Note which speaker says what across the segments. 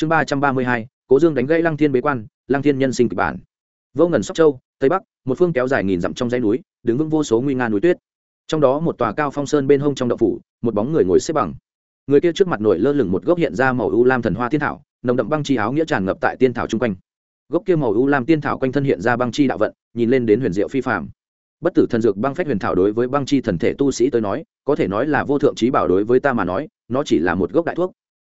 Speaker 1: chương ba trăm ba mươi hai, cố dương đánh gãy lăng thiên bế quan, lăng thiên nhân sinh kịch bản. Vô ngần sóc châu, tây bắc, một phương kéo dài nghìn dặm trong dãy núi, đứng vững vô số nguy nga núi tuyết. Trong đó một tòa cao phong sơn bên hông trong đậu phủ, một bóng người ngồi xếp bằng. Người kia trước mặt nổi lơ lửng một gốc hiện ra màu u lam thần hoa thiên thảo, nồng đậm băng chi áo nghĩa tràn ngập tại tiên thảo chung quanh. Gốc kia màu u lam tiên thảo quanh thân hiện ra băng chi đạo vận, nhìn lên đến huyền diệu phi phạm bất tử thần dược băng phách huyền thảo đối với băng chi thần thể tu sĩ tới nói, có thể nói là vô thượng trí bảo đối với ta mà nói, nó chỉ là một gốc đại thuốc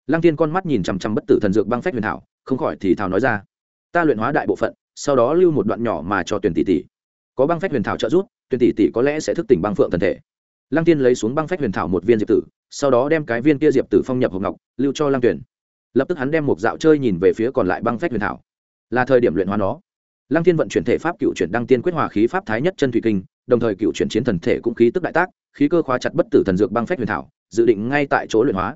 Speaker 1: lăng tiên con mắt nhìn chằm chằm bất tử thần dược băng phách huyền thảo, không khỏi thì thảo nói ra. Ta luyện hóa đại bộ phận, sau đó lưu một đoạn nhỏ mà cho tuyển tỷ tỷ. Có băng phách huyền thảo trợ giúp, tuyển tỷ tỷ có lẽ sẽ thức tỉnh băng phượng thần thể. Lăng tiên lấy xuống băng phách huyền thảo một viên diệp tử, sau đó đem cái viên kia diệp tử phong nhập hộp ngọc, lưu cho lăng tuyển. Lập tức hắn đem một dạo chơi nhìn về phía còn lại băng phách huyền thảo. Là thời điểm luyện hóa nó. Lăng tiên vận chuyển thể pháp cựu chuyển đăng tiên quyết hòa khí pháp thái nhất chân thủy kinh, đồng thời cựu chuyển chiến thần thể cũng khí tức đại tác, khí cơ khóa chặt bất tử thần dược băng phách huyền thảo, dự định ngay tại chỗ luyện hóa.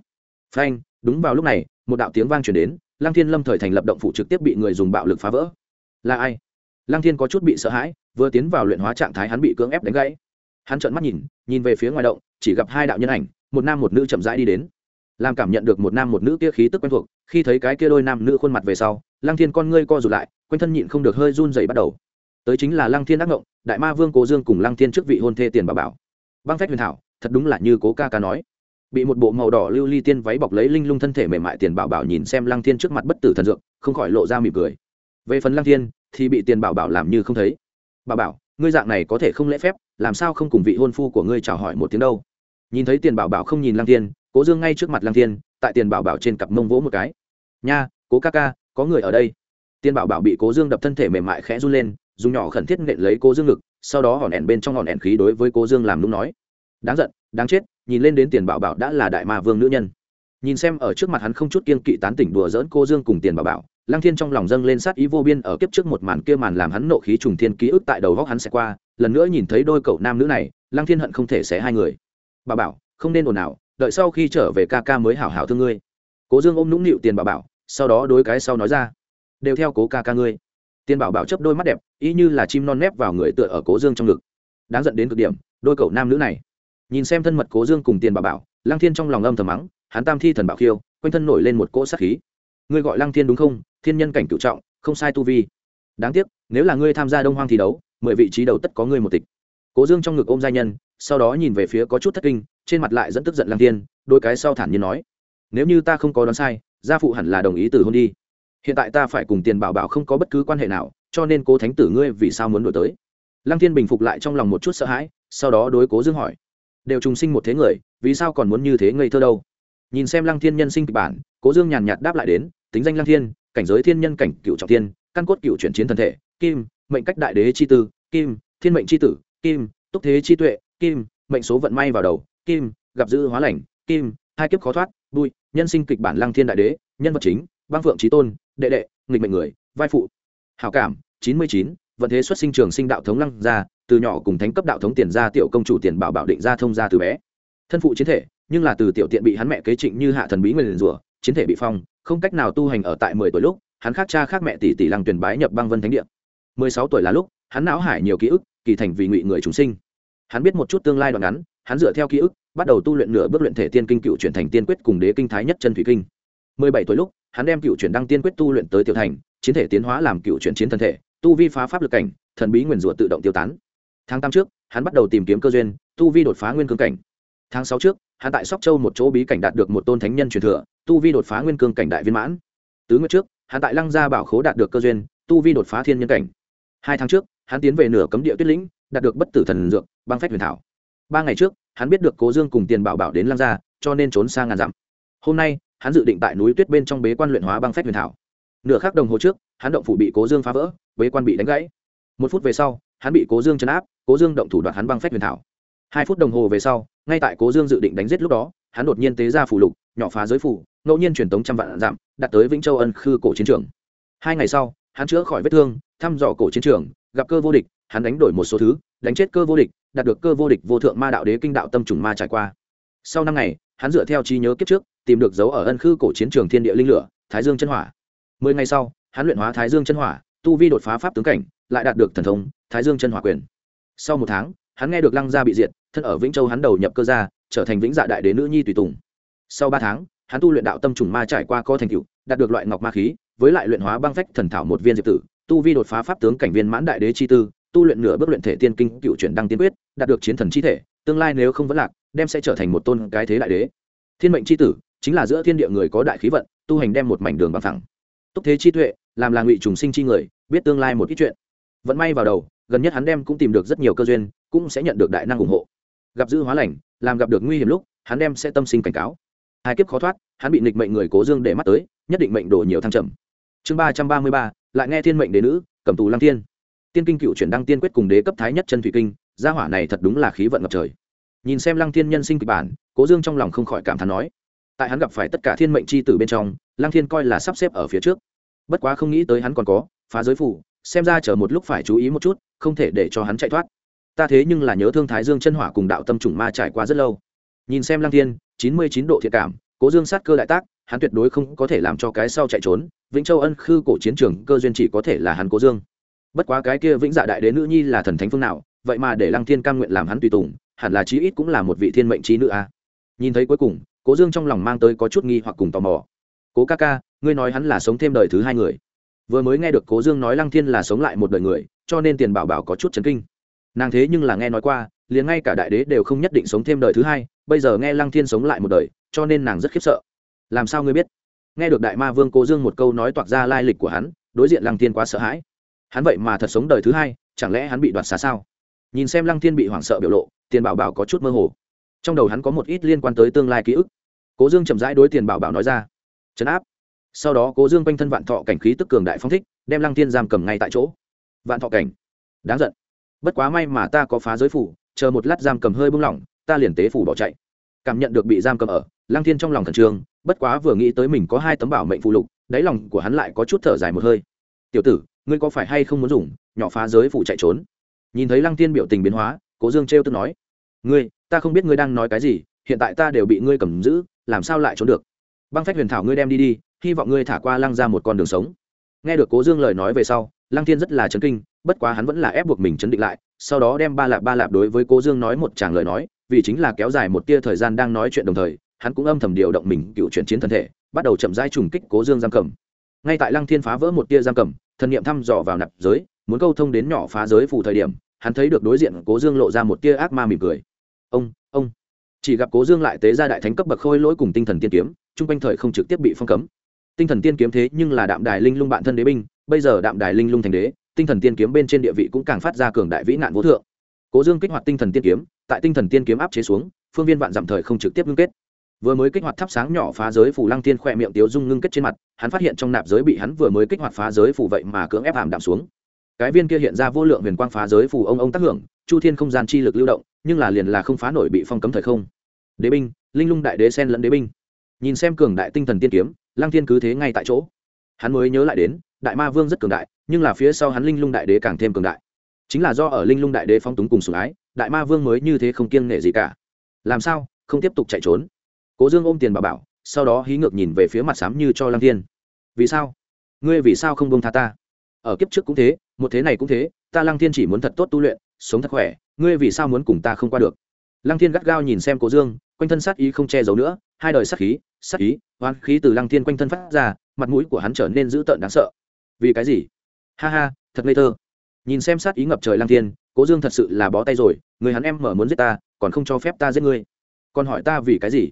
Speaker 1: Phanh đúng vào lúc này, một đạo tiếng vang truyền đến, lăng thiên lâm thời thành lập động phủ trực tiếp bị người dùng bạo lực phá vỡ. Là ai? Lăng thiên có chút bị sợ hãi, vừa tiến vào luyện hóa trạng thái hắn bị cưỡng ép đánh gãy. Hắn trợn mắt nhìn nhìn về phía ngoài động, chỉ gặp hai đạo nhân ảnh, một nam một nữ chậm rãi đi đến. Làm cảm nhận được một nam một nữ kia khí tức quen thuộc, khi thấy cái kia đôi nam nữ khuôn mặt về sau, lăng thiên con ngươi co rụt lại, quanh thân nhịn không được hơi run dày bắt đầu. Tới chính là lăng thiên đắc ngộng, đại ma vương cố dương cùng lăng thiên trước vị hôn thê tiền bà bảo. Băng phách huyền thảo, thật đúng là như cố ca ca nói bị một bộ màu đỏ lưu ly tiên váy bọc lấy linh lung thân thể mềm mại tiền bảo bảo nhìn xem lăng thiên trước mặt bất tử thần dược, không khỏi lộ ra mỉm cười. Về phần lăng thiên, thì bị tiền bảo bảo làm như không thấy. Bà bảo, ngươi dạng này có thể không lễ phép, làm sao không cùng vị hôn phu của ngươi chào hỏi một tiếng đâu? Nhìn thấy tiền bảo bảo không nhìn lăng thiên, cố dương ngay trước mặt lăng thiên, tại tiền bảo bảo trên cặp mông vỗ một cái. Nha, cố ca ca, có người ở đây. Tiền bảo bảo bị cố dương đập thân thể mềm mại khẽ run lên, dùng nhỏ khẩn thiết nện lấy cố dương ngực, sau đó hòn ẻn bên trong hòn ẻn khí đối với cố dương làm đúng nói. Đáng giận, đáng chết nhìn lên đến tiền bảo bảo đã là đại ma vương nữ nhân. Nhìn xem ở trước mặt hắn không chút kiên kỵ tán tỉnh đùa dỡn cô dương cùng tiền bảo bảo, lăng thiên trong lòng dâng lên sát ý vô biên ở kiếp trước một màn kia màn làm hắn nộ khí trùng thiên ký ức tại đầu góc hắn sẽ qua, lần nữa nhìn thấy đôi cậu nam nữ này, lăng thiên hận không thể xé hai người. Bà bảo, không nên ồn ào, đợi sau khi trở về ca ca mới hảo hảo thương ngươi. Cố dương ôm nũng nịu tiền bảo bảo, sau đó đối cái sau nói ra, đều theo cố ca ca ngươi. Tiền bảo bảo chấp đôi mắt đẹp y như là chim non nép vào người tựa ở cố dương trong ngực. Đáng dẫn đến cực điểm, đôi cậu nam nữ này nhìn xem thân mật cố dương cùng tiền bảo bảo, lăng thiên trong lòng âm thầm mắng, hắn tam thi thần bảo khiêu, quanh thân nổi lên một cỗ sát khí. Ngươi gọi lăng thiên đúng không? Thiên nhân cảnh cựu trọng, không sai tu vi. Đáng tiếc, nếu là ngươi tham gia đông hoang thi đấu, mười vị trí đầu tất có ngươi một tịch. Cố dương trong ngực ôm gia nhân, sau đó nhìn về phía có chút thất kinh, trên mặt lại dẫn tức giận lăng thiên, đôi cái sau thản nhiên nói, nếu như ta không có đoán sai, gia phụ hẳn là đồng ý từ hôn đi. Hiện tại ta phải cùng tiền bảo bảo không có bất cứ quan hệ nào, cho nên cố thánh tử ngươi vì sao muốn đổi tới? Lăng thiên bình phục lại trong lòng một chút sợ hãi, sau đó đối cố dương hỏi đều trùng sinh một thế người, vì sao còn muốn như thế ngây thơ đâu? Nhìn xem lăng thiên nhân sinh kịch bản, cố dương nhàn nhạt đáp lại đến, tính danh lăng thiên, cảnh giới thiên nhân cảnh cựu trọng thiên, căn cốt cựu chuyển chiến thân thể, kim, mệnh cách đại đế chi tư, kim, thiên mệnh chi tử, kim, túc thế chi tuệ, kim, mệnh số vận may vào đầu, kim, gặp dữ hóa lành, kim, hai kiếp khó thoát, bụi, nhân sinh kịch bản lăng thiên đại đế, nhân vật chính, băng phượng trí tôn, đệ đệ, nghịch mệnh người, vai phụ. Hảo cảm, chín mươi chín, vận thế xuất sinh trường sinh đạo thống lăng gia từ nhỏ cùng thánh cấp đạo thống tiền gia tiểu công chủ tiền bảo bảo định ra thông gia từ bé. Thân phụ chiến thể, nhưng là từ tiểu tiện bị hắn mẹ kế trịnh như hạ thần bí nguyền rủa, chiến thể bị phong, không cách nào tu hành ở tại mười tuổi lúc, hắn khác cha khác mẹ tỷ tỷ lăng tuyển bái nhập băng vân thánh địa. Mười sáu tuổi là lúc, hắn não hải nhiều ký ức, kỳ thành vì ngụy người chúng sinh. Hắn biết một chút tương lai đoạn ngắn, hắn dựa theo ký ức, bắt đầu tu luyện nửa bước luyện thể tiên kinh cựu chuyển thành tiên quyết cùng đế kinh thái nhất chân thủy kinh. Mười bảy tuổi lúc, hắn đem cựu chuyển đăng tiên quyết tu luyện tới tiểu thành, chiến thể tiến hóa làm cựu chuyển chiến thân thể, tu vi phá pháp lực cảnh, thần bí nguyền rủa tự động tiêu tán tháng tám trước, hắn bắt đầu tìm kiếm cơ duyên, tu vi đột phá nguyên cương cảnh. Tháng sáu trước, hắn tại sóc châu một chỗ bí cảnh đạt được một tôn thánh nhân truyền thừa, tu vi đột phá nguyên cương cảnh đại viên mãn. Tứ nguyệt trước, hắn tại lăng gia bảo khố đạt được cơ duyên, tu vi đột phá thiên nhân cảnh. Hai tháng trước, hắn tiến về nửa cấm địa tuyết lĩnh, đạt được bất tử thần dược, băng phách huyền thảo. Ba ngày trước, hắn biết được cố dương cùng tiền bảo bảo đến lăng gia, cho nên trốn sang ngàn dặm. Hôm nay, hắn dự định tại núi tuyết bên trong bế quan luyện hóa băng phách huyền thảo. Nửa khắc đồng hồ trước, hắn động phủ bị cố dương phá vỡ, bế quan bị đánh gãy. Một phút về sau hắn bị cố dương chấn áp, cố dương động thủ đoạt hắn băng phách huyền thảo. Hai phút đồng hồ về sau, ngay tại cố dương dự định đánh giết lúc đó, hắn đột nhiên tế ra phủ lục, nhỏ phá giới phủ ngẫu nhiên truyền tống trăm vạn dặm, đặt tới vĩnh châu ân khư cổ chiến trường. Hai ngày sau, hắn chữa khỏi vết thương, thăm dò cổ chiến trường, gặp cơ vô địch, hắn đánh đổi một số thứ, đánh chết cơ vô địch, đạt được cơ vô địch vô thượng ma đạo đế kinh đạo tâm trùng ma trải qua. Sau năm ngày, hắn dựa theo trí nhớ kiếp trước, tìm được dấu ở ân khư cổ chiến trường thiên địa linh lửa, thái dương chân hỏa. Mười ngày sau, hắn luyện hóa thái dương chân hỏa, tu vi đột phá pháp tướng cảnh lại đạt được thần thống thái dương chân hỏa quyền. Sau một tháng, hắn nghe được lăng gia bị diệt, thân ở vĩnh châu hắn đầu nhập cơ gia, trở thành vĩnh dạ đại đế nữ nhi tùy tùng. Sau ba tháng, hắn tu luyện đạo tâm trùng ma trải qua có thành tựu, đạt được loại ngọc ma khí, với lại luyện hóa băng phách thần thảo một viên diệp tử, tu vi đột phá pháp tướng cảnh viên mãn đại đế chi tư, tu luyện nửa bước luyện thể tiên kinh cựu chuyển đăng tiên quyết, đạt được chiến thần chi thể, tương lai nếu không vẫn lạc, đem sẽ trở thành một tôn cái thế đại đế. Thiên mệnh chi tử, chính là giữa thiên địa người có đại khí vận, tu hành đem một mảnh đường bằng thẳng túc thế chi tuệ, làm là ngụy trùng sinh chi người, biết tương lai một ít chuyện vẫn may vào đầu, gần nhất hắn đem cũng tìm được rất nhiều cơ duyên, cũng sẽ nhận được đại năng ủng hộ. Gặp dư hóa lành, làm gặp được nguy hiểm lúc, hắn đem sẽ tâm sinh cảnh cáo. Hai kiếp khó thoát, hắn bị nịch mệnh người cố dương để mắt tới, nhất định mệnh đổ nhiều thăng trầm. Chương ba trăm ba mươi ba, lại nghe thiên mệnh đế nữ, cầm tù lăng thiên. Tiên kinh cựu chuyển đăng tiên quyết cùng đế cấp thái nhất chân thủy kinh, gia hỏa này thật đúng là khí vận ngập trời. Nhìn xem lăng thiên nhân sinh kịch bản, cố dương trong lòng không khỏi cảm thán nói, tại hắn gặp phải tất cả thiên mệnh c h i tử bên trong, lăng thiên coi là sắp xếp ở phía trước. Bất quá không nghĩ tới hắn còn có, phá giới phủ xem ra chờ một lúc phải chú ý một chút, không thể để cho hắn chạy thoát. Ta thế nhưng là nhớ thương thái dương chân hỏa cùng đạo tâm trùng ma trải qua rất lâu. Nhìn xem lăng thiên, chín mươi chín độ thiệt cảm, cố dương sát cơ đại tác, hắn tuyệt đối không có thể làm cho cái sau chạy trốn, vĩnh châu ân khư cổ chiến trường cơ duyên chỉ có thể là hắn cố dương. Bất quá cái kia vĩnh dạ đại đế nữ nhi là thần thánh phương nào, vậy mà để lăng thiên cam nguyện làm hắn tùy tùng, hẳn là chí ít cũng là một vị thiên mệnh trí nữ a. À. nhìn thấy cuối cùng, cố dương trong lòng mang tới có chút nghi hoặc cùng tò mò. Cố ca ca, ngươi nói hắn là sống thêm đời thứ hai người vừa mới nghe được cố dương nói lăng thiên là sống lại một đời người, cho nên tiền bảo bảo có chút chấn kinh. Nàng thế nhưng là nghe nói qua, liền ngay cả đại đế đều không nhất định sống thêm đời thứ hai, bây giờ nghe lăng thiên sống lại một đời, cho nên nàng rất khiếp sợ. Làm sao ngươi biết? Nghe được đại ma vương cố dương một câu nói toạc ra lai lịch của hắn, đối diện lăng thiên quá sợ hãi. Hắn vậy mà thật sống đời thứ hai, chẳng lẽ hắn bị đoạt xá sao? Nhìn xem lăng thiên bị hoảng sợ biểu lộ, tiền bảo bảo có chút mơ hồ. Trong đầu hắn có một ít liên quan tới tương lai ký ức. Cố dương chậm rãi đối tiền bảo bảo nói ra, trấn áp sau đó cố dương quanh thân vạn thọ cảnh khí tức cường đại phong thích, đem lăng thiên giam cầm ngay tại chỗ. Vạn thọ cảnh. Đáng giận. Bất quá may mà ta có phá giới phủ, chờ một lát giam cầm hơi bung lỏng, ta liền tế phủ bỏ chạy. Cảm nhận được bị giam cầm ở, lăng thiên trong lòng thần trường bất quá vừa nghĩ tới mình có hai tấm bảo mệnh phụ lục, đáy lòng của hắn lại có chút thở dài một hơi. Tiểu tử, ngươi có phải hay không muốn dùng nhỏ phá giới phủ chạy trốn? Nhìn thấy lăng thiên biểu tình biến hóa, cố dương trêu tức nói, ngươi, ta không biết ngươi đang nói cái gì, hiện tại ta đều bị ngươi cầm giữ, làm sao lại trốn được? Băng phách huyền thảo ngươi đem đi đi hy vọng ngươi thả qua lăng ra một con đường sống. Nghe được cố dương lời nói về sau, lăng thiên rất là chấn kinh, bất quá hắn vẫn là ép buộc mình chấn định lại, sau đó đem ba lạp ba lạp đối với cố dương nói một tràng lời nói, vì chính là kéo dài một tia thời gian đang nói chuyện đồng thời, hắn cũng âm thầm điều động mình cựu chuyển chiến thân thể, bắt đầu chậm rãi trùng kích cố dương giam cầm. Ngay tại lăng thiên phá vỡ một tia giam cầm thần niệm thăm dò vào nạp giới, muốn câu thông đến nhỏ phá giới phù thời điểm, hắn thấy được đối diện cố dương lộ ra một tia ác ma mỉm cười. Ông ông. Chỉ gặp cố dương lại tế ra đại thánh cấp bậc khôi lỗi cùng tinh thần tiên kiếm, chung quanh thời không trực tiếp bị phong cấm tinh thần tiên kiếm thế nhưng là đạm đài linh lung bạn thân đế binh, bây giờ đạm đài linh lung thành đế, tinh thần tiên kiếm bên trên địa vị cũng càng phát ra cường đại vĩ nạn vô thượng. Cố dương kích hoạt tinh thần tiên kiếm, tại tinh thần tiên kiếm áp chế xuống, phương viên vạn giảm thời không trực tiếp ngưng kết. Vừa mới kích hoạt thắp sáng nhỏ phá giới phủ lăng tiên khỏe miệng tiếu dung ngưng kết trên mặt, hắn phát hiện trong nạp giới bị hắn vừa mới kích hoạt phá giới phủ vậy mà cưỡng ép hàm đạm xuống. Cái viên kia hiện ra vô lượng huyền quang phá giới phủ ông ông tác hưởng, chu thiên không gian chi lực lưu động, nhưng là liền là không phá nổi bị phong cấm thời không. Đế binh, linh lung đại đế sen lẫn đế binh. Nhìn xem cường đại tinh thần tiên kiếm lăng thiên cứ thế ngay tại chỗ. Hắn mới nhớ lại đến, đại ma vương rất cường đại, nhưng là phía sau hắn linh lung đại đế càng thêm cường đại. Chính là do ở linh lung đại đế phong túng cùng sủng ái, đại ma vương mới như thế không kiêng nể gì cả. Làm sao, không tiếp tục chạy trốn? Cố dương ôm tiền bà bảo, sau đó hí ngược nhìn về phía mặt xám như cho lăng thiên. Vì sao? Ngươi vì sao không bông tha ta? Ở kiếp trước cũng thế, một thế này cũng thế, ta lăng thiên chỉ muốn thật tốt tu luyện, sống thật khỏe, ngươi vì sao muốn cùng ta không qua được? Lăng thiên gắt gao nhìn xem cố dương, quanh thân sát ý không che giấu nữa, hai đời sát khí sát ý hoán khí từ lăng thiên quanh thân phát ra, mặt mũi của hắn trở nên dữ tợn đáng sợ. Vì cái gì? Ha ha, thật ngây thơ. Nhìn xem sát ý ngập trời lăng thiên, cố dương thật sự là bó tay rồi, người hắn em mở muốn giết ta, còn không cho phép ta giết ngươi. Còn hỏi ta vì cái gì?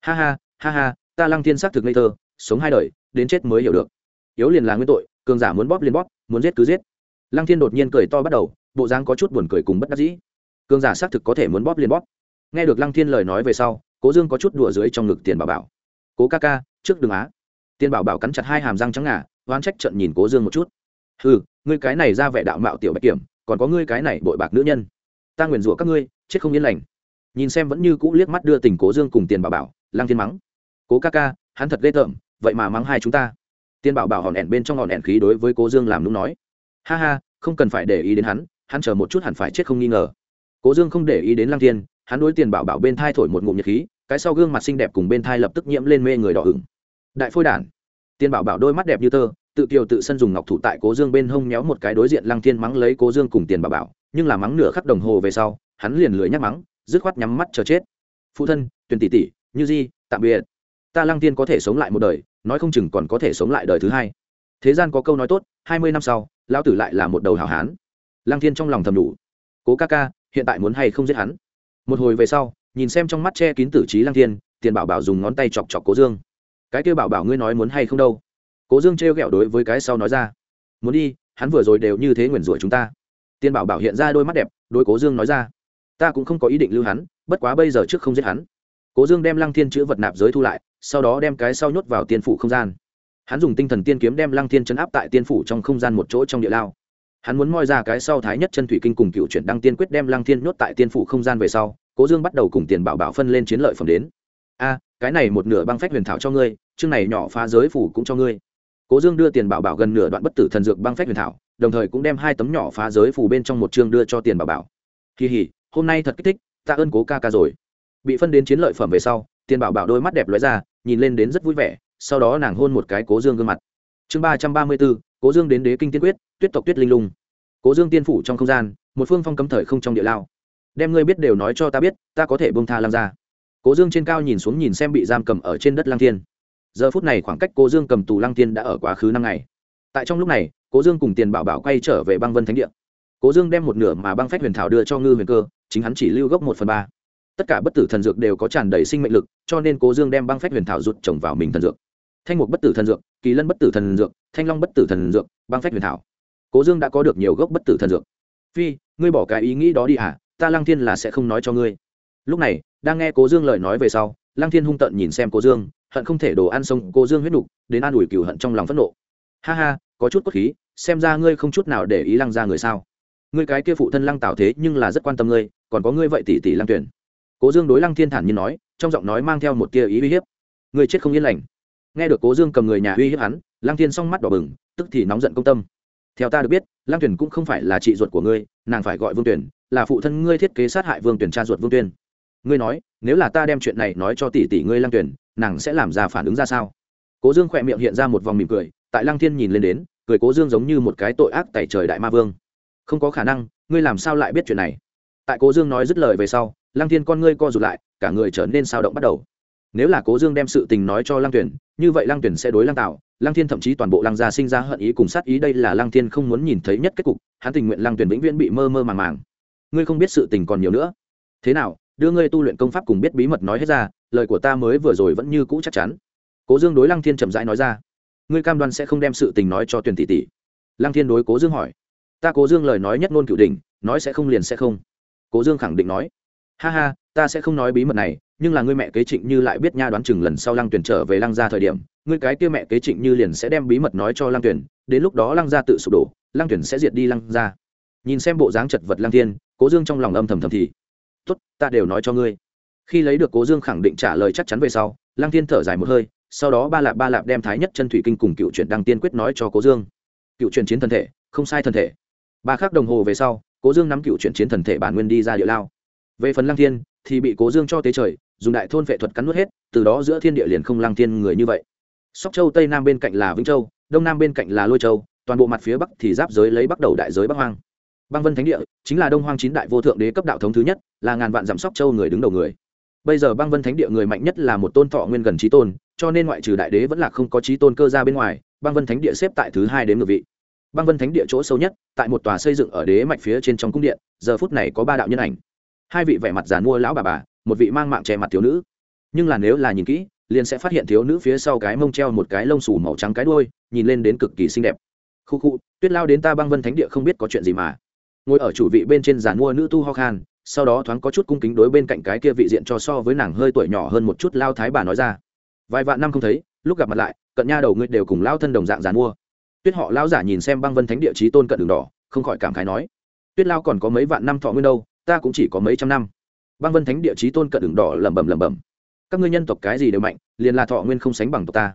Speaker 1: Ha ha ha ha, ta lăng thiên xác thực ngây thơ, sống hai đời, đến chết mới hiểu được. Yếu liền là nguyên tội, cường giả muốn bóp liền bóp, muốn giết cứ giết. Lăng thiên đột nhiên cười to bắt đầu, bộ dáng có chút buồn cười cùng bất đắc dĩ. Cường giả xác thực có thể muốn bóp liền bóp. Nghe được lăng thiên lời nói về sau, cố dương có chút đùa dưới trong ngực tiền bà bảo cố ca ca, trước đường á. Tiền bảo bảo cắn chặt hai hàm răng trắng ngà oan trách trận nhìn cố dương một chút. Ừ ngươi cái này ra vẻ đạo mạo tiểu bạch kiểm, còn có ngươi cái này bội bạc nữ nhân. Ta nguyền rủa các ngươi, chết không yên lành. Nhìn xem vẫn như cũ liếc mắt đưa tình cố dương cùng tiền bảo bảo lang thiên mắng. Cố ca ca, hắn thật ghê tởm, vậy mà mắng hai chúng ta. Tiền bảo bảo hòn ẻn bên trong hòn ẻn khí đối với cố dương làm nung nói. Ha ha, không cần phải để ý đến hắn hắn chờ một chút hẳn phải chết không nghi ngờ. Cố dương không để ý đến lang thiên, hắn đối tiền bảo bảo bên thai thổi một ngụm nhiệt khí cái sau gương mặt xinh đẹp cùng bên thai lập tức nhiễm lên mê người đỏ hửng đại phôi đản. Tiên bảo bảo đôi mắt đẹp như tơ, tự kiều tự sân dùng ngọc thủ tại cố dương bên hông méo một cái đối diện lăng thiên mắng lấy cố dương cùng tiền bảo bảo, nhưng là mắng nửa khắc đồng hồ về sau, hắn liền lười nhắc mắng, dứt khoát nhắm mắt chờ chết. Phụ thân, tuyền tỷ tỷ, như di, tạm biệt. Ta lăng thiên có thể sống lại một đời, nói không chừng còn có thể sống lại đời thứ hai. Thế gian có câu nói tốt, hai mươi năm sau, lão tử lại là một đầu hảo hán. Lăng thiên trong lòng thầm đủ. Cố ca ca, hiện tại muốn hay không giết hắn? Một hồi về sau nhìn xem trong mắt che kín tử trí lăng thiên, tiền bảo bảo dùng ngón tay chọc chọc cố dương. Cái kêu bảo bảo ngươi nói muốn hay không đâu? Cố dương trêu ghẹo đối với cái sau nói ra. Muốn đi, hắn vừa rồi đều như thế nguyền rủa chúng ta. Tiền bảo bảo hiện ra đôi mắt đẹp đôi cố dương nói ra. Ta cũng không có ý định lưu hắn, bất quá bây giờ trước không giết hắn. Cố dương đem lăng thiên chữ vật nạp giới thu lại, sau đó đem cái sau nhốt vào tiên phủ không gian. Hắn dùng tinh thần tiên kiếm đem lăng thiên chấn áp tại tiên phủ trong không gian một chỗ trong địa lao. Hắn muốn moi ra cái sau thái nhất chân thủy kinh cùng cựu chuyển đăng tiên quyết đem lăng thiên nhốt tại tiên phủ không gian về sau cố dương bắt đầu cùng tiền bảo bảo phân lên chiến lợi phẩm đến. A, cái này một nửa băng phách huyền thảo cho ngươi, chương này nhỏ phá giới phủ cũng cho ngươi. Cố dương đưa tiền bảo bảo gần nửa đoạn bất tử thần dược băng phách huyền thảo, đồng thời cũng đem hai tấm nhỏ phá giới phủ bên trong một chương đưa cho tiền bảo bảo. Kỳ hỉ, hôm nay thật kích thích tạ ơn cố ca ca rồi. Bị phân đến chiến lợi phẩm về sau, tiền bảo bảo đôi mắt đẹp lóe ra, nhìn lên đến rất vui vẻ, sau đó nàng hôn một cái cố dương gương mặt. Chương ba trăm ba mươi bốn, cố dương đến đế kinh tiên quyết, tuyết tộc tuyết linh lung. Cố dương tiên phủ trong không gian, một phương phong cấm thời không trong địa lao đem ngươi biết đều nói cho ta biết, ta có thể bông tha lam ra cố dương trên cao nhìn xuống nhìn xem bị giam cầm ở trên đất lang thiên. Giờ phút này khoảng cách cố dương cầm tù lang thiên đã ở quá khứ năm ngày. Tại trong lúc này, cố dương cùng tiền bảo bảo quay trở về băng vân thánh địa. Cố dương đem một nửa mà băng phách huyền thảo đưa cho ngư huyền cơ, chính hắn chỉ lưu gốc một phần ba. Tất cả bất tử thần dược đều có tràn đầy sinh mệnh lực, cho nên cố dương đem băng phách huyền thảo rụt trồng vào mình thần dược. Thanh mục bất tử thần dược, kỳ lân bất tử thần dược, thanh long bất tử thần dược, băng phách huyền thảo. Cố dương đã có được nhiều gốc bất tử thần dược. Phi, ngươi bỏ cái ý nghĩ đó đi à ta lăng thiên là sẽ không nói cho ngươi. Lúc này, đang nghe cố dương lời nói về sau, lăng thiên hung tận nhìn xem cố dương, hận không thể đồ ăn sông cố dương huyết nục, đến an ủi cừu hận trong lòng phẫn nộ. Ha ha, có chút cốt khí, xem ra ngươi không chút nào để ý lăng ra người sao? Ngươi cái kia phụ thân lăng tạo thế nhưng là rất quan tâm ngươi, còn có ngươi vậy tỷ tỷ lăng tuyển. Cố dương đối lăng thiên thản nhiên nói, trong giọng nói mang theo một tia ý uy hiếp. Ngươi chết không yên lành. Nghe được cố dương cầm người nhà uy hiếp hắn, lăng thiên s mắt đỏ bừng, tức thì nóng giận công tâm. Theo ta được biết, lăng tuyển cũng không phải là chị ruột của ngươi, nàng phải gọi vương tuyển là phụ thân ngươi thiết kế sát hại vương tuyển cha ruột vương tuyên. Ngươi nói, nếu là ta đem chuyện này nói cho tỷ tỷ ngươi lăng tuyển, nàng sẽ làm ra phản ứng ra sao? Cố dương khỏe miệng hiện ra một vòng mỉm cười, tại lăng thiên nhìn lên đến, cười cố dương giống như một cái tội ác tại trời đại ma vương. Không có khả năng, ngươi làm sao lại biết chuyện này? Tại cố dương nói dứt lời về sau, lăng thiên con ngươi co rụt lại, cả người trở nên sao động bắt đầu. Nếu là cố dương đem sự tình nói cho lăng tuyển, như vậy lăng tuyển sẽ đối lăng tạo lăng thiên thậm chí toàn bộ lăng gia sinh ra hận ý cùng sát ý, đây là lăng thiên không muốn nhìn thấy nhất kết cục, hắn tình nguyện lăng tuyển vĩnh viễn bị mơ mơ màng màng ngươi không biết sự tình còn nhiều nữa. Thế nào, đưa ngươi tu luyện công pháp cùng biết bí mật nói hết ra, lời của ta mới vừa rồi vẫn như cũ chắc chắn. Cố dương đối lăng thiên chậm rãi nói ra. Ngươi cam đoan sẽ không đem sự tình nói cho tuyển tỷ tỷ. Lăng thiên đối cố dương hỏi. Ta cố dương lời nói nhất ngôn cửu đình nói sẽ không liền sẽ không. Cố dương khẳng định nói. Ha ha, ta sẽ không nói bí mật này, nhưng là ngươi mẹ kế trịnh như lại biết nha đoán chừng lần sau lăng tuyển trở về lăng ra thời điểm, ngươi cái kia mẹ kế trịnh như liền sẽ đem bí mật nói cho lăng tuyển đến lúc đó lăng ra tự sụp đổ, lăng tuyển sẽ diệt đi lăng ra nhìn xem bộ dáng chật vật lang thiên, cố dương trong lòng âm thầm thầm thì. Tốt, ta đều nói cho ngươi. Khi lấy được cố dương khẳng định trả lời chắc chắn về sau lang thiên thở dài một hơi, sau đó ba lạp ba lạp đem thái nhất chân thủy kinh cùng cựu truyền đăng tiên quyết nói cho cố dương. Cựu truyền chiến thân thể, không sai thân thể. Ba khắc đồng hồ về sau, cố dương nắm cựu truyền chiến thần thể bản nguyên đi ra địa lao. Về phần lăng thiên, thì bị cố dương cho tế trời, dùng đại thôn vệ thuật cắn nuốt hết, từ đó giữa thiên địa liền không lăng thiên người như vậy. Sóc châu tây nam bên cạnh là vĩnh châu, đông nam bên cạnh là lôi châu, toàn bộ mặt phía bắc thì giáp giới lấy bắt đầu đại giới bắc hoang băng vân thánh địa chính là đông hoang chín đại vô thượng đế cấp đạo thống thứ nhất, là ngàn vạn giảm sóc châu người đứng đầu người. Bây giờ băng vân thánh địa người mạnh nhất là một tôn thọ nguyên gần trí tôn, cho nên ngoại trừ đại đế vẫn là không có trí tôn cơ ra bên ngoài, băng vân thánh địa xếp tại thứ hai đến ngược vị. Băng vân thánh địa chỗ sâu nhất, tại một tòa xây dựng ở đế mạch phía trên trong cung điện, giờ phút này có ba đạo nhân ảnh. Hai vị vẻ mặt giàn mua lão bà bà, một vị mang mạng che mặt thiếu nữ. Nhưng là nếu là nhìn kỹ, liền sẽ phát hiện thiếu nữ phía sau cái mông treo một cái lông xù màu trắng cái đuôi, nhìn lên đến cực kỳ xinh đẹp. Khu khu, tuyết lao đến ta băng vân thánh địa không biết có chuyện gì mà ngồi ở chủ vị bên trên giàn mua nữ tu ho khan, sau đó thoáng có chút cung kính đối bên cạnh cái kia vị diện cho so với nàng hơi tuổi nhỏ hơn một chút lao thái bà nói ra. Vài vạn năm không thấy, lúc gặp mặt lại, cận nha đầu ngươi đều cùng lao thân đồng dạng giàn mua. Tuyết họ lao giả nhìn xem băng vân thánh địa chí tôn cận đường đỏ, không khỏi cảm khái nói, tuyết lao còn có mấy vạn năm thọ nguyên đâu, ta cũng chỉ có mấy trăm năm. Băng vân thánh địa chí tôn cận đường đỏ lẩm bẩm lẩm bẩm, các ngươi nhân tộc cái gì đều mạnh, liền là thọ nguyên không sánh bằng tộc ta.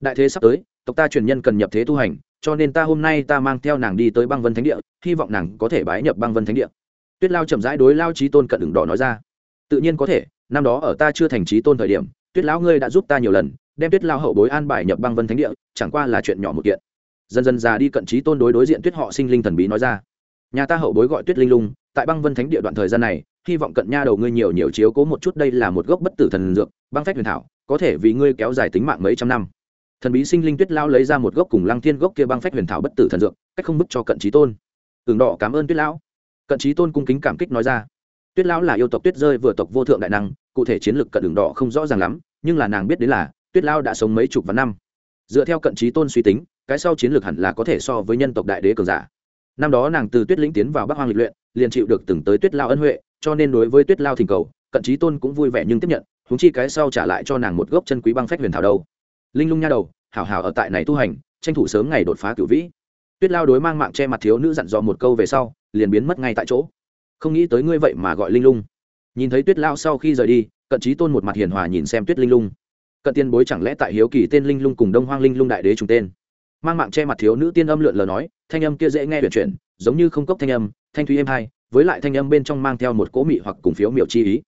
Speaker 1: Đại thế sắp tới, tộc ta truyền nhân cần nhập thế tu hành cho nên ta hôm nay ta mang theo nàng đi tới băng vân thánh địa, hy vọng nàng có thể bái nhập băng vân thánh địa. Tuyết lao chậm rãi đối lao trí tôn cận đường đỏ nói ra. Tự nhiên có thể, năm đó ở ta chưa thành trí tôn thời điểm, tuyết lão ngươi đã giúp ta nhiều lần, đem tuyết lao hậu bối an bài nhập băng vân thánh địa, chẳng qua là chuyện nhỏ một kiện. Dần dần già đi cận trí tôn đối đối diện tuyết họ sinh linh thần bí nói ra. Nhà ta hậu bối gọi tuyết linh lung, tại băng vân thánh địa đoạn thời gian này, hy vọng cận nha đầu ngươi nhiều nhiều chiếu cố một chút đây là một gốc bất tử thần dược, băng phách huyền thảo, có thể vì ngươi kéo dài tính mạng mấy trăm năm thần bí sinh linh tuyết lao lấy ra một gốc cùng lăng thiên gốc kia băng phách huyền thảo bất tử thần dược, cách không bức cho cận trí tôn. Tường đỏ cảm ơn tuyết lão. Cận trí tôn cung kính cảm kích nói ra. Tuyết lão là yêu tộc tuyết rơi vừa tộc vô thượng đại năng, cụ thể chiến lược cận đường đỏ không rõ ràng lắm, nhưng là nàng biết đến là, tuyết lao đã sống mấy chục vạn năm. Dựa theo cận trí tôn suy tính, cái sau chiến lược hẳn là có thể so với nhân tộc đại đế cường giả. Năm đó nàng từ tuyết lĩnh tiến vào bắc hoang lịch luyện, liền chịu được từng tới tuyết lao ân huệ, cho nên đối với tuyết lao thỉnh cầu, cận trí tôn cũng vui vẻ nhưng tiếp nhận húng chi cái sau trả lại cho nàng một gốc chân quý băng phách huyền thảo đâu linh lung nha đầu, hảo hảo ở tại này tu hành, tranh thủ sớm ngày đột phá cửu vĩ. Tuyết lao đối mang mạng che mặt thiếu nữ dặn dò một câu về sau, liền biến mất ngay tại chỗ. Không nghĩ tới ngươi vậy mà gọi linh lung. Nhìn thấy tuyết lao sau khi rời đi, cận trí tôn một mặt hiền hòa nhìn xem tuyết linh lung. Cận tiên bối chẳng lẽ tại hiếu kỳ tên linh lung cùng đông hoang linh lung đại đế trùng tên? Mang mạng che mặt thiếu nữ tiên âm lượn lờ nói, thanh âm kia dễ nghe tuyển chuyển, giống như không cốc thanh âm, thanh thúy êm hai, với lại thanh âm bên trong mang theo một cỗ mị hoặc cùng phiếu miểu chi ý.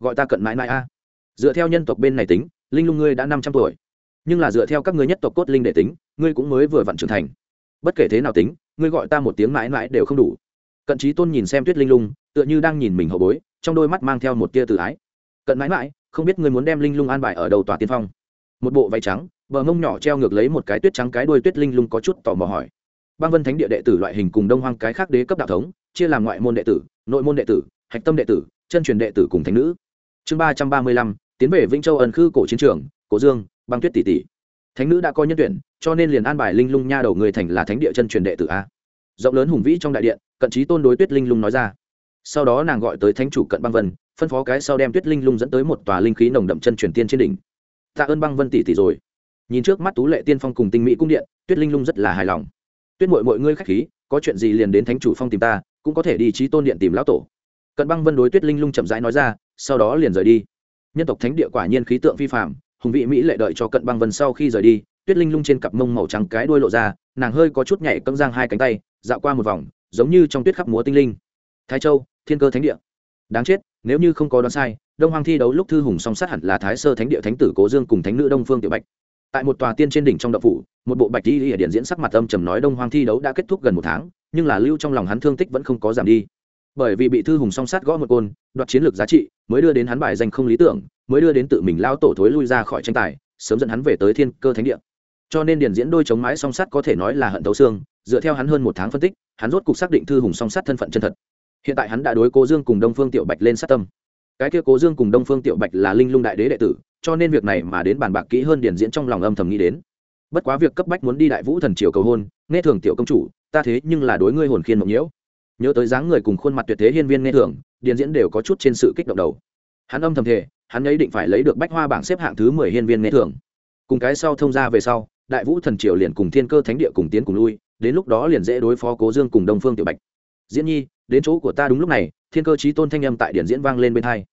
Speaker 1: Gọi ta cận mãi mãi a. Dựa theo nhân tộc bên này tính, linh lung ngươi đã năm trăm tuổi nhưng là dựa theo các ngươi nhất tộc cốt linh để tính, ngươi cũng mới vừa vặn trưởng thành. Bất kể thế nào tính, ngươi gọi ta một tiếng mãi mãi đều không đủ. Cận trí tôn nhìn xem tuyết linh lung, tựa như đang nhìn mình hậu bối, trong đôi mắt mang theo một tia tự ái. Cận mãi mãi, không biết ngươi muốn đem linh lung an bài ở đầu tòa tiên phong? Một bộ váy trắng, bờ mông nhỏ treo ngược lấy một cái tuyết trắng cái đuôi tuyết linh lung có chút tò mò hỏi. Bang vân thánh địa đệ tử loại hình cùng đông hoang cái khác đế cấp đạo thống, chia làm ngoại môn đệ tử, nội môn đệ tử, hạch tâm đệ tử, chân truyền đệ tử cùng thánh nữ. Chương ba trăm ba mươi lăm, tiến về vĩnh châu ẩn khư cổ chiến trường, cổ dương băng tuyết tỷ tỷ thánh nữ đã có nhân tuyển, cho nên liền an bài linh lung nha đầu người thành là thánh địa chân truyền đệ tử a. Rộng lớn hùng vĩ trong đại điện, cận trí tôn đối tuyết linh lung nói ra. Sau đó nàng gọi tới thánh chủ cận băng vân, phân phó cái sau đem tuyết linh lung dẫn tới một tòa linh khí nồng đậm chân truyền tiên trên đỉnh. Tạ ơn băng vân tỷ tỷ rồi. Nhìn trước mắt tú lệ tiên phong cùng tinh mỹ cung điện, tuyết linh lung rất là hài lòng. Tuyết mội mọi ngươi khách khí, có chuyện gì liền đến thánh chủ phong tìm ta, cũng có thể đi trí tôn điện tìm lão tổ. Cận băng vân đối tuyết linh lung chậm rãi nói ra, sau đó liền rời đi. Nhân tộc thánh địa quả nhiên khí tượng vi phạm hùng vị mỹ lệ đợi cho cận băng vân sau khi rời đi, tuyết linh lung trên cặp mông màu trắng cái đuôi lộ ra, nàng hơi có chút nhảy cấm giang hai cánh tay, dạo qua một vòng, giống như trong tuyết khắp múa tinh linh. Thái châu, thiên cơ thánh địa. Đáng chết, nếu như không có đoán sai, đông hoàng thi đấu lúc thư hùng song sát hẳn là thái sơ thánh địa thánh tử cố dương cùng thánh nữ đông phương tiểu bạch. Tại một tòa tiên trên đỉnh trong đậu phủ, một bộ bạch đi ở điện diễn sắc mặt âm trầm nói đông hoàng thi đấu đã kết thúc gần một tháng, nhưng là lưu trong lòng hắn thương tích vẫn không có giảm đi. Bởi vì bị thư hùng song sát gõ một côn, đoạt chiến lược giá trị, mới đưa đến hắn bài danh không lý tưởng mới đưa đến tự mình lao tổ thối lui ra khỏi tranh tài, sớm dẫn hắn về tới thiên cơ thánh địa. Cho nên Điền diễn đôi chống mái song sắt có thể nói là hận thấu xương, dựa theo hắn hơn một tháng phân tích, hắn rốt cục xác định thư hùng song sắt thân phận chân thật. Hiện tại hắn đã đối cố dương cùng đông phương tiểu bạch lên sát tâm. Cái kia cố dương cùng đông phương tiểu bạch là linh lung đại đế đệ tử, cho nên việc này mà đến bàn bạc kỹ hơn điển diễn trong lòng âm thầm nghĩ đến. Bất quá việc cấp bách muốn đi đại vũ thần triều cầu hôn, nghe thường tiểu công chủ, ta thế nhưng là đối ngươi hồn khiên mộng nhiễu. Nhớ tới dáng người cùng khuôn mặt tuyệt thế hiên viên nghe thường điển diễn đều có chút trên sự kích động đầu hắn âm thầm thể hắn ấy định phải lấy được bách hoa bảng xếp hạng thứ mười hiên viên nghệ thường cùng cái sau thông ra về sau, đại vũ thần triều liền cùng thiên cơ thánh địa cùng tiến cùng lui, đến lúc đó liền dễ đối phó cố dương cùng đông phương tiểu bạch. Diễn nhi, đến chỗ của ta đúng lúc này, thiên cơ trí tôn thanh âm tại điển diễn vang lên bên hai.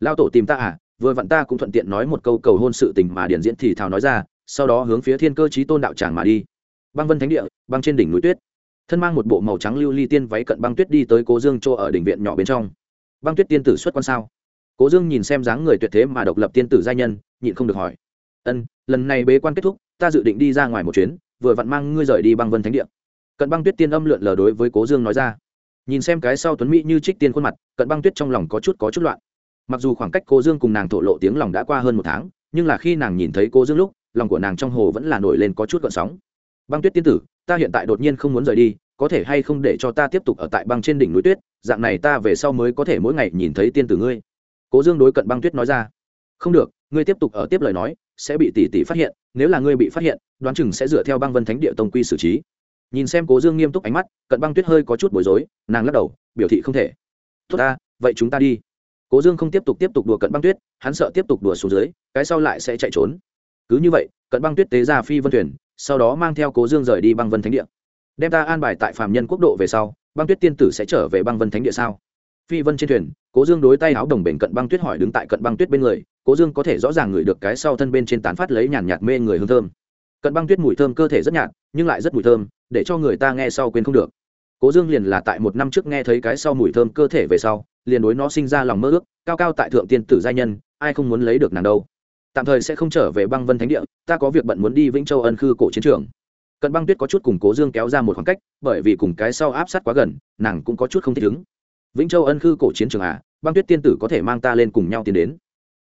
Speaker 1: Lao tổ tìm ta à? Vừa vặn ta cũng thuận tiện nói một câu cầu hôn sự tình mà điển diễn thì thào nói ra, sau đó hướng phía thiên cơ trí tôn đạo tràng mà đi. Băng vân thánh địa, băng trên đỉnh núi tuyết. Thân mang một bộ màu trắng lưu ly tiên váy cận băng tuyết đi tới cố dương chỗ ở đỉnh viện nhỏ bên trong. Băng tuyết tiên tử xuất quan sao? Cố dương nhìn xem dáng người tuyệt thế mà độc lập tiên tử giai nhân, nhịn không được hỏi. Ân, lần này bế quan kết thúc, ta dự định đi ra ngoài một chuyến, vừa vặn mang ngươi rời đi băng vân thánh địa. Cận băng tuyết tiên âm lượn lờ đối với cố dương nói ra. Nhìn xem cái sau tuấn mỹ như trích tiên khuôn mặt, cận băng tuyết trong lòng có chút có chút loạn. Mặc dù khoảng cách cố dương cùng nàng thổ lộ tiếng lòng đã qua hơn một tháng, nhưng là khi nàng nhìn thấy cố dương lúc, lòng của nàng trong hồ vẫn là nổi lên có chút gợn sóng. Băng tuyết tiên tử, ta hiện tại đột nhiên không muốn rời đi, có thể hay không để cho ta tiếp tục ở tại băng trên đỉnh núi tuyết, dạng này ta về sau mới có thể mỗi ngày nhìn thấy tiên tử ngươi cố dương đối cận băng tuyết nói ra. Không được, ngươi tiếp tục ở tiếp lời nói, sẽ bị tỷ tỷ phát hiện, nếu là ngươi bị phát hiện, đoán chừng sẽ dựa theo băng vân thánh địa tông quy xử trí. Nhìn xem cố dương nghiêm túc ánh mắt, cận băng tuyết hơi có chút bối rối, nàng lắc đầu, biểu thị không thể. Tốt ta, vậy chúng ta đi. Cố dương không tiếp tục tiếp tục đùa cận băng tuyết, hắn sợ tiếp tục đùa xuống dưới, cái sau lại sẽ chạy trốn. Cứ như vậy, cận băng tuyết tế ra phi vân thuyền, sau đó mang theo cố dương rời đi băng vân thánh địa. Đem ta an bài tại phạm nhân quốc độ về sau, băng tuyết tiên tử sẽ trở về băng vân thánh địa sao? Phi vân trên thuyền, cố dương đối tay áo đồng bền cận băng tuyết hỏi đứng tại cận băng tuyết bên người, cố dương có thể rõ ràng ngửi được cái sau thân bên trên tán phát lấy nhàn nhạt mê người hương thơm. Cận băng tuyết mùi thơm cơ thể rất nhạt, nhưng lại rất mùi thơm, để cho người ta nghe sau quên không được. Cố dương liền là tại một năm trước nghe thấy cái sau mùi thơm cơ thể về sau, liền đối nó sinh ra lòng mơ ước, cao cao tại thượng tiên tử giai nhân, ai không muốn lấy được nàng đâu. Tạm thời sẽ không trở về băng vân thánh địa, ta có việc bận muốn đi vĩnh châu ân khư cổ chiến trường. Cận băng tuyết có chút cùng cố dương kéo ra một khoảng cách, bởi vì cùng cái sau áp sát quá gần, nàng cũng có chút không thích ứng vĩnh châu ân khư cổ chiến trường à băng tuyết tiên tử có thể mang ta lên cùng nhau tiến đến.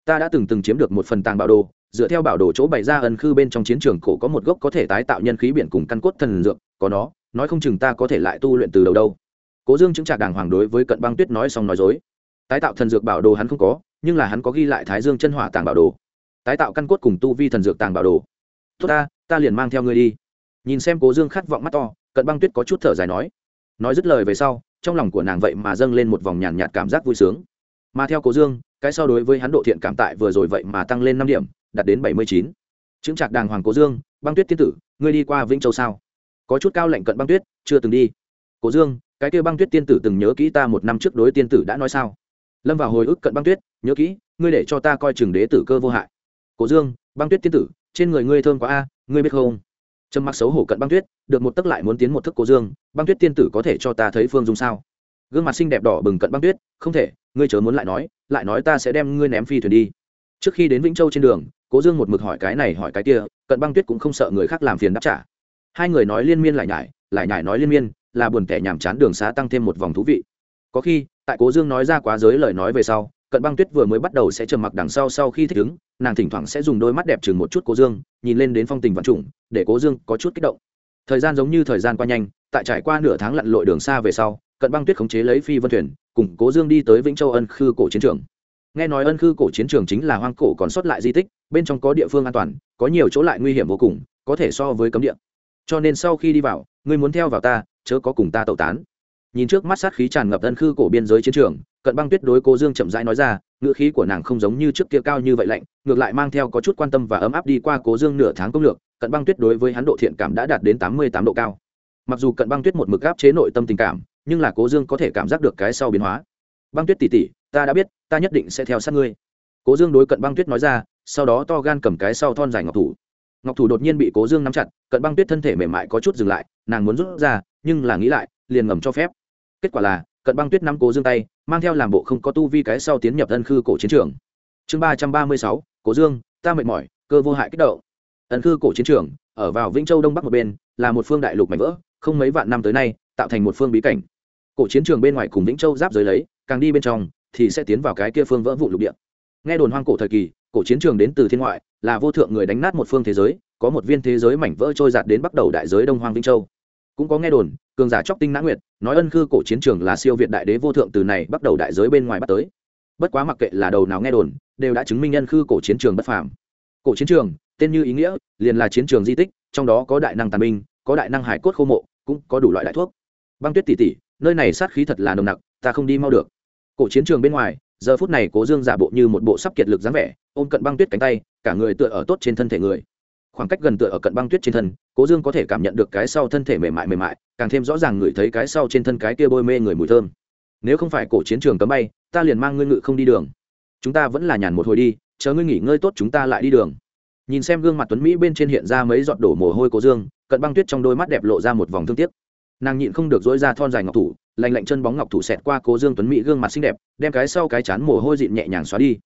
Speaker 1: Ta đã từng từng chiếm được một phần tàng bảo đồ, dựa theo bảo đồ chỗ bày ra ân khư bên trong chiến trường cổ có một gốc có thể tái tạo nhân khí biển cùng căn cốt thần dược, có nó, nói không chừng ta có thể lại tu luyện từ đầu đâu. Cố dương chứng trả đàng hoàng đối với cận băng tuyết nói xong nói dối. Tái tạo thần dược bảo đồ hắn không có, nhưng là hắn có ghi lại thái dương chân hỏa tàng bảo đồ. Tái tạo căn cốt cùng tu vi thần dược tàng bảo đồ. Tốt ta ta liền mang theo ngươi đi. Nhìn xem cố dương khát vọng mắt to, cận băng tuyết có chút thở dài nói. Nói dứt lời về sau trong lòng của nàng vậy mà dâng lên một vòng nhàn nhạt cảm giác vui sướng. Mà theo cố dương, cái so đối với hắn độ thiện cảm tại vừa rồi vậy mà tăng lên năm điểm, đạt đến bảy mươi chín. Chứng trạc đàng hoàng cố dương, băng tuyết tiên tử, ngươi đi qua vĩnh châu sao? Có chút cao lệnh cận băng tuyết, chưa từng đi. Cố dương, cái kêu băng tuyết tiên tử từng nhớ kỹ ta một năm trước đối tiên tử đã nói sao? Lâm vào hồi ức cận băng tuyết, nhớ kỹ, ngươi để cho ta coi chừng đế tử cơ vô hại. Cố dương, băng tuyết tiên tử, trên người ngươi thơm quá a, ngươi biết không? Trầm mặc xấu hổ cận băng tuyết, được một tấc lại muốn tiến một thức cố dương, băng tuyết tiên tử có thể cho ta thấy phương dung sao? Gương mặt xinh đẹp đỏ bừng cận băng tuyết, không thể, ngươi chớ muốn lại nói lại nói ta sẽ đem ngươi ném phi thuyền đi. Trước khi đến vĩnh châu trên đường cố dương một mực hỏi cái này hỏi cái kia, cận băng tuyết cũng không sợ người khác làm phiền đáp trả. Hai người nói liên miên lại nhải lại nhải nói liên miên, là buồn tẻ nhàm chán đường xá tăng thêm một vòng thú vị. Có khi, tại cố dương nói ra quá giới lời nói về sau cận băng tuyết vừa mới bắt đầu sẽ trầm mặc đằng sau sau khi thích ứng, nàng thỉnh thoảng sẽ dùng đôi mắt đẹp chừng một chút cố dương, nhìn lên đến phong tình văn trùng, để cố dương có chút kích động. Thời gian giống như thời gian qua nhanh, tại trải qua nửa tháng lặn lội đường xa về sau, cận băng tuyết khống chế lấy phi vân thuyền, cùng cố dương đi tới vĩnh châu ân khư cổ chiến trường. Nghe nói ân khư cổ chiến trường chính là hoang cổ còn sót lại di tích, bên trong có địa phương an toàn, có nhiều chỗ lại nguy hiểm vô cùng, có thể so với cấm địa. Cho nên sau khi đi vào, ngươi muốn theo vào ta, chớ có cùng ta tẩu tán nhìn trước mắt sát khí tràn ngập ân khư cổ biên giới chiến trường, cận băng tuyết đối cố dương chậm rãi nói ra, ngữ khí của nàng không giống như trước kia cao như vậy lạnh, ngược lại mang theo có chút quan tâm và ấm áp đi qua cố dương nửa tháng công lược, cận băng tuyết đối với hắn độ thiện cảm đã đạt đến tám mươi tám độ cao. Mặc dù cận băng tuyết một mực áp chế nội tâm tình cảm, nhưng là cố dương có thể cảm giác được cái sau biến hóa. Băng tuyết tỉ tỉ ta đã biết, ta nhất định sẽ theo sát ngươi. Cố dương đối cận băng tuyết nói ra, sau đó to gan cầm cái sau thon dài ngọc thủ. Ngọc thủ đột nhiên bị cố dương nắm chặt, cận băng tuyết thân thể mềm mại có chút dừng lại, nàng muốn rút ra, nhưng là nghĩ lại, liền ngầm cho phép kết quả là, cận băng tuyết năm cố dương tay, mang theo làm bộ không có tu vi cái sau tiến nhập ân khư cổ chiến trường. Chương ba trăm ba mươi sáu, cố dương, ta mệt mỏi, cơ vô hại kích động. Ân khư cổ chiến trường, ở vào vĩnh châu đông bắc một bên, là một phương đại lục mảnh vỡ, không mấy vạn năm tới nay, tạo thành một phương bí cảnh. Cổ chiến trường bên ngoài cùng vĩnh châu giáp giới lấy, càng đi bên trong, thì sẽ tiến vào cái kia phương vỡ vụ lục địa. Nghe đồn hoang cổ thời kỳ, cổ chiến trường đến từ thiên ngoại, là vô thượng người đánh nát một phương thế giới, có một viên thế giới mảnh vỡ trôi giạt đến bắt đầu đại giới đông hoang vĩnh châu cũng có nghe đồn, cường giả chóc tinh nã nguyệt, nói ân khư cổ chiến trường là siêu việt đại đế vô thượng từ này bắt đầu đại giới bên ngoài bắt tới. Bất quá mặc kệ là đầu nào nghe đồn, đều đã chứng minh ân khư cổ chiến trường bất phàm. Cổ chiến trường, tên như ý nghĩa, liền là chiến trường di tích, trong đó có đại năng tàn binh, có đại năng hải cốt khô mộ, cũng có đủ loại đại thuốc. Băng tuyết tỉ tỉ nơi này sát khí thật là nồng nặc, ta không đi mau được. Cổ chiến trường bên ngoài, giờ phút này cố dương giả bộ như một bộ sắp kiệt lực dáng vẻ, ôm cận băng tuyết cánh tay, cả người tựa ở tốt trên thân thể người khoảng cách gần tựa ở cận băng tuyết trên thân, cố dương có thể cảm nhận được cái sau thân thể mềm mại mềm mại, càng thêm rõ ràng ngửi thấy cái sau trên thân cái kia bôi mê người mùi thơm. Nếu không phải cổ chiến trường cấm bay, ta liền mang ngươi ngự không đi đường. Chúng ta vẫn là nhàn một hồi đi, chờ ngươi nghỉ ngơi tốt chúng ta lại đi đường. Nhìn xem gương mặt tuấn mỹ bên trên hiện ra mấy giọt đổ mồ hôi cố dương, cận băng tuyết trong đôi mắt đẹp lộ ra một vòng thương tiếc. Nàng nhịn không được dỗi ra thon dài ngọc thủ lành lạnh chân bóng ngọc thủ xẹt qua cố dương tuấn mỹ gương mặt xinh đẹp, đem cái sau cái chán mồ hôi dịn nhẹ nhàng xóa đi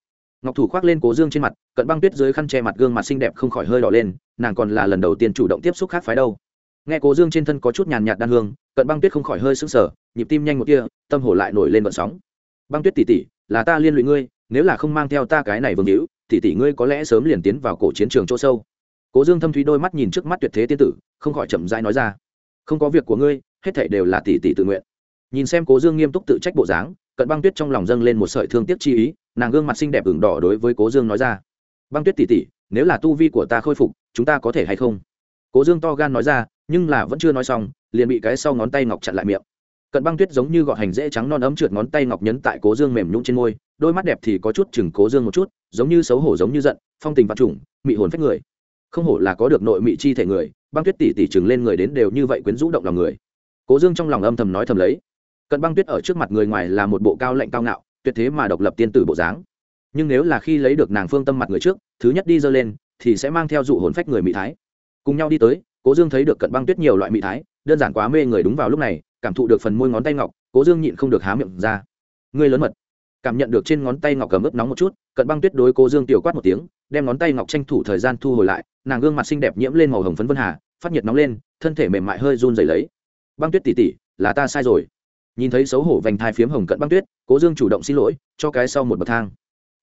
Speaker 1: ngọc thủ khoác lên cố dương trên mặt, cận băng tuyết dưới khăn che mặt gương mặt xinh đẹp không khỏi hơi đỏ lên, nàng còn là lần đầu tiên chủ động tiếp xúc khác phái đâu. Nghe cố dương trên thân có chút nhàn nhạt đan hương, cận băng tuyết không khỏi hơi sững sờ, nhịp tim nhanh một kia tâm hồ lại nổi lên vận sóng. Băng tuyết tỉ tỉ là ta liên lụy ngươi, nếu là không mang theo ta cái này vương hữu tỉ tỉ ngươi có lẽ sớm liền tiến vào cổ chiến trường chỗ sâu. Cố dương thâm thúy đôi mắt nhìn trước mắt tuyệt thế tiên tử, không khỏi chậm rãi nói ra. Không có việc của ngươi, hết thảy đều là tỷ tỷ tự nguyện. Nhìn xem cố dương nghiêm túc tự trách bộ dáng, cận băng tuyết trong lòng dâng lên một sợi thương tiếc chi ý nàng gương mặt xinh đẹp ửng đỏ đối với cố dương nói ra. Băng tuyết tỷ tỷ, nếu là tu vi của ta khôi phục, chúng ta có thể hay không? Cố dương to gan nói ra, nhưng là vẫn chưa nói xong, liền bị cái sau ngón tay ngọc chặn lại miệng. Cận băng tuyết giống như gọt hành dễ trắng non ấm trượt ngón tay ngọc nhấn tại cố dương mềm nhũng trên môi, đôi mắt đẹp thì có chút chừng cố dương một chút, giống như xấu hổ giống như giận, phong tình vật chủng mị hồn phách người. Không hổ là có được nội mị chi thể người, băng tuyết tỷ tỷ chừng lên người đến đều như vậy quyến rũ động lòng người. Cố dương trong lòng âm thầm nói thầm lấy. Cận băng tuyết ở trước mặt người ngoài là một bộ cao lệnh cao ngạo tuyệt thế mà độc lập tiên tử bộ dáng. Nhưng nếu là khi lấy được nàng phương tâm mặt người trước, thứ nhất đi dơ lên, thì sẽ mang theo dụ hồn phách người mỹ thái. Cùng nhau đi tới, cố dương thấy được cận băng tuyết nhiều loại mỹ thái, đơn giản quá mê người đúng vào lúc này, cảm thụ được phần môi ngón tay ngọc, cố dương nhịn không được há miệng ra. Ngươi lớn mật. Cảm nhận được trên ngón tay ngọc cầm ướp nóng một chút, cận băng tuyết đối cố dương tiểu quát một tiếng, đem ngón tay ngọc tranh thủ thời gian thu hồi lại, nàng gương mặt xinh đẹp nhiễm lên màu hồng phấn vân hà, phát nhiệt nóng lên, thân thể mềm mại hơi run dày lấy. Băng tuyết tỉ tỉ là ta sai rồi nhìn thấy xấu hổ vành thai phiếm hồng cận băng tuyết, cố dương chủ động xin lỗi, cho cái sau một bậc thang.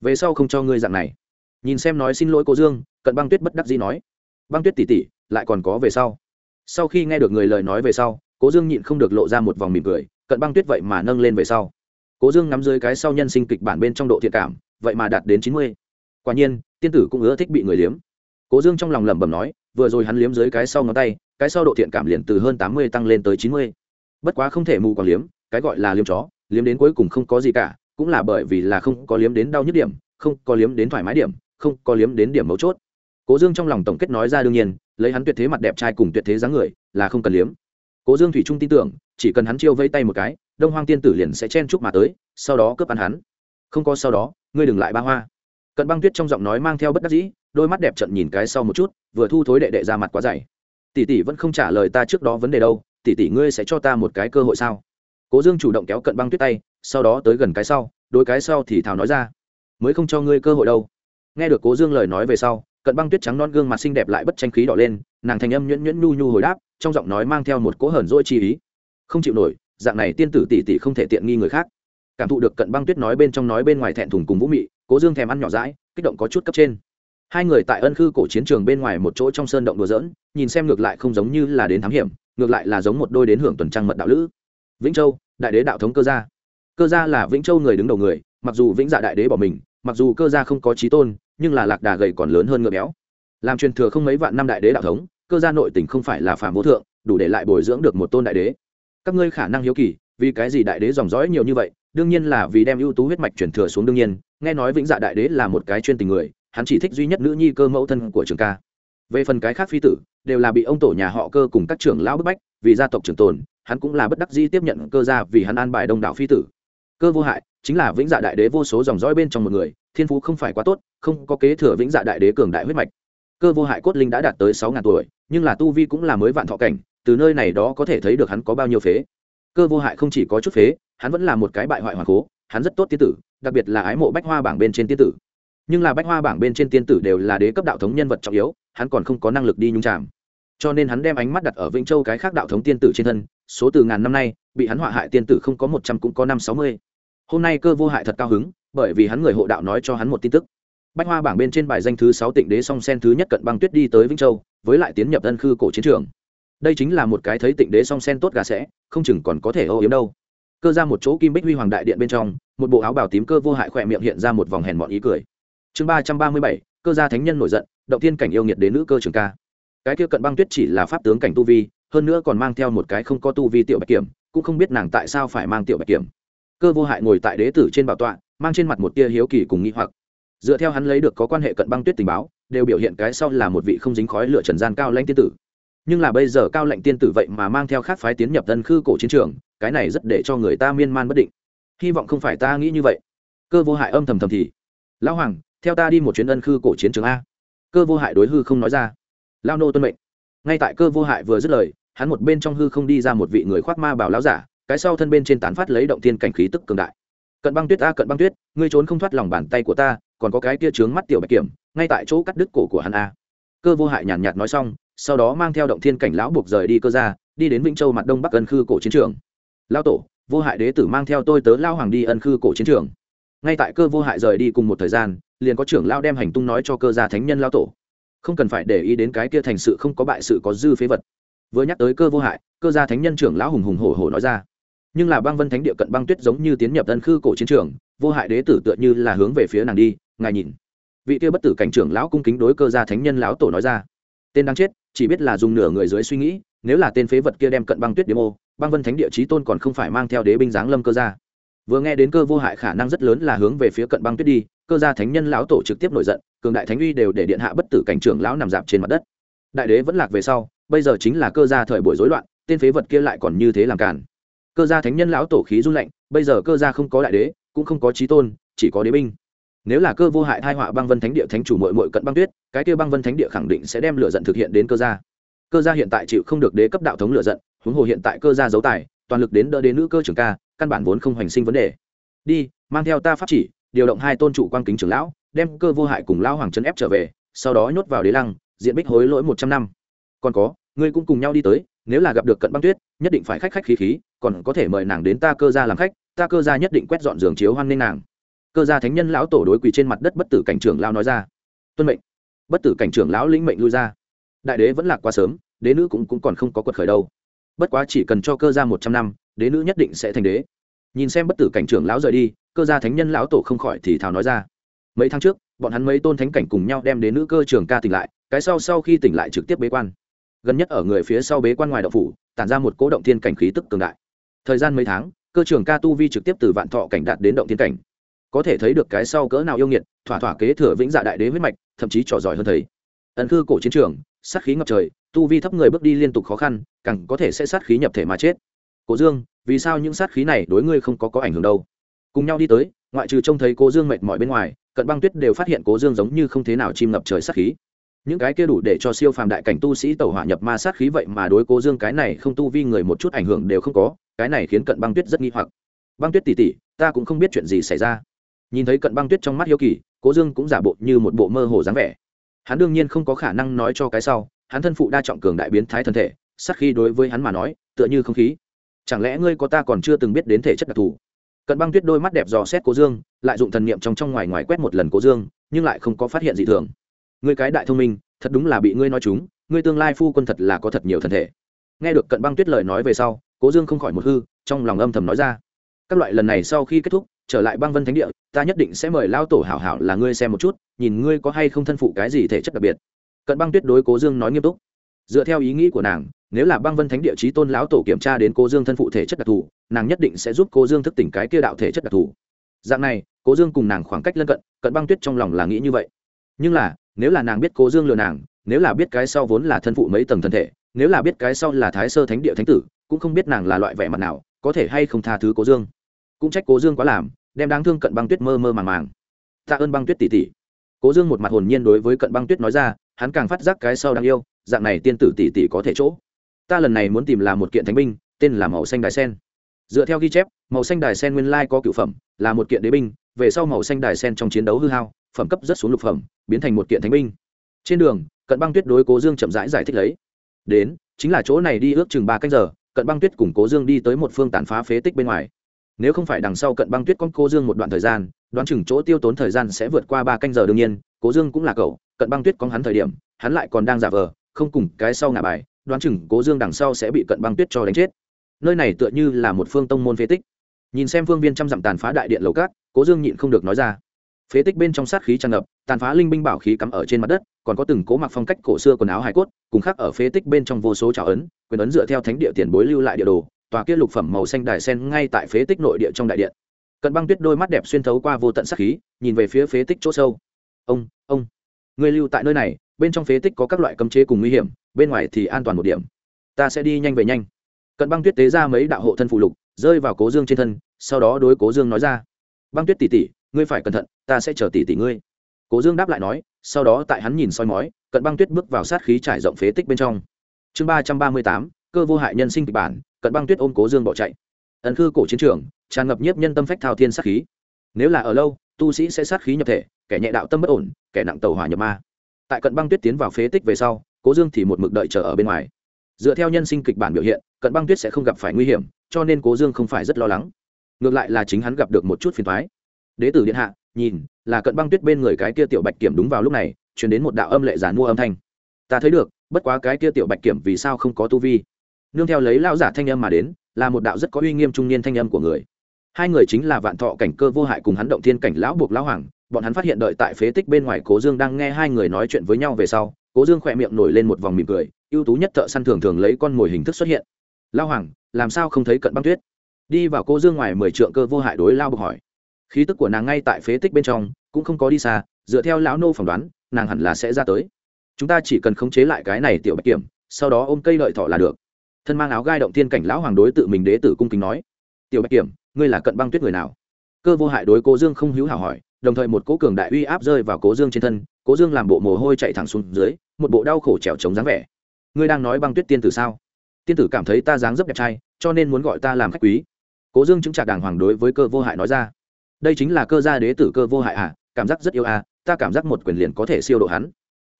Speaker 1: Về sau không cho ngươi dạng này. Nhìn xem nói xin lỗi cô dương, cận băng tuyết bất đắc dĩ nói. Băng tuyết tỉ tỉ, lại còn có về sau. Sau khi nghe được người lời nói về sau, cố dương nhịn không được lộ ra một vòng mỉm cười, cận băng tuyết vậy mà nâng lên về sau. Cố dương nắm dưới cái sau nhân sinh kịch bản bên trong độ thiện cảm, vậy mà đạt đến chín mươi. Quả nhiên, tiên tử cũng ưa thích bị người liếm. Cố dương trong lòng lẩm bẩm nói, vừa rồi hắn liếm dưới cái sau ngón tay, cái sau độ thiện cảm liền từ hơn tám mươi tăng lên tới chín mươi. Bất quá không thể mù còn liếm cái gọi là liếm chó, liếm đến cuối cùng không có gì cả, cũng là bởi vì là không có liếm đến đau nhức điểm, không có liếm đến thoải mái điểm, không có liếm đến điểm mấu chốt. Cố dương trong lòng tổng kết nói ra đương nhiên, lấy hắn tuyệt thế mặt đẹp trai cùng tuyệt thế dáng người, là không cần liếm. Cố dương thủy trung tin tưởng, chỉ cần hắn chiêu vây tay một cái, đông hoang tiên tử liền sẽ chen chúc mà tới, sau đó cướp ăn hắn. Không có sau đó, ngươi đừng lại ba hoa. Cận băng tuyết trong giọng nói mang theo bất đắc dĩ, đôi mắt đẹp trận nhìn cái sau một chút, vừa thu thối đệ đệ ra mặt quá dày. Tỷ tỷ vẫn không trả lời ta trước đó vấn đề đâu, tỷ tỷ ngươi sẽ cho ta một cái cơ hội sao? Cố dương chủ động kéo cận băng tuyết tay, sau đó tới gần cái sau đôi cái sau thì thảo nói ra, mới không cho ngươi cơ hội đâu. Nghe được cố dương lời nói về sau, cận băng tuyết trắng non gương mặt xinh đẹp lại bất tranh khí đỏ lên, nàng thành âm nhuyễn nhuyễn nhu nhu hồi đáp, trong giọng nói mang theo một cỗ hờn dỗi chi ý. Không chịu nổi, dạng này tiên tử tỷ tỷ không thể tiện nghi người khác. Cảm thụ được cận băng tuyết nói bên trong nói bên ngoài thẹn thùng cùng vũ mị, cố dương thèm ăn nhỏ rãi kích động có chút cấp trên. Hai người tại ân khư cổ chiến trường bên ngoài một chỗ trong sơn động đùa dỡn nhìn xem ngược lại không giống như là đến thám hiểm, ngược lại là giống một đôi đến hưởng tuần trăng mật đạo lữ vĩnh châu, đại đế đạo thống cơ gia. Cơ gia là vĩnh châu người đứng đầu người, mặc dù vĩnh dạ đại đế bỏ mình, mặc dù cơ gia không có trí tôn, nhưng là lạc đà gầy còn lớn hơn ngựa béo. Làm truyền thừa không mấy vạn năm đại đế đạo thống, cơ gia nội tình không phải là phạm vô thượng, đủ để lại bồi dưỡng được một tôn đại đế. Các ngươi khả năng hiếu kỳ, vì cái gì đại đế dòng dõi nhiều như vậy, đương nhiên là vì đem ưu tú huyết mạch truyền thừa xuống đương nhiên, nghe nói vĩnh dạ đại đế là một cái chuyên tình người, hắn chỉ thích duy nhất nữ nhi cơ mẫu thân của trường ca. Về phần cái khác phi tử, đều là bị ông tổ nhà họ cơ cùng các trưởng lão bức bách, vì gia tộc trường tồn hắn cũng là bất đắc dĩ tiếp nhận cơ gia vì hắn an bài đông đảo phi tử. Cơ vô hại, chính là vĩnh dạ đại đế vô số dòng dõi bên trong một người, thiên phú không phải quá tốt, không có kế thừa vĩnh dạ đại đế cường đại huyết mạch. Cơ vô hại cốt linh đã đạt tới sáu ngàn tuổi, nhưng là tu vi cũng là mới vạn thọ cảnh, từ nơi này đó có thể thấy được hắn có bao nhiêu phế. Cơ vô hại không chỉ có chút phế, hắn vẫn là một cái bại hoại hoàng cố, hắn rất tốt tiên tử, đặc biệt là ái mộ bách hoa bảng bên trên tiên tử. Nhưng là bách hoa bảng bên trên tiên tử đều là đế cấp đạo thống nhân vật trọng yếu, hắn còn không có năng lực đi nhung tràm cho nên hắn đem ánh mắt đặt ở vĩnh châu cái khác đạo thống tiên tử trên thân, số từ ngàn năm nay, bị hắn họa hại tiên tử không có một trăm cũng có năm sáu mươi. Hôm nay cơ vô hại thật cao hứng, bởi vì hắn người hộ đạo nói cho hắn một tin tức. Bách hoa bảng bên trên bài danh thứ sáu tịnh đế song sen thứ nhất cận băng tuyết đi tới vĩnh châu, với lại tiến nhập tân khư cổ chiến trường. Đây chính là một cái thấy tịnh đế song sen tốt gà sẽ, không chừng còn có thể âu yếm đâu. Cơ ra một chỗ kim bích huy hoàng đại điện bên trong, một bộ áo bào tím cơ vô hại khỏe miệng hiện ra một vòng hèn mọn ý cười. Chương ba trăm ba mươi bảy, cơ gia thánh nhân nổi giận, động thiên cảnh yêu nghiệt đến nữ cơ trường ca cái kia cận băng tuyết chỉ là pháp tướng cảnh tu vi, hơn nữa còn mang theo một cái không có tu vi tiểu bạch kiểm, cũng không biết nàng tại sao phải mang tiểu bạch kiểm. Cơ vô hại ngồi tại đế tử trên bảo tọa, mang trên mặt một tia hiếu kỳ cùng nghĩ hoặc. Dựa theo hắn lấy được có quan hệ cận băng tuyết tình báo, đều biểu hiện cái sau là một vị không dính khói lửa trần gian cao lanh tiên tử. Nhưng là bây giờ cao lệnh tiên tử vậy mà mang theo khác phái tiến nhập tân khư cổ chiến trường, cái này rất để cho người ta miên man bất định. Hy vọng không phải ta nghĩ như vậy. Cơ vô hại âm thầm thầm thì, lão hoàng, theo ta đi một chuyến ân khư cổ chiến trường a. Cơ vô hại đối hư không nói ra lao nô tuân mệnh. Ngay tại cơ vô hại vừa dứt lời, hắn một bên trong hư không đi ra một vị người khoác ma bảo láo giả, cái sau thân bên trên tán phát lấy động tiên cảnh khí tức cường đại. Cận băng tuyết a, cận băng tuyết, ngươi trốn không thoát lòng bàn tay của ta, còn có cái kia trướng mắt tiểu bạch kiểm, ngay tại chỗ cắt đứt cổ của hắn a. Cơ vô hại nhàn nhạt nói xong, sau đó mang theo động thiên cảnh lão buộc rời đi cơ ra đi đến vĩnh châu mặt đông bắc ân khư cổ chiến trường. Lao tổ, vô hại đế tử mang theo tôi tớ lao hoàng đi ân khư cổ chiến trường. Ngay tại cơ vô hại rời đi cùng một thời gian, liền có trưởng lao đem hành tung nói cho cơ gia thánh nhân lao tổ không cần phải để ý đến cái kia thành sự không có bại sự có dư phế vật. Vừa nhắc tới cơ vô hại, cơ gia thánh nhân trưởng lão hùng hùng hổ hổ nói ra. Nhưng là băng vân thánh địa cận băng tuyết giống như tiến nhập tân khư cổ chiến trường, vô hại đế tử tựa như là hướng về phía nàng đi, ngài nhìn. Vị kia bất tử cảnh trưởng lão cung kính đối cơ gia thánh nhân lão tổ nói ra. Tên đang chết, chỉ biết là dùng nửa người dưới suy nghĩ, nếu là tên phế vật kia đem cận băng tuyết đếm ô, băng vân thánh địa chí tôn còn không phải mang theo đế binh giáng lâm cơ gia. Vừa nghe đến cơ vô hại khả năng rất lớn là hướng về phía cận băng tuyết đi cơ gia thánh nhân lão tổ trực tiếp nổi giận, cường đại thánh uy đều để điện hạ bất tử cảnh trưởng lão nằm dạp trên mặt đất. Đại đế vẫn lạc về sau, bây giờ chính là cơ gia thời buổi rối loạn, tên phế vật kia lại còn như thế làm cản cơ gia thánh nhân lão tổ khí run lạnh, bây giờ cơ gia không có đại đế, cũng không có trí tôn, chỉ có đế binh. Nếu là cơ vô hại thai họa băng vân thánh địa thánh chủ mội mội cận băng tuyết, cái kia băng vân thánh địa khẳng định sẽ đem lựa giận thực hiện đến cơ gia. Cơ gia hiện tại chịu không được đế cấp đạo thống lựa giận, huống hồ hiện tại cơ gia giấu tài, toàn lực đến đỡ đế nữ cơ trưởng ca, căn bản vốn không hoành sinh vấn đề. Đi, mang theo ta pháp chỉ điều động hai tôn trụ quan kính trưởng lão đem cơ vô hại cùng lão hoàng trấn ép trở về sau đó nhốt vào đế lăng diện bích hối lỗi một trăm năm. Còn có ngươi cũng cùng nhau đi tới nếu là gặp được cận băng tuyết nhất định phải khách khách khí khí còn có thể mời nàng đến ta cơ gia làm khách ta cơ gia nhất định quét dọn giường chiếu hoan nghênh nàng. Cơ gia thánh nhân lão tổ đối quỳ trên mặt đất bất tử cảnh trưởng lão nói ra. Tuân mệnh. Bất tử cảnh trưởng lão lĩnh mệnh lui ra. Đại đế vẫn lạc quá sớm đế nữ cũng, cũng còn không có quật khởi đâu. Bất quá chỉ cần cho cơ gia một trăm năm đế nữ nhất định sẽ thành đế. Nhìn xem bất tử cảnh trưởng lão rời đi cơ gia thánh nhân lão tổ không khỏi thì thào nói ra. Mấy tháng trước, bọn hắn mấy tôn thánh cảnh cùng nhau đem đến nữ cơ trường ca tỉnh lại, cái sau sau khi tỉnh lại trực tiếp bế quan. Gần nhất ở người phía sau bế quan ngoài đậu phủ, tản ra một cố động thiên cảnh khí tức cường đại. Thời gian mấy tháng, cơ trường ca tu vi trực tiếp từ vạn thọ cảnh đạt đến động thiên cảnh. Có thể thấy được cái sau cỡ nào yêu nghiệt, thỏa thỏa kế thừa vĩnh dạ đại đế huyết mạch, thậm chí trò giỏi hơn thấy ẩn cư cổ chiến trường, sát khí ngập trời, tu vi thấp người bước đi liên tục khó khăn, càng có thể sẽ sát khí nhập thể mà chết. Cổ dương, vì sao những sát khí này đối ngươi không có có ảnh hưởng đâu? Cùng nhau đi tới, ngoại trừ trông thấy cố dương mệt mỏi bên ngoài, cận băng tuyết đều phát hiện cố dương giống như không thế nào chim ngập trời sát khí. Những cái kia đủ để cho siêu phàm đại cảnh tu sĩ tẩu hỏa nhập ma sát khí vậy mà đối cố dương cái này không tu vi người một chút ảnh hưởng đều không có, cái này khiến cận băng tuyết rất nghi hoặc. Băng tuyết tỉ tỉ ta cũng không biết chuyện gì xảy ra. Nhìn thấy cận băng tuyết trong mắt hiếu kỳ, cố dương cũng giả bộ như một bộ mơ hồ dáng vẻ. Hắn đương nhiên không có khả năng nói cho cái sau, hắn thân phụ đa trọng cường đại biến thái thân thể, sát khi đối với hắn mà nói, tựa như không khí. Chẳng lẽ ngươi có ta còn chưa từng biết đến thể chất đặc thù? Cận băng tuyết đôi mắt đẹp dò xét cố dương, lại dụng thần niệm trong trong ngoài ngoài quét một lần cố dương, nhưng lại không có phát hiện gì thường. Ngươi cái đại thông minh, thật đúng là bị ngươi nói chúng, ngươi tương lai phu quân thật là có thật nhiều thân thể. Nghe được cận băng tuyết lời nói về sau, cố dương không khỏi một hư, trong lòng âm thầm nói ra. Các loại lần này sau khi kết thúc, trở lại băng vân thánh địa, ta nhất định sẽ mời lao tổ hảo hảo là ngươi xem một chút, nhìn ngươi có hay không thân phụ cái gì thể chất đặc biệt. Cận băng tuyết đối cố dương nói nghiêm túc. Dựa theo ý nghĩ của nàng nếu là băng vân thánh địa chí tôn lão tổ kiểm tra đến cô dương thân phụ thể chất đặc thù, nàng nhất định sẽ giúp cô dương thức tỉnh cái kia đạo thể chất đặc thù. Dạng này cô dương cùng nàng khoảng cách lân cận cận băng tuyết trong lòng là nghĩ như vậy. Nhưng là, nếu là nàng biết cô dương lừa nàng, nếu là biết cái sau vốn là thân phụ mấy tầng thân thể, nếu là biết cái sau là thái sơ thánh địa thánh tử, cũng không biết nàng là loại vẻ mặt nào, có thể hay không tha thứ cô dương. Cũng trách cô dương quá làm, đem đáng thương cận băng tuyết mơ mơ màng màng. Tạ ơn băng tuyết tỉ tỉ cố dương một mặt hồn nhiên đối với cận băng tuyết nói ra, hắn càng phát giác cái sau đang yêu, dạng này tiên tử tỷ tỷ có thể chỗ ta lần này muốn tìm là một kiện thánh binh tên là màu xanh đài sen. Dựa theo ghi chép màu xanh đài sen nguyên lai có cựu phẩm là một kiện đế binh về sau màu xanh đài sen trong chiến đấu hư hao phẩm cấp rất xuống lục phẩm biến thành một kiện thánh binh. Trên đường cận băng tuyết đối cố dương chậm rãi giải, giải thích lấy. Đến chính là chỗ này đi ước chừng ba canh giờ cận băng tuyết cùng cố dương đi tới một phương tàn phá phế tích bên ngoài. Nếu không phải đằng sau cận băng tuyết con cố dương một đoạn thời gian đoán chừng chỗ tiêu tốn thời gian sẽ vượt qua ba canh giờ đương nhiên cố dương cũng là cậu cận băng tuyết có hắn thời điểm hắn lại còn đang giả vờ không cùng cái sau ngả bài đoán chừng cố dương đằng sau sẽ bị cận băng tuyết cho đánh chết. Nơi này tựa như là một phương tông môn phế tích. Nhìn xem phương viên trăm dặm tàn phá đại điện lầu cát, cố dương nhịn không được nói ra. Phế tích bên trong sát khí tràn ngập, tàn phá linh binh bảo khí cắm ở trên mặt đất, còn có từng cố mặc phong cách cổ xưa quần áo hải cốt, cùng khác ở phế tích bên trong vô số trào ấn, quyền ấn dựa theo thánh địa tiền bối lưu lại địa đồ, tòa kia lục phẩm màu xanh đài sen ngay tại phế tích nội địa trong đại điện. Cận băng tuyết đôi mắt đẹp xuyên thấu qua vô tận sát khí, nhìn về phía phế tích chỗ sâu. Ông ông, người lưu tại nơi này bên trong phế tích có các loại cấm chế cùng nguy hiểm, bên ngoài thì an toàn một điểm. Ta sẽ đi nhanh về nhanh. Cận băng tuyết tế ra mấy đạo hộ thân phụ lục, rơi vào cố dương trên thân, sau đó đối cố dương nói ra. Băng tuyết tỉ tỉ ngươi phải cẩn thận, ta sẽ chờ tỉ tỉ ngươi. Cố dương đáp lại nói, sau đó tại hắn nhìn soi mói, cận băng tuyết bước vào sát khí trải rộng phế tích bên trong. Chương ba trăm ba mươi tám, cơ vô hại nhân sinh kịch bản, cận băng tuyết ôm cố dương bỏ chạy. Ẩn khư cổ chiến trường, tràn ngập nhiếp nhân tâm phách thao thiên sát khí. Nếu là ở lâu, tu sĩ sẽ sát khí nhập thể, kẻ nhẹ đạo tâm bất ổn, kẻ nặng tàu hỏa nhập ma tại cận băng tuyết tiến vào phế tích về sau, cố dương thì một mực đợi chờ ở bên ngoài. Dựa theo nhân sinh kịch bản biểu hiện, cận băng tuyết sẽ không gặp phải nguy hiểm, cho nên cố dương không phải rất lo lắng. Ngược lại là chính hắn gặp được một chút phiền thoái đế tử điện hạ, nhìn, là cận băng tuyết bên người cái kia tiểu bạch kiểm đúng vào lúc này chuyển đến một đạo âm lệ giản mua âm thanh. Ta thấy được, bất quá cái kia tiểu bạch kiểm vì sao không có tu vi? Nương theo lấy lao giả thanh âm mà đến, là một đạo rất có uy nghiêm trung niên thanh âm của người. Hai người chính là vạn thọ cảnh cơ vô hại cùng hắn động thiên cảnh lão buộc lão hoàng bọn hắn phát hiện đợi tại phế tích bên ngoài cố dương đang nghe hai người nói chuyện với nhau về sau, cố dương khỏe miệng nổi lên một vòng mỉm cười, ưu tú nhất thợ săn thường thường lấy con mồi hình thức xuất hiện. Lao hoàng, làm sao không thấy cận băng tuyết? Đi vào cố dương ngoài mười trượng cơ vô hại đối lao bộc hỏi. Khí tức của nàng ngay tại phế tích bên trong, cũng không có đi xa, dựa theo lão nô phỏng đoán, nàng hẳn là sẽ ra tới. Chúng ta chỉ cần khống chế lại cái này tiểu bạch kiểm, sau đó ôm cây lợi thọ là được. Thân mang áo gai động thiên cảnh lão hoàng đối tự mình đế tử cung kính nói. Tiểu bạch kiểm, ngươi là cận băng tuyết người nào? Cơ vô hại đối cố dương không hữu hảo hỏi đồng thời một cố cường đại uy áp rơi vào cố dương trên thân, cố dương làm bộ mồ hôi chạy thẳng xuống dưới, một bộ đau khổ trèo chống dáng vẻ. Ngươi đang nói băng tuyết tiên tử sao? Tiên tử cảm thấy ta dáng rất đẹp trai, cho nên muốn gọi ta làm khách quý. Cố dương chứng trả đàng hoàng đối với cơ vô hại nói ra. Đây chính là cơ gia đế tử cơ vô hại à cảm giác rất yêu à ta cảm giác một quyền liền có thể siêu độ hắn.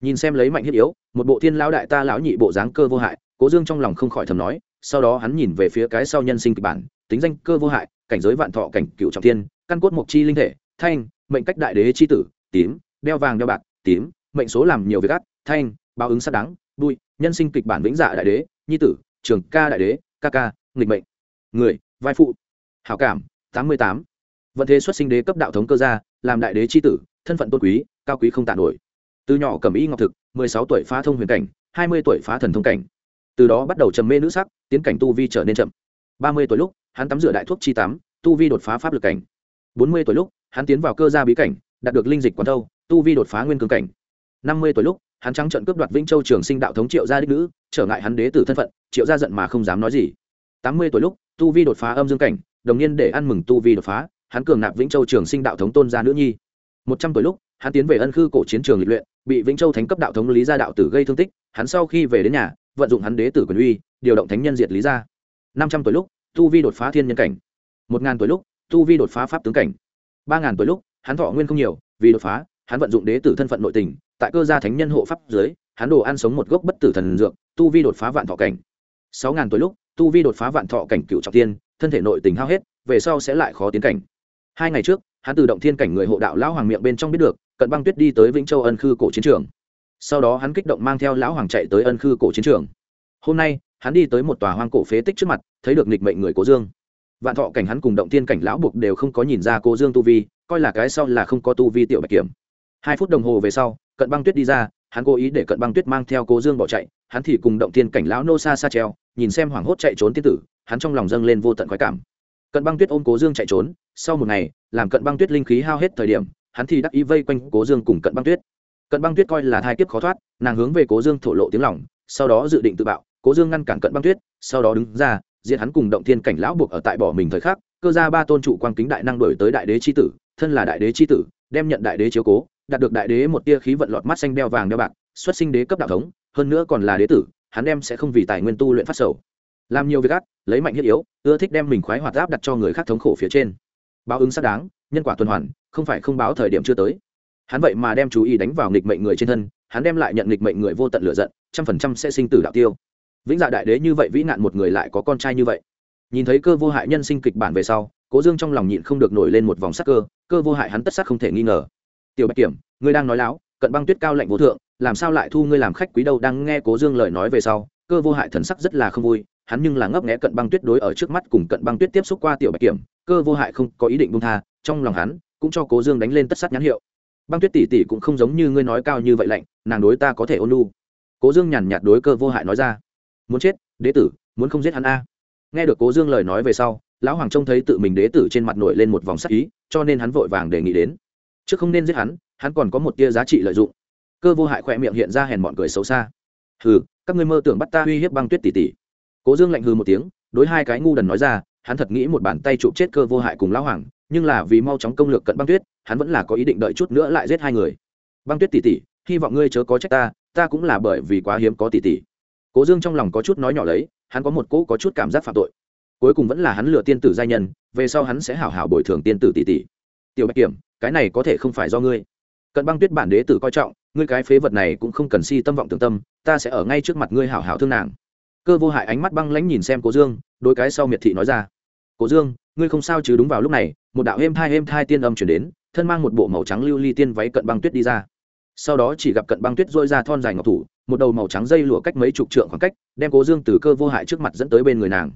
Speaker 1: Nhìn xem lấy mạnh thiết yếu, một bộ thiên lão đại ta lão nhị bộ dáng cơ vô hại, cố dương trong lòng không khỏi thầm nói, sau đó hắn nhìn về phía cái sau nhân sinh kịch bản, tính danh cơ vô hại, cảnh giới vạn thọ cảnh cựu trọng thiên, căn cốt mộc chi linh thể, thanh mệnh cách đại đế chi tử tím đeo vàng đeo bạc tím mệnh số làm nhiều việc gắt, thanh báo ứng sát đáng bụi nhân sinh kịch bản vĩnh dạ đại đế nhi tử trường ca đại đế ca ca nghịch mệnh. Người vai phụ. Hảo cảm tám mươi tám. Vận thế xuất sinh đế cấp đạo thống cơ gia làm đại đế c h i tử thân phận tôn quý cao quý không tàn nổi. Từ nhỏ cầm y ngọc thực mười sáu tuổi phá thông huyền cảnh hai mươi tuổi phá thần thông cảnh. Từ đó bắt đầu trầm mê nữ sắc tiến cảnh tu vi trở nên chậm. ba mươi tuổi lúc hắn tắm rửa đại thuốc chi tắm tu vi đột phá pháp lực cảnh. bốn mươi tuổi lúc hắn tiến vào cơ gia bí cảnh, đạt được linh dịch quán thâu, tu vi đột phá nguyên cương cảnh. Năm mươi tuổi lúc, hắn trắng trận cướp đoạt vĩnh châu trường sinh đạo thống triệu gia đích nữ, trở ngại hắn đế tử thân phận, triệu gia giận mà không dám nói gì. Tám mươi tuổi lúc, tu vi đột phá âm dương cảnh, đồng niên để ăn mừng tu vi đột phá, hắn cường nạp vĩnh châu trường sinh đạo thống tôn gia nữ nhi. Một trăm tuổi lúc, hắn tiến về ân khư cổ chiến trường lịch luyện, bị vĩnh châu thánh cấp đạo thống lý gia đạo tử gây thương tích, hắn sau khi về đến nhà, vận dụng hắn đế tử quyền uy, điều động thánh nhân diệt lý gia. Năm trăm tuổi lúc, tu vi đột phá thiên nhân cảnh. Một ngàn tuổi lúc, tu vi đột phá pháp tướng cảnh ba ngàn tuổi lúc, hắn thọ nguyên không nhiều, vì đột phá, hắn vận dụng đế tử thân phận nội tình, tại cơ gia thánh nhân hộ pháp dưới, hắn đồ ăn sống một gốc bất tử thần dược, tu vi đột phá vạn thọ cảnh. Sáu ngàn tuổi lúc, tu vi đột phá vạn thọ cảnh cựu trọng tiên, thân thể nội tình hao hết, về sau sẽ lại khó tiến cảnh. Hai ngày trước, hắn từ động thiên cảnh người hộ đạo lão hoàng miệng bên trong biết được, cận băng tuyết đi tới vĩnh châu ân khư cổ chiến trường. Sau đó hắn kích động mang theo lão hoàng chạy tới ân khư cổ chiến trường. Hôm nay, hắn đi tới một tòa hoang cổ phế tích trước mặt, thấy được nịch mệnh người cố dương vạn thọ cảnh hắn cùng động thiên cảnh lão buộc đều không có nhìn ra cố dương tu vi, coi là cái sau là không có tu vi tiểu bạch kiểm. Hai phút đồng hồ về sau, cận băng tuyết đi ra, hắn cố ý để cận băng tuyết mang theo cố dương bỏ chạy, hắn thì cùng động thiên cảnh lão nô xa xa treo, nhìn xem hoảng hốt chạy trốn tiên tử, hắn trong lòng dâng lên vô tận khoái cảm. Cận băng tuyết ôm cố dương chạy trốn, sau một ngày, làm cận băng tuyết linh khí hao hết thời điểm, hắn thì đắc ý vây quanh cố dương cùng cận băng tuyết. Cận băng tuyết coi là thai kiếp khó thoát, nàng hướng về cố dương thổ lộ tiếng lỏng sau đó dự định tự bạo cố dương ngăn cản cận băng tuyết, sau đó đứng ra diện hắn cùng động thiên cảnh lão buộc ở tại bỏ mình thời khắc, cơ ra ba tôn trụ quang kính đại năng đổi tới đại đế c h i tử, thân là đại đế c h i tử, đem nhận đại đế chiếu cố, đạt được đại đế một tia khí vận lọt mắt xanh đeo vàng đeo bạc, xuất sinh đế cấp đạo thống, hơn nữa còn là đế tử, hắn đem sẽ không vì tài nguyên tu luyện phát sầu. Làm nhiều việc ác, lấy mạnh thiết yếu, ưa thích đem mình khoái hoạt áp đặt cho người khác thống khổ phía trên. Báo ứng xác đáng, nhân quả tuần hoàn, không phải không báo thời điểm chưa tới. Hắn vậy mà đem chú ý đánh vào nghịch mệnh người trên thân, hắn đem lại nhận nghịch mệnh người vô tận lựa giận, trăm phần trăm sẽ sinh tử đạo tiêu vĩnh dạ đại đế như vậy vĩ nạn một người lại có con trai như vậy. Nhìn thấy cơ vô hại nhân sinh kịch bản về sau, cố dương trong lòng nhịn không được nổi lên một vòng sắc cơ cơ vô hại hắn tất sắc không thể nghi ngờ. Tiểu bạch kiểm, ngươi đang nói láo, cận băng tuyết cao lạnh vô thượng, làm sao lại thu ngươi làm khách quý đâu? Đang nghe cố dương lời nói về sau, cơ vô hại thần sắc rất là không vui, hắn nhưng là ngấp nghẽ cận băng tuyết đối ở trước mắt cùng cận băng tuyết tiếp xúc qua tiểu bạch kiểm, cơ vô hại không có ý định buông tha, trong lòng hắn cũng cho cố dương đánh lên tất sắt nhãn hiệu. Băng tuyết tỷ tỷ cũng không giống như ngươi nói cao như vậy lạnh, nàng đối ta có thể ôn lu cố dương nhàn nhạt đối cơ vô hại nói ra muốn chết, đế tử, muốn không giết hắn a. Nghe được cố dương lời nói về sau, lão hoàng trông thấy tự mình đế tử trên mặt nổi lên một vòng sắc ý, cho nên hắn vội vàng đề nghị đến. Chứ không nên giết hắn hắn còn có một tia giá trị lợi dụng. Cơ vô hại khỏe miệng hiện ra hèn bọn cười xấu xa. Hừ, các ngươi mơ tưởng bắt ta uy hiếp băng tuyết tỷ tỷ. Cố dương lạnh hừ một tiếng, đối hai cái ngu đần nói ra, hắn thật nghĩ một bàn tay chụp chết cơ vô hại cùng lão hoàng, nhưng là vì mau chóng công lược cận băng tuyết, hắn vẫn là có ý định đợi chút nữa lại giết hai người. Băng tuyết tỷ tỷ, hy vọng ngươi chớ có trách ta ta cũng là bởi vì quá hiếm có tỷ tỷ cố dương trong lòng có chút nói nhỏ lấy, hắn có một cỗ có chút cảm giác phạm tội. Cuối cùng vẫn là hắn lừa tiên tử giai nhân, về sau hắn sẽ hảo hảo bồi thường tiên tử tỷ tỷ. Tiểu bạch kiểm, cái này có thể không phải do ngươi. Cận băng tuyết bản đế tử coi trọng, ngươi cái phế vật này cũng không cần si tâm vọng tưởng tâm, ta sẽ ở ngay trước mặt ngươi hảo hảo thương nàng. Cơ vô hại ánh mắt băng lãnh nhìn xem cố dương đôi cái sau miệt thị nói ra. Cố dương, ngươi không sao chứ đúng vào lúc này, một đạo êm thai êm thai tiên âm chuyển đến, thân mang một bộ màu trắng lưu ly tiên váy cận băng tuyết đi ra sau đó chỉ gặp cận băng tuyết dôi ra thon dài ngọc thủ, một đầu màu trắng dây lụa cách mấy chục trượng khoảng cách, đem cố dương từ cơ vô hại trước mặt dẫn tới bên người nàng.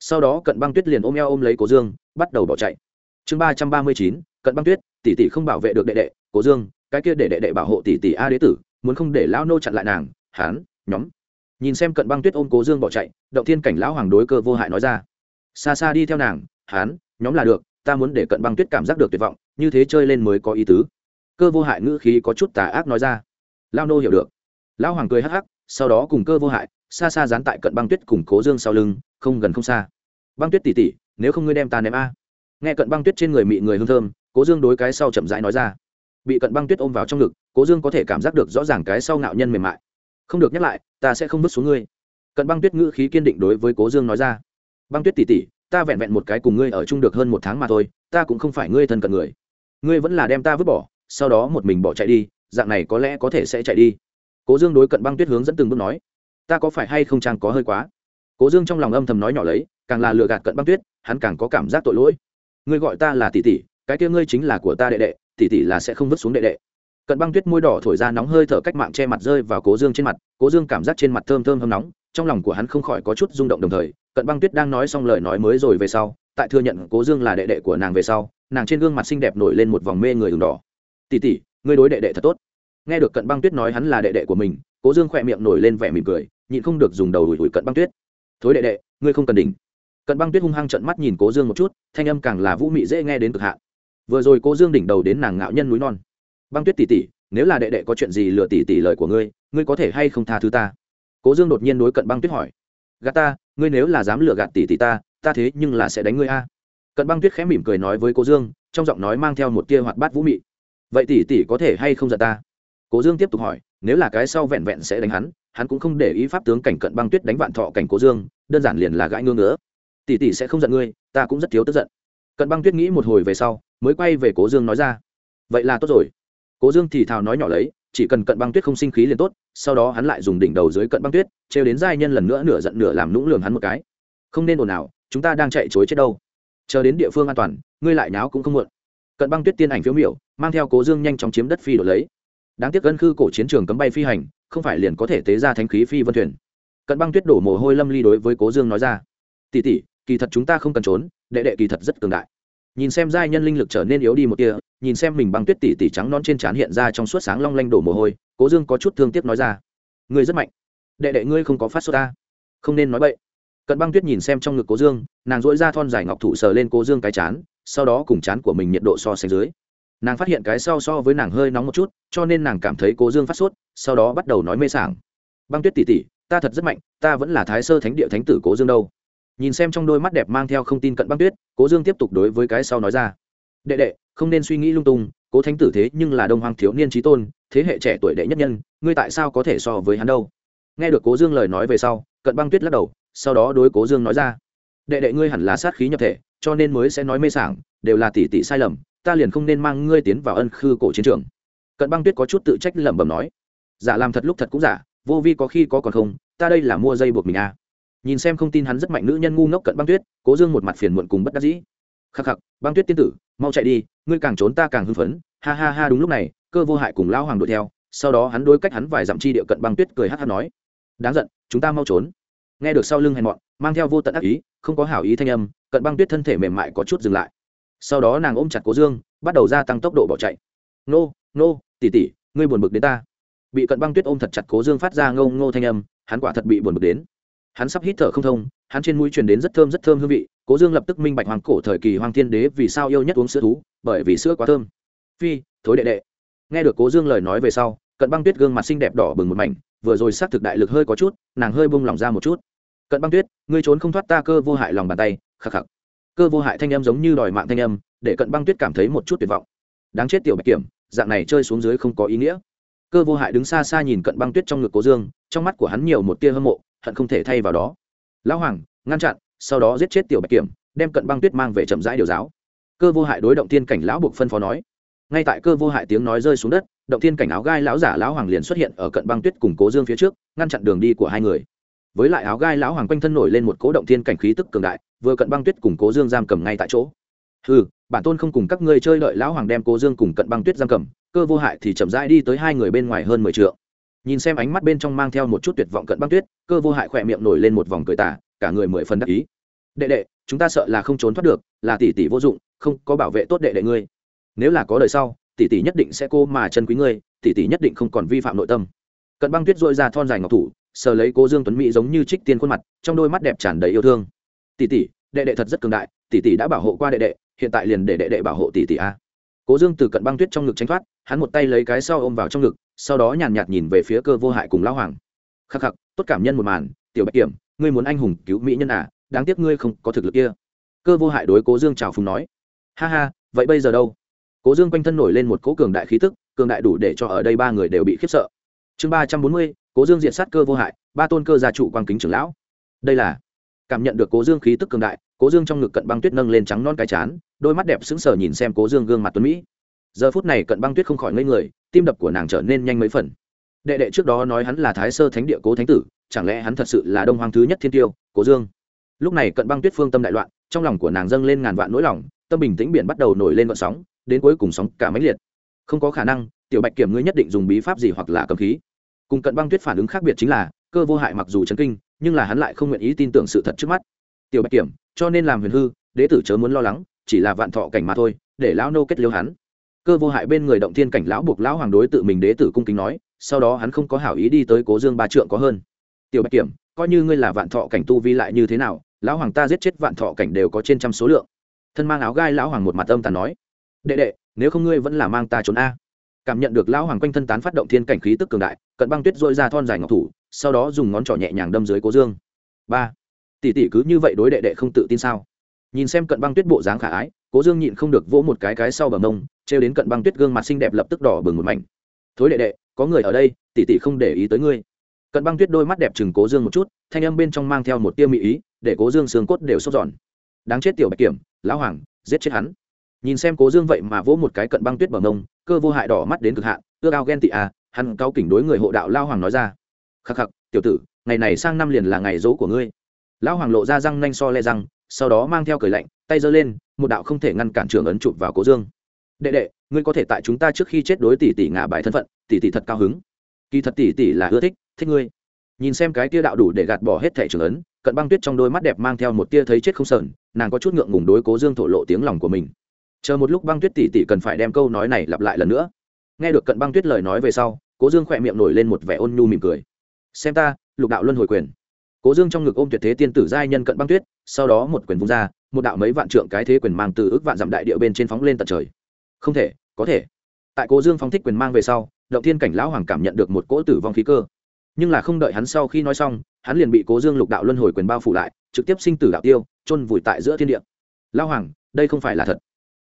Speaker 1: Sau đó cận băng tuyết liền ôm eo ôm lấy cố dương, bắt đầu bỏ chạy. Chương ba trăm ba mươi chín, cận băng tuyết, tỷ tỷ không bảo vệ được đệ đệ, cố dương, cái kia để đệ đệ bảo hộ tỷ tỷ a đế tử, muốn không để lão nô chặn lại nàng hán nhóm. Nhìn xem cận băng tuyết ôm cố dương bỏ chạy, động thiên cảnh lão hoàng đối cơ vô hại nói ra. Xa xa đi theo nàng hán nhóm là được, ta muốn để cận băng tuyết cảm giác được tuyệt vọng, như thế chơi lên mới có ý tứ cơ vô hại ngữ khí có chút tà ác nói ra. Lao nô hiểu được. Lão hoàng cười hắc hắc, sau đó cùng cơ vô hại, xa xa dán tại cận băng tuyết cùng cố dương sau lưng, không gần không xa. Băng tuyết tỉ tỉ, nếu không ngươi đem ta ném a. Nghe cận băng tuyết trên người mị người hương thơm, cố dương đối cái sau chậm rãi nói ra. Bị cận băng tuyết ôm vào trong ngực, cố dương có thể cảm giác được rõ ràng cái sau ngạo nhân mềm mại. Không được nhắc lại, ta sẽ không vứt xuống ngươi. Cận băng tuyết ngữ khí kiên định đối với cố dương nói ra. Băng tuyết tỉ tỉ, ta vẹn vẹn một cái cùng ngươi ở chung được hơn một tháng mà thôi, ta cũng không phải ngươi thân cận người. Ngươi vẫn là đem ta vứt bỏ sau đó một mình bỏ chạy đi, dạng này có lẽ có thể sẽ chạy đi. Cố dương đối cận băng tuyết hướng dẫn từng bước nói, ta có phải hay không trang có hơi quá? Cố dương trong lòng âm thầm nói nhỏ lấy, càng là lừa gạt cận băng tuyết, hắn càng có cảm giác tội lỗi. Ngươi gọi ta là tỷ tỷ, cái kia ngươi chính là của ta đệ đệ, tỷ tỷ là sẽ không vứt xuống đệ đệ. Cận băng tuyết môi đỏ thổi ra nóng hơi thở cách mạng che mặt rơi vào cố dương trên mặt, cố dương cảm giác trên mặt thơm thơm hâm nóng, trong lòng của hắn không khỏi có chút rung động đồng thời, cận băng tuyết đang nói xong lời nói mới rồi về sau, tại thừa nhận cố dương là đệ đệ của nàng về sau, nàng trên gương mặt xinh đẹp nổi lên một vòng mê người đường đỏ. Tỷ tỷ, ngươi đối đệ đệ thật tốt. Nghe được cận băng tuyết nói hắn là đệ đệ của mình cố dương khỏe miệng nổi lên vẻ mỉm cười nhịn không được dùng đầu đùi đùi cận băng tuyết. Thối đệ đệ ngươi không cần đỉnh. Cận băng tuyết hung hăng trận mắt nhìn cố dương một chút thanh âm càng là vũ mị dễ nghe đến cực hạn. Vừa rồi cố dương đỉnh đầu đến nàng ngạo nhân núi non. Băng tuyết tỷ tỷ, nếu là đệ đệ có chuyện gì lừa tỷ tỷ lời của ngươi ngươi có thể hay không tha thứ ta? Cố dương đột nhiên đối cận băng tuyết hỏi. Gạt ta ngươi nếu là dám lừa gạt tỷ tỷ ta ta thế nhưng là sẽ đánh ngươi a. Cận băng tuyết khẽ mỉm cười nói với cố dương trong giọng nói mang theo một tia hoạt bát vũ mị vậy tỷ tỷ có thể hay không giận ta? Cố dương tiếp tục hỏi, nếu là cái sau vẹn vẹn sẽ đánh hắn hắn cũng không để ý pháp tướng cảnh cận băng tuyết đánh vạn thọ cảnh cố dương, đơn giản liền là gãi ngưỡng nữa tỷ tỷ sẽ không giận ngươi, ta cũng rất thiếu tức giận. Cận băng tuyết nghĩ một hồi về sau, mới quay về cố dương nói ra. Vậy là tốt rồi. Cố dương thì thào nói nhỏ lấy, chỉ cần cận băng tuyết không sinh khí liền tốt, sau đó hắn lại dùng đỉnh đầu dưới cận băng tuyết, trêu đến giai nhân lần nữa nửa giận nửa làm nũng lường hắn một cái. Không nên ồn ào, chúng ta đang chạy chối chết đâu. Chờ đến địa phương an toàn, ngươi lại nháo cũng không muộn cận băng tuyết tiên ảnh phiếu miểu, mang theo cố dương nhanh chóng chiếm đất phi đổi lấy. Đáng tiếc gân khư cổ chiến trường cấm bay phi hành, không phải liền có thể tế ra thánh khí phi vân thuyền. Cận băng tuyết đổ mồ hôi lâm ly đối với cố dương nói ra. Tỉ tỉ kỳ thật chúng ta không cần trốn, đệ đệ kỳ thật rất cường đại. Nhìn xem giai nhân linh lực trở nên yếu đi một kia nhìn xem mình băng tuyết tỉ tỉ trắng non trên trán hiện ra trong suốt sáng long lanh đổ mồ hôi, cố dương có chút thương tiếc nói ra. Ngươi rất mạnh. Đệ đệ ngươi không có phát sốt ta. Không nên nói vậy cận băng tuyết nhìn xem trong ngực cố dương, nàng dỗi ra thon dài ngọc thủ sờ lên cố dương cái chán sau đó cùng chán của mình nhiệt độ so sánh dưới. Nàng phát hiện cái sau so với nàng hơi nóng một chút, cho nên nàng cảm thấy cố dương phát sốt, sau đó bắt đầu nói mê sảng. Băng tuyết tỉ tỉ ta thật rất mạnh, ta vẫn là thái sơ thánh địa thánh tử cố dương đâu. Nhìn xem trong đôi mắt đẹp mang theo không tin cận băng tuyết, cố dương tiếp tục đối với cái sau nói ra. Đệ đệ, không nên suy nghĩ lung tung, cố thánh tử thế nhưng là đông hoàng thiếu niên trí tôn, thế hệ trẻ tuổi đệ nhất nhân, ngươi tại sao có thể so với hắn đâu? Nghe được cố dương lời nói về sau, cận băng tuyết lắc đầu, sau đó đối cố dương nói ra đệ đệ ngươi hẳn là sát khí nhập thể, cho nên mới sẽ nói mê sảng, đều là tỷ tỷ sai lầm, ta liền không nên mang ngươi tiến vào ân khư cổ chiến trường. Cận băng tuyết có chút tự trách lẩm bẩm nói. Giả làm thật lúc thật cũng giả, vô vi có khi có còn không, ta đây là mua dây buộc mình à. nhìn xem không tin hắn rất mạnh nữ nhân ngu ngốc cận băng tuyết, cố dương một mặt phiền muộn cùng bất đắc dĩ. Khắc khắc, băng tuyết tiên tử, mau chạy đi, ngươi càng trốn ta càng hưng phấn. Ha ha ha, đúng lúc này, cơ vô hại cùng lão hoàng đuổi theo, sau đó hắn đối cách hắn vài dặm chi địa cận băng tuyết cười hát hát nói. Đáng giận, chúng ta mau trốn nghe được sau lưng hèn mọn, mang theo vô tận ác ý, không có hảo ý thanh âm, cận băng tuyết thân thể mềm mại có chút dừng lại. Sau đó nàng ôm chặt cố dương, bắt đầu gia tăng tốc độ bỏ chạy. Nô nô tỉ tỉ ngươi buồn bực đến ta. Bị cận băng tuyết ôm thật chặt cố dương phát ra ngâu ngô thanh âm, hắn quả thật bị buồn bực đến. Hắn sắp hít thở không thông, hắn trên mũi truyền đến rất thơm rất thơm hương vị, cố dương lập tức minh bạch hoàng cổ thời kỳ hoàng thiên đế vì sao yêu nhất uống sữa thú, bởi vì sữa quá thơm. Phi, thối đệ đệ. Nghe được cố dương lời nói về sau, cận băng tuyết gương mặt xinh đẹp đỏ bừng một mảnh, vừa rồi xác thực đại lực hơi có chút, nàng hơi bung lỏng ra một chút cận băng tuyết, ngươi trốn không thoát ta cơ vô hại lòng bàn tay, khắc khắc. Cơ vô hại thanh âm giống như đòi mạng thanh âm, để cận băng tuyết cảm thấy một chút tuyệt vọng. Đáng chết tiểu bạch kiểm, dạng này chơi xuống dưới không có ý nghĩa. Cơ vô hại đứng xa xa nhìn cận băng tuyết trong ngực cố dương, trong mắt của hắn nhiều một tia hâm mộ, hận không thể thay vào đó. Lão hoàng, ngăn chặn, sau đó giết chết tiểu bạch kiểm, đem cận băng tuyết mang về chậm rãi điều giáo. Cơ vô hại đối động tiên cảnh lão buộc phân phó nói. Ngay tại cơ vô hại tiếng nói rơi xuống đất, động tiên cảnh áo gai lão giả lão hoàng liền xuất hiện ở cận băng tuyết cùng cố dương phía trước, ngăn chặn đường đi của hai người với lại áo gai lão hoàng quanh thân nổi lên một cố động thiên cảnh khí tức cường đại, vừa cận băng tuyết cùng cố dương giam cầm ngay tại chỗ. Ừ bản tôn không cùng các ngươi chơi đợi lão hoàng đem cố dương cùng cận băng tuyết giam cầm, cơ vô hại thì chậm rãi đi tới hai người bên ngoài hơn mười t nhìn xem ánh mắt bên trong mang theo một chút tuyệt vọng cận băng tuyết, cơ vô hại khỏe miệng nổi lên một vòng cười tả cả người mười phần đắc ý. Đệ đệ, chúng ta sợ là không trốn thoát được, là tỷ tỷ vô dụng, không có bảo vệ tốt đệ đệ ngươi. Nếu là có đời sau, tỷ tỷ nhất định sẽ cô mà chân quý ngươi, tỷ tỷ nhất định không còn vi phạm nội tâm. Cận băng tuyết dội ra thon dài ngọc thủ sờ lấy cố dương tuấn mỹ giống như trích tiên khuôn mặt trong đôi mắt đẹp tràn đầy yêu thương. Tỷ tỷ đệ đệ thật rất cường đại tỷ tỷ đã bảo hộ qua đệ đệ hiện tại liền để đệ đệ bảo hộ tỷ tỷ a. Cố dương từ cận băng tuyết trong ngực tránh thoát hắn một tay lấy cái sau ôm vào trong ngực sau đó nhàn nhạt, nhạt nhìn về phía cơ vô hại cùng lão hoàng. Khắc khắc tốt cảm nhân một màn tiểu bạch kiểm ngươi muốn anh hùng cứu mỹ nhân à đáng tiếc ngươi không có thực lực kia. Cơ vô hại đối cố dương chào phùng nói. Ha ha vậy bây giờ đâu? Cố dương quanh thân nổi lên một cỗ cường đại khí tức cường đại đủ để cho ở đây ba người đều bị khiếp sợ chương ba trăm bốn mươi, cố dương diện sát cơ vô hại, ba tôn cơ gia trụ quang kính trưởng lão. Đây là, cảm nhận được cố dương khí tức cường đại, cố dương trong ngực cận băng tuyết nâng lên trắng non cái chán, đôi mắt đẹp sững sờ nhìn xem cố dương gương mặt tuấn mỹ. Giờ phút này cận băng tuyết không khỏi ngây người, tim đập của nàng trở nên nhanh mấy phần. Đệ đệ trước đó nói hắn là thái sơ thánh địa cố thánh tử, chẳng lẽ hắn thật sự là đông hoàng thứ nhất thiên tiêu, cố dương? Lúc này cận băng tuyết phương tâm đại loạn, trong lòng của nàng dâng lên ngàn vạn nỗi lòng, tâm bình tĩnh biển bắt đầu nổi lên vận sóng, đến cuối cùng sóng cả máy liệt. Không có khả năng, tiểu bạch kiểm ngươi nhất định dùng bí pháp gì hoặc là cầm khí cùng cận băng tuyết phản ứng khác biệt chính là, cơ vô hại mặc dù chấn kinh, nhưng là hắn lại không nguyện ý tin tưởng sự thật trước mắt. Tiểu bạch kiểm, cho nên làm huyền hư, đế tử chớ muốn lo lắng, chỉ là vạn thọ cảnh mà thôi, để lão nô kết liêu hắn. Cơ vô hại bên người động thiên cảnh lão buộc lão hoàng đối tự mình đế tử cung kính nói, sau đó hắn không có hảo ý đi tới cố dương ba trượng có hơn. Tiểu bạch kiểm, coi như ngươi là vạn thọ cảnh tu vi lại như thế nào, lão hoàng ta giết chết vạn thọ cảnh đều có trên trăm số lượng. Thân mang áo gai lão hoàng một mặt âm tàn nói, đệ đệ, nếu không ngươi vẫn là mang ta trốn a cảm nhận được lão hoàng quanh thân tán phát động thiên cảnh khí tức cường đại, cận băng tuyết dội ra thon dài ngọc thủ, sau đó dùng ngón trỏ nhẹ nhàng đâm dưới cố dương. Ba. Tỷ tỷ cứ như vậy đối đệ đệ không tự tin sao? Nhìn xem cận băng tuyết bộ dáng khả ái, cố dương nhịn không được vỗ một cái cái sau bờ mông, trêu đến cận băng tuyết gương mặt xinh đẹp lập tức đỏ bừng một mảnh. Thối đệ đệ, có người ở đây, tỷ tỷ không để ý tới ngươi. Cận băng tuyết đôi mắt đẹp chừng cố dương một chút, thanh âm bên trong mang theo một tia mỹ ý, để cố dương xương cốt đều sốt giòn. Đáng chết tiểu bạch kiểm, lão hoàng, giết chết hắn nhìn xem cố dương vậy mà vỗ một cái cận băng tuyết bờ mông, cơ vô hại đỏ mắt đến cực hạn, ước ao ghen tị à hắn cao kỉnh đối người hộ đạo lao hoàng nói ra. Khắc khắc, tiểu tử, ngày này sang năm liền là ngày dỗ của ngươi. Lão hoàng lộ ra răng nanh so le răng, sau đó mang theo cười lạnh, tay giơ lên, một đạo không thể ngăn cản trường ấn chụp vào cố dương. Đệ đệ, ngươi có thể tại chúng ta trước khi chết đối tỷ tỷ ngả bài thân phận, tỷ tỷ thật cao hứng. Kỳ thật tỷ tỷ là ưa thích thích ngươi. Nhìn xem cái tia đạo đủ để gạt bỏ hết thẻ trường ấn, cận băng tuyết trong đôi mắt đẹp mang theo một tia thấy chết không sờn, nàng có chút ngượng ngùng đối cố dương thổ lộ tiếng lòng của mình chờ một lúc băng tuyết tỷ tỷ cần phải đem câu nói này lặp lại lần nữa. Nghe được cận băng tuyết lời nói về sau, cố dương khỏe miệng nổi lên một vẻ ôn nhu mỉm cười. Xem ta, lục đạo luân hồi quyền. Cố dương trong ngực ôm tuyệt thế tiên tử giai nhân cận băng tuyết, sau đó một quyền vung ra, một đạo mấy vạn trượng cái thế quyền mang từ ước vạn dặm đại địa bên trên phóng lên tận trời. Không thể, có thể. Tại cố dương phóng thích quyền mang về sau, động thiên cảnh lão hoàng cảm nhận được một cỗ tử vong khí cơ. Nhưng là không đợi hắn sau khi nói xong, hắn liền bị cố dương lục đạo luân hồi quyền bao phủ lại, trực tiếp sinh tử đạo tiêu, chôn vùi tại giữa thiên địa. Lão hoàng, đây không phải là thật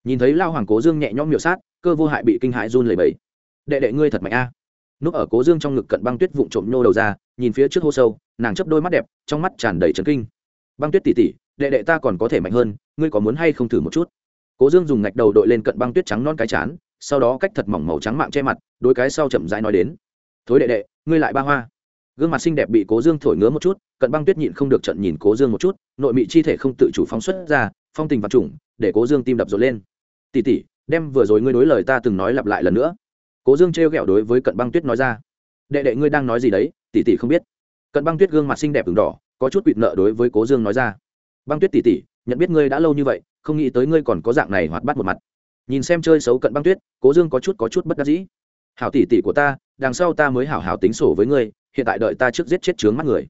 Speaker 1: nhìn thấy lao hoàng cố dương nhẹ nhõm miểu sát, cơ vô hại bị kinh hại run lẩy bẩy. Đệ đệ ngươi thật mạnh a. À. núp ở cố dương trong ngực cận băng tuyết vụn trộm nhô đầu ra, nhìn phía trước hô sâu, nàng chấp đôi mắt đẹp, trong mắt tràn đầy trấn kinh. Băng tuyết tỉ tỉ đệ đệ ta còn có thể mạnh hơn, ngươi có muốn hay không thử một chút? Cố dương dùng ngạch đầu đội lên cận băng tuyết trắng non cái chán, sau đó cách thật mỏng màu trắng mạng che mặt, đôi cái sau chậm rãi nói đến. Thối đệ đệ, ngươi lại ba hoa. Gương mặt xinh đẹp bị cố dương thổi ngứa một chút, cận băng tuyết nhịn không được trận nhìn cố dương một chút, nội mị chi thể không tự chủ phóng xuất ra, phong tình vật chủng, để cố dương tim đập rộn lên tỉ tỉ đem vừa rồi ngươi đối lời ta từng nói lặp lại lần nữa. Cố dương trêu ghẹo đối với cận băng tuyết nói ra. Đệ đệ ngươi đang nói gì đấy? Tỉ tỉ không biết. Cận băng tuyết gương mặt xinh đẹp ửng đỏ, có chút quỵt nợ đối với cố dương nói ra. Băng tuyết tỉ tỉ nhận biết ngươi đã lâu như vậy, không nghĩ tới ngươi còn có dạng này hoạt bắt một mặt. Nhìn xem chơi xấu cận băng tuyết, cố dương có chút có chút bất đắc dĩ. Hảo tỉ tỉ của ta, đằng sau ta mới hảo hảo tính sổ với ngươi, hiện tại đợi ta trước giết chết trướng mắt người.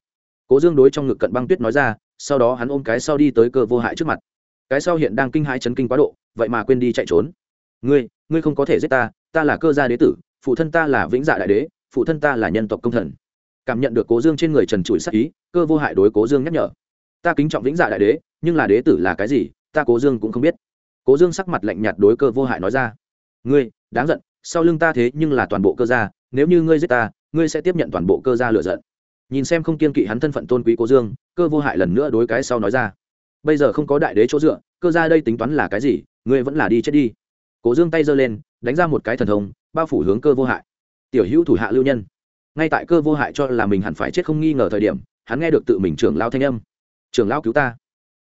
Speaker 1: Cố dương đối trong ngực cận băng tuyết nói ra, sau đó hắn ôm cái sau đi tới cơ vô hại trước mặt cái sau hiện đang kinh hãi chấn kinh quá độ, vậy mà quên đi chạy trốn. Ngươi ngươi không có thể giết ta ta là cơ gia đế tử, phụ thân ta là vĩnh dạ đại đế, phụ thân ta là nhân tộc công thần. Cảm nhận được cố dương trên người trần trụi sắc ý, cơ vô hại đối cố dương nhắc nhở. Ta kính trọng vĩnh dạ đại đế, nhưng là đế tử là cái gì, ta cố dương cũng không biết. Cố dương sắc mặt lạnh nhạt đối cơ vô hại nói ra. Ngươi, đáng giận, sau lưng ta thế nhưng là toàn bộ cơ gia, nếu như ngươi giết ta, ngươi sẽ tiếp nhận toàn bộ cơ gia lựa giận. Nhìn xem không kiên kỵ hắn thân phận tôn quý cố dương, cơ vô hại lần nữa đối cái sau nói ra bây giờ không có đại đế chỗ dựa, cơ gia đây tính toán là cái gì, ngươi vẫn là đi chết đi. Cố dương tay giơ lên, đánh ra một cái thần thông, bao phủ hướng cơ vô hại. Tiểu hữu thủ hạ lưu nhân. Ngay tại cơ vô hại cho là mình hẳn phải chết không nghi ngờ thời điểm, hắn nghe được tự mình trưởng lao thanh âm. Trưởng lao cứu ta.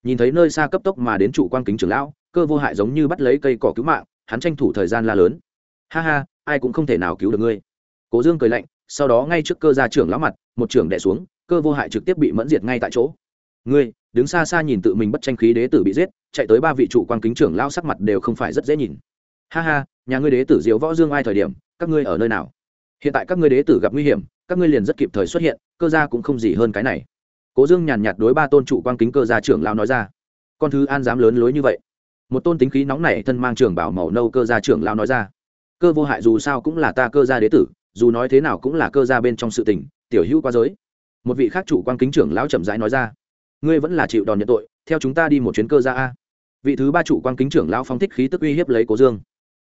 Speaker 1: Nhìn thấy nơi xa cấp tốc mà đến trụ quan kính trưởng lão, cơ vô hại giống như bắt lấy cây cỏ cứu mạng, hắn tranh thủ thời gian la lớn. Ha ha, ai cũng không thể nào cứu được ngươi. Cố dương cười lạnh, sau đó ngay trước cơ gia trưởng lão mặt, một trưởng đẻ xuống, cơ vô hại trực tiếp bị mẫn diệt ngay tại chỗ. Ngươi đứng xa xa nhìn tự mình bất tranh khí đế tử bị giết, chạy tới ba vị trụ quan kính trưởng lao sắc mặt đều không phải rất dễ nhìn. Ha ha, nhà ngươi đế tử diếu võ dương ai thời điểm, các ngươi ở nơi nào? Hiện tại các ngươi đế tử gặp nguy hiểm, các ngươi liền rất kịp thời xuất hiện, cơ gia cũng không gì hơn cái này. Cố dương nhàn nhạt đối ba tôn trụ quan kính cơ gia trưởng lao nói ra. Con thứ an dám lớn lối như vậy? Một tôn tính khí nóng nảy thân mang trường bảo màu nâu cơ gia trưởng lao nói ra. Cơ vô hại dù sao cũng là ta cơ gia đế tử, dù nói thế nào cũng là cơ gia bên trong sự tình, tiểu hữu qua giới. Một vị khác chủ quan kính trưởng lão chậm rãi nói ra ngươi vẫn là chịu đòn nhận tội, theo chúng ta đi một chuyến cơ gia a. Vị thứ ba chủ quan kính trưởng lão phong thích khí tức uy hiếp lấy cố dương.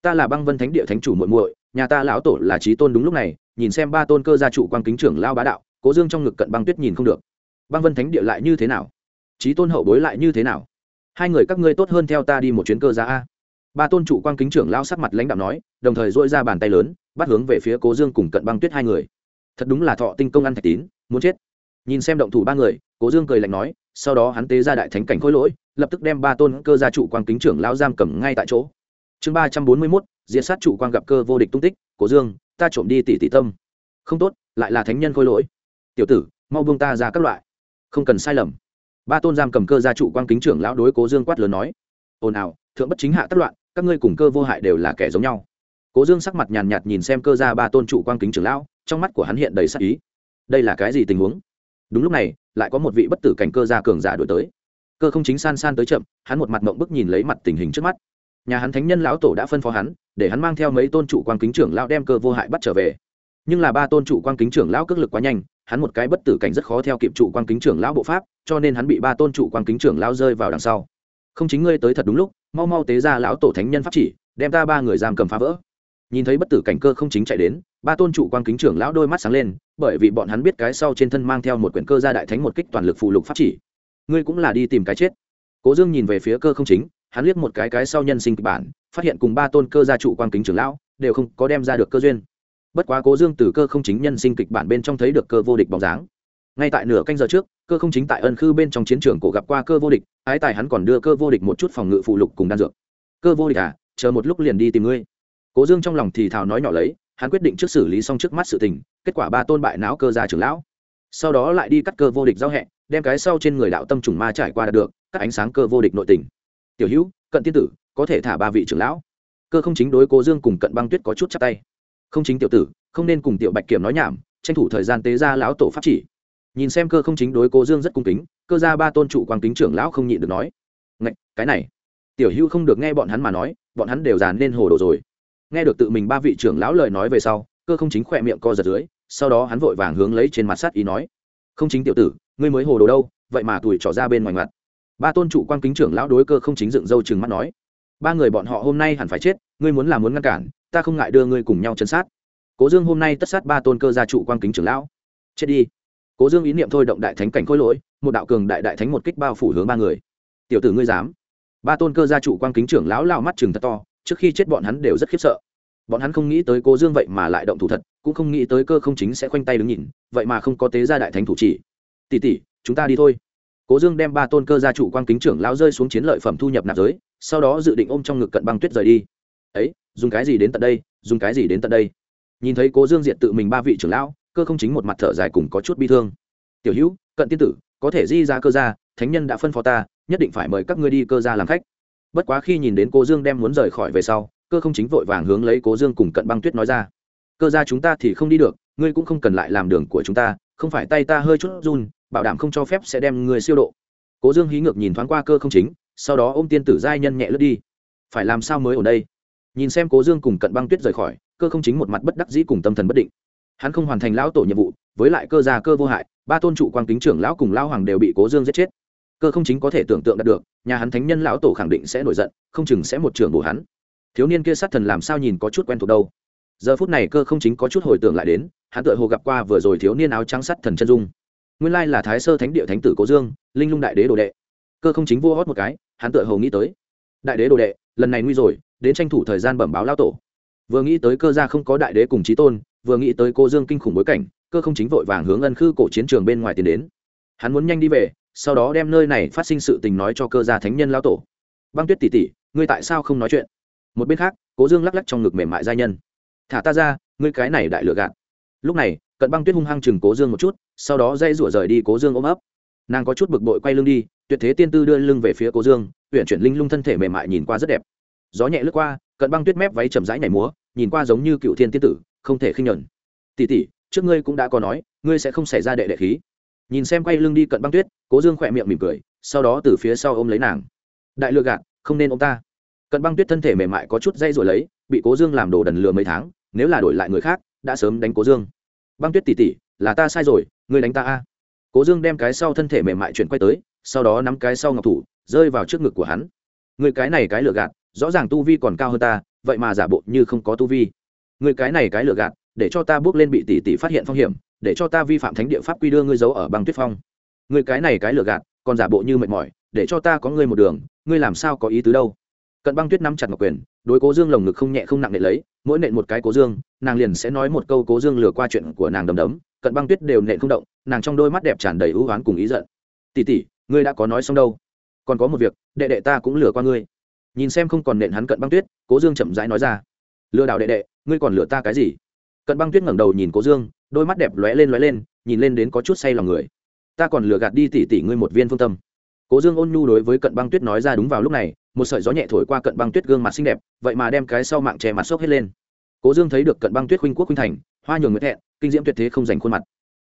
Speaker 1: Ta là băng vân thánh địa thánh chủ muội muội, nhà ta lão tổ là trí tôn đúng lúc này, nhìn xem ba tôn cơ gia chủ quan kính trưởng lao bá đạo, cố dương trong ngực cận băng tuyết nhìn không được. Băng vân thánh địa lại như thế nào? Trí tôn hậu bối lại như thế nào? Hai người các ngươi tốt hơn theo ta đi một chuyến cơ gia a. Ba tôn chủ quan kính trưởng lao sắc mặt lãnh đạo nói, đồng thời dội ra bàn tay lớn, bắt hướng về phía cố dương cùng cận băng tuyết hai người. Thật đúng là thọ tinh công ăn thạch tín, muốn chết. Nhìn xem động thủ ba người, cố dương cười lạnh nói sau đó hắn tế ra đại thánh cảnh khôi lỗi, lập tức đem ba tôn cơ gia trụ quang kính trưởng lao giam cầm ngay tại chỗ. Chương ba trăm bốn mươi mốt, diệt sát trụ quang gặp cơ vô địch tung tích cố dương, ta trộm đi tỷ tỷ tâm. Không tốt, lại là thánh nhân khôi lỗi. Tiểu tử, mau buông ta ra các loại. Không cần sai lầm. Ba tôn giam cầm cơ gia trụ quan kính trưởng lão đối cố dương quát lớn nói. Ồn ào, thượng bất chính hạ tất loạn, các ngươi cùng cơ vô hại đều là kẻ giống nhau. Cố dương sắc mặt nhàn nhạt nhìn xem cơ gia ba tôn trụ quan kính trưởng lão, trong mắt của hắn hiện đầy sắc ý. Đây là cái gì tình huống? Đúng lúc này, lại có một vị bất tử cảnh cơ gia cường giả đổi tới. Cơ không chính san san tới chậm, hắn một mặt mộng bức nhìn lấy mặt tình hình trước mắt. Nhà hắn thánh nhân lão tổ đã phân phó hắn, để hắn mang theo mấy tôn trụ quan kính trưởng lão đem cơ vô hại bắt trở về. Nhưng là ba tôn trụ quan kính trưởng lão cước lực quá nhanh, hắn một cái bất tử cảnh rất khó theo kịp trụ quan kính trưởng lão bộ pháp, cho nên hắn bị ba tôn trụ quan kính trưởng lão rơi vào đằng sau. Không chính ngươi tới thật đúng lúc, mau mau tế ra lão tổ thánh nhân pháp chỉ, đem ta ba người giam cầm phá vỡ nhìn thấy bất tử cảnh cơ không chính chạy đến, ba tôn trụ quan kính trưởng lão đôi mắt sáng lên, bởi vì bọn hắn biết cái sau trên thân mang theo một quyển cơ gia đại thánh một kích toàn lực phụ lục pháp chỉ. Ngươi cũng là đi tìm cái chết. Cố dương nhìn về phía cơ không chính, hắn liếc một cái cái sau nhân sinh kịch bản, phát hiện cùng ba tôn cơ gia trụ quan kính trưởng lão đều không có đem ra được cơ duyên. Bất quá cố dương từ cơ không chính nhân sinh kịch bản bên trong thấy được cơ vô địch bóng dáng. Ngay tại nửa canh giờ trước, cơ không chính tại ân khư bên trong chiến trường cổ gặp qua cơ vô địch, ái tài hắn còn đưa cơ vô địch một chút phòng ngự phụ lục cùng đan dược. Cơ vô địch à chờ một lúc liền đi tìm ngươi cố dương trong lòng thì thào nói nhỏ lấy, hắn quyết định trước xử lý xong trước mắt sự tình, kết quả ba tôn bại não cơ gia trưởng lão. Sau đó lại đi cắt cơ vô địch giao hẹ đem cái sau trên người đạo tâm trùng ma trải qua được các ánh sáng cơ vô địch nội tình. Tiểu hữu, cận tiên tử, có thể thả ba vị trưởng lão. Cơ không chính đối cố dương cùng cận băng tuyết có chút chắc tay. Không chính tiểu tử, không nên cùng tiểu bạch kiểm nói nhảm, tranh thủ thời gian tế ra lão tổ pháp chỉ. Nhìn xem cơ không chính đối cố dương rất cung kính, cơ ra ba tôn trụ quang kính trưởng lão không nhịn được nói. Ngạch, cái này. Tiểu hữu không được nghe bọn hắn mà nói, bọn hắn đều dàn nên hồ đồ rồi nghe được tự mình ba vị trưởng lão lời nói về sau, cơ không chính khỏe miệng co giật dưới, sau đó hắn vội vàng hướng lấy trên mặt sát ý nói, không chính tiểu tử, ngươi mới hồ đồ đâu, vậy mà tuổi trỏ ra bên ngoài mặt. Ba tôn trụ quan kính trưởng lão đối cơ không chính dựng dâu chừng mắt nói, ba người bọn họ hôm nay hẳn phải chết, ngươi muốn làm muốn ngăn cản, ta không ngại đưa ngươi cùng nhau chân sát. Cố dương hôm nay tất sát ba tôn cơ gia trụ quan kính trưởng lão. Chết đi. Cố dương ý niệm thôi động đại thánh cảnh khôi lỗi, một đạo cường đại đại thánh một kích bao phủ hướng ba người. Tiểu tử ngươi dám. Ba tôn cơ gia trụ quan kính trưởng lão lao mắt chừng thật to, trước khi chết bọn hắn đều rất khiếp sợ bọn hắn không nghĩ tới cố dương vậy mà lại động thủ thật, cũng không nghĩ tới cơ không chính sẽ khoanh tay đứng nhìn, vậy mà không có tế gia đại thánh thủ chỉ. Tỷ tỷ, chúng ta đi thôi. Cố dương đem ba tôn cơ gia chủ quan kính trưởng lao rơi xuống chiến lợi phẩm thu nhập nạp giới, sau đó dự định ôm trong ngực cận băng tuyết rời đi. Ấy, dùng cái gì đến tận đây, dùng cái gì đến tận đây? Nhìn thấy cố dương diện tự mình ba vị trưởng lão, cơ không chính một mặt thở dài cùng có chút bi thương. Tiểu hữu, cận tiên tử, có thể di ra cơ gia, thánh nhân đã phân phó ta, nhất định phải mời các ngươi đi cơ gia làm khách. Bất quá khi nhìn đến cố dương đem muốn rời khỏi về sau cơ không chính vội vàng hướng lấy cố dương cùng cận băng tuyết nói ra. Cơ gia chúng ta thì không đi được, ngươi cũng không cần lại làm đường của chúng ta, không phải tay ta hơi chút run, bảo đảm không cho phép sẽ đem người siêu độ. Cố dương hí ngược nhìn thoáng qua cơ không chính, sau đó ôm tiên tử giai nhân nhẹ lướt đi. Phải làm sao mới ở đây? Nhìn xem cố dương cùng cận băng tuyết rời khỏi, cơ không chính một mặt bất đắc dĩ cùng tâm thần bất định. Hắn không hoàn thành lão tổ nhiệm vụ, với lại cơ gia cơ vô hại, ba tôn trụ quan kính trưởng lão cùng lão hoàng đều bị cố dương giết chết. Cơ không chính có thể tưởng tượng đạt được, nhà hắn thánh nhân lão tổ khẳng định sẽ nổi giận, không chừng sẽ một trường bổ hắn thiếu niên kia sát thần làm sao nhìn có chút quen thuộc đâu. Giờ phút này cơ không chính có chút hồi tưởng lại đến, hắn tự hồ gặp qua vừa rồi thiếu niên áo trắng sát thần chân dung. Nguyên lai là thái sơ thánh địa thánh tử cố dương, linh lung đại đế đồ đệ. Cơ không chính vua hót một cái, hắn tự hồ nghĩ tới. Đại đế đồ đệ, lần này nguy rồi, đến tranh thủ thời gian bẩm báo lao tổ. Vừa nghĩ tới cơ gia không có đại đế cùng trí tôn, vừa nghĩ tới cô dương kinh khủng bối cảnh, cơ không chính vội vàng hướng ân khư cổ chiến trường bên ngoài tiến đến. Hắn muốn nhanh đi về, sau đó đem nơi này phát sinh sự tình nói cho cơ gia thánh nhân lao tổ. Băng tuyết tỉ tỉ ngươi tại sao không nói chuyện? Một bên khác, cố dương lắc lắc trong ngực mềm mại giai nhân. Thả ta ra, ngươi cái này đại lựa gạt. Lúc này, cận băng tuyết hung hăng chừng cố dương một chút, sau đó dây rủa rời đi cố dương ôm ấp. Nàng có chút bực bội quay lưng đi, tuyệt thế tiên tư đưa lưng về phía cố dương huyện chuyển linh lung thân thể mềm mại nhìn qua rất đẹp. Gió nhẹ lướt qua, cận băng tuyết mép váy chầm rãi nhảy múa, nhìn qua giống như cựu thiên tiên tử, không thể khinh nhuận tỷ tỷ, trước ngươi cũng đã có nói, ngươi sẽ không xảy ra đệ đệ khí. Nhìn xem quay lưng đi cận băng tuyết, cố dương khỏe miệng mỉm cười, sau đó từ phía sau ôm lấy nàng. Đại lựa gạt, không nên ôm ta cận băng tuyết thân thể mềm mại có chút dây rồi lấy, bị cố dương làm đồ đần lừa mấy tháng, nếu là đổi lại người khác, đã sớm đánh cố dương. Băng tuyết tỉ tỉ là ta sai rồi, ngươi đánh ta a. Cố dương đem cái sau thân thể mềm mại chuyển quay tới, sau đó nắm cái sau ngọc thủ, rơi vào trước ngực của hắn. Người cái này cái lừa gạt, rõ ràng tu vi còn cao hơn ta, vậy mà giả bộ như không có tu vi. Người cái này cái lừa gạt, để cho ta bước lên bị tỷ tỷ phát hiện phong hiểm, để cho ta vi phạm thánh địa pháp quy đưa ngươi giấu ở băng tuyết phong. Người cái này cái lừa gạt, còn giả bộ như mệt mỏi, để cho ta có ngươi một đường, ngươi làm sao có ý tứ đâu? Cận băng tuyết nắm chặt ngọc quyền, đối cố dương lồng ngực không nhẹ không nặng nệ lấy, mỗi nện một cái cố dương, nàng liền sẽ nói một câu cố dương lừa qua chuyện của nàng đầm đấm, cận băng tuyết đều nện không động, nàng trong đôi mắt đẹp tràn đầy ưu oán cùng ý giận. Tỉ tỉ ngươi đã có nói xong đâu? Còn có một việc, đệ đệ ta cũng lừa qua ngươi. Nhìn xem không còn nện hắn cận băng tuyết, cố dương chậm rãi nói ra. Lừa đảo đệ đệ, ngươi còn lừa ta cái gì? Cận băng tuyết ngẩng đầu nhìn cố dương, đôi mắt đẹp lóe lên lóe lên, nhìn lên đến có chút say lòng người. Ta còn lừa gạt đi tỉ tỉ ngươi một viên phương tâm. Cố dương ôn nhu đối với cận băng tuyết nói ra đúng vào lúc này một sợi gió nhẹ thổi qua cận băng tuyết gương mặt xinh đẹp, vậy mà đem cái sau mạng che mặt xốc hết lên. Cố dương thấy được cận băng tuyết khuynh quốc khuynh thành, hoa nhường nguyễn thẹn, kinh diễm tuyệt thế không dành khuôn mặt.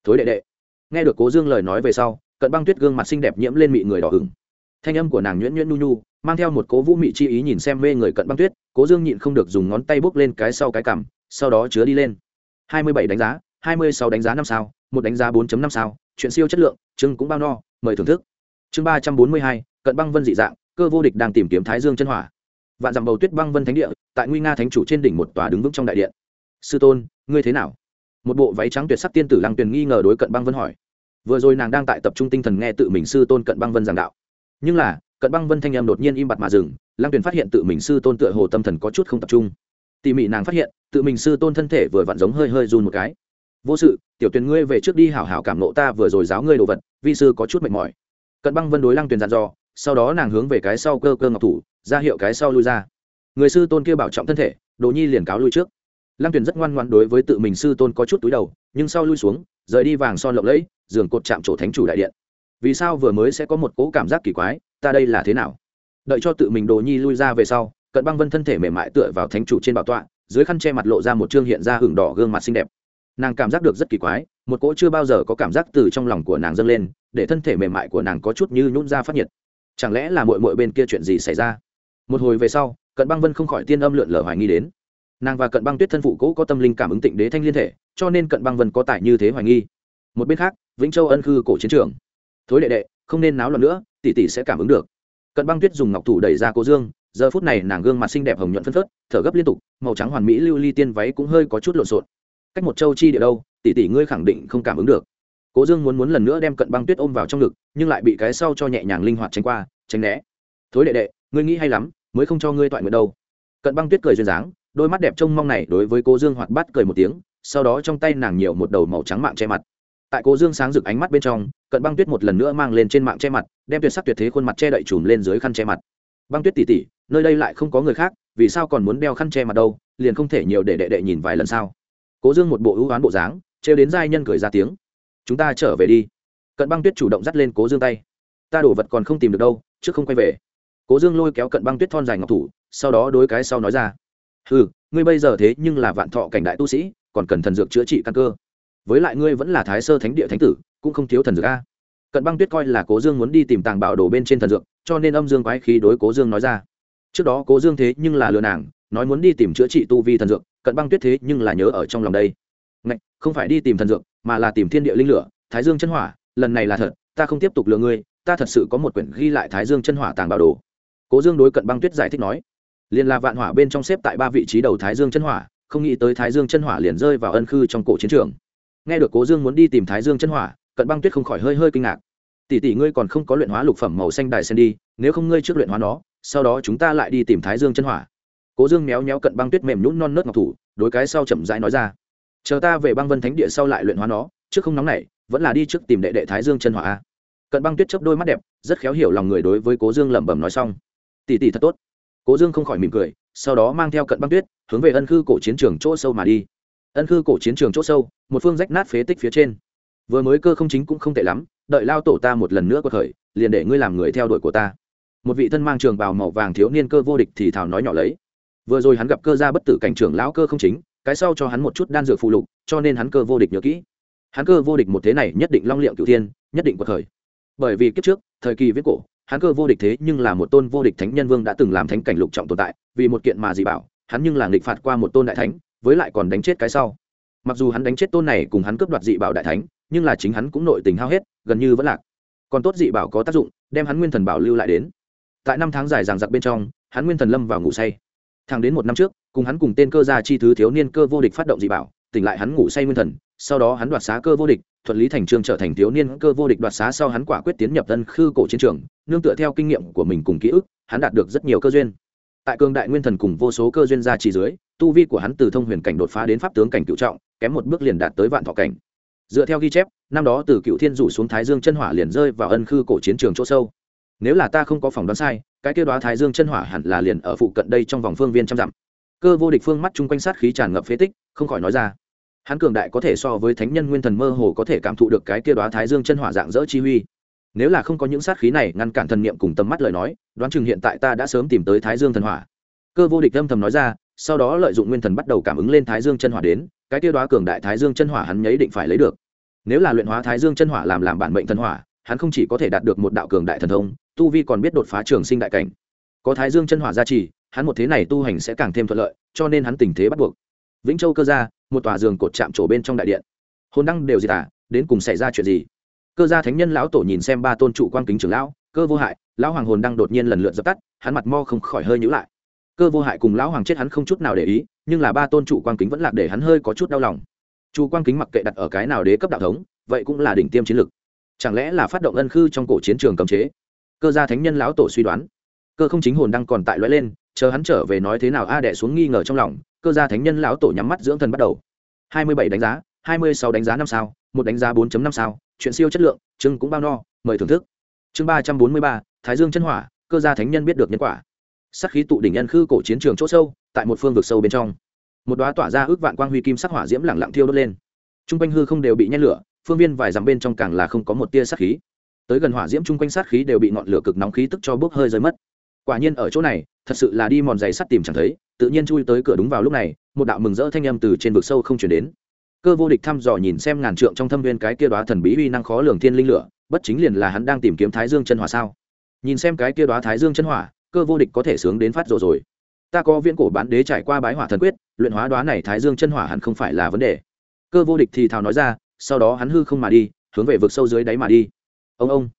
Speaker 1: Thối đệ đệ. Nghe được cố dương lời nói về sau, cận băng tuyết gương mặt xinh đẹp nhiễm lên mị người đỏ hừng thanh âm của nàng nhuyễn nhuyễn nu nu, mang theo một cố vũ mị chi ý nhìn xem mê người cận băng tuyết, cố dương nhịn không được dùng ngón tay bốc lên cái sau cái cằm, sau đó chứa đi lên. Hai mươi bảy đánh giá, hai mươi sáu đánh giá năm sao, một đánh giá bốn năm sao, chuyện siêu chất lượng chưng cũng bao no, mời thưởng thức. Chương ba trăm bốn mươi hai, cận băng vân dị dạng cơ vô địch đang tìm kiếm thái dương chân hỏa. Vạn dặm bầu tuyết băng vân thánh địa, tại nguy nga thánh chủ trên đỉnh một tòa đứng vững trong đại điện. Sư tôn, ngươi thế nào? Một bộ váy trắng tuyệt sắc tiên tử lăng tuyền nghi ngờ đối cận băng vân hỏi. Vừa rồi nàng đang tại tập trung tinh thần nghe tự mình sư tôn cận băng vân giảng đạo. Nhưng là, cận băng vân thanh em đột nhiên im bặt mà dừng, lăng tuyền phát hiện tự mình sư tôn tựa hồ tâm thần có chút không tập trung. Tỉ mỉ nàng phát hiện, tự mình sư tôn thân thể vừa vặn giống hơi hơi run một cái. Vô sự, tiểu tuyền ngươi về trước đi hảo hảo cảm nộ ta vừa rồi giáo ngươi đồ vật, vi sư có chút mệt mỏi. Cận băng vân đối lăng tuyền dặn dò sau đó nàng hướng về cái sau cơ cơ ngọc thủ, ra hiệu cái sau lui ra. Người sư tôn kia bảo trọng thân thể, đồ nhi liền cáo lui trước. Lăng tuyền rất ngoan ngoan đối với tự mình sư tôn có chút túi đầu, nhưng sau lui xuống, rời đi vàng son lộng lẫy, giường cột chạm chỗ thánh chủ đại điện. Vì sao vừa mới sẽ có một cỗ cảm giác kỳ quái, ta đây là thế nào? Đợi cho tự mình đồ nhi lui ra về sau, cận băng vân thân thể mềm mại tựa vào thánh chủ trên bảo tọa, dưới khăn che mặt lộ ra một chương hiện ra hưởng đỏ gương mặt xinh đẹp. Nàng cảm giác được rất kỳ quái, một cỗ chưa bao giờ có cảm giác từ trong lòng của nàng dâng lên, để thân thể mềm mại của nàng có chút như nhún ra phát nhiệt chẳng lẽ là mội mội bên kia chuyện gì xảy ra? Một hồi về sau, cận băng vân không khỏi tiên âm lượn lờ hoài nghi đến. Nàng và cận băng tuyết thân phụ cũ có tâm linh cảm ứng tịnh đế thanh liên thể, cho nên cận băng vân có tài như thế hoài nghi. Một bên khác, vĩnh châu ân khư cổ chiến trường. Thối đệ đệ, không nên náo loạn nữa, tỷ tỷ sẽ cảm ứng được. Cận băng tuyết dùng ngọc thủ đẩy ra cô dương, giờ phút này nàng gương mặt xinh đẹp hồng nhuận phân phớt, thở gấp liên tục, màu trắng hoàn mỹ lưu ly tiên váy cũng hơi có chút lộn xộn. Cách một châu chi địa đâu, tỷ tỷ ngươi khẳng định không cảm ứng được cố dương muốn muốn lần nữa đem cận băng tuyết ôm vào trong ngực, nhưng lại bị cái sau cho nhẹ nhàng linh hoạt tránh qua, tránh né. Thối đệ đệ, ngươi nghĩ hay lắm, mới không cho ngươi toại nguyện đâu. Cận băng tuyết cười duyên dáng, đôi mắt đẹp trông mong này đối với cố dương hoạt bát cười một tiếng, sau đó trong tay nàng nhiều một đầu màu trắng mạng che mặt. Tại cố dương sáng rực ánh mắt bên trong, cận băng tuyết một lần nữa mang lên trên mạng che mặt, đem tuyệt sắc tuyệt thế khuôn mặt che đậy chùm lên dưới khăn che mặt. Băng tuyết tỉ tỉ nơi đây lại không có người khác, vì sao còn muốn đeo khăn che mặt đâu, liền không thể nhiều để đệ đệ nhìn vài lần sao? Cố dương một bộ ưu oán bộ dáng, trêu đến giai nhân cười ra tiếng chúng ta trở về đi. Cận băng tuyết chủ động dắt lên cố dương tay. Ta đổ vật còn không tìm được đâu trước không quay về. Cố dương lôi kéo cận băng tuyết thon dài ngọc thủ sau đó đối cái sau nói ra. Ừ ngươi bây giờ thế nhưng là vạn thọ cảnh đại tu sĩ còn cần thần dược chữa trị căn cơ. Với lại ngươi vẫn là thái sơ thánh địa thánh tử cũng không thiếu thần dược a. Cận băng tuyết coi là cố dương muốn đi tìm tàng bảo đồ bên trên thần dược cho nên âm dương quái khí đối cố dương nói ra. Trước đó cố dương thế nhưng là lừa nàng nói muốn đi tìm chữa trị tu vi thần dược cận băng tuyết thế nhưng là nhớ ở trong lòng đây. Ngạch, không phải đi tìm thần dược mà là tìm thiên địa linh lửa, thái dương chân hỏa, lần này là thật, ta không tiếp tục lừa ngươi, ta thật sự có một quyển ghi lại thái dương chân hỏa tàng bảo đồ. Cố dương đối cận băng tuyết giải thích nói. Liền là vạn hỏa bên trong xếp tại ba vị trí đầu thái dương chân hỏa, không nghĩ tới thái dương chân hỏa liền rơi vào ân khư trong cổ chiến trường. Nghe được cố dương muốn đi tìm thái dương chân hỏa, cận băng tuyết không khỏi hơi hơi kinh ngạc. Tỷ tỷ ngươi còn không có luyện hóa lục phẩm màu xanh đài sen đi, nếu không ngươi trước luyện hóa nó, sau đó chúng ta lại đi tìm thái dương chân hỏa. Cố dương méo méo cận băng tuyết mềm nhún non nớt ngọc thủ, đối cái sau chậm rãi nói ra chờ ta về băng vân thánh địa sau lại luyện hóa nó, trước không nóng này vẫn là đi trước tìm đệ đệ thái dương chân hỏa cận băng tuyết chấp đôi mắt đẹp, rất khéo hiểu lòng người đối với cố dương lẩm bẩm nói xong. Tỷ tỷ thật tốt. Cố dương không khỏi mỉm cười, sau đó mang theo cận băng tuyết, hướng về ân khư cổ chiến trường chỗ sâu mà đi. Ân khư cổ chiến trường chỗ sâu, một phương rách nát phế tích phía trên. Vừa mới cơ không chính cũng không tệ lắm, đợi lao tổ ta một lần nữa có thời, liền để ngươi làm người theo đuổi của ta. Một vị thân mang trường bào màu vàng thiếu niên cơ vô địch thì thào nói nhỏ lấy. Vừa rồi hắn gặp cơ gia bất tử cảnh trưởng lão cơ không chính cái sau cho hắn một chút đan dược phụ lục, cho nên hắn cơ vô địch nhớ kỹ. Hắn cơ vô địch một thế này nhất định long liệm cửu thiên, nhất định quật thời bởi vì kiếp trước, thời kỳ viết cổ, hắn cơ vô địch thế nhưng là một tôn vô địch thánh nhân vương đã từng làm thánh cảnh lục trọng tồn tại, vì một kiện mà dị bảo, hắn nhưng là nghịch phạt qua một tôn đại thánh, với lại còn đánh chết cái sau. Mặc dù hắn đánh chết tôn này cùng hắn cướp đoạt dị bảo đại thánh, nhưng là chính hắn cũng nội tình hao hết, gần như vẫn lạc. Còn tốt dị bảo có tác dụng, đem hắn nguyên thần bảo lưu lại đến. Tại năm tháng dài ràng giặc bên trong, hắn nguyên thần lâm vào ngủ say. Thẳng đến một năm trước cùng hắn cùng tên cơ gia chi thứ thiếu niên cơ vô địch phát động dị bảo, tỉnh lại hắn ngủ say nguyên thần, sau đó hắn đoạt xá cơ vô địch, thuận lý thành trương trở thành thiếu niên cơ vô địch đoạt xá sau hắn quả quyết tiến nhập tân khư cổ chiến trường, nương tựa theo kinh nghiệm của mình cùng ký ức, hắn đạt được rất nhiều cơ duyên. Tại cương đại nguyên thần cùng vô số cơ duyên gia trì dưới, tu vi của hắn từ thông huyền cảnh đột phá đến pháp tướng cảnh cựu trọng, kém một bước liền đạt tới vạn thọ cảnh. Dựa theo ghi chép, năm đó từ cựu thiên rủ xuống thái dương chân hỏa liền rơi vào ân khư cổ chiến trường chỗ sâu. Nếu là ta không có phỏng đoán sai, cái kêu đoá thái dương chân hỏa hẳn là liền ở phụ cận đây trong vòng phương viên trăm dặm cơ vô địch phương mắt chung quanh sát khí tràn ngập phế tích, không khỏi nói ra. Hắn cường đại có thể so với thánh nhân nguyên thần mơ hồ có thể cảm thụ được cái kia đoá thái dương chân hỏa dạng dỡ chi huy. Nếu là không có những sát khí này, ngăn cản thần niệm cùng tầm mắt lời nói, đoán chừng hiện tại ta đã sớm tìm tới thái dương thần hỏa. Cơ vô địch âm thầm nói ra, sau đó lợi dụng nguyên thần bắt đầu cảm ứng lên thái dương chân hỏa đến, cái tiêu đoá cường đại thái dương chân hỏa hắn nhấy định phải lấy được. Nếu là luyện hóa thái dương chân hỏa làm làm bản mệnh thần hỏa, hắn không chỉ có thể đạt được một đạo cường đại thần thông, tu vi còn biết đột phá trường sinh đại cảnh. Có thái dương chân hỏa gia trì hắn một thế này tu hành sẽ càng thêm thuận lợi cho nên hắn tình thế bắt buộc. Vĩnh châu cơ Gia, một tòa giường cột chạm trổ bên trong đại điện. Hồn đăng đều gì tả à, đến cùng xảy ra chuyện gì? Cơ gia thánh nhân lão tổ nhìn xem ba tôn trụ quan kính trưởng lão cơ vô hại lão hoàng hồn đăng đột nhiên lần lượt dập tắt hắn mặt mo không khỏi hơi nhữ lại. Cơ vô hại cùng lão hoàng chết hắn không chút nào để ý nhưng là ba tôn trụ quan kính vẫn lạc để hắn hơi có chút đau lòng. Trụ quan kính mặc kệ đặt ở cái nào đế cấp đạo thống vậy cũng là đỉnh tiêm chiến lực. Chẳng lẽ là phát động ân khư trong cổ chiến trường cầm chế? Cơ gia thánh nhân lão tổ suy đoán. Cơ không chính hồn đăng còn tại lõi lên chờ hắn trở về nói thế nào, a à đẻ xuống nghi ngờ trong lòng, cơ gia thánh nhân lão tổ nhắm mắt dưỡng thần bắt đầu. Hai mươi bảy đánh giá, hai mươi sáu đánh giá năm sao, một đánh giá bốn năm sao, chuyện siêu chất lượng chưng cũng bao no, mời thưởng thức. Chương ba trăm bốn mươi ba, thái dương chân hỏa, cơ gia thánh nhân biết được nhân quả. Sắc khí tụ đỉnh nhân khư cổ chiến trường chỗ sâu, tại một phương vực sâu bên trong. Một đoá tỏa ra ước vạn quang huy kim sắc hỏa diễm lẳng lặng thiêu đốt lên. T r u n g quanh hư không đều bị nhen lửa, phương viên vài dặm bên trong càng là không có một tia sắc khí. Tới gần hỏa diễm chung quanh sát khí đều bị ngọn lửa cực nóng khí tức cho bốc hơi rơi mất quả nhiên ở chỗ này, thật sự là đi mòn giày sắt tìm chẳng thấy, tự nhiên chui tới cửa đúng vào lúc này, một đạo mừng rỡ thanh âm từ trên vực sâu không chuyển đến. Cơ vô địch thăm dò nhìn xem ngàn trượng trong thâm viên cái kia đoá thần bí uy năng khó lường thiên linh lửa, bất chính liền là hắn đang tìm kiếm thái dương chân hỏa sao? Nhìn xem cái kia đoá thái dương chân hỏa, cơ vô địch có thể sướng đến phát rồi rồi. Ta có viễn cổ bán đế trải qua bái hỏa thần quyết, luyện hóa đoá này thái dương chân hỏa hẳn không phải là vấn đề. Cơ vô địch thì thào nói ra, sau đó hắn hư không mà đi, hướng về vực sâu dưới đáy mà đi. Ông ông.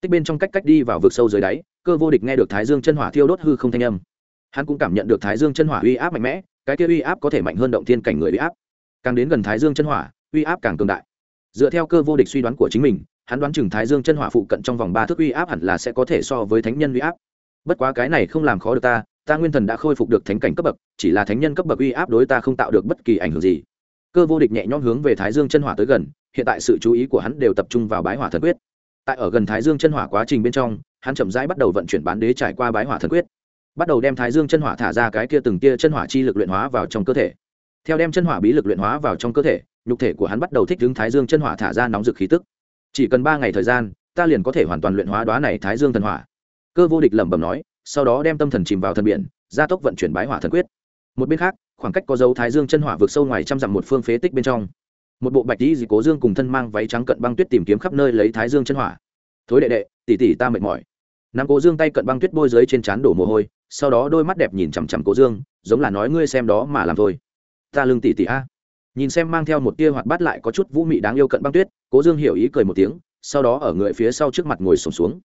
Speaker 1: Tích bên trong cách cách đi vào vực sâu dưới đáy cơ vô địch nghe được thái dương chân hỏa thiêu đốt hư không thanh âm. Hắn cũng cảm nhận được thái dương chân hỏa uy áp mạnh mẽ, cái kia uy áp có thể mạnh hơn động thiên cảnh người uy áp. Càng đến gần thái dương chân hỏa, uy áp càng cường đại. Dựa theo cơ vô địch suy đoán của chính mình, hắn đoán chừng thái dương chân hỏa phụ cận trong vòng ba thước uy áp hẳn là sẽ có thể so với thánh nhân uy áp. Bất quá cái này không làm khó được ta ta nguyên thần đã khôi phục được thánh cảnh cấp bậc, chỉ là thánh nhân cấp bậc uy áp đối ta không tạo được bất kỳ ảnh hưởng gì. Cơ vô địch nhẹ nhõm hướng về thái dương chân hỏa tới gần, hiện tại sự chú ý của hắn đều tập trung vào bái hỏa thần quyết. Tại ở gần thái dương chân hỏa quá trình bên trong hắn chậm rãi bắt đầu vận chuyển bán đế trải qua bái hỏa thần quyết, bắt đầu đem thái dương chân hỏa thả ra cái kia từng tia chân hỏa chi lực luyện hóa vào trong cơ thể. Theo đem chân hỏa bí lực luyện hóa vào trong cơ thể, nhục thể của hắn bắt đầu thích ứng thái dương chân hỏa thả ra nóng rực khí tức. Chỉ cần ba ngày thời gian, ta liền có thể hoàn toàn luyện hóa đoá này thái dương thần hỏa. Cơ vô địch lẩm bẩm nói, sau đó đem tâm thần chìm vào thần biển, gia tốc vận chuyển bái hỏa thần quyết. Một bên khác, khoảng cách có dấu thái dương chân hỏa vượt sâu ngoài trăm dặm một phương phế tích bên trong. Một bộ bạch tí dị cố dương cùng thân mang váy trắng cận băng tuyết tìm kiếm khắp nơi lấy thái dương chân hỏa. Thối đệ đệ, tỷ tỷ ta mệt mỏi nắm cố dương tay cận băng tuyết bôi dưới trên trán đổ mồ hôi sau đó đôi mắt đẹp nhìn chằm chằm cố dương giống là nói ngươi xem đó mà làm thôi. Ta lương tỷ tỷ a. Nhìn xem mang theo một tia hoạt bát lại có chút vũ mị đáng yêu cận băng tuyết cố dương hiểu ý cười một tiếng sau đó ở người phía sau trước mặt ngồi sổm xuống.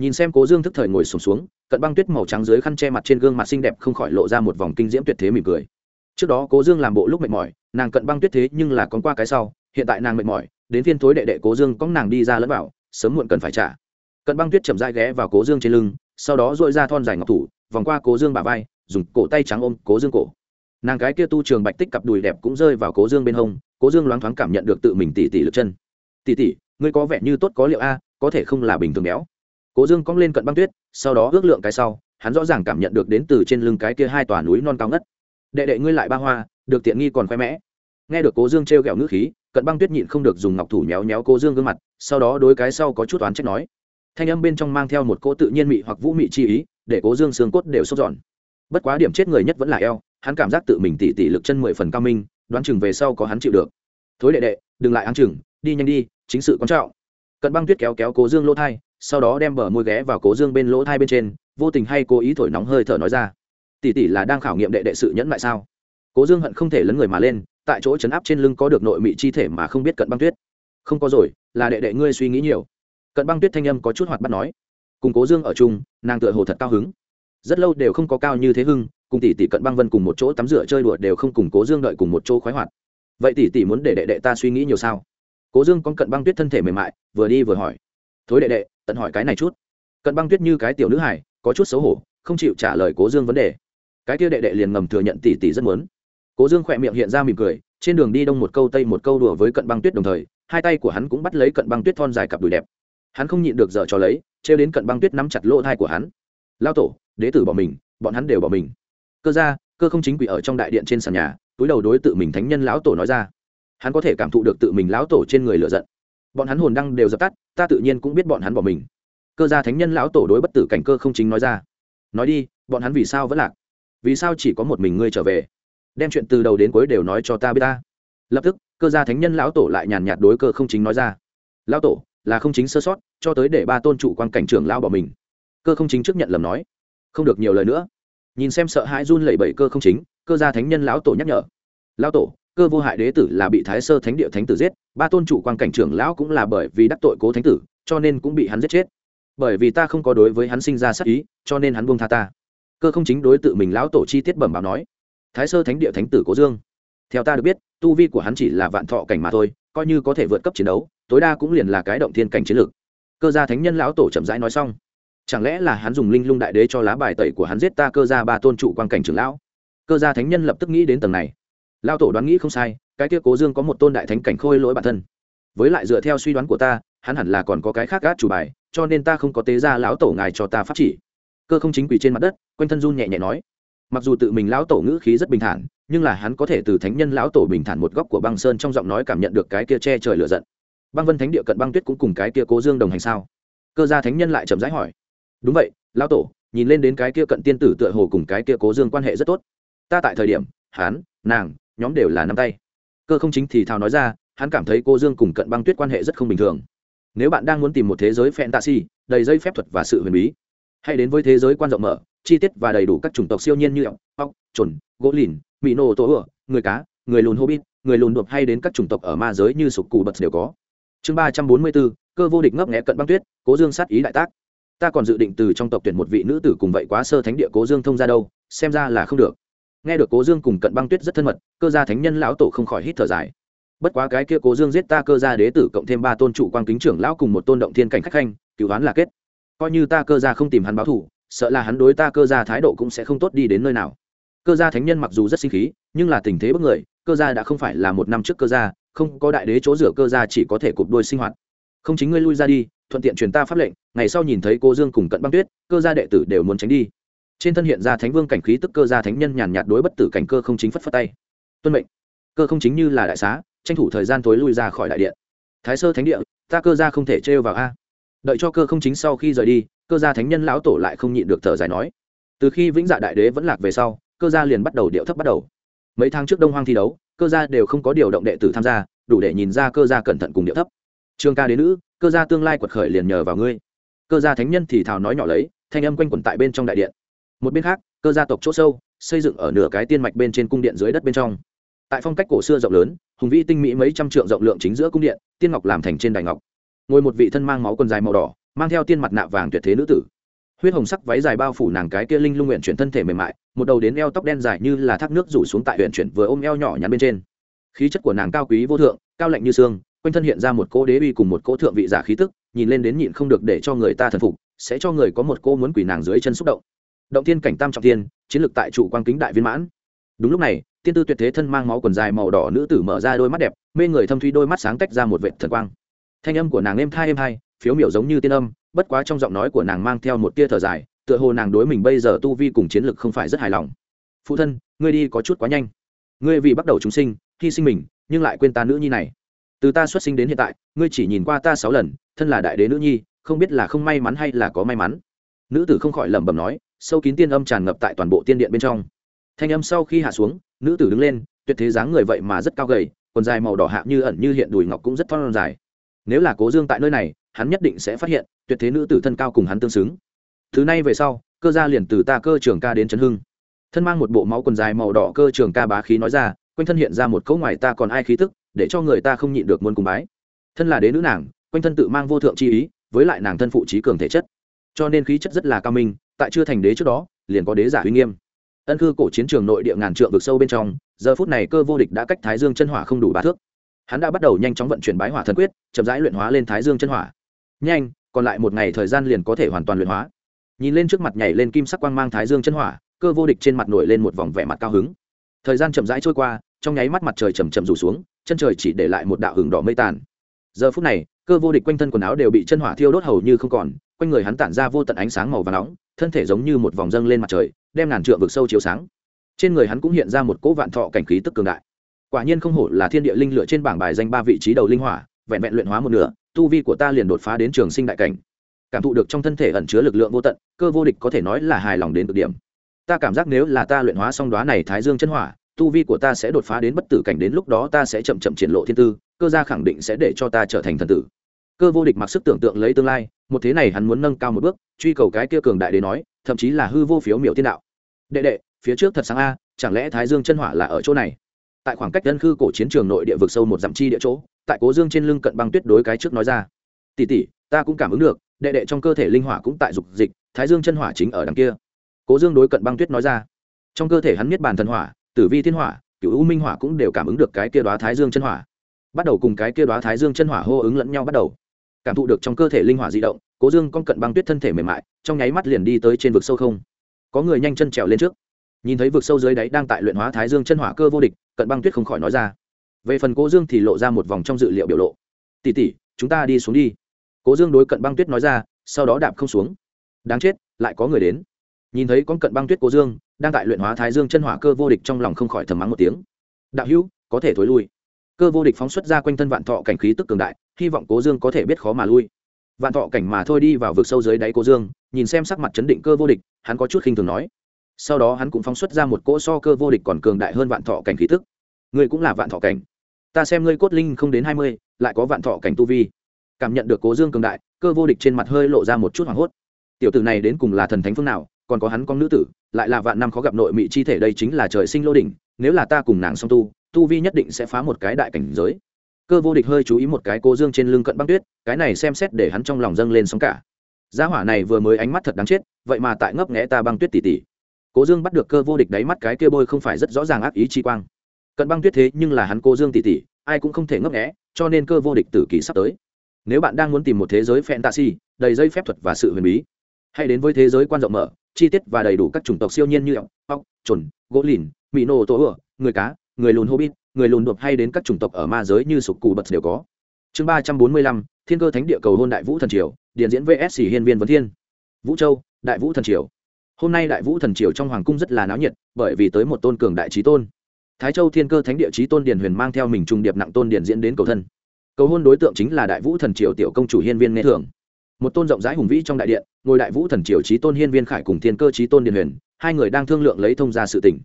Speaker 1: Nhìn xem cố dương thức thời ngồi sổm xuống, xuống cận băng tuyết màu trắng dưới khăn che mặt trên gương mặt xinh đẹp không khỏi lộ ra một vòng kinh diễm tuyệt thế mỉm cười. Trước đó cố dương làm bộ lúc mệt mỏi nàng cận băng tuyết thế nhưng là con qua cái sau hiện tại nàng mệt mỏi đến phiên thối đệ đệ cố dương có nàng đi ra lẫn vào sớm muộn cần phải trả cận băng tuyết chậm dai ghé vào cố dương trên lưng, sau đó dội ra thon dài ngọc thủ, vòng qua cố dương bà vai, dùng cổ tay trắng ôm cố dương cổ. Nàng cái kia tu trường bạch tích cặp đùi đẹp cũng rơi vào cố dương bên hông, cố dương loáng thoáng cảm nhận được tự mình tỉ tỉ lực chân. Tỉ tỉ, ngươi có vẻ như tốt có liệu a, có thể không là bình thường béo. Cố dương cong lên cận băng tuyết, sau đó ước lượng cái sau, hắn rõ ràng cảm nhận được đến từ trên lưng cái kia hai tòa núi non cao ngất. Đệ đệ ngươi lại ba hoa, được tiện nghi còn khoe mẽ. Nghe được cố dương t r e o g ẹ o ngữ khí, cận băng tuyết nhịn không được dùng ngọc thủ méo méo cố dương gương mặt, sau đó đối cái sau có chút oán trách nói thanh âm bên trong mang theo một cỗ tự nhiên mị hoặc vũ mị chi ý, để cố dương xương cốt đều sốt giòn bất quá điểm chết người nhất vẫn là eo, hắn cảm giác tự mình tỉ tỉ lực chân mười phần cao minh, đoán chừng về sau có hắn chịu được. Thối đệ đệ, đừng lại ăn chừng, đi nhanh đi, chính sự quan trọng. Cận băng tuyết kéo kéo cố dương lỗ thai, sau đó đem bờ môi ghé vào cố dương bên lỗ thai bên trên, vô tình hay cố ý thổi nóng hơi thở nói ra. Tỷ tỷ là đang khảo nghiệm đệ đệ sự nhẫn lại sao? Cố dương hận không thể lấn người mà lên, tại chỗ chấn áp trên lưng có được nội mị chi thể mà không biết cận băng tuyết. Không có rồi, là đệ đệ ngươi suy nghĩ nhiều cận băng tuyết thanh âm có chút hoạt bắt nói, cùng cố dương ở chung, nàng tựa hồ thật cao hứng. Rất lâu đều không có cao như thế hưng, cùng tỷ tỷ cận băng vân cùng một chỗ tắm rửa chơi đùa đều không cùng cố dương đợi cùng một chỗ khoái hoạt. Vậy tỷ tỷ muốn để đệ đệ ta suy nghĩ nhiều sao? Cố dương con cận băng tuyết thân thể mềm mại, vừa đi vừa hỏi. Thối đệ đệ, tận hỏi cái này chút. Cận băng tuyết như cái tiểu nữ hải có chút xấu hổ, không chịu trả lời cố dương vấn đề. Cái kia đệ đệ liền ngầm thừa nhận tỷ tỷ rất muốn. Cố dương khỏe miệng hiện ra mỉm cười, trên đường đi đông một câu tây một câu đùa với cận băng tuyết đồng thời, hai tay của hắn cũng bắt lấy cận băng tuyết thon dài cặp đùi đẹp hắn không nhịn được dở cho lấy, trêu đến cận băng tuyết nắm chặt lỗ thai của hắn. Lao tổ, đế tử bỏ mình, bọn hắn đều bỏ mình. Cơ ra cơ không chính quỷ ở trong đại điện trên sàn nhà, túi đầu đối tự mình thánh nhân lão tổ nói ra. Hắn có thể cảm thụ được tự mình lão tổ trên người lựa giận. Bọn hắn hồn đăng đều dập tắt, ta tự nhiên cũng biết bọn hắn bỏ mình. Cơ gia thánh nhân lão tổ đối bất tử cảnh cơ không chính nói ra. Nói đi, bọn hắn vì sao vẫn lạc? Vì sao chỉ có một mình ngươi trở về? Đem chuyện từ đầu đến cuối đều nói cho ta biết ta. Lập tức, cơ gia thánh nhân lão tổ lại nhàn nhạt đối cơ không chính nói ra. Lão tổ là không chính sơ sót, cho tới để ba tôn trụ quan cảnh trưởng lao bỏ mình. Cơ không chính trước nhận lầm nói, không được nhiều lời nữa. Nhìn xem sợ hãi run lẩy bẩy cơ không chính, cơ gia thánh nhân lão tổ nhắc nhở. Lão tổ, cơ vô hại đế tử là bị thái sơ thánh địa thánh tử giết, ba tôn trụ quan cảnh trưởng lão cũng là bởi vì đắc tội cố thánh tử, cho nên cũng bị hắn giết chết. Bởi vì ta không có đối với hắn sinh ra sắc ý, cho nên hắn buông tha ta. Cơ không chính đối tự mình lão tổ chi tiết bẩm báo nói, thái sơ thánh địa thánh tử cố dương. Theo ta được biết, tu vi của hắn chỉ là vạn thọ cảnh mà thôi, coi như có thể vượt cấp chiến đấu tối đa cũng liền là cái động thiên cảnh chiến lược. Cơ gia thánh nhân lão tổ chậm rãi nói xong. Chẳng lẽ là hắn dùng linh lung đại đế cho lá bài tẩy của hắn giết ta cơ gia ba tôn trụ quan cảnh trưởng lão? Cơ gia thánh nhân lập tức nghĩ đến tầng này. Lão tổ đoán nghĩ không sai, cái kia cố dương có một tôn đại thánh cảnh khôi lỗi bản thân. Với lại dựa theo suy đoán của ta, hắn hẳn là còn có cái khác gác chủ bài, cho nên ta không có tế ra lão tổ ngài cho ta phát chỉ. Cơ không chính quỷ trên mặt đất, quanh thân run nhẹ nhẹ nói. Mặc dù tự mình lão tổ ngữ khí rất bình thản, nhưng là hắn có thể từ thánh nhân lão tổ bình thản một góc của băng sơn trong giọng nói cảm nhận được cái kia che trời lửa giận băng vân thánh địa cận băng tuyết cũng cùng cái kia cố dương đồng hành sao? Cơ gia thánh nhân lại chậm rãi hỏi. Đúng vậy, lão tổ, nhìn lên đến cái kia cận tiên tử tựa hồ cùng cái kia cố dương quan hệ rất tốt. Ta tại thời điểm, hắn, nàng, nhóm đều là nắm tay. Cơ không chính thì thào nói ra, hắn cảm thấy cô dương cùng cận băng tuyết quan hệ rất không bình thường. Nếu bạn đang muốn tìm một thế giới fantasy, đầy dây phép thuật và sự huyền bí, hãy đến với thế giới quan rộng mở, chi tiết và đầy đủ các chủng tộc siêu nhiên như ốc ốc chuẩn gỗ lìn mỹ nô tố ựa, người cá, người lùn hobbit, người lùn đột hay đến các chủng tộc ở ma giới như sục cụ bật đều có chương ba trăm bốn mươi bốn, cơ vô địch ngấp nghẽ cận băng tuyết, cố dương sát ý đại tác. Ta còn dự định từ trong tộc tuyển một vị nữ tử cùng vậy quá sơ thánh địa cố dương thông ra đâu, xem ra là không được. Nghe được cố dương cùng cận băng tuyết rất thân mật, cơ gia thánh nhân lão tổ không khỏi hít thở dài. Bất quá cái kia cố dương giết ta cơ gia đế tử cộng thêm ba tôn trụ quan kính trưởng lão cùng một tôn động thiên cảnh khách khanh cứu hắn là kết. Coi như ta cơ gia không tìm hắn báo thù, sợ là hắn đối ta cơ gia thái độ cũng sẽ không tốt đi đến nơi nào. Cơ gia thánh nhân mặc dù rất sinh khí, nhưng là tình thế bất người, cơ gia đã không phải là một năm trước cơ gia không có đại đế chỗ rửa cơ gia chỉ có thể cụp đôi sinh hoạt. Không chính ngươi lui ra đi, thuận tiện truyền ta pháp lệnh, ngày sau nhìn thấy cô dương cùng cận băng tuyết, cơ gia đệ tử đều muốn tránh đi. Trên thân hiện ra thánh vương cảnh khí tức cơ gia thánh nhân nhàn nhạt đối bất tử cảnh cơ không chính phất phất tay. Tuân mệnh. Cơ không chính như là đại xá, tranh thủ thời gian tối lui ra khỏi đại điện. Thái sơ thánh địa, ta cơ gia không thể trêu vào a. Đợi cho cơ không chính sau khi rời đi, cơ gia thánh nhân lão tổ lại không nhịn được thở dài nói. Từ khi vĩnh dạ đại đế vẫn lạc về sau, cơ gia liền bắt đầu điệu thấp bắt đầu. Mấy tháng trước đông hoang thi đấu cơ gia đều không có điều động đệ tử tham gia, đủ để nhìn ra cơ gia cẩn thận cùng địa thấp. Trường ca đế nữ, cơ gia tương lai quật khởi liền nhờ vào ngươi. Cơ gia thánh nhân thì thào nói nhỏ lấy, thanh âm quanh quẩn tại bên trong đại điện. Một bên khác, cơ gia tộc chỗ sâu, xây dựng ở nửa cái tiên mạch bên trên cung điện dưới đất bên trong. Tại phong cách cổ xưa rộng lớn, hùng vĩ tinh mỹ mấy trăm trượng rộng lượng chính giữa cung điện, tiên ngọc làm thành trên đài ngọc. Ngồi một vị thân mang máu quần dài màu đỏ, mang theo tiên mặt nạ vàng tuyệt thế nữ tử huyết hồng sắc váy dài bao phủ nàng cái kia linh lung nguyện chuyển thân thể mềm mại, một đầu đến eo tóc đen dài như là thác nước rủ xuống tại huyện chuyển vừa ôm eo nhỏ nhắn bên trên. Khí chất của nàng cao quý vô thượng, cao lạnh như xương, quanh thân hiện ra một cỗ đế uy cùng một cỗ thượng vị giả khí tức, nhìn lên đến nhịn không được để cho người ta thần phục, sẽ cho người có một cô muốn quỷ nàng dưới chân xúc động. Động thiên cảnh tam trọng thiên, chiến lược tại trụ quang kính đại viên mãn. Đúng lúc này, tiên tư tuyệt thế thân mang máu quần dài màu đỏ nữ tử mở ra đôi mắt đẹp, mê người thâm thuy đôi mắt sáng tách ra một vệt thần quang. Thanh âm của nàng êm thai êm hai phiếu miểu giống như tiên âm, bất quá trong giọng nói của nàng mang theo một tia thở dài, tựa hồ nàng đối mình bây giờ tu vi cùng chiến lược không phải rất hài lòng. Phụ thân, ngươi đi có chút quá nhanh. Ngươi vì bắt đầu chúng sinh, hy sinh mình, nhưng lại quên ta nữ nhi này. Từ ta xuất sinh đến hiện tại, ngươi chỉ nhìn qua ta sáu lần, thân là đại đế nữ nhi, không biết là không may mắn hay là có may mắn. Nữ tử không khỏi lẩm bẩm nói, sâu kín tiên âm tràn ngập tại toàn bộ tiên điện bên trong. Thanh âm sau khi hạ xuống, nữ tử đứng lên, tuyệt thế dáng người vậy mà rất cao gầy, quần dài màu đỏ hạ như ẩn như hiện đùi ngọc cũng rất thon dài. Nếu là cố dương tại nơi này hắn nhất định sẽ phát hiện, tuyệt thế nữ tử thân cao cùng hắn tương xứng. Thứ này về sau, cơ gia liền từ ta cơ trường ca đến trấn hưng. Thân mang một bộ máu quần dài màu đỏ cơ trường ca bá khí nói ra, quanh thân hiện ra một cấu ngoài ta còn ai khí tức, để cho người ta không nhịn được muôn cùng bái. Thân là đế nữ nàng, quanh thân tự mang vô thượng chi ý, với lại nàng thân phụ trí cường thể chất. Cho nên khí chất rất là cao minh, tại chưa thành đế trước đó, liền có đế giả uy nghiêm. Ân cư cổ chiến trường nội địa ngàn trượng vực sâu bên trong, giờ phút này cơ vô địch đã cách thái dương chân hỏa không đủ ba thước. Hắn đã bắt đầu nhanh chóng vận chuyển bái hỏa thần quyết, chậm rãi luyện hóa lên thái dương chân hỏa nhanh, còn lại một ngày thời gian liền có thể hoàn toàn luyện hóa. Nhìn lên trước mặt nhảy lên kim sắc quang mang thái dương chân hỏa, cơ vô địch trên mặt nổi lên một vòng vẻ mặt cao hứng. Thời gian chậm rãi trôi qua, trong nháy mắt mặt trời chầm chậm rủ xuống, chân trời chỉ để lại một đạo hừng đỏ mây tàn. Giờ phút này, cơ vô địch quanh thân quần áo đều bị chân hỏa thiêu đốt hầu như không còn, quanh người hắn tản ra vô tận ánh sáng màu và nóng, thân thể giống như một vòng dâng lên mặt trời, đem ngàn trượng vực sâu chiếu sáng. Trên người hắn cũng hiện ra một cỗ vạn thọ cảnh khí tức cường đại. Quả nhiên không hổ là thiên địa linh lựa trên bảng bài danh ba vị trí đầu linh hỏa, vẹn vẹn luyện hóa một nửa tu vi của ta liền đột phá đến trường sinh đại cảnh. Cảm thụ được trong thân thể ẩn chứa lực lượng vô tận, cơ vô địch có thể nói là hài lòng đến cực điểm. Ta cảm giác nếu là ta luyện hóa xong đoá này thái dương chân hỏa, tu vi của ta sẽ đột phá đến bất tử cảnh đến lúc đó ta sẽ chậm chậm triển lộ thiên tư, cơ gia khẳng định sẽ để cho ta trở thành thần tử. Cơ vô địch mặc sức tưởng tượng lấy tương lai, một thế này hắn muốn nâng cao một bước, truy cầu cái kia cường đại để nói, thậm chí là hư vô phiếu miểu tiên đạo. Đệ đệ, phía trước thật sáng a, chẳng lẽ thái dương chân hỏa là ở chỗ này? Tại khoảng cách dân khư cổ chiến trường nội địa vực sâu một dặm chi địa chỗ tại cố dương trên lưng cận băng tuyết đối cái trước nói ra. Tỉ tỉ ta cũng cảm ứng được, đệ đệ trong cơ thể linh hỏa cũng tại dục dịch, thái dương chân hỏa chính ở đằng kia. Cố dương đối cận băng tuyết nói ra. Trong cơ thể hắn miết bàn thần hỏa, tử vi thiên hỏa cựu u minh hỏa cũng đều cảm ứng được cái kia đoá thái dương chân hỏa. Bắt đầu cùng cái kia đoá thái dương chân hỏa hô ứng lẫn nhau bắt đầu. Cảm thụ được trong cơ thể linh hỏa di động, cố dương con cận băng tuyết thân thể mềm mại, trong nháy mắt liền đi tới trên vực sâu không. Có người nhanh chân trèo lên trước. Nhìn thấy vực sâu dưới đáy đang tại luyện hóa thái dương chân hỏa cơ vô địch, cận băng tuyết không khỏi nói ra về phần cố dương thì lộ ra một vòng trong dự liệu biểu lộ. Tỉ tỉ chúng ta đi xuống đi. Cố dương đối cận băng tuyết nói ra, sau đó đạp không xuống. Đáng chết, lại có người đến. Nhìn thấy con cận băng tuyết cố dương, đang tại luyện hóa thái dương chân hỏa cơ vô địch trong lòng không khỏi thầm mắng một tiếng. Đạo hữu, có thể thối lui. Cơ vô địch phóng xuất ra quanh thân vạn thọ cảnh khí tức cường đại, hy vọng cố dương có thể biết khó mà lui. Vạn thọ cảnh mà thôi đi vào vực sâu dưới đáy cố dương, nhìn xem sắc mặt chấn định cơ vô địch, hắn có chút khinh thường nói. Sau đó hắn cũng phóng xuất ra một cỗ so cơ vô địch còn cường đại hơn vạn thọ cảnh khí tức. Người cũng là vạn thọ cảnh ta xem ngươi cốt linh không đến hai mươi, lại có vạn thọ cảnh tu vi. Cảm nhận được cố dương cường đại, cơ vô địch trên mặt hơi lộ ra một chút hoảng hốt. Tiểu tử này đến cùng là thần thánh phương nào, còn có hắn con nữ tử, lại là vạn năm khó gặp nội mị chi thể đây chính là trời sinh lô đỉnh, nếu là ta cùng nàng song tu tu vi nhất định sẽ phá một cái đại cảnh giới. Cơ vô địch hơi chú ý một cái cô dương trên lưng cận băng tuyết, cái này xem xét để hắn trong lòng dâng lên sóng cả. Gia hỏa này vừa mới ánh mắt thật đáng chết, vậy mà tại ngấp nghẽ ta băng tuyết tỉ tỉ. Cố dương bắt được cơ vô địch đáy mắt cái kia bôi không phải rất rõ ràng ác ý chi quang cận băng tuyết thế nhưng là hắn cô dương tỷ tỉ ai cũng không thể ngấp nghẽ cho nên cơ vô địch tử kỳ sắp tới. Nếu bạn đang muốn tìm một thế giới fantasy, đầy dây phép thuật và sự huyền bí, hãy đến với thế giới quan rộng mở, chi tiết và đầy đủ các chủng tộc siêu nhiên như ốc ốc trồn gỗ lìn mỹ nô, tô ửa người cá, người lùn hobbit, người lùn đột hay đến các chủng tộc ở ma giới như sục cù bật đều có. Chương ba trăm bốn mươi lăm, thiên cơ thánh địa cầu hôn đại vũ thần triều, điện diễn vsc hiên viên vấn thiên. Vũ châu, đại vũ thần triều. Hôm nay đại vũ thần triều trong hoàng cung rất là náo nhiệt, bởi vì tới một tôn cường đại trí tôn thái châu thiên cơ thánh địa trí tôn điền huyền mang theo mình trung điệp nặng tôn điền diễn đến cầu thân. Cầu hôn đối tượng chính là đại vũ thần triều tiểu công chủ hiên viên nghe thường. Một tôn rộng rãi hùng vĩ trong đại điện, ngồi đại vũ thần triều trí tôn hiên viên khải cùng thiên cơ trí tôn điền huyền, hai người đang thương lượng lấy thông ra sự tình.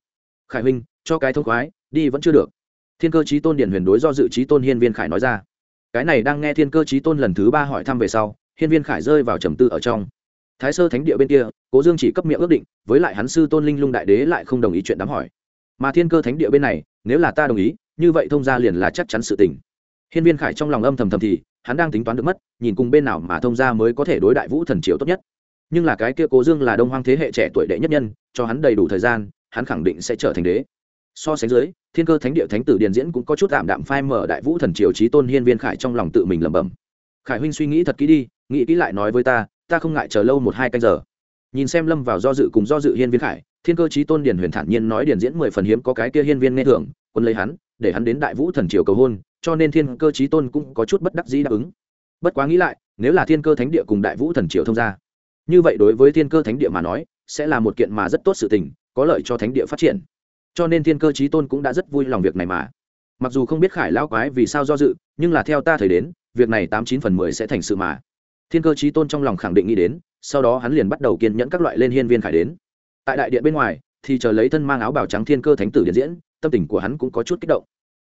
Speaker 1: khải huynh, cho cái thông khoái, đi vẫn chưa được. Thiên cơ trí tôn điền huyền đối do dự trí tôn hiên viên khải nói ra. Cái này đang nghe thiên cơ trí tôn lần thứ ba hỏi thăm về sau, hiên viên khải rơi vào trầm tư ở trong. Thái sơ thánh địa bên kia, cố dương chỉ cấp miệng ước định, với lại hắn sư tôn linh lung đại đế lại không đồng ý chuyện đám hỏi mà thiên cơ thánh địa bên này, nếu là ta đồng ý, như vậy thông gia liền là chắc chắn sự tình. Hiên viên khải trong lòng âm thầm thầm thì, hắn đang tính toán được mất, nhìn cùng bên nào mà thông gia mới có thể đối đại vũ thần triều tốt nhất. Nhưng là cái kia cố dương là đông hoang thế hệ trẻ tuổi đệ nhất nhân, cho hắn đầy đủ thời gian, hắn khẳng định sẽ trở thành đế. So sánh dưới, thiên cơ thánh địa thánh tử điền diễn cũng có chút tạm đạm phai mở đại vũ thần triều trí tôn hiên viên khải trong lòng tự mình lẩm bẩm. Khải huynh suy nghĩ thật kỹ đi, nghĩ kỹ lại nói với ta ta không ngại chờ lâu một hai canh giờ. Nhìn xem lâm vào do dự cùng do dự hiên viên khải thiên cơ trí tôn điền huyền thản nhiên nói điền diễn mười phần hiếm có cái kia hiên viên nghe thưởng, quân lấy hắn, để hắn đến đại vũ thần triều cầu hôn, cho nên thiên cơ trí tôn cũng có chút bất đắc dĩ đáp ứng. Bất quá nghĩ lại, nếu là thiên cơ thánh địa cùng đại vũ thần triều thông gia, như vậy đối với thiên cơ thánh địa mà nói, sẽ là một kiện mà rất tốt sự tình, có lợi cho thánh địa phát triển. Cho nên thiên cơ trí tôn cũng đã rất vui lòng việc này mà. Mặc dù không biết khải lão quái vì sao do dự, nhưng là theo ta thời đến, việc này tám chín phần mười sẽ thành sự mà. Thiên cơ trí tôn trong lòng khẳng định nghĩ đến, sau đó hắn liền bắt đầu kiên nhẫn các loại lên hiên viên khải đến tại đại điện bên ngoài, thì chờ lấy thân mang áo bào trắng thiên cơ thánh tử điện diễn, tâm tình của hắn cũng có chút kích động.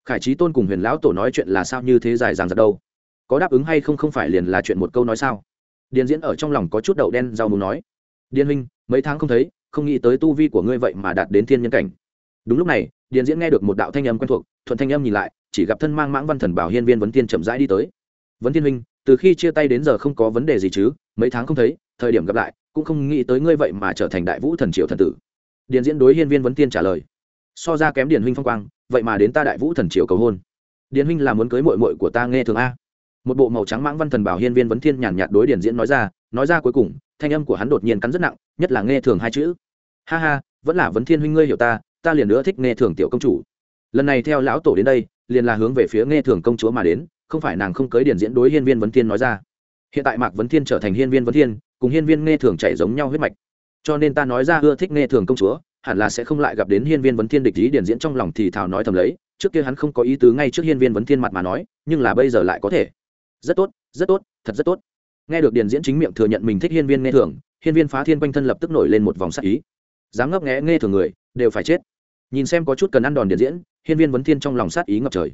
Speaker 1: Khải trí tôn cùng huyền lão tổ nói chuyện là sao như thế dài dàng giật đâu? Có đáp ứng hay không không phải liền là chuyện một câu nói sao? Điện diễn ở trong lòng có chút đậu đen, rau muốn nói. Điên huynh, mấy tháng không thấy, không nghĩ tới tu vi của ngươi vậy mà đạt đến thiên nhân cảnh. Đúng lúc này, điện diễn nghe được một đạo thanh âm quen thuộc, thuận thanh âm nhìn lại, chỉ gặp thân mang mãng văn thần bảo hiên viên vấn tiên chậm rãi đi tới. Vấn tiên huynh, từ khi chia tay đến giờ không có vấn đề gì chứ? Mấy tháng không thấy thời điểm gặp lại, cũng không nghĩ tới ngươi vậy mà trở thành đại vũ thần triều thần tử. Điền diễn đối hiên viên vấn tiên trả lời, so ra kém điền huynh phong quang, vậy mà đến ta đại vũ thần triều cầu hôn. Điền huynh là muốn cưới mội mội của ta nghe thường a. Một bộ màu trắng mãng văn thần bảo hiên viên vấn thiên nhàn nhạt đối điền diễn nói ra nói ra cuối cùng, thanh âm của hắn đột nhiên cắn rất nặng, nhất là nghe thường hai chữ. Ha ha, vẫn là vấn thiên huynh ngươi hiểu ta ta liền nữa thích nghe thường tiểu công chủ. Lần này theo lão tổ đến đây, liền là hướng về phía nghe thường công chúa mà đến, không phải nàng không cưới điển diễn đối hiên viên vấn thiên nói ra hiện tại mạc vấn thiên trở thành hiên viên vấn thiên, cùng hiên viên nghe thường chạy giống nhau huyết mạch. Cho nên ta nói ra ưa thích nghe thường công chúa, hẳn là sẽ không lại gặp đến hiên viên vấn thiên địch ý điển diễn trong lòng thì thào nói thầm lấy, trước kia hắn không có ý tứ ngay trước hiên viên vấn thiên mặt mà nói, nhưng là bây giờ lại có thể. Rất tốt rất tốt, thật rất tốt. Nghe được điển diễn chính miệng thừa nhận mình thích hiên viên nghe thường, hiên viên phá thiên quanh thân lập tức nổi lên một vòng sắc ý. Dám ngấp nghẽ nghe thường người, đều phải chết. Nhìn xem có chút cần ăn đòn điển diễn, hiên viên vấn thiên trong lòng sát ý ngập trời.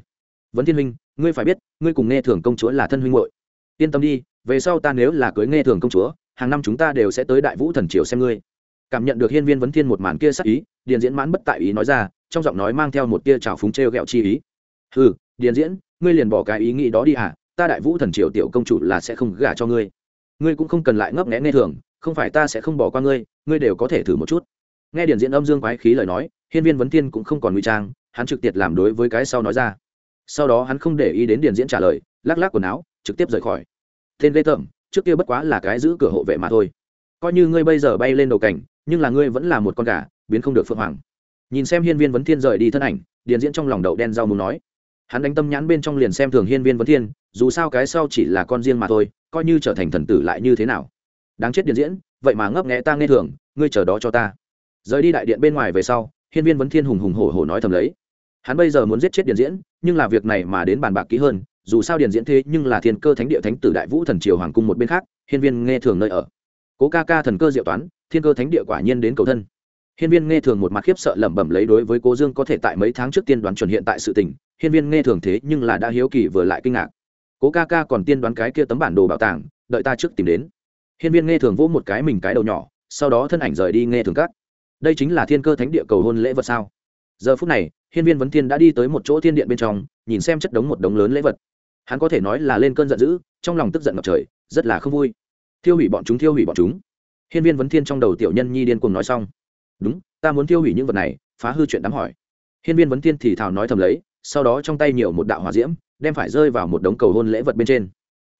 Speaker 1: Vấn thiên huynh, ngươi phải biết, ngươi cùng nghe thường công chúa là thân huynh hội yên tâm đi về sau ta nếu là cưới nghe thường công chúa, hàng năm chúng ta đều sẽ tới đại vũ thần triều xem ngươi. Cảm nhận được hiên viên vấn thiên một màn kia sắc ý, điền diễn mãn bất tại ý nói ra, trong giọng nói mang theo một tia trào phúng t r e o g ẹ o chi ý. Ừ điền diễn, ngươi liền bỏ cái ý nghĩ đó đi à ta đại vũ thần triều tiểu công chủ là sẽ không gả cho ngươi. Ngươi cũng không cần lại ngấp nghẽ nghe thường, không phải ta sẽ không bỏ qua ngươi ngươi đều có thể thử một chút. Nghe điền diễn âm dương quái khí lời nói, hiên viên vấn thiên cũng không còn nguy trang, hắn trực tiếp làm đối với cái sau nói ra. Sau đó hắn không để ý đến điền diễn trả lời, lắc lắc quần áo, trực tiếp rời khỏi tên ghê tởm, trước kia bất quá là cái giữ cửa hộ vệ mà thôi. Coi như ngươi bây giờ bay lên đầu cảnh, nhưng là ngươi vẫn là một con gà, biến không được phượng hoàng. Nhìn xem hiên viên vấn thiên rời đi thân ảnh, điền diễn trong lòng đậu đen rau muốn nói. Hắn đánh tâm nhãn bên trong liền xem thường hiên viên vấn thiên, dù sao cái sau chỉ là con riêng mà thôi, coi như trở thành thần tử lại như thế nào. Đáng chết điền diễn, vậy mà ngấp nghẽ ta nghe thường, ngươi chờ đó cho ta. Rời đi đại điện bên ngoài về sau, hiên viên vấn thiên hùng hùng hổ hổ nói thầm lấy. Hắn bây giờ muốn giết chết điền diễn, nhưng là việc này mà đến bàn bạc kỹ hơn dù sao điền diễn thế nhưng là thiên cơ thánh địa thánh tử đại vũ thần triều hoàng cung một bên khác, hiên viên nghe thường nơi ở. Cố ca ca thần cơ diệu toán, thiên cơ thánh địa quả nhiên đến cầu thân. Hiên viên nghe thường một mặt khiếp sợ lẩm bẩm lấy đối với cố dương có thể tại mấy tháng trước tiên đoán chuẩn hiện tại sự tình, hiên viên nghe thường thế nhưng là đã hiếu kỳ vừa lại kinh ngạc. Cố ca ca còn tiên đoán cái kia tấm bản đồ bảo tàng, đợi ta trước tìm đến. Hiên viên nghe thường vỗ một cái mình cái đầu nhỏ, sau đó thân ảnh rời đi nghe thường cắt đây chính là thiên cơ thánh địa cầu hôn lễ vật sao? Giờ phút này, hiên viên vấn thiên đã đi tới một chỗ thiên điện bên trong, nhìn xem chất đống một đống lớn lễ vật hắn có thể nói là lên cơn giận dữ, trong lòng tức giận ngập trời, rất là không vui. Thiêu hủy bọn chúng, thiêu hủy bọn chúng. Hiên viên vấn thiên trong đầu tiểu nhân nhi điên cuồng nói xong. Đúng, ta muốn thiêu hủy những vật này, phá hư chuyện đám hỏi. Hiên viên vấn thiên thì thào nói thầm lấy, sau đó trong tay nhiều một đạo hỏa diễm, đem phải rơi vào một đống cầu hôn lễ vật bên trên.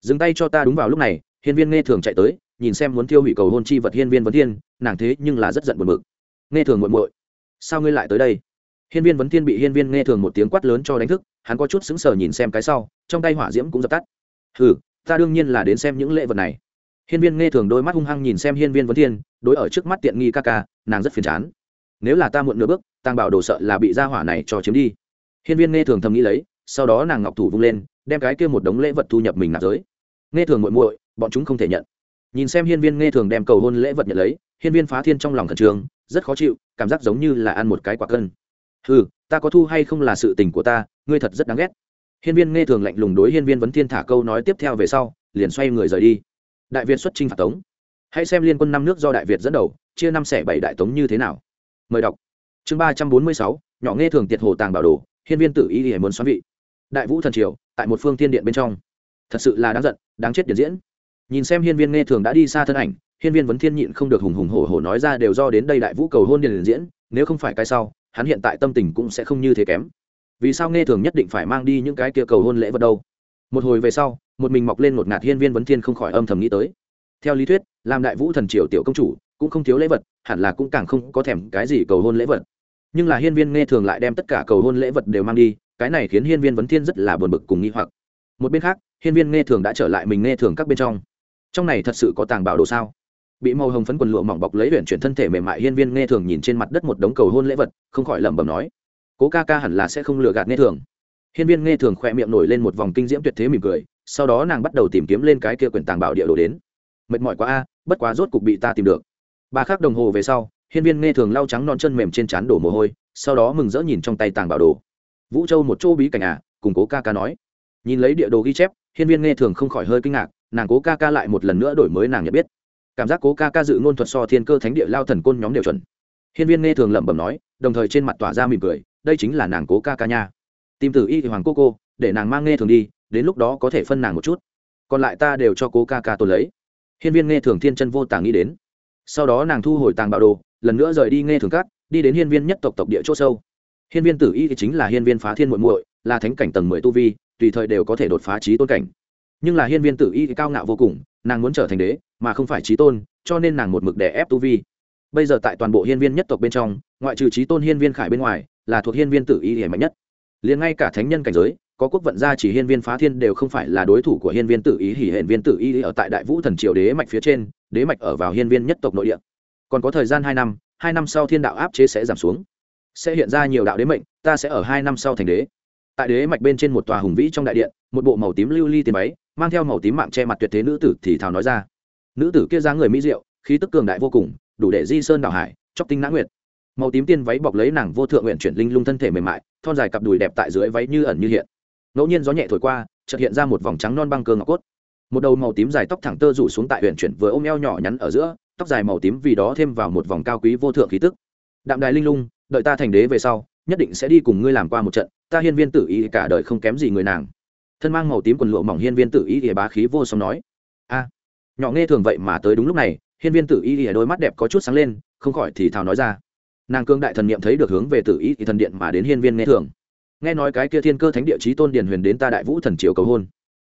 Speaker 1: Dừng tay cho ta đúng vào lúc này. Hiên viên nghe thường chạy tới, nhìn xem muốn thiêu hủy cầu hôn chi vật hiên viên vấn thiên, nàng thế nhưng là rất giận buồn bực. Nghe thường muộn muội, sao ngươi lại tới đây? Hiên viên vấn thiên bị hiên viên nghe thường một tiếng quát lớn cho đánh thức hắn có chút sững sờ nhìn xem cái sau, trong tay hỏa diễm cũng dập tắt. Hừ, ta đương nhiên là đến xem những lễ vật này. Hiên viên nghe thường đôi mắt hung hăng nhìn xem hiên viên vấn thiên, đối ở trước mắt tiện nghi ca ca, nàng rất phiền chán. Nếu là ta muộn nửa bước tăng bảo đồ sợ là bị gia hỏa này cho chiếm đi. Hiên viên nghe thường thầm nghĩ lấy, sau đó nàng ngọc thủ vung lên, đem cái kia một đống lễ vật thu nhập mình nạp giới. Nghe thường muội muội, bọn chúng không thể nhận. Nhìn xem hiên viên nghe thường đem cầu hôn lễ vật nhận lấy, hiên viên phá thiên trong lòng khẩn trương, rất khó chịu, cảm giác giống như là ăn một cái quả cân ừ ta có thu hay không là sự tình của ta, ngươi thật rất đáng ghét. Hiên viên nghe thường lạnh lùng đối hiên viên vấn thiên thả câu nói tiếp theo về sau, liền xoay người rời đi. Đại việt xuất chinh phạt tống. Hãy xem liên quân năm nước do đại việt dẫn đầu, chia năm xẻ bảy đại tống như thế nào. Mời đọc. Chương ba trăm bốn mươi sáu, nhỏ nghe thường tiệt hồ tàng bảo đồ, hiên viên tự ý để muốn xoắn vị. Đại vũ thần triều, tại một phương thiên điện bên trong. Thật sự là đáng giận, đáng chết điện diễn. Nhìn xem hiên viên nghe thường đã đi xa thân ảnh, hiên viên vấn thiên nhịn không được hùng hùng hổ hổ nói ra đều do đến đây đại vũ cầu hôn điện diễn, nếu không phải cái sau hắn hiện tại tâm tình cũng sẽ không như thế kém. Vì sao nghe thường nhất định phải mang đi những cái kia cầu hôn lễ vật đâu? Một hồi về sau, một mình mọc lên một ngạt hiên viên vấn thiên không khỏi âm thầm nghĩ tới. Theo lý thuyết làm đại vũ thần triều tiểu công chủ cũng không thiếu lễ vật, hẳn là cũng càng không có thèm cái gì cầu hôn lễ vật. Nhưng là hiên viên nghe thường lại đem tất cả cầu hôn lễ vật đều mang đi, cái này khiến hiên viên vấn thiên rất là buồn bực cùng nghi hoặc. Một bên khác, hiên viên nghe thường đã trở lại mình nghe thường các bên trong. Trong này thật sự có tàng bảo đồ sao? Bị màu hồng phấn quần lụa mỏng bọc lấy luyện chuyển thân thể mềm mại hiên viên nghe thường nhìn trên mặt đất một đống cầu hôn lễ vật, không khỏi lẩm bẩm nói, cố ca ca hẳn là sẽ không lừa gạt nghe thường. Hiên viên nghe thường khỏe miệng nổi lên một vòng kinh diễm tuyệt thế mỉm cười, sau đó nàng bắt đầu tìm kiếm lên cái kia quyển tàng bảo địa đồ đến. Mệt mỏi quá a, bất quá rốt cục bị ta tìm được. Ba khắc đồng hồ về sau, hiên viên nghe thường lau trắng non chân mềm trên trán đổ mồ hôi, sau đó mừng rỡ nhìn trong tay tàng bảo đồ. Vũ châu một chỗ bí cảnh à? cùng cố ca ca nói. Nhìn lấy địa đồ ghi chép, hiên viên nghe thường không khỏi hơi kinh ngạc, nàng cố ca ca lại một lần nữa đổi mới nàng nhận biết cảm giác cố ca ca dự ngôn thuật so thiên cơ thánh địa lao thần côn nhóm đều chuẩn. Hiên viên nghe thường lẩm bẩm nói, đồng thời trên mặt tỏa ra mỉm cười, đây chính là nàng cố ca ca nha. Tìm tử y thì hoàng cô cô, để nàng mang nghe thường đi, đến lúc đó có thể phân nàng một chút. Còn lại ta đều cho cố ca ca tôi lấy. Hiên viên nghe thường thiên chân vô tàng nghĩ đến. Sau đó nàng thu hồi tàng bạo đồ, lần nữa rời đi nghe thường cát đi đến hiên viên nhất tộc tộc địa c h ỗ sâu. Hiên viên tử y thì chính là hiên viên phá thiên muội muội, là thánh cảnh tầng mười tu vi, tùy thời đều có thể đột phá trí tôn cảnh nhưng là hiên viên tử y thì cao ngạo vô cùng, nàng muốn trở thành đế, mà không phải trí tôn, cho nên nàng một mực đè ép tu vi. Bây giờ tại toàn bộ hiên viên nhất tộc bên trong, ngoại trừ trí tôn hiên viên khải bên ngoài, là thuộc hiên viên tử y hiểm mạnh nhất. Liền ngay cả thánh nhân cảnh giới, có quốc vận gia chỉ hiên viên phá thiên đều không phải là đối thủ của hiên viên tử ý hỉ hệ viên tử y ở tại đại vũ thần triều đế mạch phía trên, đế mạch ở vào hiên viên nhất tộc nội địa. Còn có thời gian hai năm hai năm sau thiên đạo áp chế sẽ giảm xuống. Sẽ hiện ra nhiều đạo đế mệnh, ta sẽ ở hai năm sau thành đế. Tại đế mạch bên trên một tòa hùng vĩ trong đại điện, một bộ màu tím lưu ly tiền váy mang theo màu tím mạng che mặt tuyệt thế nữ tử thì thào nói ra. Nữ tử kia ra người mỹ diệu, khí tức cường đại vô cùng, đủ để di sơn đảo hải, chóc tinh nã nguyệt. Màu tím tiên váy bọc lấy nàng vô thượng nguyện chuyển linh lung thân thể mềm mại, thon dài cặp đùi đẹp tại dưới váy như ẩn như hiện. Ngẫu nhiên gió nhẹ thổi qua, chợt hiện ra một vòng trắng non băng cơ ngọc cốt. Một đầu màu tím dài tóc thẳng tơ rủ xuống tại huyện chuyển vừa ôm eo nhỏ nhắn ở giữa, tóc dài màu tím vì đó thêm vào một vòng cao quý vô thượng khí tức. Đạm đài linh lung, đợi ta thành đế về sau, nhất định sẽ đi cùng ngươi làm qua một trận, ta hiên viên tử ý cả đời không kém gì người nàng thân mang màu tím quần lụa mỏng hiên viên tử ý ỉa bá khí vô song nói. A, nhỏ nghe thường vậy mà tới đúng lúc này, hiên viên tử ý ỉa đôi mắt đẹp có chút sáng lên, không khỏi thì thào nói ra. Nàng cương đại thần niệm thấy được hướng về tử ý thì thần điện mà đến hiên viên nghe thường. Nghe nói cái kia thiên cơ thánh địa chí tôn điền huyền đến ta đại vũ thần triều cầu hôn.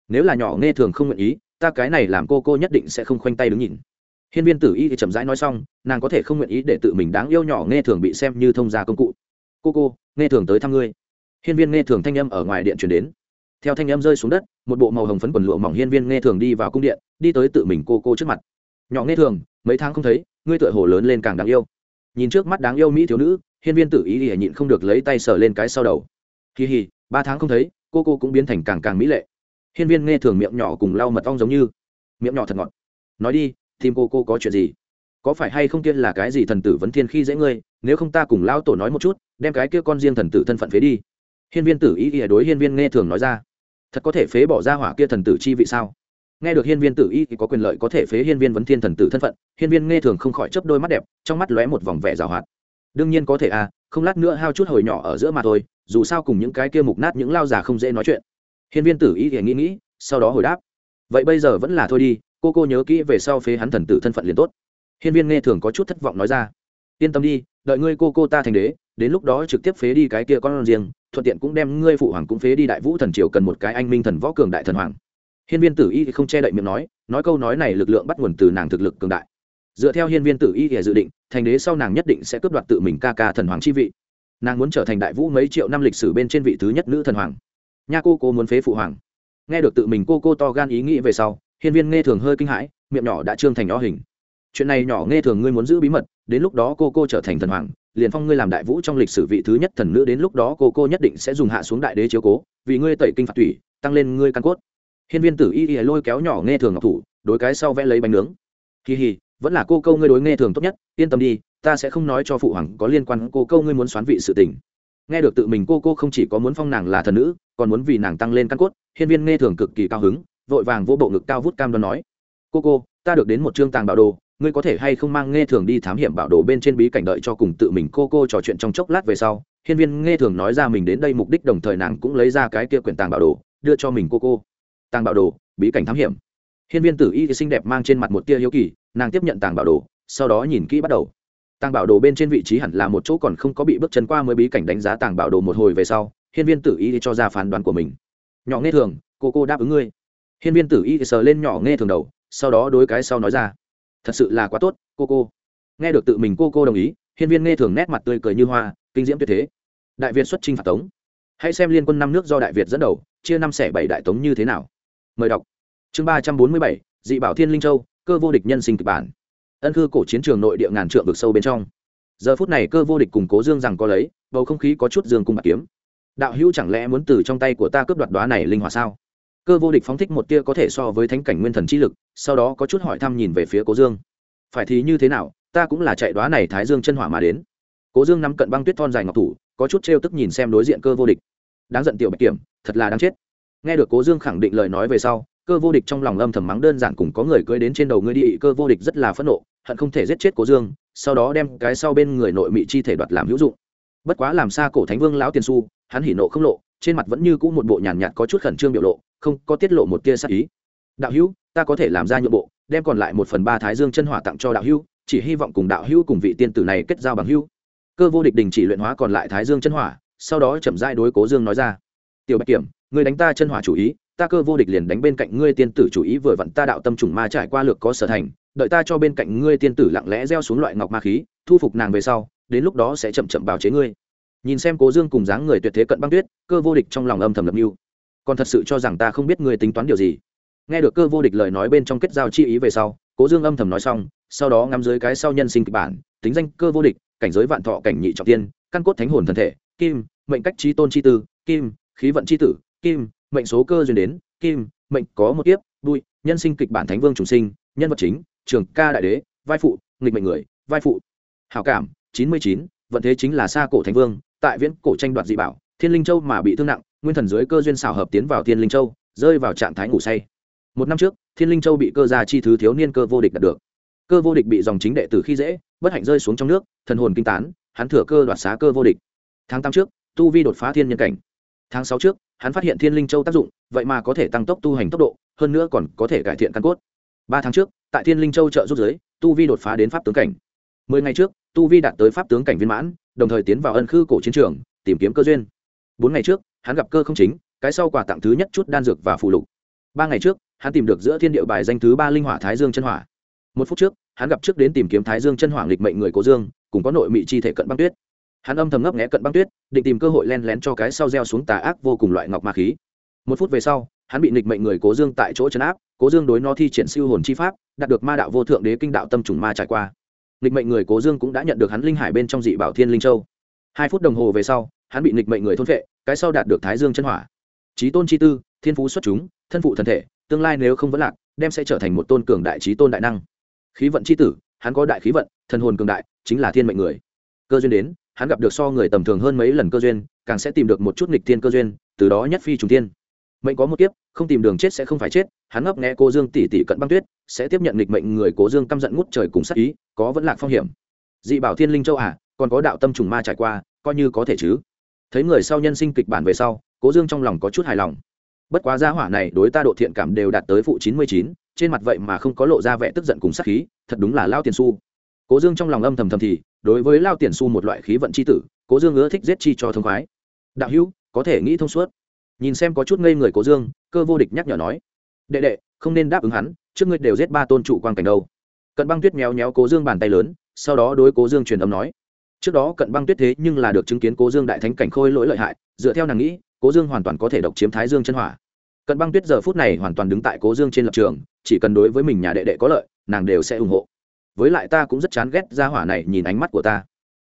Speaker 1: Nếu là nhỏ nghe thường không nguyện ý, ta cái này làm cô cô nhất định sẽ không khoanh tay đứng nhìn. Hiên viên tử y thì chậm rãi nói xong, nàng có thể không nguyện ý để tự mình đáng yêu nhỏ nghe thường bị xem như thông gia công cụ. Cô cô, nghe thường tới thăm ngươi. Hiên viên nghe thường thanh âm ở ngoài điện chuyển đến theo thanh em rơi xuống đất, một bộ màu hồng phấn quần lụa mỏng hiên viên nghe thường đi vào cung điện, đi tới tự mình cô cô trước mặt. Nhỏ nghe thường, mấy tháng không thấy, ngươi tựa hồ lớn lên càng đáng yêu. Nhìn trước mắt đáng yêu mỹ thiếu nữ, hiên viên tử ý thì nhịn không được lấy tay sờ lên cái sau đầu. Kỳ hì, ba tháng không thấy, cô cô cũng biến thành càng càng mỹ lệ. Hiên viên nghe thường miệng nhỏ cùng lau mật ong giống như. Miệng nhỏ thật ngọt. Nói đi, tìm cô cô có chuyện gì? Có phải hay không kia là cái gì thần tử vấn thiên khi dễ ngươi? Nếu không ta cùng lao tổ nói một chút, đem cái kia con riêng thần tử thân phận phế đi. Hiên viên tử ý ý đối hiên viên nghe thường nói ra thật có thể phế bỏ ra hỏa kia thần tử chi vị sao? Nghe được hiên viên tử y thì có quyền lợi có thể phế hiên viên vấn thiên thần tử thân phận, hiên viên nghe thường không khỏi chấp đôi mắt đẹp, trong mắt lóe một vòng vẻ rào hoạt. Đương nhiên có thể à không lát nữa hao chút hồi nhỏ ở giữa mà thôi, dù sao cùng những cái kia mục nát những lao già không dễ nói chuyện. Hiên viên tử y thì nghĩ nghĩ, sau đó hồi đáp. Vậy bây giờ vẫn là thôi đi, cô cô nhớ kỹ về sau phế hắn thần tử thân phận liền tốt. Hiên viên nghe thường có chút thất vọng nói ra. Yên tâm đi, đợi ngươi cô cô ta thành đế đến lúc đó trực tiếp phế đi cái kia con riêng, thuận tiện cũng đem ngươi phụ hoàng cũng phế đi đại vũ thần triều cần một cái anh minh thần võ cường đại thần hoàng. Hiên viên tử y thì không che đậy miệng nói nói câu nói này lực lượng bắt nguồn từ nàng thực lực cường đại. Dựa theo hiên viên tử y thì dự định, thành đế sau nàng nhất định sẽ cướp đoạt tự mình ca ca thần hoàng chi vị. Nàng muốn trở thành đại vũ mấy triệu năm lịch sử bên trên vị thứ nhất nữ thần hoàng. Nha cô cô muốn phế phụ hoàng. Nghe được tự mình cô cô to gan ý nghĩ về sau, hiên viên nghe thường hơi kinh hãi, miệng nhỏ đã trương thành nhỏ hình. Chuyện này nhỏ nghe thường ngươi muốn giữ bí mật, đến lúc đó cô cô trở thành thần hoàng liền phong ngươi làm đại vũ trong lịch sử vị thứ nhất thần nữ đến lúc đó cô cô nhất định sẽ dùng hạ xuống đại đế chiếu cố, vì ngươi tẩy kinh phạt thủy tăng lên ngươi căn cốt. Hiên viên tử y y lôi kéo nhỏ nghe thường ngọc thủ, đối cái sau vẽ lấy bánh nướng. Kỳ hì vẫn là cô câu ngươi đối nghe thường tốt nhất, yên tâm đi, ta sẽ không nói cho phụ hoàng có liên quan cô câu ngươi muốn xoán vị sự tình. Nghe được tự mình cô cô không chỉ có muốn phong nàng là thần nữ, còn muốn vì nàng tăng lên căn cốt, hiên viên nghe thường cực kỳ cao hứng, vội vàng vô bộ ngực cao vút cam đoan nói, cô cô, ta được đến một chương tàng bảo đồ ngươi có thể hay không mang nghe thường đi thám hiểm bảo đồ bên trên bí cảnh đợi cho cùng tự mình cô cô trò chuyện trong chốc lát về sau, hiên viên nghe thường nói ra mình đến đây mục đích đồng thời nàng cũng lấy ra cái kia quyển tàng bảo đồ, đưa cho mình cô cô. Tàng bảo đồ, bí cảnh thám hiểm. Hiên viên tử y xinh đẹp mang trên mặt một tia hiếu kỳ, nàng tiếp nhận tàng bảo đồ, sau đó nhìn kỹ bắt đầu. Tàng bảo đồ bên trên vị trí hẳn là một chỗ còn không có bị bước chân qua mới bí cảnh đánh giá tàng bảo đồ một hồi về sau, hiên viên tử y cho ra phán đoán của mình. Nhỏ nghe thường, cô cô đáp ứng ngươi. Hiên viên tử y sờ lên nhỏ nghe thường đầu, sau đó đối cái sau nói ra thật sự là quá tốt, cô cô. Nghe được tự mình cô cô đồng ý, hiên viên nghe thường nét mặt tươi cười như hoa, kinh diễm tuyệt thế. Đại việt xuất chinh phạt tống. Hãy xem liên quân năm nước do đại việt dẫn đầu, chia năm xẻ bảy đại tống như thế nào. Mời đọc. Chương ba trăm bốn mươi bảy, dị bảo thiên linh châu, cơ vô địch nhân sinh kịch bản. Ân cư cổ chiến trường nội địa ngàn trượng vực sâu bên trong. Giờ phút này cơ vô địch cùng cố dương rằng có lấy, bầu không khí có chút dương cung bạc kiếm. Đạo hữu chẳng lẽ muốn từ trong tay của ta cướp đoạt đoá này linh hoạt sao? Cơ vô địch phóng thích một tia có thể so với thánh cảnh nguyên thần chi lực, sau đó có chút hỏi thăm nhìn về phía cố dương. Phải thì như thế nào, ta cũng là chạy đoá này thái dương chân hỏa mà đến. Cố dương nắm cận băng tuyết thon dài ngọc thủ, có chút trêu tức nhìn xem đối diện cơ vô địch. Đáng giận tiểu bạch kiểm, thật là đáng chết. Nghe được cố dương khẳng định lời nói về sau, cơ vô địch trong lòng âm thầm mắng đơn giản cùng có người cưới đến trên đầu ngươi đi, cơ vô địch rất là phẫn nộ, hận không thể giết chết cố dương, sau đó đem cái sau bên người nội mị chi thể đoạt làm hữu dụng. Bất quá làm xa cổ thánh vương lão tiền su, hắn hỉ nộ không lộ trên mặt vẫn như cũ một bộ nhàn nhạt có chút khẩn trương biểu lộ, không có tiết lộ một tia sắc ý. Đạo hữu, ta có thể làm ra nhượng bộ, đem còn lại một phần ba thái dương chân hỏa tặng cho đạo hữu, chỉ hy vọng cùng đạo hữu cùng vị tiên tử này kết giao bằng hữu. Cơ vô địch đình chỉ luyện hóa còn lại thái dương chân hỏa, sau đó chậm rãi đối cố dương nói ra. Tiểu bạch kiểm người đánh ta chân hỏa chủ ý, ta cơ vô địch liền đánh bên cạnh ngươi tiên tử chủ ý vừa vặn ta đạo tâm trùng ma trải qua lược có sở thành, đợi ta cho bên cạnh ngươi tiên tử lặng lẽ gieo xuống loại ngọc ma khí, thu phục nàng về sau, đến lúc đó sẽ chậm chậm bào chế ngươi nhìn xem cố dương cùng dáng người tuyệt thế cận băng tuyết, cơ vô địch trong lòng âm thầm lập mưu. Còn thật sự cho rằng ta không biết ngươi tính toán điều gì. Nghe được cơ vô địch lời nói bên trong kết giao chi ý về sau, cố dương âm thầm nói xong, sau đó ngắm dưới cái sau nhân sinh kịch bản, tính danh cơ vô địch, cảnh giới vạn thọ cảnh nhị trọng tiên, căn cốt thánh hồn thân thể, kim, mệnh cách trí tôn chi tư, kim, khí vận chi tử, kim, mệnh số cơ duyên đến, kim, mệnh có một tiếp vui nhân sinh kịch bản thánh vương trùng sinh, nhân vật chính, trường ca đại đế, vai phụ, nghịch mệnh người, vai phụ. Hảo cảm, chín mươi chín, vận thế chính là xa cổ thánh vương tại viễn cổ tranh đoạt dị bảo, thiên linh châu mà bị thương nặng, nguyên thần dưới cơ duyên xảo hợp tiến vào thiên linh châu, rơi vào trạng thái ngủ say. Một năm trước, thiên linh châu bị cơ gia chi thứ thiếu niên cơ vô địch đạt được. Cơ vô địch bị dòng chính đệ tử khi dễ, bất hạnh rơi xuống trong nước, thần hồn kinh tán, hắn thừa cơ đoạt xá cơ vô địch. Tháng tám trước, tu vi đột phá thiên nhân cảnh. Tháng sáu trước, hắn phát hiện thiên linh châu tác dụng, vậy mà có thể tăng tốc tu hành tốc độ, hơn nữa còn có thể cải thiện căn cốt. Ba tháng trước, tại thiên linh châu trợ rút giới, tu vi đột phá đến pháp tướng cảnh. Mười ngày trước, tu vi đạt tới pháp tướng cảnh viên mãn đồng thời tiến vào ân khư cổ chiến trường, tìm kiếm cơ duyên. Bốn ngày trước, hắn gặp cơ không chính, cái sau quà tặng thứ nhất chút đan dược và phụ lục. Ba ngày trước, hắn tìm được giữa thiên địa bài danh thứ ba linh hỏa thái dương chân hỏa. Một phút trước, hắn gặp trước đến tìm kiếm thái dương chân hỏa nghịch mệnh người cố dương, cùng có nội mị chi thể cận băng tuyết. Hắn âm thầm ngấp nghẽ cận băng tuyết, định tìm cơ hội len lén cho cái sau gieo xuống tà ác vô cùng loại ngọc ma khí. Một phút về sau, hắn bị nghịch mệnh người cố dương tại chỗ chấn áp, cố dương đối no thi triển siêu hồn chi pháp, đạt được ma đạo vô thượng đế kinh đạo tâm trùng ma trải qua nghịch mệnh người cố dương cũng đã nhận được hắn linh hải bên trong dị bảo thiên linh châu. Hai phút đồng hồ về sau, hắn bị nghịch mệnh người thôn vệ, cái sau đạt được thái dương chân hỏa. Trí tôn chi tư, thiên phú xuất chúng, thân phụ thân thể, tương lai nếu không vẫn lạc, đem sẽ trở thành một tôn cường đại trí tôn đại năng. Khí vận chi tử, hắn có đại khí vận, thần hồn cường đại, chính là thiên mệnh người. Cơ duyên đến, hắn gặp được so người tầm thường hơn mấy lần cơ duyên, càng sẽ tìm được một chút nghịch thiên cơ duyên, từ đó nhất phi trùng thiên mệnh có một kiếp, không tìm đường chết sẽ không phải chết, hắn ngấp nghe cô dương tỷ tỷ cận băng tuyết, sẽ tiếp nhận nghịch mệnh người cố dương căm giận ngút trời cùng sát ý, có vẫn lạc phong hiểm. Dị bảo thiên linh châu à còn có đạo tâm trùng ma trải qua, coi như có thể chứ. Thấy người sau nhân sinh kịch bản về sau, cố dương trong lòng có chút hài lòng. Bất quá gia hỏa này đối ta độ thiện cảm đều đạt tới phụ chín mươi chín, trên mặt vậy mà không có lộ ra vẻ tức giận cùng sát khí, thật đúng là lao tiền su. Cố dương trong lòng âm thầm thầm thì, đối với lao tiền su một loại khí vận c h i tử, cố dương ưa thích giết chi cho thông khoái. Đạo hữu, có thể nghĩ thông suốt nhìn xem có chút ngây người cố dương, cơ vô địch nhắc nhở nói, đệ đệ, không nên đáp ứng hắn, trước ngươi đều giết ba tôn trụ quan cảnh đâu. Cận băng tuyết méo méo cố dương bàn tay lớn, sau đó đối cố dương truyền âm nói, trước đó cận băng tuyết thế nhưng là được chứng kiến cố dương đại thánh cảnh khôi lỗi lợi hại, dựa theo nàng nghĩ, cố dương hoàn toàn có thể độc chiếm thái dương chân hỏa. Cận băng tuyết giờ phút này hoàn toàn đứng tại cố dương trên lập trường, chỉ cần đối với mình nhà đệ đệ có lợi, nàng đều sẽ ủng hộ. Với lại ta cũng rất chán ghét ra hỏa này nhìn ánh mắt của ta.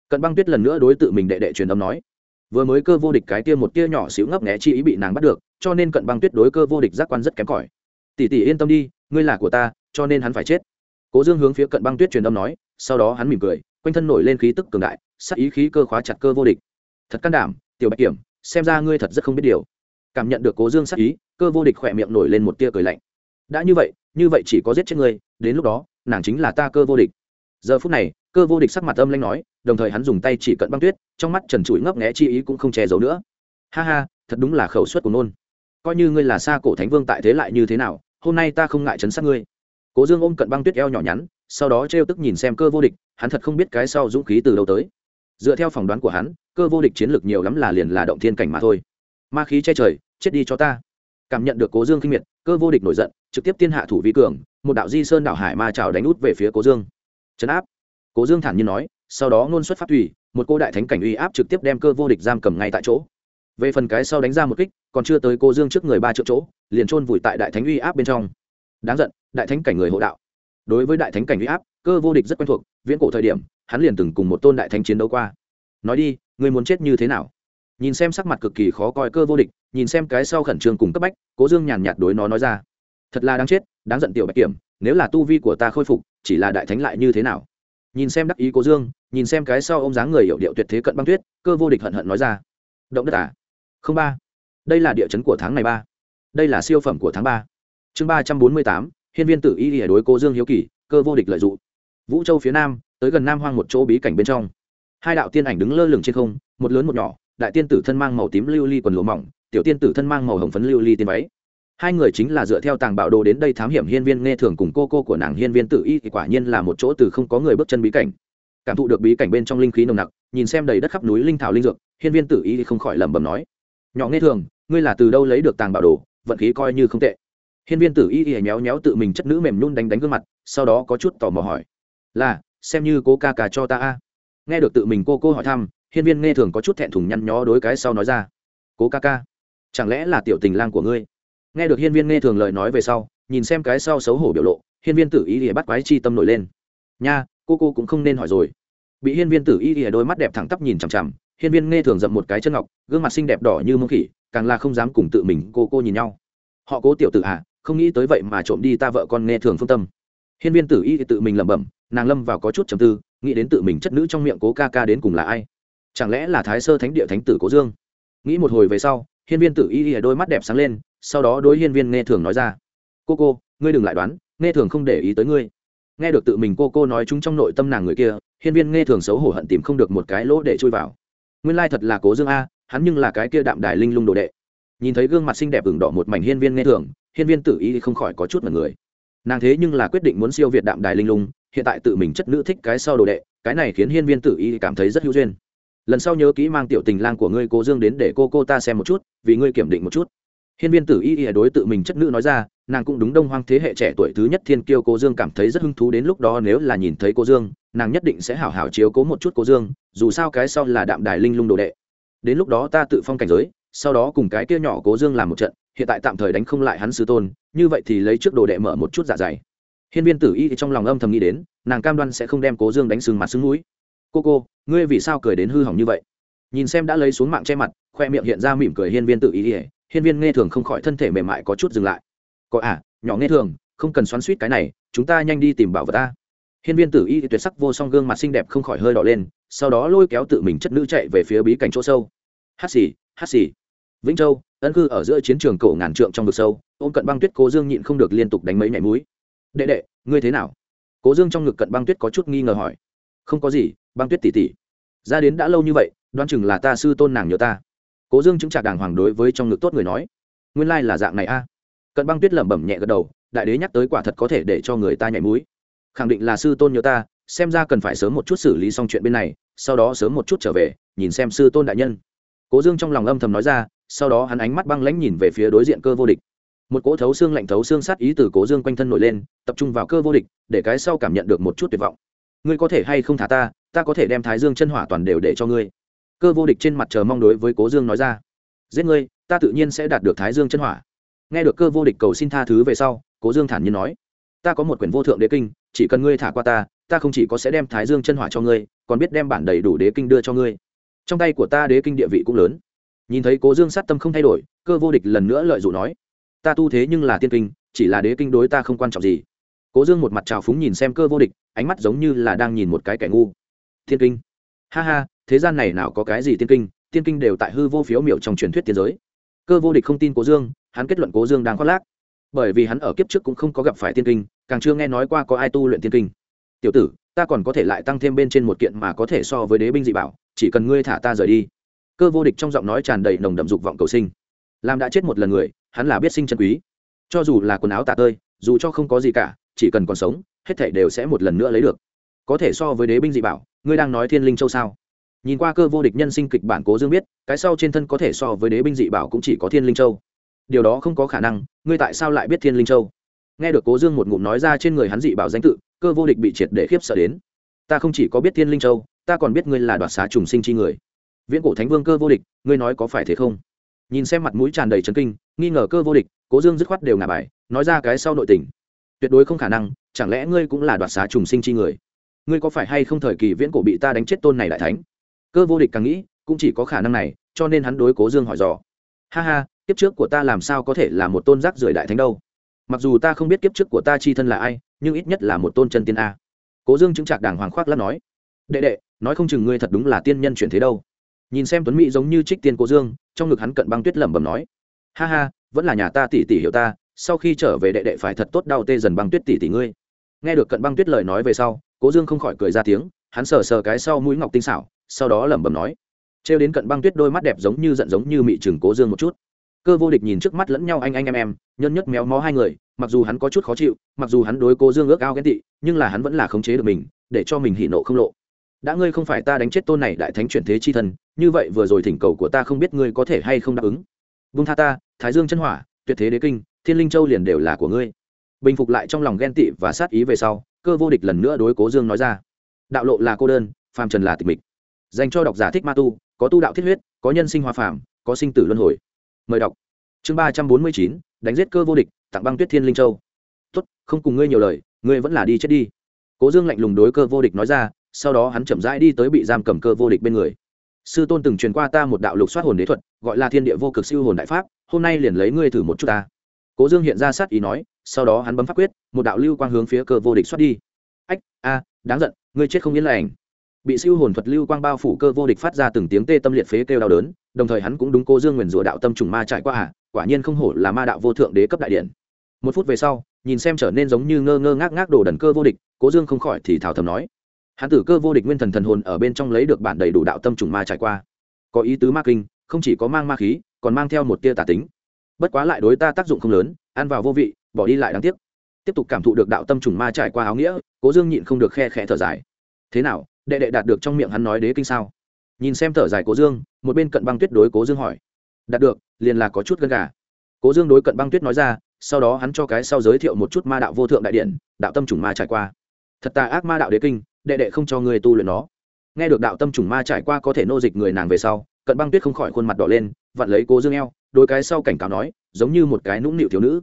Speaker 1: Cận băng tuyết lần nữa đối tự mình đệ đệ truyền âm nói vừa mới cơ vô địch cái tia một tia nhỏ xíu ngấp nghé chi ý bị nàng bắt được, cho nên cận băng tuyết đối cơ vô địch giác quan rất kém cỏi. Tỷ tỷ yên tâm đi, ngươi là của ta, cho nên hắn phải chết. Cố dương hướng phía cận băng tuyết truyền âm nói, sau đó hắn mỉm cười, quanh thân nổi lên khí tức cường đại sắc ý khí cơ khóa chặt cơ vô địch. Thật can đảm, tiểu bạch kiểm, xem ra ngươi thật rất không biết điều. Cảm nhận được cố dương sắc ý, cơ vô địch khỏe miệng nổi lên một tia cười lạnh. Đã như vậy như vậy chỉ có giết chết ngươi, đến lúc đó, nàng chính là ta cơ vô địch giờ phút này, cơ vô địch sắc mặt âm lanh nói, đồng thời hắn dùng tay chỉ cận băng tuyết, trong mắt trần trụi ngấp nghẽ chi ý cũng không che giấu nữa. Ha ha, thật đúng là khẩu suất của nôn. Coi như ngươi là xa cổ thánh vương tại thế lại như thế nào, hôm nay ta không ngại chấn sát ngươi. Cố dương ôm cận băng tuyết eo nhỏ nhắn, sau đó trêu tức nhìn xem cơ vô địch, hắn thật không biết cái sau dũng khí từ đâu tới. Dựa theo phỏng đoán của hắn, cơ vô địch chiến lược nhiều lắm là liền là động thiên cảnh mà thôi. Ma khí che trời, chết đi cho ta. Cảm nhận được cố dương kinh miệt, cơ vô địch nổi giận, trực tiếp tiên hạ thủ vi cường, một đạo di sơn đảo hải ma trào đánh út về phía cố dương trấn áp. Cố dương thản nhiên nói, sau đó ngôn xuất phát thủy một cô đại thánh cảnh uy áp trực tiếp đem cơ vô địch giam cầm ngay tại chỗ. Về phần cái sau đánh ra một kích, còn chưa tới cô dương trước người ba triệu chỗ, liền chôn vùi tại đại thánh uy áp bên trong. Đáng giận, đại thánh cảnh người hộ đạo. Đối với đại thánh cảnh uy áp, cơ vô địch rất quen thuộc, viễn cổ thời điểm, hắn liền từng cùng một tôn đại thánh chiến đấu qua. Nói đi, người muốn chết như thế nào? Nhìn xem sắc mặt cực kỳ khó coi cơ vô địch, nhìn xem cái sau khẩn trương cùng cấp bách, cố dương nhàn nhạt đối nó nói ra. Thật là đáng chết, đáng giận tiểu bạch kiểm, nếu là tu vi của ta khôi phục chỉ là đại thánh lại như thế nào? Nhìn xem đắc ý cố dương, nhìn xem cái sau ô m dáng người hiệu điệu tuyệt thế cận băng tuyết, cơ vô địch hận hận nói ra. Động đất à? Không ba. Đây là địa chấn của tháng này ba. Đây là siêu phẩm của tháng ba. Chương ba trăm bốn mươi tám, hiên viên tử y lìa đối cố dương hiếu kỳ, cơ vô địch lợi dụng. Vũ châu phía nam, tới gần nam hoang một chỗ bí cảnh bên trong. Hai đạo tiên ảnh đứng lơ lửng trên không, một lớn một nhỏ, đại tiên tử thân mang màu tím lưu ly quần lụa mỏng, tiểu tiên tử thân mang màu hồng phấn lưu ly tiên váy hai người chính là dựa theo tàng bảo đồ đến đây thám hiểm hiên viên nghe thường cùng cô cô của nàng hiên viên tự y, thì quả nhiên là một chỗ từ không có người bước chân bí cảnh. Cảm thụ được bí cảnh bên trong linh khí nồng nặc, nhìn xem đầy đất khắp núi linh thảo linh dược, hiên viên tự y thì không khỏi lẩm bẩm nói, nhỏ nghe thường, ngươi là từ đâu lấy được tàng bảo đồ, vận khí coi như không tệ. Hiên viên tử y y méo méo tự mình chất nữ mềm nhún đánh đánh gương mặt, sau đó có chút tò mò hỏi, là, xem như cô ca ca cho ta a? Nghe được tự mình cô cô hỏi thăm, hiên viên nghe thường có chút thẹn thùng nhăn nhó đối cái sau nói ra cố ca ca, chẳng lẽ là tiểu tình lang của ngươi? Nghe được hiên viên nghe thường lời nói về sau, nhìn xem cái sau xấu hổ biểu lộ, hiên viên tử y ỉa bắt quái chi tâm nổi lên. Nha, cô cô cũng không nên hỏi rồi. Bị hiên viên tử y ỉa đôi mắt đẹp thẳng tắp nhìn chằm chằm, hiên viên nghe thường dậm một cái chân ngọc, gương mặt xinh đẹp đỏ như mông khỉ, càng là không dám cùng tự mình cô cô nhìn nhau. Họ cố tiểu tử à không nghĩ tới vậy mà trộm đi ta vợ con nghe thường phương tâm. Hiên viên tử y tự mình lẩm bẩm, nàng lâm vào có chút trầm tư, nghĩ đến tự mình chất nữ trong miệng cố ca ca đến cùng là ai? Chẳng lẽ là thái sơ thánh địa thánh tử cố dương? Nghĩ một hồi về sau, hiên viên tử y đôi mắt đẹp sáng lên sau đó đối hiên viên nghe thường nói ra, cô cô, ngươi đừng lại đoán, nghe thường không để ý tới ngươi. Nghe được tự mình cô cô nói chúng trong nội tâm nàng người kia, hiên viên nghe thường xấu hổ hận tìm không được một cái lỗ để chui vào. Nguyên lai thật là cố dương a, hắn nhưng là cái kia đạm đài linh lung đồ đệ. Nhìn thấy gương mặt xinh đẹp ửng đỏ một mảnh hiên viên nghe thường, hiên viên tử ý không khỏi có chút mật người. Nàng thế nhưng là quyết định muốn siêu việt đạm đài linh lung, hiện tại tự mình chất nữ thích cái sau đồ đệ, cái này khiến hiên viên tử y cảm thấy rất hữu duyên. Lần sau nhớ kỹ mang tiểu tình lang của ngươi cố dương đến để cô cô ta xem một chút, vì ngươi kiểm định một chút hiên viên tử y y đối tự mình chất nữ nói ra, nàng cũng đúng đông hoang thế hệ trẻ tuổi thứ nhất thiên kiêu cô dương cảm thấy rất hứng thú đến lúc đó nếu là nhìn thấy cô dương, nàng nhất định sẽ hảo hảo chiếu cố một chút cô dương, dù sao cái sau là đạm đài linh lung đồ đệ. Đến lúc đó ta tự phong cảnh giới, sau đó cùng cái kia nhỏ cố dương làm một trận, hiện tại tạm thời đánh không lại hắn sư tôn, như vậy thì lấy trước đồ đệ mở một chút dạ dày. Hiên viên tử y thì trong lòng âm thầm nghĩ đến, nàng cam đoan sẽ không đem cố dương đánh sừng mặt sưng núi cô cô, ngươi vì sao cười đến hư hỏng như vậy? Nhìn xem đã lấy xuống mạng che mặt, khoe miệng hiện ra mỉm cười hiên viên Tử Y ỉa hiên viên nghe thường không khỏi thân thể mềm mại có chút dừng lại. Có à nhỏ nghe thường, không cần xoắn suýt cái này, chúng ta nhanh đi tìm bảo vật ta. Hiên viên tử y tuyệt sắc vô song gương mặt xinh đẹp không khỏi hơi đỏ lên, sau đó lôi kéo tự mình chất nữ chạy về phía bí cảnh chỗ sâu. Hát xì hát xì. Vĩnh châu, ân cư ở giữa chiến trường cổ ngàn trượng trong vực sâu, ôm cận băng tuyết cố dương nhịn không được liên tục đánh mấy nhảy múi. Đệ đệ, ngươi thế nào? Cố dương trong ngực cận băng tuyết có chút nghi ngờ hỏi. Không có gì, băng tuyết tỉ tỉ. Ra đến đã lâu như vậy, đoán chừng là ta sư tôn nàng nhớ ta cố dương chứng trả đàng hoàng đối với trong ngực tốt người nói nguyên lai là dạng này a. Cận băng tuyết lẩm bẩm nhẹ gật đầu đại đế nhắc tới quả thật có thể để cho người ta nhảy mũi, khẳng định là sư tôn nhớ ta xem ra cần phải sớm một chút xử lý xong chuyện bên này sau đó sớm một chút trở về nhìn xem sư tôn đại nhân. Cố dương trong lòng âm thầm nói ra sau đó hắn ánh mắt băng lãnh nhìn về phía đối diện cơ vô địch. Một cỗ thấu xương lạnh thấu xương sát ý từ cố dương quanh thân nổi lên tập trung vào cơ vô địch để cái sau cảm nhận được một chút tuyệt vọng. Ngươi có thể hay không thả ta ta có thể đem thái dương chân hỏa toàn đều để cho ngươi cơ vô địch trên mặt chờ mong đối với cố dương nói ra. Giết ngươi, ta tự nhiên sẽ đạt được thái dương chân hỏa. Nghe được cơ vô địch cầu xin tha thứ về sau, cố dương thản nhiên nói, ta có một quyển vô thượng đế kinh, chỉ cần ngươi thả qua ta ta không chỉ có sẽ đem thái dương chân hỏa cho ngươi, còn biết đem bản đầy đủ đế kinh đưa cho ngươi. Trong tay của ta đế kinh địa vị cũng lớn. Nhìn thấy cố dương sát tâm không thay đổi, cơ vô địch lần nữa lợi dụng nói, ta tu thế nhưng là tiên kinh, chỉ là đế kinh đối ta không quan trọng gì. Cố dương một mặt trào phúng nhìn xem cơ vô địch, ánh mắt giống như là đang nhìn một cái kẻ ngu. Thiên kinh. Ha ha thế gian này nào có cái gì tiên kinh tiên kinh đều tại hư vô phiếu miểu trong truyền thuyết tiên giới. Cơ vô địch không tin cố dương, hắn kết luận cố dương đang khoác lác. Bởi vì hắn ở kiếp trước cũng không có gặp phải tiên kinh, càng chưa nghe nói qua có ai tu luyện tiên kinh. Tiểu tử, ta còn có thể lại tăng thêm bên trên một kiện mà có thể so với đế binh dị bảo, chỉ cần ngươi thả ta rời đi. Cơ vô địch trong giọng nói tràn đầy nồng đậm dục vọng cầu sinh. Làm đã chết một lần người, hắn là biết sinh chân quý. Cho dù là quần áo tả tơi, dù cho không có gì cả, chỉ cần còn sống, hết thảy đều sẽ một lần nữa lấy được. Có thể so với đế binh dị bảo, ngươi đang nói thiên linh châu sao? Nhìn qua cơ vô địch nhân sinh kịch bản cố dương biết, cái sau trên thân có thể so với đế binh dị bảo cũng chỉ có thiên linh châu. Điều đó không có khả năng, ngươi tại sao lại biết thiên linh châu? Nghe được cố dương một ngụm nói ra trên người hắn dị bảo danh tự, cơ vô địch bị triệt để khiếp sợ đến. Ta không chỉ có biết thiên linh châu, ta còn biết ngươi là đoạt xá trùng sinh chi người. Viễn cổ thánh vương cơ vô địch, ngươi nói có phải thế không? Nhìn xem mặt mũi tràn đầy trấn kinh, nghi ngờ cơ vô địch, cố dương dứt khoát đều ngả bài, nói ra cái sau nội tình. Tuyệt đối không khả năng, chẳng lẽ ngươi cũng là đoạt xá trùng sinh chi người? Ngươi có phải hay không thời kỳ viễn cổ bị ta đánh chết tôn này đại thánh? Cơ vô địch càng nghĩ, cũng chỉ có khả năng này, cho nên hắn đối cố dương hỏi dò. Ha ha, kiếp trước của ta làm sao có thể là một tôn giác rưởi đại thánh đâu? Mặc dù ta không biết kiếp trước của ta chi thân là ai, nhưng ít nhất là một tôn chân tiên a. Cố dương chứng trạc đàng hoàng khoác lát nói. Đệ đệ, nói không chừng ngươi thật đúng là tiên nhân chuyển thế đâu. Nhìn xem tuấn mỹ giống như trích tiên cố dương, trong ngực hắn cận băng tuyết lẩm bẩm nói. Ha ha, vẫn là nhà ta tỷ tỷ hiểu ta, sau khi trở về đệ đệ phải thật tốt đau tê dần băng tuyết tỷ tỷ ngươi. Nghe được cận băng tuyết lời nói về sau, cố dương không khỏi cười ra tiếng, hắn sờ sờ cái sau mũi ngọc tinh xảo sau đó lẩm bẩm nói, trêu đến cận băng tuyết đôi mắt đẹp giống như giận giống như mị trừng cố dương một chút. Cơ vô địch nhìn trước mắt lẫn nhau anh anh em em nhân nhất méo mó hai người, mặc dù hắn có chút khó chịu, mặc dù hắn đối cố dương ước ao ghen tị, nhưng là hắn vẫn là khống chế được mình, để cho mình hỉ nộ không lộ. Đã ngươi không phải ta đánh chết tôn này đại thánh chuyển thế chi thần, như vậy vừa rồi thỉnh cầu của ta không biết ngươi có thể hay không đáp ứng. Vung tha ta, thái dương chân hỏa, tuyệt thế đế kinh, thiên linh châu liền đều là của ngươi. Bình phục lại trong lòng ghen tị và sát ý về sau, cơ vô địch lần nữa đối cố dương nói ra. Đạo lộ là cô đơn, phàm trần là tịch mịch dành cho độc giả thích ma tu, có tu đạo thiết huyết, có nhân sinh hoa phàm, có sinh tử luân hồi. Mời đọc. Chương ba trăm bốn mươi chín, đánh giết cơ vô địch, tặng băng tuyết thiên linh châu. Tốt, không cùng ngươi nhiều lời, ngươi vẫn là đi chết đi. Cố dương lạnh lùng đối cơ vô địch nói ra, sau đó hắn chậm rãi đi tới bị giam cầm cơ vô địch bên người. Sư tôn từng truyền qua ta một đạo lục soát hồn đế thuật, gọi là thiên địa vô cực siêu hồn đại pháp, hôm nay liền lấy ngươi thử một chút ta. Cố dương hiện ra sát ý nói, sau đó hắn bấm pháp quyết, một đạo lưu quang hướng phía cơ vô địch xoát đi. Ách, a, đáng giận, ngươi chết không yên lành bị siêu hồn thuật lưu quang bao phủ cơ vô địch phát ra từng tiếng tê tâm liệt phế kêu đau đớn, đồng thời hắn cũng đúng cố dương nguyền rủa đạo tâm trùng ma trải qua à quả nhiên không hổ là ma đạo vô thượng đế cấp đại điện. Một phút về sau, nhìn xem trở nên giống như ngơ ngơ ngác ngác đồ đần cơ vô địch, cố dương không khỏi thì thảo thầm nói, hắn tử cơ vô địch nguyên thần thần hồn ở bên trong lấy được bản đầy đủ đạo tâm trùng ma trải qua. Có ý tứ ma kinh, không chỉ có mang ma khí, còn mang theo một tia tả tính. Bất quá lại đối ta tác dụng không lớn, ăn vào vô vị, bỏ đi lại đáng tiếc. Tiếp tục cảm thụ được đạo tâm trùng ma trải qua áo nghĩa, cố dương nhịn không được khe khẽ thở dài. Thế nào đệ đệ đạt được trong miệng hắn nói đế kinh sao? Nhìn xem thở dài cố dương, một bên cận băng tuyết đối cố dương hỏi. Đạt được, liền là có chút gân gà. Cố dương đối cận băng tuyết nói ra, sau đó hắn cho cái sau giới thiệu một chút ma đạo vô thượng đại điện, đạo tâm trùng ma trải qua. Thật tà ác ma đạo đế kinh, đệ đệ không cho người tu luyện nó. Nghe được đạo tâm trùng ma trải qua có thể nô dịch người nàng về sau, cận băng tuyết không khỏi khuôn mặt đỏ lên, vặn lấy cố dương eo đôi cái sau cảnh cáo nói, giống như một cái nũng nịu thiếu nữ.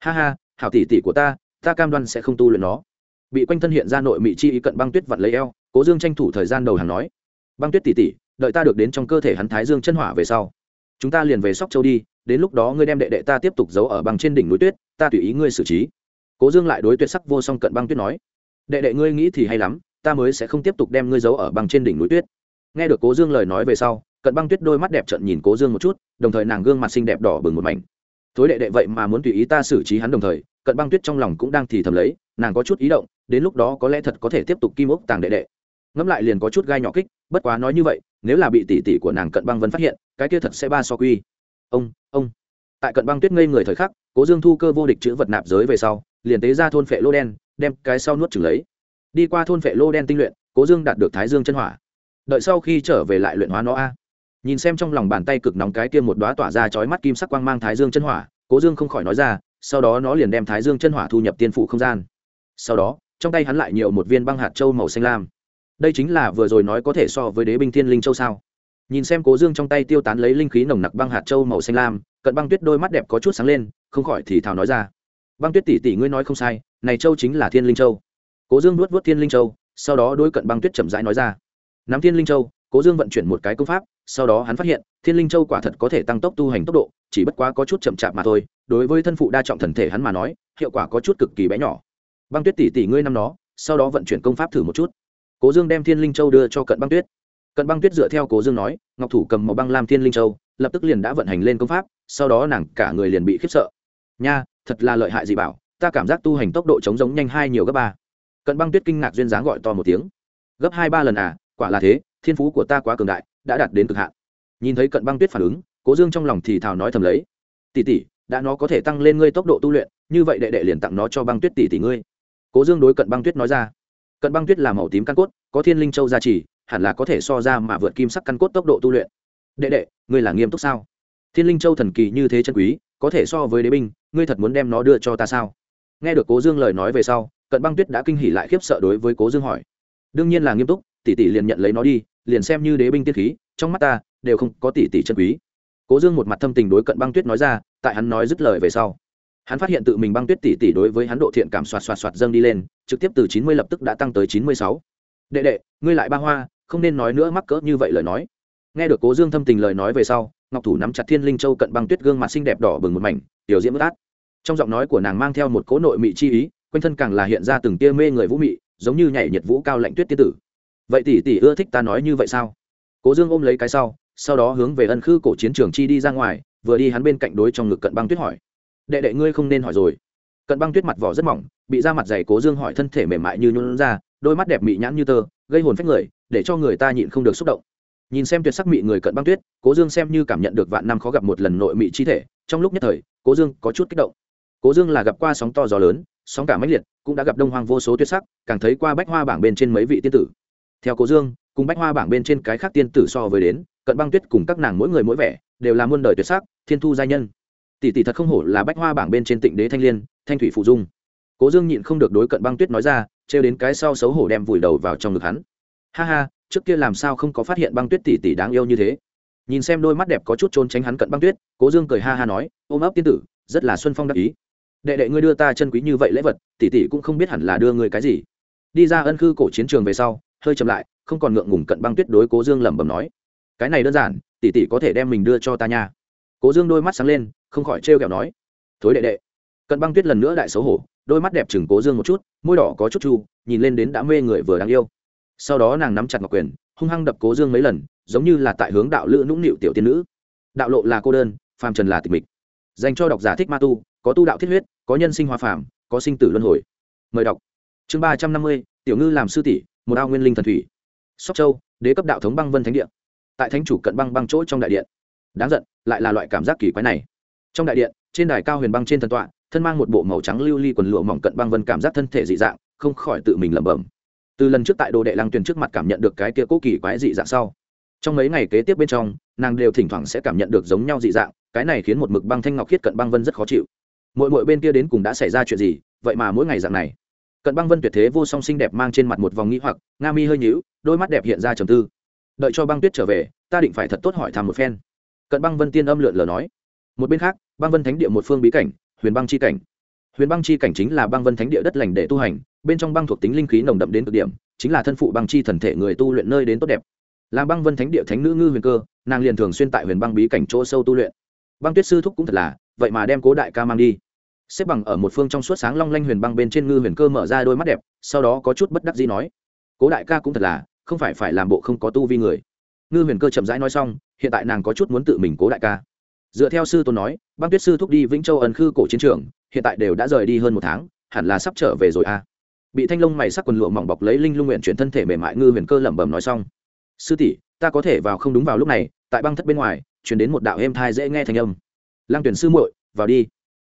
Speaker 1: Ha ha, hảo tỷ tỷ của ta ta cam đoan sẽ không tu luyện nó. Bị quanh thân hiện ra nội mị chi ý cận băng tuyết vặn lấy eo cố dương tranh thủ thời gian đầu hàng nói, băng tuyết tỷ tỷ, đợi ta được đến trong cơ thể hắn thái dương chân hỏa về sau, chúng ta liền về sóc châu đi, đến lúc đó ngươi đem đệ đệ ta tiếp tục giấu ở băng trên đỉnh núi tuyết, ta tùy ý ngươi xử trí. Cố dương lại đối tuyệt sắc vô song cận băng tuyết nói, đệ đệ ngươi nghĩ thì hay lắm, ta mới sẽ không tiếp tục đem ngươi giấu ở băng trên đỉnh núi tuyết. Nghe được cố dương lời nói về sau, cận băng tuyết đôi mắt đẹp trận nhìn cố dương một chút, đồng thời nàng gương mặt xinh đẹp đỏ bừng một mảnh. Thối đệ đệ vậy mà muốn tùy ý ta xử trí hắn đồng thời, cận băng tuyết trong lòng cũng đang thì thầm lấy, nàng có chút ý động, đến lúc đó có lẽ thật có thể tiếp tục kim ốc tàng đệ đệ ngẫm lại liền có chút gai nhỏ kích, bất quá nói như vậy, nếu là bị tỷ tỷ của nàng cận băng vân phát hiện, cái kia thật sẽ ba so quy. Ông ông. Tại cận băng tuyết ngây người thời khắc, cố dương thu cơ vô địch chữ vật nạp giới về sau, liền tế ra thôn phệ lô đen, đem cái sau nuốt chừng lấy. Đi qua thôn phệ lô đen tinh luyện, cố dương đạt được thái dương chân hỏa. Đợi sau khi trở về lại luyện hóa nó a. Nhìn xem trong lòng bàn tay cực nóng cái kia một đoá tỏa ra chói mắt kim sắc quang mang thái dương chân hỏa, cố dương không khỏi nói ra, sau đó nó liền đem thái dương chân hỏa thu nhập tiên phủ không gian. Sau đó, trong tay hắn lại nhiều một viên băng hạt châu màu xanh lam đây chính là vừa rồi nói có thể so với đế binh thiên linh châu sao? Nhìn xem cố dương trong tay tiêu tán lấy linh khí nồng nặc băng hạt châu màu xanh lam, cận băng tuyết đôi mắt đẹp có chút sáng lên, không khỏi thì thào nói ra. Băng tuyết tỷ tỷ ngươi nói không sai, này châu chính là thiên linh châu. Cố dương nuốt vớt thiên linh châu, sau đó đôi cận băng tuyết chậm rãi nói ra. Nắm thiên linh châu, cố dương vận chuyển một cái công pháp, sau đó hắn phát hiện, thiên linh châu quả thật có thể tăng tốc tu hành tốc độ, chỉ bất quá có chút chậm chạp mà thôi. Đối với thân phụ đa trọng thần thể hắn mà nói, hiệu quả có chút cực kỳ bé nhỏ. Băng tuyết tỷ tỷ ngươi năm đó, sau đó vận chuyển công pháp thử một chút cố dương đem thiên linh châu đưa cho cận băng tuyết. Cận băng tuyết dựa theo cố dương nói, ngọc thủ cầm màu băng làm thiên linh châu, lập tức liền đã vận hành lên công pháp, sau đó nàng cả người liền bị khiếp sợ. Nha, thật là lợi hại gì bảo, ta cảm giác tu hành tốc độ chống giống nhanh hai nhiều gấp ba. Cận băng tuyết kinh ngạc duyên dáng gọi to một tiếng. Gấp hai ba lần à quả là thế, thiên phú của ta quá cường đại, đã đạt đến cực hạn. Nhìn thấy cận băng tuyết phản ứng, cố dương trong lòng thì thào nói thầm lấy. Tỷ tỷ, đã nó có thể tăng lên ngươi tốc độ tu luyện, như vậy đệ đệ liền tặng nó cho băng tuyết tỷ tỷ ngươi. Cố dương đối cận băng tuyết nói ra cận băng tuyết là màu tím căn cốt, có thiên linh châu gia trì, hẳn là có thể so ra mà vượt kim sắc căn cốt tốc độ tu luyện. Đệ đệ, ngươi là nghiêm túc sao? Thiên linh châu thần kỳ như thế chân quý, có thể so với đế binh, ngươi thật muốn đem nó đưa cho ta sao? Nghe được cố dương lời nói về sau, cận băng tuyết đã kinh hỉ lại khiếp sợ đối với cố dương hỏi. Đương nhiên là nghiêm túc, tỷ tỷ liền nhận lấy nó đi, liền xem như đế binh tiên khí, trong mắt ta, đều không có tỷ tỷ chân quý. Cố dương một mặt thâm tình đối cận băng tuyết nói ra, tại hắn nói dứt lời về sau hắn phát hiện tự mình băng tuyết tỷ tỷ đối với hắn độ thiện cảm soạt soạt soạt dâng đi lên, trực tiếp từ chín mươi lập tức đã tăng tới chín mươi sáu. Đệ đệ, ngươi lại ba hoa, không nên nói nữa mắc cỡ như vậy lời nói. Nghe được cố dương thâm tình lời nói về sau, ngọc thủ nắm chặt thiên linh châu cận băng tuyết gương mặt xinh đẹp đỏ bừng một mảnh, tiểu diễm bất át. Trong giọng nói của nàng mang theo một cố nội mị chi ý, quanh thân càng là hiện ra từng tia mê người vũ mị, giống như nhảy nhiệt vũ cao lạnh tuyết tiên tử. Vậy tỷ tỷ ưa thích ta nói như vậy sao? Cố dương ôm lấy cái sau sau đó hướng về ân khư cổ chiến trường chi đi ra ngoài, vừa đi hắn bên cạnh đối trong ngực cận băng tuyết hỏi đệ đệ ngươi không nên hỏi rồi. Cận băng tuyết mặt vỏ rất mỏng, bị da mặt dày cố dương hỏi thân thể mềm mại như nhuôn ra, đôi mắt đẹp mị nhãn như tơ, gây hồn phách người, để cho người ta nhịn không được xúc động. Nhìn xem tuyệt sắc mị người cận băng tuyết, cố dương xem như cảm nhận được vạn năm khó gặp một lần nội mị chi thể, trong lúc nhất thời, cố dương có chút kích động. Cố dương là gặp qua sóng to gió lớn, sóng cả mãnh liệt, cũng đã gặp đông hoang vô số tuyệt sắc, càng thấy qua bách hoa bảng bên trên mấy vị tiên tử. Theo cố dương, cùng bách hoa bảng bên trên cái khác tiên tử so với đến, cận băng tuyết cùng các nàng mỗi người mỗi vẻ, đều là muôn đời tuyệt sắc, thiên thu gia nhân tỷ tỷ thật không hổ là bách hoa bảng bên trên tịnh đế thanh liên, thanh thủy phụ dung. Cố dương nhịn không được đối cận băng tuyết nói ra, trêu đến cái sau xấu hổ đem vùi đầu vào trong ngực hắn. Ha ha, trước kia làm sao không có phát hiện băng tuyết tỷ tỷ đáng yêu như thế? Nhìn xem đôi mắt đẹp có chút trốn tránh hắn cận băng tuyết, cố dương cười ha ha nói, ôm ấp tiên tử, rất là xuân phong đắc ý. Đệ đệ ngươi đưa ta chân quý như vậy lễ vật, tỷ tỷ cũng không biết hẳn là đưa ngươi cái gì. Đi ra ân khư cổ chiến trường về sau, hơi chậm lại, không còn ngượng ngùng cận băng tuyết đối cố dương lẩm bẩm nói, cái này đơn giản, tỷ tỷ có thể đem mình đưa cho ta nha cố dương đôi mắt sáng lên, không khỏi trêu kẹo nói, thối đệ đệ. Cận băng tuyết lần nữa đại xấu hổ, đôi mắt đẹp chừng cố dương một chút, môi đỏ có chút chu, nhìn lên đến đã mê người vừa đáng yêu. Sau đó nàng nắm chặt ngọc quyền, hung hăng đập cố dương mấy lần, giống như là tại hướng đạo lữ nũng nịu tiểu tiên nữ. Đạo lộ là cô đơn, phàm trần là tịch mịch. Dành cho độc giả thích ma tu, có tu đạo thiết huyết, có nhân sinh hoa phàm, có sinh tử luân hồi. Mời đọc. Chương ba trăm năm mươi, tiểu ngư làm sư tỷ, một ao nguyên linh thần thủy. Sóc châu, đế cấp đạo thống băng vân thánh địa. Tại thánh chủ cận băng băng chỗ trong đại điện đáng giận, lại là loại cảm giác kỳ quái này. Trong đại điện, trên đài cao huyền băng trên thần tọa, thân mang một bộ màu trắng lưu ly quần lụa mỏng cận băng vân cảm giác thân thể dị dạng, không khỏi tự mình lẩm bẩm. Từ lần trước tại đồ đệ lăng tuyền trước mặt cảm nhận được cái kia cố kỳ quái dị dạng sau, trong mấy ngày kế tiếp bên trong, nàng đều thỉnh thoảng sẽ cảm nhận được giống nhau dị dạng, cái này khiến một mực băng thanh ngọc khiết cận băng vân rất khó chịu. Mỗi mỗi bên kia đến cùng đã xảy ra chuyện gì, vậy mà mỗi ngày dạng này. Cận băng vân tuyệt thế vô song xinh đẹp mang trên mặt một vòng nghĩ hoặc, nga mi hơi nhíu, đôi mắt đẹp hiện ra trầm tư. Đợi cho băng tuyết trở về, ta định phải thật tốt hỏi thăm một phen cận băng vân tiên âm lượn lờ nói. Một bên khác, băng vân thánh địa một phương bí cảnh, huyền băng chi cảnh. Huyền băng chi cảnh chính là băng vân thánh địa đất lành để tu hành, bên trong băng thuộc tính linh khí nồng đậm đến cực điểm, chính là thân phụ băng chi thần thể người tu luyện nơi đến tốt đẹp. Làm băng vân thánh địa thánh nữ ngư huyền cơ, nàng liền thường xuyên tại huyền băng bí cảnh chỗ sâu tu luyện. Băng tuyết sư thúc cũng thật là, vậy mà đem cố đại ca mang đi. Xếp bằng ở một phương trong suốt sáng long lanh huyền băng bên trên ngư huyền cơ mở ra đôi mắt đẹp, sau đó có chút bất đắc gì nói. Cố đại ca cũng thật là, không phải phải làm bộ không có tu vi người. Ngư huyền cơ chậm rãi nói xong hiện tại nàng có chút muốn tự mình cố đại ca. Dựa theo sư tôn nói, băng tuyết sư thúc đi vĩnh châu ẩn khư cổ chiến trường, hiện tại đều đã rời đi hơn một tháng, hẳn là sắp trở về rồi a à. bị thanh long mày sắc quần lụa mỏng bọc lấy linh lung nguyện chuyển thân thể mềm mại ngư huyền cơ lẩm bẩm nói xong. Sư tỷ, ta có thể vào không đúng vào lúc này, tại băng thất bên ngoài chuyển đến một đạo êm thai dễ nghe thanh âm. Lăng tuyển sư muội, vào đi.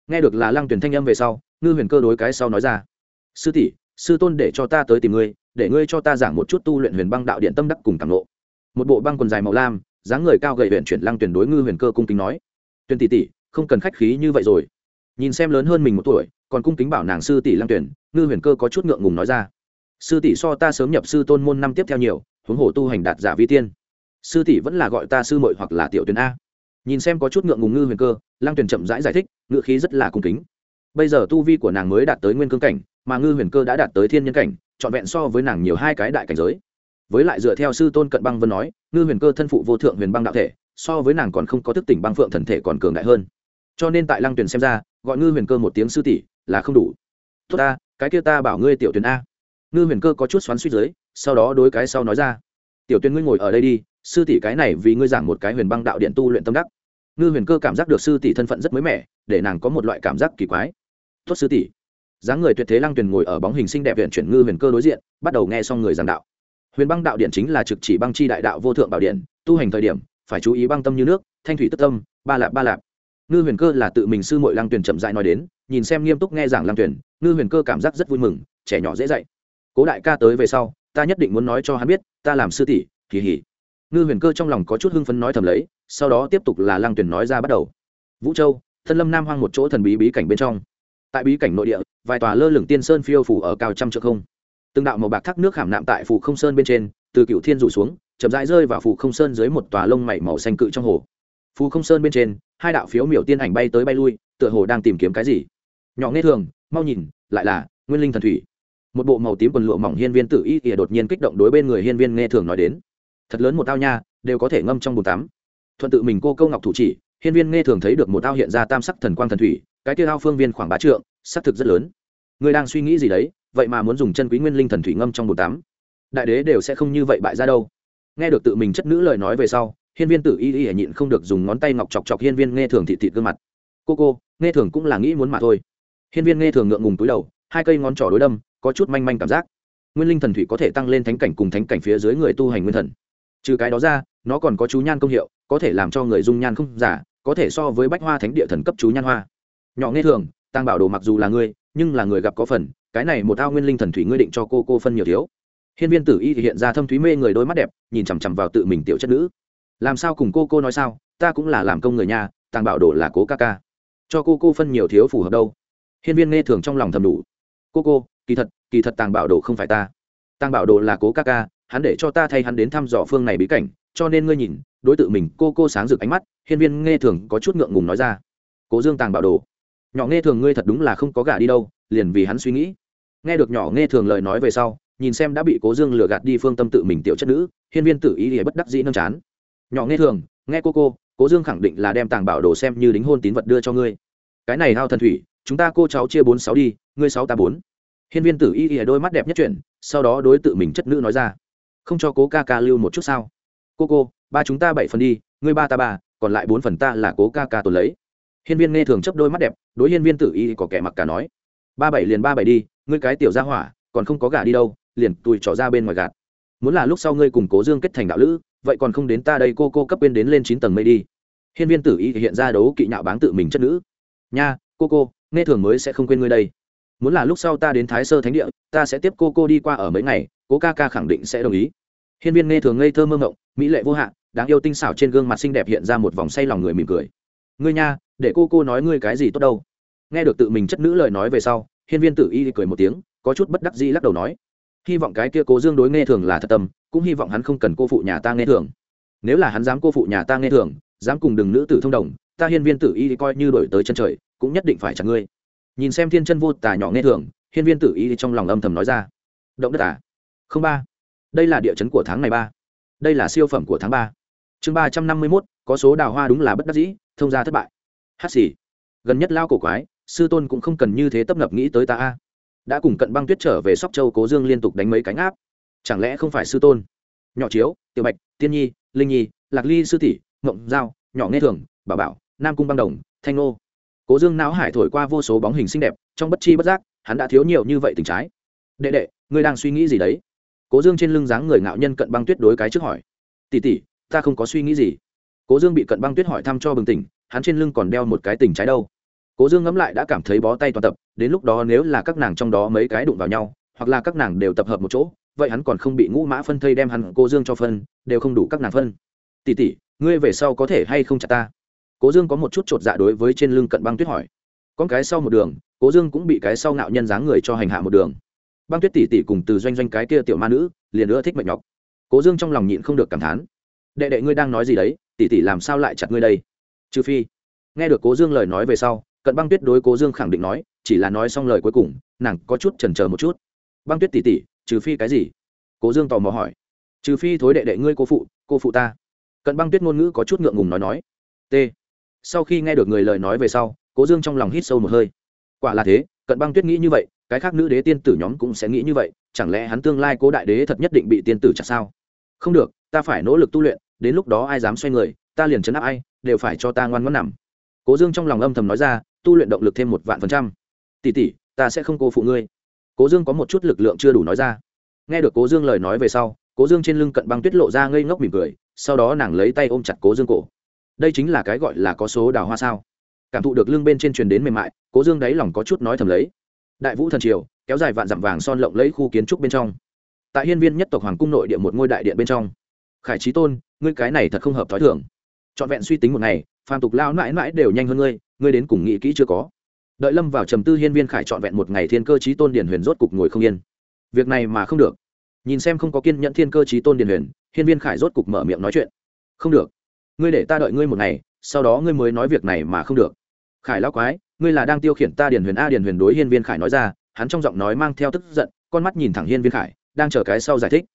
Speaker 1: Nghe được là lăng tuyển thanh âm về sau, ngư huyền cơ đối cái sau nói ra. Sư tỷ, sư tôn để cho ta tới tìm ngươi, để ngươi cho ta giảng một chút tu luyện huyền băng đạo điện tâm đắc cùng tàng lộ một bộ băng quần dài màu lam dáng người cao gầy huyện chuyển lăng tuyển đối ngư huyền cơ cung kính nói. Tuyển tỷ tỷ không cần khách khí như vậy rồi. Nhìn xem lớn hơn mình một tuổi còn cung kính bảo nàng sư tỷ lăng tuyển ngư huyền cơ có chút ngượng ngùng nói ra. Sư tỷ so ta sớm nhập sư tôn môn năm tiếp theo nhiều huống hồ tu hành đạt giả vi tiên. Sư tỷ vẫn là gọi ta sư muội hoặc là tiểu tuyển a. Nhìn xem có chút ngượng ngùng ngư huyền cơ lăng tuyển chậm rãi giải, giải thích ngự khí rất là cung kính. Bây giờ tu vi của nàng mới đạt tới nguyên cương cảnh mà ngư huyền cơ đã đạt tới thiên nhân cảnh trọn vẹn so với nàng nhiều hai cái đại cảnh giới với lại dựa theo sư tôn cận băng vân nói, ngư huyền cơ thân phụ vô thượng huyền băng đạo thể, so với nàng còn không có thức tỉnh băng phượng thần thể còn cường đại hơn. Cho nên tại lăng tuyển xem ra, gọi ngư huyền cơ một tiếng sư tỷ là không đủ. Tốt ta, cái kia ta bảo ngươi tiểu tuyển a. Ngư huyền cơ có chút xoắn suýt dưới, sau đó đối cái sau nói ra. Tiểu tuyển ngươi ngồi ở đây đi, sư tỷ cái này vì ngươi giảng một cái huyền băng đạo điện tu luyện tâm đắc. Ngư huyền cơ cảm giác được sư tỷ thân phận rất mới mẻ, để nàng có một loại cảm giác kỳ quái. Tốt sư tỷ. Dáng người tuyệt thế lăng tuyền ngồi ở bóng hình xinh đẹp viện chuyển ngư huyền cơ đối diện, bắt đầu nghe xong người giảng đạo huyền băng đạo điện chính là trực chỉ băng chi đại đạo vô thượng bảo điện, tu hành thời điểm, phải chú ý băng tâm như nước, thanh thủy tức tâm, ba lạp ba lạp. Ngư huyền cơ là tự mình sư mội lăng tuyền chậm dại nói đến, nhìn xem nghiêm túc nghe giảng lăng tuyền, ngư huyền cơ cảm giác rất vui mừng, trẻ nhỏ dễ dạy. Cố đại ca tới về sau, ta nhất định muốn nói cho hắn biết, ta làm sư tỷ kỳ hỉ ngư huyền cơ trong lòng có chút hưng phấn nói thầm lấy, sau đó tiếp tục là lăng tuyển nói ra bắt đầu. Vũ châu, thân lâm nam hoang một chỗ thần bí bí cảnh bên trong. Tại bí cảnh nội địa, vài tòa lơ lửng tiên sơn phiêu phủ ở cao trăm trượng không từng đạo màu bạc thác nước khảm nạm tại phủ không sơn bên trên, từ cựu thiên rủ xuống, chậm rãi rơi vào phủ không sơn dưới một tòa lông mảy màu xanh cự trong hồ. Phù không sơn bên trên, hai đạo phiếu miểu tiên ảnh bay tới bay lui, tựa hồ đang tìm kiếm cái gì. Nhỏ nghe thường, mau nhìn, lại là nguyên linh thần thủy. Một bộ màu tím quần lụa mỏng hiên viên tự y ỉa đột nhiên kích động đối bên người hiên viên nghe thường nói đến. Thật lớn một ao nha, đều có thể ngâm trong bồn tắm. Thuận tự mình cô câu ngọc thủ chỉ, hiên viên nghe thường thấy được một ao hiện ra tam sắc thần quang thần thủy, cái kia ao phương viên khoảng bá trượng, sắc thực rất lớn. Người đang suy nghĩ gì đấy? Vậy mà muốn dùng chân quý nguyên linh thần thủy ngâm trong bồn tắm. Đại đế đều sẽ không như vậy bại ra đâu. Nghe được tự mình chất nữ lời nói về sau, hiên viên tử y y nhịn không được dùng ngón tay ngọc chọc chọc hiên viên nghe thường thị thịt gương mặt. Cô cô, nghe thường cũng là nghĩ muốn mà thôi. Hiên viên nghe thường ngượng ngùng túi đầu, hai cây ngón trỏ đối đâm, có chút manh manh cảm giác. Nguyên linh thần thủy có thể tăng lên thánh cảnh cùng thánh cảnh phía dưới người tu hành nguyên thần. Trừ cái đó ra, nó còn có chú nhan công hiệu, có thể làm cho người dung nhan không giả, có thể so với bách hoa thánh địa thần cấp chú nhan hoa. Nhỏ nghe thường tăng bảo đồ mặc dù là ngươi nhưng là người gặp có phần cái này một ao nguyên linh thần thủy ngươi định cho cô cô phân nhiều thiếu. Hiên viên tử y thì hiện ra thâm thúy mê người đôi mắt đẹp, nhìn chằm chằm vào tự mình tiểu chất nữ. Làm sao cùng cô cô nói sao? Ta cũng là làm công người nhà, tàng bảo đồ là cố ca ca. Cho cô cô phân nhiều thiếu phù hợp đâu? Hiên viên nghe thường trong lòng thầm đủ. Cô cô, kỳ thật kỳ thật tàng bảo đồ không phải ta. Tàng bảo đồ là cố ca ca, hắn để cho ta thay hắn đến thăm dò phương này bí cảnh, cho nên ngươi nhìn, đối tượng mình cô cô sáng rực ánh mắt, hiên viên nghe thường có chút ngượng ngùng nói ra. Cố dương tàng bảo đồ. Nhỏ nghe thường ngươi thật đúng là không có gả đi đâu, liền vì hắn suy nghĩ nghe được nhỏ nghe thường lời nói về sau, nhìn xem đã bị cố dương lừa gạt đi phương tâm tự mình tiểu chất nữ, hiên viên tử ý thì bất đắc dĩ nâng chán. Nhỏ nghe thường, nghe cô cô, cố dương khẳng định là đem tàng bảo đồ xem như đính hôn tín vật đưa cho ngươi. Cái này hao thần thủy, chúng ta cô cháu chia bốn sáu đi, ngươi sáu ta bốn. Hiên viên tử y thì đôi mắt đẹp nhất chuyển, sau đó đối tự mình chất nữ nói ra. Không cho cố ca ca lưu một chút sao? Cô cô, ba chúng ta bảy phần đi, ngươi ba ta ba, còn lại bốn phần ta là cố ca ca tồn lấy. Hiên viên nghe thường chấp đôi mắt đẹp, đối hiên viên tử y có kẻ mặc cả nói ba bảy liền ba bảy đi, ngươi cái tiểu ra hỏa, còn không có gà đi đâu, liền tùi trỏ ra bên ngoài gạt. Muốn là lúc sau ngươi cùng cố dương kết thành đạo lữ, vậy còn không đến ta đây cô cô cấp bên đến lên chín tầng mây đi. Hiên viên tử y hiện ra đấu kỵ nhạo báng tự mình chất nữ. Nha, cô cô, nghe thường mới sẽ không quên ngươi đây. Muốn là lúc sau ta đến thái sơ thánh địa, ta sẽ tiếp cô cô đi qua ở mấy ngày, cố ca ca khẳng định sẽ đồng ý. Hiên viên nghe thường ngây thơ mơ ngộng mỹ lệ vô hạn, đáng yêu tinh xảo trên gương mặt xinh đẹp hiện ra một vòng say lòng người mỉm cười. Ngươi nha, để cô cô nói ngươi cái gì tốt đâu nghe được tự mình chất nữ lời nói về sau, hiên viên tử y cười một tiếng, có chút bất đắc dĩ lắc đầu nói, hy vọng cái kia cố dương đối nghe thường là thật tâm, cũng hy vọng hắn không cần cô phụ nhà ta nghe thường. Nếu là hắn dám cô phụ nhà ta nghe thường, dám cùng đừng nữ tử thông đồng, ta hiên viên tử y coi như đổi tới chân trời, cũng nhất định phải chặt ngươi. Nhìn xem thiên chân vô tà nhỏ nghe thường, hiên viên tử y trong lòng âm thầm nói ra, động đất à? Không ba. Đây là địa chấn của tháng này ba. Đây là siêu phẩm của tháng ba. Chương ba trăm năm mươi mốt, có số đào hoa đúng là bất đắc dĩ, thông gia thất bại. Hát xì. Gần nhất lao cổ quái sư tôn cũng không cần như thế tấp nập nghĩ tới ta a. Đã cùng cận băng tuyết trở về sóc châu cố dương liên tục đánh mấy cánh áp chẳng lẽ không phải sư tôn? Nhỏ chiếu, tiểu bạch, tiên nhi, linh nhi, lạc ly, sư tỷ, ngộng giao, nhỏ nghe thường, bảo bảo, nam cung băng đồng, thanh nô cố dương não hải thổi qua vô số bóng hình xinh đẹp, trong bất chi bất giác, hắn đã thiếu nhiều như vậy tình trái. Đệ đệ, ngươi đang suy nghĩ gì đấy? Cố dương trên lưng dáng người ngạo nhân cận băng tuyết đối cái trước hỏi. Tỉ tỉ ta không có suy nghĩ gì. Cố dương bị cận băng tuyết hỏi thăm cho bừng tỉnh, hắn trên lưng còn đeo một cái tình trái đâu cố dương ngẫm lại đã cảm thấy bó tay toàn tập, đến lúc đó nếu là các nàng trong đó mấy cái đụng vào nhau, hoặc là các nàng đều tập hợp một chỗ, vậy hắn còn không bị ngũ mã phân thây đem hắn cô dương cho phân, đều không đủ các nàng phân. Tỉ tỉ ngươi về sau có thể hay không chặt ta? Cố dương có một chút chột dạ đối với trên lưng cận băng tuyết hỏi. Con cái sau một đường, cố dương cũng bị cái sau ngạo nhân dáng người cho hành hạ một đường. Băng tuyết tỉ tỉ cùng từ doanh doanh cái kia tiểu ma nữ, liền nữa thích mệt nhọc. Cố dương trong lòng nhịn không được cảm thán. Đệ đệ ngươi đang nói gì đấy? Tỉ tỉ làm sao lại chặt ngươi đây? Trừ phi. Nghe được cố dương lời nói về sau cận băng tuyết đối cố dương khẳng định nói, chỉ là nói xong lời cuối cùng, nàng có chút chần chờ một chút. Băng tuyết tỉ tỉ trừ phi cái gì? Cố dương tò mò hỏi. Trừ phi thối đệ đệ ngươi cô phụ cô phụ ta. Cận băng tuyết ngôn ngữ có chút ngượng ngùng nói nói. T. Sau khi nghe được người lời nói về sau, cố dương trong lòng hít sâu một hơi. Quả là thế, cận băng tuyết nghĩ như vậy, cái khác nữ đế tiên tử nhóm cũng sẽ nghĩ như vậy, chẳng lẽ hắn tương lai cố đại đế thật nhất định bị tiên tử chặt sao? Không được, ta phải nỗ lực tu luyện, đến lúc đó ai dám xoay người, ta liền chấn áp ai, đều phải cho ta ngoan ngoãn nằm. Cố dương trong lòng âm thầm nói ra tu luyện động lực thêm một vạn phần trăm. Tỷ tỷ, ta sẽ không cô phụ ngươi. Cố dương có một chút lực lượng chưa đủ nói ra. Nghe được cố dương lời nói về sau, cố dương trên lưng cận băng tuyết lộ ra ngây ngốc mỉm cười, sau đó nàng lấy tay ôm chặt cố dương cổ. Đây chính là cái gọi là có số đào hoa sao? Cảm thụ được lưng bên trên truyền đến mềm mại, cố dương đáy lòng có chút nói thầm lấy. Đại vũ thần triều, kéo dài vạn dặm vàng son lộng lấy khu kiến trúc bên trong. Tại hiên viên nhất tộc hoàng cung nội địa một ngôi đại điện bên trong. Khải trí tôn, ngươi cái này thật không hợp t h ó i thưởng trọn vẹn suy tính một ngày, phàm tục lao mãi mãi đều nhanh hơn ngươi ngươi đến cùng nghĩ kỹ chưa có. Đợi lâm vào trầm tư hiên viên khải trọn vẹn một ngày thiên cơ trí tôn điển huyền rốt cục ngồi không yên. Việc này mà không được. Nhìn xem không có kiên nhẫn thiên cơ trí tôn điển huyền, hiên viên khải rốt cục mở miệng nói chuyện. Không được. Ngươi để ta đợi ngươi một ngày, sau đó ngươi mới nói việc này mà không được. Khải lao quái, ngươi là đang tiêu khiển ta điển huyền a điển huyền đối hiên viên khải nói ra, hắn trong giọng nói mang theo tức giận, con mắt nhìn thẳng hiên viên khải, đang chờ cái sau giải thích.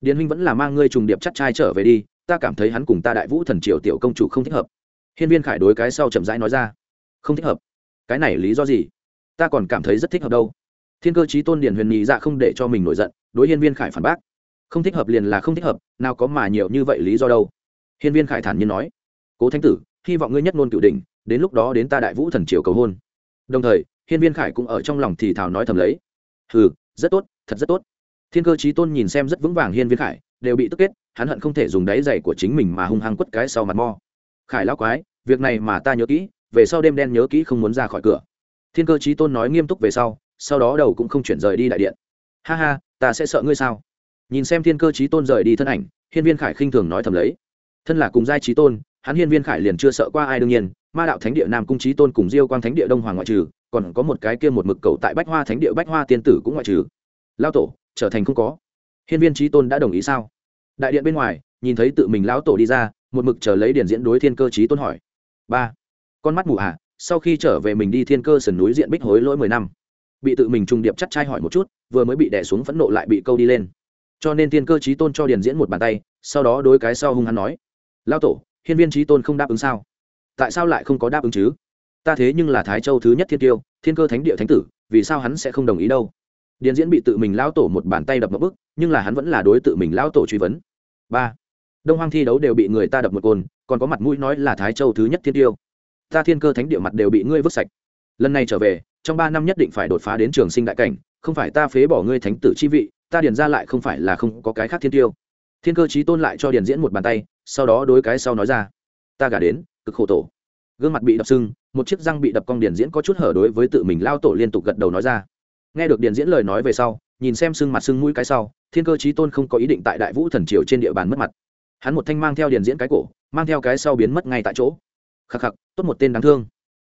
Speaker 1: Điền huynh vẫn là mang ngươi trùng điệp chắc trai trở về đi ta cảm thấy hắn cùng ta đại vũ thần triều tiểu công chủ không thích hợp. Hiên viên khải đối cái sau chậm rãi nói ra. Không thích hợp. Cái này lý do gì? Ta còn cảm thấy rất thích hợp đâu. Thiên cơ chí tôn điển huyền nhị dạ không để cho mình nổi giận, đối hiên viên khải phản bác. Không thích hợp liền là không thích hợp, nào có mà nhiều như vậy lý do đâu. Hiên viên khải thản nhiên nói. Cố thánh tử, hy vọng ngươi nhất ngôn cửu đình đến lúc đó đến ta đại vũ thần triều cầu hôn. Đồng thời, hiên viên khải cũng ở trong lòng thì thào nói thầm lấy. Ừ rất tốt, thật rất tốt. Thiên cơ chí tôn nhìn xem rất vững vàng hiên viên khải đều bị tức kết, hắn hận không thể dùng đáy giày của chính mình mà hung hăng quất cái sau mặt mo. Khải lão quái, việc này mà ta nhớ kỹ, về sau đêm đen nhớ kỹ không muốn ra khỏi cửa. Thiên cơ chí tôn nói nghiêm túc về sau sau đó đầu cũng không chuyển rời đi đại điện. Ha ha, ta sẽ sợ ngươi sao? Nhìn xem thiên cơ chí tôn rời đi thân ảnh, hiên viên khải khinh thường nói thầm lấy. Thân là cùng giai chí tôn, hắn hiên viên khải liền chưa sợ qua ai đương nhiên, ma đạo thánh địa nam cung chí tôn cùng diêu quang thánh địa đông hoàng ngoại trừ, còn có một cái kia một mực cầu tại bách hoa thánh địa bách hoa tiên tử cũng ngoại trừ. Lao tổ, trở thành không có hiên viên chí tôn đã đồng ý sao? Đại điện bên ngoài, nhìn thấy tự mình lão tổ đi ra, một mực chờ lấy điển diễn đối thiên cơ chí tôn hỏi. Ba. Con mắt mù à sau khi trở về mình đi thiên cơ sườn núi diện bích hối lỗi mười năm. Bị tự mình trùng điệp chắc trai hỏi một chút, vừa mới bị đẻ xuống phẫn nộ lại bị câu đi lên. Cho nên thiên cơ trí tôn cho điển diễn một bàn tay, sau đó đối cái sau hung hắn nói. Lao tổ, hiên viên trí tôn không đáp ứng sao? Tại sao lại không có đáp ứng chứ? Ta thế nhưng là thái châu thứ nhất thiên tiêu, thiên cơ thánh địa thánh tử, vì sao hắn sẽ không đồng ý đâu? Điền diễn bị tự mình lao tổ một bàn tay đập một bức, nhưng là hắn vẫn là đối tự mình lao tổ truy vấn. Ba, đông hoang thi đấu đều bị người ta đập một côn, còn có mặt mũi nói là thái châu thứ nhất thiên tiêu. Ta thiên cơ thánh địa mặt đều bị ngươi vứt sạch. Lần này trở về, trong ba năm nhất định phải đột phá đến trường sinh đại cảnh, không phải ta phế bỏ ngươi thánh tử chi vị, ta điền ra lại không phải là không có cái khác thiên tiêu. Thiên cơ chí tôn lại cho điền diễn một bàn tay, sau đó đối cái sau nói ra. Ta gả đến, cực khổ tổ. Gương mặt bị đập sưng, một chiếc răng bị đập cong điền diễn có chút hở đối với tự mình lao tổ liên tục gật đầu nói ra nghe được điền diễn lời nói về sau, nhìn xem sưng mặt sưng mũi cái sau, thiên cơ trí tôn không có ý định tại đại vũ thần triều trên địa bàn mất mặt. Hắn một thanh mang theo điền diễn cái cổ, mang theo cái sau biến mất ngay tại chỗ. Khắc khắc, tốt một tên đáng thương.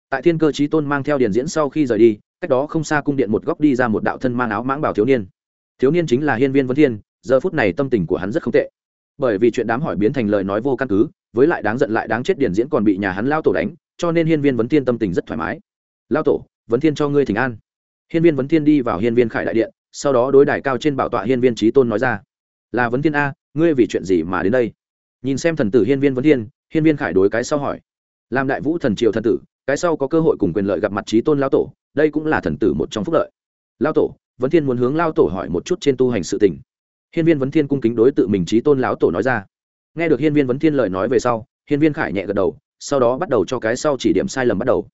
Speaker 1: Tại thiên cơ trí tôn mang theo điền diễn sau khi rời đi, cách đó không xa cung điện một góc đi ra một đạo thân mang áo mãng bảo thiếu niên. Thiếu niên chính là hiên viên vân thiên, giờ phút này tâm tình của hắn rất không tệ. Bởi vì chuyện đám hỏi biến thành lời nói vô căn cứ, với lại đáng giận lại đáng chết điển diễn còn bị nhà hắn lao tổ đánh, cho nên hiên viên vấn thiên tâm tình rất thoải mái. Lao tổ vấn thiên cho ngươi thỉnh an hiên viên vấn thiên đi vào hiên viên khải đại điện, sau đó đối đài cao trên bảo tọa hiên viên trí tôn nói ra, là vấn thiên a, ngươi vì chuyện gì mà đến đây? Nhìn xem thần tử hiên viên vấn thiên, hiên viên khải đối cái sau hỏi, làm đại vũ thần triều thần tử, cái sau có cơ hội cùng quyền lợi gặp mặt trí tôn lao tổ, đây cũng là thần tử một trong phúc lợi. Lao tổ? Vấn thiên muốn hướng lao tổ hỏi một chút trên tu hành sự tình. Hiên viên vấn thiên cung kính đối tự mình trí tôn lão tổ nói ra. Nghe được hiên viên vấn thiên lời nói về sau, hiên viên khải nhẹ gật đầu, sau đó bắt đầu cho cái sau chỉ điểm sai lầm bắt đầu.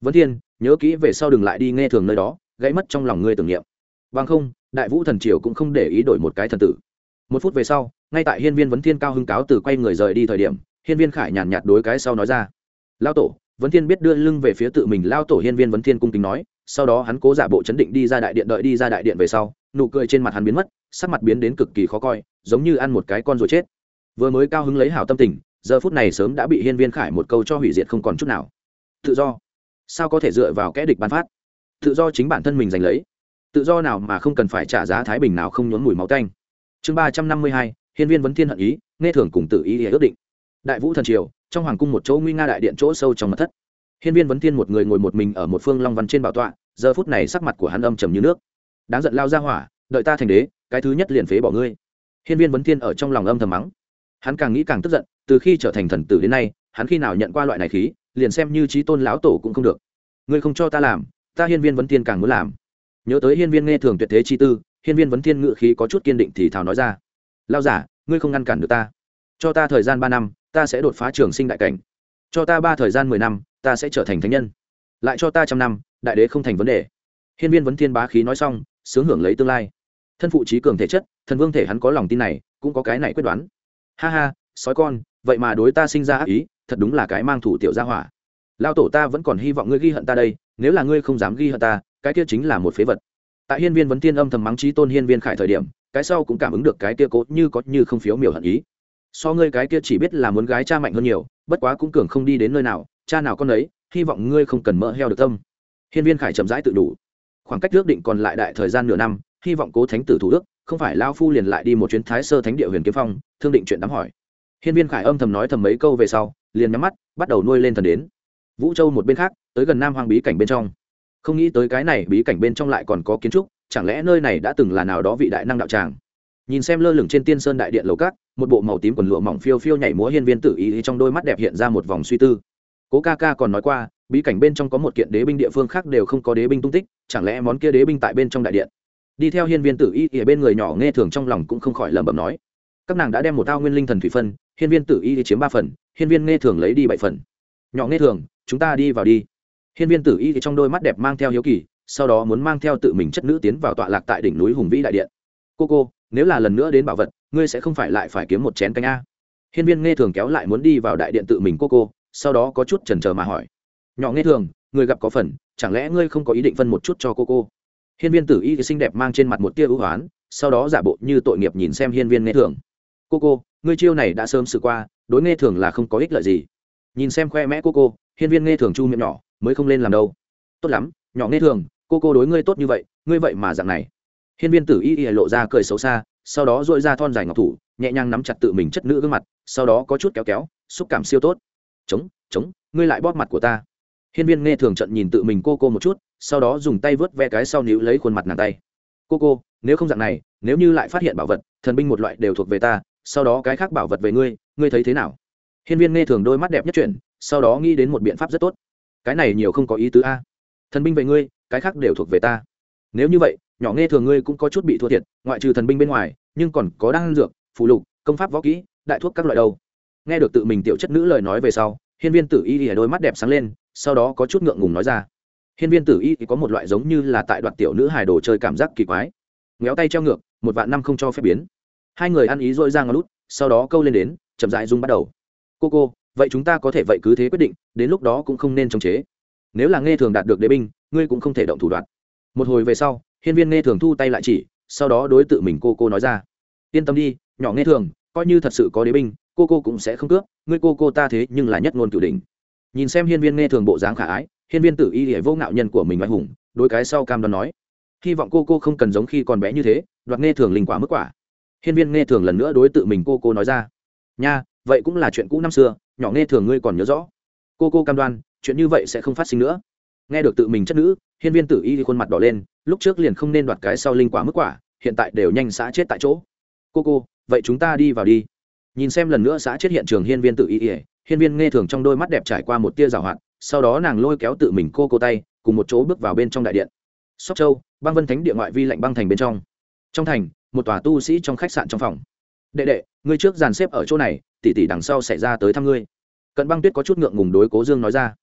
Speaker 1: Vấn thiên, nhớ kỹ về sau đừng lại đi nghe thường nơi đó gãy mất trong lòng ngươi tưởng niệm. Bằng không, đại vũ thần triều cũng không để ý đổi một cái thần tử. Một phút về sau, ngay tại hiên viên vấn thiên cao hưng cáo từ quay người rời đi thời điểm, hiên viên khải nhàn nhạt đối cái sau nói ra. Lao tổ, vấn thiên biết đưa lưng về phía tự mình, lao tổ hiên viên vấn thiên cung kính nói, sau đó hắn cố giả bộ chấn định đi ra đại điện, đợi đi ra đại điện về sau, nụ cười trên mặt hắn biến mất, sắc mặt biến đến cực kỳ khó coi, giống như ăn một cái con rồi chết. Vừa mới cao hứng lấy hảo tâm tình, giờ phút này sớm đã bị hiên viên khải một câu cho hủy diệt không còn chút nào. Tự do. Sao có thể dựa vào kẽ địch ban phát? Tự do chính bản thân mình giành lấy. Tự do nào mà không cần phải trả giá thái bình nào không nhốn mùi máu canh chương ba trăm năm mươi hai, hiên viên vấn thiên hận ý, nghe thường cùng tự ý để ước định. Đại vũ thần triều, trong hoàng cung một chỗ nguy nga đại điện chỗ sâu trong mật thất. Hiên viên vấn thiên một người ngồi một mình ở một phương long văn trên bảo tọa, giờ phút này sắc mặt của hắn âm trầm như nước. Đáng giận lao ra hỏa, đợi ta thành đế, cái thứ nhất liền phế bỏ ngươi. Hiên viên vấn thiên ở trong lòng âm thầm mắng. Hắn càng nghĩ càng tức giận, từ khi trở thành thần tử đến nay, hắn khi nào nhận qua loại này khí, liền xem như trí tôn lão tổ cũng không được. Ngươi không cho ta làm ta hiên viên vấn thiên càng muốn làm. Nhớ tới hiên viên nghe thường tuyệt thế chi tư, hiên viên vấn thiên ngự khí có chút kiên định thì thào nói ra. Lao giả, ngươi không ngăn cản được ta. Cho ta thời gian ba năm, ta sẽ đột phá trường sinh đại cảnh. Cho ta ba thời gian mười năm, ta sẽ trở thành thánh nhân. Lại cho ta trăm năm, đại đế không thành vấn đề. Hiên viên vấn thiên bá khí nói xong, sướng hưởng lấy tương lai. Thân phụ trí cường thể chất, thần vương thể hắn có lòng tin này, cũng có cái này quyết đoán. Ha ha, sói con, vậy mà đối ta sinh ra ác ý, thật đúng là cái mang thủ tiểu gia hỏa. Lao tổ ta vẫn còn hy vọng ngươi ghi hận ta đây nếu là ngươi không dám ghi hận ta, cái kia chính là một phế vật. Tại hiên viên vấn tiên âm thầm mắng trí tôn hiên viên khải thời điểm, cái sau cũng cảm ứng được cái kia cố như có như không phiếu miểu hận ý. So ngươi cái kia chỉ biết là muốn gái cha mạnh hơn nhiều, bất quá cũng cường không đi đến nơi nào, cha nào con ấy hy vọng ngươi không cần mỡ heo được tâm. Hiên viên khải chậm rãi tự đủ. Khoảng cách ước định còn lại đại thời gian nửa năm, hy vọng cố thánh tử thủ đức không phải lao phu liền lại đi một chuyến thái sơ thánh địa huyền kiếm phong, thương định chuyện đám hỏi. Hiên viên khải âm thầm nói thầm mấy câu về sau, liền nhắm mắt, bắt đầu nuôi lên thần đến vũ châu một bên khác, tới gần nam hoàng bí cảnh bên trong. Không nghĩ tới cái này bí cảnh bên trong lại còn có kiến trúc, chẳng lẽ nơi này đã từng là nào đó vị đại năng đạo tràng? Nhìn xem lơ lửng trên tiên sơn đại điện lầu cát, một bộ màu tím quần lụa mỏng phiêu phiêu nhảy múa hiên viên tử ý trong đôi mắt đẹp hiện ra một vòng suy tư. Cố ca ca còn nói qua, bí cảnh bên trong có một kiện đế binh địa phương khác đều không có đế binh tung tích, chẳng lẽ món kia đế binh tại bên trong đại điện? Đi theo hiên viên tử y ở bên người nhỏ nghe thường trong lòng cũng không khỏi lẩm bẩm nói. Các nàng đã đem một ao nguyên linh thần thủy phân, hiên viên tử y chiếm ba phần, hiên viên nghe thường lấy đi bảy phần. Nhỏ nghe thường chúng ta đi vào đi. Hiên viên tử y trong đôi mắt đẹp mang theo hiếu kỳ, sau đó muốn mang theo tự mình chất nữ tiến vào tọa lạc tại đỉnh núi hùng vĩ đại điện. Cô cô, nếu là lần nữa đến bảo vật, ngươi sẽ không phải lại phải kiếm một chén canh a. Hiên viên nghe thường kéo lại muốn đi vào đại điện tự mình cô cô, sau đó có chút chần chờ mà hỏi. Nhỏ nghe thường, người gặp có phần, chẳng lẽ ngươi không có ý định phân một chút cho cô cô? Hiên viên tử y thì xinh đẹp mang trên mặt một tia ưu hoán, sau đó giả bộ như tội nghiệp nhìn xem hiên viên nghe thường. Cô cô, ngươi chiêu này đã sớm xử qua, đối nghe thường là không có ích lợi gì. Nhìn xem khoe mẽ cô cô hiên viên nghe thường chu miệng nhỏ, mới không lên làm đâu. Tốt lắm, nhỏ nghe thường, cô cô đối ngươi tốt như vậy, ngươi vậy mà dạng này. Hiên viên tử y y lộ ra cười xấu xa, sau đó dội ra thon dài ngọc thủ, nhẹ nhàng nắm chặt tự mình chất nữ gương mặt, sau đó có chút kéo kéo, xúc cảm siêu tốt. Chống chống, ngươi lại bóp mặt của ta. Hiên viên nghe thường trận nhìn tự mình cô cô một chút, sau đó dùng tay vớt ve cái sau níu lấy khuôn mặt nàng tay. Cô cô, nếu không dạng này, nếu như lại phát hiện bảo vật, thần binh một loại đều thuộc về ta, sau đó cái khác bảo vật về ngươi ngươi thấy thế nào? Hiên viên nghe thường đôi mắt đẹp nhất chuyển sau đó nghĩ đến một biện pháp rất tốt. Cái này nhiều không có ý tứ a. Thần binh về ngươi, cái khác đều thuộc về ta. Nếu như vậy, nhỏ nghe thường ngươi cũng có chút bị thua thiệt, ngoại trừ thần binh bên ngoài, nhưng còn có đan dược, phù lục, công pháp võ kỹ, đại thuốc các loại đâu. Nghe được tự mình tiểu chất nữ lời nói về sau, hiên viên tử y thì đôi mắt đẹp sáng lên, sau đó có chút ngượng ngùng nói ra. Hiên viên tử y thì có một loại giống như là tại đoạn tiểu nữ hài đồ chơi cảm giác kỳ quái. Ngéo tay treo ngược, một vạn năm không cho phép biến. Hai người ăn ý dội ra ngón lút sau đó câu lên đến, chậm dại rung bắt đầu. Cô cô vậy chúng ta có thể vậy cứ thế quyết định, đến lúc đó cũng không nên chống chế. Nếu là nghe thường đạt được đế binh, ngươi cũng không thể động thủ đoạn. Một hồi về sau, hiên viên nghe thường thu tay lại chỉ, sau đó đối tự mình cô cô nói ra. Yên tâm đi, nhỏ nghe thường, coi như thật sự có đế binh, cô cô cũng sẽ không cướp, ngươi cô cô ta thế nhưng là nhất ngôn cửu đình nhìn xem hiên viên nghe thường bộ dáng khả ái, hiên viên tử y hệ vô ngạo nhân của mình mạnh hùng đôi cái sau cam đoan nói. Hy vọng cô cô không cần giống khi còn bé như thế, đoạt nghe thường linh quả mức quả. Hiên viên nghe thường lần nữa đối tự mình cô cô nói ra. Nha vậy cũng là chuyện cũ năm xưa, nhỏ nghe thường ngươi còn nhớ rõ. Cô cô cam đoan, chuyện như vậy sẽ không phát sinh nữa. Nghe được tự mình chất nữ, hiên viên tử y thì khuôn mặt đỏ lên, lúc trước liền không nên đoạt cái sau linh quả mức quả, hiện tại đều nhanh xã chết tại chỗ. Cô cô, vậy chúng ta đi vào đi. Nhìn xem lần nữa xã chết hiện trường hiên viên tự y ỉa hiên viên nghe thường trong đôi mắt đẹp trải qua một tia rào hoạt, sau đó nàng lôi kéo tự mình cô cô tay, cùng một chỗ bước vào bên trong đại điện. Sóc châu, băng vân thánh địa ngoại vi lạnh băng thành bên trong. Trong thành, một tòa tu sĩ trong khách sạn trong phòng. Đệ đệ ngươi trước dàn xếp ở chỗ này tỷ tỷ đằng sau xảy ra tới thăm ngươi. Cận băng tuyết có chút ngượng ngùng đối cố dương nói ra.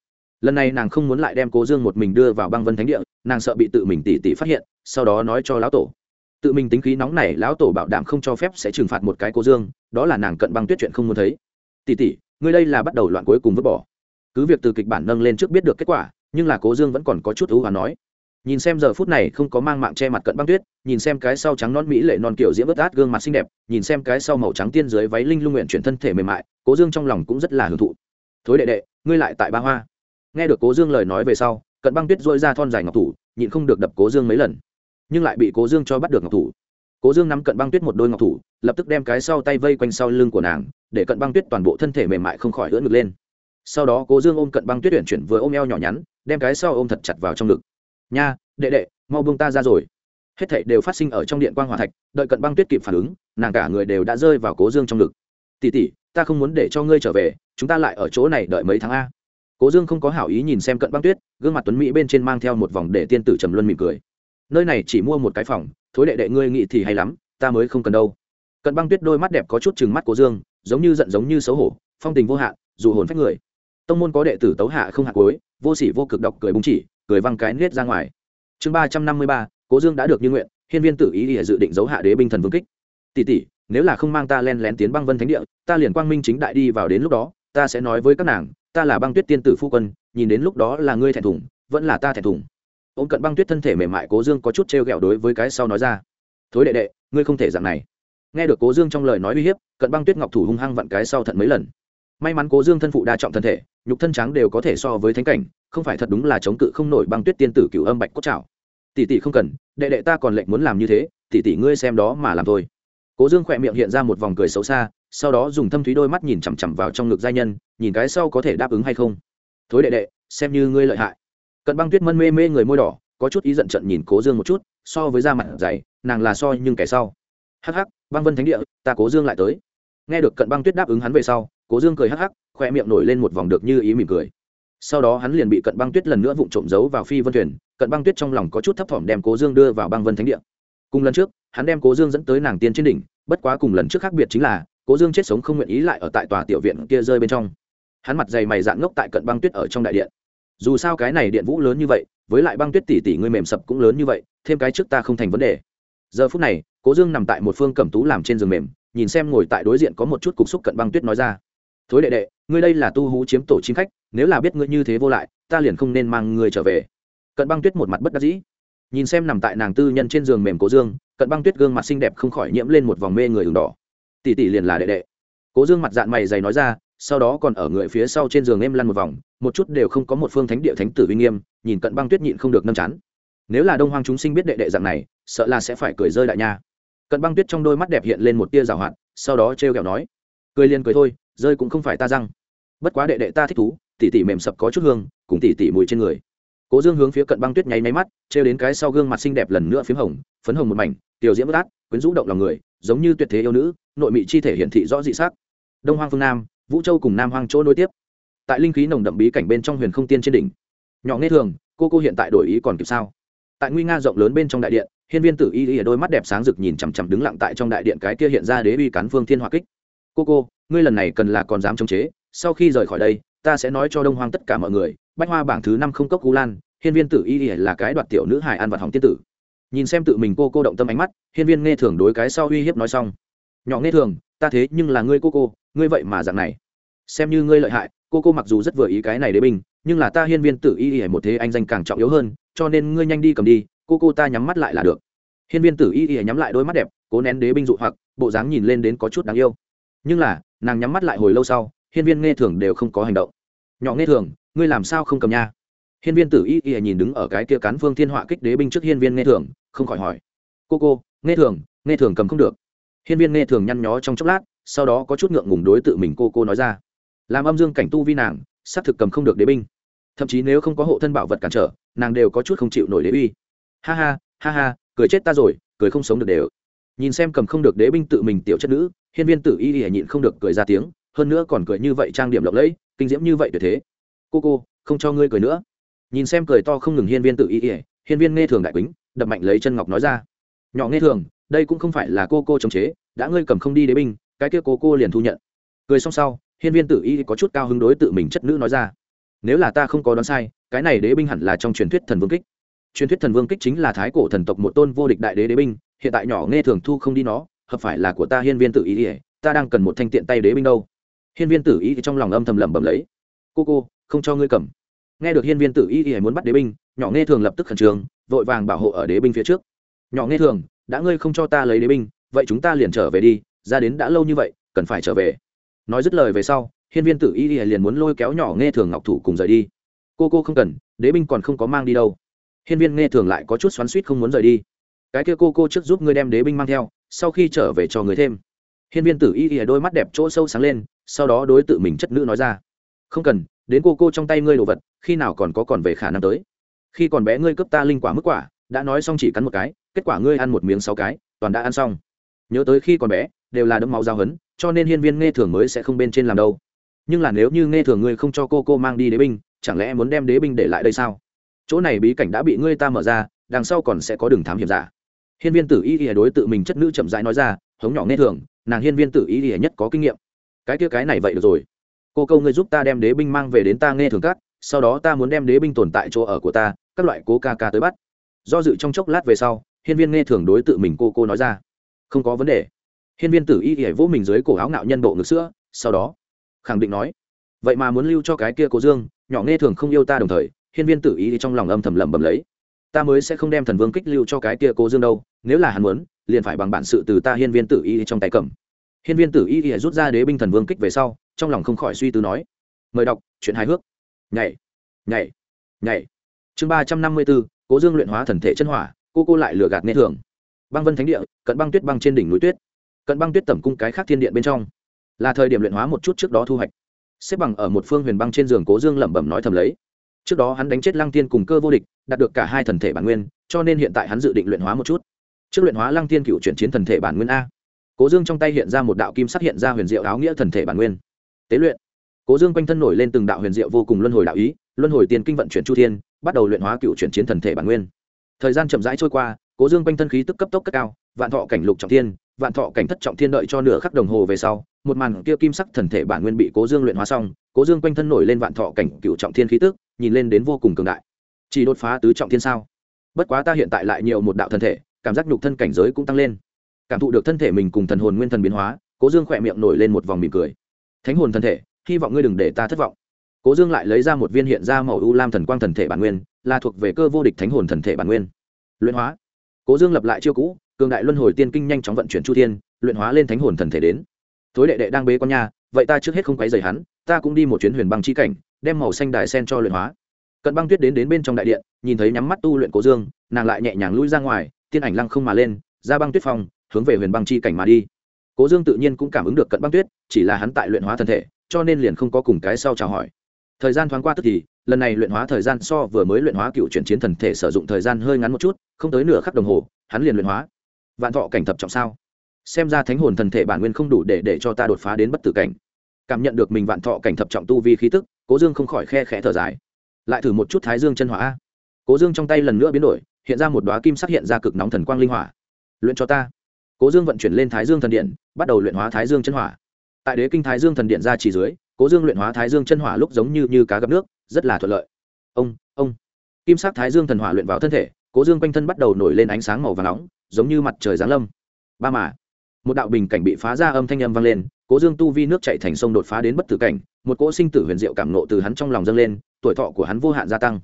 Speaker 1: Lần này nàng không muốn lại đem cố dương một mình đưa vào băng vân thánh địa, nàng sợ bị tự mình tỷ tỷ phát hiện, sau đó nói cho lão tổ. Tự mình tính khí nóng này lão tổ bảo đảm không cho phép sẽ trừng phạt một cái cố dương, đó là nàng cận băng tuyết chuyện không muốn thấy. Tỷ tỷ ngươi đây là bắt đầu loạn cuối cùng vứt bỏ. Cứ việc từ kịch bản nâng lên trước biết được kết quả, nhưng là cố dương vẫn còn có chút ưu và nói nhìn xem giờ phút này không có mang mạng che mặt cận băng tuyết, nhìn xem cái sau trắng non mỹ lệ non kiểu diễm ướt át gương mặt xinh đẹp, nhìn xem cái sau màu trắng tiên dưới váy linh lung nguyện chuyển thân thể mềm mại, cố dương trong lòng cũng rất là hưởng thụ. Thối đệ đệ, ngươi lại tại ba hoa. Nghe được cố dương lời nói về sau, cận băng tuyết dôi ra thon dài ngọc thủ, nhịn không được đập cố dương mấy lần, nhưng lại bị cố dương cho bắt được ngọc thủ. Cố dương nắm cận băng tuyết một đôi ngọc thủ, lập tức đem cái sau tay vây quanh sau lưng của nàng, để cận băng tuyết toàn bộ thân thể mềm mại không khỏi ưỡn ngực lên. Sau đó cố dương ôm cận băng tuyết tuyển chuyển vừa ôm eo nhỏ nhắn, đem cái sau ôm thật chặt vào trong ngực nha, đệ đệ, mau buông ta ra rồi. Hết thảy đều phát sinh ở trong điện quang hỏa thạch, đợi cận băng tuyết kịp phản ứng, nàng cả người đều đã rơi vào cố dương trong ngực. Tỉ tỉ ta không muốn để cho ngươi trở về, chúng ta lại ở chỗ này đợi mấy tháng a. Cố dương không có hảo ý nhìn xem cận băng tuyết, gương mặt tuấn mỹ bên trên mang theo một vòng để tiên tử trầm luân mỉm cười. Nơi này chỉ mua một cái phòng, thối đệ đệ ngươi nghĩ thì hay lắm, ta mới không cần đâu. Cận băng tuyết đôi mắt đẹp có chút chừng mắt cố dương, giống như giận giống như xấu hổ, phong tình vô hạn, dù hồn phách người. Tông môn có đệ tử tấu hạ không hạ cối vô sỉ vô cực độc cười búng chỉ cười văng cái nết ra ngoài. Chương ba trăm năm mươi ba, cố dương đã được như nguyện, hiên viên tự ý ỉa dự định giấu hạ đế binh thần vương kích. Tỷ tỷ, nếu là không mang ta len lén tiến băng vân thánh địa, ta liền quang minh chính đại đi vào đến lúc đó, ta sẽ nói với các nàng, ta là băng tuyết tiên tử phu quân, nhìn đến lúc đó là ngươi thẹn thùng, vẫn là ta thẹn thùng. Ôm cận băng tuyết thân thể mềm mại, cố dương có chút t r g ẹ o đối với cái sau nói ra. Thối đệ đệ, ngươi không thể dạng này. Nghe được cố dương trong lời nói uy hiếp, cận băng tuyết ngọc thủ hung hăng vặn cái sau thận mấy lần. May mắn cố dương thân phụ đa trọng thân thể, nhục thân trắng đều có thể so với thánh cảnh không phải thật đúng là chống cự không nổi băng tuyết tiên tử cựu âm bạch cốt trảo. Tỷ tỷ không cần, đệ đệ ta còn lệnh muốn làm như thế, tỷ tỷ ngươi xem đó mà làm thôi. Cố dương khỏe miệng hiện ra một vòng cười xấu xa, sau đó dùng thâm thúy đôi mắt nhìn chằm chằm vào trong ngực giai nhân, nhìn cái sau có thể đáp ứng hay không. Thối đệ đệ, xem như ngươi lợi hại. Cận băng tuyết mân mê mê người môi đỏ, có chút ý giận trận nhìn cố dương một chút, so với da mặt dày, nàng là so nhưng kẻ sau. Hắc hắc, băng vân thánh địa, ta cố dương lại tới. Nghe được cận băng tuyết đáp ứng hắn về sau, cố dương cười hắc hắc khoe miệng nổi lên một vòng được như ý mỉm cười sau đó hắn liền bị cận băng tuyết lần nữa vụng trộm giấu vào phi vân thuyền, cận băng tuyết trong lòng có chút thấp thỏm đem cố dương đưa vào băng vân thánh địa. Cùng lần trước, hắn đem cố dương dẫn tới nàng tiên trên đỉnh, bất quá cùng lần trước khác biệt chính là, cố dương chết sống không nguyện ý lại ở tại tòa tiểu viện kia rơi bên trong. Hắn mặt dày mày dạn ngốc tại cận băng tuyết ở trong đại điện. Dù sao cái này điện vũ lớn như vậy, với lại băng tuyết tỷ tỷ ngươi mềm sập cũng lớn như vậy, thêm cái trước ta không thành vấn đề. Giờ phút này, cố dương nằm tại một phương cẩm tú làm trên giường mềm, nhìn xem ngồi tại đối diện có một chút cục xúc cận băng tuyết nói ra thối đệ đệ, ngươi đây là tu hú chiếm tổ chim khách, nếu là biết ngươi như thế vô lại, ta liền không nên mang ngươi trở về. Cận băng tuyết một mặt bất đắc dĩ. Nhìn xem nằm tại nàng tư nhân trên giường mềm cố dương, cận băng tuyết gương mặt xinh đẹp không khỏi nhiễm lên một vòng mê người ửng đỏ. Tỷ tỷ liền là đệ đệ. Cố dương mặt dạng mày dày nói ra, sau đó còn ở người phía sau trên giường em lăn một vòng, một chút đều không có một phương thánh địa thánh tử uy nghiêm, nhìn cận băng tuyết nhịn không được nâm chán. Nếu là đông hoang chúng sinh biết đệ đệ dạng này, sợ là sẽ phải cười rơi đại nha. Cận băng tuyết trong đôi mắt đẹp hiện lên một tia rào hoạt, sau đó trêu kẹo nói, cười liền cười thôi rơi cũng không phải ta răng. Bất quá đệ đệ ta thích thú, tỉ tỉ mềm sập có chút hương, cùng tỉ tỉ mùi trên người. Cố dương hướng phía cận băng tuyết nháy máy mắt, trêu đến cái sau gương mặt xinh đẹp lần nữa p h í m hồng, phấn hồng một mảnh, tiểu diễm bất át, quyến rũ động lòng người, giống như tuyệt thế yêu nữ, nội mị chi thể hiện thị rõ dị s c đông hoang phương nam, vũ châu cùng nam hoang chỗ nối tiếp. Tại linh khí nồng đậm bí cảnh bên trong huyền không tiên trên đỉnh. Nhỏ nghe thường, cô cô hiện tại đổi ý còn kịp sao? Tại nguy nga rộng lớn bên trong đại điện, hiên viên tử y y đôi mắt đẹp sáng rực nhìn chằm chằm đứng lặng tại trong đại điện cái kia hiện ra đế uy cán phương thiên hỏa kích cô cô, ngươi lần này cần là còn dám chống chế, sau khi rời khỏi đây, ta sẽ nói cho đông hoang tất cả mọi người, bách hoa bảng thứ năm không cốc cú lan, hiên viên tử y là cái đoạt tiểu nữ hài ăn vật hỏng tiên tử. Nhìn xem tự mình cô cô động tâm ánh mắt, hiên viên nghe thường đối cái sau uy hiếp nói xong. Nhỏ nghe thường, ta thế nhưng là ngươi cô cô, ngươi vậy mà dạng này. Xem như ngươi lợi hại, cô cô mặc dù rất vừa ý cái này đế binh, nhưng là ta hiên viên tử y y một thế anh danh càng trọng yếu hơn, cho nên ngươi nhanh đi cầm đi, cô cô ta nhắm mắt lại là được. Hiên viên tử y y nhắm lại đôi mắt đẹp, cố nén đế binh dụ hoặc, bộ dáng nhìn lên đến có chút đáng yêu nhưng là, nàng nhắm mắt lại hồi lâu sau, hiên viên nghe thường đều không có hành động. Nhỏ nghe thường, ngươi làm sao không cầm nha? Hiên viên tử y y nhìn đứng ở cái kia cán phương thiên họa kích đế binh trước hiên viên nghe thường, không khỏi hỏi. Cô cô, nghe thường nghe thường cầm không được. Hiên viên nghe thường nhăn nhó trong chốc lát, sau đó có chút ngượng ngùng đối tự mình cô cô nói ra. Làm âm dương cảnh tu vi nàng, xác thực cầm không được đế binh. Thậm chí nếu không có hộ thân bảo vật cản trở, nàng đều có chút không chịu nổi đế uy. Ha ha ha ha, cười chết ta rồi, cười không sống được đều. Nhìn xem cầm không được đế binh tự mình tiểu chất nữ hiên viên tử y y nhịn không được cười ra tiếng, hơn nữa còn cười như vậy trang điểm lộng lẫy, kinh diễm như vậy tuyệt thế. Cô cô, không cho ngươi cười nữa. Nhìn xem cười to không ngừng hiên viên tự ý ỉa hiên viên nghe thường đại quýnh đập mạnh lấy chân ngọc nói ra. Nhỏ nghe thường, đây cũng không phải là cô cô chống chế, đã ngươi cầm không đi đế binh, cái kia cô cô liền thu nhận. Cười xong sau, hiên viên tự ý có chút cao hứng đối tự mình chất nữ nói ra. Nếu là ta không có đoán sai, cái này đế binh hẳn là trong truyền thuyết thần vương kích. Truyền thuyết thần vương kích chính là thái cổ thần tộc một tôn vô địch đại đế đế binh, hiện tại nhỏ nghe thường thu không đi nó hợp phải là của ta hiên viên tự ý ỉa ta đang cần một thanh tiện tay đế binh đâu. Hiên viên tử ý trong lòng âm thầm lẩm bẩm lấy. Cô cô, không cho ngươi cầm. Nghe được hiên viên tử y ỉa muốn bắt đế binh, nhỏ nghe thường lập tức khẩn trương, vội vàng bảo hộ ở đế binh phía trước. Nhỏ nghe thường, đã ngươi không cho ta lấy đế binh, vậy chúng ta liền trở về đi, ra đến đã lâu như vậy, cần phải trở về. Nói dứt lời về sau, hiên viên tử y y liền muốn lôi kéo nhỏ nghe thường ngọc thủ cùng rời đi. Cô cô không cần, đế binh còn không có mang đi đâu. Hiên viên nghe thường lại có chút xoắn suýt không muốn rời đi. Cái kia cô cô trước giúp ngươi đem đế binh mang theo sau khi trở về cho người thêm. Hiên viên tử y ỉa đôi mắt đẹp chỗ sâu sáng lên, sau đó đối tự mình chất nữ nói ra. Không cần, đến cô cô trong tay ngươi đồ vật, khi nào còn có còn về khả năng tới. Khi còn bé ngươi cướp ta linh quả mức quả, đã nói xong chỉ cắn một cái, kết quả ngươi ăn một miếng sáu cái, toàn đã ăn xong. Nhớ tới khi còn bé, đều là đấm máu giao hấn, cho nên hiên viên nghe thường mới sẽ không bên trên làm đâu. Nhưng là nếu như nghe thường ngươi không cho cô cô mang đi đế binh, chẳng lẽ muốn đem đế binh để lại đây sao? Chỗ này bí cảnh đã bị ngươi ta mở ra, đằng sau còn sẽ có đường thám hiểm giả hiên viên tử y ỉa đối tự mình chất nữ chậm rãi nói ra, hống nhỏ nghe thường, nàng hiên viên tử y ỉa nhất có kinh nghiệm. Cái kia cái này vậy được rồi. Cô câu ngươi giúp ta đem đế binh mang về đến ta nghe thường cắt sau đó ta muốn đem đế binh tồn tại chỗ ở của ta, các loại cố ca ca tới bắt. Do dự trong chốc lát về sau, hiên viên nghe thường đối tự mình cô cô nói ra, không có vấn đề. Hiên viên tử y hãy vỗ mình dưới cổ áo ngạo nhân bộ ngực sữa, sau đó, khẳng định nói, vậy mà muốn lưu cho cái kia cô dương, nhỏ nghe thường không yêu ta đồng thời. Hiên viên tử y trong lòng âm thầm lẩm bẩm lấy ta mới sẽ không đem thần vương kích lưu cho cái kia cô dương đâu, nếu là hắn muốn, liền phải bằng bản sự từ ta hiên viên tử y trong tay cầm. Hiên viên tử y rút ra đế binh thần vương kích về sau, trong lòng không khỏi suy tư nói, mời đọc, chuyện hài hước. Nhảy nhảy nhảy. Chương ba trăm năm mươi bốn cố dương luyện hóa thần thể chân hỏa, cô cô lại lừa gạt nghe thường. Băng vân thánh địa, cận băng tuyết băng trên đỉnh núi tuyết. Cận băng tuyết tẩm cung cái khác thiên điện bên trong. Là thời điểm luyện hóa một chút trước đó thu hoạch. Xếp bằng ở một phương huyền băng trên giường cố dương lẩm bẩm nói thầm lấy trước đó hắn đánh chết lăng tiên cùng cơ vô địch, đạt được cả hai thần thể bản nguyên, cho nên hiện tại hắn dự định luyện hóa một chút. Trước luyện hóa lăng tiên cựu chuyển chiến thần thể bản nguyên a. Cố dương trong tay hiện ra một đạo kim sắc hiện ra huyền diệu áo nghĩa thần thể bản nguyên. Tế luyện. Cố dương quanh thân nổi lên từng đạo huyền diệu vô cùng luân hồi đạo ý, luân hồi tiền kinh vận chuyển chu thiên, bắt đầu luyện hóa cựu chuyển chiến thần thể bản nguyên. Thời gian chậm rãi trôi qua, cố dương quanh thân khí tức cấp tốc cất cao, vạn thọ cảnh lục trọng thiên, vạn thọ cảnh thất trọng thiên đợi cho nửa khắc đồng hồ về sau, một màn kia kim sắc thần thể bản nguyên bị cố dương luyện hóa xong, cố dương quanh thân nổi lên vạn thọ cảnh cựu trọng thiên khí tức nhìn lên đến vô cùng cường đại. Chỉ đột phá tứ trọng thiên sao? Bất quá ta hiện tại lại nhiều một đạo thân thể, cảm giác nhục thân cảnh giới cũng tăng lên. Cảm thụ được thân thể mình cùng thần hồn nguyên thần biến hóa, cố dương khỏe miệng nổi lên một vòng mỉm cười. Thánh hồn thân thể, hy vọng ngươi đừng để ta thất vọng. Cố dương lại lấy ra một viên hiện ra màu u lam thần quang thần thể bản nguyên, là thuộc về cơ vô địch thánh hồn thần thể bản nguyên. Luyện hóa. Cố dương lập lại chiêu cũ, cường đại luân hồi tiên kinh nhanh chóng vận chuyển chu thiên, luyện hóa lên thánh hồn thần thể đến. Thối đệ đệ đang bế con nha, vậy ta trước hết không quấy rầy hắn, ta cũng đi một chuyến huyền băng chi cảnh đem màu xanh đài sen cho luyện hóa. Cận băng tuyết đến đến bên trong đại điện, nhìn thấy nhắm mắt tu luyện cố dương, nàng lại nhẹ nhàng lui ra ngoài, tiên ảnh lăng không mà lên, ra băng tuyết phòng, hướng về huyền băng chi cảnh mà đi. Cố dương tự nhiên cũng cảm ứng được cận băng tuyết, chỉ là hắn tại luyện hóa thân thể, cho nên liền không có cùng cái sau chào hỏi. Thời gian thoáng qua tức thì, lần này luyện hóa thời gian so vừa mới luyện hóa cựu chuyển chiến thần thể sử dụng thời gian hơi ngắn một chút, không tới nửa khắc đồng hồ, hắn liền luyện hóa. Vạn thọ cảnh thập trọng sao? Xem ra thánh hồn thần thể bản nguyên không đủ để để cho ta đột phá đến bất tử cảnh. Cảm nhận được mình vạn thọ cảnh thập trọng tu vi khí tức cố dương không khỏi khe khẽ thở dài. Lại thử một chút thái dương chân hỏa cố dương trong tay lần nữa biến đổi hiện ra một đoá kim sắc hiện ra cực nóng thần quang linh hỏa. Luyện cho ta. Cố dương vận chuyển lên thái dương thần điện bắt đầu luyện hóa thái dương chân hỏa. Tại đế kinh thái dương thần điện ra chỉ dưới cố dương luyện hóa thái dương chân hỏa lúc giống như, như cá gặp nước rất là thuận lợi. Ông ông. Kim sắc thái dương thần hỏa luyện vào thân thể cố dương quanh thân bắt đầu nổi lên ánh sáng màu và nóng giống như mặt trời giáng lâm. Ba mà. Một đạo bình cảnh bị phá ra âm thanh âm vang lên cố dương tu vi nước chạy thành sông đột phá đến bất tử cảnh một cỗ sinh tử huyền diệu cảm nộ từ hắn trong lòng dâng lên, tuổi thọ của hắn vô hạn gia tăng.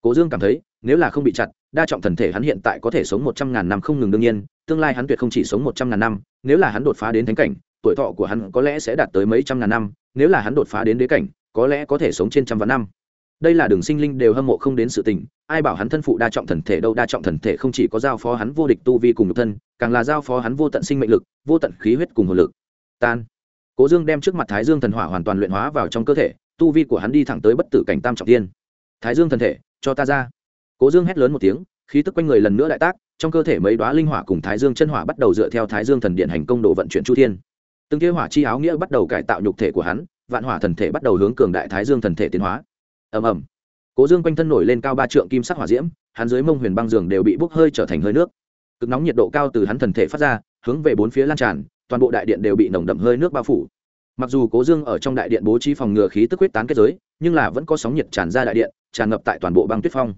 Speaker 1: Cố dương cảm thấy, nếu là không bị chặt, đa trọng thần thể hắn hiện tại có thể sống một trăm ngàn năm không ngừng đương nhiên, tương lai hắn tuyệt không chỉ sống một trăm ngàn năm, nếu là hắn đột phá đến thánh cảnh, tuổi thọ của hắn có lẽ sẽ đạt tới mấy trăm ngàn năm, nếu là hắn đột phá đến đế cảnh, có lẽ có thể sống trên trăm vạn năm. Đây là đường sinh linh đều hâm mộ không đến sự tình, ai bảo hắn thân phụ đa trọng thần thể đâu, đa trọng thần thể không chỉ có giao phó hắn vô địch tu vi cùng nhục thân, càng là giao phó hắn vô tận sinh mệnh lực, vô tận khí huyết cùng hồn lực. Tan cố dương đem trước mặt thái dương thần hỏa hoàn toàn luyện hóa vào trong cơ thể, tu vi của hắn đi thẳng tới bất tử cảnh tam trọng tiên thái dương thần thể, cho ta ra. Cố dương hét lớn một tiếng, khí tức quanh người lần nữa đại tác, trong cơ thể mấy đoá linh hỏa cùng thái dương chân hỏa bắt đầu dựa theo thái dương thần điện hành công độ vận chuyển chu thiên. Từng kia hỏa chi áo nghĩa bắt đầu cải tạo nhục thể của hắn, vạn hỏa thần thể bắt đầu hướng cường đại thái dương thần thể tiến hóa. Ầm ầm. Cố dương quanh thân nổi lên cao ba trượng kim sắc hỏa diễm, hắn dưới mông huyền băng giường đều bị bốc hơi trở thành hơi nước. Cực nóng nhiệt độ cao từ hắn thần thể phát ra, hướng về bốn phía lan tràn toàn bộ đại điện đều bị nồng đậm hơi nước bao phủ. Mặc dù cố dương ở trong đại điện bố trí phòng ngừa khí tức huyết tán kết giới, nhưng là vẫn có sóng nhiệt tràn ra đại điện, tràn ngập tại toàn bộ băng tuyết phong.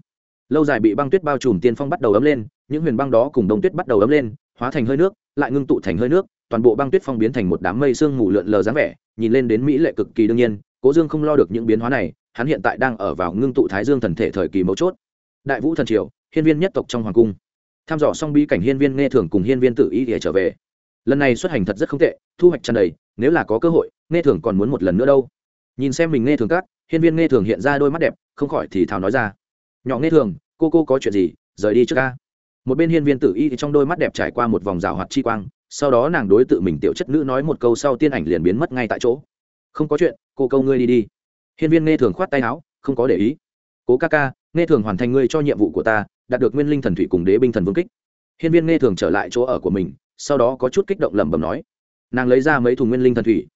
Speaker 1: Lâu dài bị băng tuyết bao trùm tiên phong bắt đầu ấm lên, những huyền băng đó cùng đông tuyết bắt đầu ấm lên, hóa thành hơi nước, lại ngưng tụ thành hơi nước, toàn bộ băng tuyết phong biến thành một đám mây sương mù lượn lờ dáng vẻ, nhìn lên đến mỹ lệ cực kỳ đương nhiên, cố dương không lo được những biến hóa này, hắn hiện tại đang ở vào ngưng tụ thái dương thần thể thời kỳ mấu chốt. Đại vũ thần triều, hiên viên nhất tộc trong hoàng cung. Tham dò xong bí cảnh hiên viên nghe thường cùng hiên viên tự ý để trở về lần này xuất hành thật rất không tệ, thu hoạch tràn đầy, nếu là có cơ hội, nghe thường còn muốn một lần nữa đâu. Nhìn xem mình nghe thường các, hiên viên nghe thường hiện ra đôi mắt đẹp, không khỏi thì thào nói ra. Nhỏ nghe thường, cô cô có chuyện gì, rời đi trước ca. Một bên hiên viên tử y thì trong đôi mắt đẹp trải qua một vòng rào hoạt chi quang, sau đó nàng đối tự mình tiểu chất nữ nói một câu sau tiên ảnh liền biến mất ngay tại chỗ. Không có chuyện, cô câu ngươi đi đi. Hiên viên nghe thường khoát tay áo, không có để ý. Cố ca ca, nghe thường hoàn thành ngươi cho nhiệm vụ của ta, đạt được nguyên linh thần thủy cùng đế binh thần vương kích. Hiên viên nghe thường trở lại chỗ ở của mình sau đó có chút kích động lẩm bẩm nói, nàng lấy ra mấy thùng nguyên linh thần thủy,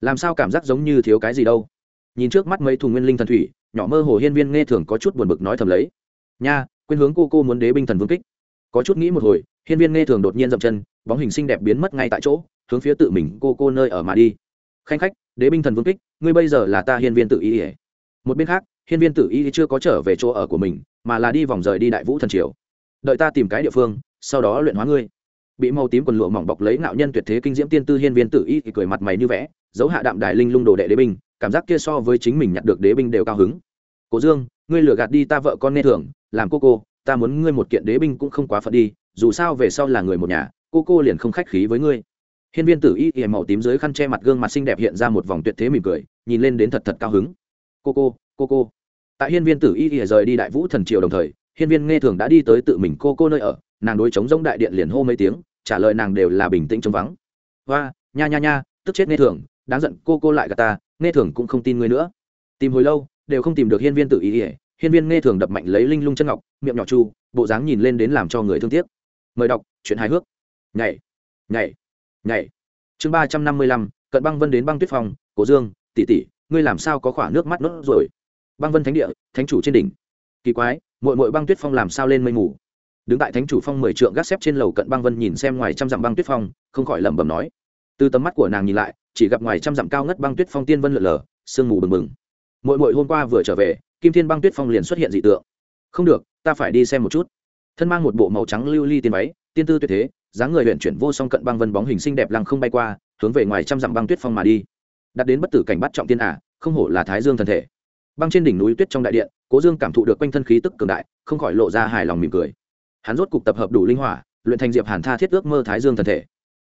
Speaker 1: làm sao cảm giác giống như thiếu cái gì đâu? Nhìn trước mắt mấy thùng nguyên linh thần thủy, nhỏ mơ hồ hiên viên nghe thường có chút buồn bực nói thầm lấy, nha, quên hướng cô cô muốn đế binh thần vương kích. Có chút nghĩ một hồi, hiên viên nghe thường đột nhiên dậm chân, bóng hình xinh đẹp biến mất ngay tại chỗ, hướng phía tự mình, cô cô nơi ở mà đi. Khanh khách, đế binh thần vương kích, ngươi bây giờ là ta hiên viên tự ý ỉa một bên khác, hiên viên tự ý chưa có trở về chỗ ở của mình, mà là đi vòng rời đi đại vũ thần triều. Đợi ta tìm cái địa phương, sau đó luyện hóa ngươi bị màu tím quần lụa mỏng bọc lấy nạo nhân tuyệt thế kinh diễm tiên tư hiên viên tử y thì cười mặt mày như vẽ dấu hạ đạm đài linh lung đồ đệ đế binh, cảm giác kia so với chính mình nhặt được đế binh đều cao hứng. Cố dương, ngươi lừa gạt đi ta vợ con nghe thường làm cô cô, ta muốn ngươi một kiện đế binh cũng không quá phận đi, dù sao về sau là người một nhà, cô cô liền không khách khí với ngươi. Hiên viên tử y thì màu tím dưới khăn che mặt gương mặt xinh đẹp hiện ra một vòng tuyệt thế mỉm cười, nhìn lên đến thật thật cao hứng. Cô cô cô cô. Tại hiên viên tử y thì rời đi đại vũ thần triều đồng thời, hiên viên nghe thường đã đi tới tự mình cô cô nơi ở nàng đối chống giống đại điện liền hô mấy tiếng, trả lời nàng đều là bình tĩnh chống vắng. Hoa, nha nha nha, tức chết nghe thường, đáng giận cô cô lại gà ta, nghe thường cũng không tin ngươi nữa. Tìm hồi lâu, đều không tìm được hiên viên tự ý. ỉa hiên viên nghe thường đập mạnh lấy linh lung chân ngọc, miệng nhỏ chu, bộ dáng nhìn lên đến làm cho người thương tiếc. Mời đọc, chuyện hài hước. Nhảy nhảy nhảy. Chương ba trăm năm mươi lăm, cận băng vân đến băng tuyết phong cổ dương, tỷ tỷ, ngươi làm sao có khỏa nước mắt nốt rồi băng vân thánh địa, thánh chủ trên đỉnh. Kỳ quái mội mội băng tuyết phong làm sao lên mây mù? Đứng tại thánh chủ phong mười trượng gác xếp trên lầu cận băng vân nhìn xem ngoài trăm dặm băng tuyết phong, không khỏi lẩm bẩm nói. Từ tầm mắt của nàng nhìn lại, chỉ gặp ngoài trăm dặm cao ngất băng tuyết phong tiên vân lượn lờ, sương mù bừng bừng. Mội mội hôm qua vừa trở về, kim thiên băng tuyết phong liền xuất hiện dị tượng. Không được, ta phải đi xem một chút. Thân mang một bộ màu trắng lưu ly tiên váy, tiên tư tuyệt thế, dáng người huyện chuyển vô song cận băng vân bóng hình xinh đẹp lăng không bay qua, hướng về ngoài trăm dặm băng tuyết phong mà đi. Đặt đến bất tử cảnh bắt trọng tiên ả, không hổ là thái dương thần thể. Băng trên đỉnh núi tuyết trong đại điện, cố dương cảm thụ được quanh thân khí tức cường đại, không khỏi lộ ra hài lòng mỉm cười hắn rốt cục tập hợp đủ linh hỏa, luyện thành diệp hàn tha thiết ước mơ thái dương thần thể.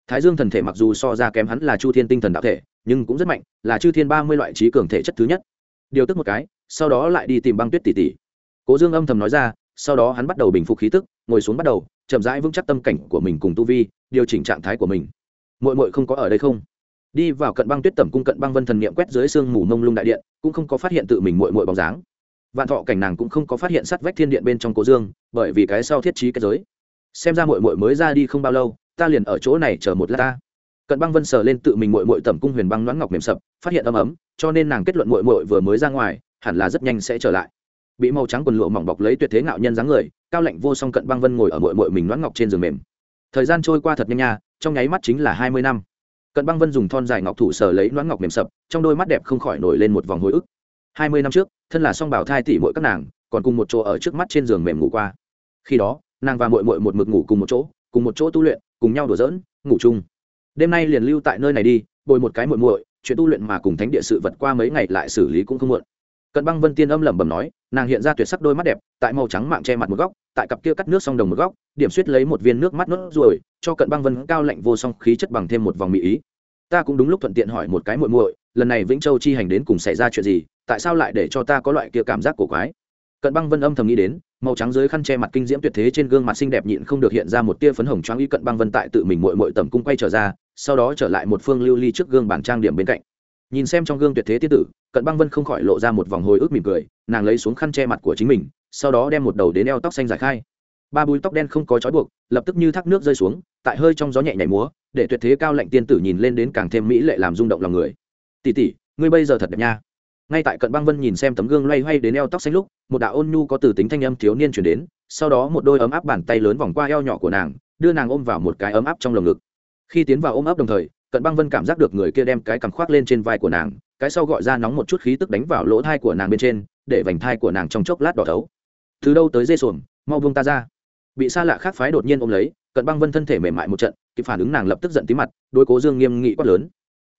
Speaker 1: Thái dương thần thể mặc dù so ra kém hắn là chu thiên tinh thần đạo thể, nhưng cũng rất mạnh, là chư thiên ba mươi loại trí cường thể chất thứ nhất. Điều tức một cái, sau đó lại đi tìm băng tuyết tỷ tỷ. Cố dương âm thầm nói ra, sau đó hắn bắt đầu bình phục khí tức, ngồi xuống bắt đầu, chậm rãi vững chắc tâm cảnh của mình cùng tu vi, điều chỉnh trạng thái của mình. Mội mội không có ở đây không? Đi vào cận băng tuyết tẩm cung cận băng vân thần niệm quét dưới sương mù mông lung đại điện, cũng không có phát hiện tự mình muội muội bóng dáng vạn thọ cảnh nàng cũng không có phát hiện sắt vách thiên điện bên trong cố dương, bởi vì cái sau thiết trí cái giới. Xem ra muội muội mới ra đi không bao lâu, ta liền ở chỗ này chờ một lát ta. Cận băng vân sờ lên tự mình muội muội tẩm cung huyền băng loãng ngọc mềm sập, phát hiện ấm ấm, cho nên nàng kết luận muội muội vừa mới ra ngoài, hẳn là rất nhanh sẽ trở lại. Bị màu trắng quần lụa mỏng bọc lấy tuyệt thế ngạo nhân dáng người, cao lạnh vô song cận băng vân ngồi ở muội muội mình loãng ngọc trên giường mềm. Thời gian trôi qua thật nhanh nha, trong nháy mắt chính là hai mươi năm. Cận băng vân dùng thon dài ngọc thủ sờ lấy loãng ngọc mềm sập, trong đôi mắt đẹp không khỏi nổi lên một vòng hồi ức hai mươi năm trước, thân là song bảo thai tỷ muội các nàng, còn cùng một chỗ ở trước mắt trên giường mềm ngủ qua. Khi đó, nàng và muội muội một mực ngủ cùng một chỗ, cùng một chỗ tu luyện, cùng nhau đùa giỡn, ngủ chung. Đêm nay liền lưu tại nơi này đi, bồi một cái muội muội, chuyện tu luyện mà cùng thánh địa sự vật qua mấy ngày lại xử lý cũng không muộn. Cận băng vân tiên âm lẩm bẩm nói, nàng hiện ra tuyệt sắc đôi mắt đẹp, tại màu trắng mạng che mặt một góc, tại cặp kia cắt nước song đồng một góc, điểm suýt lấy một viên nước mắt nốt ruồi, cho cận băng vân cao lạnh vô song khí chất bằng thêm một vòng mỹ ý. Ta cũng đúng lúc thuận tiện hỏi một cái muội muội, lần này vĩnh châu chi hành đến cùng xảy ra chuyện gì tại sao lại để cho ta có loại kia cảm giác cổ quái? Cận băng vân âm thầm nghĩ đến, màu trắng dưới khăn che mặt kinh diễm tuyệt thế trên gương mặt xinh đẹp nhịn không được hiện ra một tia phấn hồng choáng ý cận băng vân tại tự mình muội muội tầm cung quay trở ra, sau đó trở lại một phương lưu ly trước gương bản trang điểm bên cạnh. Nhìn xem trong gương tuyệt thế tiên tử, cận băng vân không khỏi lộ ra một vòng hồi ức mỉm cười, nàng lấy xuống khăn che mặt của chính mình, sau đó đem một đầu đến eo tóc xanh giải khai. Ba búi tóc đen không có trói buộc, lập tức như thác nước rơi xuống, tại hơi trong gió nhẹ nhảy múa, để tuyệt thế cao lạnh tiên tử nhìn lên đến càng thêm mỹ lệ làm rung động lòng người. Tỷ tỷ, ngươi bây giờ thật đẹp nha ngay tại cận băng vân nhìn xem tấm gương loay hoay đến eo tóc xanh lúc, một đạo ôn nhu có từ tính thanh âm thiếu niên chuyển đến, sau đó một đôi ấm áp bàn tay lớn vòng qua eo nhỏ của nàng, đưa nàng ôm vào một cái ấm áp trong lồng ngực. Khi tiến vào ôm ấp đồng thời, cận băng vân cảm giác được người kia đem cái cằm khoác lên trên vai của nàng, cái sau gọi ra nóng một chút khí tức đánh vào lỗ thai của nàng bên trên, để vành thai của nàng trong chốc lát đỏ thấu. Từ đâu tới dê xuồng, mau vung ta ra. Bị xa lạ khác phái đột nhiên ôm lấy, cận băng vân thân thể mềm mại một trận, kịp phản ứng nàng lập tức giận tí mặt, đôi cố dương nghiêm nghị quát lớn.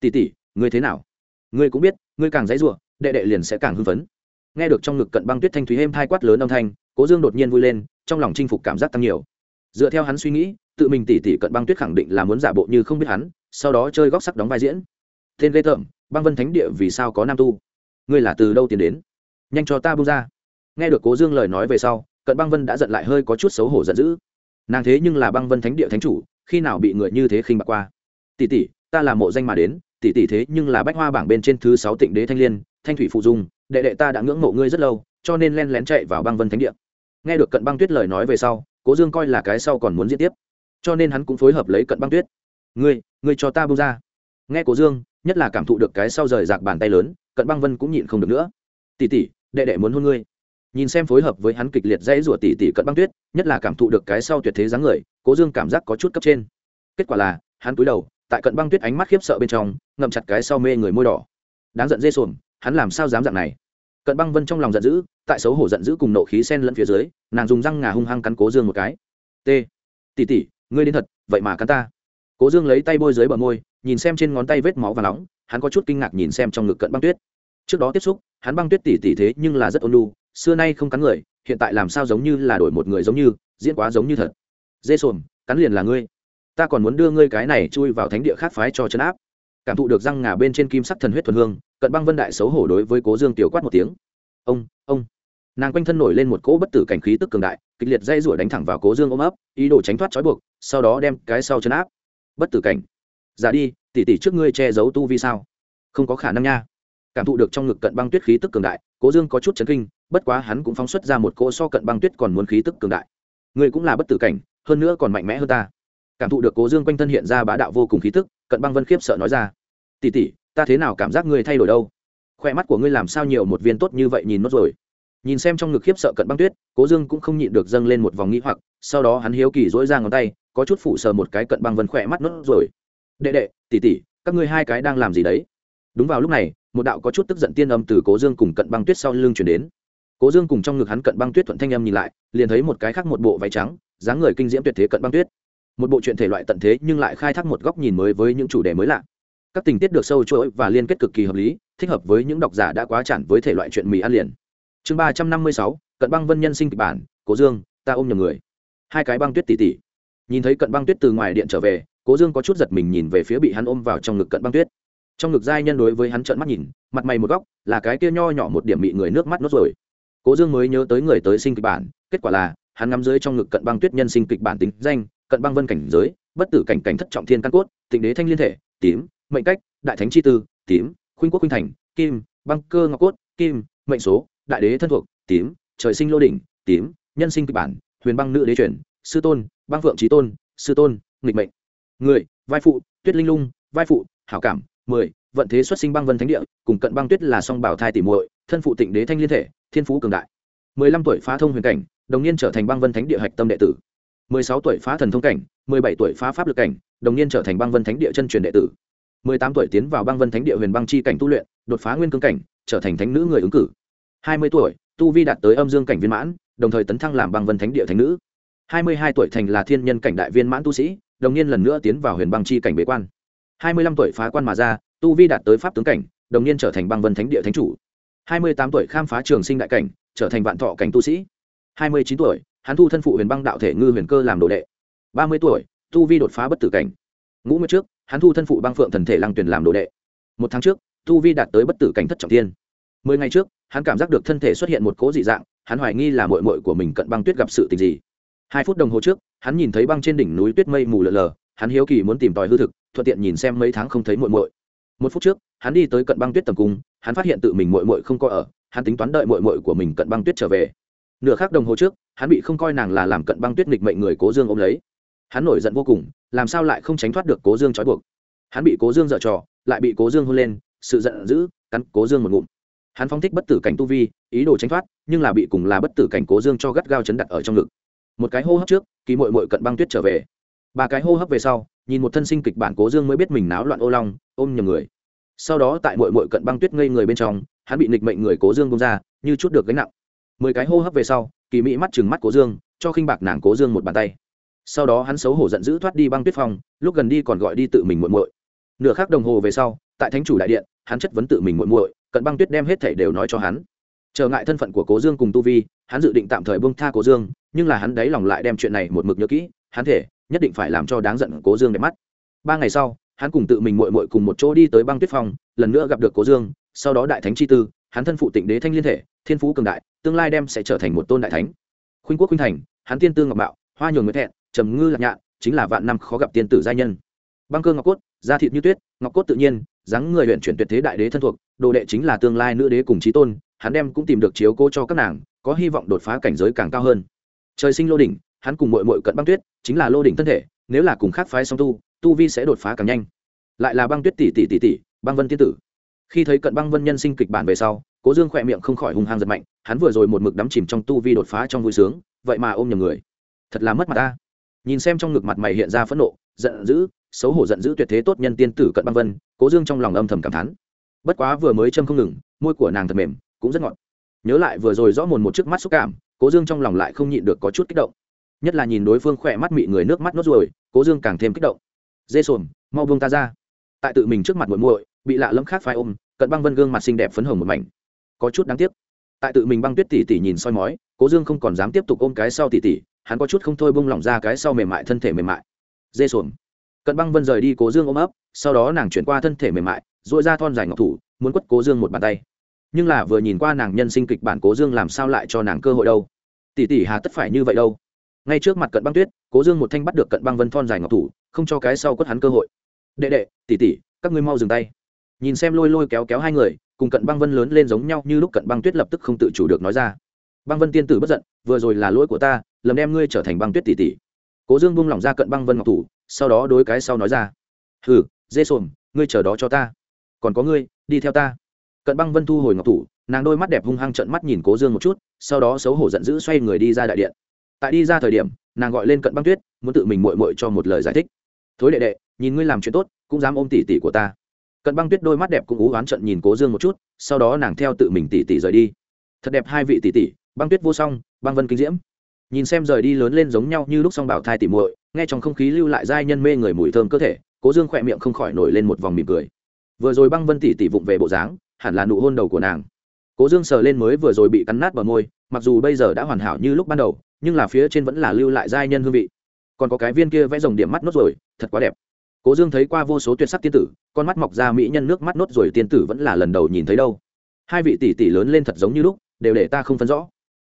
Speaker 1: Tỉ tỉ ngươi thế nào? Ngươi cũng biết, ngươi càng dãy ruộng đệ đệ liền sẽ càng hưng phấn. Nghe được trong ngực cận băng tuyết thanh thúy êm hai quát lớn âm thanh, cố dương đột nhiên vui lên, trong lòng chinh phục cảm giác tăng nhiều. Dựa theo hắn suy nghĩ, tự mình tỉ tỉ cận băng tuyết khẳng định là muốn giả bộ như không biết hắn, sau đó chơi góc sắc đóng vai diễn. Tên ghê tởm, băng vân thánh địa vì sao có nam tu? Ngươi là từ đâu tiến đến? Nhanh cho ta bung ra. Nghe được cố dương lời nói về sau, cận băng vân đã giận lại hơi có chút xấu hổ giận dữ. Nàng thế nhưng là băng vân thánh địa thánh chủ, khi nào bị người như thế khinh bạc qua? Tỷ tỷ, ta là mộ danh mà đến, tỷ tỷ thế nhưng là bách hoa bảng bên trên thứ sáu tịnh đế thanh liên thanh thủy phụ dung, đệ đệ ta đã ngưỡng mộ ngươi rất lâu, cho nên len lén chạy vào băng vân thánh địa. Nghe được cận băng tuyết lời nói về sau, cố dương coi là cái sau còn muốn diễn tiếp. Cho nên hắn cũng phối hợp lấy cận băng tuyết. Ngươi ngươi cho ta bông ra. Nghe cố dương, nhất là cảm thụ được cái sau rời rạc bàn tay lớn, cận băng vân cũng nhịn không được nữa. Tỷ tỷ, đệ đệ muốn hôn ngươi. Nhìn xem phối hợp với hắn kịch liệt dãy rủa tỷ tỷ cận băng tuyết, nhất là cảm thụ được cái sau tuyệt thế dáng người, cố dương cảm giác có chút cấp trên. Kết quả là, hắn cúi đầu, tại cận băng tuyết ánh mắt khiếp sợ bên trong, ngậm chặt cái sau mê người môi đỏ. Đáng giận dê sồn hắn làm sao dám dạng này? Cận băng vân trong lòng giận dữ, tại xấu hổ giận dữ cùng nộ khí sen lẫn phía dưới, nàng dùng răng ngà hung hăng cắn cố dương một cái. T tỉ tỉ ngươi đến thật, vậy mà cắn ta. Cố dương lấy tay bôi dưới bờ môi, nhìn xem trên ngón tay vết máu và nóng, hắn có chút kinh ngạc nhìn xem trong ngực cận băng tuyết. Trước đó tiếp xúc, hắn băng tuyết tỉ tỉ thế nhưng là rất ôn lu xưa nay không cắn người, hiện tại làm sao giống như là đổi một người giống như, diễn quá giống như thật. Dê sồn cắn liền là ngươi. Ta còn muốn đưa ngươi cái này chui vào thánh địa khác phái cho chấn áp. Cảm thụ được răng ngà bên trên kim sắc thần huyết thuần hương cận băng vân đại xấu hổ đối với cố dương tiểu quát một tiếng. Ông ông. Nàng quanh thân nổi lên một cỗ bất tử cảnh khí tức cường đại, kịch liệt dây rủa đánh thẳng vào cố dương ôm ấp, ý đồ tránh thoát trói buộc, sau đó đem cái sau chấn áp. Bất tử cảnh. Giả đi tỉ tỉ trước ngươi che giấu tu vi sao? Không có khả năng nha. Cảm thụ được trong ngực cận băng tuyết khí tức cường đại, cố dương có chút chấn kinh, bất quá hắn cũng phóng xuất ra một cỗ so cận băng tuyết còn muốn khí tức cường đại. Ngươi cũng là bất tử cảnh, hơn nữa còn mạnh mẽ hơn ta. Cảm thụ được cố dương quanh thân hiện ra bá đạo vô cùng khí tức, cận băng vân khiếp sợ nói ra. Tỉ tỉ ta thế nào cảm giác ngươi thay đổi đâu? Khoe mắt của ngươi làm sao nhiều một viên tốt như vậy nhìn nốt rồi? Nhìn xem trong ngực khiếp sợ cận băng tuyết, cố dương cũng không nhịn được dâng lên một vòng nghĩ hoặc, sau đó hắn hiếu kỳ dỗi ra ngón tay, có chút phủ sờ một cái cận băng vân khỏe mắt nốt rồi. Đệ đệ tỉ tỉ các ngươi hai cái đang làm gì đấy? Đúng vào lúc này, một đạo có chút tức giận tiên âm từ cố dương cùng cận băng tuyết sau lưng chuyển đến. Cố dương cùng trong ngực hắn cận băng tuyết thuận thanh âm nhìn lại, liền thấy một cái khác một bộ váy trắng, dáng người kinh diễm tuyệt thế cận băng tuyết. Một bộ truyện thể loại tận thế nhưng lại khai thác một góc nhìn mới với những chủ đề mới lạ các tình tiết được sâu chuỗi và liên kết cực kỳ hợp lý, thích hợp với những độc giả đã quá chản với thể loại chuyện mì ăn liền. Chương ba trăm năm mươi sáu, cận băng vân nhân sinh kịch bản, cố dương, ta ôm nhầm người. Hai cái băng tuyết tỉ tỉ. Nhìn thấy cận băng tuyết từ ngoài điện trở về, cố dương có chút giật mình nhìn về phía bị hắn ôm vào trong ngực cận băng tuyết. Trong ngực giai nhân đối với hắn trợn mắt nhìn, mặt mày một góc, là cái kia nho nhỏ một điểm bị người nước mắt nốt rồi cố dương mới nhớ tới người tới sinh kịch bản, kết quả là, hắn ngắm dưới trong ngực cận băng tuyết nhân sinh kịch bản tính danh, cận băng vân cảnh giới, bất tử cảnh cảnh thất trọng thiên căn cốt, tịnh đế thanh liên thể, tím mệnh cách, đại thánh chi tư, tím, khuynh quốc khuynh thành, kim, băng cơ ngọc cốt, kim, mệnh số, đại đế thân thuộc, tím, trời sinh lô đỉnh, tím, nhân sinh kịch bản, huyền băng nữ đế truyền, sư tôn, băng phượng trí tôn, sư tôn, nghịch mệnh. Người, vai phụ, tuyết linh lung, vai phụ, hảo cảm. Mười, vận thế xuất sinh băng vân thánh địa, cùng cận băng tuyết là song bảo thai tỉ muội, thân phụ tịnh đế thanh liên thể, thiên phú cường đại. Mười lăm tuổi phá thông huyền cảnh, đồng niên trở thành băng vân thánh địa hạch tâm đệ tử. Mười sáu tuổi phá thần thông cảnh, mười bảy tuổi phá pháp lực cảnh, đồng niên trở thành băng vân thánh địa chân truyền đệ tử mười tám tuổi tiến vào băng vân thánh địa huyền băng chi cảnh tu luyện, đột phá nguyên cương cảnh, trở thành thánh nữ người ứng cử. Hai mươi tuổi, tu vi đạt tới âm dương cảnh viên mãn, đồng thời tấn thăng làm băng vân thánh địa thánh nữ. Hai mươi hai tuổi thành là thiên nhân cảnh đại viên mãn tu sĩ, đồng niên lần nữa tiến vào huyền băng chi cảnh bế quan. Hai mươi lăm tuổi phá quan mà ra, tu vi đạt tới pháp tướng cảnh, đồng niên trở thành băng vân thánh địa thánh chủ. Hai mươi tám tuổi khám phá trường sinh đại cảnh, trở thành vạn thọ cảnh tu sĩ. Hai mươi chín tuổi, hắn thu thân phụ huyền băng đạo thể ngư huyền cơ làm đồ đệ. Ba mươi tuổi, tu vi đột phá bất tử cảnh. Ngũ mươi trước hắn thu thân phụ băng phượng thần thể lăng tuyển làm đồ đệ. Một tháng trước tu vi đạt tới bất tử cảnh thất trọng thiên. mười ngày trước, hắn cảm giác được thân thể xuất hiện một cố dị dạng, hắn hoài nghi là mội mội của mình cận băng tuyết gặp sự tình gì. Hai phút đồng hồ trước, hắn nhìn thấy băng trên đỉnh núi tuyết mây mù lờ lờ, hắn hiếu kỳ muốn tìm tòi hư thực, thuận tiện nhìn xem mấy tháng không thấy mội mội một phút trước, hắn đi tới cận băng tuyết tầm cung, hắn phát hiện tự mình mội mội không có ở, hắn tính toán đợi mội mội của mình cận băng tuyết trở về. Nửa khác đồng hồ trước, hắn bị không coi nàng là làm cận băng tuyết nghịch mệnh người cố dương ôm lấy hắn nổi giận vô cùng, làm sao lại không tránh thoát được cố dương trói buộc? Hắn bị cố dương dở trò, lại bị cố dương hôn lên, sự giận dữ, cắn cố dương một ngụm. Hắn phóng thích bất tử cảnh tu vi, ý đồ tránh thoát, nhưng là bị cùng là bất tử cảnh cố dương cho gắt gao chấn đặt ở trong ngực. Một cái hô hấp trước, kỳ mội mội cận băng tuyết trở về. Ba cái hô hấp về sau, nhìn một thân sinh kịch bản cố dương mới biết mình náo loạn ô long, ôm nhầm người. Sau đó tại mội mội cận băng tuyết ngây người bên trong, hắn bị nịch mệnh người cố dương bông ra, như chút được gánh nặng. Mười cái hô hấp về sau, kỳ mỹ mắt chừng mắt cố dương, cho khinh bạc nàng cố dương một bàn tay sau đó hắn xấu hổ giận dữ thoát đi băng tuyết phong, lúc gần đi còn gọi đi tự mình muội muội. Nửa khắc đồng hồ về sau, tại thánh chủ đại điện, hắn chất vấn tự mình muội muội, cận băng tuyết đem hết thảy đều nói cho hắn. Trở ngại thân phận của cố dương cùng tu vi, hắn dự định tạm thời buông tha cố dương, nhưng là hắn đáy lòng lại đem chuyện này một mực nhớ kỹ, hắn thể nhất định phải làm cho đáng giận cố dương đẹp mắt. Ba ngày sau, hắn cùng tự mình muội muội cùng một chỗ đi tới băng tuyết phong, lần nữa gặp được cố dương, sau đó đại thánh chi tư, hắn thân phụ tịnh đế thanh liên thể, thiên phú cường đại, tương lai đem sẽ trở thành một tôn đại thánh. Khuynh quốc khuynh thành, hắn tiên tương ngọc mạo, hoa nhường nguyễn thẹn trầm ngư lạc nhạn, chính là vạn năm khó gặp tiên tử gia nhân. Băng cơ ngọc cốt, da thịt như tuyết, ngọc cốt tự nhiên, dáng người huyện chuyển tuyệt thế đại đế thân thuộc, đồ đệ chính là tương lai nữ đế cùng trí tôn, hắn đem cũng tìm được chiếu cố cho các nàng, có hy vọng đột phá cảnh giới càng cao hơn. Trời sinh lô đỉnh, hắn cùng mội mội cận băng tuyết, chính là lô đỉnh thân thể, nếu là cùng khác phái song tu tu vi sẽ đột phá càng nhanh. Lại là băng tuyết tỷ tỷ tỷ tỷ, băng vân tiên tử. Khi thấy cận băng vân nhân sinh kịch bản về sau, cố dương khỏe miệng không khỏi hung hăng giật mạnh, hắn vừa rồi một mực đắm chìm trong tu vi đột phá trong vui sướng, vậy mà ôm nhầm người. Thật là mất mặt ta nhìn xem trong ngực mặt mày hiện ra phẫn nộ, giận dữ, xấu hổ giận dữ tuyệt thế tốt nhân tiên tử cận băng vân, cố dương trong lòng âm thầm cảm thán. Bất quá vừa mới châm không ngừng, môi của nàng thật mềm, cũng rất ngọt. Nhớ lại vừa rồi rõ mồn một chiếc mắt xúc cảm, cố dương trong lòng lại không nhịn được có chút kích động. Nhất là nhìn đối phương khỏe mắt mị người nước mắt nốt ruồi, cố dương càng thêm kích động. Dê sồn mau buông ta ra. Tại tự mình trước mặt muội muội, bị lạ lẫm khác phai ôm, cận băng vân gương mặt xinh đẹp phấn hồng một mảnh. Có chút đáng tiếc. Tại tự mình băng tuyết tỉ tỉ nhìn soi mói, cố dương không còn dám tiếp tục ôm cái sau tỉ tỉ hắn có chút không thôi bung lỏng ra cái sau mềm mại thân thể mềm mại. Dê sồn cận băng vân rời đi cố dương ôm ấp, sau đó nàng chuyển qua thân thể mềm mại dội ra thon dài ngọc thủ, muốn quất cố dương một bàn tay. Nhưng là vừa nhìn qua nàng nhân sinh kịch bản cố dương làm sao lại cho nàng cơ hội đâu? Tỷ tỷ hà tất phải như vậy đâu. Ngay trước mặt cận băng tuyết, cố dương một thanh bắt được cận băng vân thon dài ngọc thủ, không cho cái sau quất hắn cơ hội. Đệ đệ, tỷ tỷ, các ngươi mau dừng tay. Nhìn xem lôi lôi kéo kéo hai người, cùng cận băng vân lớn lên giống nhau như lúc cận băng tuyết lập tức không tự chủ được nói ra băng vân tiên tử bất giận, vừa rồi là lỗi của ta, lầm đem ngươi trở thành băng tuyết tỷ tỷ. Cố dương buông lỏng ra cận băng vân ngọc thủ, sau đó đối cái sau nói ra, hừ, dê sồn ngươi chờ đó cho ta. Còn có ngươi, đi theo ta. Cận băng vân thu hồi ngọc thủ, nàng đôi mắt đẹp hung hăng trận mắt nhìn cố dương một chút, sau đó xấu hổ giận dữ xoay người đi ra đại điện. Tại đi ra thời điểm, nàng gọi lên cận băng tuyết, muốn tự mình mội mội cho một lời giải thích. Thối đệ đệ, nhìn ngươi làm chuyện tốt, cũng dám ôm tỷ tỷ của ta. Cận băng tuyết đôi mắt đẹp cũng ú oán trận nhìn cố dương một chút, sau đó nàng theo tự mình tỷ tỷ rời đi. Thật đẹp hai vị tỷ tỷ băng tuyết vô song, băng vân kinh diễm. Nhìn xem rời đi lớn lên giống nhau như lúc song bảo thai tỉ muội, nghe trong không khí lưu lại giai nhân mê người mùi thơm cơ thể, cố dương khỏe miệng không khỏi nổi lên một vòng mỉm cười. Vừa rồi băng vân tỉ tỉ vụng về bộ dáng, hẳn là nụ hôn đầu của nàng. Cố dương sờ lên mới vừa rồi bị cắn nát bờ môi, mặc dù bây giờ đã hoàn hảo như lúc ban đầu, nhưng là phía trên vẫn là lưu lại giai nhân hương vị. Còn có cái viên kia vẽ rồng điểm mắt nốt rồi thật quá đẹp. Cố dương thấy qua vô số tuyệt sắc tiên tử, con mắt mọc ra mỹ nhân nước mắt nốt rồi tiên tử vẫn là lần đầu nhìn thấy đâu. Hai vị tỷ tỷ lớn lên thật giống như lúc, đều để ta không phân rõ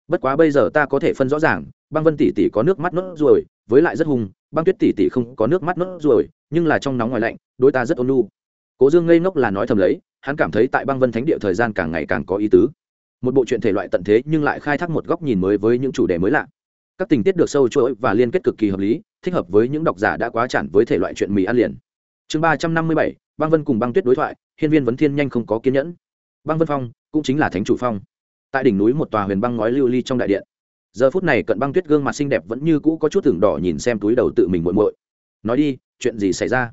Speaker 1: bất quá bây giờ ta có thể phân rõ ràng, băng vân tỷ tỷ có nước mắt nốt ruồi, với lại rất hùng băng tuyết tỷ tỷ không có nước mắt nốt ruồi, nhưng là trong nóng ngoài lạnh, đối ta rất ôn lu cố dương ngây ngốc là nói thầm lấy, hắn cảm thấy tại băng vân thánh địa thời gian càng ngày càng có ý tứ. Một bộ truyện thể loại tận thế nhưng lại khai thác một góc nhìn mới với những chủ đề mới lạ. Các tình tiết được sâu chuỗi và liên kết cực kỳ hợp lý, thích hợp với những độc giả đã quá chản với thể loại chuyện mì ăn liền. Chương ba trăm năm mươi bảy, băng vân cùng băng tuyết đối thoại, hiên viên vấn thiên nhanh không có kiên nhẫn. Băng vân phong cũng chính là thánh chủ phong tại đỉnh núi một tòa huyền băng ngói lưu ly trong đại điện. Giờ phút này cận băng tuyết gương mặt xinh đẹp vẫn như cũ có chút thưởng đỏ nhìn xem túi đầu tự mình muội muội. Nói đi, chuyện gì xảy ra?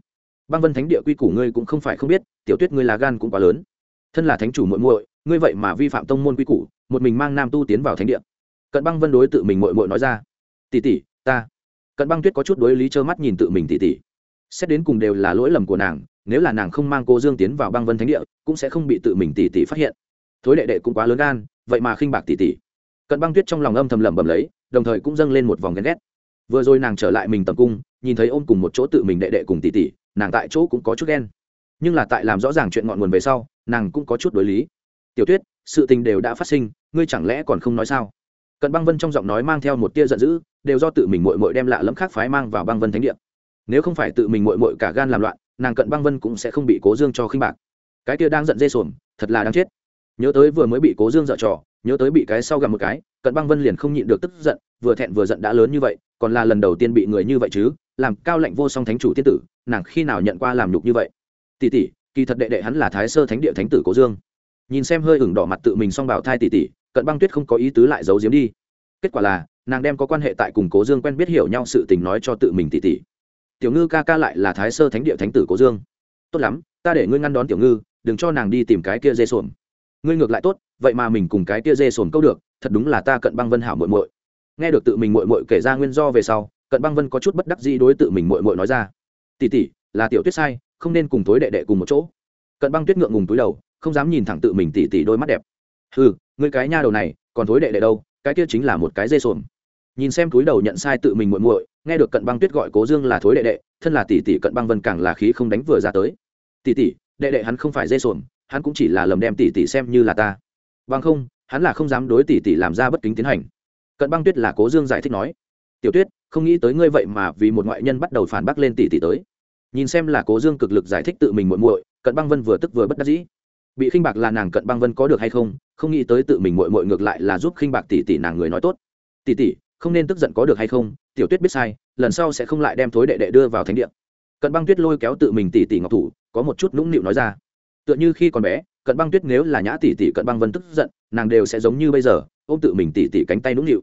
Speaker 1: Băng vân thánh địa quy củ ngươi cũng không phải không biết, tiểu tuyết ngươi là gan cũng quá lớn. Thân là thánh chủ muội muội, ngươi vậy mà vi phạm tông môn quy củ, một mình mang nam tu tiến vào thánh địa. Cận băng vân đối tự mình muội muội nói ra. Tỷ tỷ, ta. Cận băng tuyết có chút đối lý trơ mắt nhìn tự mình tỷ tỷ. Xét đến cùng đều là lỗi lầm của nàng, nếu là nàng không mang cô dương tiến vào băng vân thánh địa, cũng sẽ không bị tự mình tỷ tỷ phát hiện. Thối đệ đệ cũng quá lớn gan vậy mà khinh bạc tỷ tỷ cận băng tuyết trong lòng âm thầm lẩm bẩm lấy, đồng thời cũng dâng lên một vòng ghen ghét. Vừa rồi nàng trở lại mình tầm cung, nhìn thấy ôm cùng một chỗ tự mình đệ đệ cùng tỷ tỷ nàng tại chỗ cũng có chút ghen. Nhưng là tại làm rõ ràng chuyện ngọn nguồn về sau, nàng cũng có chút đối lý. Tiểu tuyết, sự tình đều đã phát sinh, ngươi chẳng lẽ còn không nói sao? Cận băng vân trong giọng nói mang theo một tia giận dữ, đều do tự mình mội mội đem lạ lẫm khác phái mang vào băng vân thánh địa. Nếu không phải tự mình mội mội cả gan làm loạn, nàng cận băng vân cũng sẽ không bị cố dương cho khinh bạc. Cái tia đang giận dê xuồng thật là đáng chết nhớ tới vừa mới bị cố dương dợ trò, nhớ tới bị cái sau gặp một cái, cận băng vân liền không nhịn được tức giận, vừa thẹn vừa giận đã lớn như vậy, còn là lần đầu tiên bị người như vậy chứ, làm cao lệnh vô song thánh chủ tiên tử, nàng khi nào nhận qua làm nhục như vậy? Tỷ tỷ, kỳ thật đệ đệ hắn là thái sơ thánh địa thánh tử cố dương. Nhìn xem hơi ửng đỏ mặt tự mình xong bảo thai tỷ tỷ, cận băng tuyết không có ý tứ lại giấu giếm đi. Kết quả là, nàng đem có quan hệ tại cùng cố dương quen biết hiểu nhau sự tình nói cho tự mình tỷ tỷ. Tiểu ngư ca ca lại là thái sơ thánh địa thánh tử cố dương. Tốt lắm, ta để ngươi ngăn đón tiểu ngư, đừng cho nàng đi tìm cái kia dê xuồng ngươi ngược lại tốt, vậy mà mình cùng cái tia dê sồn câu được, thật đúng là ta cận băng vân hảo muội muội. Nghe được tự mình muội muội kể ra nguyên do về sau, cận băng vân có chút bất đắc dĩ đối tự mình muội muội nói ra. Tỷ tỷ, là tiểu tuyết sai, không nên cùng tối đệ đệ cùng một chỗ. Cận băng tuyết ngượng ngùng túi đầu, không dám nhìn thẳng tự mình tỷ tỷ đôi mắt đẹp. Ừ ngươi cái nha đầu này, còn thối đệ đệ đâu, cái kia chính là một cái dê sồn. Nhìn xem túi đầu nhận sai tự mình muội muội, nghe được cận băng tuyết gọi cố dương là thối đệ đệ, thân là tỷ tỷ cận băng vân càng là khí không đánh vừa ra tới. Tỷ tỷ đệ đệ hắn không phải dê sồn, hắn cũng chỉ là lầm đem tỷ tỷ xem như là ta. Bằng không, hắn là không dám đối tỷ tỷ làm ra bất kính tiến hành. Cận băng tuyết là cố dương giải thích nói. Tiểu tuyết, không nghĩ tới ngươi vậy mà vì một ngoại nhân bắt đầu phản bác lên tỷ tỷ tới. Nhìn xem là cố dương cực lực giải thích tự mình muội muội, cận băng vân vừa tức vừa bất đắc dĩ. Bị khinh bạc là nàng cận băng vân có được hay không không nghĩ tới tự mình muội muội ngược lại là giúp khinh bạc tỷ tỷ nàng người nói tốt. Tỷ tỷ, không nên tức giận có được hay không, tiểu tuyết biết sai, lần sau sẽ không lại đem thối đệ đệ đưa vào thánh địa cận băng tuyết lôi kéo tự mình tỷ tỷ ngọc thủ, có một chút nũng nịu nói ra. Tựa như khi còn bé, cận băng tuyết nếu là nhã tỷ tỷ cận băng vân tức giận, nàng đều sẽ giống như bây giờ, ôm tự mình tỷ tỷ cánh tay nũng nịu.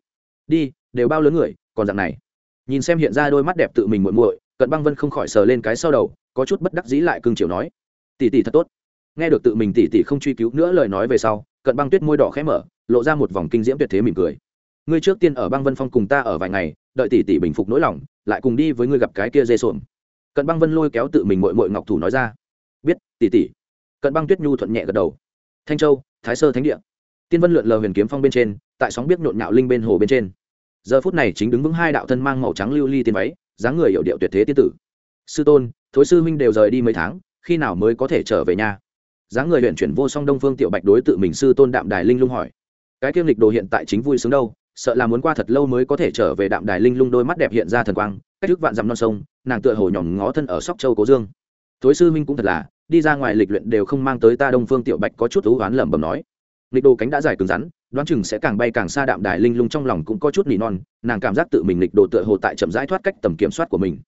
Speaker 1: Đi, đều bao lớn người, còn dạng này. Nhìn xem hiện ra đôi mắt đẹp tự mình muội muội, cận băng vân không khỏi sờ lên cái sau đầu, có chút bất đắc dĩ lại cưng chiều nói. Tỷ tỷ thật tốt. Nghe được tự mình tỷ tỷ không truy cứu nữa lời nói về sau, cận băng tuyết môi đỏ khẽ mở, lộ ra một vòng kinh diễm tuyệt thế mỉm cười. Ngươi trước tiên ở băng vân phong cùng ta ở vài ngày, đợi tỷ tỷ bình phục nỗi lòng, lại cùng đi với ngươi gặp cái kia dê xuồng cận băng vân lôi kéo tự mình mội mội ngọc thủ nói ra biết tỷ tỷ cận băng tuyết nhu thuận nhẹ gật đầu thanh châu thái sơ thánh địa tiên vân lượn lờ huyền kiếm phong bên trên tại sóng biết nhộn nhạo linh bên hồ bên trên giờ phút này chính đứng vững hai đạo thân mang màu trắng lưu ly tiên váy dáng người hiệu điệu tuyệt thế tiên tử sư tôn thối sư minh đều rời đi mấy tháng khi nào mới có thể trở về nhà dáng người huyện chuyển vô song đông phương tiểu bạch đối tự mình sư tôn đạm đài linh lung hỏi cái kiêm lịch đồ hiện tại chính vui sướng đâu sợ là muốn qua thật lâu mới có thể trở về đạm đài linh lung đôi mắt đẹp hiện ra thần quang cách thức vạn dặm non sông nàng tựa hồ nhỏm ngó thân ở sóc châu cố dương. Thối sư minh cũng thật là, đi ra ngoài lịch luyện đều không mang tới ta đông phương tiểu bạch có chút thú oán lẩm bẩm nói. Lịch đồ cánh đã dài cứng rắn, đoán chừng sẽ càng bay càng xa đạm đài linh lung trong lòng cũng có chút nỉ non, nàng cảm giác tự mình lịch đồ tựa hồ tại chậm rãi thoát cách tầm kiểm soát của mình.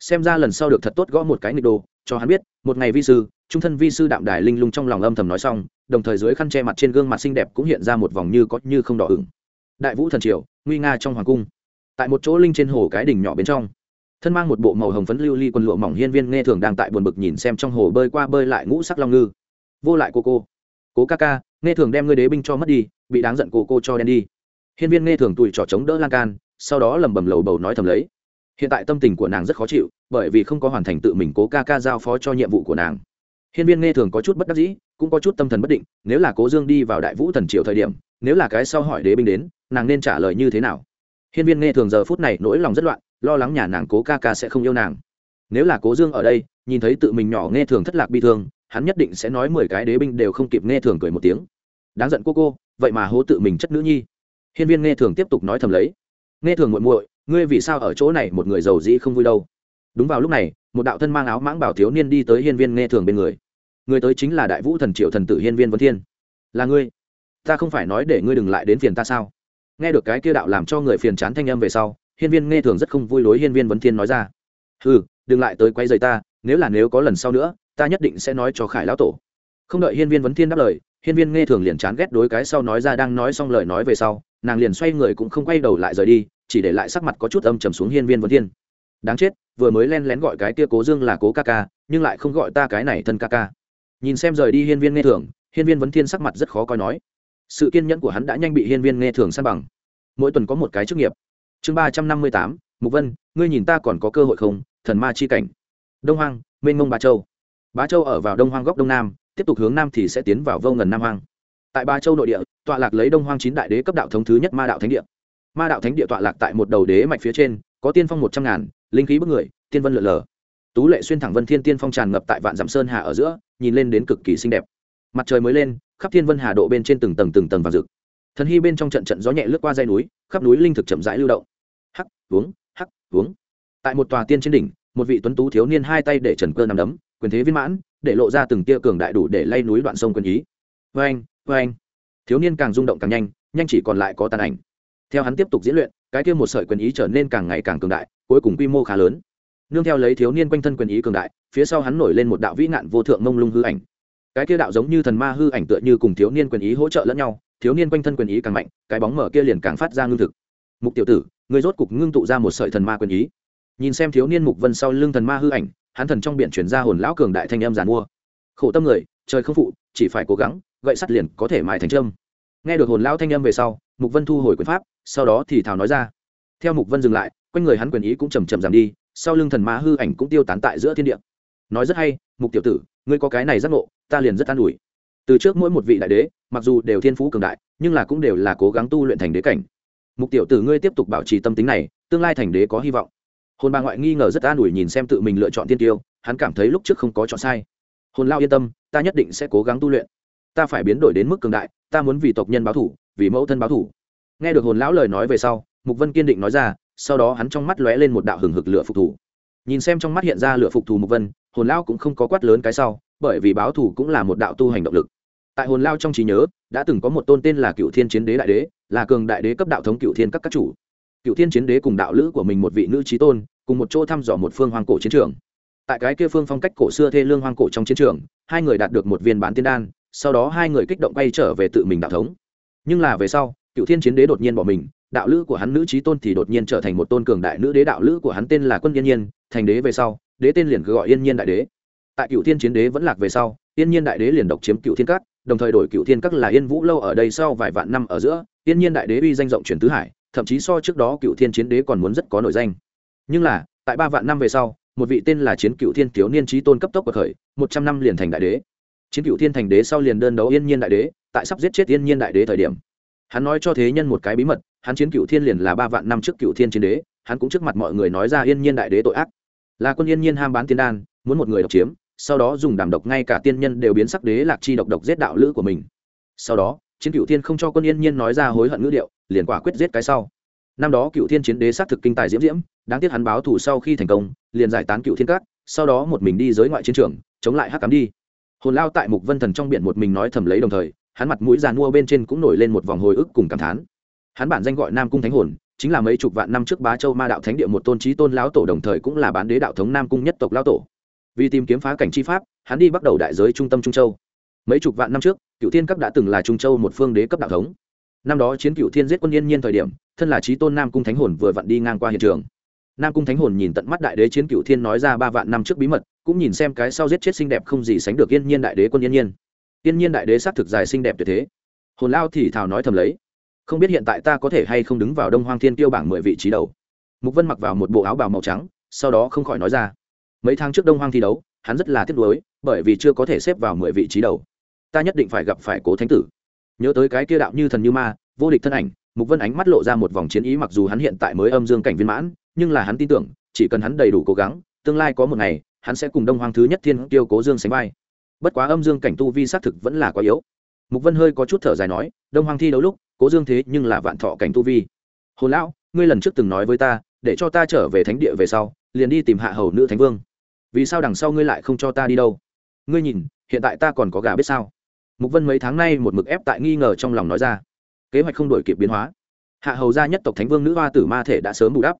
Speaker 1: Xem ra lần sau được thật tốt gõ một cái lịch đồ, cho hắn biết, một ngày vi sư, trung thân vi sư đạm đài linh lung trong lòng âm thầm nói xong, đồng thời dưới khăn che mặt trên gương mặt xinh đẹp cũng hiện ra một vòng như có như không đỏ ửng. Đại vũ thần triều, nguy nga trong hoàng cung. Tại một chỗ linh trên hồ cái đỉnh nhỏ bên trong thân mang một bộ màu hồng phấn lưu ly quần lụa mỏng hiên viên nghe thường đang tại buồn bực nhìn xem trong hồ bơi qua bơi lại ngũ sắc long ngư. Vô lại cô cô. Cố ca ca, nghe thường đem ngươi đế binh cho mất đi, bị đáng giận cô cô cho đen đi. Hiên viên nghe thường tùi trò chống đỡ lan can, sau đó lầm bầm lầu bầu nói thầm lấy. Hiện tại tâm tình của nàng rất khó chịu, bởi vì không có hoàn thành tự mình cố ca ca giao phó cho nhiệm vụ của nàng. Hiên viên nghe thường có chút bất đắc dĩ, cũng có chút tâm thần bất định, nếu là cố dương đi vào đại vũ thần triều thời điểm, nếu là cái sau hỏi đế binh đến, nàng nên trả lời như thế nào? Hiên viên nghe thường giờ phút này nỗi lòng rất loạn lo lắng nhà nàng cố ca ca sẽ không yêu nàng. Nếu là cố dương ở đây, nhìn thấy tự mình nhỏ nghe thường thất lạc bi thương, hắn nhất định sẽ nói mười cái đế binh đều không kịp nghe thường cười một tiếng. Đáng giận cô cô, vậy mà hố tự mình chất nữ nhi. Hiên viên nghe thường tiếp tục nói thầm lấy. Nghe thường muội muội, ngươi vì sao ở chỗ này một người giàu dĩ không vui đâu? Đúng vào lúc này, một đạo thân mang áo mãng bảo thiếu niên đi tới hiên viên nghe thường bên người. Người tới chính là đại vũ thần triệu thần tử hiên viên vân thiên. Là ngươi. Ta không phải nói để ngươi đừng lại đến phiền ta sao? Nghe được cái kia đạo làm cho người phiền chán thanh âm về sau hiên viên nghe thường rất không vui lối hiên viên vấn thiên nói ra. Ừ đừng lại tới quay dày ta, nếu là nếu có lần sau nữa, ta nhất định sẽ nói cho khải lão tổ. Không đợi hiên viên vấn thiên đáp lời, hiên viên nghe thường liền chán ghét đối cái sau nói ra đang nói xong lời nói về sau, nàng liền xoay người cũng không quay đầu lại rời đi, chỉ để lại sắc mặt có chút âm trầm xuống hiên viên vấn thiên. Đáng chết, vừa mới len lén gọi cái kia cố dương là cố ca ca, nhưng lại không gọi ta cái này thân ca ca. Nhìn xem rời đi hiên viên nghe thường, hiên viên vấn thiên sắc mặt rất khó coi nói. Sự kiên nhẫn của hắn đã nhanh bị hiên viên nghe thường san bằng. Mỗi tuần có một cái chức nghiệp chương ba trăm năm mươi tám, mục vân, ngươi nhìn ta còn có cơ hội không? Thần ma chi cảnh. Đông hoang, mênh mông bá châu. Bá châu ở vào đông hoang góc đông nam, tiếp tục hướng nam thì sẽ tiến vào vô ngần nam hoang. Tại ba châu nội địa, tọa lạc lấy đông hoang chín đại đế cấp đạo thống thứ nhất ma đạo thánh địa. Ma đạo thánh địa tọa lạc tại một đầu đế mạch phía trên, có tiên phong một trăm ngàn, linh khí bức người, tiên vân lượn lờ. Tú lệ xuyên thẳng vân thiên tiên phong tràn ngập tại vạn dặm sơn hà ở giữa, nhìn lên đến cực kỳ xinh đẹp. Mặt trời mới lên, khắp thiên vân hà độ bên trên từng tầng từng tầng vàng rực. Thần hy bên trong trận trận gió nhẹ lướt qua dây núi, khắp núi linh thực chậm rãi lưu động hắc, uống hắc, uống. Tại một tòa tiên trên đỉnh, một vị tuấn tú thiếu niên hai tay để trần cơ nằm đấm, quyền thế viên mãn, để lộ ra từng tia cường đại đủ để lay núi đoạn sông quân ý. Vê anh vê anh thiếu niên càng rung động càng nhanh nhanh chỉ còn lại có tàn ảnh. Theo hắn tiếp tục diễn luyện, cái kia một sợi quyền ý trở nên càng ngày càng cường đại, cuối cùng quy mô khá lớn. Nương theo lấy thiếu niên quanh thân quyền ý cường đại, phía sau hắn nổi lên một đạo vĩ nạn vô thượng mông lung hư ảnh. Cái kia đạo giống như thần ma hư ảnh tựa như cùng thiếu niên quyền ý hỗ trợ lẫn nhau, thiếu niên quanh thân quyền ý càng mạnh, cái bóng mở kia liền càng phát ra ngưng thực. Mục tiểu tử người rốt cục ngưng tụ ra một sợi thần ma quyền ý. Nhìn xem thiếu niên mục vân sau lưng thần ma hư ảnh, hắn thần trong biển chuyển ra hồn lão cường đại thanh âm giàn mua. Khổ tâm người, trời không phụ, chỉ phải cố gắng, gậy sắt liền có thể mài thành trâm. Nghe được hồn lão thanh âm về sau, mục vân thu hồi quyền pháp, sau đó thì thào nói ra. Theo mục vân dừng lại, quanh người hắn quyền ý cũng chầm chậm giảm đi, sau lưng thần ma hư ảnh cũng tiêu tán tại giữa thiên địa. Nói rất hay, mục tiểu tử, ngươi có cái này rất ngộ, ta liền rất an ủi. Từ trước mỗi một vị đại đế, mặc dù đều thiên phú cường đại, nhưng là cũng đều là cố gắng tu luyện thành đế cảnh mục tiểu tử ngươi tiếp tục bảo trì tâm tính này, tương lai thành đế có hy vọng. Hồn bà ngoại nghi ngờ rất an ủi nhìn xem tự mình lựa chọn tiên tiêu, hắn cảm thấy lúc trước không có chọn sai. Hồn lao yên tâm, ta nhất định sẽ cố gắng tu luyện. Ta phải biến đổi đến mức cường đại, ta muốn vì tộc nhân báo thủ, vì mẫu thân báo thủ. Nghe được hồn lão lời nói về sau, mục vân kiên định nói ra, sau đó hắn trong mắt lóe lên một đạo hừng hực lửa phục thủ nhìn xem trong mắt hiện ra lửa phục thù mục vân, hồn lão cũng không có quát lớn cái sau, bởi vì báo thủ cũng là một đạo tu hành động lực. Tại hồn lao trong trí nhớ, đã từng có một tôn tên là cựu thiên chiến đế đại đế là cường đại đế cấp đạo thống cựu thiên các các chủ. Cựu thiên chiến đế cùng đạo lữ của mình một vị nữ trí tôn, cùng một chỗ thăm dò một phương hoang cổ chiến trường. Tại cái kia phương phong cách cổ xưa thê lương hoang cổ trong chiến trường, hai người đạt được một viên bán tiên đan, sau đó hai người kích động bay trở về tự mình đạo thống. Nhưng là về sau, cựu thiên chiến đế đột nhiên bỏ mình, đạo lữ của hắn nữ trí tôn thì đột nhiên trở thành một tôn cường đại nữ đế, đạo lữ của hắn tên là quân yên nhiên, thành đế về sau, đế tên liền cứ gọi yên nhiên đại đế. Tại cựu thiên chiến đế vẫn lạc về sau, yên nhiên đại đế liền độc chiếm cựu thiên các, đồng thời đổi cựu thiên các là yên vũ lâu ở đây sau vài vạn năm ở giữa Tiên nhiên đại đế uy danh rộng chuyển tứ hải, thậm chí so trước đó cựu thiên chiến đế còn muốn rất có nổi danh. Nhưng là, tại ba vạn năm về sau, một vị tên là chiến cựu thiên thiếu niên trí tôn cấp tốc bậc khởi, một trăm năm liền thành đại đế. Chiến cựu thiên thành đế sau liền đơn đấu yên nhiên đại đế, tại sắp giết chết yên nhiên đại đế thời điểm. Hắn nói cho thế nhân một cái bí mật, hắn chiến cựu thiên liền là ba vạn năm trước cựu thiên chiến đế, hắn cũng trước mặt mọi người nói ra yên nhiên đại đế tội ác. Là quân yên nhiên ham bán tiên đan, muốn một người độc chiếm, sau đó dùng đàm độc ngay cả tiên nhân đều biến sắc đế lạc chi độc độc giết đạo lữ của mình. Sau đó chiến cựu thiên không cho quân yên nhiên nói ra hối hận ngữ điệu, liền quả quyết giết cái sau. Năm đó cựu thiên chiến đế xác thực kinh tài diễm diễm, đáng tiếc hắn báo thù sau khi thành công, liền giải tán cựu thiên các, sau đó một mình đi giới ngoại chiến trường, chống lại hắc cám đi. Hồn lao tại mục vân thần trong biển một mình nói thầm lấy đồng thời, hắn mặt mũi giàn mua bên trên cũng nổi lên một vòng hồi ức cùng cảm thán. Hắn bản danh gọi nam cung thánh hồn, chính là mấy chục vạn năm trước bá châu ma đạo thánh địa một tôn trí tôn lão tổ đồng thời cũng là bán đế đạo thống nam cung nhất tộc lão tổ. Vì tìm kiếm phá cảnh chi pháp, hắn đi bắt đầu đại giới trung tâm trung châu mấy chục vạn năm trước cựu thiên cấp đã từng là trung châu một phương đế cấp đạo thống. Năm đó chiến cựu thiên giết quân yên nhiên thời điểm, thân là trí tôn nam cung thánh hồn vừa vặn đi ngang qua hiện trường. Nam cung thánh hồn nhìn tận mắt đại đế chiến cựu thiên nói ra ba vạn năm trước bí mật, cũng nhìn xem cái sau giết chết xinh đẹp không gì sánh được yên nhiên đại đế quân yên nhiên. Yên nhiên đại đế xác thực dài xinh đẹp tuyệt thế. Hồn lao thì thào nói thầm lấy, không biết hiện tại ta có thể hay không đứng vào đông hoang thiên tiêu bảng mười vị trí đầu? Mục vân mặc vào một bộ áo bào màu trắng, sau đó không khỏi nói ra, mấy tháng trước đông hoang thi đấu, hắn rất là tiếc nuối, bởi vì chưa có thể xếp vào mười vị trí đầu ta nhất định phải gặp phải cố thánh tử. Nhớ tới cái kia đạo như thần như ma, vô địch thân ảnh, mục vân ánh mắt lộ ra một vòng chiến ý mặc dù hắn hiện tại mới âm dương cảnh viên mãn, nhưng là hắn tin tưởng, chỉ cần hắn đầy đủ cố gắng, tương lai có một ngày, hắn sẽ cùng đông hoàng thứ nhất thiên tiêu cố dương sánh vai. Bất quá âm dương cảnh tu vi xác thực vẫn là quá yếu. Mục vân hơi có chút thở dài nói, đông hoàng thi đấu lúc, cố dương thế nhưng là vạn thọ cảnh tu vi. Hồ lão, ngươi lần trước từng nói với ta, để cho ta trở về thánh địa về sau, liền đi tìm hạ hầu nữ thánh vương. Vì sao đằng sau ngươi lại không cho ta đi đâu? Ngươi nhìn, hiện tại ta còn có gà biết sao? Mục vân mấy tháng nay một mực ép tại nghi ngờ trong lòng nói ra. Kế hoạch không đổi kịp biến hóa. Hạ hầu gia nhất tộc thánh vương nữ hoa tử ma thể đã sớm bù đắp.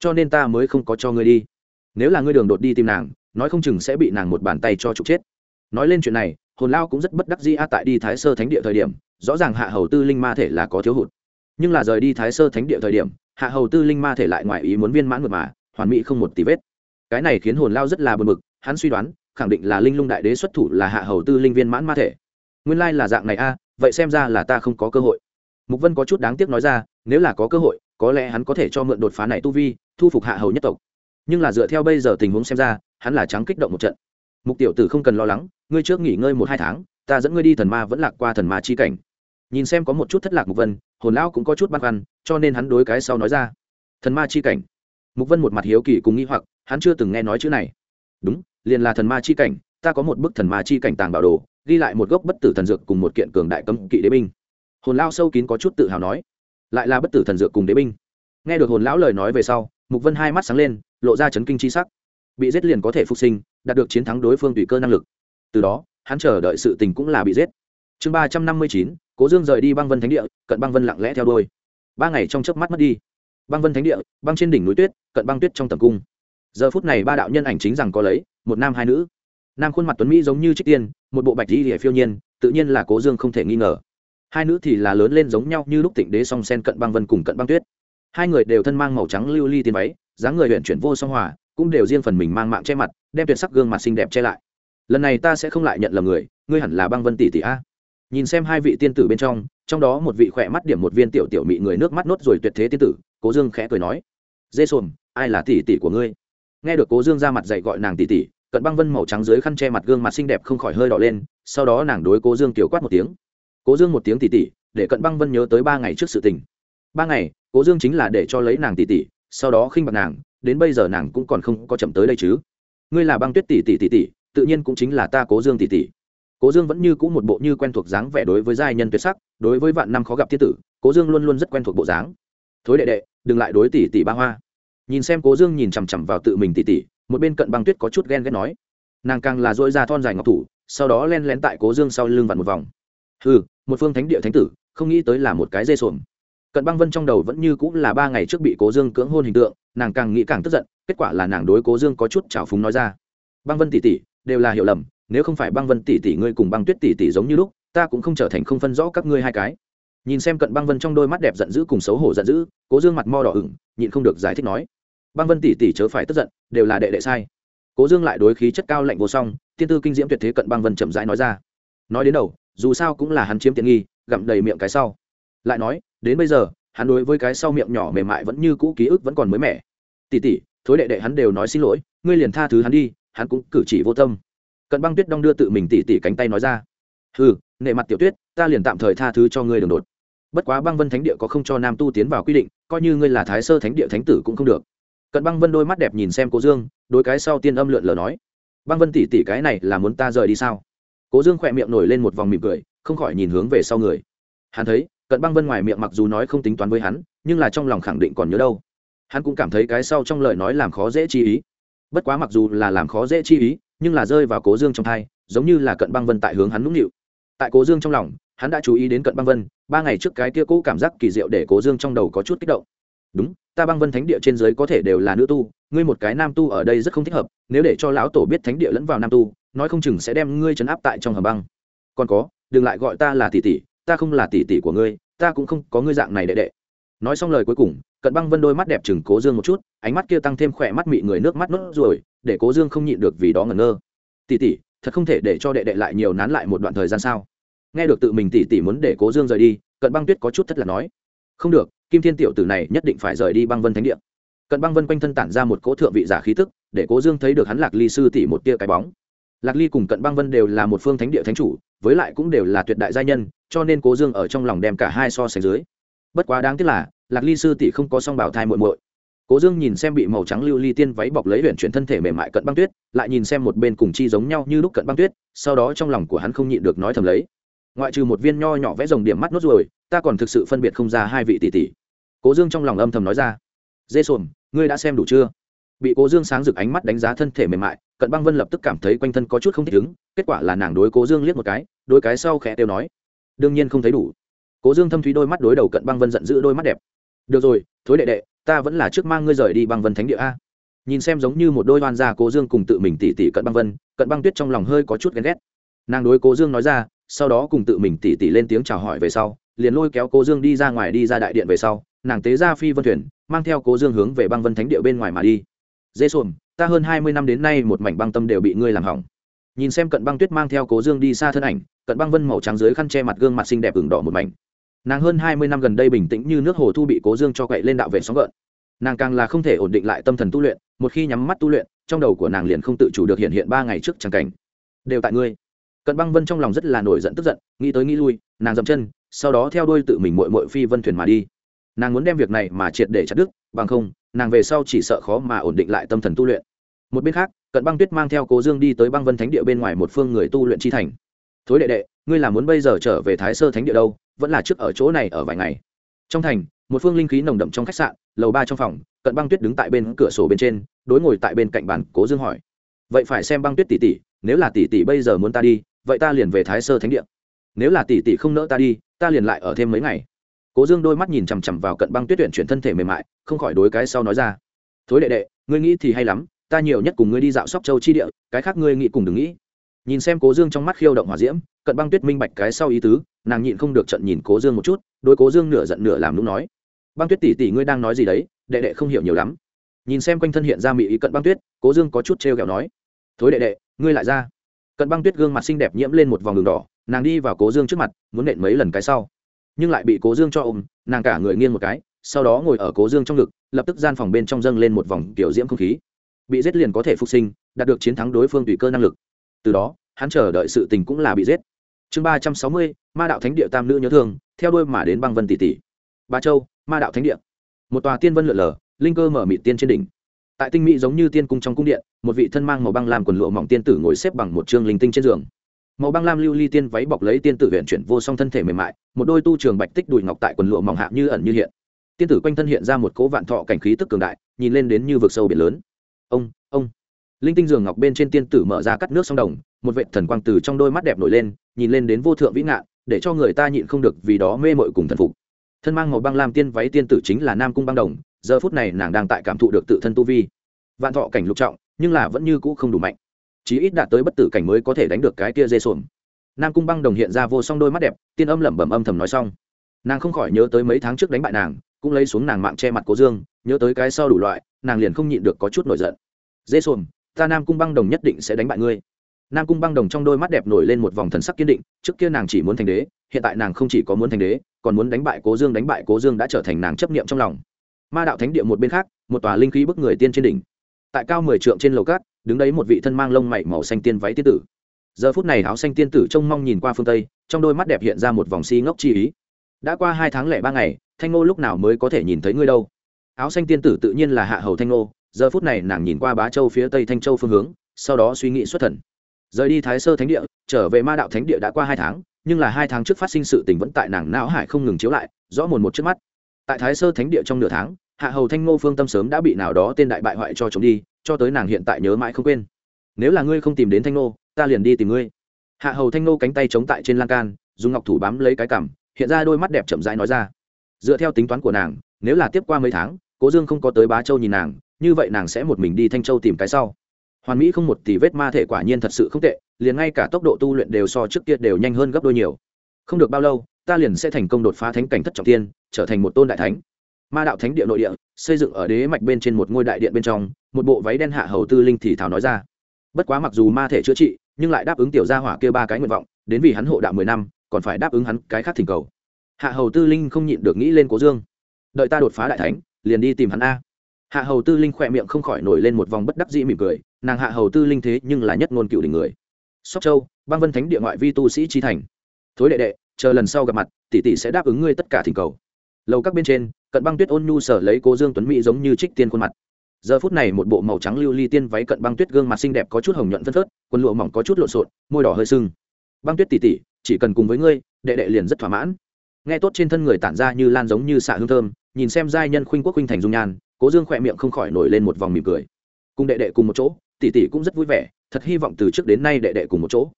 Speaker 1: Cho nên ta mới không có cho ngươi đi. Nếu là ngươi đường đột đi tìm nàng, nói không chừng sẽ bị nàng một bàn tay cho trục chết. Nói lên chuyện này, hồn lao cũng rất bất đắc dĩ a tại đi thái sơ thánh địa thời điểm, rõ ràng hạ hầu tư linh ma thể là có thiếu hụt. Nhưng là rời đi thái sơ thánh địa thời điểm, hạ hầu tư linh ma thể lại ngoài ý muốn viên mãn mượt mà, hoàn mỹ không một tí vết. Cái này khiến hồn lao rất là bực bực, hắn suy đoán, khẳng định là linh lung đại đế xuất thủ là hạ hầu tư linh viên mãn ma thể nguyên lai là dạng này a, vậy xem ra là ta không có cơ hội. Mục vân có chút đáng tiếc nói ra, nếu là có cơ hội, có lẽ hắn có thể cho mượn đột phá này tu vi, thu phục hạ hầu nhất tộc. Nhưng là dựa theo bây giờ tình huống xem ra, hắn là trắng kích động một trận. Mục tiểu tử không cần lo lắng, ngươi trước nghỉ ngơi một hai tháng, ta dẫn ngươi đi thần ma vẫn lạc qua thần ma chi cảnh. Nhìn xem có một chút thất lạc mục vân, hồn lão cũng có chút băn khoăn, cho nên hắn đối cái sau nói ra. Thần ma chi cảnh. Mục vân một mặt hiếu kỳ cùng nghi hoặc, hắn chưa từng nghe nói chữ này. Đúng, liền là thần ma chi cảnh, ta có một bức thần ma chi cảnh tàng bảo đồ ghi lại một gốc bất tử thần dược cùng một kiện cường đại cấm kỵ đế binh. Hồn lao sâu kín có chút tự hào nói, lại là bất tử thần dược cùng đế binh. Nghe được hồn lão lời nói về sau, mục vân hai mắt sáng lên, lộ ra chấn kinh chi sắc. Bị giết liền có thể phục sinh, đạt được chiến thắng đối phương tùy cơ năng lực. Từ đó, hắn chờ đợi sự tình cũng là bị giết. Chương ba trăm năm mươi chín, cố dương rời đi băng vân thánh địa, cận băng vân lặng lẽ theo đôi ba ngày trong chớp mắt mất đi. Băng vân thánh địa, băng trên đỉnh núi tuyết, cận băng tuyết trong tầm cung. Giờ phút này ba đạo nhân ảnh chính rằng có lấy, một nam hai nữ nam khuôn mặt tuấn mỹ giống như trích tiên, một bộ bạch di địa phiêu nhiên, tự nhiên là cố dương không thể nghi ngờ. Hai nữ thì là lớn lên giống nhau như lúc tịnh đế song sen cận băng vân cùng cận băng tuyết. Hai người đều thân mang màu trắng lưu ly tiền váy, dáng người huyện chuyển vô song hòa, cũng đều riêng phần mình mang mạng che mặt, đem tuyệt sắc gương mặt xinh đẹp che lại. Lần này ta sẽ không lại nhận lầm người, ngươi hẳn là băng vân tỷ tỷ a. Nhìn xem hai vị tiên tử bên trong trong đó một vị khỏe mắt điểm một viên tiểu tiểu mị người nước mắt nốt rồi tuyệt thế tiên tử, cố dương khẽ cười nói, dê xuồng, ai là tỷ tỷ của ngươi? Nghe được cố dương ra mặt dạy gọi nàng tỷ tỷ cận băng vân màu trắng dưới khăn che mặt gương mặt xinh đẹp không khỏi hơi đỏ lên sau đó nàng đối cố dương tiểu quát một tiếng cố dương một tiếng tỉ tỉ, để cận băng vân nhớ tới ba ngày trước sự tình ba ngày cố dương chính là để cho lấy nàng tỉ tỉ. sau đó khinh bạc nàng đến bây giờ nàng cũng còn không có chậm tới đây chứ ngươi là băng tuyết tỉ tỉ tỉ tỉ, tự nhiên cũng chính là ta cố dương tỉ tỉ. cố dương vẫn như cũ một bộ như quen thuộc dáng vẻ đối với giai nhân tuyệt sắc đối với vạn năm khó gặp thiên tử cố dương luôn luôn rất quen thuộc bộ dáng thối đệ đệ đừng lại đối tỉ tỉ ba hoa nhìn xem cố dương nhìn chằm chằm vào tự mình tỉ tỉ một bên cận băng tuyết có chút ghen ghét nói, nàng càng là dỗi ra thon dài ngọc thủ, sau đó len lén tại cố dương sau lưng vặn một vòng. Ừ một phương thánh địa thánh tử, không nghĩ tới là một cái dây xuồng. Cận băng vân trong đầu vẫn như cũng là ba ngày trước bị cố dương cưỡng hôn hình tượng, nàng càng nghĩ càng tức giận, kết quả là nàng đối cố dương có chút trào phúng nói ra. Băng vân tỷ tỷ, đều là hiểu lầm, nếu không phải băng vân tỷ tỷ ngươi cùng băng tuyết tỷ tỷ giống như lúc, ta cũng không trở thành không phân rõ các ngươi hai cái. Nhìn xem cận băng vân trong đôi mắt đẹp giận dữ cùng xấu hổ giận dữ, cố dương mặt mo đỏ ửng, nhịn không được giải thích nói băng vân tỷ tỷ chớ phải tức giận, đều là đệ đệ sai. Cố dương lại đối khí chất cao lạnh vô song, tiên tư kinh diễm tuyệt thế cận băng vân chậm rãi nói ra. Nói đến đầu, dù sao cũng là hắn chiếm tiện nghi, gặm đầy miệng cái sau. Lại nói, đến bây giờ, hắn đối với cái sau miệng nhỏ mềm mại vẫn như cũ ký ức vẫn còn mới mẻ. Tỉ tỉ thối đệ đệ hắn đều nói xin lỗi, ngươi liền tha thứ hắn đi, hắn cũng cử chỉ vô tâm. Cận băng tuyết đong đưa tự mình tỉ tỉ cánh tay nói ra. Ừ nệ mặt tiểu tuyết, ta liền tạm thời tha thứ cho ngươi đường đột. Bất quá băng vân thánh địa có không cho nam tu tiến vào quy định, coi như ngươi là thái sơ thánh địa thánh tử cũng không được cận băng vân đôi mắt đẹp nhìn xem cố dương, đôi cái sau tiên âm lượn lờ nói, băng vân tỉ tỉ cái này là muốn ta rời đi sao? Cố dương khỏe miệng nổi lên một vòng mỉm cười, không khỏi nhìn hướng về sau người. Hắn thấy, cận băng vân ngoài miệng mặc dù nói không tính toán với hắn, nhưng là trong lòng khẳng định còn nhớ đâu. Hắn cũng cảm thấy cái sau trong lời nói làm khó dễ chi ý. Bất quá mặc dù là làm khó dễ chi ý, nhưng là rơi vào cố dương trong thai, giống như là cận băng vân tại hướng hắn nũng nịu. Tại cố dương trong lòng, hắn đã chú ý đến cận băng vân, ba ngày trước cái kia cũ cảm giác kỳ diệu để cố dương trong đầu có chút kích động. Đúng ta băng vân thánh địa trên dưới có thể đều là nữ tu, ngươi một cái nam tu ở đây rất không thích hợp, nếu để cho lão tổ biết thánh địa lẫn vào nam tu, nói không chừng sẽ đem ngươi chấn áp tại trong hầm băng. Còn có, đừng lại gọi ta là tỷ tỷ, ta không là tỷ tỷ của ngươi, ta cũng không có ngươi dạng này đệ đệ. Nói xong lời cuối cùng, cận băng vân đôi mắt đẹp chừng cố dương một chút, ánh mắt kia tăng thêm khỏe mắt mị người nước mắt nốt rồi để cố dương không nhịn được vì đó ngẩn ngơ. Tỷ tỷ, thật không thể để cho đệ đệ lại nhiều nán lại một đoạn thời gian sao? Nghe được tự mình tỷ tỷ muốn để cố dương rời đi, cận băng tuyết có chút thất là nói không được, kim thiên tiểu tử này nhất định phải rời đi băng vân thánh địa. Cận băng vân quanh thân tản ra một cỗ thượng vị giả khí tức, để cố dương thấy được hắn lạc ly sư tỷ một tia cái bóng. Lạc ly cùng cận băng vân đều là một phương thánh địa thánh chủ, với lại cũng đều là tuyệt đại gia nhân, cho nên cố dương ở trong lòng đem cả hai so sánh dưới. Bất quá đáng tiếc là, lạc ly sư tỷ không có song bảo thai muội muội. Cố dương nhìn xem bị màu trắng lưu ly tiên váy bọc lấy huyện chuyển thân thể mềm mại cận băng tuyết, lại nhìn xem một bên cùng chi giống nhau như lúc cận băng tuyết, sau đó trong lòng của hắn không nhịn được nói thầm lấy ngoại trừ một viên nho nhỏ vẽ rồng điểm mắt nốt ruồi, ta còn thực sự phân biệt không ra hai vị tỷ tỷ. Cố dương trong lòng âm thầm nói ra. Dê sồn ngươi đã xem đủ chưa? Bị cố dương sáng rực ánh mắt đánh giá thân thể mềm mại cận băng vân lập tức cảm thấy quanh thân có chút không thích ứng kết quả là nàng đối cố dương liếc một cái đôi cái sau khẽ tiêu nói. Đương nhiên không thấy đủ. Cố dương thâm thúy đôi mắt đối đầu cận băng vân giận dữ đôi mắt đẹp. Được rồi thối đệ đệ ta vẫn là trước mang ngươi rời đi băng vân thánh địa a. Nhìn xem giống như một đôi oan gia cố dương cùng tự mình tỉ tỉ cận băng vân cận băng tuyết trong lòng hơi có chút ghen ghét. Nàng đối cố dương nói ra sau đó cùng tự mình tỉ tỉ lên tiếng chào hỏi về sau, liền lôi kéo cố dương đi ra ngoài đi ra đại điện về sau, nàng tế ra phi vân thuyền, mang theo cố dương hướng về băng vân thánh địa bên ngoài mà đi. Dễ xuồng, ta hơn hai mươi năm đến nay một mảnh băng tâm đều bị ngươi làm hỏng. Nhìn xem cận băng tuyết mang theo cố dương đi xa thân ảnh, cận băng vân màu trắng dưới khăn che mặt gương mặt xinh đẹp ửng đỏ một mảnh. Nàng hơn hai mươi năm gần đây bình tĩnh như nước hồ thu bị cố dương cho quậy lên đạo vệ sóng gợn. Nàng càng là không thể ổn định lại tâm thần tu luyện, một khi nhắm mắt tu luyện, trong đầu của nàng liền không tự chủ được hiện hiện ba ngày trước tràng cảnh. Đều tại ngươi cận băng vân trong lòng rất là nổi giận tức giận, nghĩ tới nghĩ lui, nàng dậm chân, sau đó theo đuôi tự mình mội mội phi vân thuyền mà đi. Nàng muốn đem việc này mà triệt để chặt đứt, bằng không, nàng về sau chỉ sợ khó mà ổn định lại tâm thần tu luyện. Một bên khác, cận băng tuyết mang theo cố dương đi tới băng vân thánh địa bên ngoài một phương người tu luyện chi thành. Thối đệ đệ, ngươi là muốn bây giờ trở về thái sơ thánh địa đâu, vẫn là trước ở chỗ này ở vài ngày. Trong thành, một phương linh khí nồng đậm trong khách sạn, lầu ba trong phòng, cận băng tuyết đứng tại bên cửa sổ bên trên, đối ngồi tại bên cạnh bàn, cố dương hỏi. Vậy phải xem băng tuyết tỷ tỷ, nếu là tỷ tỷ bây giờ muốn ta đi vậy ta liền về thái sơ thánh địa. Nếu là tỷ tỷ không nỡ ta đi, ta liền lại ở thêm mấy ngày. Cố dương đôi mắt nhìn chằm chằm vào cận băng tuyết tuyển chuyển thân thể mềm mại, không khỏi đối cái sau nói ra. Thối đệ đệ, ngươi nghĩ thì hay lắm, ta nhiều nhất cùng ngươi đi dạo sóc châu chi địa, cái khác ngươi nghĩ cùng đừng nghĩ. Nhìn xem cố dương trong mắt khiêu động hỏa diễm, cận băng tuyết minh bạch cái sau ý tứ, nàng nhịn không được trận nhìn cố dương một chút đôi cố dương nửa giận nửa làm lúc nói. Băng tuyết tỷ tỷ ngươi đang nói gì đấy, đệ đệ không hiểu nhiều lắm. Nhìn xem quanh thân hiện ra mỹ ý cận băng tuyết, cố dương có chút t r kẹo nói. Thối đệ đệ, ngươi lại ra cận băng tuyết gương mặt xinh đẹp nhiễm lên một vòng đường đỏ, nàng đi vào cố dương trước mặt, muốn nện mấy lần cái sau. Nhưng lại bị cố dương cho ôm, nàng cả người nghiêng một cái, sau đó ngồi ở cố dương trong ngực, lập tức gian phòng bên trong dâng lên một vòng kiểu diễm không khí. Bị giết liền có thể phục sinh, đạt được chiến thắng đối phương tùy cơ năng lực. Từ đó, hắn chờ đợi sự tình cũng là bị giết. Chương ba trăm sáu mươi, ma đạo thánh địa tam nữ nhớ thương, theo đuôi mà đến băng vân tỷ tỷ. Ba châu, ma đạo thánh địa. Một tòa tiên vân lượn lờ, linh cơ mở mịt tiên trên đỉnh tại tinh mỹ giống như tiên cung trong cung điện, một vị thân mang màu băng lam quần lụa mỏng tiên tử ngồi xếp bằng một chương linh tinh trên giường. Màu băng lam lưu ly tiên váy bọc lấy tiên tử huyện chuyển vô song thân thể mềm mại, một đôi tu trường bạch tích đùi ngọc tại quần lụa mỏng hạ như ẩn như hiện. Tiên tử quanh thân hiện ra một cố vạn thọ cảnh khí tức cường đại, nhìn lên đến như vực sâu biển lớn. Ông ông. Linh tinh giường ngọc bên trên tiên tử mở ra cắt nước sông đồng, một vệ thần quang từ trong đôi mắt đẹp nổi lên, nhìn lên đến vô thượng vĩ ngạn, để cho người ta nhịn không được vì đó mê mội cùng thần phục. Thân mang màu băng lam tiên váy tiên tử chính là nam cung băng đồng giờ phút này nàng đang tại cảm thụ được tự thân tu vi. Vạn thọ cảnh lục trọng, nhưng là vẫn như cũ không đủ mạnh. Chí ít đạt tới bất tử cảnh mới có thể đánh được cái kia dê xuồng nam cung băng đồng hiện ra vô song đôi mắt đẹp, tiên âm lẩm bẩm âm thầm nói xong. Nàng không khỏi nhớ tới mấy tháng trước đánh bại nàng, cũng lấy xuống nàng mạng che mặt cố dương, nhớ tới cái sau đủ loại, nàng liền không nhịn được có chút nổi giận. Dê xuồng ta nam cung băng đồng nhất định sẽ đánh bại ngươi. Nam cung băng đồng trong đôi mắt đẹp nổi lên một vòng thần sắc kiên định, trước kia nàng chỉ muốn thành đế, hiện tại nàng không chỉ có muốn thành đế, còn muốn đánh bại cố dương, đánh bại cố dương đã trở thành nàng chấp niệm trong lòng ma đạo thánh địa một bên khác, một tòa linh khí bức người tiên trên đỉnh. Tại cao mười trượng trên lầu cát, đứng đấy một vị thân mang lông mảy màu xanh tiên váy tiên tử. Giờ phút này áo xanh tiên tử trông mong nhìn qua phương tây, trong đôi mắt đẹp hiện ra một vòng si ngốc chi ý. Đã qua hai tháng lẻ ba ngày, thanh ngô lúc nào mới có thể nhìn thấy ngươi đâu? Áo xanh tiên tử tự nhiên là hạ hầu thanh ngô, giờ phút này nàng nhìn qua bá châu phía tây thanh châu phương hướng, sau đó suy nghĩ xuất thần. Rời đi thái sơ thánh địa, trở về ma đạo thánh địa đã qua hai tháng, nhưng là hai tháng trước phát sinh sự tình vẫn tại nàng não hải không ngừng chiếu lại, rõ mồn một trước mắt. Tại thái sơ thánh địa trong nửa tháng hạ hầu thanh ngô phương tâm sớm đã bị nào đó tên đại bại hoại cho chống đi, cho tới nàng hiện tại nhớ mãi không quên. Nếu là ngươi không tìm đến thanh ngô, ta liền đi tìm ngươi. Hạ hầu thanh ngô cánh tay chống tại trên lan can, dùng ngọc thủ bám lấy cái cằm, hiện ra đôi mắt đẹp chậm rãi nói ra. Dựa theo tính toán của nàng, nếu là tiếp qua mấy tháng, cố dương không có tới bá châu nhìn nàng, như vậy nàng sẽ một mình đi thanh châu tìm cái sau. Hoàn mỹ không một tỷ vết ma thể quả nhiên thật sự không tệ, liền ngay cả tốc độ tu luyện đều so trước kia đều nhanh hơn gấp đôi nhiều. Không được bao lâu, ta liền sẽ thành công đột phá thánh cảnh thất trọng tiên, trở thành một tôn đại thánh ma đạo thánh địa nội địa, xây dựng ở đế mạch bên trên một ngôi đại điện bên trong, một bộ váy đen hạ hầu tư linh thì thảo nói ra. Bất quá mặc dù ma thể chữa trị, nhưng lại đáp ứng tiểu gia hỏa kia ba cái nguyện vọng, đến vì hắn hộ đạo mười năm, còn phải đáp ứng hắn cái khác thỉnh cầu. Hạ hầu tư linh không nhịn được nghĩ lên cố dương. Đợi ta đột phá đại thánh, liền đi tìm hắn a. Hạ hầu tư linh khỏe miệng không khỏi nổi lên một vòng bất đắc dĩ mỉm cười, nàng hạ hầu tư linh thế nhưng là nhất ngôn cựu đỉnh người. Sóc châu, băng vân thánh địa ngoại vi tu sĩ trí thành. Thối đệ đệ, chờ lần sau gặp mặt, tỷ tỷ sẽ đáp ứng ngươi tất cả thỉnh cầu. Lầu các bên trên cận băng tuyết ôn nhu sở lấy cố dương tuấn mỹ giống như trích tiên khuôn mặt. Giờ phút này một bộ màu trắng lưu ly tiên váy cận băng tuyết gương mặt xinh đẹp có chút hồng nhuận phân phớt, quần lụa mỏng có chút lộn xộn, môi đỏ hơi sưng. Băng tuyết tỷ tỷ, chỉ cần cùng với ngươi, đệ đệ liền rất thỏa mãn. Nghe tốt trên thân người tản ra như lan giống như xạ hương thơm, nhìn xem giai nhân khuynh quốc khuynh thành dung nhan, cố dương khỏe miệng không khỏi nổi lên một vòng mỉm cười. Cùng đệ đệ cùng một chỗ, tỷ tỷ cũng rất vui vẻ, thật hy vọng từ trước đến nay đệ đệ cùng một chỗ.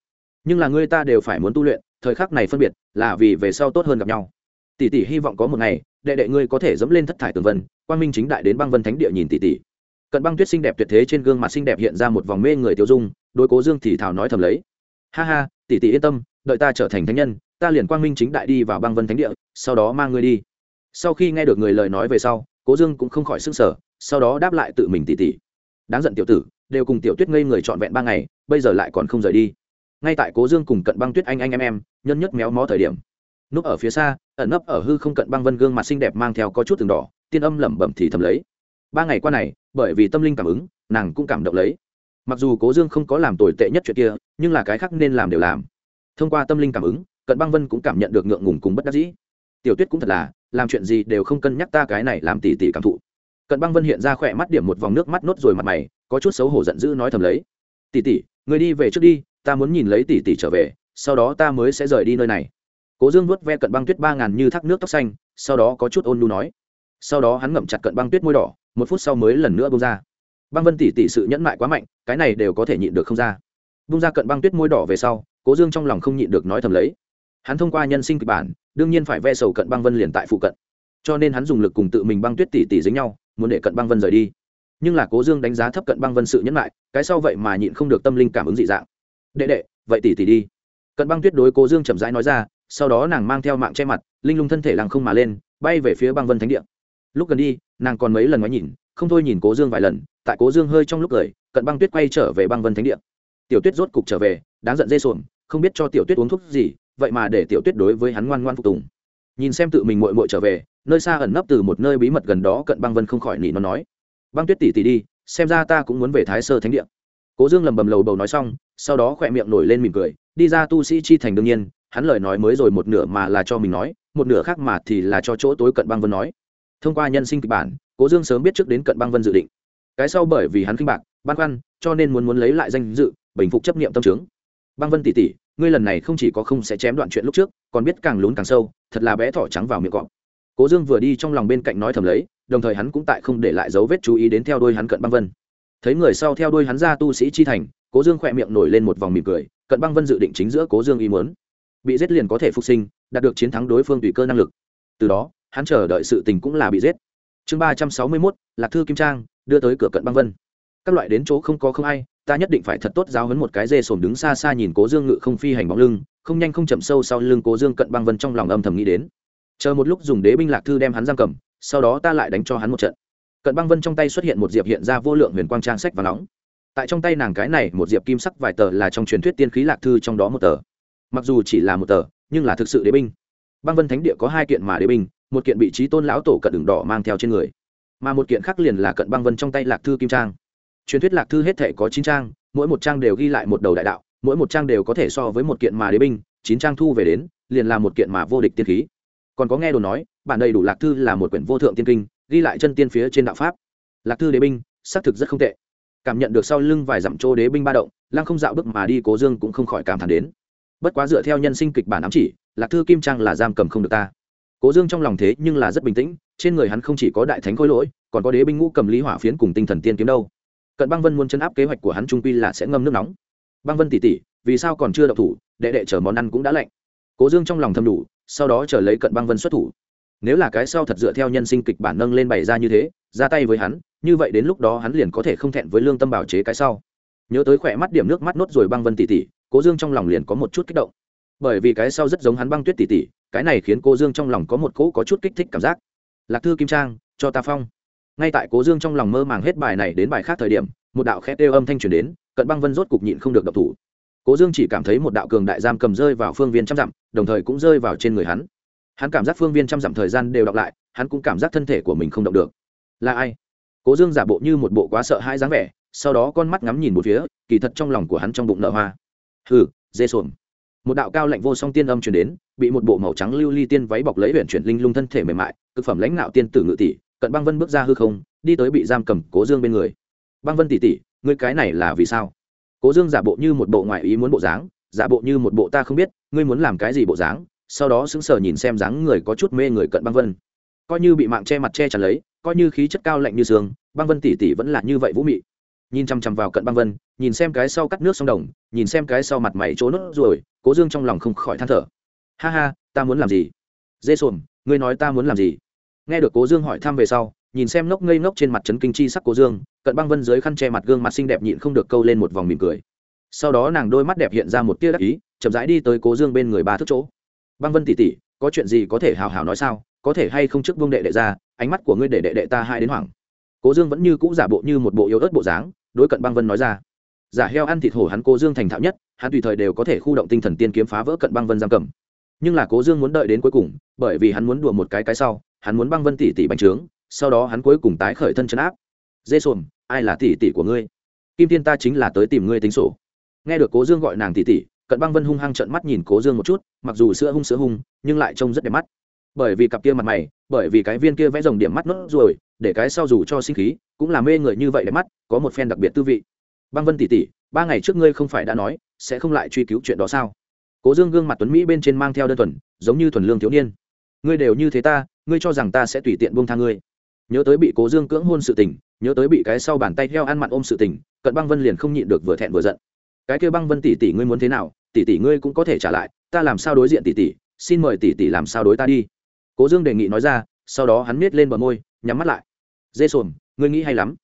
Speaker 1: Nhưng là người ta đều phải muốn tu luyện, thời khắc này phân biệt, là vì về sau tốt hơn gặp nhau. Tỷ tỷ hy vọng có một ngày đệ đệ ngươi có thể dẫm lên thất thải tường vân, quang minh chính đại đến băng vân thánh địa nhìn tỷ tỷ. Cận băng tuyết xinh đẹp tuyệt thế trên gương mặt xinh đẹp hiện ra một vòng mê người tiêu dung đôi cố dương thì thảo nói thầm lấy. Ha ha, tỷ tỷ yên tâm, đợi ta trở thành thánh nhân, ta liền quang minh chính đại đi vào băng vân thánh địa, sau đó mang ngươi đi. Sau khi nghe được người lời nói về sau, cố dương cũng không khỏi s ư n g sở sau đó đáp lại tự mình tỉ tỉ đáng giận tiểu tử, đều cùng tiểu tuyết ngây người trọn vẹn ba ngày, bây giờ lại còn không rời đi. Ngay tại cố dương cùng cận băng tuyết anh anh em em, nhân nhất méo mó thời điểm núp ở phía xa, ẩn nấp ở hư không cận băng vân gương mặt xinh đẹp mang theo có chút từng đỏ, tiên âm lẩm bẩm thì thầm lấy. Ba ngày qua này, bởi vì tâm linh cảm ứng, nàng cũng cảm động lấy. Mặc dù cố dương không có làm tồi tệ nhất chuyện kia, nhưng là cái khác nên làm đều làm. Thông qua tâm linh cảm ứng, cận băng vân cũng cảm nhận được ngượng ngùng cùng bất đắc dĩ. Tiểu tuyết cũng thật là, làm chuyện gì đều không cân nhắc ta cái này làm tỉ tỉ cảm thụ. Cận băng vân hiện ra khỏe mắt điểm một vòng nước mắt nốt rồi mặt mày, có chút xấu hổ giận dữ nói thầm lấy. Tỉ tỉ, người đi về trước đi, ta muốn nhìn lấy tỉ tỉ trở về, sau đó ta mới sẽ rời đi nơi này cố dương vuốt ve cận băng tuyết ba ngàn như thác nước tóc xanh, sau đó có chút ôn lu nói. Sau đó hắn ngậm chặt cận băng tuyết môi đỏ, một phút sau mới lần nữa bông ra. Băng vân tỉ tỉ sự nhẫn mại quá mạnh, cái này đều có thể nhịn được không ra. Bung ra cận băng tuyết môi đỏ về sau, cố dương trong lòng không nhịn được nói thầm lấy. Hắn thông qua nhân sinh kịch bản, đương nhiên phải ve sầu cận băng vân liền tại phụ cận. Cho nên hắn dùng lực cùng tự mình băng tuyết tỉ tỉ dính nhau, muốn để cận băng vân rời đi. Nhưng là cố dương đánh giá thấp cận băng vân sự nhẫn lại cái sau vậy mà nhịn không được tâm linh cảm ứng dị dạng. Đệ đệ, vậy tỉ tỉ đi. Cận băng tuyết đối cố dương chậm rãi nói ra sau đó nàng mang theo mạng che mặt, linh lung thân thể làng không mà lên, bay về phía băng vân thánh địa. Lúc gần đi, nàng còn mấy lần ngoái nhìn, không thôi nhìn cố dương vài lần, tại cố dương hơi trong lúc cười, cận băng tuyết quay trở về băng vân thánh địa. Tiểu tuyết rốt cục trở về, đáng giận dê xuồng, không biết cho tiểu tuyết uống thuốc gì, vậy mà để tiểu tuyết đối với hắn ngoan ngoan phục tùng. Nhìn xem tự mình mội mội trở về, nơi xa ẩn nấp từ một nơi bí mật gần đó cận băng vân không khỏi nỉ nó nói, băng tuyết tỉ tỉ đi, xem ra ta cũng muốn về thái sơ thánh địa. Cố dương lầm bầm lầu bầu nói xong, sau đó khỏe miệng nổi lên mỉm cười, đi ra tu sĩ chi thành đương nhiên hắn lời nói mới rồi một nửa mà là cho mình nói, một nửa khác mà thì là cho chỗ tối cận băng vân nói. Thông qua nhân sinh kịch bản, cố dương sớm biết trước đến cận băng vân dự định. Cái sau bởi vì hắn kinh bạc, băn khoăn, cho nên muốn muốn lấy lại danh dự, bình phục chấp niệm tâm trướng. Băng vân tỷ tỷ ngươi lần này không chỉ có không sẽ chém đoạn chuyện lúc trước, còn biết càng lún càng sâu, thật là bé thỏ trắng vào miệng cọp. Cố dương vừa đi trong lòng bên cạnh nói thầm lấy, đồng thời hắn cũng tại không để lại dấu vết chú ý đến theo đôi hắn cận băng vân. Thấy người sau theo đôi hắn ra tu sĩ chi thành, cố dương khỏe miệng nổi lên một vòng mỉm cười, cận băng vân dự định chính giữa cố dương ý muốn bị giết liền có thể phục sinh, đạt được chiến thắng đối phương tùy cơ năng lực. Từ đó, hắn chờ đợi sự tình cũng là bị giết. Chương ba trăm sáu mươi mốt, lạc thư kim trang, đưa tới cửa cận băng vân. Các loại đến chỗ không có không ai, ta nhất định phải thật tốt giáo hấn một cái dê sồn đứng xa xa nhìn cố dương ngự không phi hành bóng lưng, không nhanh không chậm sâu sau lưng cố dương cận băng vân trong lòng âm thầm nghĩ đến. Chờ một lúc dùng đế binh lạc thư đem hắn giam cầm, sau đó ta lại đánh cho hắn một trận. Cận băng vân trong tay xuất hiện một diệp hiện ra vô lượng huyền quang trang sách và nóng. Tại trong tay nàng cái này, một diệp kim sắc vài tờ là trong truyền thuyết tiên khí lạc thư trong đó một tờ mặc dù chỉ là một tờ, nhưng là thực sự đế binh. Băng vân thánh địa có hai kiện mà đế binh, một kiện bị trí tôn lão tổ cận đường đỏ mang theo trên người, mà một kiện khác liền là cận băng vân trong tay lạc thư kim trang. Truyền thuyết lạc thư hết thể có chín trang, mỗi một trang đều ghi lại một đầu đại đạo, mỗi một trang đều có thể so với một kiện mà đế binh, chín trang thu về đến, liền là một kiện mà vô địch tiên khí. Còn có nghe đồ nói, bản đầy đủ lạc thư là một quyển vô thượng tiên kinh, ghi lại chân tiên phía trên đạo pháp. Lạc thư đế binh, xác thực rất không tệ. Cảm nhận được sau lưng vài dặm chỗ đế binh ba động, lăng không dạo bước mà đi cố dương cũng không khỏi cảm thán đến bất quá dựa theo nhân sinh kịch bản ám chỉ, lạc thư kim trang là giam cầm không được ta. Cố dương trong lòng thế nhưng là rất bình tĩnh, trên người hắn không chỉ có đại thánh khôi lỗi, còn có đế binh ngũ cầm lý hỏa phiến cùng tinh thần tiên kiếm đâu. Cận băng vân muốn chấn áp kế hoạch của hắn trung quy là sẽ ngâm nước nóng. Băng vân tỉ tỉ, vì sao còn chưa đậu thủ, đệ đệ chở món ăn cũng đã lạnh. Cố dương trong lòng thầm đủ, sau đó chờ lấy cận băng vân xuất thủ. Nếu là cái sau thật dựa theo nhân sinh kịch bản nâng lên bày ra như thế, ra tay với hắn, như vậy đến lúc đó hắn liền có thể không thẹn với lương tâm bảo chế cái sau. Nhớ tới khỏe mắt điểm nước mắt nốt rồi băng vân tỉ tỉ cố dương trong lòng liền có một chút kích động. Bởi vì cái sau rất giống hắn băng tuyết tỉ tỉ, cái này khiến cô dương trong lòng có một cỗ có chút kích thích cảm giác. Lạc thư kim trang, cho ta phong. Ngay tại cố dương trong lòng mơ màng hết bài này đến bài khác thời điểm, một đạo khét đeo âm thanh truyền đến, cận băng vân rốt cục nhịn không được độc thủ. Cố dương chỉ cảm thấy một đạo cường đại giam cầm rơi vào phương viên trăm dặm, đồng thời cũng rơi vào trên người hắn. Hắn cảm giác phương viên trăm dặm thời gian đều đọc lại, hắn cũng cảm giác thân thể của mình không động được. Là ai? Cố dương giả bộ như một bộ quá sợ hãi dáng vẻ, sau đó con mắt ngắm nhìn một phía, kỳ thật trong lòng của hắn trong bụng nợ hoa hừ, dê xuồng. Một đạo cao lạnh vô song tiên âm truyền đến, bị một bộ màu trắng lưu ly tiên váy bọc lấy huyện chuyển linh lung thân thể mềm mại, cực phẩm lãnh đạo tiên tử ngự tỷ, cận băng vân bước ra hư không, đi tới bị giam cầm cố dương bên người. Băng vân tỷ tỷ, ngươi cái này là vì sao? Cố dương giả bộ như một bộ ngoại ý muốn bộ dáng, giả bộ như một bộ ta không biết, ngươi muốn làm cái gì bộ dáng, sau đó sững sờ nhìn xem dáng người có chút mê người cận băng vân. Coi như bị mạng che mặt che chắn lấy, coi như khí chất cao lạnh như sương băng vân tỷ tỷ vẫn là như vậy vũ mị nhìn chăm chăm vào cận băng vân, nhìn xem cái sau cắt nước sông đồng, nhìn xem cái sau mặt mày trố nốt rồi cố dương trong lòng không khỏi than thở. Ha ha, ta muốn làm gì? Dê sồn ngươi nói ta muốn làm gì? Nghe được cố dương hỏi thăm về sau, nhìn xem ngốc ngây ngốc trên mặt trấn kinh chi sắc cố dương, cận băng vân dưới khăn che mặt gương mặt xinh đẹp nhịn không được câu lên một vòng mỉm cười. Sau đó nàng đôi mắt đẹp hiện ra một tia đắc ý, chậm rãi đi tới cố dương bên người ba thước chỗ. Băng vân tỉ tỉ có chuyện gì có thể hào hào nói sao? Có thể hay không trước vương đệ đệ ra, ánh mắt của ngươi để đệ đệ ta hai đến hoảng cố dương vẫn như cũ giả bộ như một bộ yếu ớt bộ dáng, đối cận băng vân nói ra. Giả heo ăn thịt hổ hắn cố dương thành thạo nhất, hắn tùy thời đều có thể khu động tinh thần tiên kiếm phá vỡ cận băng vân giam cầm. Nhưng là cố dương muốn đợi đến cuối cùng, bởi vì hắn muốn đùa một cái cái sau, hắn muốn băng vân tỷ tỷ bành trướng, sau đó hắn cuối cùng tái khởi thân chấn áp. Dê xuồng ai là tỷ tỷ của ngươi? Kim tiên ta chính là tới tìm ngươi tính sổ. Nghe được cố dương gọi nàng tỷ tỷ cận băng vân hung hăng trận mắt nhìn cố dương một chút, mặc dù sữa hung sữa hung, nhưng lại trông rất đẹp mắt. Bởi vì cặp kia mặt mày, bởi vì cái viên kia vẽ rồng điểm mắt nốt rồi để cái sau dù cho sinh khí, cũng là mê người như vậy đẹp mắt, có một phen đặc biệt tư vị. Băng vân tỷ tỷ, ba ngày trước ngươi không phải đã nói, sẽ không lại truy cứu chuyện đó sao? Cố dương gương mặt tuấn mỹ bên trên mang theo đơn thuần, giống như thuần lương thiếu niên. Ngươi đều như thế ta, ngươi cho rằng ta sẽ tùy tiện buông tha ngươi. Nhớ tới bị cố dương cưỡng hôn sự tình, nhớ tới bị cái sau bàn tay heo ăn mặn ôm sự tình, cận băng vân liền không nhịn được vừa thẹn vừa giận. Cái kêu băng vân tỷ tỷ ngươi muốn thế nào, tỷ tỷ ngươi cũng có thể trả lại, ta làm sao đối diện tỷ tỷ, xin mời tỷ tỷ làm sao đối ta đi. Cố dương đề nghị nói ra, sau đó hắn miết lên bờ môi nhắm mắt lại. Dê sồn, ngươi nghĩ hay lắm.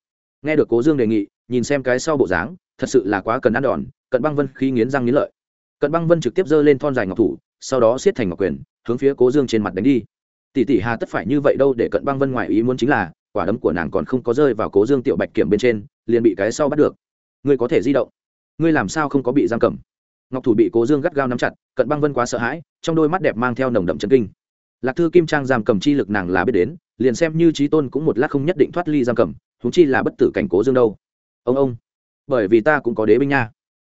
Speaker 1: Nghe được cố dương đề nghị, nhìn xem cái sau bộ dáng, thật sự là quá cần ăn đòn, cận băng vân khi nghiến răng nghiến lợi. Cận băng vân trực tiếp giơ lên thon dài ngọc thủ, sau đó siết thành ngọc quyền, hướng phía cố dương trên mặt đánh đi. Tỷ tỷ hà tất phải như vậy đâu để cận băng vân ngoại ý muốn chính là, quả đấm của nàng còn không có rơi vào cố dương tiểu bạch kiểm bên trên, liền bị cái sau bắt được. Ngươi có thể di động. Ngươi làm sao không có bị giam cầm? Ngọc thủ bị cố dương gắt gao nắm chặt, cận băng vân quá sợ hãi, trong đôi mắt đẹp mang theo nồng đậm chân kinh. Lạc thư kim trang giam cầm chi lực nàng là biết đến liền xem như trí tôn cũng một lát không nhất định thoát ly giam cầm húng chi là bất tử cảnh cố dương đâu. Ông ông, bởi vì ta cũng có đế binh nha.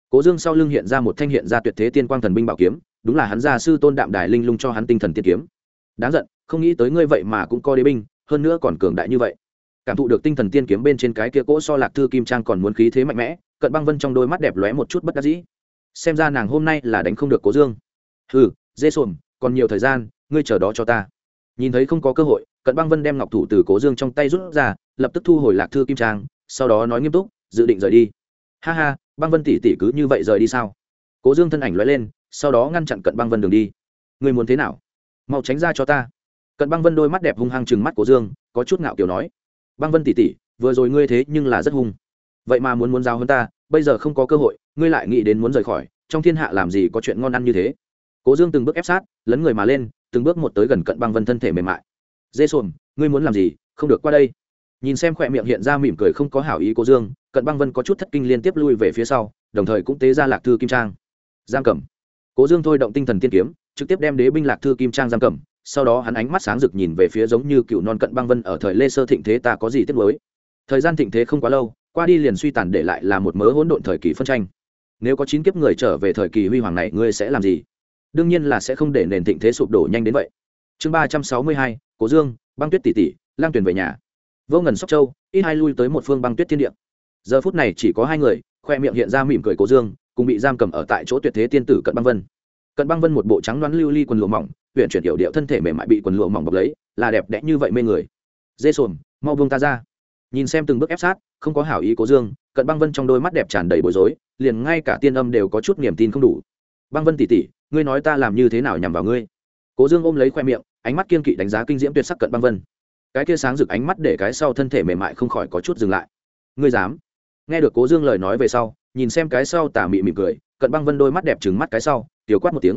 Speaker 1: Cố dương sau lưng hiện ra một thanh hiện ra tuyệt thế tiên quang thần binh bảo kiếm, đúng là hắn gia sư tôn đạm đài linh lung cho hắn tinh thần tiên kiếm. Đáng giận, không nghĩ tới ngươi vậy mà cũng có đế binh, hơn nữa còn cường đại như vậy. Cảm thụ được tinh thần tiên kiếm bên trên cái kia cỗ so lạc thư kim trang còn muốn khí thế mạnh mẽ, cận băng vân trong đôi mắt đẹp lóe một chút bất đắc dĩ. Xem ra nàng hôm nay là đánh không được cố dương. Hừ, dê sồn còn nhiều thời gian, ngươi chờ đó cho ta. Nhìn thấy không có cơ hội cận băng vân đem ngọc thủ từ cố dương trong tay rút ra, lập tức thu hồi lạc thư kim trang, sau đó nói nghiêm túc, dự định rời đi. Ha ha, băng vân tỷ tỷ cứ như vậy rời đi sao? Cố dương thân ảnh loay lên, sau đó ngăn chặn cận băng vân đường đi. Người muốn thế nào? Mau tránh ra cho ta. Cận băng vân đôi mắt đẹp hung hăng chừng mắt cố dương, có chút ngạo kiểu nói. Băng vân tỷ tỷ, vừa rồi ngươi thế nhưng là rất hung. Vậy mà muốn muốn giao hơn ta, bây giờ không có cơ hội, ngươi lại nghĩ đến muốn rời khỏi, trong thiên hạ làm gì có chuyện ngon ăn như thế? Cố dương từng bước ép sát, lấn người mà lên, từng bước một tới gần cận băng vân thân thể mềm mại dê xuồng, ngươi muốn làm gì? Không được qua đây. Nhìn xem khỏe miệng hiện ra mỉm cười không có hảo ý cố dương, cận băng vân có chút thất kinh liên tiếp lui về phía sau, đồng thời cũng tế ra lạc thư kim trang. Giam cầm. Cố dương thôi động tinh thần tiên kiếm, trực tiếp đem đế binh lạc thư kim trang giam cầm, sau đó hắn ánh mắt sáng rực nhìn về phía giống như cựu non cận băng vân ở thời lê sơ thịnh thế ta có gì tiếc mới thời gian thịnh thế không quá lâu, qua đi liền suy tàn để lại là một mớ hỗn độn thời kỳ phân tranh. Nếu có chín kiếp người trở về thời kỳ huy hoàng này, ngươi sẽ làm gì? Đương nhiên là sẽ không để nền thịnh thế sụp đổ nhanh đến vậy chương ba trăm sáu mươi hai, cố dương, băng tuyết tỷ tỷ lang tuyển về nhà. Vô ngần sóc châu, ít hai lui tới một phương băng tuyết thiên địa. Giờ phút này chỉ có hai người, khoe miệng hiện ra mỉm cười cố dương, cùng bị giam cầm ở tại chỗ tuyệt thế tiên tử cận băng vân. Cận băng vân một bộ trắng đoán lưu ly quần lụa mỏng huyện chuyển điệu điệu thân thể mềm mại bị quần lụa mỏng bọc lấy, là đẹp đẽ như vậy mê người. Dê sồn mau buông ta ra. Nhìn xem từng bước ép sát, không có hảo ý cố dương, cận băng vân trong đôi mắt đẹp tràn đầy bối rối, liền ngay cả tiên âm đều có chút niềm tin không đủ. Băng vân tỉ tỉ, ngươi nói ta làm như thế nào nhằm vào ngươi? Cố dương ôm lấy khoe miệng ánh mắt kiên kỵ đánh giá kinh diễm tuyệt sắc cận băng vân. Cái kia sáng rực ánh mắt để cái sau thân thể mềm mại không khỏi có chút dừng lại. Ngươi dám? Nghe được cố dương lời nói về sau, nhìn xem cái sau tà mị mỉm cười, cận băng vân đôi mắt đẹp trừng mắt cái sau, tiểu quát một tiếng.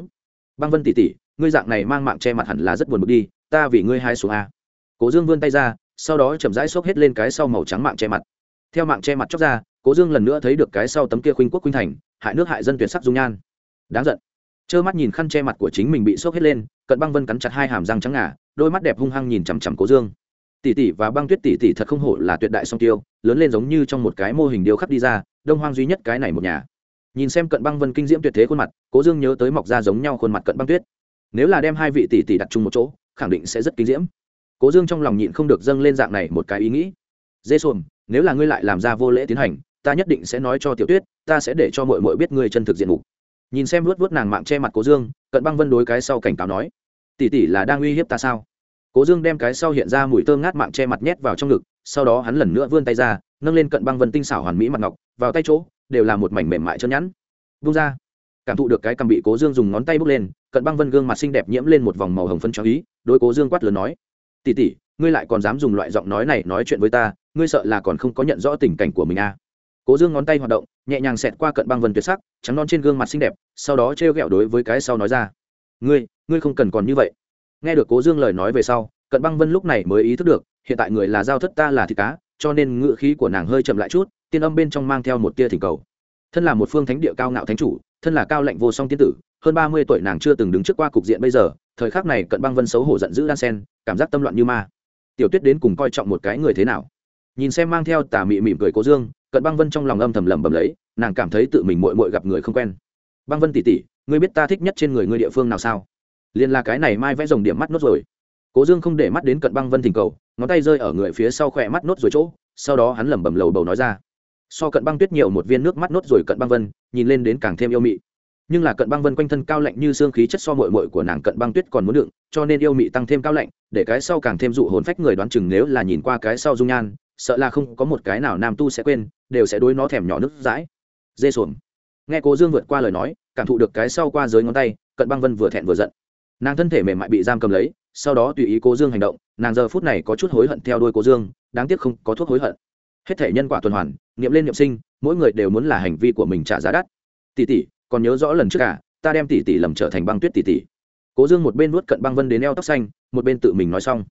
Speaker 1: Băng vân tỉ tỉ ngươi dạng này mang mạng che mặt hẳn là rất buồn bực đi, ta vì ngươi hai xuống a. Cố dương vươn tay ra, sau đó chậm rãi xốc hết lên cái sau màu trắng mạng che mặt. Theo mạng che mặt chóc ra, cố dương lần nữa thấy được cái sau tấm kia khuynh quốc khuynh thành, hại nước hại dân tuyệt sắc dung nhan. Đáng giận trơ mắt nhìn khăn che mặt của chính mình bị sốc hết lên, cận băng vân cắn chặt hai hàm răng trắng ngà, đôi mắt đẹp hung hăng nhìn chằm chằm cố dương. Tỷ tỷ và băng tuyết tỷ tỷ thật không hổ là tuyệt đại song tiêu, lớn lên giống như trong một cái mô hình điêu khắc đi ra, đông hoang duy nhất cái này một nhà. Nhìn xem cận băng vân kinh diễm tuyệt thế khuôn mặt, cố dương nhớ tới mọc ra giống nhau khuôn mặt cận băng tuyết. Nếu là đem hai vị tỷ tỷ đặt chung một chỗ, khẳng định sẽ rất kinh diễm. Cố dương trong lòng nhịn không được dâng lên dạng này một cái ý nghĩ. Dê xuồng, nếu là ngươi lại làm ra vô lễ tiến hành, ta nhất định sẽ nói cho tiểu tuyết, ta sẽ để cho mọi mọi biết ngươi chân thực diện mục nhìn xem luốt vớt nàng mạng che mặt cố dương, cận băng vân đối cái sau cảnh cáo nói, tỷ tỷ là đang uy hiếp ta sao cố dương đem cái sau hiện ra mùi thơm ngát mạng che mặt nhét vào trong ngực, sau đó hắn lần nữa vươn tay ra, nâng lên cận băng vân tinh xảo hoàn mỹ mặt ngọc, vào tay chỗ, đều là một mảnh mềm mại chân nhẵn vung ra, cảm thụ được cái cầm bị cố dương dùng ngón tay bước lên, cận băng vân gương mặt xinh đẹp nhiễm lên một vòng màu hồng phân cho ý đôi cố dương quát lớn nói tỉ tỉ ngươi lại còn dám dùng loại giọng nói này nói chuyện với ta, ngươi sợ là còn không có nhận rõ tình cảnh của mình à cố dương ngón tay hoạt động, nhẹ nhàng xẹt qua cận băng vân tuyệt sắc, trắng non trên gương mặt xinh đẹp, sau đó t r đối với cái sau nói ra. Ngươi ngươi không cần còn như vậy. Nghe được cố dương lời nói về sau, cận băng vân lúc này mới ý thức được, hiện tại người là giao thất ta là thịt cá, cho nên ngự khí của nàng hơi chậm lại chút, tiên âm bên trong mang theo một tia thỉnh cầu. Thân là một phương thánh địa cao ngạo thánh chủ, thân là cao lệnh vô song tiên tử, hơn ba mươi tuổi nàng chưa từng đứng trước qua cục diện bây giờ, thời khắc này cận băng vân xấu hổ giận dữ đan sen, cảm giác tâm loạn như ma. Tiểu tuyết đến cùng coi trọng một cái người thế nào? Nhìn xem mang theo tà mị mỉm cười cố dương, cận băng vân trong lòng âm thầm lầm bầm lấy, nàng cảm thấy tự mình mội mội gặp người không quen. Băng vân tỉ tỉ ngươi biết ta thích nhất trên người ngươi địa phương nào sao? Liền là cái này mai vẽ dòng điểm mắt nốt rồi. Cố dương không để mắt đến cận băng vân thỉnh cầu, ngón tay rơi ở người phía sau khỏe mắt nốt rồi chỗ, sau đó hắn lẩm bẩm lầu bầu nói ra. So cận băng tuyết nhiều một viên nước mắt nốt rồi cận băng vân, nhìn lên đến càng thêm yêu mị. Nhưng là cận băng vân quanh thân cao lạnh như xương khí chất so mội mội của nàng cận băng tuyết còn muốn đựng, cho nên yêu mị tăng thêm cao lạnh, để cái sau càng thêm dụ hồn phách người đoán chừng nếu là nhìn qua cái sau dung nhan sợ là không có một cái nào nam tu sẽ quên, đều sẽ đối nó thèm nhỏ nước dãi. Dê xuồng. Nghe cố dương vượt qua lời nói, cảm thụ được cái sau qua dưới ngón tay, cận băng vân vừa thẹn vừa giận. Nàng thân thể mềm mại bị giam cầm lấy, sau đó tùy ý cố dương hành động, nàng giờ phút này có chút hối hận theo đuôi cố dương, đáng tiếc không có thuốc hối hận. Hết thể nhân quả tuần hoàn nghiệm lên nghiệm sinh, mỗi người đều muốn là hành vi của mình trả giá đắt. Tỷ tỷ, còn nhớ rõ lần trước cả ta đem tỷ tỷ lầm trở thành băng tuyết tỷ tỷ. Cố dương một bên nuốt cận băng vân đến eo tóc xanh, một bên tự mình nói xong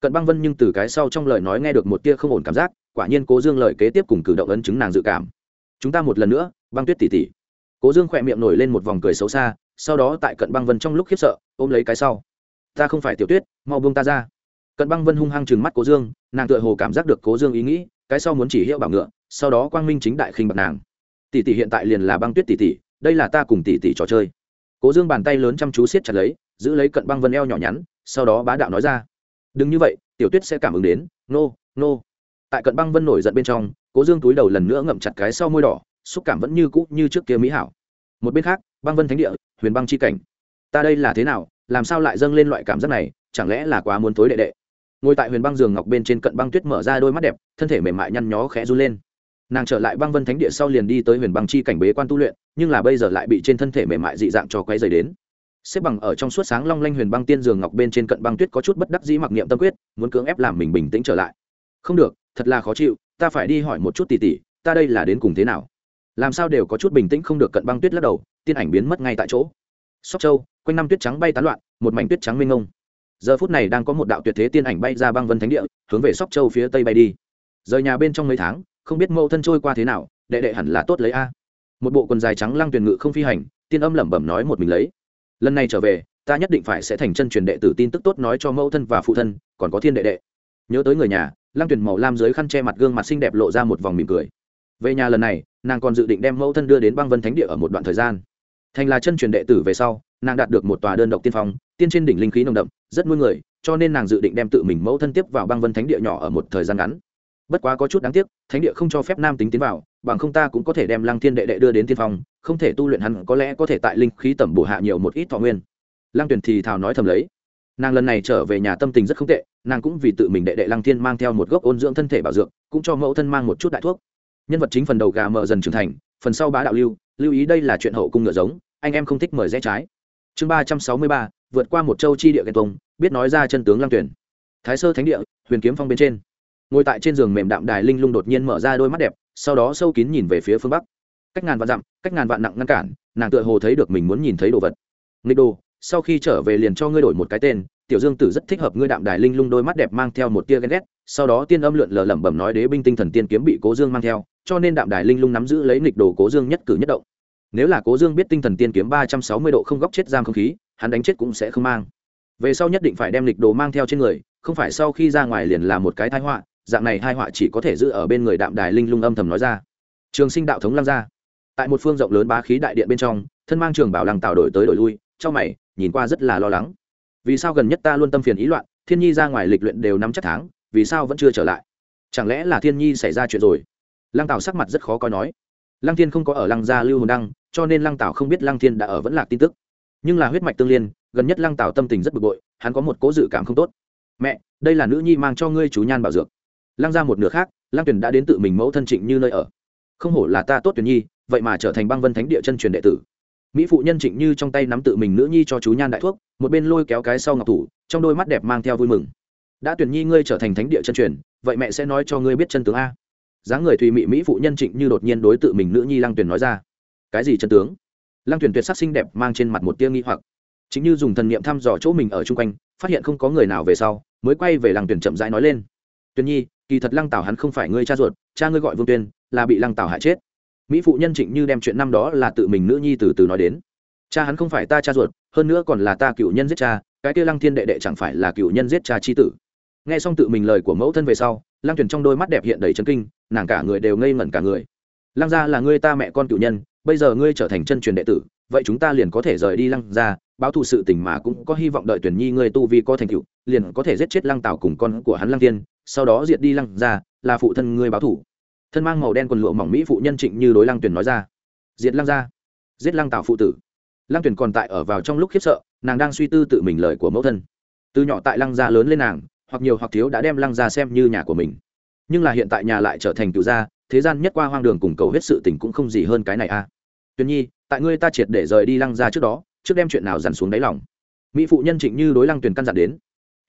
Speaker 1: cận băng vân nhưng từ cái sau trong lời nói nghe được một tia không ổn cảm giác, quả nhiên cố dương lời kế tiếp cùng cử động ấn chứng nàng dự cảm. Chúng ta một lần nữa, băng tuyết tỷ tỷ cố dương khỏe miệng nổi lên một vòng cười xấu xa, sau đó tại cận băng vân trong lúc khiếp sợ, ôm lấy cái sau. Ta không phải tiểu tuyết, mau buông ta ra. Cận băng vân hung hăng chừng mắt cố dương, nàng tựa hồ cảm giác được cố dương ý nghĩ, cái sau muốn chỉ hiệu bảo ngựa, sau đó quang minh chính đại khinh bạc nàng. Tỷ tỷ hiện tại liền là băng tuyết tỷ tỷ đây là ta cùng tỷ tỷ trò chơi. Cố dương bàn tay lớn chăm chú siết chặt lấy, giữ lấy cận băng vân eo nhỏ nhắn, sau đó bá đạo nói ra đừng như vậy tiểu tuyết sẽ cảm ứng đến. Nô、no, nô、no. tại cận băng vân nổi giận bên trong cố dương túi đầu lần nữa ngậm chặt cái sau môi đỏ xúc cảm vẫn như cũ như trước kia mỹ hảo. Một bên khác băng vân thánh địa huyền băng c h i cảnh. Ta đây là thế nào làm sao lại dâng lên loại cảm giác này chẳng lẽ là quá muốn tối đệ đệ? Ngồi tại huyền băng giường ngọc bên trên cận băng tuyết mở ra đôi mắt đẹp thân thể mềm mại nhăn nhó khẽ run lên. Nàng trở lại băng vân thánh địa sau liền đi tới huyền băng chi cảnh bế quan tu luyện nhưng là bây giờ lại bị trên thân thể mềm mại dị dạng cho quay dày đến xếp bằng ở trong suốt sáng long lanh huyền băng tiên giường ngọc bên trên cận băng tuyết có chút bất đắc dĩ mặc niệm tâm quyết, muốn cưỡng ép làm mình bình tĩnh trở lại. Không được, thật là khó chịu, ta phải đi hỏi một chút tỉ tỉ ta đây là đến cùng thế nào? Làm sao đều có chút bình tĩnh không được cận băng tuyết lắc đầu, tiên ảnh biến mất ngay tại chỗ. Sóc châu, quanh năm tuyết trắng bay tán loạn, một mảnh tuyết trắng mênh ngông giờ phút này đang có một đạo tuyệt thế tiên ảnh bay ra băng vân thánh địa, hướng về sóc châu phía tây bay đi. Rời nhà bên trong mấy tháng, không biết mẫu thân trôi qua thế nào, đệ đệ hẳn là tốt lấy a. Một bộ quần dài trắng lăng tuyển ngự không phi hành, tiên âm lẩm bẩm nói một mình lấy lần này trở về, ta nhất định phải sẽ thành chân truyền đệ tử tin tức tốt nói cho mẫu thân và phụ thân, còn có thiên đệ đệ. Nhớ tới người nhà, lăng tuyển màu lam dưới khăn che mặt gương mặt xinh đẹp lộ ra một vòng mỉm cười. Về nhà lần này, nàng còn dự định đem mẫu thân đưa đến băng vân thánh địa ở một đoạn thời gian. Thành là chân truyền đệ tử về sau, nàng đạt được một tòa đơn độc tiên phong, tiên trên đỉnh linh khí nồng đậm, rất nuôi người, cho nên nàng dự định đem tự mình mẫu thân tiếp vào băng vân thánh địa nhỏ ở một thời gian ngắn bất quá có chút đáng tiếc, thánh địa không cho phép nam tính tiến vào, bằng không ta cũng có thể đem lăng thiên đệ đệ đưa đến tiên phong, không thể tu luyện hắn, có lẽ có thể tại linh khí tẩm bổ hạ nhiều một ít thọ nguyên. Lăng tuyển thì thào nói thầm lấy. Nàng lần này trở về nhà tâm tình rất không tệ, nàng cũng vì tự mình đệ đệ lăng thiên mang theo một gốc ôn dưỡng thân thể bảo dưỡng cũng cho mẫu thân mang một chút đại thuốc. Nhân vật chính phần đầu gà mờ dần trưởng thành, phần sau bá đạo lưu lưu ý đây là chuyện hậu cung ngựa giống, anh em không thích mời rẽ trái. Chương ba trăm sáu mươi ba, vượt qua một châu chi địa ghen tông biết nói ra chân tướng lăng tuyển thái sơ thánh địa, huyền kiếm phong bên trên ngồi tại trên giường mềm đạm đài linh lung đột nhiên mở ra đôi mắt đẹp, sau đó sâu kín nhìn về phía phương bắc. Cách ngàn vạn dặm, cách ngàn vạn nặng ngăn cản, nàng tựa hồ thấy được mình muốn nhìn thấy đồ vật. Nghịch đồ, sau khi trở về liền cho ngươi đổi một cái tên, tiểu dương tử rất thích hợp ngươi đạm đài linh lung đôi mắt đẹp mang theo một tia ghen ghét, sau đó tiên âm lượn lờ lẩm bẩm nói đế binh tinh thần tiên kiếm bị cố dương mang theo, cho nên đạm đài linh lung nắm giữ lấy nghịch đồ cố dương nhất cử nhất động. Nếu là cố dương biết tinh thần tiên kiếm ba trăm sáu mươi độ không góc chết giam không khí, hắn đánh chết cũng sẽ không mang. Về sau nhất định phải đem lịch đồ mang theo trên người, không phải sau khi ra ngoài liền là một cái thái họa dạng này hai họa chỉ có thể giữ ở bên người đạm đài linh lung âm thầm nói ra. Trường sinh đạo thống lăng ra. Tại một phương rộng lớn bá khí đại điện bên trong, thân mang trường bảo lăng tạo đổi tới đổi lui trong mày, nhìn qua rất là lo lắng. Vì sao gần nhất ta luôn tâm phiền ý loạn, thiên nhi ra ngoài lịch luyện đều năm chắc tháng, vì sao vẫn chưa trở lại? Chẳng lẽ là thiên nhi xảy ra chuyện rồi? Lăng tạo sắc mặt rất khó coi nói. Lăng thiên không có ở lăng gia lưu hồn đăng, cho nên lăng tạo không biết lăng thiên đã ở vẫn lạc tin tức. Nhưng là huyết mạch tương liên, gần nhất lăng tạo tâm tình rất bực bội, hắn có một cố dự cảm không tốt. Mẹ, đây là nữ nhi mang cho ngươi chú nhan bảo dược lăng ra một nửa khác, lăng tuyền đã đến tự mình mẫu thân trịnh như nơi ở. Không hổ là ta tốt tuyển nhi, vậy mà trở thành băng vân thánh địa chân truyền đệ tử. Mỹ phụ nhân trịnh như trong tay nắm tự mình nữ nhi cho chú nhan đại thuốc, một bên lôi kéo cái sau ngọc thủ, trong đôi mắt đẹp mang theo vui mừng. Đã tuyển nhi ngươi trở thành thánh địa chân truyền, vậy mẹ sẽ nói cho ngươi biết chân tướng a. Dáng người thùy mị mỹ phụ nhân trịnh như đột nhiên đối tự mình nữ nhi lăng tuyền nói ra. Cái gì chân tướng? Lăng tuyền tuyệt sắc xinh đẹp mang trên mặt một tia nghi hoặc. Chính như dùng thần niệm thăm dò chỗ mình ở chung quanh, phát hiện không có người nào về sau, mới quay về lăng tuyền chậm rãi nói lên. Tuyển nhi kỳ thật lăng tảo hắn không phải ngươi cha ruột, cha ngươi gọi vương tuyên, là bị lăng tảo hại chết. Mỹ phụ nhân trịnh như đem chuyện năm đó là tự mình nữ nhi từ từ nói đến. Cha hắn không phải ta cha ruột, hơn nữa còn là ta cựu nhân giết cha, cái kia lăng thiên đệ đệ chẳng phải là cựu nhân giết cha chi tử. Nghe xong tự mình lời của mẫu thân về sau, lăng tuyền trong đôi mắt đẹp hiện đầy chân kinh, nàng cả người đều ngây ngẩn cả người. Lăng gia là ngươi ta mẹ con cựu nhân, bây giờ ngươi trở thành chân truyền đệ tử, vậy chúng ta liền có thể rời đi lăng gia, báo thù sự tình mà cũng có hy vọng đợi tuyển nhi ngươi tu vi có thành tựu, liền có thể giết chết lăng tảo cùng con của hắn lăng tiên sau đó diệt đi lăng gia, là phụ thân ngươi báo thủ. Thân mang màu đen quần lụa mỏng mỹ phụ nhân trịnh như đối lăng tuyển nói ra. Diệt lăng gia. Giết lăng tạo phụ tử. Lăng tuyển còn tại ở vào trong lúc khiếp sợ, nàng đang suy tư tự mình lời của mẫu thân. Từ nhỏ tại lăng gia lớn lên nàng, hoặc nhiều hoặc thiếu đã đem lăng gia xem như nhà của mình. Nhưng là hiện tại nhà lại trở thành cựu gia, thế gian nhất qua hoang đường cùng cầu hết sự tình cũng không gì hơn cái này a. À. tuyền nhi, tại ngươi ta triệt để rời đi lăng gia trước đó, trước đem chuyện nào dằn xuống đáy lòng? Mỹ phụ nhân trịnh như đối lăng tuyền căn dặn đến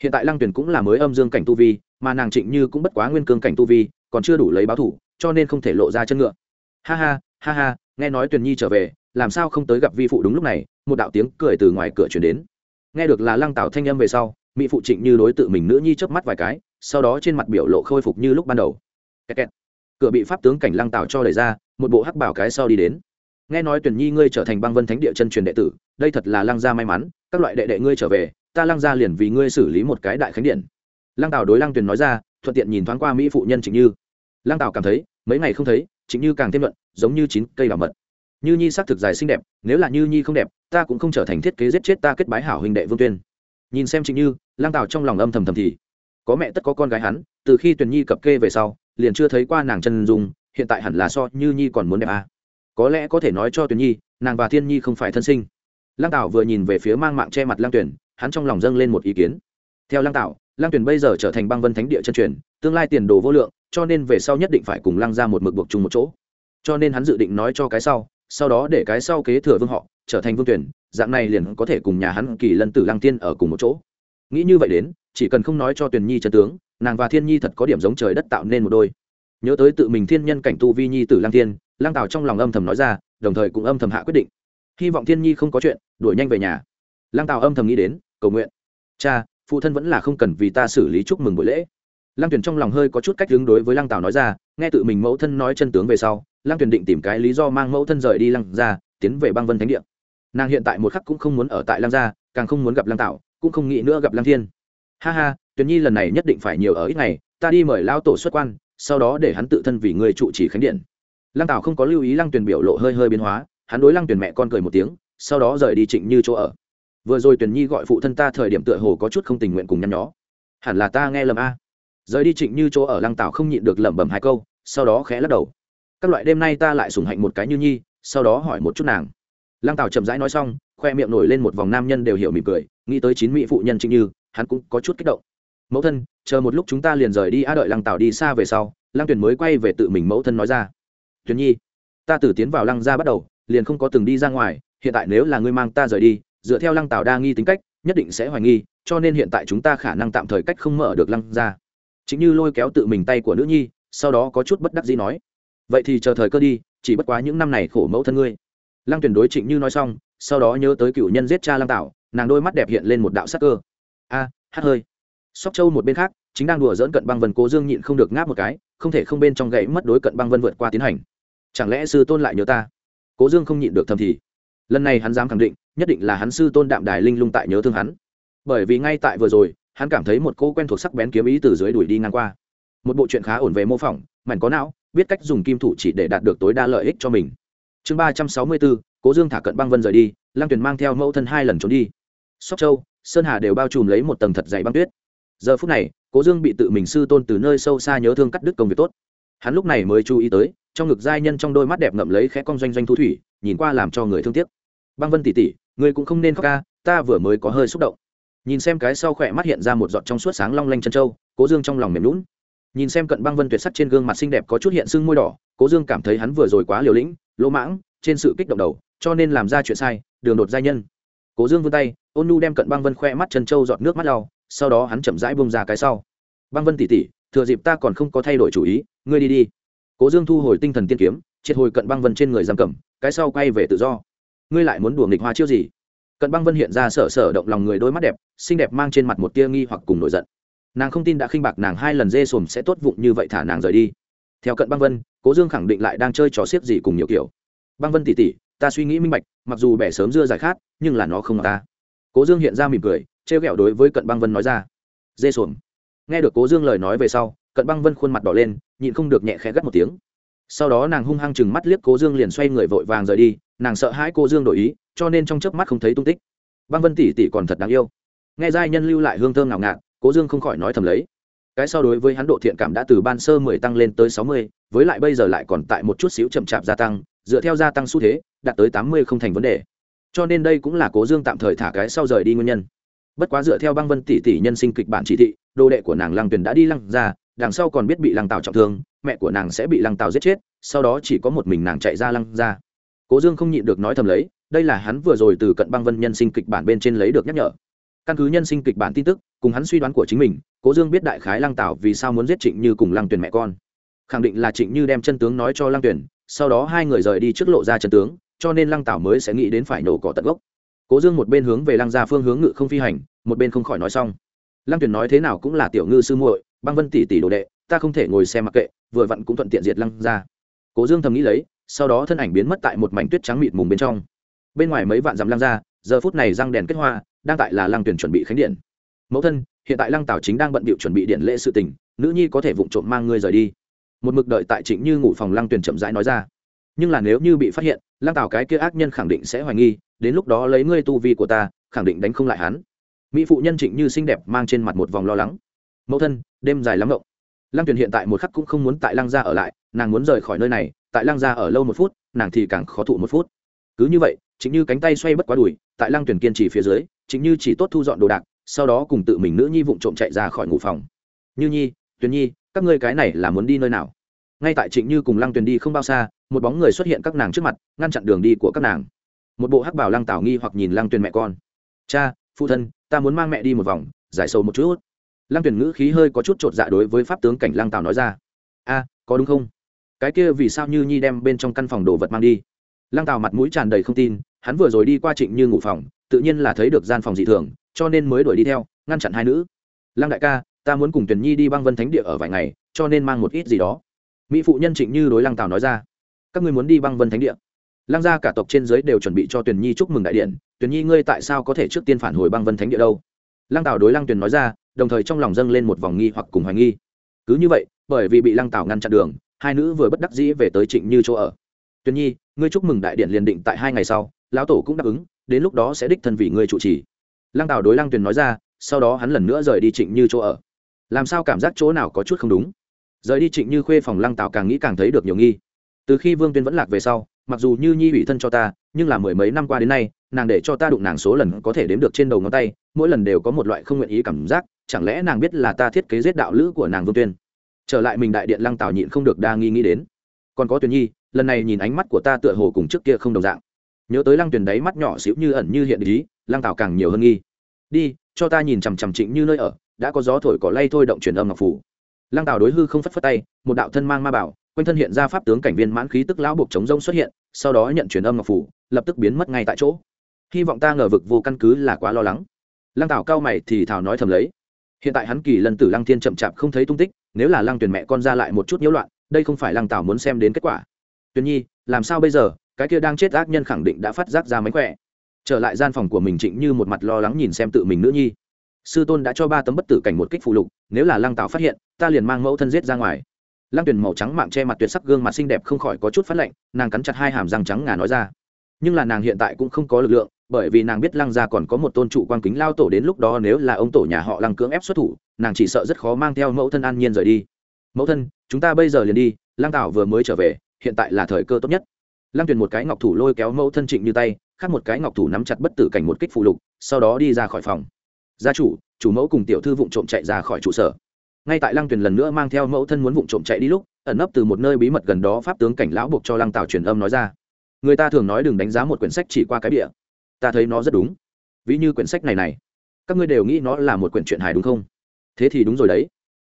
Speaker 1: hiện tại lăng tuyền cũng là mới âm dương cảnh tu vi, mà nàng trịnh như cũng bất quá nguyên cương cảnh tu vi, còn chưa đủ lấy báo thủ, cho nên không thể lộ ra chân ngựa. Ha ha ha ha, nghe nói tuyền nhi trở về, làm sao không tới gặp vi phụ đúng lúc này, một đạo tiếng cười từ ngoài cửa chuyển đến. Nghe được là lăng tảo thanh âm về sau, mỹ phụ trịnh như đối tự mình nữ nhi chớp mắt vài cái, sau đó trên mặt biểu lộ khôi phục như lúc ban đầu. Kẹt kẹt. cửa bị pháp tướng cảnh lăng tảo cho đẩy ra, một bộ hắc bảo cái sau đi đến. Nghe nói tuyển nhi ngươi trở thành băng vân thánh địa chân truyền đệ tử, đây thật là lăng gia may mắn, các loại đệ đệ ngươi trở về ta lăng gia liền vì ngươi xử lý một cái đại khánh điện. Lăng tào đối lăng tuyền nói ra, thuận tiện nhìn thoáng qua mỹ phụ nhân trịnh như. Lăng tào cảm thấy, mấy ngày không thấy, trịnh như càng thêm luận, giống như chín cây bảo mật. Như nhi xác thực dài xinh đẹp, nếu là như nhi không đẹp, ta cũng không trở thành thiết kế giết chết ta kết bái hảo huynh đệ vương tuyên. Nhìn xem trịnh như lang tào trong lòng âm thầm thầm thì. Có mẹ tất có con gái hắn, từ khi tuyền nhi cập kê về sau, liền chưa thấy qua nàng chân dung, hiện tại hẳn là so như nhi còn muốn đẹp à. có lẽ có thể nói cho tuyền nhi, nàng và thiên nhi không phải thân sinh. Lang tào vừa nhìn về phía mang mạng che mặt lang tuyển hắn trong lòng dâng lên một ý kiến. Theo lang tào lang tuyển bây giờ trở thành băng vân thánh địa chân truyền, tương lai tiền đồ vô lượng, cho nên về sau nhất định phải cùng lang ra một mực buộc chung một chỗ. Cho nên hắn dự định nói cho cái sau sau đó để cái sau kế thừa vương họ, trở thành vương tuyển, dạng này liền có thể cùng nhà hắn kỳ lân tử lăng tiên ở cùng một chỗ. Nghĩ như vậy đến, chỉ cần không nói cho tuyền nhi chân tướng, nàng và thiên nhi thật có điểm giống trời đất tạo nên một đôi. Nhớ tới tự mình thiên nhân cảnh tu vi nhi tử lăng tiên lăng tào trong lòng âm thầm nói ra, đồng thời cũng âm thầm hạ quyết định. Hy vọng thiên nhi không có chuyện, đuổi nhanh về nhà. Lăng tào âm thầm nghĩ đến cầu nguyện. Cha, phụ thân vẫn là không cần vì ta xử lý chúc mừng buổi lễ. Lăng tuyển trong lòng hơi có chút cách hướng đối với lăng tào nói ra, nghe tự mình mẫu thân nói chân tướng về sau, lăng tuyển định tìm cái lý do mang mẫu thân rời đi lăng ra tiến về băng vân thánh địa. Nàng hiện tại một khắc cũng không muốn ở tại lăng gia, càng không muốn gặp lăng tạo cũng không nghĩ nữa gặp lăng thiên. Ha ha tuyển nhi lần này nhất định phải nhiều ở ít ngày, ta đi mời lao tổ xuất quan, sau đó để hắn tự thân vì người trụ trì khánh điện. Lăng tạo không có lưu ý lăng tuyền biểu lộ hơi hơi biến hóa, hắn đối lăng tuyền mẹ con cười một tiếng, sau đó rời đi trịnh như chỗ ở vừa rồi tuyền nhi gọi phụ thân ta thời điểm tựa hồ có chút không tình nguyện cùng nhăn nhó. Hẳn là ta nghe lầm a. Rời đi trịnh như chỗ ở lăng tảo không nhịn được lẩm bẩm hai câu, sau đó khẽ lắc đầu. Các loại đêm nay ta lại sủng hạnh một cái như nhi, sau đó hỏi một chút nàng. Lăng tảo chậm rãi nói xong, khoe miệng nổi lên một vòng nam nhân đều hiểu mỉm cười, nghĩ tới chín mỹ phụ nhân trịnh như, hắn cũng có chút kích động. Mẫu thân, chờ một lúc chúng ta liền rời đi a, đợi lăng tảo đi xa về sau, lăng tuyền mới quay về tự mình mẫu thân nói ra. Tuyền nhi, ta từ tiến vào lăng ra bắt đầu, liền không có từng đi ra ngoài, hiện tại nếu là ngươi mang ta rời đi dựa theo lăng tào đa nghi tính cách nhất định sẽ hoài nghi cho nên hiện tại chúng ta khả năng tạm thời cách không mở được lăng ra. Chính như lôi kéo tự mình tay của nữ nhi sau đó có chút bất đắc dĩ nói. Vậy thì chờ thời cơ đi chỉ bất quá những năm này khổ mẫu thân ngươi. Lăng tuyển đối trịnh như nói xong sau đó nhớ tới cựu nhân giết cha lăng tạo nàng đôi mắt đẹp hiện lên một đạo sắc cơ. A à, hát hơi. Sóc châu một bên khác chính đang đùa dỡn cận băng vân cố dương nhịn không được ngáp một cái không thể không bên trong gãy mất đối cận băng vân vượt qua tiến hành. Chẳng lẽ sư tôn lại nhớ ta? Cố dương không nhịn được thầm thì. Lần này hắn dám khẳng định nhất định là hắn sư tôn đạm đài linh lung tại nhớ thương hắn. Bởi vì ngay tại vừa rồi, hắn cảm thấy một cô quen thuộc sắc bén kiếm ý từ dưới đuổi đi ngang qua. Một bộ chuyện khá ổn về mô phỏng, mảnh có não, biết cách dùng kim thủ chỉ để đạt được tối đa lợi ích cho mình. Chương ba trăm sáu mươi bốn, cố dương thả cận băng vân rời đi lang tuyền mang theo mẫu thân hai lần trốn đi. Sóc châu, sơn hà đều bao trùm lấy một tầng thật dày băng tuyết. Giờ phút này, cố dương bị tự mình sư tôn từ nơi sâu xa nhớ thương cắt đứt công việc tốt. Hắn lúc này mới chú ý tới, trong ngực giai nhân trong đôi mắt đẹp ngậm lấy khẽ con doanh doanh thu thủy, nhìn qua làm cho người thương tiếc băng vân tỉ tỉ người cũng không nên khóc ca, ta vừa mới có hơi xúc động. Nhìn xem cái sau khỏe mắt hiện ra một giọt trong suốt sáng long lanh chân trâu cố dương trong lòng mềm lún nhìn xem cận băng vân tuyệt sắc trên gương mặt xinh đẹp có chút hiện sưng môi đỏ, cố dương cảm thấy hắn vừa rồi quá liều lĩnh, lỗ mãng, trên sự kích động đầu, cho nên làm ra chuyện sai, đường đột giai nhân. Cố dương vươn tay, ôn nu đem cận băng vân khoe mắt chân trâu giọt nước mắt lau, sau đó hắn chậm rãi bông ra cái sau. Băng vân tỉ tỉ thừa dịp ta còn không có thay đổi chủ ý, ngươi đi đi. Cố dương thu hồi tinh thần tiên kiếm, triệt hồi cận băng vân trên người giam cầm, cái sau quay về tự do ngươi lại muốn đùa nghịch hoa chiêu gì? Cận băng vân hiện ra sở sở động lòng người đôi mắt đẹp, xinh đẹp mang trên mặt một tia nghi hoặc cùng nổi giận. Nàng không tin đã khinh bạc nàng hai lần dê sồm sẽ tốt vụng như vậy thả nàng rời đi. Theo cận băng vân, cố dương khẳng định lại đang chơi trò xiếc gì cùng nhiều kiểu. Băng vân tỉ tỉ, ta suy nghĩ minh bạch, mặc dù bẻ sớm dưa giải khát, nhưng là nó không ngọt ta. Cố dương hiện ra mỉm cười, trêu ghẹo đối với cận băng vân nói ra. Dê sồm. Nghe được cố dương lời nói về sau, cận băng vân khuôn mặt đỏ lên, nhịn không được nhẹ khẽ gắt một tiếng. Sau đó nàng hung hăng chừng mắt liếc cố dương liền xoay người vội vàng rời đi nàng sợ hãi cô dương đổi ý, cho nên trong chớp mắt không thấy tung tích. Băng vân tỷ tỷ còn thật đáng yêu. Nghe giai nhân lưu lại hương thơm ngào ngạt, cố dương không khỏi nói thầm lấy. Cái so đối với hắn độ thiện cảm đã từ ban sơ mười tăng lên tới sáu mươi, với lại bây giờ lại còn tại một chút xíu chậm chạp gia tăng, dựa theo gia tăng xu thế, đạt tới tám mươi không thành vấn đề. Cho nên đây cũng là cố dương tạm thời thả cái sau rời đi nguyên nhân. Bất quá dựa theo băng vân tỷ tỷ nhân sinh kịch bản chỉ thị, đồ đệ của nàng lăng tuyền đã đi lăng ra, đằng sau còn biết bị lăng tào trọng thương, mẹ của nàng sẽ bị lăng tào giết chết, sau đó chỉ có một mình nàng chạy ra lăng ra cố dương không nhịn được nói thầm lấy, đây là hắn vừa rồi từ cận băng vân nhân sinh kịch bản bên trên lấy được nhắc nhở. Căn cứ nhân sinh kịch bản tin tức, cùng hắn suy đoán của chính mình, cố dương biết đại khái lăng tảo vì sao muốn giết trịnh như cùng lăng tuyển mẹ con. Khẳng định là trịnh như đem chân tướng nói cho lăng tuyển sau đó hai người rời đi trước lộ ra chân tướng, cho nên lăng tảo mới sẽ nghĩ đến phải nổ cỏ tận gốc. Cố dương một bên hướng về lăng ra phương hướng ngự không phi hành, một bên không khỏi nói xong. Lăng tuyển nói thế nào cũng là tiểu ngư sư muội, băng vân tỷ tỷ đồ đệ, ta không thể ngồi xem mặc kệ, vừa vặn cũng thuận tiện diệt lăng ra cố dương thầm nghĩ lấy sau đó thân ảnh biến mất tại một mảnh tuyết trắng mịt mùng bên trong. Bên ngoài mấy vạn dặm lăng ra, giờ phút này răng đèn kết hoa, đang tại là lăng tuyển chuẩn bị khánh điện. Mẫu thân, hiện tại lăng tảo chính đang bận bịu chuẩn bị điện lễ sự tình, nữ nhi có thể vụng trộm mang ngươi rời đi. Một mực đợi tại trịnh như ngủ phòng lăng tuyển chậm rãi nói ra. Nhưng là nếu như bị phát hiện, lăng tảo cái kia ác nhân khẳng định sẽ hoài nghi, đến lúc đó lấy ngươi tu vi của ta, khẳng định đánh không lại hắn. Mỹ phụ nhân trịnh như xinh đẹp mang trên mặt một vòng lo lắng. Mẫu thân, đêm dài lắm ngộng. Lăng tuyển hiện tại một khắc cũng không muốn tại lăng gia ở lại, nàng muốn rời khỏi nơi này tại lăng gia ở lâu một phút, nàng thì càng khó thụ một phút. Cứ như vậy, chính như cánh tay xoay bất quá đùi, tại lăng tuyển kiên trì phía dưới, chính như chỉ tốt thu dọn đồ đạc, sau đó cùng tự mình nữ nhi vụng trộm chạy ra khỏi ngủ phòng. Như nhi tuyền nhi, các ngươi cái này là muốn đi nơi nào? Ngay tại trịnh như cùng lăng tuyền đi không bao xa, một bóng người xuất hiện các nàng trước mặt, ngăn chặn đường đi của các nàng. Một bộ hắc bảo lăng tảo nghi hoặc nhìn lăng tuyền mẹ con. Cha, phụ thân, ta muốn mang mẹ đi một vòng, giải sầu một chút. Lăng tuyền ngữ khí hơi có chút chột dạ đối với pháp tướng cảnh lăng tảo nói ra. A, có đúng không? Cái kia vì sao như nhi đem bên trong căn phòng đồ vật mang đi? Lăng Tào mặt mũi tràn đầy không tin, hắn vừa rồi đi qua trịnh như ngủ phòng, tự nhiên là thấy được gian phòng dị thường, cho nên mới đuổi đi theo, ngăn chặn hai nữ. Lăng đại ca, ta muốn cùng tuyển nhi đi băng vân thánh địa ở vài ngày, cho nên mang một ít gì đó. Mỹ phụ nhân trịnh như đối lăng tào nói ra. Các ngươi muốn đi băng vân thánh địa? Lăng gia cả tộc trên giới đều chuẩn bị cho tuyển nhi chúc mừng đại điện. Tuyển nhi ngươi tại sao có thể trước tiên phản hồi băng vân thánh địa đâu? Lăng tào đối lăng tuyền nói ra, đồng thời trong lòng dâng lên một vòng nghi hoặc cùng hoài nghi. Cứ như vậy, bởi vì bị lăng tào ngăn chặn đường hai nữ vừa bất đắc dĩ về tới trịnh như chỗ ở. Tuyền nhi, ngươi chúc mừng đại điện liền định tại hai ngày sau, lão tổ cũng đáp ứng, đến lúc đó sẽ đích thân vì ngươi chủ trì. Lăng tào đối lăng tuyền nói ra, sau đó hắn lần nữa rời đi trịnh như chỗ ở. Làm sao cảm giác chỗ nào có chút không đúng? Rời đi trịnh như khuê phòng lăng tào càng nghĩ càng thấy được nhiều nghi. Từ khi vương tuyên vẫn lạc về sau, mặc dù như nhi ủy thân cho ta, nhưng là mười mấy năm qua đến nay, nàng để cho ta đụng nàng số lần có thể đếm được trên đầu ngón tay, mỗi lần đều có một loại không nguyện ý cảm giác, chẳng lẽ nàng biết là ta thiết kế giết đạo lữ của nàng vương tuyên? Trở lại mình đại điện lăng tào nhịn không được đa nghi nghĩ đến. Còn có tuyền nhi, lần này nhìn ánh mắt của ta tựa hồ cùng trước kia không đồng dạng. Nhớ tới lăng tuyền đấy mắt nhỏ xíu như ẩn như hiện ý, lăng tào càng nhiều hơn nghi. Đi, cho ta nhìn chằm chằm trịnh như nơi ở, đã có gió thổi cỏ lay thôi động truyền âm ngọc phủ. Lăng tào đối hư không phất phất tay, một đạo thân mang ma bảo, quanh thân hiện ra pháp tướng cảnh viên mãn khí tức lão buộc chống rông xuất hiện, sau đó nhận truyền âm ngọc phủ, lập tức biến mất ngay tại chỗ. Hy vọng ta ngờ vực vô căn cứ là quá lo lắng. Lăng tào cao mày thì thảo nói thầm lấy. Hiện tại hắn kỳ lần tử lăng thiên chậm chạp không thấy tung tích nếu là lăng tuyển mẹ con ra lại một chút nhiễu loạn, đây không phải lăng tảo muốn xem đến kết quả. Tuyển nhi, làm sao bây giờ? Cái kia đang chết ác nhân khẳng định đã phát giác ra mánh khỏe. Trở lại gian phòng của mình trịnh như một mặt lo lắng nhìn xem tự mình nữ nhi. Sư tôn đã cho ba tấm bất tử cảnh một kích phụ lục, nếu là lăng tảo phát hiện, ta liền mang mẫu thân giết ra ngoài. Lăng tuyển màu trắng mạng che mặt tuyệt sắc gương mặt xinh đẹp không khỏi có chút phát lạnh, nàng cắn chặt hai hàm răng trắng ngà nói ra. Nhưng là nàng hiện tại cũng không có lực lượng, bởi vì nàng biết lăng gia còn có một tôn trụ quan kính lao tổ đến lúc đó nếu là ông tổ nhà họ lăng cưỡng ép xuất thủ nàng chỉ sợ rất khó mang theo mẫu thân an nhiên rời đi. Mẫu thân, chúng ta bây giờ liền đi lang tảo vừa mới trở về, hiện tại là thời cơ tốt nhất. Lang tuyền một cái ngọc thủ lôi kéo mẫu thân trịnh như tay, khác một cái ngọc thủ nắm chặt bất tử cảnh một kích phụ lục, sau đó đi ra khỏi phòng. Gia chủ chủ mẫu cùng tiểu thư vụng trộm chạy ra khỏi trụ sở. Ngay tại lăng tuyền lần nữa mang theo mẫu thân muốn vụng trộm chạy đi lúc, ẩn nấp từ một nơi bí mật gần đó pháp tướng cảnh lão buộc cho lăng tào truyền âm nói ra. Người ta thường nói đừng đánh giá một quyển sách chỉ qua cái địa ta thấy nó rất đúng. Ví như quyển sách này này, các ngươi đều nghĩ nó là một quyển truyện hài đúng không? Thế thì đúng rồi đấy.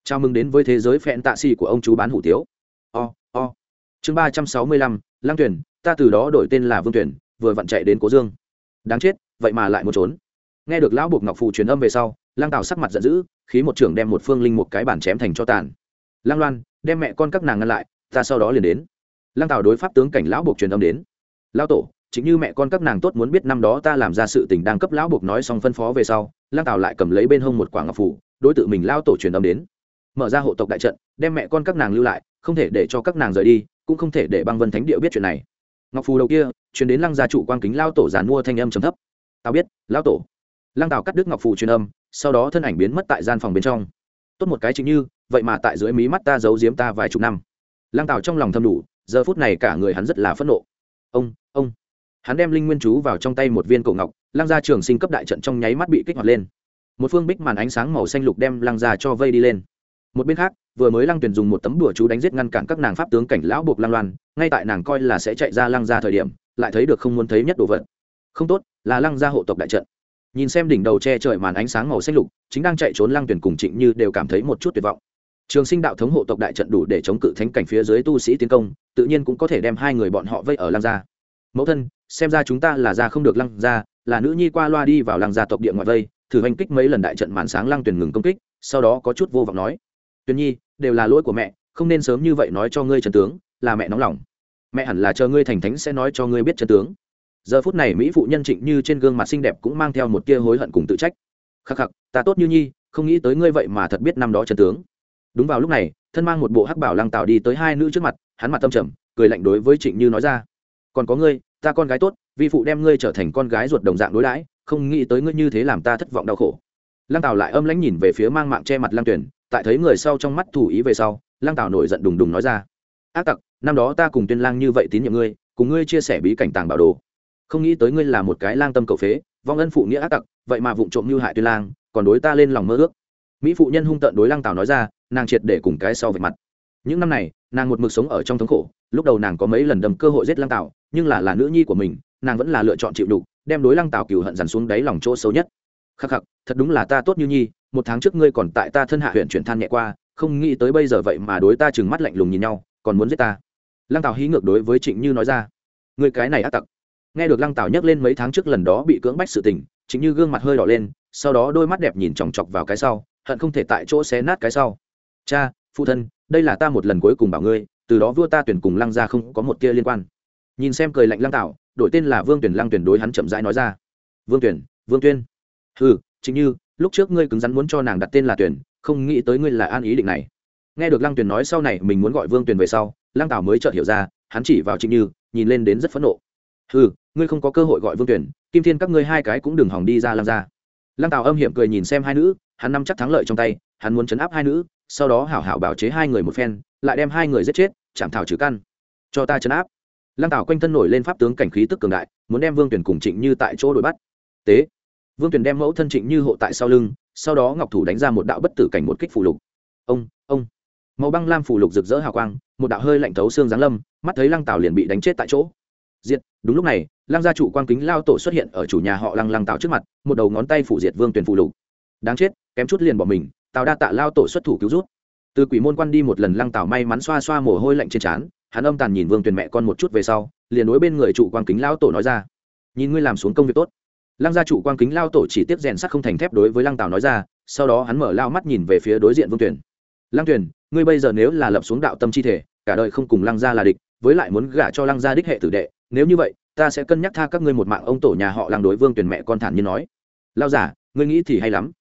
Speaker 1: Chào mừng đến với thế giới phẹn tạ xì của ông chú bán hủ tiếu. O、oh, o、oh. chương ba trăm sáu mươi lăm lang tuyển ta từ đó đổi tên là vương tuyển vừa vặn chạy đến cố dương. Đáng chết vậy mà lại muốn trốn. Nghe được lão buộc ngọc phù truyền âm về sau lang tào sắc mặt giận dữ khí một trưởng đem một phương linh một cái bản chém thành cho tàn. Lang loan đem mẹ con các nàng ngăn lại ta sau đó liền đến. Lang tào đối pháp tướng cảnh lão buộc truyền âm đến. Lão tổ chính như mẹ con các nàng tốt muốn biết năm đó ta làm ra sự tình đang cấp lão buộc nói xong phân phó về sau lang tào lại cầm lấy bên hông một quả ngọc phủ đối tượng mình lao tổ truyền âm đến. Mở ra hộ tộc đại trận, đem mẹ con các nàng lưu lại, không thể để cho các nàng rời đi, cũng không thể để băng vân thánh địa biết chuyện này. Ngọc phù đầu kia chuyển đến lăng gia chủ quan kính lao tổ giàn mua thanh âm trầm thấp. Tao biết, lao tổ. Lăng tào cắt đứt ngọc phù truyền âm, sau đó thân ảnh biến mất tại gian phòng bên trong. Tốt một cái chính như, vậy mà tại dưới mí mắt ta giấu giếm ta vài chục năm. Lăng tào trong lòng thâm đủ, giờ phút này cả người hắn rất là phẫn nộ. Ông ông. Hắn đem linh nguyên chú vào trong tay một viên cổ ngọc, lăng gia trường sinh cấp đại trận trong nháy mắt bị kích hoạt lên một phương bích màn ánh sáng màu xanh lục đem lăng gia cho vây đi lên. Một bên khác, vừa mới lăng tuyển dùng một tấm đùa chú đánh giết ngăn cản các nàng pháp tướng cảnh lão buộc lăng loan, ngay tại nàng coi là sẽ chạy ra lăng gia thời điểm, lại thấy được không muốn thấy nhất đồ vật. Không tốt, là lăng gia hộ tộc đại trận. Nhìn xem đỉnh đầu che trời màn ánh sáng màu xanh lục, chính đang chạy trốn lăng tuyển cùng trịnh như đều cảm thấy một chút tuyệt vọng. Trường sinh đạo thống hộ tộc đại trận đủ để chống cự thánh cảnh phía dưới tu sĩ tiến công, tự nhiên cũng có thể đem hai người bọn họ vây ở lăng gia mẫu thân, xem ra chúng ta là ra không được lăng gia là nữ nhi qua loa đi vào lăng gia tộc địa ngoại vây thử hành kích mấy lần đại trận màn sáng lăng tuyển ngừng công kích, sau đó có chút vô vọng nói, tuyển nhi, đều là lỗi của mẹ, không nên sớm như vậy nói cho ngươi trần tướng, là mẹ nóng lòng. Mẹ hẳn là chờ ngươi thành thánh sẽ nói cho ngươi biết trần tướng. Giờ phút này mỹ phụ nhân trịnh như trên gương mặt xinh đẹp cũng mang theo một tia hối hận cùng tự trách. Khắc khắc, ta tốt như nhi, không nghĩ tới ngươi vậy mà thật biết năm đó trần tướng. Đúng vào lúc này, thân mang một bộ hắc bảo lăng tào đi tới hai nữ trước mặt, hắn mặt tâm trầm, cười lạnh đối với trịnh như nói ra, còn có ngươi, ta con gái tốt vi phụ đem ngươi trở thành con gái ruột đồng dạng đối đãi không nghĩ tới ngươi như thế làm ta thất vọng đau khổ. Lăng tào lại âm lãnh nhìn về phía mang mạng che mặt lăng tuyển tại thấy người sau trong mắt thủ ý về sau, lăng tào nổi giận đùng đùng nói ra, ác tặc, năm đó ta cùng tuyên lang như vậy tín nhiệm ngươi, cùng ngươi chia sẻ bí cảnh tàng bảo đồ. Không nghĩ tới ngươi là một cái lang tâm cầu phế, vong ân phụ nghĩa ác tặc, vậy mà vụng trộm như hại tuyên lang, còn đối ta lên lòng mơ ước. Mỹ phụ nhân hung tợn đối lăng tào nói ra, nàng triệt để cùng cái sau về mặt. Những năm này, nàng một mực sống ở trong thống khổ, lúc đầu nàng có mấy lần đầm cơ hội giết lăng tào, nhưng là là nữ nhi của mình, nàng vẫn là lựa chọn chịu đục đem đối lăng tào cửu hận dằn xuống đáy lòng chỗ xấu nhất. Khắc khắc, thật đúng là ta tốt như nhi, một tháng trước ngươi còn tại ta thân hạ huyện chuyển than nhẹ qua, không nghĩ tới bây giờ vậy mà đối ta chừng mắt lạnh lùng nhìn nhau, còn muốn giết ta. Lăng tào hí ngược đối với trịnh như nói ra. Người cái này ác tặc. Nghe được lăng tào nhắc lên mấy tháng trước lần đó bị cưỡng bách sự tình, trịnh như gương mặt hơi đỏ lên, sau đó đôi mắt đẹp nhìn chòng chọc vào cái sau, hận không thể tại chỗ xé nát cái sau. Cha, phụ thân, đây là ta một lần cuối cùng bảo ngươi, từ đó vua ta tuyển cùng lăng ra không có một tia liên quan. Nhìn xem cười lạnh lăng Tào đổi tên là vương tuyển lăng tuyển đối hắn chậm rãi nói ra. Vương tuyển, vương tuyên. Ừ chính như, lúc trước ngươi cứng rắn muốn cho nàng đặt tên là tuyển, không nghĩ tới ngươi là an ý định này. Nghe được lăng tuyển nói sau này mình muốn gọi vương tuyển về sau, lăng tảo mới chợt hiểu ra, hắn chỉ vào trịnh như, nhìn lên đến rất phẫn nộ. Ừ ngươi không có cơ hội gọi vương tuyển, kim thiên các ngươi hai cái cũng đừng hỏng đi ra lăng ra. Lăng tảo âm hiểm cười nhìn xem hai nữ, hắn nắm chắc thắng lợi trong tay, hắn muốn chấn áp hai nữ, sau đó hảo hảo bảo chế hai người một phen, lại đem hai người giết chết, chạm thảo trừ căn. Cho ta chấn áp lăng tảo quanh thân nổi lên pháp tướng cảnh khí tức cường đại, muốn đem vương tuyển cùng trịnh như tại chỗ đuổi bắt. Tế. Vương tuyển đem mẫu thân trịnh như hộ tại sau lưng, sau đó ngọc thủ đánh ra một đạo bất tử cảnh một kích phủ lục. Ông ông. Màu băng lam phủ lục rực rỡ hào quang, một đạo hơi lạnh thấu xương giáng lâm, mắt thấy lăng tảo liền bị đánh chết tại chỗ. Diệt, đúng lúc này, lăng gia chủ quang kính lao tổ xuất hiện ở chủ nhà họ lăng lăng tảo trước mặt, một đầu ngón tay phủ diệt vương tuyển phủ lục. Đáng chết, kém chút liền bỏ mình, tào đa tạ lao tổ xuất thủ cứu rút. Từ quỷ môn quan đi một lần, lăng tảo may mắn xoa xoa mồ hôi lạnh trên trán hắn âm tàn nhìn vương tuyền mẹ con một chút về sau, liền đối bên người trụ quang kính lao tổ nói ra, nhìn ngươi làm xuống công việc tốt. Lăng gia trụ quang kính lao tổ chỉ tiếp rèn sắt không thành thép đối với lăng Tào nói ra, sau đó hắn mở lao mắt nhìn về phía đối diện vương tuyền. Lăng tuyền, ngươi bây giờ nếu là lập xuống đạo tâm chi thể, cả đời không cùng lăng gia là địch, với lại muốn gả cho lăng gia đích hệ tử đệ, nếu như vậy, ta sẽ cân nhắc tha các ngươi một mạng. Ông tổ nhà họ lăng đối vương tuyền mẹ con thản như nói. Lao giả ngươi nghĩ thì hay lắm.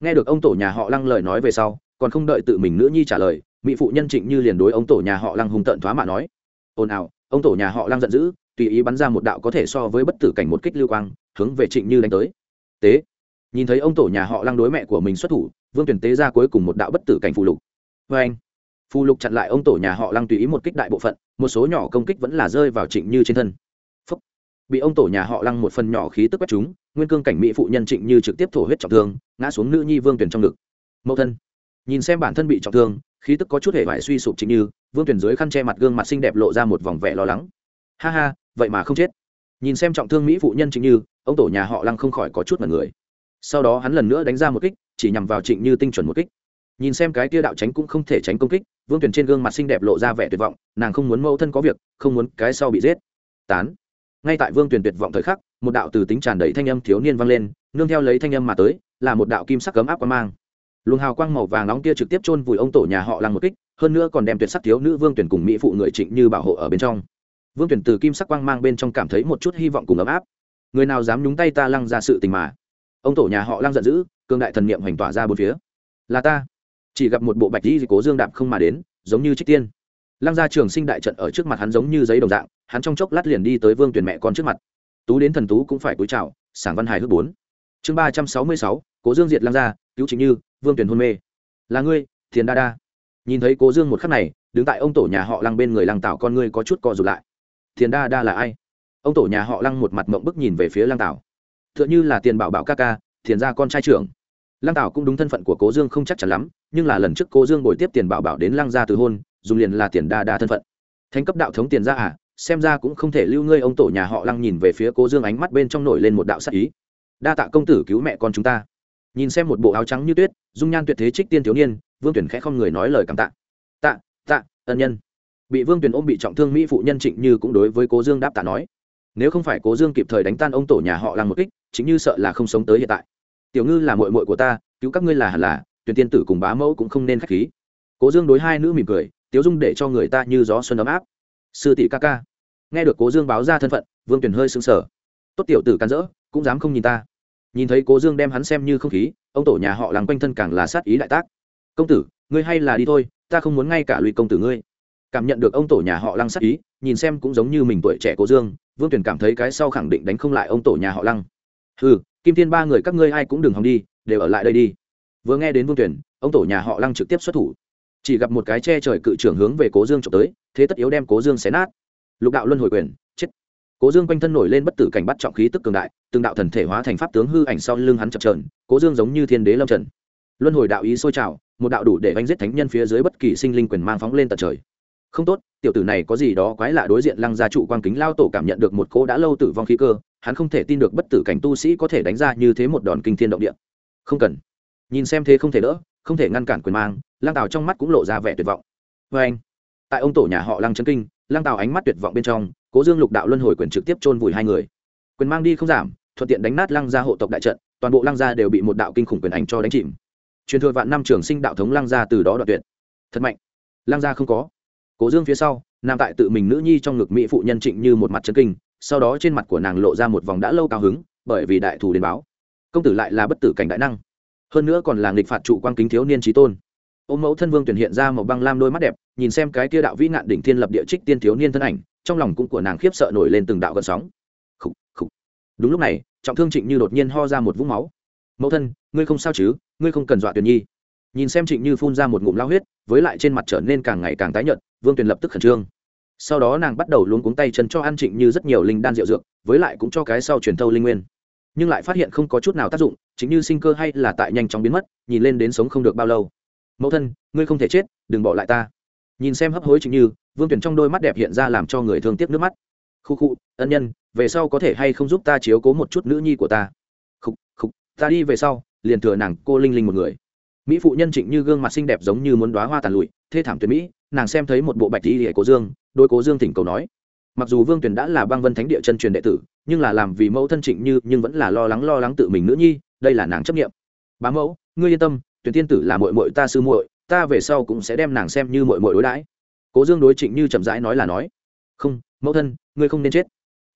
Speaker 1: Nghe được ông tổ nhà họ lăng lời nói về sau, còn không đợi tự mình nữ nhi trả lời mỹ phụ nhân trịnh như liền đối ông tổ nhà họ lăng hung tợn thoá mạ nói, ồn ào, ông tổ nhà họ lăng giận dữ, tùy ý bắn ra một đạo có thể so với bất tử cảnh một kích lưu quang, hướng về trịnh như đánh tới. Tế. Nhìn thấy ông tổ nhà họ lăng đối mẹ của mình xuất thủ, vương tuyển tế ra cuối cùng một đạo bất tử cảnh phù lục. Vê anh. Phù lục chặn lại ông tổ nhà họ lăng tùy ý một kích đại bộ phận, một số nhỏ công kích vẫn là rơi vào trịnh như trên thân. Phúc. bị ông tổ nhà họ lăng một phần nhỏ khí tức quét chúng nguyên cương cảnh mỹ phụ nhân trịnh như trực tiếp thổ huyết trọng thương, ngã xuống nữ nhi vương tuyển trong ngực. Mẫu thân. Nhìn xem bản thân bị trọng thương khí tức có chút hề vải suy sụp chính như, vương tuyển dưới khăn che mặt gương mặt xinh đẹp lộ ra một vòng vẻ lo lắng. Ha ha, vậy mà không chết. Nhìn xem trọng thương mỹ phụ nhân chính như, ông tổ nhà họ lăng không khỏi có chút mật người. Sau đó hắn lần nữa đánh ra một kích, chỉ nhằm vào trịnh như tinh chuẩn một kích. Nhìn xem cái tia đạo tránh cũng không thể tránh công kích, vương tuyển trên gương mặt xinh đẹp lộ ra vẻ tuyệt vọng, nàng không muốn mẫu thân có việc, không muốn cái sau bị giết. Tán. Ngay tại vương tuyển tuyệt vọng thời khắc, một đạo từ tính tràn đầy thanh âm thiếu niên vang lên, nương theo lấy thanh âm mà tới, là một đạo kim sắc cấm áp quan mang luồng hào quang màu vàng nóng kia trực tiếp chôn vùi ông tổ nhà họ lăng một kích hơn nữa còn đem tuyệt sắc thiếu nữ vương tuyển cùng mỹ phụ người trịnh như bảo hộ ở bên trong. Vương tuyển từ kim sắc quang mang bên trong cảm thấy một chút hy vọng cùng ấm áp. Người nào dám nhúng tay ta lăng ra sự tình mà? Ông tổ nhà họ lăng giận dữ cương đại thần niệm hoành tỏa ra bốn phía. Là ta. Chỉ gặp một bộ bạch di cố dương đạp không mà đến giống như trích tiên. Lăng gia trường sinh đại trận ở trước mặt hắn giống như giấy đồng dạng hắn trong chốc lát liền đi tới vương tuyển mẹ con trước mặt. Tú đến thần tú cũng phải cúi chào sảng văn hài hước bốn. Chương ba trăm sáu mươi sáu cố dương diệt lăng ra, cứu chính như vương tuyển hôn mê. Là ngươi, thiền đa đa. Nhìn thấy cố dương một khắc này, đứng tại ông tổ nhà họ lăng bên người lăng tảo con ngươi có chút co rụt lại. Thiền đa đa là ai? Ông tổ nhà họ lăng một mặt mộng bức nhìn về phía lăng tảo. T h ư ợ n h ư là tiền bảo bảo ca ca, thiền gia con trai trưởng. Lăng tảo cũng đúng thân phận của cố dương không chắc chắn lắm, nhưng là lần trước cố dương bồi tiếp tiền bảo bảo đến lăng gia từ hôn, dùng liền là tiền đa đa thân phận. Thánh cấp đạo thống tiền gia à xem ra cũng không thể lưu ngươi ông tổ nhà họ lăng nhìn về phía cố dương ánh mắt bên trong nổi lên một đạo sắc ý. Đa tạ công tử cứu mẹ con chúng ta nhìn xem một bộ áo trắng như tuyết, dung nhan tuyệt thế trích tiên thiếu niên, vương tuyển khẽ không người nói lời cảm tạ. Tạ tạ, ân nhân. Bị vương tuyển ôm bị trọng thương mỹ phụ nhân trịnh như cũng đối với cố dương đáp tạ nói. Nếu không phải cố dương kịp thời đánh tan ông tổ nhà họ làm một kích chính như sợ là không sống tới hiện tại. Tiểu ngư là mội mội của ta, cứu các ngươi là hẳn là, tuyển tiên tử cùng bá mẫu cũng không nên k h á c h khí. Cố dương đối hai nữ mỉm cười, tiếu dung để cho người ta như gió xuân ấm áp. Sư tỷ ca ca. Nghe được cố dương báo ra thân phận, vương tuyển hơi xứng sờ. Tốt tiểu tử can dỡ, cũng dám không nhìn ta nhìn thấy cố dương đem hắn xem như không khí, ông tổ nhà họ làng quanh thân càng là sát ý đại tác. Công tử, ngươi hay là đi thôi, ta không muốn ngay cả lùi công tử ngươi. Cảm nhận được ông tổ nhà họ lăng sát ý, nhìn xem cũng giống như mình tuổi trẻ cố dương, vương tuyển cảm thấy cái sau khẳng định đánh không lại ông tổ nhà họ lăng. Ừ kim thiên ba người các ngươi ai cũng đừng hòng đi, đều ở lại đây đi. Vừa nghe đến vương tuyển, ông tổ nhà họ lăng trực tiếp xuất thủ. Chỉ gặp một cái che trời cự trưởng hướng về cố dương trộm tới, thế tất yếu đem cố dương xé nát. Lục đạo luân hồi quyền cố dương quanh thân nổi lên bất tử cảnh bắt trọng khí tức cường đại, từng đạo thần thể hóa thành pháp tướng hư ảnh sau lưng hắn chập trờn cố dương giống như thiên đế lâm trần luân hồi đạo ý sôi trào, một đạo đủ để oanh giết thánh nhân phía dưới bất kỳ sinh linh quyền mang phóng lên tận trời. Không tốt, tiểu tử này có gì đó quái lạ đối diện lăng gia trụ quang kính lao tổ cảm nhận được một cô đã lâu tử vong khí cơ, hắn không thể tin được bất tử cảnh tu sĩ có thể đánh ra như thế một đòn kinh thiên động địa. Không cần. Nhìn xem thế không thể đỡ, không thể ngăn cản quyền mang, lăng tào trong mắt cũng lộ ra vẻ tuyệt vọng. Vê anh tại ông tổ nhà họ lăng trấn kinh, lăng tào ánh mắt tuyệt vọng bên trong cố dương lục đạo luân hồi quyền trực tiếp chôn vùi hai người. Quyền mang đi không giảm, thuận tiện đánh nát lăng gia hộ tộc đại trận, toàn bộ lăng gia đều bị một đạo kinh khủng quyền ảnh cho đánh chìm. Truyền thừa vạn năm trường sinh đạo thống lăng gia từ đó đoạn tuyệt. Thật mạnh. Lăng gia không có. Cố dương phía sau, nằm tại tự mình nữ nhi trong ngực mỹ phụ nhân trịnh như một mặt chân kinh, sau đó trên mặt của nàng lộ ra một vòng đã lâu cao hứng, bởi vì đại thù đến báo. Công tử lại là bất tử cảnh đại năng. Hơn nữa còn là nghịch phạt trụ quan kính thiếu niên trí tôn. Ô mẫu thân vương tuyển hiện ra một băng lam đôi mắt đẹp, nhìn xem cái tia đạo vĩ nạn đỉnh thiên lập địa trích tiên thiếu niên thân ảnh trong lòng cũng của nàng khiếp sợ nổi lên từng đạo gợn sóng. Khủ, khủ. đúng lúc này trọng thương trịnh như đột nhiên ho ra một vũng máu. Mẫu thân ngươi không sao chứ? Ngươi không cần dọa tuyền nhi. Nhìn xem trịnh như phun ra một ngụm lao huyết với lại trên mặt trở nên càng ngày càng tái nhợt vương tuyền lập tức khẩn trương. Sau đó nàng bắt đầu luống cuống tay chân cho ăn trịnh như rất nhiều linh đan rượu dược với lại cũng cho cái sau truyền thâu linh nguyên. Nhưng lại phát hiện không có chút nào tác dụng chính như sinh cơ hay là tại nhanh chóng biến mất nhìn lên đến sống không được bao lâu. Mẫu thân ngươi không thể chết đừng bỏ lại ta nhìn xem hấp hối chính như, vương tuyển trong đôi mắt đẹp hiện ra làm cho người thương tiếc nước mắt. Khu khu, ân nhân, về sau có thể hay không giúp ta chiếu cố một chút nữ nhi của ta? Khục khục, ta đi về sau, liền thừa nàng cô linh linh một người. Mỹ phụ nhân trịnh như gương mặt xinh đẹp giống như muốn đoá hoa tàn lụi, thê thảm tuyệt mỹ, nàng xem thấy một bộ bạch tỷ hệ cố dương đôi cố dương thỉnh cầu nói. Mặc dù vương tuyển đã là băng vân thánh địa chân truyền đệ tử, nhưng là làm vì mẫu thân trịnh như, nhưng vẫn là lo lắng lo lắng tự mình nữ nhi, đây là nàng chấp nghiệm bá mẫu, ngươi yên tâm, tuyển tiên tử là mội mội ta sư muội ta về sau cũng sẽ đem nàng xem như mội mội đối đãi. Cố dương đối trịnh như chậm rãi nói là nói. Không, mẫu thân, ngươi không nên chết.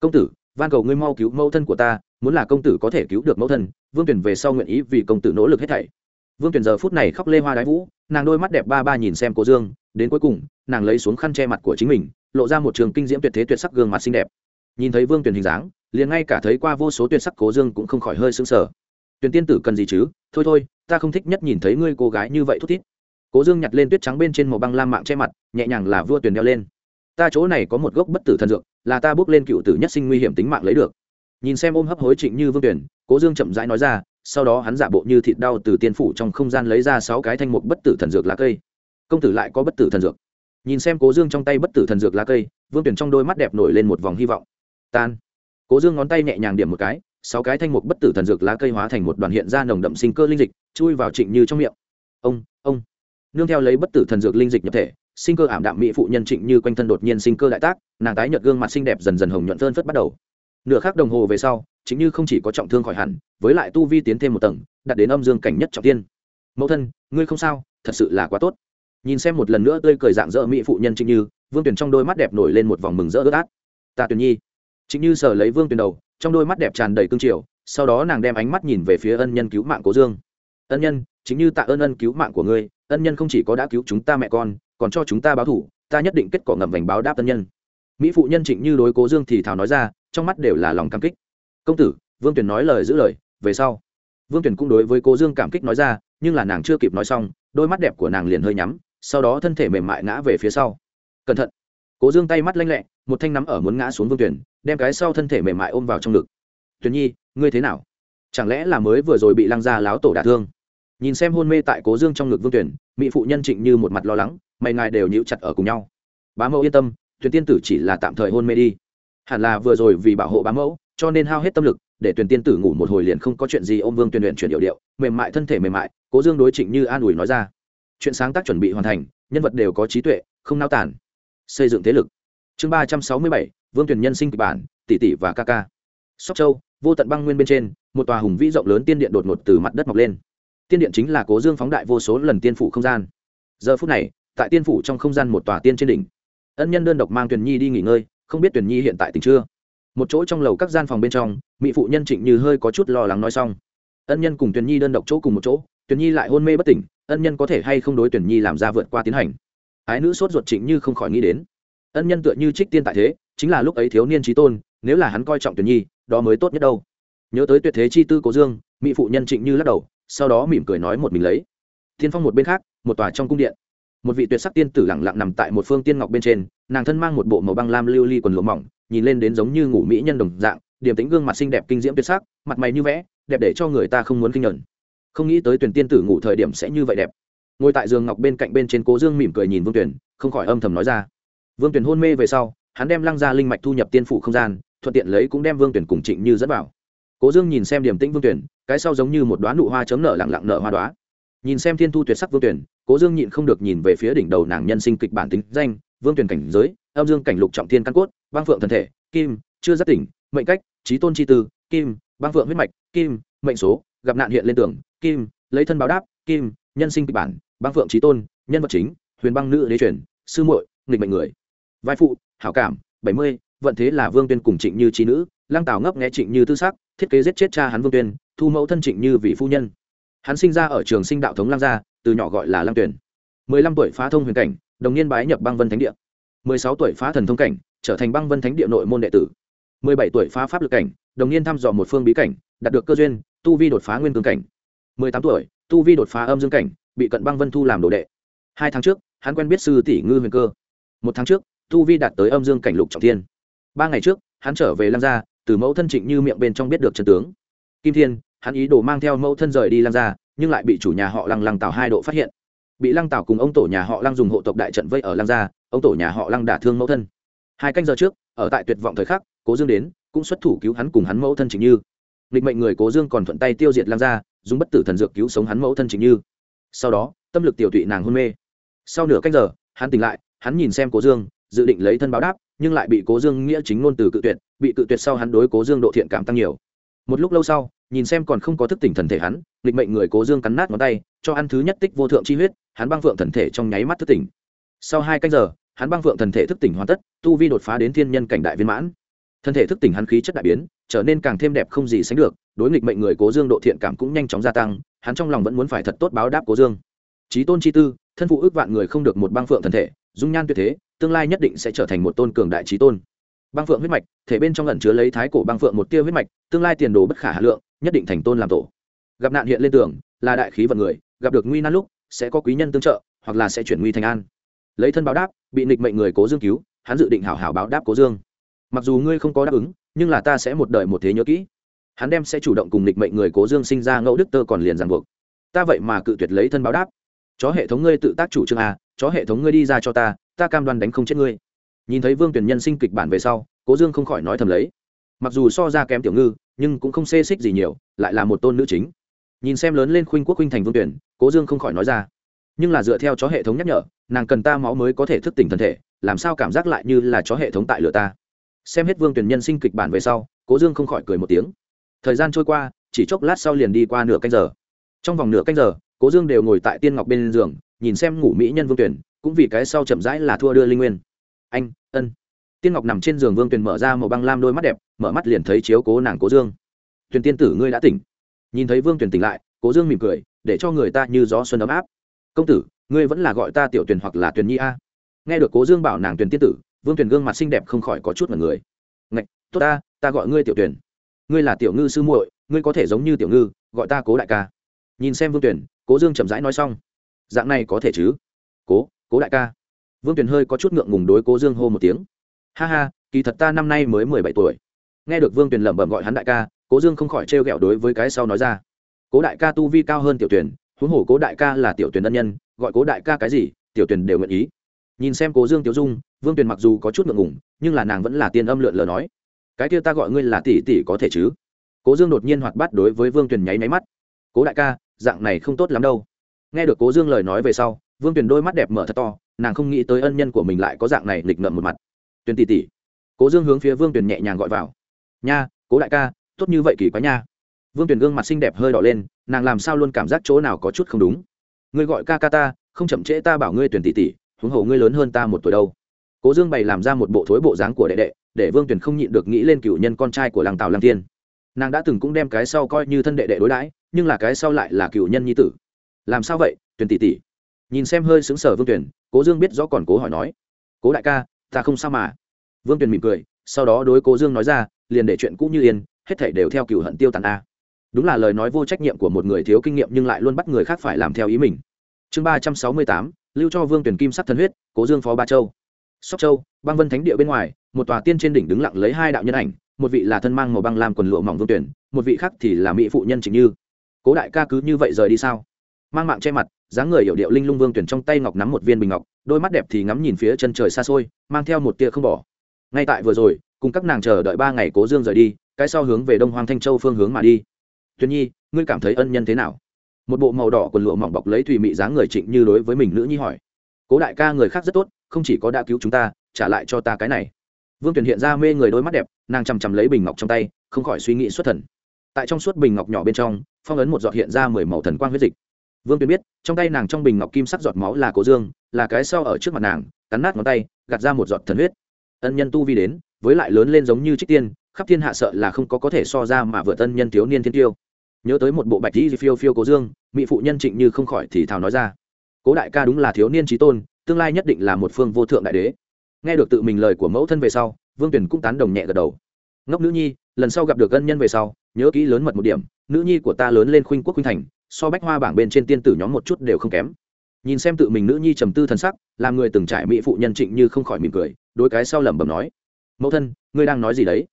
Speaker 1: Công tử, van cầu ngươi mau cứu mẫu thân của ta, muốn là công tử có thể cứu được mẫu thân, vương tuyển về sau nguyện ý vì công tử nỗ lực hết thảy. Vương tuyển giờ phút này khóc lê hoa đái vũ, nàng đôi mắt đẹp ba ba nhìn xem cố dương, đến cuối cùng, nàng lấy xuống khăn che mặt của chính mình, lộ ra một trường kinh diễm tuyệt thế tuyệt sắc gương mặt xinh đẹp. Nhìn thấy vương tuyển hình dáng, liền ngay cả thấy qua vô số tuyệt sắc cố dương cũng không khỏi hơi sững sờ. Tuyển tiên tử cần gì chứ? Thôi thôi, ta không thích nhất nhìn thấy ngươi cô gái như vậy thút thít cố dương nhặt lên tuyết trắng bên trên màu băng lam mạng che mặt, nhẹ nhàng là vua Tuyền đeo lên. Ta chỗ này có một gốc bất tử thần dược, là ta bước lên cựu tử nhất sinh nguy hiểm tính mạng lấy được. Nhìn xem ôm hấp hối trịnh như vương tuyển cố dương chậm rãi nói ra, sau đó hắn giả bộ như thịt đau từ tiên phủ trong không gian lấy ra sáu cái thanh mục bất tử thần dược lá cây. Công tử lại có bất tử thần dược. Nhìn xem cố dương trong tay bất tử thần dược lá cây, vương tuyển trong đôi mắt đẹp nổi lên một vòng hy vọng. Tan. Cố dương ngón tay nhẹ nhàng điểm một cái, sáu cái thanh mục bất tử thần dược lá cây hóa thành một đoàn hiện ra nồng đậm sinh cơ linh dịch, chui vào trịnh như trong miệng. Ông ông nương theo lấy bất tử thần dược linh dịch nhập thể, sinh cơ ảm đạm mỹ phụ nhân trịnh như quanh thân đột nhiên sinh cơ đại tác, nàng tái nhợt gương mặt xinh đẹp dần dần hồng nhuận phơn phất bắt đầu. Nửa khắc đồng hồ về sau chính như không chỉ có trọng thương khỏi hẳn, với lại tu vi tiến thêm một tầng, đạt đến âm dương cảnh nhất trọng tiên mẫu thân, ngươi không sao, thật sự là quá tốt. Nhìn xem một lần nữa tươi cười dạng dỡ mỹ phụ nhân trịnh như, vương tuyển trong đôi mắt đẹp nổi lên một vòng mừng rỡ ướt át. Ta tuyển nhi. Chính như sờ lấy vương tuyển đầu, trong đôi mắt đẹp tràn đầy cương triều, sau đó nàng đem ánh mắt nhìn về phía ân nhân cứu mạng cố dương. Ân nhân chính như tạ ơn ân cứu mạng của ngươi ân nhân không chỉ có đã cứu chúng ta mẹ con, còn cho chúng ta báo thủ, ta nhất định kết quả ngầm vành báo đáp ân nhân. Mỹ phụ nhân trịnh như đối cố dương thì thào nói ra, trong mắt đều là lòng cảm kích. Công tử, vương tuyển nói lời giữ lời, về sau. Vương tuyển cũng đối với cố dương cảm kích nói ra, nhưng là nàng chưa kịp nói xong, đôi mắt đẹp của nàng liền hơi nhắm, sau đó thân thể mềm mại ngã về phía sau. Cẩn thận. Cố dương tay mắt lanh lẹ, một thanh nắm ở muốn ngã xuống vương tuyển đem cái sau thân thể mềm mại ôm vào trong ngực. Tuyển nhi, ngươi thế nào? Chẳng lẽ là mới vừa rồi bị lăng ra láo tổ đả thương? Nhìn xem hôn mê tại cố dương trong ngực vương tuyển, mỹ phụ nhân trịnh như một mặt lo lắng, mày ngài đều nhịu chặt ở cùng nhau. Bá mẫu yên tâm, tuyển tiên tử chỉ là tạm thời hôn mê đi. Hẳn là vừa rồi vì bảo hộ bá mẫu, cho nên hao hết tâm lực, để tuyển tiên tử ngủ một hồi liền không có chuyện gì, ôm vương tuyển luyện chuyển điệu điệu, mềm mại thân thể mềm mại, cố dương đối trịnh như an ủi nói ra. Chuyện sáng tác chuẩn bị hoàn thành, nhân vật đều có trí tuệ, không nao tản xây dựng thế lực. Chương ba trăm sáu mươi bảy, vương tuyển nhân sinh kịch bản, tỷ tỷ và ca ca. Sóc châu, vô tận băng nguyên bên trên, một tòa hùng vĩ rộng lớn tiên điện đột ngột từ mặt đất mọc lên tiên điện chính là cố dương phóng đại vô số lần tiên phủ không gian. Giờ phút này, tại tiên phủ trong không gian một tòa tiên trên đỉnh, ân nhân đơn độc mang tuyền nhi đi nghỉ ngơi, không biết tuyền nhi hiện tại tỉnh chưa? Một chỗ trong lầu các gian phòng bên trong, mỹ phụ nhân trịnh như hơi có chút lo lắng nói xong. Ân nhân cùng tuyền nhi đơn độc chỗ cùng một chỗ, tuyền nhi lại hôn mê bất tỉnh, ân nhân có thể hay không đối tuyền nhi làm ra vượt qua tiến hành? Ái nữ sốt ruột trịnh như không khỏi nghĩ đến. Ân nhân tựa như trích tiên tại thế, chính là lúc ấy thiếu niên trí tôn, nếu là hắn coi trọng tuyền nhi, đó mới tốt nhất đâu. Nhớ tới tuyệt thế chi tư cố dương, mỹ phụ nhân trịnh như lắc đầu sau đó mỉm cười nói một mình lấy. Tiên phong một bên khác, một tòa trong cung điện. Một vị tuyệt sắc tiên tử lẳng lặng nằm tại một phương tiên ngọc bên trên, nàng thân mang một bộ màu băng lam lưu ly quần lụa mỏng, nhìn lên đến giống như ngủ mỹ nhân đồng dạng điểm tính gương mặt xinh đẹp kinh diễm tuyệt sắc, mặt mày như vẽ, đẹp để cho người ta không muốn kinh nhẫn không nghĩ tới tuyển tiên tử ngủ thời điểm sẽ như vậy đẹp. Ngồi tại giường ngọc bên cạnh bên trên cố dương mỉm cười nhìn vương tuyển, không khỏi âm thầm nói ra. Vương tuyển hôn mê về sau, hắn đem lăng ra linh mạch thu nhập tiên phủ không gian, thuận tiện lấy cũng đem vương tuyển cùng trịnh như dẫn vào cố dương nhìn xem điểm tĩnh vương tuyển, cái sau giống như một đoán nụ hoa chấm nở lặng lặng nở hoa đoá nhìn xem thiên thu tuyệt sắc vương tuyển, cố dương nhịn không được nhìn về phía đỉnh đầu nàng nhân sinh kịch bản tính danh, vương tuyển cảnh giới, âm dương cảnh lục trọng thiên căn cốt, băng phượng thần thể, kim, chưa giác tỉnh, mệnh cách, trí tôn chi tư, kim, băng phượng huyết mạch, kim, mệnh số, gặp nạn hiện lên tưởng kim, lấy thân báo đáp, kim, nhân sinh kịch bản, băng phượng trí tôn, nhân vật chính, huyền băng nữ đế truyền, sư muội, nghịch mệnh người. Vai phụ, hảo cảm, bảy mươi, vận thế là vương tuyên cùng trịnh như trí nữ, lăng tào ngấp nghe trịnh như tư sắc thiết kế giết chết cha hắn vương tuyên, thu mẫu thân trịnh như vị phu nhân. Hắn sinh ra ở trường sinh đạo thống Lang gia, từ nhỏ gọi là Lang tuyển. Mười lăm tuổi phá thông huyền cảnh, đồng niên bái nhập băng vân thánh địa. Mười sáu tuổi phá thần thông cảnh, trở thành băng vân thánh địa nội môn đệ tử. Mười bảy tuổi phá pháp lực cảnh, đồng niên thăm dò một phương bí cảnh, đạt được cơ duyên, tu vi đột phá nguyên cương cảnh. Mười tám tuổi, tu vi đột phá âm dương cảnh, bị cận băng vân thu làm đồ đệ. Hai tháng trước, hắn quen biết sư tỷ ngư huyền cơ. Một tháng trước, tu vi đạt tới âm dương cảnh lục trọng thiên. Ba ngày trước, hắn trở về lam gia từ mẫu thân trịnh như miệng bên trong biết được chân tướng. Kim thiên, hắn ý đồ mang theo mẫu thân rời đi lăng gia, nhưng lại bị chủ nhà họ lăng lăng tào hai độ phát hiện. Bị lăng tào cùng ông tổ nhà họ lăng dùng hộ tộc đại trận vây ở lăng gia, ông tổ nhà họ lăng đả thương mẫu thân. Hai canh giờ trước, ở tại tuyệt vọng thời khắc, cố dương đến, cũng xuất thủ cứu hắn cùng hắn mẫu thân trịnh như. Định mệnh người cố dương còn thuận tay tiêu diệt lăng gia, dùng bất tử thần dược cứu sống hắn mẫu thân trịnh như. Sau đó, tâm lực tiểu tụy nàng hôn mê. Sau nửa canh giờ, hắn tỉnh lại, hắn nhìn xem cố dương, dự định lấy thân báo đáp nhưng lại bị cố dương nghĩa chính ngôn từ cự tuyệt, bị cự tuyệt sau hắn đối cố dương độ thiện cảm tăng nhiều. Một lúc lâu sau, nhìn xem còn không có thức tỉnh thần thể hắn, nghịch mệnh người cố dương cắn nát ngón tay, cho ăn thứ nhất tích vô thượng chi huyết, hắn băng phượng thần thể trong nháy mắt thức tỉnh. Sau hai canh giờ, hắn băng phượng thần thể thức tỉnh hoàn tất, tu vi đột phá đến thiên nhân cảnh đại viên mãn. Thân thể thức tỉnh hắn khí chất đại biến, trở nên càng thêm đẹp không gì sánh được, đối nghịch mệnh người cố dương độ thiện cảm cũng nhanh chóng gia tăng, hắn trong lòng vẫn muốn phải thật tốt báo đáp cố dương. Trí tôn chi tư, thân phụ ước vạn người không được một băng phượng thần thể, dung nhan tuyệt thế tương lai nhất định sẽ trở thành một tôn cường đại trí tôn. Băng phượng huyết mạch, thể bên trong lần chứa lấy thái cổ băng phượng một tia huyết mạch, tương lai tiền đồ bất khả hà lượng, nhất định thành tôn làm tổ. Gặp nạn hiện lên tưởng là đại khí vận người, gặp được nguy nan lúc, sẽ có quý nhân tương trợ, hoặc là sẽ chuyển nguy thành an. Lấy thân báo đáp, bị nịch mệnh người cố dương cứu, hắn dự định hảo hảo báo đáp cố dương. Mặc dù ngươi không có đáp ứng, nhưng là ta sẽ một đời một thế nhớ kỹ. Hắn đem sẽ chủ động cùng nịch mệnh người cố dương sinh ra ngẫu đức tơ còn liền ràng buộc. Ta vậy mà cự tuyệt lấy thân báo đáp. Chó hệ thống ngươi tự tác chủ trương a, chó hệ thống ngươi đi ra cho ta ta cam đoan đánh không chết ngươi. Nhìn thấy vương tuyển nhân sinh kịch bản về sau, cố dương không khỏi nói thầm lấy. Mặc dù so ra kém tiểu ngư, nhưng cũng không xê xích gì nhiều, lại là một tôn nữ chính. Nhìn xem lớn lên khuynh quốc khuynh thành vương tuyển, cố dương không khỏi nói ra. Nhưng là dựa theo chó hệ thống nhắc nhở, nàng cần ta máu mới có thể thức tỉnh thân thể, làm sao cảm giác lại như là chó hệ thống tại lửa ta? Xem hết vương tuyển nhân sinh kịch bản về sau, cố dương không khỏi cười một tiếng. Thời gian trôi qua, chỉ chốc lát sau liền đi qua nửa canh giờ. Trong vòng nửa canh giờ, cố dương đều ngồi tại tiên ngọc bên giường, nhìn xem ngủ mỹ nhân vương tuyển cũng vì cái sau chậm rãi là thua đưa linh nguyên anh ân tiên ngọc nằm trên giường vương tuyền mở ra màu băng lam đôi mắt đẹp mở mắt liền thấy chiếu cố nàng cố dương tuyền tiên tử ngươi đã tỉnh nhìn thấy vương tuyền tỉnh lại cố dương mỉm cười để cho người ta như gió xuân ấm áp công tử ngươi vẫn là gọi ta tiểu tuyền hoặc là tuyền nhi a nghe được cố dương bảo nàng tuyền tiên tử vương tuyền gương mặt xinh đẹp không khỏi có chút mật người ngạch tốt ta ta gọi ngươi tiểu tuyền ngươi là tiểu ngư sư muội ngươi có thể giống như tiểu ngư gọi ta cố đại ca nhìn xem vương tuyển cố dương chậm rãi nói xong dạng này có thể chứ cố cố đại ca. Vương Tuyền hơi có chút ngượng ngùng đối cố dương hô một tiếng. Ha ha, kỳ thật ta năm nay mới mười bảy tuổi. Nghe được vương Tuyền lẩm bẩm gọi hắn đại ca, cố dương không khỏi trêu ghẹo đối với cái sau nói ra. Cố đại ca tu vi cao hơn tiểu tuyển huống hồ cố đại ca là tiểu tuyển ân nhân, gọi cố đại ca cái gì, tiểu tuyển đều nguyện ý. Nhìn xem cố dương tiểu dung, vương Tuyền mặc dù có chút ngượng ngùng, nhưng là nàng vẫn là tiên âm lượn lờ nói. Cái kia ta gọi ngươi là tỷ tỷ có thể chứ? Cố dương đột nhiên hoạt bát đối với vương Tuyền nháy máy mắt. Cố đại ca, dạng này không tốt lắm đâu. Nghe được cố dương lời nói về sau vương Tuyền đôi mắt đẹp mở thật to, nàng không nghĩ tới ân nhân của mình lại có dạng này lịch ngợm một mặt. Tuyền tỷ tỷ, cố dương hướng phía vương Tuyền nhẹ nhàng gọi vào. Nha, cố đại ca, tốt như vậy kỳ quá nha. Vương Tuyền gương mặt xinh đẹp hơi đỏ lên, nàng làm sao luôn cảm giác chỗ nào có chút không đúng. Ngươi gọi ca ca ta, không chậm trễ ta bảo ngươi tuyển tỷ tỷ, huống hồ ngươi lớn hơn ta một tuổi đâu. Cố dương bày làm ra một bộ thối bộ dáng của đệ đệ, để vương tuyển không nhịn được nghĩ lên cựu nhân con trai của làng tào lăng tiên nàng đã từng cũng đem cái sau coi như thân đệ đệ đối đãi, nhưng là cái sau lại là cựu nhân nhi tử. Làm sao vậy tuyển tỷ tỷ? Nhìn xem hơi xứng sở vương tuyển cố dương biết rõ còn cố hỏi nói, cố đại ca, ta không sao mà. Vương tuyển mỉm cười, sau đó đối cố dương nói ra, liền để chuyện cũ như yên, hết thể đều theo cựu hận tiêu tàn a. Đúng là lời nói vô trách nhiệm của một người thiếu kinh nghiệm nhưng lại luôn bắt người khác phải làm theo ý mình. Chương ba trăm sáu mươi tám, lưu cho vương tuyển kim sắc thần huyết, cố dương phó ba châu. Sóc châu, băng vân thánh địa bên ngoài, một tòa tiên trên đỉnh đứng lặng lấy hai đạo nhân ảnh, một vị là thân mang màu băng làm quần lụa mỏng vương tuyển một vị khác thì là mỹ phụ nhân chính như. Cố đại ca cứ như vậy rời đi sao? Mang mạng che mặt dáng người hiểu điệu linh lung vương tuyển trong tay ngọc nắm một viên bình ngọc, đôi mắt đẹp thì ngắm nhìn phía chân trời xa xôi, mang theo một tia không bỏ. Ngay tại vừa rồi, cùng các nàng chờ đợi ba ngày cố dương rời đi, cái sau hướng về đông hoàng thanh châu phương hướng mà đi. Tuyền nhi, ngươi cảm thấy ân nhân thế nào? Một bộ màu đỏ quần lụa mỏng bọc lấy thùy mị dáng người trịnh như đối với mình nữ nhi hỏi. Cố đại ca người khác rất tốt, không chỉ có đã cứu chúng ta, trả lại cho ta cái này. Vương tuyển hiện ra mê người đôi mắt đẹp, nàng chằm chằm lấy bình ngọc trong tay, không khỏi suy nghĩ xuất thần. Tại trong suốt bình ngọc nhỏ bên trong, phong ấn một giọt hiện ra mười màu thần quang huyết dịch vương tuyền biết, trong tay nàng trong bình ngọc kim sắc giọt máu là cố dương, là cái sau ở trước mặt nàng, cắn nát ngón tay, gạt ra một giọt thần huyết. Ân nhân tu vi đến, với lại lớn lên giống như trích tiên, khắp thiên hạ sợ là không có có thể so ra mà vượt ân nhân thiếu niên thiên tiêu. Nhớ tới một bộ bạch dĩ phiêu phiêu cố dương, mỹ phụ nhân trịnh như không khỏi thì thào nói ra. Cố đại ca đúng là thiếu niên trí tôn, tương lai nhất định là một phương vô thượng đại đế. Nghe được tự mình lời của mẫu thân về sau, vương tuyển cũng tán đồng nhẹ gật đầu. Ngốc nữ nhi, lần sau gặp được ân nhân về sau, nhớ kỹ lớn mật một điểm, nữ nhi của ta lớn lên khuynh quốc khuynh thành so bách hoa bảng bên trên tiên tử nhóm một chút đều không kém. Nhìn xem tự mình nữ nhi trầm tư thân sắc, làm người từng trải mỹ phụ nhân trịnh như không khỏi mỉm cười đôi cái sau lẩm bẩm nói, mẫu thân, ngươi đang nói gì đấy?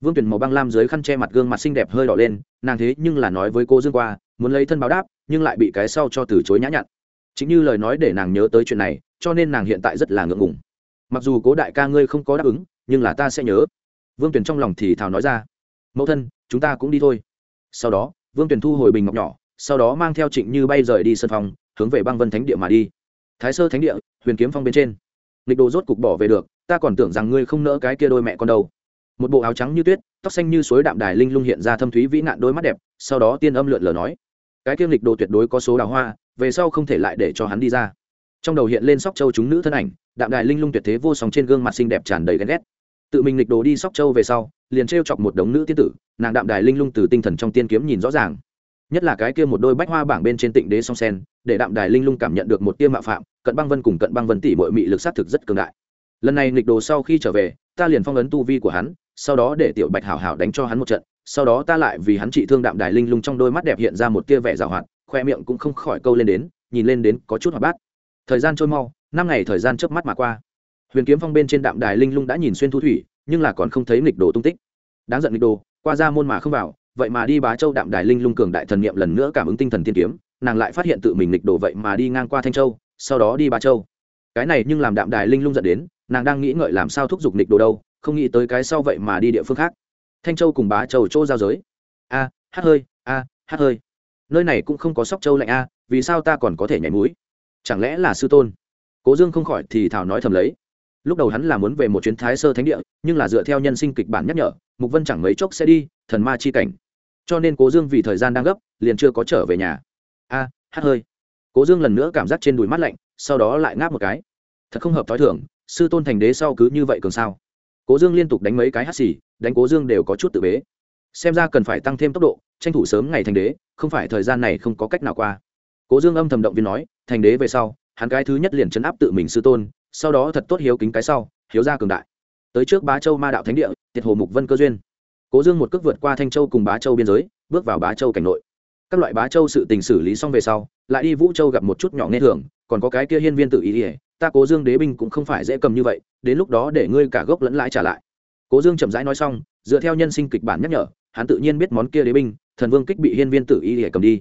Speaker 1: Vương tuyển màu băng lam dưới khăn che mặt gương mặt xinh đẹp hơi đỏ lên, nàng thế nhưng là nói với cô dương qua, muốn lấy thân báo đáp, nhưng lại bị cái sau cho từ chối nhã nhặn. Chính như lời nói để nàng nhớ tới chuyện này, cho nên nàng hiện tại rất là ngượng ngùng. Mặc dù cố đại ca ngươi không có đáp ứng, nhưng là ta sẽ nhớ. Vương tuyển trong lòng thì thào nói ra, mẫu thân, chúng ta cũng đi thôi. Sau đó, vương tuyển thu hồi bình ngọc nhỏ sau đó mang theo trịnh như bay rời đi sân phòng, hướng về băng vân thánh địa mà đi. Thái sơ thánh địa, huyền kiếm phong bên trên. Nghịch đồ rốt cục bỏ về được, ta còn tưởng rằng ngươi không nỡ cái kia đôi mẹ con đâu. Một bộ áo trắng như tuyết, tóc xanh như suối đạm đài linh lung hiện ra thâm thúy vĩ nạn đôi mắt đẹp, sau đó tiên âm lượn lờ nói, cái kiêm lịch đồ tuyệt đối có số đào hoa, về sau không thể lại để cho hắn đi ra. Trong đầu hiện lên sóc châu chúng nữ thân ảnh, đạm đài linh lung tuyệt thế vô song trên gương mặt xinh đẹp tràn đầy ghen ghét. Tự mình lịch đồ đi sóc châu về sau, liền t chọc một đống nữ tiên tử, nàng đạm đài linh lung từ tinh thần trong tiên kiếm nhìn rõ ràng nhất là cái kia một đôi bách hoa bảng bên trên tịnh đế song sen, để đạm đài linh lung cảm nhận được một tiêm mạo phạm, cận băng vân cùng cận băng vân tỷ bội mị lực sát thực rất cường đại. Lần này lịch đồ sau khi trở về, ta liền phong ấn tu vi của hắn, sau đó để tiểu bạch hảo hảo đánh cho hắn một trận, sau đó ta lại vì hắn trị thương đạm đài linh lung trong đôi mắt đẹp hiện ra một tia vẻ giảo hoạt, khoe miệng cũng không khỏi câu lên đến, nhìn lên đến có chút hoạt bát. Thời gian trôi mau, năm ngày thời gian trước mắt mà qua. Huyền kiếm phong bên trên đạm đài linh lung đã nhìn xuyên thu thủy, nhưng là còn không thấy nghịch đồ tung tích. Đáng giận nghịch đồ, qua ra môn mà không vào vậy mà đi bá châu đạm đài linh lung cường đại thần niệm lần nữa cảm ứng tinh thần tiên kiếm, nàng lại phát hiện tự mình lịch đổ vậy mà đi ngang qua thanh châu, sau đó đi bá châu. Cái này nhưng làm đạm đài linh lung dẫn đến, nàng đang nghĩ ngợi làm sao thúc giục lịch đồ đâu, không nghĩ tới cái sau vậy mà đi địa phương khác. Thanh châu cùng bá châu chỗ giao giới. A, hát hơi, a, hát hơi. Nơi này cũng không có sóc châu lạnh a, vì sao ta còn có thể nhảy mũi? Chẳng lẽ là sư tôn? Cố dương không khỏi thì thảo nói thầm lấy. Lúc đầu hắn là muốn về một chuyến thái sơ thánh địa, nhưng là dựa theo nhân sinh kịch bản nhắc nhở, mục vân chẳng mấy chốc sẽ đi thần ma chi cảnh. Cho nên cố dương vì thời gian đang gấp, liền chưa có trở về nhà. A, hát hơi. Cố dương lần nữa cảm giác trên đùi mắt lạnh, sau đó lại ngáp một cái. Thật không hợp t h ó i thưởng sư tôn thành đế sau cứ như vậy cường sao? Cố dương liên tục đánh mấy cái hát xì, đánh cố dương đều có chút tự bế. Xem ra cần phải tăng thêm tốc độ, tranh thủ sớm ngày thành đế, không phải thời gian này không có cách nào qua. Cố dương âm thầm động viên nói, thành đế về sau, hắn cái thứ nhất liền chấn áp tự mình sư tôn, sau đó thật tốt hiếu kính cái sau, hiếu gia cường đại. Tới trước bá châu ma đạo thánh địa, tiệt hồ mục vân cơ duyên cố dương một cước vượt qua thanh châu cùng bá châu biên giới, bước vào bá châu cảnh nội. Các loại bá châu sự tình xử lý xong về sau, lại đi vũ châu gặp một chút nhỏ nghe thường, còn có cái kia hiên viên tự ý ỉa ta cố dương đế binh cũng không phải dễ cầm như vậy, đến lúc đó để ngươi cả gốc lẫn lãi trả lại. Cố dương chậm rãi nói xong, dựa theo nhân sinh kịch bản nhắc nhở, hắn tự nhiên biết món kia đế binh, thần vương kích bị hiên viên tự ý ỉa cầm đi.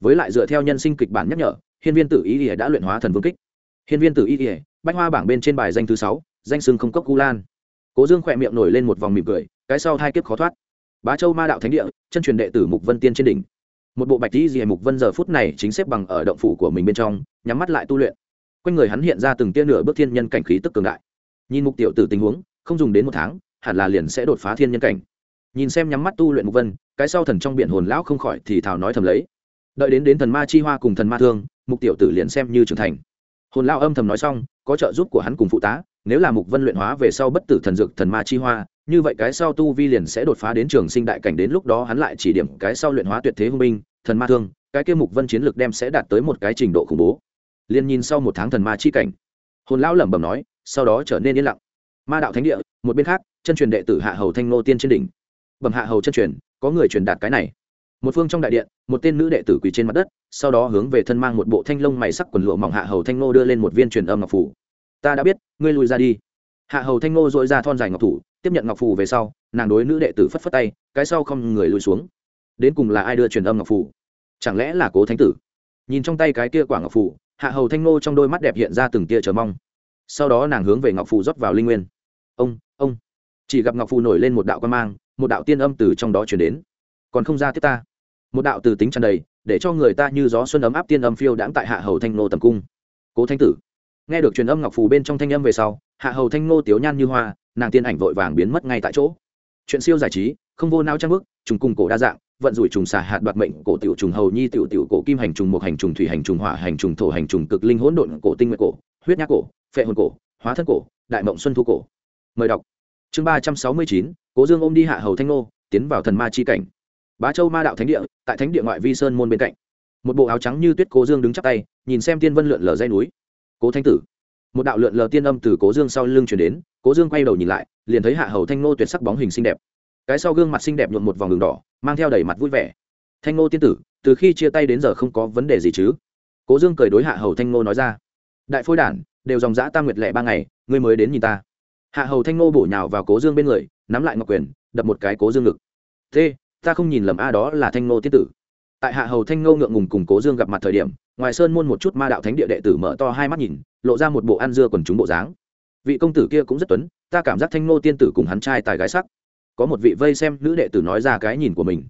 Speaker 1: Với lại dựa theo nhân sinh kịch bản nhắc nhở, hiên viên tự ý ỉa đã luyện hóa thần vương kích. Hiên viên tự ý ỉa bách hoa bảng bên trên bài danh thứ sáu, danh sưng không cốc cu lan. Cố dương khỏe miệng nổi lên một vòng mỉm cười cái sau hai kiếp khó thoát. Bá châu ma đạo thánh địa, chân truyền đệ tử mục vân tiên trên đỉnh. Một bộ bạch tí dì mục vân giờ phút này chính xếp bằng ở động phủ của mình bên trong, nhắm mắt lại tu luyện. Quanh người hắn hiện ra từng tia nửa bước thiên nhân cảnh khí tức cường đại. Nhìn mục tiểu tử tình huống, không dùng đến một tháng, hẳn là liền sẽ đột phá thiên nhân cảnh. Nhìn xem nhắm mắt tu luyện mục vân, cái sau thần trong biển hồn lão không khỏi thì thảo nói thầm lấy. Đợi đến đến thần ma chi hoa cùng thần ma thương, mục tiểu tử liền xem như trưởng thành. Hồn lão âm thầm nói xong, có trợ giúp của hắn cùng phụ tá nếu là mục vân luyện hóa về sau bất tử thần dược thần ma chi hoa, như vậy cái sau tu vi liền sẽ đột phá đến trường sinh đại cảnh đến lúc đó hắn lại chỉ điểm cái sau luyện hóa tuyệt thế hung binh, thần ma thương, cái kia mục vân chiến lược đem sẽ đạt tới một cái trình độ khủng bố. Liền nhìn sau một tháng thần ma chi cảnh, hồn lão lẩm bẩm nói, sau đó trở nên yên lặng. Ma đạo thánh địa, một bên khác, chân truyền đệ tử hạ hầu thanh nô tiên trên đỉnh. Bẩm hạ hầu chân truyền, có người truyền đạt cái này. Một phương trong đại điện, một tên nữ đệ tử quỳ trên mặt đất, sau đó hướng về thân mang một bộ thanh lông mày sắc quần lụa mỏng hạ hầu thanh nô đưa lên một viên truyền âm ngọc phủ ta đã biết, ngươi lùi ra đi. Hạ hầu thanh nô dội ra thon dài ngọc thủ, tiếp nhận ngọc phù về sau, nàng đối nữ đệ tử phất phất tay, cái sau không người lùi xuống. Đến cùng là ai đưa truyền âm ngọc phù? Chẳng lẽ là cố thánh tử? Nhìn trong tay cái kia quả ngọc phù, hạ hầu thanh nô trong đôi mắt đẹp hiện ra từng tia chờ mong. Sau đó nàng hướng về ngọc phù rót vào linh nguyên. Ông ông. Chỉ gặp ngọc phù nổi lên một đạo quan mang, một đạo tiên âm từ trong đó chuyển đến. Còn không ra tiếp ta. Một đạo từ tính tràn đầy, để cho người ta như gió xuân ấm áp tiên âm phiêu đãng tại hạ hầu thanh nô tầm cung. Cố thánh tử nghe được truyền âm ngọc phù bên trong thanh âm về sau, hạ hầu thanh nô tiếu nhan như hoa, nàng tiên ảnh vội vàng biến mất ngay tại chỗ. Chuyện siêu giải trí, không vô nao trang bức, trùng cùng cổ đa dạng, vận rủi trùng xà hạt đoạt mệnh, cổ tiểu trùng hầu nhi, tiểu tiểu cổ kim hành trùng một hành trùng, thủy hành trùng, hỏa hành trùng, thổ hành trùng, cực linh hỗn độn cổ, tinh nguyện cổ, huyết nhác cổ, phệ hồn cổ, hóa thân cổ, đại mộng xuân thu cổ. Mời đọc. Chương ba trăm sáu mươi chín, cố dương ôm đi hạ hầu thanh nô tiến vào thần ma chi cảnh. Bá châu ma đạo thánh địa, tại thánh địa ngoại vi sơn môn bên cạnh. Một bộ áo trắng như tuyết cố dương đứng chắp tay, nhìn xem tiên vân lượn lờ dây núi cố thanh tử. Một đạo lượn lờ tiên âm từ cố dương sau lưng chuyển đến, cố dương quay đầu nhìn lại, liền thấy hạ hầu thanh nô tuyệt sắc bóng hình xinh đẹp. Cái sau gương mặt xinh đẹp nhuộm một vòng đường đỏ, mang theo đầy mặt vui vẻ. Thanh nô tiên tử, từ khi chia tay đến giờ không có vấn đề gì chứ? Cố dương cười đối hạ hầu thanh nô nói ra. Đại phôi đản, đều dòng dã tam nguyệt lệ ba ngày, ngươi mới đến nhìn ta. Hạ hầu thanh nô bổ nhào vào cố dương bên người, nắm lại ngọc quyền, đập một cái cố dương ngực. Thế, ta không nhìn lầm a, đó là thanh nô tiên tử. Tại hạ hầu thanh nô ngượng ngùng cùng cố dương gặp mặt thời điểm ngoài sơn môn một chút ma đạo thánh địa đệ tử mở to hai mắt nhìn, lộ ra một bộ ăn dưa quần chúng bộ dáng. Vị công tử kia cũng rất tuấn, ta cảm giác thanh nô tiên tử cùng hắn trai tài gái sắc. Có một vị vây xem nữ đệ tử nói ra cái nhìn của mình.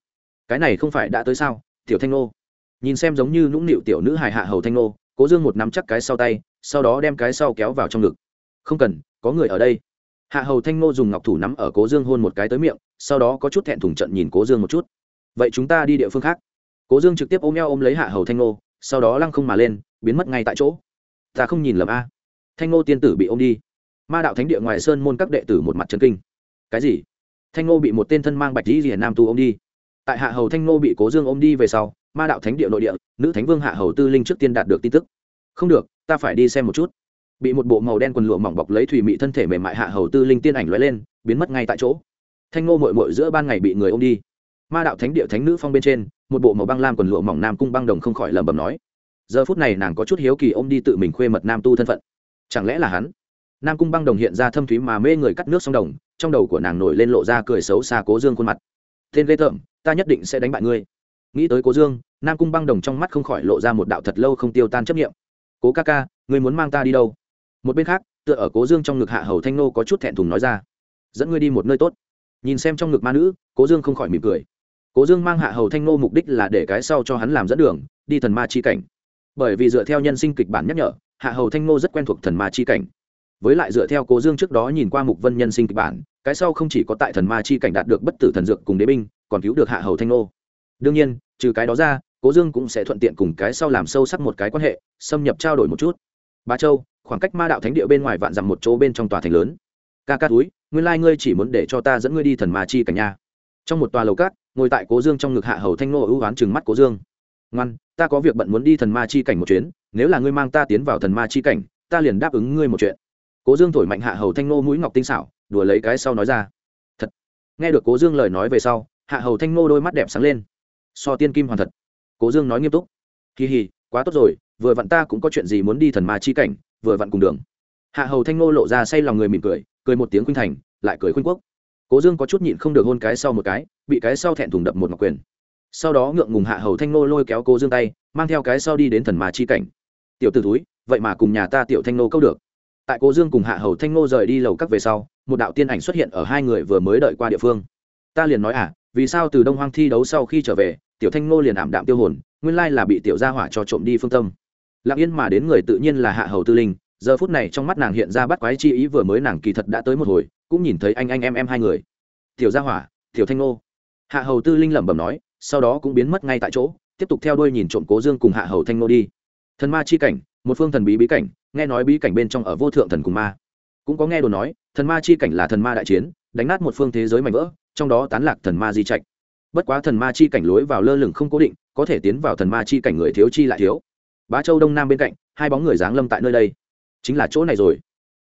Speaker 1: Cái này không phải đã tới sao, tiểu thanh nô? Nhìn xem giống như nũng nịu tiểu nữ hài hạ hầu thanh nô, cố dương một nắm chắc cái sau tay, sau đó đem cái sau kéo vào trong ngực. Không cần, có người ở đây. Hạ hầu thanh nô dùng ngọc thủ nắm ở cố dương hôn một cái tới miệng, sau đó có chút thẹn thùng trận nhìn cố dương một chút. Vậy chúng ta đi địa phương khác. Cố dương trực tiếp ôm eo ôm lấy hạ hầu thanh nô sau đó lăng không mà lên, biến mất ngay tại chỗ. Ta không nhìn lầm a. Thanh ngô tiên tử bị ôm đi. Ma đạo thánh địa ngoài sơn môn các đệ tử một mặt trấn kinh. Cái gì? Thanh ngô bị một tên thân mang bạch dĩ rìa nam tu ôm đi. Tại hạ hầu thanh ngô bị cố dương ôm đi về sau, ma đạo thánh địa nội địa, nữ thánh vương hạ hầu tư linh trước tiên đạt được tin tức. Không được, ta phải đi xem một chút. Bị một bộ màu đen quần lụa mỏng bọc lấy thủy mị thân thể mềm mại hạ hầu tư linh tiên ảnh lóe lên, biến mất ngay tại chỗ. Thanh ngô mội mội giữa ban ngày bị người ôm đi ma đạo thánh địa thánh nữ phong bên trên, một bộ màu băng lam quần lụa mỏng nam cung băng đồng không khỏi lẩm bẩm nói, giờ phút này nàng có chút hiếu kỳ ôm đi tự mình khuê mật nam tu thân phận. Chẳng lẽ là hắn? Nam cung băng đồng hiện ra thâm thúy mà mê người cắt nước sông đồng, trong đầu của nàng nổi lên lộ ra cười xấu xa cố dương khuôn mặt. Tên ghê tởm, ta nhất định sẽ đánh bại ngươi. Nghĩ tới cố dương, nam cung băng đồng trong mắt không khỏi lộ ra một đạo thật lâu không tiêu tan chấp nghiệm cố ca ca, ngươi muốn mang ta đi đâu? Một bên khác, tựa ở cố dương trong ngực hạ hầu thanh nô có chút thẹn thùng nói ra, dẫn ngươi đi một nơi tốt. Nhìn xem trong ngực ma nữ, cố dương không khỏi mỉm cười cố dương mang hạ hầu thanh nô mục đích là để cái sau cho hắn làm dẫn đường, đi thần ma chi cảnh. Bởi vì dựa theo nhân sinh kịch bản nhắc nhở, hạ hầu thanh nô rất quen thuộc thần ma chi cảnh. Với lại dựa theo cố dương trước đó nhìn qua mục vân nhân sinh kịch bản, cái sau không chỉ có tại thần ma chi cảnh đạt được bất tử thần dược cùng đế binh, còn cứu được hạ hầu thanh nô. Đương nhiên, trừ cái đó ra, cố dương cũng sẽ thuận tiện cùng cái sau làm sâu sắc một cái quan hệ, xâm nhập trao đổi một chút. Ba châu, khoảng cách ma đạo thánh địa bên ngoài vạn dặm một chỗ bên trong tòa thành lớn. Ca ca túi, nguyên lai、like、ngươi chỉ muốn để cho ta dẫn ngươi đi thần ma chi cảnh nha. Trong một tòa lầu cát ngồi tại cố dương trong ngực hạ hầu thanh nô ưu oán chừng mắt cố dương. Ngoan, ta có việc bận muốn đi thần ma chi cảnh một chuyến, nếu là ngươi mang ta tiến vào thần ma chi cảnh, ta liền đáp ứng ngươi một chuyện. Cố dương thổi mạnh hạ hầu thanh nô mũi ngọc tinh xảo, đùa lấy cái sau nói ra. Thật. Nghe được cố dương lời nói về sau, hạ hầu thanh nô đôi mắt đẹp sáng lên. So tiên kim hoàn thật. Cố dương nói nghiêm túc. Kỳ hì, quá tốt rồi, vừa vặn ta cũng có chuyện gì muốn đi thần ma chi cảnh, vừa vặn cùng đường. Hạ hầu thanh nô lộ ra say lòng người mỉm cười cười một tiếng khuynh thành, lại cười khuynh quốc cố dương có chút nhịn không được hôn cái sau một cái, bị cái sau thẹn thùng đập một ngọc quyền. Sau đó ngượng ngùng hạ hầu thanh nô lôi kéo cố dương tay, mang theo cái sau đi đến thần ma chi cảnh. Tiểu t ử túi vậy mà cùng nhà ta tiểu thanh nô câu được. Tại cố dương cùng hạ hầu thanh nô rời đi lầu các về sau, một đạo tiên ảnh xuất hiện ở hai người vừa mới đợi qua địa phương. Ta liền nói à vì sao từ đông hoang thi đấu sau khi trở về, tiểu thanh nô liền ảm đạm tiêu hồn, nguyên lai là bị tiểu gia hỏa cho trộm đi phương tâm. Lặng yên mà đến người tự nhiên là hạ hầu tư linh giờ phút này trong mắt nàng hiện ra bắt quái chi ý vừa mới nàng kỳ thật đã tới một hồi, cũng nhìn thấy anh anh em em hai người. Tiểu gia hỏa, tiểu thanh nô hạ hầu tư linh lẩm bẩm nói, sau đó cũng biến mất ngay tại chỗ, tiếp tục theo đuôi nhìn trộm cố dương cùng hạ hầu thanh nô đi. Thần ma chi cảnh, một phương thần bí bí cảnh, nghe nói bí cảnh bên trong ở vô thượng thần cùng ma. Cũng có nghe đồn nói, thần ma chi cảnh là thần ma đại chiến, đánh nát một phương thế giới mạnh vỡ, trong đó tán lạc thần ma di trạch. Bất quá thần ma chi cảnh lối vào lơ lửng không cố định, có thể tiến vào thần ma chi cảnh người thiếu chi lại thiếu. Bá châu đông nam bên cạnh, hai bóng người giáng lâm tại nơi đây chính là chỗ này rồi.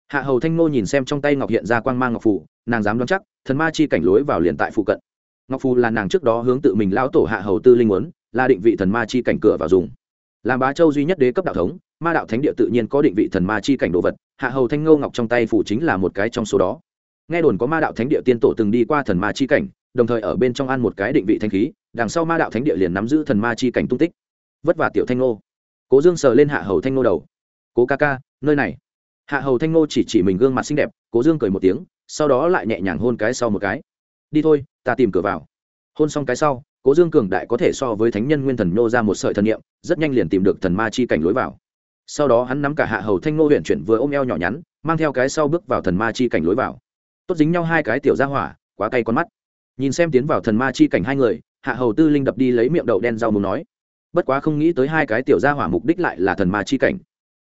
Speaker 1: Hạ hầu thanh nô nhìn xem trong tay ngọc hiện ra quang mang ngọc phù, nàng dám đoán chắc, thần ma chi cảnh lối vào liền tại phụ cận. Ngọc phù là nàng trước đó hướng tự mình lão tổ hạ hầu tư linh muốn, là định vị thần ma chi cảnh cửa vào dùng. Làm bá châu duy nhất đế cấp đạo thống, ma đạo thánh địa tự nhiên có định vị thần ma chi cảnh đồ vật, hạ hầu thanh ngô ngọc trong tay phủ chính là một cái trong số đó. Nghe đồn có ma đạo thánh địa tiên tổ từng đi qua thần ma chi cảnh, đồng thời ở bên trong ăn một cái định vị thanh khí, đằng sau ma đạo thánh địa liền nắm giữ thần ma chi cảnh tung tích. Vất vả tiểu thanh ngô. Cố dương sờ lên hạ hầu thanh ngô đầu cố ca ca, nơi này. Hạ hầu thanh ngô chỉ chỉ mình gương mặt xinh đẹp, cố dương cười một tiếng, sau đó lại nhẹ nhàng hôn cái sau một cái. Đi thôi, ta tìm cửa vào. Hôn xong cái sau, cố dương cường đại có thể so với thánh nhân nguyên thần nô ra một sợi thần niệm, rất nhanh liền tìm được thần ma chi cảnh lối vào. Sau đó hắn nắm cả hạ hầu thanh ngô huyện chuyển vừa ôm eo nhỏ nhắn, mang theo cái sau bước vào thần ma chi cảnh lối vào. Tốt dính nhau hai cái tiểu ra hỏa, quá cay con mắt. Nhìn xem tiến vào thần ma chi cảnh hai người, hạ hầu tư linh đập đi lấy miệng đậu đen rau mù nói, bất quá không nghĩ tới hai cái tiểu gia hỏa mục đích lại là thần ma chi cảnh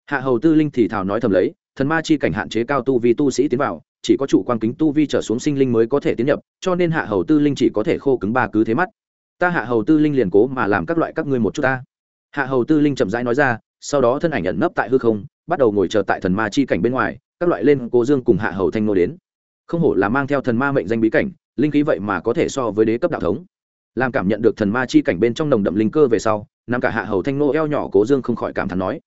Speaker 1: hạ hầu tư linh thì thào nói thầm lấy, thần ma chi cảnh hạn chế cao tu vi tu sĩ tiến vào, chỉ có chủ quan kính tu vi trở xuống sinh linh mới có thể tiến nhập, cho nên hạ hầu tư linh chỉ có thể khô cứng ba cứ thế mắt. Ta hạ hầu tư linh liền cố mà làm các loại các ngươi một chút ta. Hạ hầu tư linh chậm rãi nói ra, sau đó thân ảnh ẩn nấp tại hư không, bắt đầu ngồi chờ tại thần ma chi cảnh bên ngoài, các loại lên cố dương cùng hạ hầu thanh nô đến. Không hổ là mang theo thần ma mệnh danh bí cảnh, linh khí vậy mà có thể so với đế cấp đạo thống. Làm cảm nhận được thần ma chi cảnh bên trong nồng đậm linh cơ về sau nằm cả hạ hầu thanh nô eo nhỏ cố dương không khỏi cảm thán nói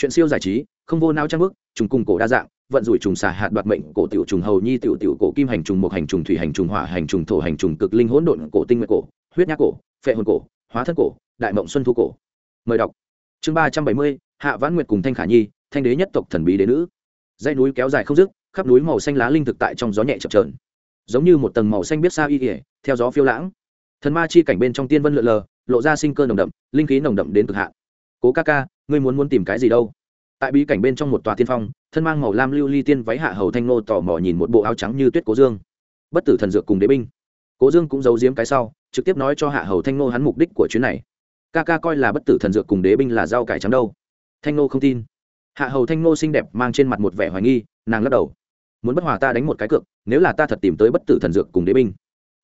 Speaker 1: chuyện siêu giải trí, không vô nao trang bức, trùng cùng cổ đa dạng, vận rủi trùng xà hạt đoạt mệnh, cổ tiểu trùng hầu nhi, tiểu tiểu cổ kim hành trùng một hành trùng, thủy hành trùng, hỏa hành trùng, thổ hành trùng, cực linh hỗn độn cổ, tinh nguyệt cổ, huyết nhác cổ, phệ hồn cổ, hóa thân cổ, đại mộng xuân thu cổ. Mời đọc. Chương ba trăm bảy mươi, hạ vãn nguyệt cùng thanh khả nhi, thanh đế nhất tộc thần bí đế nữ. Dây núi kéo dài không dứt, khắp núi màu xanh lá linh thực tại trong gió nhẹ chập trờn giống như một tầng màu xanh biết xa y ỉa theo gió phiêu lãng. Thần ma chi cảnh bên trong tiên vân lượn lờ, lộ ra sinh cơ nồng đậm, linh khí nồng đậm đến cực hạn cố ca ca, ngươi muốn muốn tìm cái gì đâu? Tại bí cảnh bên trong một tòa tiên phong, thân mang màu lam lưu ly tiên váy hạ hầu thanh nô tò mò nhìn một bộ áo trắng như tuyết cố dương. Bất tử thần dược cùng đế binh. Cố dương cũng giấu giếm cái sau, trực tiếp nói cho hạ hầu thanh nô hắn mục đích của chuyến này. Ca ca coi là bất tử thần dược cùng đế binh là rau cải trắng đâu. Thanh nô không tin. Hạ hầu thanh nô xinh đẹp mang trên mặt một vẻ hoài nghi, nàng lắc đầu. Muốn bất hòa ta đánh một cái cược, nếu là ta thật tìm tới bất tử thần dược cùng đế binh.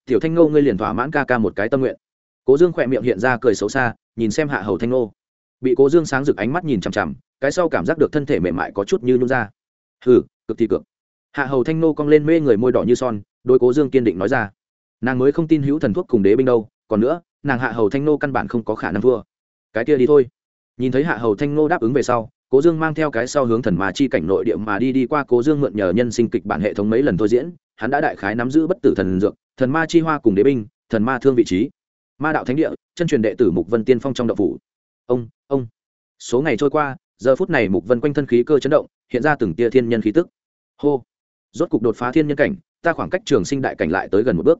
Speaker 1: Tiểu thanh nô, ngươi liền thỏa mãn ca ca một cái tâm nguyện. Cố dương khỏe miệng hiện ra cười xấu xa, nhìn xem hạ hầu thanh nô bị cố dương sáng rực ánh mắt nhìn chằm chằm, cái sau cảm giác được thân thể mềm mại có chút như nhung ra. Hừ, cực thì cực. Hạ hầu thanh nô cong lên mê người môi đỏ như son đôi cố dương kiên định nói ra. Nàng mới không tin hữu thần thuốc cùng đế binh đâu, còn nữa, nàng hạ hầu thanh nô căn bản không có khả năng thua. Cái kia đi thôi. Nhìn thấy hạ hầu thanh nô đáp ứng về sau, cố dương mang theo cái sau hướng thần mà chi cảnh nội địa mà đi đi qua cố dương mượn nhờ nhân sinh kịch bản hệ thống mấy lần thôi diễn, hắn đã đại khái nắm giữ bất tử thần dược, thần ma chi hoa cùng đế binh, thần ma thương vị trí. Ma đạo thánh địa, chân truyền đệ tử mục vân tiên phong trong đậu phủ ông ông. Số ngày trôi qua, giờ phút này mục vân quanh thân khí cơ chấn động, hiện ra từng tia thiên nhân khí tức. Hô. Rốt cục đột phá thiên nhân cảnh, ta khoảng cách trường sinh đại cảnh lại tới gần một bước.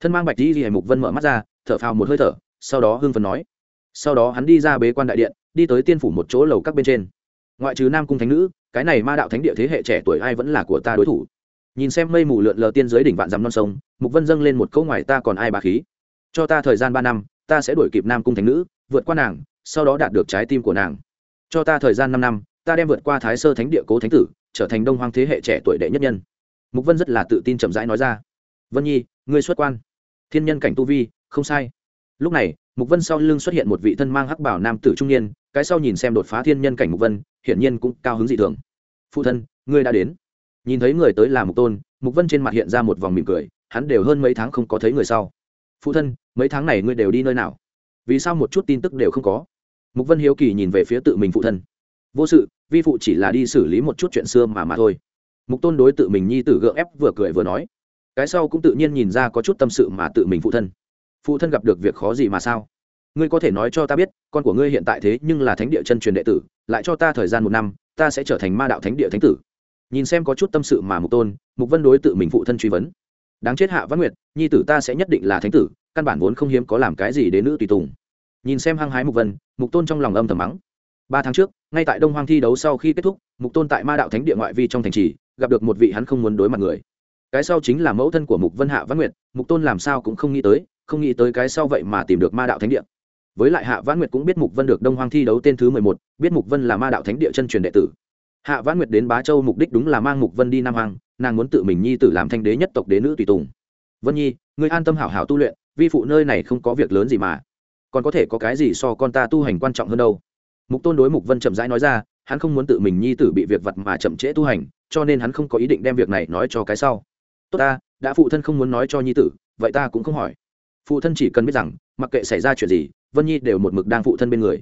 Speaker 1: Thân mang bạch đi thì hề mục vân mở mắt ra, thở phào một hơi thở, sau đó hưng phấn nói. Sau đó hắn đi ra bế quan đại điện, đi tới tiên phủ một chỗ lầu các bên trên. Ngoại trừ nam cung thánh nữ, cái này ma đạo thánh địa thế hệ trẻ tuổi ai vẫn là của ta đối thủ. Nhìn xem mây mù lượn lờ tiên giới đỉnh vạn dằm non sông, mục vân dâng lên một câu ngoài ta còn ai bà khí. Cho ta thời gian ba năm, ta sẽ đuổi kịp nam cung thánh nữ, vượt qua nàng sau đó đạt được trái tim của nàng. Cho ta thời gian năm năm, ta đem vượt qua thái sơ thánh địa cố thánh tử, trở thành đông hoang thế hệ trẻ tuổi đệ nhất nhân. Mục vân rất là tự tin chậm rãi nói ra. Vân nhi, ngươi xuất quan. Thiên nhân cảnh tu vi, không sai. Lúc này, mục vân sau lưng xuất hiện một vị thân mang hắc bảo nam tử trung niên, cái sau nhìn xem đột phá thiên nhân cảnh mục vân, hiển nhiên cũng cao hứng dị thường. Phụ thân, ngươi đã đến. Nhìn thấy người tới là mục tôn, mục vân trên mặt hiện ra một vòng mỉm cười, hắn đều hơn mấy tháng không có thấy người sau. Phụ thân, mấy tháng này ngươi đều đi nơi nào? Vì sao một chút tin tức đều không có? Mục vân hiếu kỳ nhìn về phía tự mình phụ thân. Vô sự, vi phụ chỉ là đi xử lý một chút chuyện xưa mà mà thôi. Mục tôn đối tự mình nhi tử gượng ép vừa cười vừa nói. Cái sau cũng tự nhiên nhìn ra có chút tâm sự mà tự mình phụ thân. Phụ thân gặp được việc khó gì mà sao? Ngươi có thể nói cho ta biết, con của ngươi hiện tại thế nhưng là thánh địa chân truyền đệ tử, lại cho ta thời gian một năm, ta sẽ trở thành ma đạo thánh địa thánh tử. Nhìn xem có chút tâm sự mà mục tôn, mục vân đối tự mình phụ thân truy vấn. Đáng chết hạ văn nguyệt, nhi tử ta sẽ nhất định là thánh tử, căn bản vốn không hiếm có làm cái gì đến nữ tùy tùng nhìn xem hăng hái mục vân, mục tôn trong lòng âm thầm mắng. Ba tháng trước, ngay tại đông hoang thi đấu sau khi kết thúc, mục tôn tại ma đạo thánh địa ngoại vi trong thành trì, gặp được một vị hắn không muốn đối mặt người. Cái sau chính là mẫu thân của mục vân hạ văn nguyệt, mục tôn làm sao cũng không nghĩ tới, không nghĩ tới cái sau vậy mà tìm được ma đạo thánh địa. Với lại hạ văn nguyệt cũng biết mục vân được đông hoang thi đấu tên thứ mười một, biết mục vân là ma đạo thánh địa chân truyền đệ tử. Hạ văn nguyệt đến bá châu mục đích đúng là mang mục vân đi nam hoàng nàng muốn tự mình nhi tử làm thanh đế nhất tộc đế nữ tùy tùng. Vân nhi, ngươi an tâm hảo hảo tu luyện, vi phụ nơi này không có việc lớn gì mà còn có thể có cái gì so con ta tu hành quan trọng hơn đâu? Mục tôn đối mục vân chậm rãi nói ra, hắn không muốn tự mình nhi tử bị việc vật mà chậm trễ tu hành, cho nên hắn không có ý định đem việc này nói cho cái sau. Tốt ta, đã phụ thân không muốn nói cho nhi tử, vậy ta cũng không hỏi. Phụ thân chỉ cần biết rằng, mặc kệ xảy ra chuyện gì, vân nhi đều một mực đang phụ thân bên người.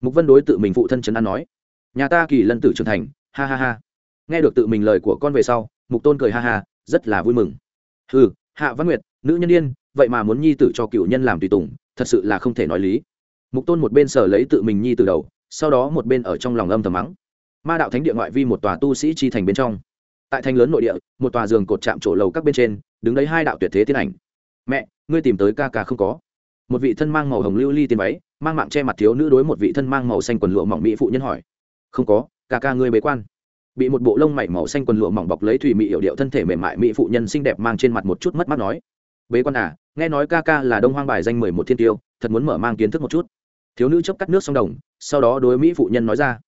Speaker 1: Mục vân đối tự mình phụ thân trấn an nói, nhà ta kỳ lân tử trưởng thành, ha ha ha. Nghe được tự mình lời của con về sau, mục tôn cười ha ha, rất là vui mừng. Ừ hạ văn nguyệt, nữ nhân điên vậy mà muốn nhi tử cho cựu nhân làm tùy tùng thật sự là không thể nói lý. Mục tôn một bên sở lấy tự mình nhi từ đầu, sau đó một bên ở trong lòng âm thầm mắng. Ma đạo thánh địa ngoại vi một tòa tu sĩ chi thành bên trong. Tại thành lớn nội địa, một tòa giường cột chạm trổ lầu các bên trên, đứng đấy hai đạo tuyệt thế tiên ảnh. Mẹ, ngươi tìm tới ca ca không có? Một vị thân mang màu hồng lưu ly tiền váy, mang mạng che mặt thiếu nữ đối một vị thân mang màu xanh quần lụa mỏng mỹ phụ nhân hỏi. Không có, ca ca ngươi bế quan. Bị một bộ lông mảy màu xanh quần lụa mỏng bọc lấy thủy mỹ hiệu điệu thân thể mềm mại mỹ phụ nhân xinh đẹp mang trên mặt một chút mất mắt nói bế quan à nghe nói ca ca là đông hoang bài danh mười một thiên tiêu, thật muốn mở mang kiến thức một chút. Thiếu nữ chấp cắt nước sông đồng, sau đó đối mỹ phụ nhân nói ra.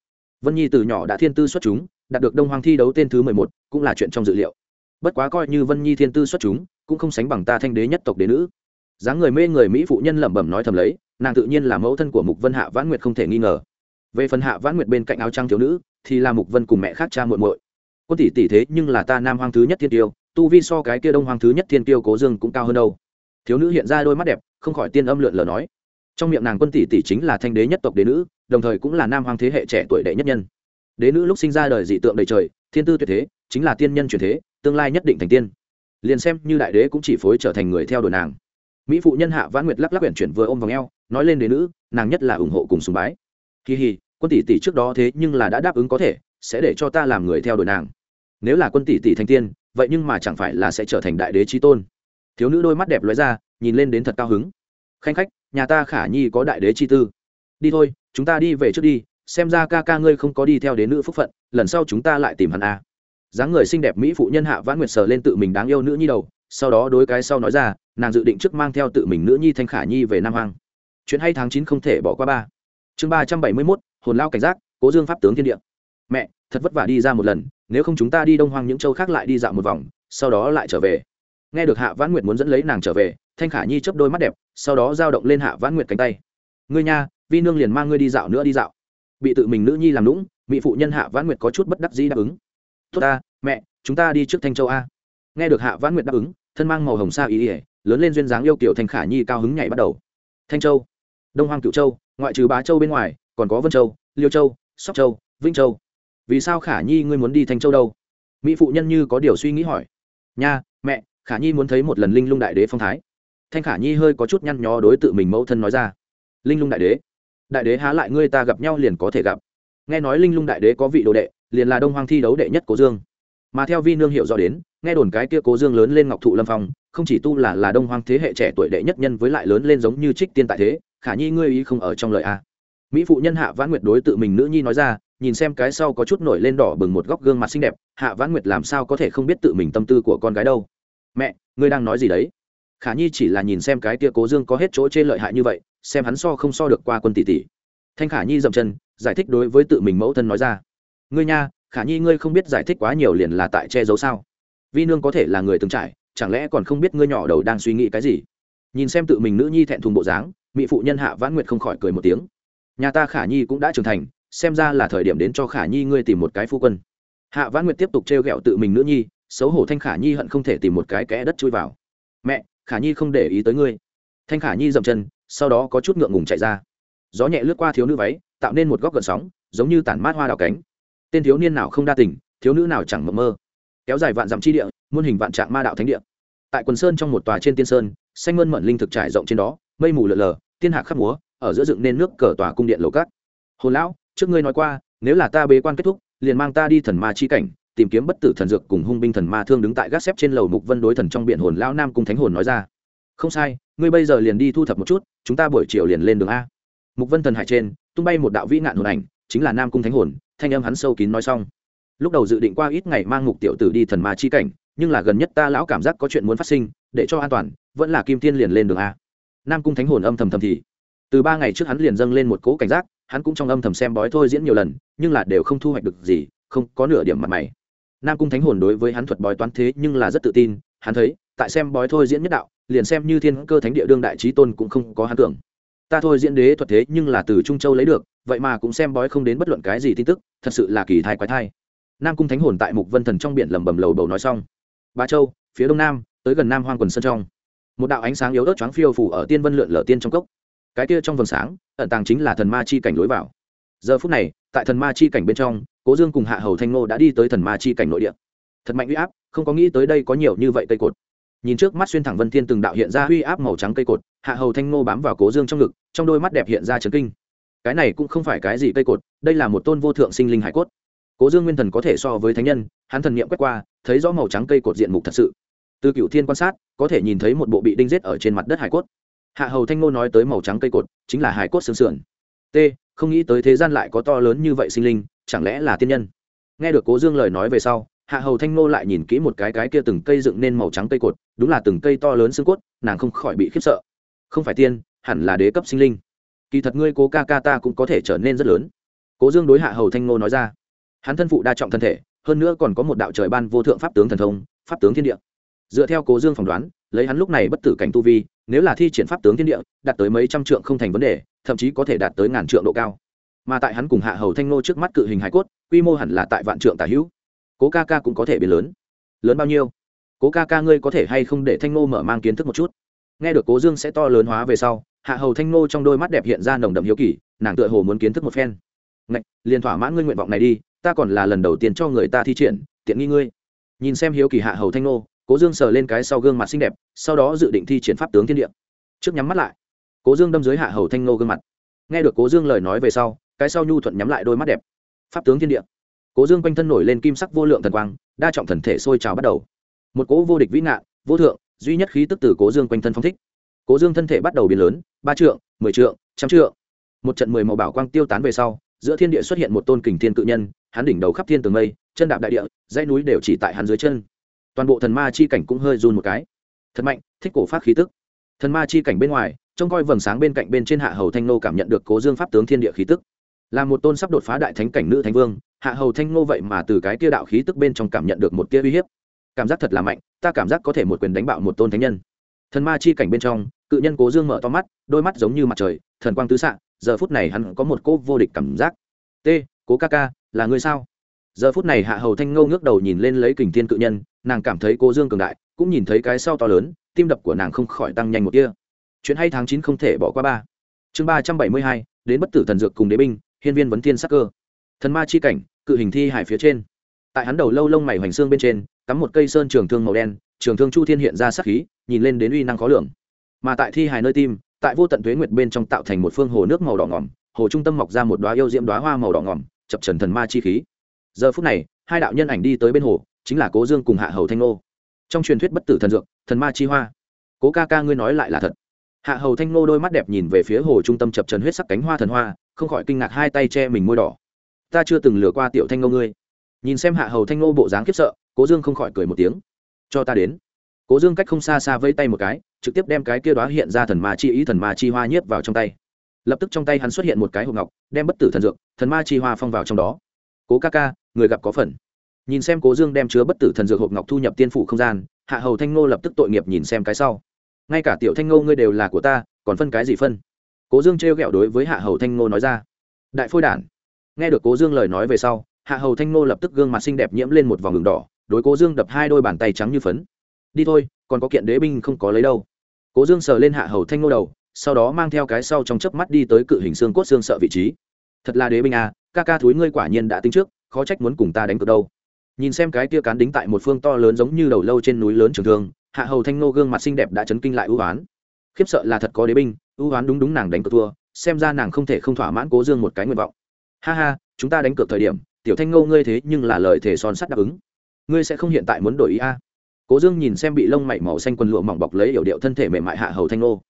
Speaker 1: Vân nhi từ nhỏ đã thiên tư xuất chúng, đạt được đông hoang thi đấu tên thứ mười một, cũng là chuyện trong dự liệu. Bất quá coi như vân nhi thiên tư xuất chúng, cũng không sánh bằng ta thanh đế nhất tộc đế nữ. Dáng người mê người mỹ phụ nhân lẩm bẩm nói thầm lấy, nàng tự nhiên là mẫu thân của mục vân hạ vãn nguyệt không thể nghi ngờ. Về phần hạ vãn nguyệt bên cạnh áo trăng thiếu nữ, thì là mục vân cùng mẹ khác cha muội muội. Quân tỷ tỷ thế nhưng là ta nam hoang thứ nhất thiên tiêu tu vi so cái kia đông Hoàng thứ nhất thiên tiêu cố dương cũng cao hơn đâu. Thiếu nữ hiện ra đôi mắt đẹp, không khỏi tiên âm lượn lờ nói. Trong miệng nàng quân tỷ tỷ chính là thanh đế nhất tộc đế nữ, đồng thời cũng là nam hoàng thế hệ trẻ tuổi đệ nhất nhân. Đế nữ lúc sinh ra đời dị tượng đầy trời, thiên tư tuyệt thế, chính là tiên nhân truyền thế, tương lai nhất định thành tiên. Liền xem như đại đế cũng chỉ phối trở thành người theo đuổi nàng. Mỹ phụ nhân hạ vãn nguyệt lắc lắc quyển chuyển vừa ôm vào eo, nói lên đế nữ, nàng nhất là ủng hộ cùng sùng bái. Kỳ hì, quân tỷ tỷ trước đó thế nhưng là đã đáp ứng có thể, sẽ để cho ta làm người theo đuổi nàng. Nếu là quân tỷ tỷ thành tiên vậy nhưng mà chẳng phải là sẽ trở thành đại đế trí tôn. Thiếu nữ đôi mắt đẹp lóe ra, nhìn lên đến thật cao hứng. Khanh khách, nhà ta khả nhi có đại đế chi tư. Đi thôi, chúng ta đi về trước đi, xem ra ca ca ngươi không có đi theo đến nữ phúc phận, lần sau chúng ta lại tìm hắn a à. dáng người xinh đẹp mỹ phụ nhân hạ vãn nguyệt sờ lên tự mình đáng yêu nữ nhi đầu, sau đó đối cái sau nói ra, nàng dự định trước mang theo tự mình nữ nhi thanh khả nhi về nam hoàng chuyện hay tháng chín không thể bỏ qua ba. Chương ba trăm bảy mươi mốt, hồn lao cảnh giác, cố dương pháp tướng thiên địa. Mẹ, thật vất vả đi ra một lần nếu không chúng ta đi đông hoang những châu khác lại đi dạo một vòng, sau đó lại trở về. Nghe được hạ vãn nguyệt muốn dẫn lấy nàng trở về, thanh khả nhi chấp đôi mắt đẹp, sau đó giao động lên hạ vãn nguyệt cánh tay. Ngươi nha, vi nương liền mang ngươi đi dạo nữa đi dạo. Bị tự mình nữ nhi làm lũng bị phụ nhân hạ vãn nguyệt có chút bất đắc dĩ đáp ứng. Tốt ta, mẹ, chúng ta đi trước thanh châu a. Nghe được hạ vãn nguyệt đáp ứng, thân mang màu hồng sa ý ỉa lớn lên duyên dáng yêu kiểu thanh khả nhi cao hứng nhảy bắt đầu. Thanh châu, đông hoang cựu châu, ngoại trừ bá châu bên ngoài, còn có vân châu, liêu châu, sóc châu, vĩnh châu vì sao khả nhi ngươi muốn đi thanh châu đâu? Mỹ phụ nhân như có điều suy nghĩ hỏi. Nha, mẹ, khả nhi muốn thấy một lần linh lung đại đế phong thái. Thanh khả nhi hơi có chút nhăn nhó đối tự mình mẫu thân nói ra. Linh lung đại đế? Đại đế há lại ngươi ta gặp nhau liền có thể gặp. Nghe nói linh lung đại đế có vị đồ đệ, liền là đông hoàng thi đấu đệ nhất cố dương. Mà theo vi nương hiểu rõ đến, nghe đồn cái kia cố dương lớn lên ngọc thụ lâm phong, không chỉ tu là là đông hoàng thế hệ trẻ tuổi đệ nhất nhân với lại lớn lên giống như trích tiên tại thế, khả nhi ngươi ý không ở trong lời a. Mỹ phụ nhân hạ vãn nguyệt đối tự mình nữ nhi nói ra nhìn xem cái sau có chút nổi lên đỏ bừng một góc gương mặt xinh đẹp, hạ vãn nguyệt làm sao có thể không biết tự mình tâm tư của con gái đâu. Mẹ, ngươi đang nói gì đấy? Khả nhi chỉ là nhìn xem cái tia cố dương có hết chỗ trên lợi hại như vậy, xem hắn so không so được qua quân tỷ tỷ. Thanh khả nhi dậm chân, giải thích đối với tự mình mẫu thân nói ra. Ngươi nha, khả nhi ngươi không biết giải thích quá nhiều liền là tại che giấu sao? Vi nương có thể là người từng trải, chẳng lẽ còn không biết ngươi nhỏ đầu đang suy nghĩ cái gì? Nhìn xem tự mình nữ nhi thẹn thùng bộ dáng, mỹ phụ nhân hạ vãn nguyệt không khỏi cười một tiếng. Nhà ta khả nhi cũng đã trưởng thành xem ra là thời điểm đến cho khả nhi ngươi tìm một cái phu quân. Hạ vãn nguyệt tiếp tục t r e o g ẹ o tự mình nữ nhi, xấu hổ thanh khả nhi hận không thể tìm một cái kẽ đất chui vào. Mẹ, khả nhi không để ý tới ngươi. Thanh khả nhi dậm chân, sau đó có chút ngượng ngùng chạy ra. Gió nhẹ lướt qua thiếu nữ váy, tạo nên một góc gợn sóng, giống như tản mát hoa đào cánh. Tên thiếu niên nào không đa tình, thiếu nữ nào chẳng mộng mơ. Kéo dài vạn dặm chi địa, muôn hình vạn trạng ma đạo thánh địa. Tại quần sơn trong một tòa trên tiên sơn, xanh mơn mận linh thực trải rộng trên đó, mây mù lờ lờ thiên hạ khắp múa, ở giữa dựng nên nước cờ tòa cung điện lầu cát. Hồn lão trước ngươi nói qua, nếu là ta bế quan kết thúc, liền mang ta đi thần ma chi cảnh, tìm kiếm bất tử thần dược cùng hung binh thần ma thương đứng tại gác xếp trên lầu mục vân đối thần trong biển hồn lão nam cung thánh hồn nói ra. Không sai, ngươi bây giờ liền đi thu thập một chút, chúng ta buổi chiều liền lên đường a. Mục vân thần hải trên, tung bay một đạo vĩ nạn hồn ảnh, chính là nam cung thánh hồn, thanh âm hắn sâu kín nói xong. Lúc đầu dự định qua ít ngày mang mục tiểu tử đi thần ma chi cảnh, nhưng là gần nhất ta lão cảm giác có chuyện muốn phát sinh, để cho an toàn, vẫn là kim tiên liền lên đường a. Nam cung thánh hồn âm thầm thầm thì, từ ba ngày trước hắn liền dâng lên một cỗ cảnh giác hắn cũng trong âm thầm xem bói thôi diễn nhiều lần, nhưng là đều không thu hoạch được gì, không có nửa điểm mặt mày. Nam cung thánh hồn đối với hắn thuật bói toán thế nhưng là rất tự tin, hắn thấy, tại xem bói thôi diễn nhất đạo, liền xem như thiên cơ thánh địa đương đại trí tôn cũng không có hắn tưởng. Ta thôi diễn đế thuật thế nhưng là từ trung châu lấy được, vậy mà cũng xem bói không đến bất luận cái gì tin tức, thật sự là kỳ thai quái thai. Nam cung thánh hồn tại mục vân thần trong biển lầm bầm lầu bầu nói xong. Ba châu, phía đông nam, tới gần nam hoang quần sơn trong. Một đạo ánh sáng yếu ớt choáng phiêu phủ ở tiên vân lượn lở tiên trong cốc cái kia trong vầng sáng, ẩn tàng chính là thần ma chi cảnh lối vào. Giờ phút này, tại thần ma chi cảnh bên trong, cố dương cùng hạ hầu thanh ngô đã đi tới thần ma chi cảnh nội địa. Thật mạnh uy áp, không có nghĩ tới đây có nhiều như vậy cây cột. Nhìn trước mắt xuyên thẳng vân thiên từng đạo hiện ra uy áp màu trắng cây cột, hạ hầu thanh ngô bám vào cố dương trong ngực, trong đôi mắt đẹp hiện ra trấn kinh. Cái này cũng không phải cái gì cây cột, đây là một tôn vô thượng sinh linh hải cốt. Cố dương nguyên thần có thể so với thánh nhân, hắn thần n i ệ m quét qua, thấy rõ màu trắng cây cột diện mục thật sự. Từ cựu thiên quan sát, có thể nhìn thấy một bộ bị đinh rết ở trên mặt đất hải cốt hạ hầu thanh ngô nói tới màu trắng cây cột, chính là hải cốt xương sườn. T, không nghĩ tới thế gian lại có to lớn như vậy sinh linh, chẳng lẽ là tiên nhân? Nghe được cố dương lời nói về sau, hạ hầu thanh ngô lại nhìn kỹ một cái cái kia từng cây dựng nên màu trắng cây cột, đúng là từng cây to lớn xương cốt, nàng không khỏi bị khiếp sợ. Không phải tiên, hẳn là đế cấp sinh linh. Kỳ thật ngươi cố ca ca ta cũng có thể trở nên rất lớn. Cố dương đối hạ hầu thanh ngô nói ra. Hắn thân phụ đa trọng thân thể, hơn nữa còn có một đạo trời ban vô thượng pháp tướng thần thông, pháp tướng thiên địa. Dựa theo cố dương phỏng đoán, lấy hắn lúc này bất tử cảnh tu vi nếu là thi triển pháp tướng thiên địa, đạt tới mấy trăm trượng không thành vấn đề, thậm chí có thể đạt tới ngàn trượng độ cao. Mà tại hắn cùng hạ hầu thanh nô trước mắt cự hình hải cốt, quy mô hẳn là tại vạn trượng tả hữu. Cố ca ca cũng có thể biến lớn. Lớn bao nhiêu? Cố ca ca ngươi có thể hay không để thanh nô mở mang kiến thức một chút? Nghe được cố dương sẽ to lớn hóa về sau, hạ hầu thanh nô trong đôi mắt đẹp hiện ra nồng đậm hiếu kỳ, nàng tựa hồ muốn kiến thức một phen. Ngạch, liền thỏa mãn ngươi nguyện vọng này đi, ta còn là lần đầu tiên cho người ta thi triển, tiện nghi ngươi. Nhìn xem hiếu kỳ hạ hầu thanh nô cố dương sờ lên cái sau gương mặt xinh đẹp, sau đó dự định thi triển pháp tướng thiên địa. Trước nhắm mắt lại, cố dương đâm dưới hạ hầu thanh nô gương mặt. Nghe được cố dương lời nói về sau, cái sau nhu thuận nhắm lại đôi mắt đẹp. Pháp tướng thiên địa. Cố dương quanh thân nổi lên kim sắc vô lượng thần quang, đa trọng thần thể sôi trào bắt đầu. Một cố vô địch vĩ ngạn vô thượng, duy nhất khí tức từ cố dương quanh thân phong thích. Cố dương thân thể bắt đầu biến lớn, ba trượng, mười trượng, trăm trượng. Một trận mười màu bảo quang tiêu tán về sau, giữa thiên địa xuất hiện một tôn kình thiên cự nhân, hắn đỉnh đầu khắp thiên tường mây, chân đạp đại địa, dãy núi đều chỉ tại hắn dưới chân toàn bộ thần ma chi cảnh cũng hơi run một cái. Thật mạnh, thích cổ phát khí tức. Thần ma chi cảnh bên ngoài, trông coi vầng sáng bên cạnh bên trên hạ hầu thanh nô cảm nhận được cố dương pháp tướng thiên địa khí tức. Là một tôn sắp đột phá đại thánh cảnh nữ thánh vương, hạ hầu thanh nô vậy mà từ cái kia đạo khí tức bên trong cảm nhận được một kia uy hiếp. Cảm giác thật là mạnh, ta cảm giác có thể một quyền đánh bạo một tôn thánh nhân. Thần ma chi cảnh bên trong, cự nhân cố dương mở to mắt, đôi mắt giống như mặt trời, thần quang tứ xạ, giờ phút này hắn có một cỗ vô địch cảm giác. T, cố ca ca, là người sao? Giờ phút này hạ hầu thanh ngâu ngước đầu nhìn lên lấy kình thiên cự nhân, nàng cảm thấy cô dương cường đại, cũng nhìn thấy cái sau to lớn, tim đập của nàng không khỏi tăng nhanh một kia chuyện hay tháng chín không thể bỏ qua ba. Chương ba trăm bảy mươi hai, đến bất tử thần dược cùng đế binh, hiên viên vấn thiên sắc cơ. Thần ma chi cảnh, cự hình thi hải phía trên. Tại hắn đầu lâu lông mày hoành xương bên trên, cắm một cây sơn trường thương màu đen, trường thương chu thiên hiện ra sắc khí, nhìn lên đến uy năng khó lường. Mà tại thi hài nơi tim, tại vô tận tuế nguyệt bên trong tạo thành một phương hồ nước màu đỏ ngỏm hồ trung tâm mọc ra một đoá yêu diễm đoá hoa màu đỏ ngỏm chập trần thần ma chi khí giờ phút này, hai đạo nhân ảnh đi tới bên hồ, chính là cố dương cùng hạ hầu thanh nô. Trong truyền thuyết bất tử thần dược, thần ma chi hoa. Cố ca ca ngươi nói lại là thật. Hạ hầu thanh nô đôi mắt đẹp nhìn về phía hồ trung tâm chập trần huyết sắc cánh hoa thần hoa, không khỏi kinh ngạc hai tay che mình môi đỏ. Ta chưa từng lừa qua tiểu thanh nô ngươi. Nhìn xem hạ hầu thanh nô bộ dáng khiếp sợ, cố dương không khỏi cười một tiếng. Cho ta đến. Cố dương cách không xa xa vây tay một cái, trực tiếp đem cái kia đó hiện ra thần ma chi ý thần ma chi hoa nhiếp vào trong tay. Lập tức trong tay hắn xuất hiện một cái hộp ngọc, đem bất tử thần dược, thần ma chi hoa phong vào trong đó. Cố ca ca người gặp có phần. Nhìn xem cố dương đem chứa bất tử thần dược hộp ngọc thu nhập tiên phủ không gian, hạ hầu thanh ngô lập tức tội nghiệp nhìn xem cái sau. Ngay cả tiểu thanh ngô ngươi đều là của ta, còn phân cái gì phân? Cố dương trêu ghẹo đối với hạ hầu thanh ngô nói ra. Đại phôi đản. Nghe được cố dương lời nói về sau, hạ hầu thanh ngô lập tức gương mặt xinh đẹp nhiễm lên một vòng ngừng đỏ, đối cố dương đập hai đôi bàn tay trắng như phấn. Đi thôi, còn có kiện đế binh không có lấy đâu. Cố dương sờ lên hạ hầu thanh ngô đầu, sau đó mang theo cái sau trong chớp mắt đi tới cự hình xương cốt xương sợ vị trí. Thật là đế binh à ca ca thúi ngươi quả nhiên đã tính trước khó trách muốn cùng ta đánh cược đâu. Nhìn xem cái kia cán đính tại một phương to lớn giống như đầu lâu trên núi lớn trường thương, hạ hầu thanh nô gương mặt xinh đẹp đã chấn kinh lại ưu oán khiếp sợ là thật có đế binh, ưu oán đúng đúng nàng đánh cược thua, xem ra nàng không thể không thỏa mãn cố dương một cái nguyện vọng. Ha ha, chúng ta đánh cược thời điểm, tiểu thanh ngô ngươi thế nhưng là lời thể son sắt đáp ứng. Ngươi sẽ không hiện tại muốn đổi ý a? À. cố dương nhìn xem bị lông mảy màu xanh quần lụa mỏng bọc lấy yểu điệu thân thể mềm mại hạ hầu thanh ngô.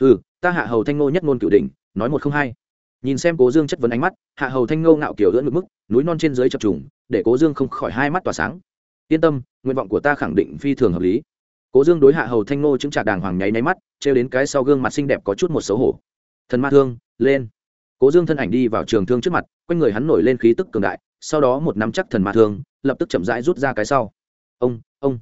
Speaker 1: Ừ ta hạ hầu thanh ngô nhất ngôn cửu đỉnh, nói một không hai nhìn xem cố dương chất vấn ánh mắt, hạ hầu thanh ngô ngạo kiểu lưỡn ngực mức, núi non trên dưới chập trùng, để cố dương không khỏi hai mắt tỏa sáng. Yên tâm, nguyện vọng của ta khẳng định phi thường hợp lý. Cố dương đối hạ hầu thanh ngô chứng trạc đàng hoàng nháy nháy mắt, trêu đến cái sau gương mặt xinh đẹp có chút một xấu hổ. Thần ma thương, lên. Cố dương thân ảnh đi vào trường thương trước mặt, quanh người hắn nổi lên khí tức cường đại, sau đó một nắm chắc thần ma thương, lập tức chậm rãi rút ra cái sau. Ông ông.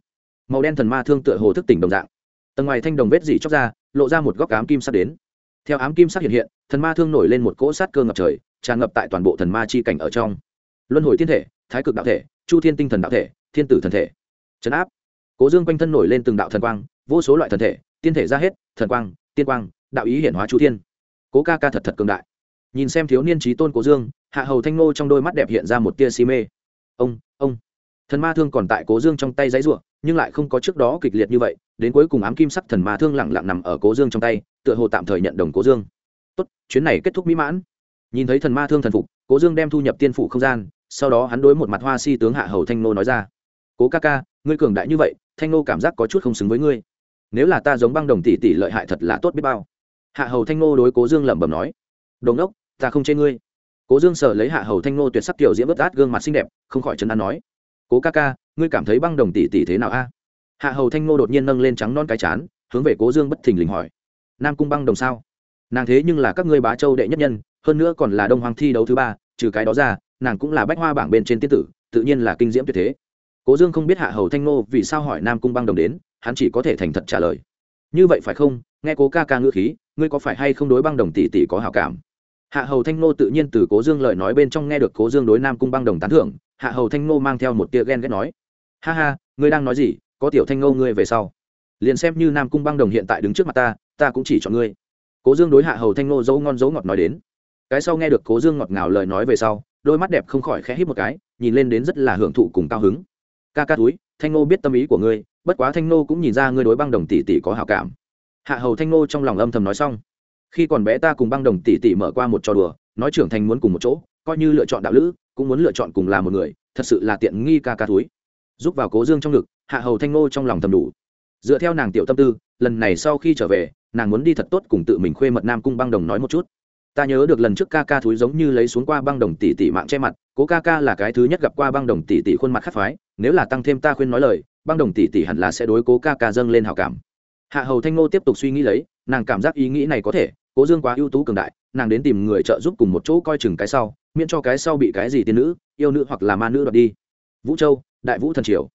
Speaker 1: Màu đen thần ma thương tựa hồ thức tỉnh đồng dạng. Tầng ngoài thanh đồng vết dỉ chóc ra, lộ ra một góc cám kim sắc đến theo ám kim sắc hiện hiện, thần ma thương nổi lên một cỗ sát cơ ngập trời, tràn ngập tại toàn bộ thần ma chi cảnh ở trong. Luân hồi thiên thể, thái cực đạo thể, chu thiên tinh thần đạo thể, thiên tử thần thể. Trấn áp. Cố dương quanh thân nổi lên từng đạo thần quang, vô số loại thần thể, tiên thể ra hết, thần quang, tiên quang, đạo ý hiển hóa chu thiên. Cố ca ca thật thật cường đại. Nhìn xem thiếu niên trí tôn cố dương, hạ hầu thanh ngô trong đôi mắt đẹp hiện ra một tia si mê. Ông ông. Thần ma thương còn tại cố dương trong tay giấy ruộng nhưng lại không có trước đó kịch liệt như vậy, đến cuối cùng ám kim sắc thần ma thương lẳng lặng nằm ở cố dương trong tay, tựa hồ tạm thời nhận đồng cố dương. Tốt, chuyến này kết thúc mỹ mãn. Nhìn thấy thần ma thương thần phục, cố dương đem thu nhập tiên phủ không gian, sau đó hắn đối một mặt hoa si tướng hạ hầu thanh nô nói ra. Cố ca ca, ngươi cường đại như vậy, thanh nô cảm giác có chút không xứng với ngươi. Nếu là ta giống băng đồng tỷ tỷ lợi hại thật là tốt biết bao. Hạ hầu thanh nô đối cố dương lẩm bẩm nói. Đồng đốc, ta không chê ngươi. Cố dương sợ lấy hạ hầu thanh nô tuyệt sắc kiểu diễm bất át gương mặt xinh đẹp, không khỏi chấn an nói cố ca ca, ngươi cảm thấy băng đồng tỷ tỷ thế nào a? Hạ hầu thanh Ngô đột nhiên nâng lên trắng non cái chán, hướng về cố dương bất thình lình hỏi. Nam cung băng đồng sao? Nàng thế nhưng là các ngươi bá châu đệ nhất nhân, hơn nữa còn là đông hoàng thi đấu thứ ba, trừ cái đó ra, nàng cũng là bách hoa bảng bên trên tiên tử, tự nhiên là kinh diễm tuyệt thế. Cố dương không biết hạ hầu thanh Ngô vì sao hỏi nam cung băng đồng đến, hắn chỉ có thể thành thật trả lời. Như vậy phải không? Nghe cố ca ca ngữ khí, ngươi có phải hay không đối băng đồng tỷ tỷ có hảo cảm? Hạ hầu thanh Ngô tự nhiên từ cố dương lời nói bên trong nghe được cố dương đối nam cung băng đồng tán thưởng hạ hầu thanh Ngô mang theo một tia ghen ghét nói, ha ha, ngươi đang nói gì? Có tiểu thanh Ngô ngươi về sau, liền xem như nam cung băng đồng hiện tại đứng trước mặt ta ta cũng chỉ chọn ngươi. Cố dương đối hạ hầu thanh Ngô dấu ngon dấu ngọt nói đến. Cái sau nghe được cố dương ngọt ngào lời nói về sau, đôi mắt đẹp không khỏi khẽ hít một cái, nhìn lên đến rất là hưởng thụ cùng cao hứng. Ca ca túi, thanh Ngô biết tâm ý của ngươi, bất quá thanh Ngô cũng nhìn ra ngươi đối băng đồng tỷ tỷ có hảo cảm. Hạ hầu thanh Ngô trong lòng âm thầm nói xong. Khi còn bé ta cùng băng đồng tỷ tỷ mở qua một trò đùa, nói trưởng thành muốn cùng một chỗ, coi như lựa chọn đạo lữ cũng muốn lựa chọn cùng là một người, thật sự là tiện nghi ca ca túi giúp vào cố dương trong ngực, hạ hầu thanh nô trong lòng thầm đủ. Dựa theo nàng tiểu tâm tư, lần này sau khi trở về, nàng muốn đi thật tốt cùng tự mình khuê mật nam cung băng đồng nói một chút. Ta nhớ được lần trước ca ca thúi giống như lấy xuống qua băng đồng tỷ tỷ mạng che mặt, cố ca ca là cái thứ nhất gặp qua băng đồng tỷ tỷ khuôn mặt khắc phái, nếu là tăng thêm ta khuyên nói lời, băng đồng tỷ tỷ hẳn là sẽ đối cố ca ca dâng lên hào cảm. Hạ hầu thanh ngô tiếp tục suy nghĩ lấy, nàng cảm giác ý nghĩ này có thể, cố dương quá ưu tú cường đại, nàng đến tìm người trợ giúp cùng một chỗ coi chừng cái sau miễn cho cái sau bị cái gì tiên nữ, yêu nữ hoặc là ma nữ đoạt đi. Vũ châu, đại vũ thần triều.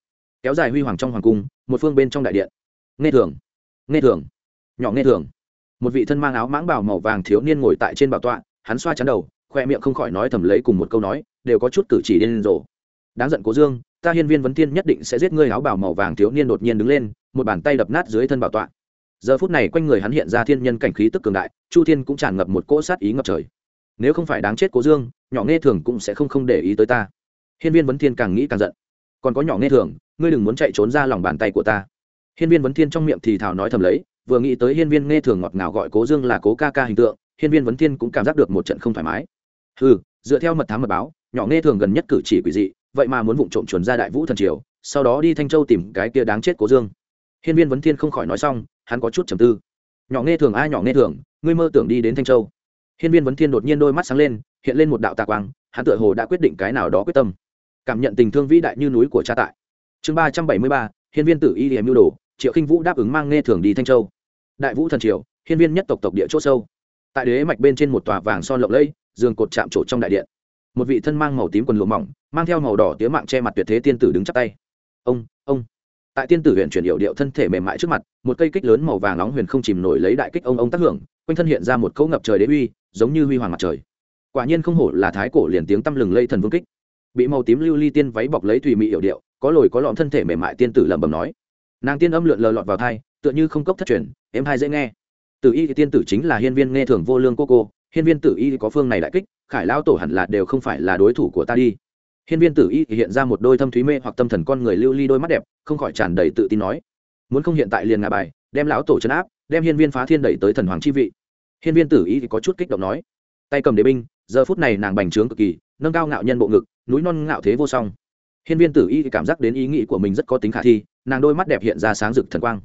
Speaker 1: Kéo dài huy hoàng trong hoàng cung, một phương bên trong đại điện. Nghe thường nghe thường, nhỏ nghe thường. Một vị thân mang áo mãng bảo màu vàng thiếu niên ngồi tại trên bảo tọa, hắn xoa chắn đầu, khoe miệng không khỏi nói thầm lấy cùng một câu nói, đều có chút cử chỉ điên rồ. Đáng giận cố dương, ta hiên viên vấn thiên nhất định sẽ giết ngươi áo bảo màu vàng thiếu niên đột nhiên đứng lên, một bàn tay đập nát dưới thân bảo tọa. Giờ phút này quanh người hắn hiện ra thiên nhân cảnh khí tức cường đại, chu thiên cũng tràn ngập một cỗ sát ý ngập trời. Nếu không phải đáng chết cố dương nhỏ nghe thường cũng sẽ không không để ý tới ta. Hiên viên vấn thiên càng nghĩ càng giận. Còn có nhỏ nghe thường, ngươi đừng muốn chạy trốn ra lòng bàn tay của ta. Hiên viên vấn thiên trong miệng thì thảo nói thầm lấy, vừa nghĩ tới hiên viên nghe thường ngọt ngào gọi cố dương là cố ca ca hình tượng, hiên viên vấn thiên cũng cảm giác được một trận không thoải mái. Ừ dựa theo mật thám mật báo, nhỏ nghe thường gần nhất cử chỉ quỷ dị, vậy mà muốn vụng trộm chuẩn ra đại vũ thần triều, sau đó đi thanh châu tìm cái kia đáng chết cố dương. Hiên viên vấn thiên không khỏi nói xong, hắn có chút trầm tư. Nhỏ nghe thường ai nhỏ nghe thường, ngươi mơ tưởng đi đến thanh châu hiên viên vấn thiên đột nhiên đôi mắt sáng lên, hiện lên một đạo tà quang, hắn tựa hồ đã quyết định cái nào đó quyết tâm. Cảm nhận tình thương vĩ đại như núi của cha tại. Chương ba trăm bảy mươi ba, hiên viên tử y hiểm mưu đồ, triệu khinh vũ đáp ứng mang nghe thường đi thanh châu. Đại vũ thần triều, hiên viên nhất tộc tộc địa c h ỗ sâu. Tại đế mạch bên trên một tòa vàng son lộng lẫy giường cột chạm trổ trong đại điện. Một vị thân mang màu tím quần lụa mỏng, mang theo màu đỏ tía mạng che mặt tuyệt thế tiên tử đứng chắp tay. Ông ông. Tại tiên tử huyện chuyển điệu điệu thân thể mềm mại trước mặt, một cây kích lớn màu vàng nóng huyền không chìm nổi lấy đại kích ông ông tác hưởng quanh thân hiện ra một cấu ngập trời đế uy, giống như huy hoàng mặt trời. Quả nhiên không hổ là thái cổ liền tiếng tăm lừng lây thần vương kích. Bị màu tím lưu ly tiên váy bọc lấy thùy mị hiệu điệu, có lồi có lọn thân thể mềm mại tiên tử lẩm bẩm nói. Nàng tiên âm lượn lờ lọt vào thai, tựa như không cốc thất truyền em hai dễ nghe. Tử y tiên tử chính là hiên viên nghe thường vô lương cô cô, hiên viên tử y có phương này đại kích, khải lao tổ hẳn là đều không phải là đối thủ của ta đi. Hiên viên tử y hiện ra một đôi thâm thúy mê hoặc tâm thần con người lưu ly đôi mắt đẹp, không khỏi tràn đầy tự tin nói. Muốn không hiện tại liền ngà bài, đem lão tổ chấn áp, đem hiên viên phá thiên đẩy tới thần hoàng chi vị hiên viên tử y có chút kích động nói, tay cầm đế binh, giờ phút này nàng bành trướng cực kỳ, nâng cao ngạo nhân bộ ngực, núi non ngạo thế vô song. Hiên viên tử y cảm giác đến ý nghĩ của mình rất có tính khả thi, nàng đôi mắt đẹp hiện ra sáng rực thần quang.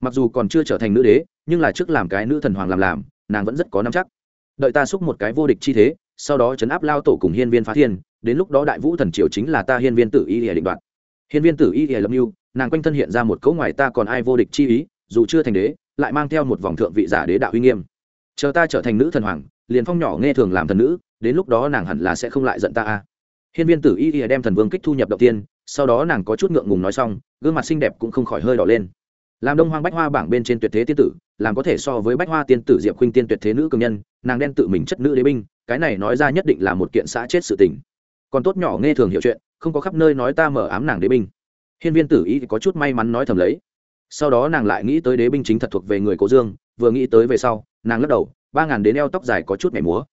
Speaker 1: Mặc dù còn chưa trở thành nữ đế, nhưng là trước làm cái nữ thần hoàng làm làm, nàng vẫn rất có nắm chắc. Đợi ta xúc một cái vô địch chi thế, sau đó chấn áp lao tổ cùng hiên viên phá thiên, đến lúc đó đại vũ thần triều chính là ta hiên viên tử y để định đoạt. Hiên viên tử y để lâm mưu, nàng quanh thân hiện ra một cấu ngoài ta còn ai vô địch chi ý, dù chưa thành đế, lại mang theo một vòng thượng vị giả đế đạo uy nghiêm chờ ta trở thành nữ thần hoàng, liền phong nhỏ nghe thường làm thần nữ, đến lúc đó nàng hẳn là sẽ không lại giận ta a. Hiên viên tử y y đem thần vương kích thu nhập đầu tiên, sau đó nàng có chút ngượng ngùng nói xong, gương mặt xinh đẹp cũng không khỏi hơi đỏ lên. Làm đông hoang bách hoa bảng bên trên tuyệt thế tiên tử, làm có thể so với bách hoa tiên tử diệp khuynh tiên tuyệt thế nữ cường nhân, nàng đen tự mình chất nữ đế binh, cái này nói ra nhất định là một kiện xã chết sự tình. Còn tốt nhỏ nghe thường hiểu chuyện, không có khắp nơi nói ta mở ám nàng đế binh. Hiên viên tử y có chút may mắn nói thầm lấy. Sau đó nàng lại nghĩ tới đế binh chính thật thuộc về người cố dương, vừa nghĩ tới về sau nàng lắc đầu, ba ngàn đến eo tóc dài có chút mẻ múa.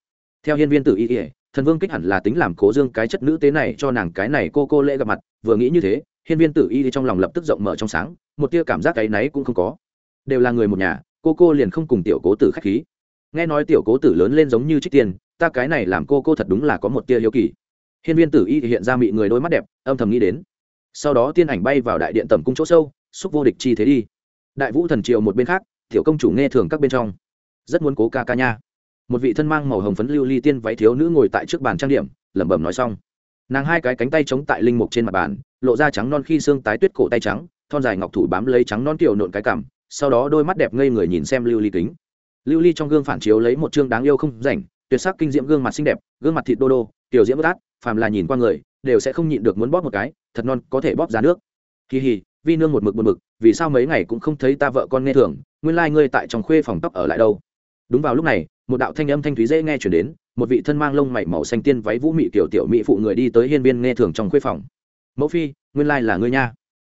Speaker 1: Theo hiên viên tử y thần vương kích hẳn là tính làm cố dương cái chất nữ tế này cho nàng cái này cô cô lễ gặp mặt, vừa nghĩ như thế, hiên viên tử y trong lòng lập tức rộng mở trong sáng, một tia cảm giác cái náy cũng không có. Đều là người một nhà, cô cô liền không cùng tiểu cố tử khách khí. Nghe nói tiểu cố tử lớn lên giống như trích tiền ta cái này làm cô cô thật đúng là có một tia hiếu kỳ. Hiên viên tử y hiện ra mị người đôi mắt đẹp, âm thầm nghĩ đến. Sau đó tiên ảnh bay vào đại điện tầm cung chỗ sâu, xúc vô địch chi thế đi. Đại vũ thần triều một bên khác, tiểu công chủ nghe thường các bên trong rất muốn cố ca ca nha. Một vị thân mang màu hồng phấn lưu ly tiên váy thiếu nữ ngồi tại trước bàn trang điểm, lẩm bẩm nói xong. Nàng hai cái cánh tay chống tại linh mục trên mặt bàn, lộ ra trắng non khi xương tái tuyết cổ tay trắng, thon dài ngọc thủ bám lấy trắng non kiểu nộn cái cằm, sau đó đôi mắt đẹp ngây người nhìn xem lưu ly kính. Lưu ly trong gương phản chiếu lấy một chương đáng yêu không rảnh, tuyệt sắc kinh diễm gương mặt xinh đẹp, gương mặt thịt đô đô tiểu diễm bất át, phàm là nhìn qua người, đều sẽ không nhịn được muốn bóp một cái, thật non, có thể bóp ra nước. Kỳ hì, vi nương một mực một mực vì sao mấy ngày cũng không thấy ta vợ con nghe thường, nguyên lai、like、ngươi tại trong khuê phòng tóc ở lại đâu? Đúng vào lúc này, một đạo thanh âm thanh thúy dễ nghe chuyển đến, một vị thân mang lông mảy màu xanh tiên váy vũ mị kiểu tiểu mỹ phụ người đi tới hiên viên nghe thường trong khuê phòng. Mẫu phi, nguyên lai là ngươi nha.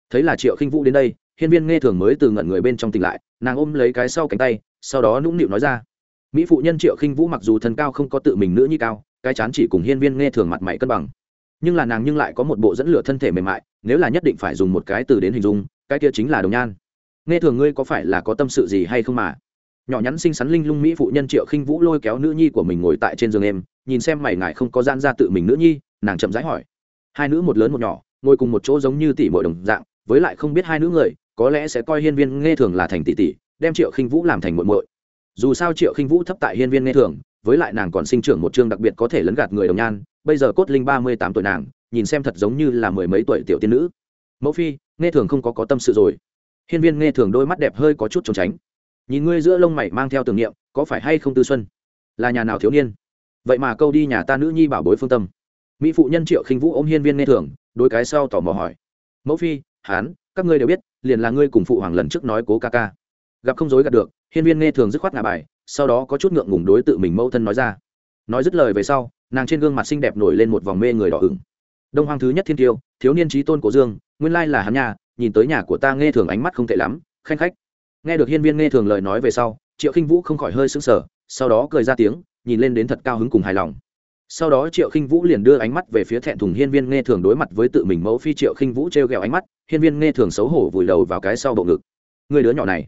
Speaker 1: Thấy là triệu khinh vũ đến đây, hiên viên nghe thường mới từ ngẩn người bên trong tỉnh lại, nàng ôm lấy cái sau cánh tay, sau đó nũng nịu nói ra, mỹ phụ nhân triệu khinh vũ mặc dù thân cao không có tự mình nữa như cao, cái chán chỉ cùng hiên viên nghe thường mặt mày cân bằng. Nhưng là nàng nhưng lại có một bộ dẫn lửa thân thể mềm mại, nếu là nhất định phải dùng một cái từ đến hình dung, cái kia chính là đồng nhan. Nghe thường ngươi có phải là có tâm sự gì hay không mà? Nhỏ nhắn xinh xắn linh lung mỹ phụ nhân triệu khinh vũ lôi kéo nữ nhi của mình ngồi tại trên giường em, nhìn xem mày ngài không có gian ra tự mình nữ nhi, nàng chậm rãi hỏi. Hai nữ một lớn một nhỏ, ngồi cùng một chỗ giống như tỷ muội đồng dạng, với lại không biết hai nữ người, có lẽ sẽ coi hiên viên nghe thường là thành tỷ tỷ, đem triệu khinh vũ làm thành muội muội. Dù sao triệu khinh vũ thấp tại hiên viên nghe thường, với lại nàng còn sinh trưởng một chương đặc biệt có thể lấn gạt người đồng nhan, bây giờ cốt linh ba mươi tám tuổi nàng, nhìn xem thật giống như là mười mấy tuổi tiểu tiên nữ. Mẫu phi, nghe thường không có có tâm sự rồi. Hiên viên nghe thường đôi mắt đẹp hơi có chút trốn tránh nhìn ngươi giữa lông mày mang theo tưởng niệm, có phải hay không tư xuân? Là nhà nào thiếu niên? Vậy mà câu đi nhà ta nữ nhi bảo bối phương tâm. Mỹ phụ nhân triệu khinh vũ ôm hiên viên nghe thường đôi cái sau tò mò hỏi. Mẫu phi, hán, các ngươi đều biết, liền là ngươi cùng phụ hoàng lần trước nói cố ca ca. Gặp không dối gạt được, hiên viên nghe thường dứt khoát ngả bài, sau đó có chút ngượng ngùng đối tự mình mẫu thân nói ra. Nói dứt lời về sau, nàng trên gương mặt xinh đẹp nổi lên một vòng mê người đỏ ửng. Đông hoàng thứ nhất thiên tiêu, thiếu niên trí tôn của dương, nguyên lai là hắn nhà, nhìn tới nhà của ta nghe thường ánh mắt không tệ lắm, khanh khách nghe được hiên viên nghe thường lời nói về sau, triệu khinh vũ không khỏi hơi sững sờ, sau đó cười ra tiếng, nhìn lên đến thật cao hứng cùng hài lòng. Sau đó triệu khinh vũ liền đưa ánh mắt về phía thẹn thùng hiên viên nghe thường đối mặt với tự mình mẫu phi triệu khinh vũ t r e o g ẹ o ánh mắt, hiên viên nghe thường xấu hổ vùi đầu vào cái sau bộ ngực. Người đứa nhỏ này,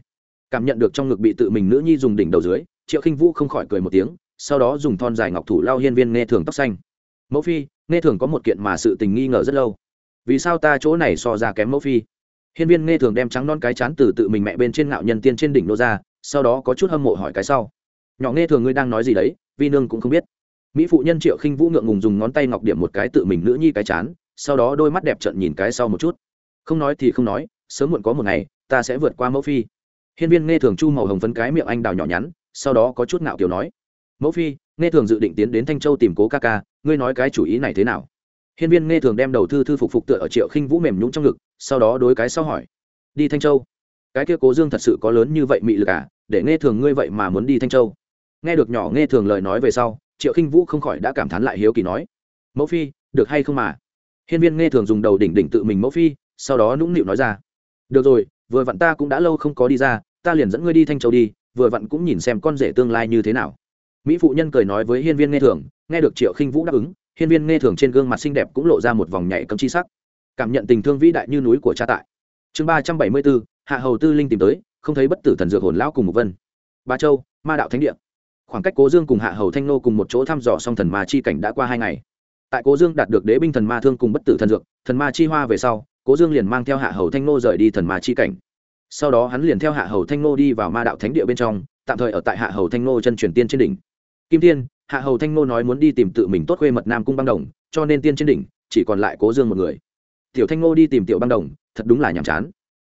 Speaker 1: cảm nhận được trong ngực bị tự mình nữ nhi dùng đỉnh đầu dưới, triệu khinh vũ không khỏi cười một tiếng, sau đó dùng thon dài ngọc thủ lao hiên viên nghe thường tóc xanh. Mẫu phi, nghe thường có một kiện mà sự tình nghi ngờ rất lâu. Vì sao ta chỗ này so ra kém mẫu phi? Hiên viên nghe thường đem trắng non cái chán từ tự mình mẹ bên trên ngạo nhân tiên trên đỉnh nô ra, sau đó có chút hâm mộ hỏi cái sau. Nhỏ nghe thường ngươi đang nói gì đấy? Vi nương cũng không biết. Mỹ phụ nhân triệu khinh vũ ngượng ngùng dùng ngón tay ngọc điểm một cái tự mình nữ nhi cái chán, sau đó đôi mắt đẹp trận nhìn cái sau một chút. Không nói thì không nói, sớm muộn có một ngày, ta sẽ vượt qua mẫu phi. Hiên viên nghe thường chu màu hồng phấn cái miệng anh đào nhỏ nhắn, sau đó có chút ngạo kiểu nói. Mẫu phi nghe thường dự định tiến đến thanh châu tìm cố ca ca, ngươi nói cái chủ ý này thế nào? Hiên viên nghe thường đem đầu thư thư phục phục tựa ở triệu khinh vũ mềm nhũng trong ngực sau đó đối cái sau hỏi, đi thanh châu? Cái kia cố dương thật sự có lớn như vậy mị lực à? Để nghe thường ngươi vậy mà muốn đi thanh châu. Nghe được nhỏ nghe thường lời nói về sau, triệu khinh vũ không khỏi đã cảm thán lại hiếu kỳ nói, mẫu phi, được hay không mà? Hiên viên nghe thường dùng đầu đỉnh đỉnh tự mình mẫu phi, sau đó nũng nịu nói ra, được rồi, vừa vặn ta cũng đã lâu không có đi ra, ta liền dẫn ngươi đi thanh châu đi, vừa vặn cũng nhìn xem con rể tương lai như thế nào. Mỹ phụ nhân cười nói với hiên viên nghe thường, nghe được triệu khinh vũ đáp ứng, hiên viên nghe thường trên gương mặt xinh đẹp cũng lộ ra một vòng nhảy cấm chi sắc cảm nhận tình thương vĩ đại như núi của cha tại. Chương ba trăm bảy mươi bốn, hạ hầu tư linh tìm tới, không thấy bất tử thần dược hồn lão cùng một vân. Ba châu, ma đạo thánh địa. Khoảng cách cố dương cùng hạ hầu thanh nô cùng một chỗ thăm dò song thần ma chi cảnh đã qua hai ngày. Tại cố dương đạt được đế binh thần ma thương cùng bất tử thần dược, thần ma chi hoa về sau, cố dương liền mang theo hạ hầu thanh nô rời đi thần ma chi cảnh. Sau đó hắn liền theo hạ hầu thanh nô đi vào ma đạo thánh địa bên trong, tạm thời ở tại hạ hầu thanh nô chân truyền tiên trên đỉnh. Kim tiên hạ hầu thanh nô nói muốn đi tìm tự mình tốt khuê mật nam cung băng đồng, cho nên tiên trên đỉnh, chỉ còn lại cố dương một người tiểu thanh Ngô đi tìm tiểu băng đồng, thật đúng là nhàm chán.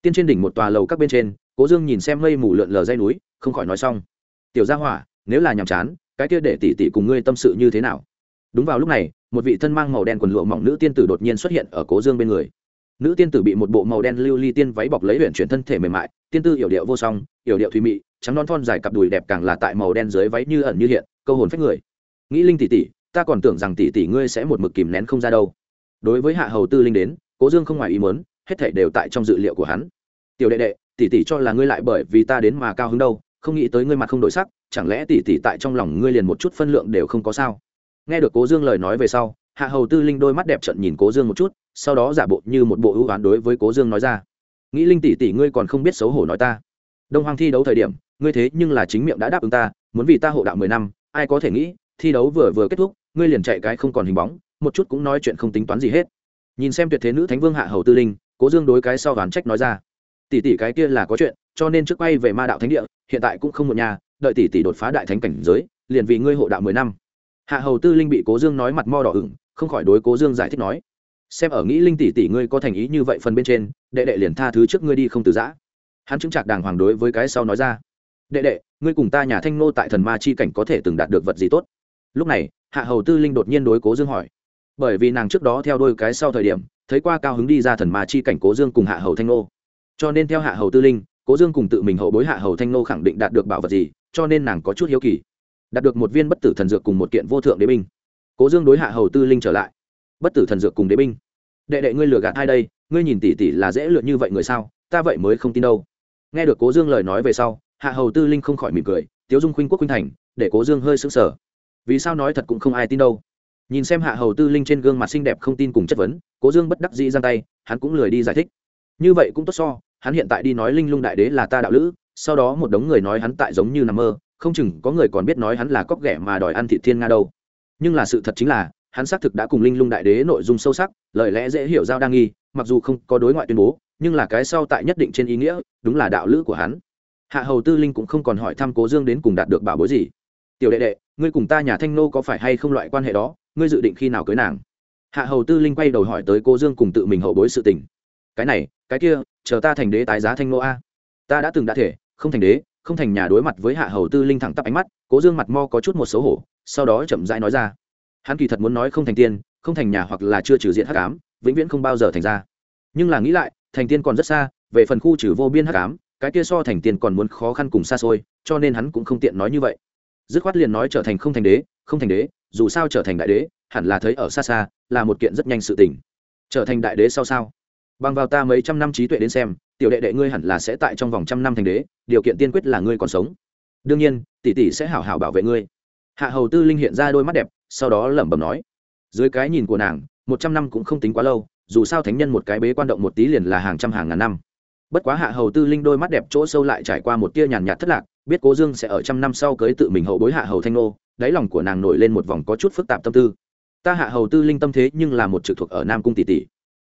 Speaker 1: Tiên trên đỉnh một tòa lầu các bên trên, cố dương nhìn xem mây mù lượn lờ dây núi, không khỏi nói xong. Tiểu gia hỏa, nếu là nhàm chán, cái kia để tỷ tỷ cùng ngươi tâm sự như thế nào? Đúng vào lúc này, một vị thân mang màu đen quần lụa mỏng nữ tiên tử đột nhiên xuất hiện ở cố dương bên người. Nữ tiên tử bị một bộ màu đen lưu ly tiên váy bọc lấy huyện chuyển thân thể mềm mại, tiên tư yểu điệu vô song yểu điệu thùy mị, trắng non thon dài cặp đùi đẹp càng là tại màu đen dưới váy như ẩn như hiện, câu hồn phách người. Nghĩ linh tỷ tỷ, ta còn tưởng rằng tỷ tỷ ngươi sẽ một mực kìm nén không ra đâu. Đối với hạ hầu tư linh đến cố dương không ngoài ý mớn hết thể đều tại trong dự liệu của hắn. Tiểu đệ đệ, tỷ tỷ cho là ngươi lại bởi vì ta đến mà cao hứng đâu, không nghĩ tới ngươi mặt không đổi sắc, chẳng lẽ tỷ tỷ tại trong lòng ngươi liền một chút phân lượng đều không có sao? Nghe được cố dương lời nói về sau, hạ hầu tư linh đôi mắt đẹp trận nhìn cố dương một chút, sau đó giả bộ như một bộ ưu oán đối với cố dương nói ra. Nghĩ linh tỷ tỷ ngươi còn không biết xấu hổ nói ta. Đông hoàng thi đấu thời điểm, ngươi thế nhưng là chính miệng đã đáp ứng ta, muốn vì ta hộ đạo mười năm, ai có thể nghĩ, thi đấu vừa vừa kết thúc, ngươi liền chạy cái không còn hình bóng, một chút cũng nói chuyện không tính toán gì hết nhìn xem tuyệt thế nữ thánh vương hạ hầu tư linh, cố dương đối cái sau ván trách nói ra. Tỷ tỷ cái kia là có chuyện, cho nên trước quay về ma đạo thánh địa, hiện tại cũng không một nhà đợi tỷ tỷ đột phá đại thánh cảnh giới, liền vì ngươi hộ đạo mười năm. Hạ hầu tư linh bị cố dương nói mặt mo đỏ ửng, không khỏi đối cố dương giải thích nói. Xem ở nghĩ linh tỷ tỷ ngươi có thành ý như vậy phần bên trên, đệ đệ liền tha thứ trước ngươi đi không từ giã. Hắn chứng chạc đàng hoàng đối với cái sau nói ra. Đệ đệ, ngươi cùng ta nhà thanh nô tại thần ma chi cảnh có thể từng đạt được vật gì tốt? Lúc này, hạ hầu tư linh đột nhiên đối cố dương hỏi bởi vì nàng trước đó theo đôi cái sau thời điểm, thấy qua cao hứng đi ra thần ma chi cảnh cố dương cùng hạ hầu thanh nô. Cho nên theo hạ hầu tư linh, cố dương cùng tự mình hậu bối hạ hầu thanh nô khẳng định đạt được bảo vật gì, cho nên nàng có chút hiếu kỳ. Đạt được một viên bất tử thần dược cùng một kiện vô thượng đế binh. Cố dương đối hạ hầu tư linh trở lại. Bất tử thần dược cùng đế binh. Đệ đệ ngươi lừa gạt hai đây? Ngươi nhìn tỷ tỷ là dễ lượt như vậy người sao? Ta vậy mới không tin đâu. Nghe được cố dương lời nói về sau, hạ hầu tư linh không khỏi mỉm cười, tiếu dung khuynh quốc khuynh thành, để cố dương hơi sững sờ. Vì sao nói thật cũng không ai tin đâu nhìn xem hạ hầu tư linh trên gương mặt xinh đẹp không tin cùng chất vấn, cố dương bất đắc dĩ giang tay, hắn cũng lười đi giải thích. Như vậy cũng tốt so, hắn hiện tại đi nói linh lung đại đế là ta đạo lữ, sau đó một đống người nói hắn tại giống như nằm mơ, không chừng có người còn biết nói hắn là cóc ghẻ mà đòi ăn thị thiên nga đâu. Nhưng là sự thật chính là, hắn xác thực đã cùng linh lung đại đế nội dung sâu sắc, lời lẽ dễ hiểu giao đa nghi, mặc dù không có đối ngoại tuyên bố, nhưng là cái sau tại nhất định trên ý nghĩa, đúng là đạo lữ của hắn. Hạ hầu tư linh cũng không còn hỏi thăm cố dương đến cùng đạt được bảo bối gì. Tiểu đệ đệ, ngươi cùng ta nhà thanh nô có phải hay không loại quan hệ đó? Ngươi dự định khi nào cưới nàng? Hạ hầu tư linh quay đầu hỏi tới cô dương cùng tự mình hậu bối sự tình. Cái này, cái kia, chờ ta thành đế tái giá thanh nô a. Ta đã từng đã thể, không thành đế, không thành nhà đối mặt với hạ hầu tư linh thẳng tắp ánh mắt cố dương mặt mo có chút một xấu hổ, sau đó chậm rãi nói ra. Hắn kỳ thật muốn nói không thành tiên, không thành nhà hoặc là chưa trừ diện hắc ám, vĩnh viễn không bao giờ thành ra. Nhưng là nghĩ lại, thành tiên còn rất xa, về phần khu trừ vô biên hắc ám, cái kia so thành tiên còn muốn khó khăn cùng xa xôi, cho nên hắn cũng không tiện nói như vậy dứt khoát liền nói trở thành không thành đế, không thành đế, dù sao trở thành đại đế, hẳn là thấy ở xa xa, là một kiện rất nhanh sự tình. Trở thành đại đế sau sao? Bằng vào ta mấy trăm năm trí tuệ đến xem, tiểu đệ đệ ngươi hẳn là sẽ tại trong vòng trăm năm thành đế, điều kiện tiên quyết là ngươi còn sống. Đương nhiên, tỷ tỷ sẽ hảo hảo bảo vệ ngươi. Hạ hầu tư linh hiện ra đôi mắt đẹp, sau đó lẩm bẩm nói, dưới cái nhìn của nàng, một trăm năm cũng không tính quá lâu, dù sao thánh nhân một cái bế quan động một tí liền là hàng trăm hàng ngàn năm bất quá hạ hầu tư linh đôi mắt đẹp chỗ sâu lại trải qua một tia nhàn nhạt thất lạc, biết cố dương sẽ ở trăm năm sau cưới tự mình hậu bối hạ hầu thanh nô, đáy lòng của nàng nổi lên một vòng có chút phức tạp tâm tư. Ta hạ hầu tư linh tâm thế nhưng là một trực thuộc ở nam cung tỷ tỷ.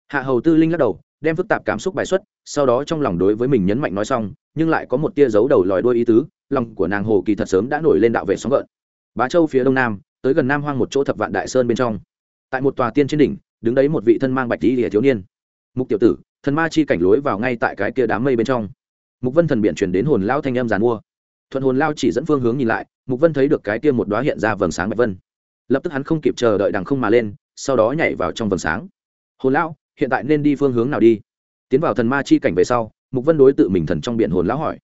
Speaker 1: Hạ hầu tư linh lắc đầu, đem phức tạp cảm xúc bài xuất, sau đó trong lòng đối với mình nhấn mạnh nói xong, nhưng lại có một tia giấu đầu lòi đuôi ý tứ, lòng của nàng hồ kỳ thật sớm đã nổi lên đạo vệ sóng gợn. Bá châu phía đông nam, tới gần nam hoang một chỗ thập vạn đại sơn bên trong. Tại một tòa tiên trên đỉnh, đứng đấy một vị thân mang bạch tí lìa thiếu niên. Mục tiểu tử thần ma chi cảnh lối vào ngay tại cái kia đám mây bên trong. Mục vân thần biển chuyển đến hồn lao thanh em giàn mua. Thuận hồn lao chỉ dẫn phương hướng nhìn lại, mục vân thấy được cái kia một đoá hiện ra vầng sáng bạch vân. Lập tức hắn không kịp chờ đợi đằng không mà lên, sau đó nhảy vào trong vầng sáng. Hồn lão, hiện tại nên đi phương hướng nào đi? Tiến vào thần ma chi cảnh về sau, mục vân đối tự mình thần trong biển hồn lão hỏi.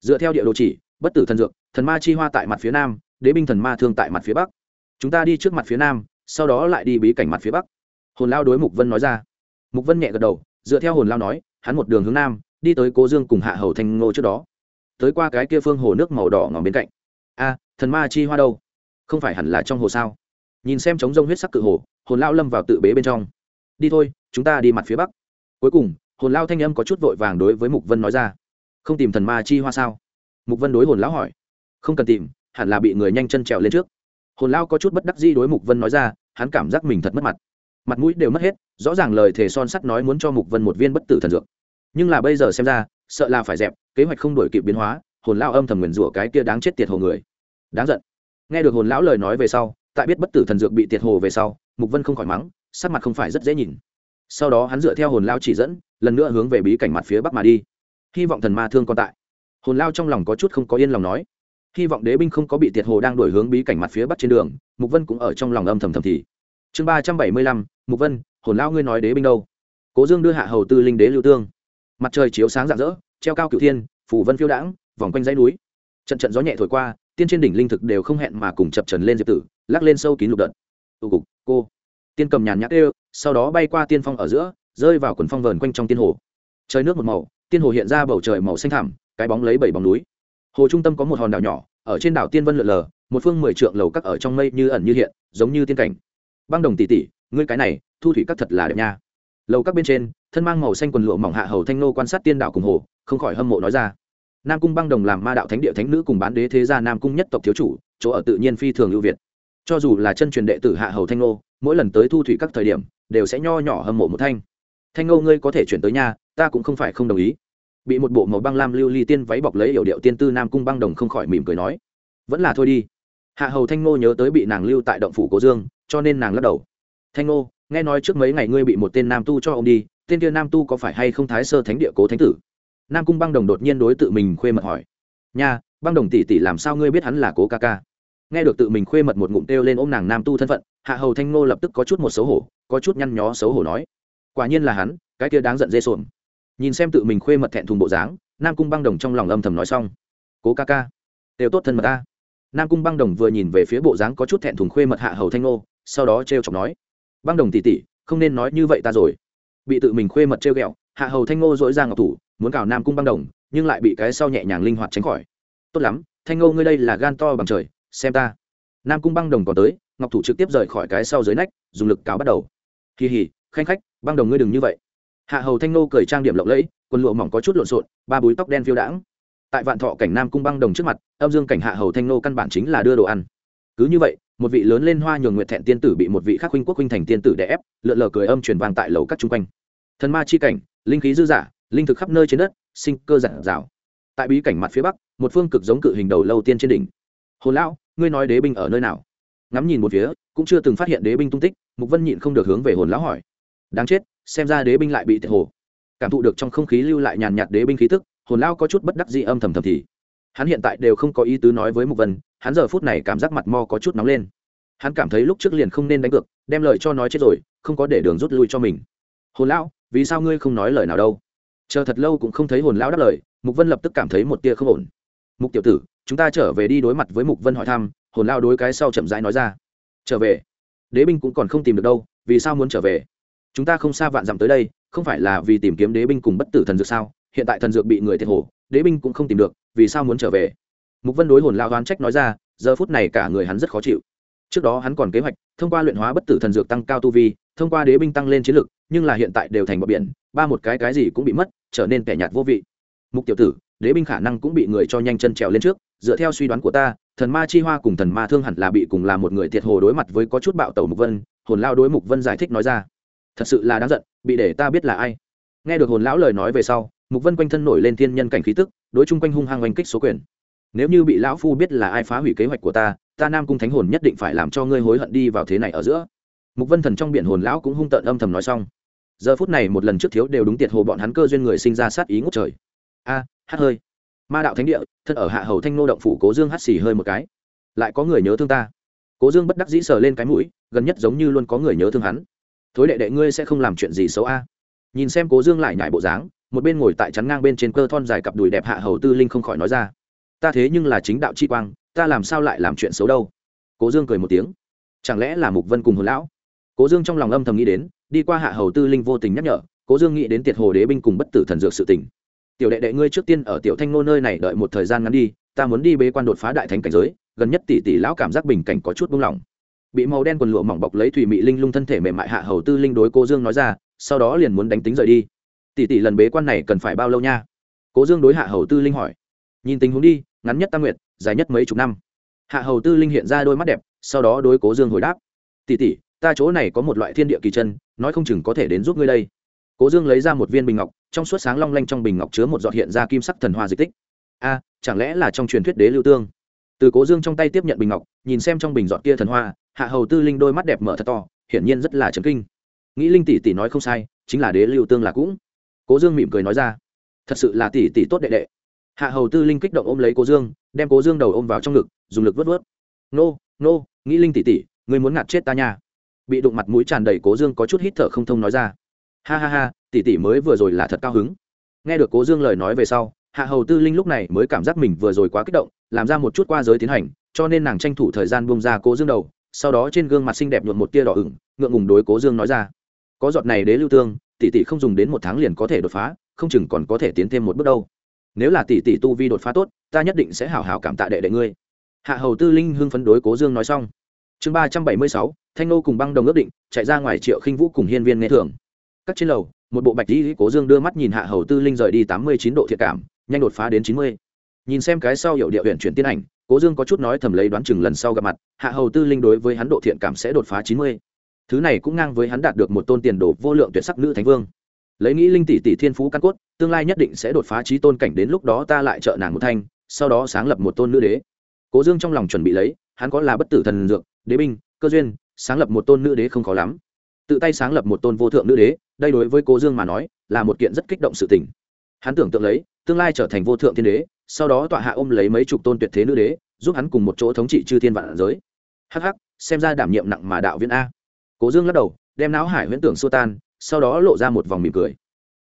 Speaker 1: Dựa theo địa đồ chỉ, bất tử thần dược, thần ma chi hoa tại mặt phía nam, đế binh thần ma thương tại mặt phía bắc. Chúng ta đi trước mặt phía nam, sau đó lại đi bí cảnh mặt phía bắc. Hồn lao đối mục vân nói ra. Mục vân nhẹ gật đầu dựa theo hồn lao nói, hắn một đường hướng nam, đi tới cố dương cùng hạ hầu thanh ngô trước đó. Tới qua cái kia phương hồ nước màu đỏ ngòm bên cạnh. A, thần ma chi hoa đâu? Không phải hẳn là trong hồ sao? Nhìn xem trống rông huyết sắc cự hồ, hồn lao lâm vào tự bế bên trong. Đi thôi, chúng ta đi mặt phía bắc. Cuối cùng, hồn lao thanh âm có chút vội vàng đối với mục vân nói ra. Không tìm thần ma chi hoa sao? Mục vân đối hồn lão hỏi. Không cần tìm, hẳn là bị người nhanh chân trèo lên trước. Hồn lao có chút bất đắc di đối mục vân nói ra, hắn cảm giác mình thật mất mặt mặt mũi đều mất hết, rõ ràng lời thề son sắt nói muốn cho mục vân một viên bất tử thần dược. Nhưng là bây giờ xem ra, sợ là phải dẹp, kế hoạch không đổi kịp biến hóa, hồn lao âm thầm nguyền rủa cái kia đáng chết tiệt hồ người. Đáng giận. Nghe được hồn lão lời nói về sau, tại biết bất tử thần dược bị tiệt hồ về sau, mục vân không khỏi mắng, sắc mặt không phải rất dễ nhìn. Sau đó hắn dựa theo hồn lao chỉ dẫn, lần nữa hướng về bí cảnh mặt phía bắc mà đi. Hy vọng thần ma thương còn tại. Hồn lao trong lòng có chút không có yên lòng nói. Hy vọng đế binh không có bị tiệt hồ đang đổi hướng bí cảnh mặt phía bắc trên đường, mục vân cũng ở trong lòng âm thầm thầm thì chương ba trăm bảy mươi lăm, mục vân, hồn lao ngươi nói đế binh đâu? Cố dương đưa hạ hầu tư linh đế lưu tương. Mặt trời chiếu sáng rạng rỡ, treo cao cửu thiên phủ vân phiêu đãng, vòng quanh dãy núi. Trận trận gió nhẹ thổi qua, tiên trên đỉnh linh thực đều không hẹn mà cùng chập trần lên diệp tử, lắc lên sâu kín lục đợt. Tụ cục, cô. Tiên cầm nhàn nhã kêu, sau đó bay qua tiên phong ở giữa, rơi vào quần phong vờn quanh trong tiên hồ. Trời nước một màu, tiên hồ hiện ra bầu trời màu xanh thẳm, cái bóng lấy bảy bóng núi. Hồ trung tâm có một hòn đảo nhỏ, ở trên đảo tiên vân lượn lờ, một phương mười trượng lầu các ở trong mây như ẩn như hiện, giống như tiên cảnh băng đồng tỷ tỷ ngươi cái này, thu thủy các thật là đẹp nha. Lầu các bên trên, thân mang màu xanh quần lụa mỏng hạ hầu thanh nô quan sát tiên Đạo cùng hồ, không khỏi hâm mộ nói ra. Nam cung băng đồng làm ma đạo thánh địa thánh nữ cùng bán đế thế gia nam cung nhất tộc thiếu chủ, chỗ ở tự nhiên phi thường ưu việt. Cho dù là chân truyền đệ tử hạ hầu thanh nô, mỗi lần tới thu thủy các thời điểm, đều sẽ nho nhỏ hâm mộ một thanh. Thanh nô ngươi có thể chuyển tới nhà ta cũng không phải không đồng ý. Bị một bộ màu băng lam lưu ly tiên váy bọc lấy hiệu điệu tiên tư nam cung băng đồng không khỏi mỉm cười nói. Vẫn là thôi đi. Hạ hầu thanh nô nhớ tới bị nàng lưu tại động phủ cố dương cho nên nàng lắc đầu. Thanh nô nghe nói trước mấy ngày ngươi bị một tên nam tu cho ông đi, tên kia nam tu có phải hay không thái sơ thánh địa cố thánh tử? Nam cung băng đồng đột nhiên đối tự mình khuê mật hỏi. Nha, băng đồng tỷ tỷ làm sao ngươi biết hắn là cố ca ca? Nghe được tự mình khuê mật một ngụm têu lên ôm nàng nam tu thân phận, hạ hầu thanh nô lập tức có chút một xấu hổ, có chút nhăn nhó xấu hổ nói. Quả nhiên là hắn, cái kia đáng giận dê xuồng. Nhìn xem tự mình khuê mật thẹn thùng bộ dáng, nam cung băng đồng trong lòng âm thầm nói xong. Cố ca ca, đều tốt thân mật ta. Nam cung băng đồng vừa nhìn về phía bộ dáng có chút thẹn thùng khuê mật hạ hầu thanh nô sau đó t r e o chọc nói, băng đồng tỉ tỉ không nên nói như vậy ta rồi. Bị tự mình khuê mật t r e o g ẹ o hạ hầu thanh ngô dỗi ra ngọc thủ, muốn cào nam cung băng đồng, nhưng lại bị cái sau nhẹ nhàng linh hoạt tránh khỏi. Tốt lắm, thanh ngô ngươi đây là gan to bằng trời, xem ta. Nam cung băng đồng còn tới, ngọc thủ trực tiếp rời khỏi cái sau dưới nách, dùng lực cáo bắt đầu. Kỳ hỉ khanh khách, băng đồng ngươi đừng như vậy. Hạ hầu thanh ngô cười trang điểm lộng lẫy, quần lụa mỏng có chút lộn xộn, ba búi tóc đen phiêu đãng. Tại vạn thọ cảnh nam cung băng đồng trước mặt, âm dương cảnh hạ hầu thanh nô căn bản chính là đưa đồ ăn. Cứ như vậy một vị lớn lên hoa nhường nguyệt thẹn tiên tử bị một vị khắc huynh quốc huynh thành tiên tử đè ép, lượn lờ cười âm truyền vang tại lầu các chung quanh. Thần ma chi cảnh, linh khí dư giả linh thực khắp nơi trên đất, sinh cơ giản rào tại bí cảnh mặt phía bắc, một phương cực giống cự hình đầu lâu tiên trên đỉnh. Hồn lão, ngươi nói đế binh ở nơi nào? Ngắm nhìn một phía, cũng chưa từng phát hiện đế binh tung tích, mục vân nhịn không được hướng về hồn lão hỏi. Đáng chết, xem ra đế binh lại bị tệ hồ. Cảm thụ được trong không khí lưu lại nhàn nhạt đế binh khí tức, hồn lão có chút bất đắc dĩ âm thầm thầm thì hắn hiện tại đều không có ý tứ nói với mục vân, hắn giờ phút này cảm giác mặt mo có chút nóng lên. Hắn cảm thấy lúc trước liền không nên đánh cược, đem lời cho nói chết rồi, không có để đường rút lui cho mình. Hồn lão, vì sao ngươi không nói lời nào đâu? Chờ thật lâu cũng không thấy hồn lão đáp lời, mục vân lập tức cảm thấy một tia không ổn. Mục tiểu tử, chúng ta trở về đi đối mặt với mục vân hỏi thăm, hồn lao đối cái sau chậm rãi nói ra. Trở về? Đế binh cũng còn không tìm được đâu, vì sao muốn trở về? Chúng ta không xa vạn dặm tới đây, không phải là vì tìm kiếm đế binh cùng bất tử thần dược sao? Hiện tại thần dược bị người thiệt hổ đế binh cũng không tìm được, vì sao muốn trở về? Mục vân đối hồn lao đoán trách nói ra, giờ phút này cả người hắn rất khó chịu. Trước đó hắn còn kế hoạch, thông qua luyện hóa bất tử thần dược tăng cao tu vi, thông qua đế binh tăng lên chiến lực, nhưng là hiện tại đều thành bọc biển, ba một cái cái gì cũng bị mất, trở nên kẻ nhạt vô vị. Mục tiểu tử, đế binh khả năng cũng bị người cho nhanh chân trèo lên trước, dựa theo suy đoán của ta, thần ma chi hoa cùng thần ma thương hẳn là bị cùng là một người thiệt hồ đối mặt với có chút bạo tẩu mục vân, hồn lao đối mục vân giải thích nói ra. Thật sự là đáng giận, bị để ta biết là ai. Nghe được hồn lão lời nói về sau mục vân quanh thân nổi lên thiên nhân cảnh khí tức đối chung quanh hung hăng oanh kích số quyền. Nếu như bị lão phu biết là ai phá hủy kế hoạch của ta ta nam cung thánh hồn nhất định phải làm cho ngươi hối hận đi vào thế này ở giữa. Mục vân thần trong biển hồn lão cũng hung tợn âm thầm nói xong. Giờ phút này một lần trước thiếu đều đúng tiệt hồ bọn hắn cơ duyên người sinh ra sát ý ngút trời. A à, hát hơi. Ma đạo thánh địa thân ở hạ hầu thanh nô động phủ cố dương hát xì hơi một cái. Lại có người nhớ thương ta. Cố dương bất đắc dĩ sờ lên cái mũi gần nhất giống như luôn có người nhớ thương hắn. Thối đệ đệ ngươi sẽ không làm chuyện gì xấu a. Nhìn xem cố dương lại nhải bộ dáng một bên ngồi tại chắn ngang bên trên cơ thon dài cặp đùi đẹp hạ hầu tư linh không khỏi nói ra, ta thế nhưng là chính đạo chi quang, ta làm sao lại làm chuyện xấu đâu? Cố dương cười một tiếng, chẳng lẽ là mục vân cùng hồn lão? Cố dương trong lòng âm thầm nghĩ đến, đi qua hạ hầu tư linh vô tình nhắc nhở, cố dương nghĩ đến tiệt hồ đế binh cùng bất tử thần dược sự tình. Tiểu đệ đệ ngươi trước tiên ở tiểu thanh nô nơi này đợi một thời gian ngắn đi, ta muốn đi bế quan đột phá đại thánh cảnh giới, gần nhất tỷ tỷ lão cảm giác bình cảnh có chút buông lỏng. Bị màu đen quần lụa mỏng bọc lấy thủy mị linh lung thân thể mềm mại hạ hầu tư linh đối cố dương nói ra, sau đó liền muốn đánh tính rời đi tỷ tỷ lần bế quan này cần phải bao lâu nha? Cố dương đối hạ hầu tư linh hỏi. Nhìn tình huống đi, ngắn nhất tam nguyệt, dài nhất mấy chục năm. Hạ hầu tư linh hiện ra đôi mắt đẹp, sau đó đối cố dương hồi đáp. Tỷ tỷ, ta chỗ này có một loại thiên địa kỳ chân, nói không chừng có thể đến giúp ngươi đây. Cố dương lấy ra một viên bình ngọc, trong suốt sáng long lanh trong bình ngọc chứa một giọt hiện ra kim sắc thần hoa dịch tích. A, chẳng lẽ là trong truyền thuyết đế lưu tương? Từ cố dương trong tay tiếp nhận bình ngọc, nhìn xem trong bình giọt kia thần hoa, hạ hầu tư linh đôi mắt đẹp mở thật to, hiển nhiên rất là trấn kinh. Nghĩ linh tỷ tỷ nói không sai, chính là đế lưu tương là cũng cố dương mỉm cười nói ra. Thật sự là tỷ tỷ tốt đệ đệ. Hạ hầu tư linh kích động ôm lấy cố dương, đem cố dương đầu ôm vào trong ngực, dùng lực vớt vớt. Nô nô, nghĩ linh tỷ tỷ người muốn ngạt chết ta nha. Bị đụng mặt mũi tràn đầy cố dương có chút hít thở không thông nói ra. Ha ha ha, tỷ tỷ mới vừa rồi là thật cao hứng. Nghe được cố dương lời nói về sau, hạ hầu tư linh lúc này mới cảm giác mình vừa rồi quá kích động, làm ra một chút qua giới tiến hành, cho nên nàng tranh thủ thời gian bung ra cố dương đầu, sau đó trên gương mặt xinh đẹp nhuộn một tia đỏ ửng, ngượng ngùng đối cố dương nói ra. Có giọt này đế lưu tương tỷ tỷ không dùng đến một tháng liền có thể đột phá, không chừng còn có thể tiến thêm một bước đâu. Nếu là tỷ tỷ tu vi đột phá tốt, ta nhất định sẽ hào hào cảm tạ đệ đệ ngươi. Hạ hầu tư linh hưng phấn đối cố dương nói xong. Chương ba trăm bảy mươi sáu, thanh nô cùng băng đồng ước định, chạy ra ngoài triệu khinh vũ cùng hiên viên nghe thường. Các trên lầu, một bộ bạch dĩ cố dương đưa mắt nhìn hạ hầu tư linh rời đi tám mươi chín độ thiệt cảm, nhanh đột phá đến chín mươi. Nhìn xem cái sau hiệu địa huyện chuyển tiên ảnh, cố dương có chút nói thầm lấy đoán chừng lần sau gặp mặt, hạ hầu tư linh đối với hắn độ thiện cảm sẽ đột phá chín mươi thứ này cũng ngang với hắn đạt được một tôn tiền đồ vô lượng tuyệt sắc nữ thánh vương. Lấy nghĩ linh tỷ tỷ thiên phú căn cốt, tương lai nhất định sẽ đột phá trí tôn cảnh đến lúc đó ta lại trợ nàng một thanh, sau đó sáng lập một tôn nữ đế. Cố dương trong lòng chuẩn bị lấy, hắn có là bất tử thần dược, đế binh, cơ duyên, sáng lập một tôn nữ đế không khó lắm. Tự tay sáng lập một tôn vô thượng nữ đế, đây đối với cố dương mà nói, là một kiện rất kích động sự tình. Hắn tưởng tượng lấy, tương lai trở thành vô thượng thiên đế, sau đó tọa hạ ôm lấy mấy chục tôn tuyệt thế nữ đế, giúp hắn cùng một chỗ thống trị chư thiên vạn giới. Hh xem ra đảm nhiệm nặng mà đạo viên a cố dương lắc đầu đem não hải huyễn tưởng xua tan sau đó lộ ra một vòng mỉm cười.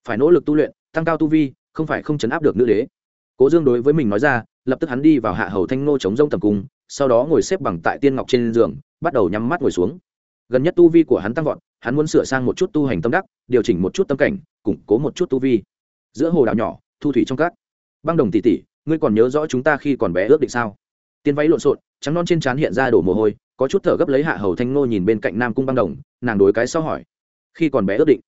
Speaker 1: Phải nỗ lực tu luyện tăng cao tu vi không phải không chấn áp được nữ đế. Cố dương đối với mình nói ra lập tức hắn đi vào hạ hầu thanh nô chống rông tầm cung sau đó ngồi xếp bằng tại tiên ngọc trên giường bắt đầu nhắm mắt ngồi xuống. Gần nhất tu vi của hắn tăng vọt hắn muốn sửa sang một chút tu hành tâm đắc điều chỉnh một chút tâm cảnh củng cố một chút tu vi. Giữa hồ đảo nhỏ thu thủy trong cát, băng đồng tỷ tỷ ngươi còn nhớ rõ chúng ta khi còn bé ước định sao? Tiên váy lộn xộn trắng non trên trán hiện ra đổ mồ hôi có chút thở gấp lấy hạ hầu thanh nô nhìn bên cạnh nam cung băng đồng, nàng đối cái sau hỏi, khi còn bé ước định,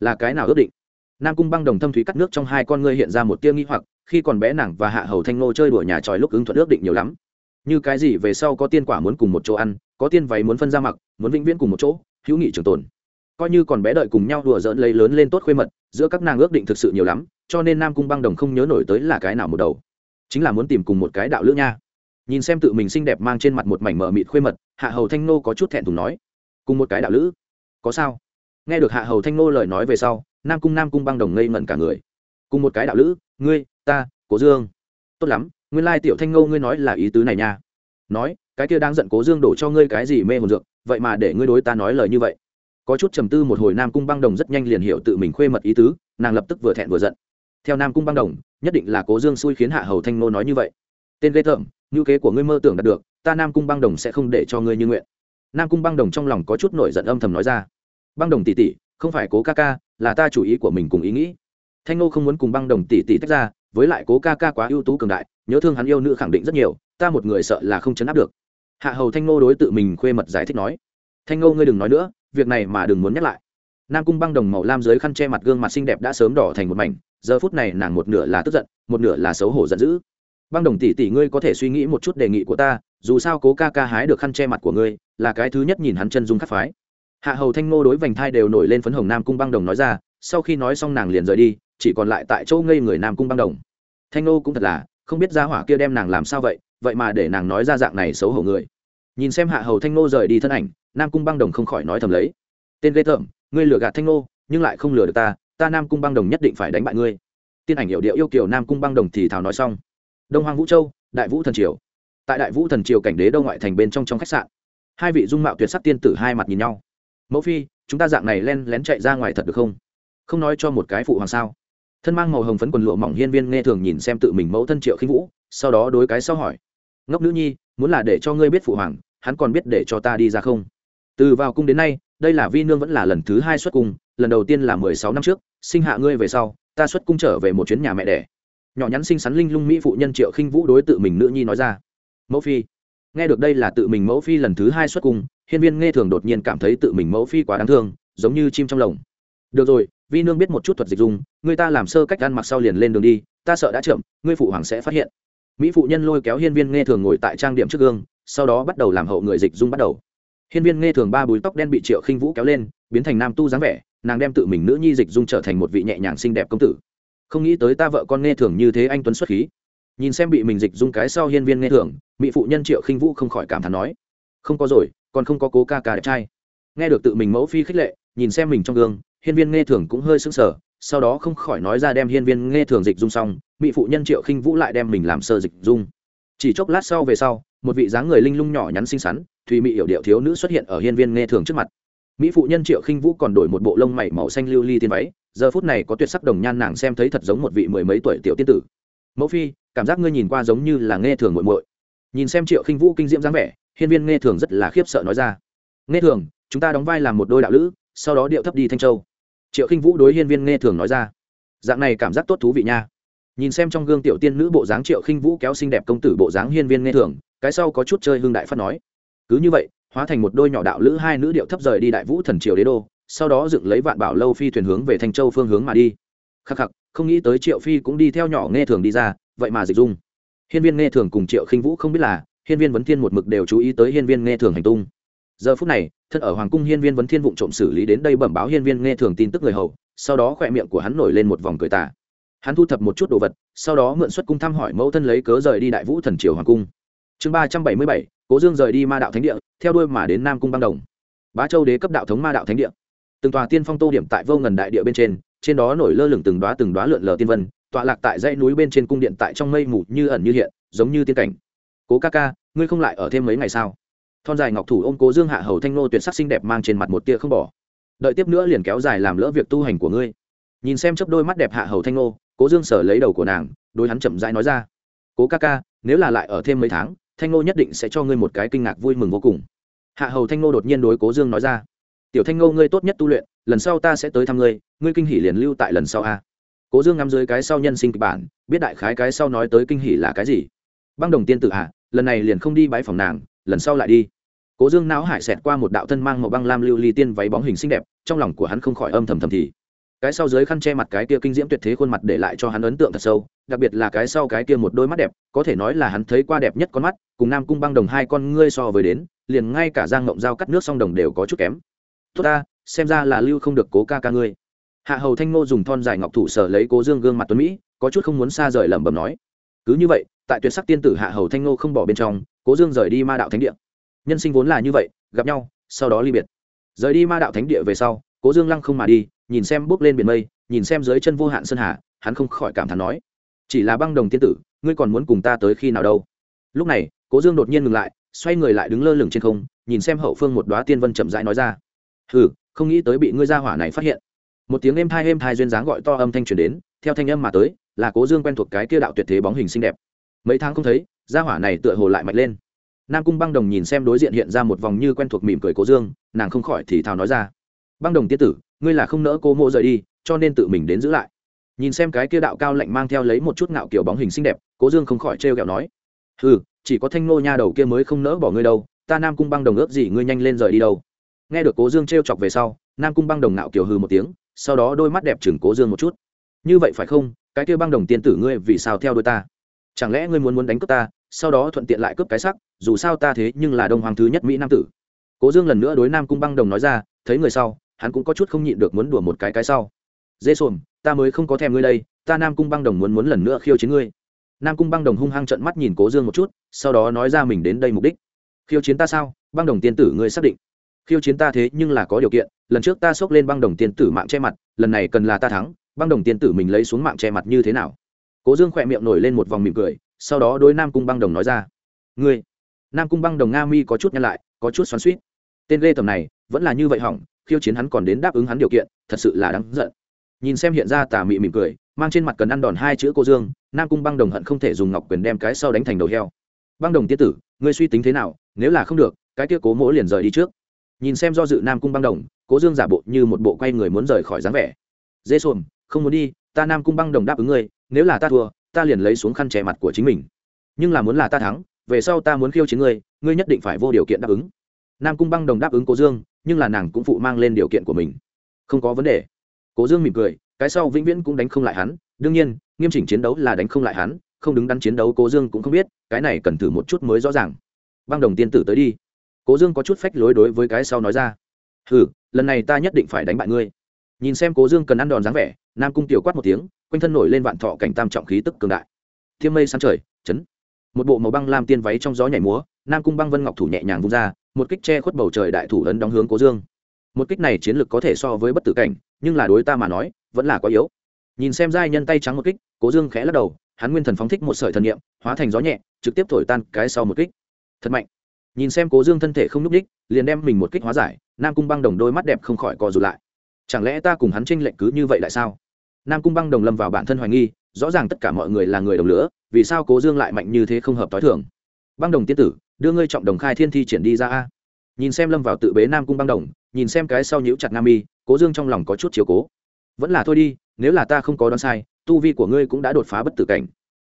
Speaker 1: là cái nào ước định? Nam cung băng đồng thâm thúy cắt nước trong hai con ngươi hiện ra một tia nghi hoặc, khi còn bé nàng và hạ hầu thanh nô chơi đùa nhà tròi lúc ứng thuận ước định nhiều lắm. Như cái gì về sau có tiên quả muốn cùng một chỗ ăn, có tiên váy muốn phân ra mặc, muốn vĩnh viễn cùng một chỗ, hữu nghị trường tồn. Coi như còn bé đợi cùng nhau đùa dỡn lấy lớn lên tốt khuê mật, giữa các nàng ước định thực sự nhiều lắm, cho nên nam cung băng đồng không nhớ nổi tới là cái nào một đầu. Chính là muốn tìm cùng một cái đạo lữ nha nhìn xem tự mình xinh đẹp mang trên mặt một mảnh mờ mịt khuê mật, hạ hầu thanh nô có chút thẹn thùng nói, cùng một cái đạo lữ, có sao? Nghe được hạ hầu thanh nô lời nói về sau, nam cung nam cung băng đồng ngây ngẩn cả người. Cùng một cái đạo lữ, ngươi, ta, cố dương. Tốt lắm, nguyên lai tiểu thanh nô ngươi nói là ý tứ này nha. Nói, cái kia đang giận cố dương đổ cho ngươi cái gì mê hồn dược, vậy mà để ngươi đối ta nói lời như vậy. Có chút trầm tư một hồi nam cung băng đồng rất nhanh liền hiểu tự mình khuê mật ý tứ, nàng lập tức vừa thẹn vừa giận. Theo nam cung băng đồng, nhất định là cố dương xui khiến hạ hầu thanh nô nói như vậy. Tên ghê thợm ngữ kế của ngươi mơ tưởng đạt được, ta nam cung băng đồng sẽ không để cho ngươi như nguyện. Nam cung băng đồng trong lòng có chút nổi giận âm thầm nói ra. Băng đồng tỷ tỷ, không phải cố ca ca, là ta chủ ý của mình cùng ý nghĩ. Thanh nô không muốn cùng băng đồng tỷ tỷ tách ra, với lại cố ca ca quá ưu tú cường đại, nhớ thương hắn yêu nữ khẳng định rất nhiều, ta một người sợ là không chấn áp được. Hạ hầu thanh nô đối tự mình khuê mật giải thích nói. Thanh nô ngươi đừng nói nữa, việc này mà đừng muốn nhắc lại. Nam cung băng đồng màu lam dưới khăn che mặt gương mặt xinh đẹp đã sớm đỏ thành một mảnh, giờ phút này nàng một nửa là tức giận, một nửa là xấu hổ giận dữ băng đồng tỷ tỷ ngươi có thể suy nghĩ một chút đề nghị của ta, dù sao cố ca ca hái được khăn che mặt của ngươi, là cái thứ nhất nhìn hắn chân dung khắc phái. Hạ hầu thanh ngô đối vành thai đều nổi lên phấn hồng nam cung băng đồng nói ra, sau khi nói xong nàng liền rời đi, chỉ còn lại tại chỗ ngây người nam cung băng đồng. Thanh ngô cũng thật là, không biết ra hỏa kia đem nàng làm sao vậy vậy mà để nàng nói ra dạng này xấu hổ người. Nhìn xem hạ hầu thanh ngô rời đi thân ảnh, nam cung băng đồng không khỏi nói thầm lấy. Tên ghê tởm, ngươi lừa gạt thanh ngô, nhưng lại không lừa được ta ta nam cung băng đồng nhất định phải đánh bại ngươi. Tiên ảnh hiệu điệu yêu kiều nam cung băng đồng thì thảo nói xong đông hoàng vũ châu, đại vũ thần triều. Tại đại vũ thần triều cảnh đế đông ngoại thành bên trong trong khách sạn, hai vị dung mạo tuyệt sắc tiên tử hai mặt nhìn nhau. Mẫu phi, chúng ta dạng này len lén chạy ra ngoài thật được không? Không nói cho một cái phụ hoàng sao? Thân mang màu hồng phấn quần lụa mỏng hiên viên nghe thường nhìn xem tự mình mẫu thân triệu khinh vũ, sau đó đối cái sau hỏi. Ngốc nữ nhi, muốn là để cho ngươi biết phụ hoàng, hắn còn biết để cho ta đi ra không? Từ vào cung đến nay, đây là vi nương vẫn là lần thứ hai xuất cung, lần đầu tiên là mười sáu năm trước, sinh hạ ngươi về sau, ta xuất cung trở về một chuyến nhà mẹ đẻ nhỏ nhắn xinh xắn linh lung mỹ phụ nhân triệu khinh vũ đối tự mình nữ nhi nói ra. Mẫu phi, nghe được đây là tự mình mẫu phi lần thứ hai xuất cung, hiên viên nghe thường đột nhiên cảm thấy tự mình mẫu phi quá đáng thương, giống như chim trong lồng. Được rồi, vi nương biết một chút thuật dịch dung, người ta làm sơ cách ăn mặc sau liền lên đường đi, ta sợ đã chậm, ngươi phụ hoàng sẽ phát hiện. Mỹ phụ nhân lôi kéo hiên viên nghe thường ngồi tại trang điểm trước gương, sau đó bắt đầu làm hậu người dịch dung bắt đầu. Hiên viên nghe thường ba búi tóc đen bị triệu khinh vũ kéo lên, biến thành nam tu dáng vẻ, nàng đem tự mình nữ nhi dịch dung trở thành một vị nhẹ nhàng xinh đẹp công tử không nghĩ tới ta vợ con nghe thường như thế anh tuấn xuất khí. Nhìn xem bị mình dịch dung cái sau hiên viên nghe thường, mỹ phụ nhân triệu khinh vũ không khỏi cảm thán nói, không có rồi, còn không có cố ca ca đẹp trai. Nghe được tự mình mẫu phi khích lệ, nhìn xem mình trong gương, hiên viên nghe thường cũng hơi sững sờ, sau đó không khỏi nói ra đem hiên viên nghe thường dịch dung xong, mỹ phụ nhân triệu khinh vũ lại đem mình làm sơ dịch dung. Chỉ chốc lát sau về sau, một vị dáng người linh lung nhỏ nhắn xinh xắn, thùy mỹ hiểu điệu thiếu nữ xuất hiện ở hiên viên nghe thường trước mặt mỹ phụ nhân triệu khinh vũ còn đổi một bộ lông mày màu xanh lưu ly tiên váy, giờ phút này có tuyệt sắc đồng nhan nàng xem thấy thật giống một vị mười mấy tuổi tiểu tiên tử. Mẫu phi, cảm giác ngươi nhìn qua giống như là nghe thường muội muội. Nhìn xem triệu khinh vũ kinh diễm dáng vẻ, hiên viên nghe thường rất là khiếp sợ nói ra. Nghe thường, chúng ta đóng vai làm một đôi đạo lữ, sau đó điệu thấp đi thanh châu. Triệu khinh vũ đối hiên viên nghe thường nói ra. Dạng này cảm giác tốt thú vị nha. Nhìn xem trong gương tiểu tiên nữ bộ dáng triệu khinh vũ kéo xinh đẹp công tử bộ dáng hiên viên nghe thường, cái sau có chút chơi hương đại phát nói. Cứ như vậy hóa thành một đôi nhỏ đạo lữ hai nữ điệu thấp rời đi đại vũ thần triều đế đô, sau đó dựng lấy vạn bảo lâu phi thuyền hướng về thanh châu phương hướng mà đi. Khắc khắc, không nghĩ tới triệu phi cũng đi theo nhỏ nghe thường đi ra, vậy mà dịch dung. Hiên viên nghe thường cùng triệu khinh vũ không biết là, hiên viên vấn thiên một mực đều chú ý tới hiên viên nghe thường hành tung. Giờ phút này, thân ở hoàng cung hiên viên vấn thiên vụ trộm xử lý đến đây bẩm báo hiên viên nghe thường tin tức người hầu, sau đó khỏe miệng của hắn nổi lên một vòng cười tả hắn thu thập một chút đồ vật, sau đó mượn xuất cung thăm hỏi mẫu thân lấy cớ rời đi đại vũ thần triều hoàng cung. Chương ba trăm bảy mươi bảy cố dương rời đi ma đạo thánh địa, theo đuôi mà đến nam cung băng đồng. Bá châu đế cấp đạo thống ma đạo thánh địa. Từng tòa tiên phong tô điểm tại vô ngần đại địa bên trên trên đó nổi lơ lửng từng đoá từng đoá lượn lờ tiên vân, tọa lạc tại dãy núi bên trên cung điện tại trong mây mù như ẩn như hiện, giống như tiên cảnh. Cố ca ca, ngươi không lại ở thêm mấy ngày sao? Thon dài ngọc thủ ôm cố dương hạ hầu thanh nô tuyệt sắc xinh đẹp mang trên mặt một tia không bỏ. Đợi tiếp nữa liền kéo dài làm lỡ việc tu hành của ngươi. Nhìn xem chấp đôi mắt đẹp hạ hầu thanh nô, cố dương sở lấy đầu của nàng, đôi hắn chậm rãi nói ra. Cố ca ca, nếu là lại ở thêm mấy tháng thanh Ngô nhất định sẽ cho ngươi một cái kinh ngạc vui mừng vô cùng. Hạ hầu thanh Ngô đột nhiên đối cố dương nói ra, tiểu thanh Ngô ngươi tốt nhất tu luyện, lần sau ta sẽ tới thăm ngươi ngươi kinh hỷ liền lưu tại lần sau a. Cố dương ngắm dưới cái sau nhân sinh kịch bản, biết đại khái cái sau nói tới kinh hỷ là cái gì. Băng đồng tiên tử hạ lần này liền không đi bãi phòng nàng, lần sau lại đi. Cố dương não hải xẹt qua một đạo thân mang màu băng lam lưu ly tiên váy bóng hình xinh đẹp, trong lòng của hắn không khỏi âm thầm thầm thì cái sau dưới khăn che mặt cái kia kinh diễm tuyệt thế khuôn mặt để lại cho hắn ấn tượng thật sâu, đặc biệt là cái sau cái kia một đôi mắt đẹp, có thể nói là hắn thấy qua đẹp nhất con mắt, cùng nam cung băng đồng hai con ngươi so với đến, liền ngay cả giang ngộng dao cắt nước song đồng đều có chút kém. Tốt ta, xem ra là lưu không được cố ca ca ngươi. Hạ hầu thanh ngô dùng thon dài ngọc thủ sở lấy cố dương gương mặt tuấn mỹ, có chút không muốn xa rời lẩm bẩm nói, cứ như vậy, tại tuyệt sắc tiên tử hạ hầu thanh ngô không bỏ bên trong, cố dương rời đi ma đạo thánh địa. Nhân sinh vốn là như vậy, gặp nhau, sau đó ly biệt. Rời đi ma đạo thánh địa về sau, cố dương lăng không mà đi nhìn xem bước lên biển mây, nhìn xem dưới chân vô hạn sơn hà, hắn không khỏi cảm thán nói, chỉ là băng đồng tiên tử, ngươi còn muốn cùng ta tới khi nào đâu? Lúc này, cố dương đột nhiên ngừng lại, xoay người lại đứng lơ lửng trên không, nhìn xem hậu phương một đoá tiên vân chậm rãi nói ra. Hừ, không nghĩ tới bị ngươi gia hỏa này phát hiện. Một tiếng êm thai êm thai duyên dáng gọi to âm thanh truyền đến, theo thanh âm mà tới, là cố dương quen thuộc cái kia đạo tuyệt thế bóng hình xinh đẹp. Mấy tháng không thấy, gia hỏa này tựa hồ lại mạnh lên. Nam cung băng đồng nhìn xem đối diện hiện ra một vòng như quen thuộc mỉm cười cố dương, nàng không khỏi thì thào nói ra. Băng đồng tiết tử ngươi là không nỡ cô mộ rời đi, cho nên tự mình đến giữ lại. Nhìn xem cái kia đạo cao lạnh mang theo lấy một chút ngạo kiểu bóng hình xinh đẹp, cố dương không khỏi trêu ghẹo nói ừ chỉ có thanh nô nha đầu kia mới không nỡ bỏ ngươi đâu, ta nam cung băng đồng ước gì ngươi nhanh lên rời đi đâu. Nghe được cố dương trêu chọc về sau, nam cung băng đồng ngạo kiểu hừ một tiếng, sau đó đôi mắt đẹp chừng cố dương một chút. Như vậy phải không? Cái kia băng đồng tiên tử ngươi vì sao theo đôi ta? Chẳng lẽ ngươi muốn muốn đánh cướp ta, sau đó thuận tiện lại cướp cái sắc dù sao ta thế nhưng là đông hoàng thứ nhất mỹ nam tử. Cố dương lần nữa đối nam cung băng đồng nói ra, thấy người sau hắn cũng có chút không nhịn được muốn đùa một cái cái sau. Dê sồn ta mới không có thèm ngươi đây, ta nam cung băng đồng muốn muốn lần nữa khiêu chiến ngươi. Nam cung băng đồng hung hăng trận mắt nhìn cố dương một chút, sau đó nói ra mình đến đây mục đích. Khiêu chiến ta sao? Băng đồng tiên tử ngươi xác định. Khiêu chiến ta thế nhưng là có điều kiện, lần trước ta xốc lên băng đồng tiên tử mạng che mặt, lần này cần là ta thắng, băng đồng tiên tử mình lấy xuống mạng che mặt như thế nào? Cố dương khỏe miệng nổi lên một vòng mỉm cười, sau đó đối nam cung băng đồng nói ra. Ngươi, nam cung băng đồng nga mi có chút nhăn lại, có chút xoắn suýt tên lê tầm này, vẫn là như vậy hỏng khiêu chiến hắn còn đến đáp ứng hắn điều kiện, thật sự là đáng giận. Nhìn xem hiện ra tà mị mỉm cười, mang trên mặt cần ăn đòn hai chữ cô dương, nam cung băng đồng hận không thể dùng ngọc quyền đem cái sau đánh thành đầu heo. Băng đồng tiết tử, ngươi suy tính thế nào, nếu là không được, cái kia cố mỗ liền rời đi trước. Nhìn xem do dự nam cung băng đồng, cố dương giả bộ như một bộ quay người muốn rời khỏi dáng vẻ. Dễ xuồng, không muốn đi, ta nam cung băng đồng đáp ứng ngươi, nếu là ta thua, ta liền lấy xuống khăn che mặt của chính mình. Nhưng là muốn là ta thắng, về sau ta muốn khiêu chiến ngươi ngươi nhất định phải vô điều kiện đáp ứng. Nam cung băng đồng đáp ứng cố dương nhưng là nàng cũng phụ mang lên điều kiện của mình. Không có vấn đề. Cố dương mỉm cười, cái sau vĩnh viễn cũng đánh không lại hắn. Đương nhiên, nghiêm chỉnh chiến đấu là đánh không lại hắn, không đứng đắn chiến đấu cố dương cũng không biết, cái này cần thử một chút mới rõ ràng. Băng đồng tiên tử tới đi. Cố dương có chút phách lối đối với cái sau nói ra. Ừ lần này ta nhất định phải đánh bại ngươi. Nhìn xem cố dương cần ăn đòn dáng vẻ, nam cung tiểu quát một tiếng, quanh thân nổi lên vạn thọ cảnh tam trọng khí tức cường đại. Thiêm mây sáng trời, chấn. Một bộ màu băng lam tiên váy trong gió nhảy múa, nam cung băng vân ngọc thủ nhẹ nhàng vung ra một kích che khuất bầu trời đại thủ ấn đóng hướng cố dương. Một kích này chiến lược có thể so với bất tử cảnh, nhưng là đối ta mà nói, vẫn là quá yếu. Nhìn xem giai nhân tay trắng một kích, cố dương khẽ lắc đầu, hắn nguyên thần phóng thích một sợi thần niệm, hóa thành gió nhẹ, trực tiếp thổi tan cái sau một kích. Thật mạnh. Nhìn xem cố dương thân thể không n ú c đích liền đem mình một kích hóa giải, nam cung băng đồng đôi mắt đẹp không khỏi co dù lại. Chẳng lẽ ta cùng hắn tranh lệnh cứ như vậy lại sao? Nam cung băng đồng lâm vào bản thân hoài nghi, rõ ràng tất cả mọi người là người đồng lửa, vì sao cố dương lại mạnh như thế không hợp t h o i thường? Băng đồng tiên tử đưa ngươi trọng đồng khai thiên thi triển đi ra a. Nhìn xem lâm vào tự bế nam cung băng đồng, nhìn xem cái sau nhũ chặt nam mi, cố dương trong lòng có chút chiếu cố. Vẫn là thôi đi, nếu là ta không có đoán sai, tu vi của ngươi cũng đã đột phá bất tử cảnh.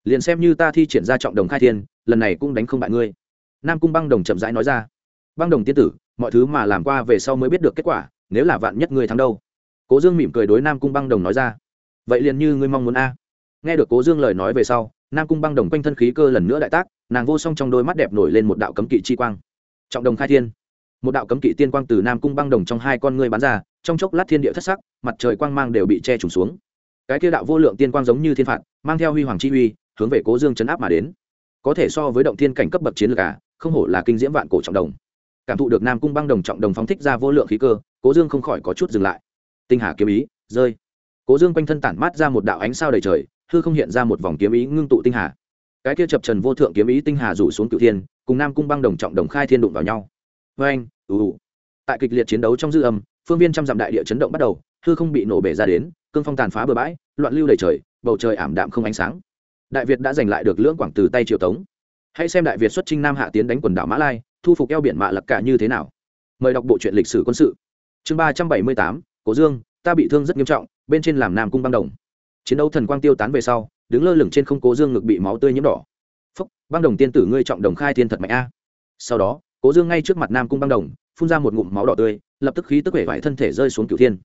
Speaker 1: Liền xem như ta thi triển ra trọng đồng khai thiên, lần này cũng đánh không bại ngươi. Nam cung băng đồng chậm rãi nói ra. Băng đồng tiên tử, mọi thứ mà làm qua về sau mới biết được kết quả, nếu là vạn nhất ngươi thắng đâu? Cố dương mỉm cười đối nam cung băng đồng nói ra. Vậy liền như ngươi mong muốn a. Nghe được cố dương lời nói về sau nam cung băng đồng quanh thân khí cơ lần nữa đại tác, nàng vô song trong đôi mắt đẹp nổi lên một đạo cấm kỵ chi quang. Trọng đồng khai thiên. Một đạo cấm kỵ tiên quang từ nam cung băng đồng trong hai con ngươi bắn ra, trong chốc lát thiên địa thất sắc, mặt trời quang mang đều bị che trùng xuống. Cái kia đạo vô lượng tiên quang giống như thiên phạt, mang theo huy hoàng chi uy, hướng về cố dương chấn áp mà đến. Có thể so với động thiên cảnh cấp bậc chiến lược à không hổ là kinh diễm vạn cổ trọng đồng. Cảm thụ được nam cung băng đồng trọng đồng phóng thích ra vô lượng khí cơ, cố dương không khỏi có chút dừng lại. Tinh hà kiếm ý, rơi. Cố dương quanh thân tản mát ra một đạo ánh sao đầy trời hư không hiện ra một vòng kiếm ý ngưng tụ tinh hà. Cái kia chập trần vô thượng kiếm ý tinh hà rủ xuống cựu thiên, cùng nam cung băng đồng trọng đồng khai thiên đụng vào nhau. Vê anh ù. Tại kịch liệt chiến đấu trong dư âm, phương viên trăm dặm đại địa chấn động bắt đầu, hư không bị nổ bể ra đến, cương phong tàn phá bờ bãi, loạn lưu đầy trời, bầu trời ảm đạm không ánh sáng. Đại việt đã giành lại được lưỡng quảng từ tay triều tống. Hãy xem đại việt xuất trinh nam hạ tiến đánh quần đảo mã lai, thu phục eo biển mạ lặc cả như thế nào. Mời đọc bộ truyện lịch sử quân sự. Chương ba trăm bảy mươi tám, cố dương, ta bị thương rất nghiêm trọng, bên trên làm nam cung băng đồng chiến đấu thần quang tiêu tán về sau, đứng lơ lửng trên không cố dương ngực bị máu tươi nhiễm đỏ. Phúc, băng đồng tiên tử ngươi trọng đồng khai thiên thật mạnh a. Sau đó, cố dương ngay trước mặt nam cung băng đồng, phun ra một ngụm máu đỏ tươi, lập tức khí tức vẻ vải thân thể rơi xuống cửu thiên.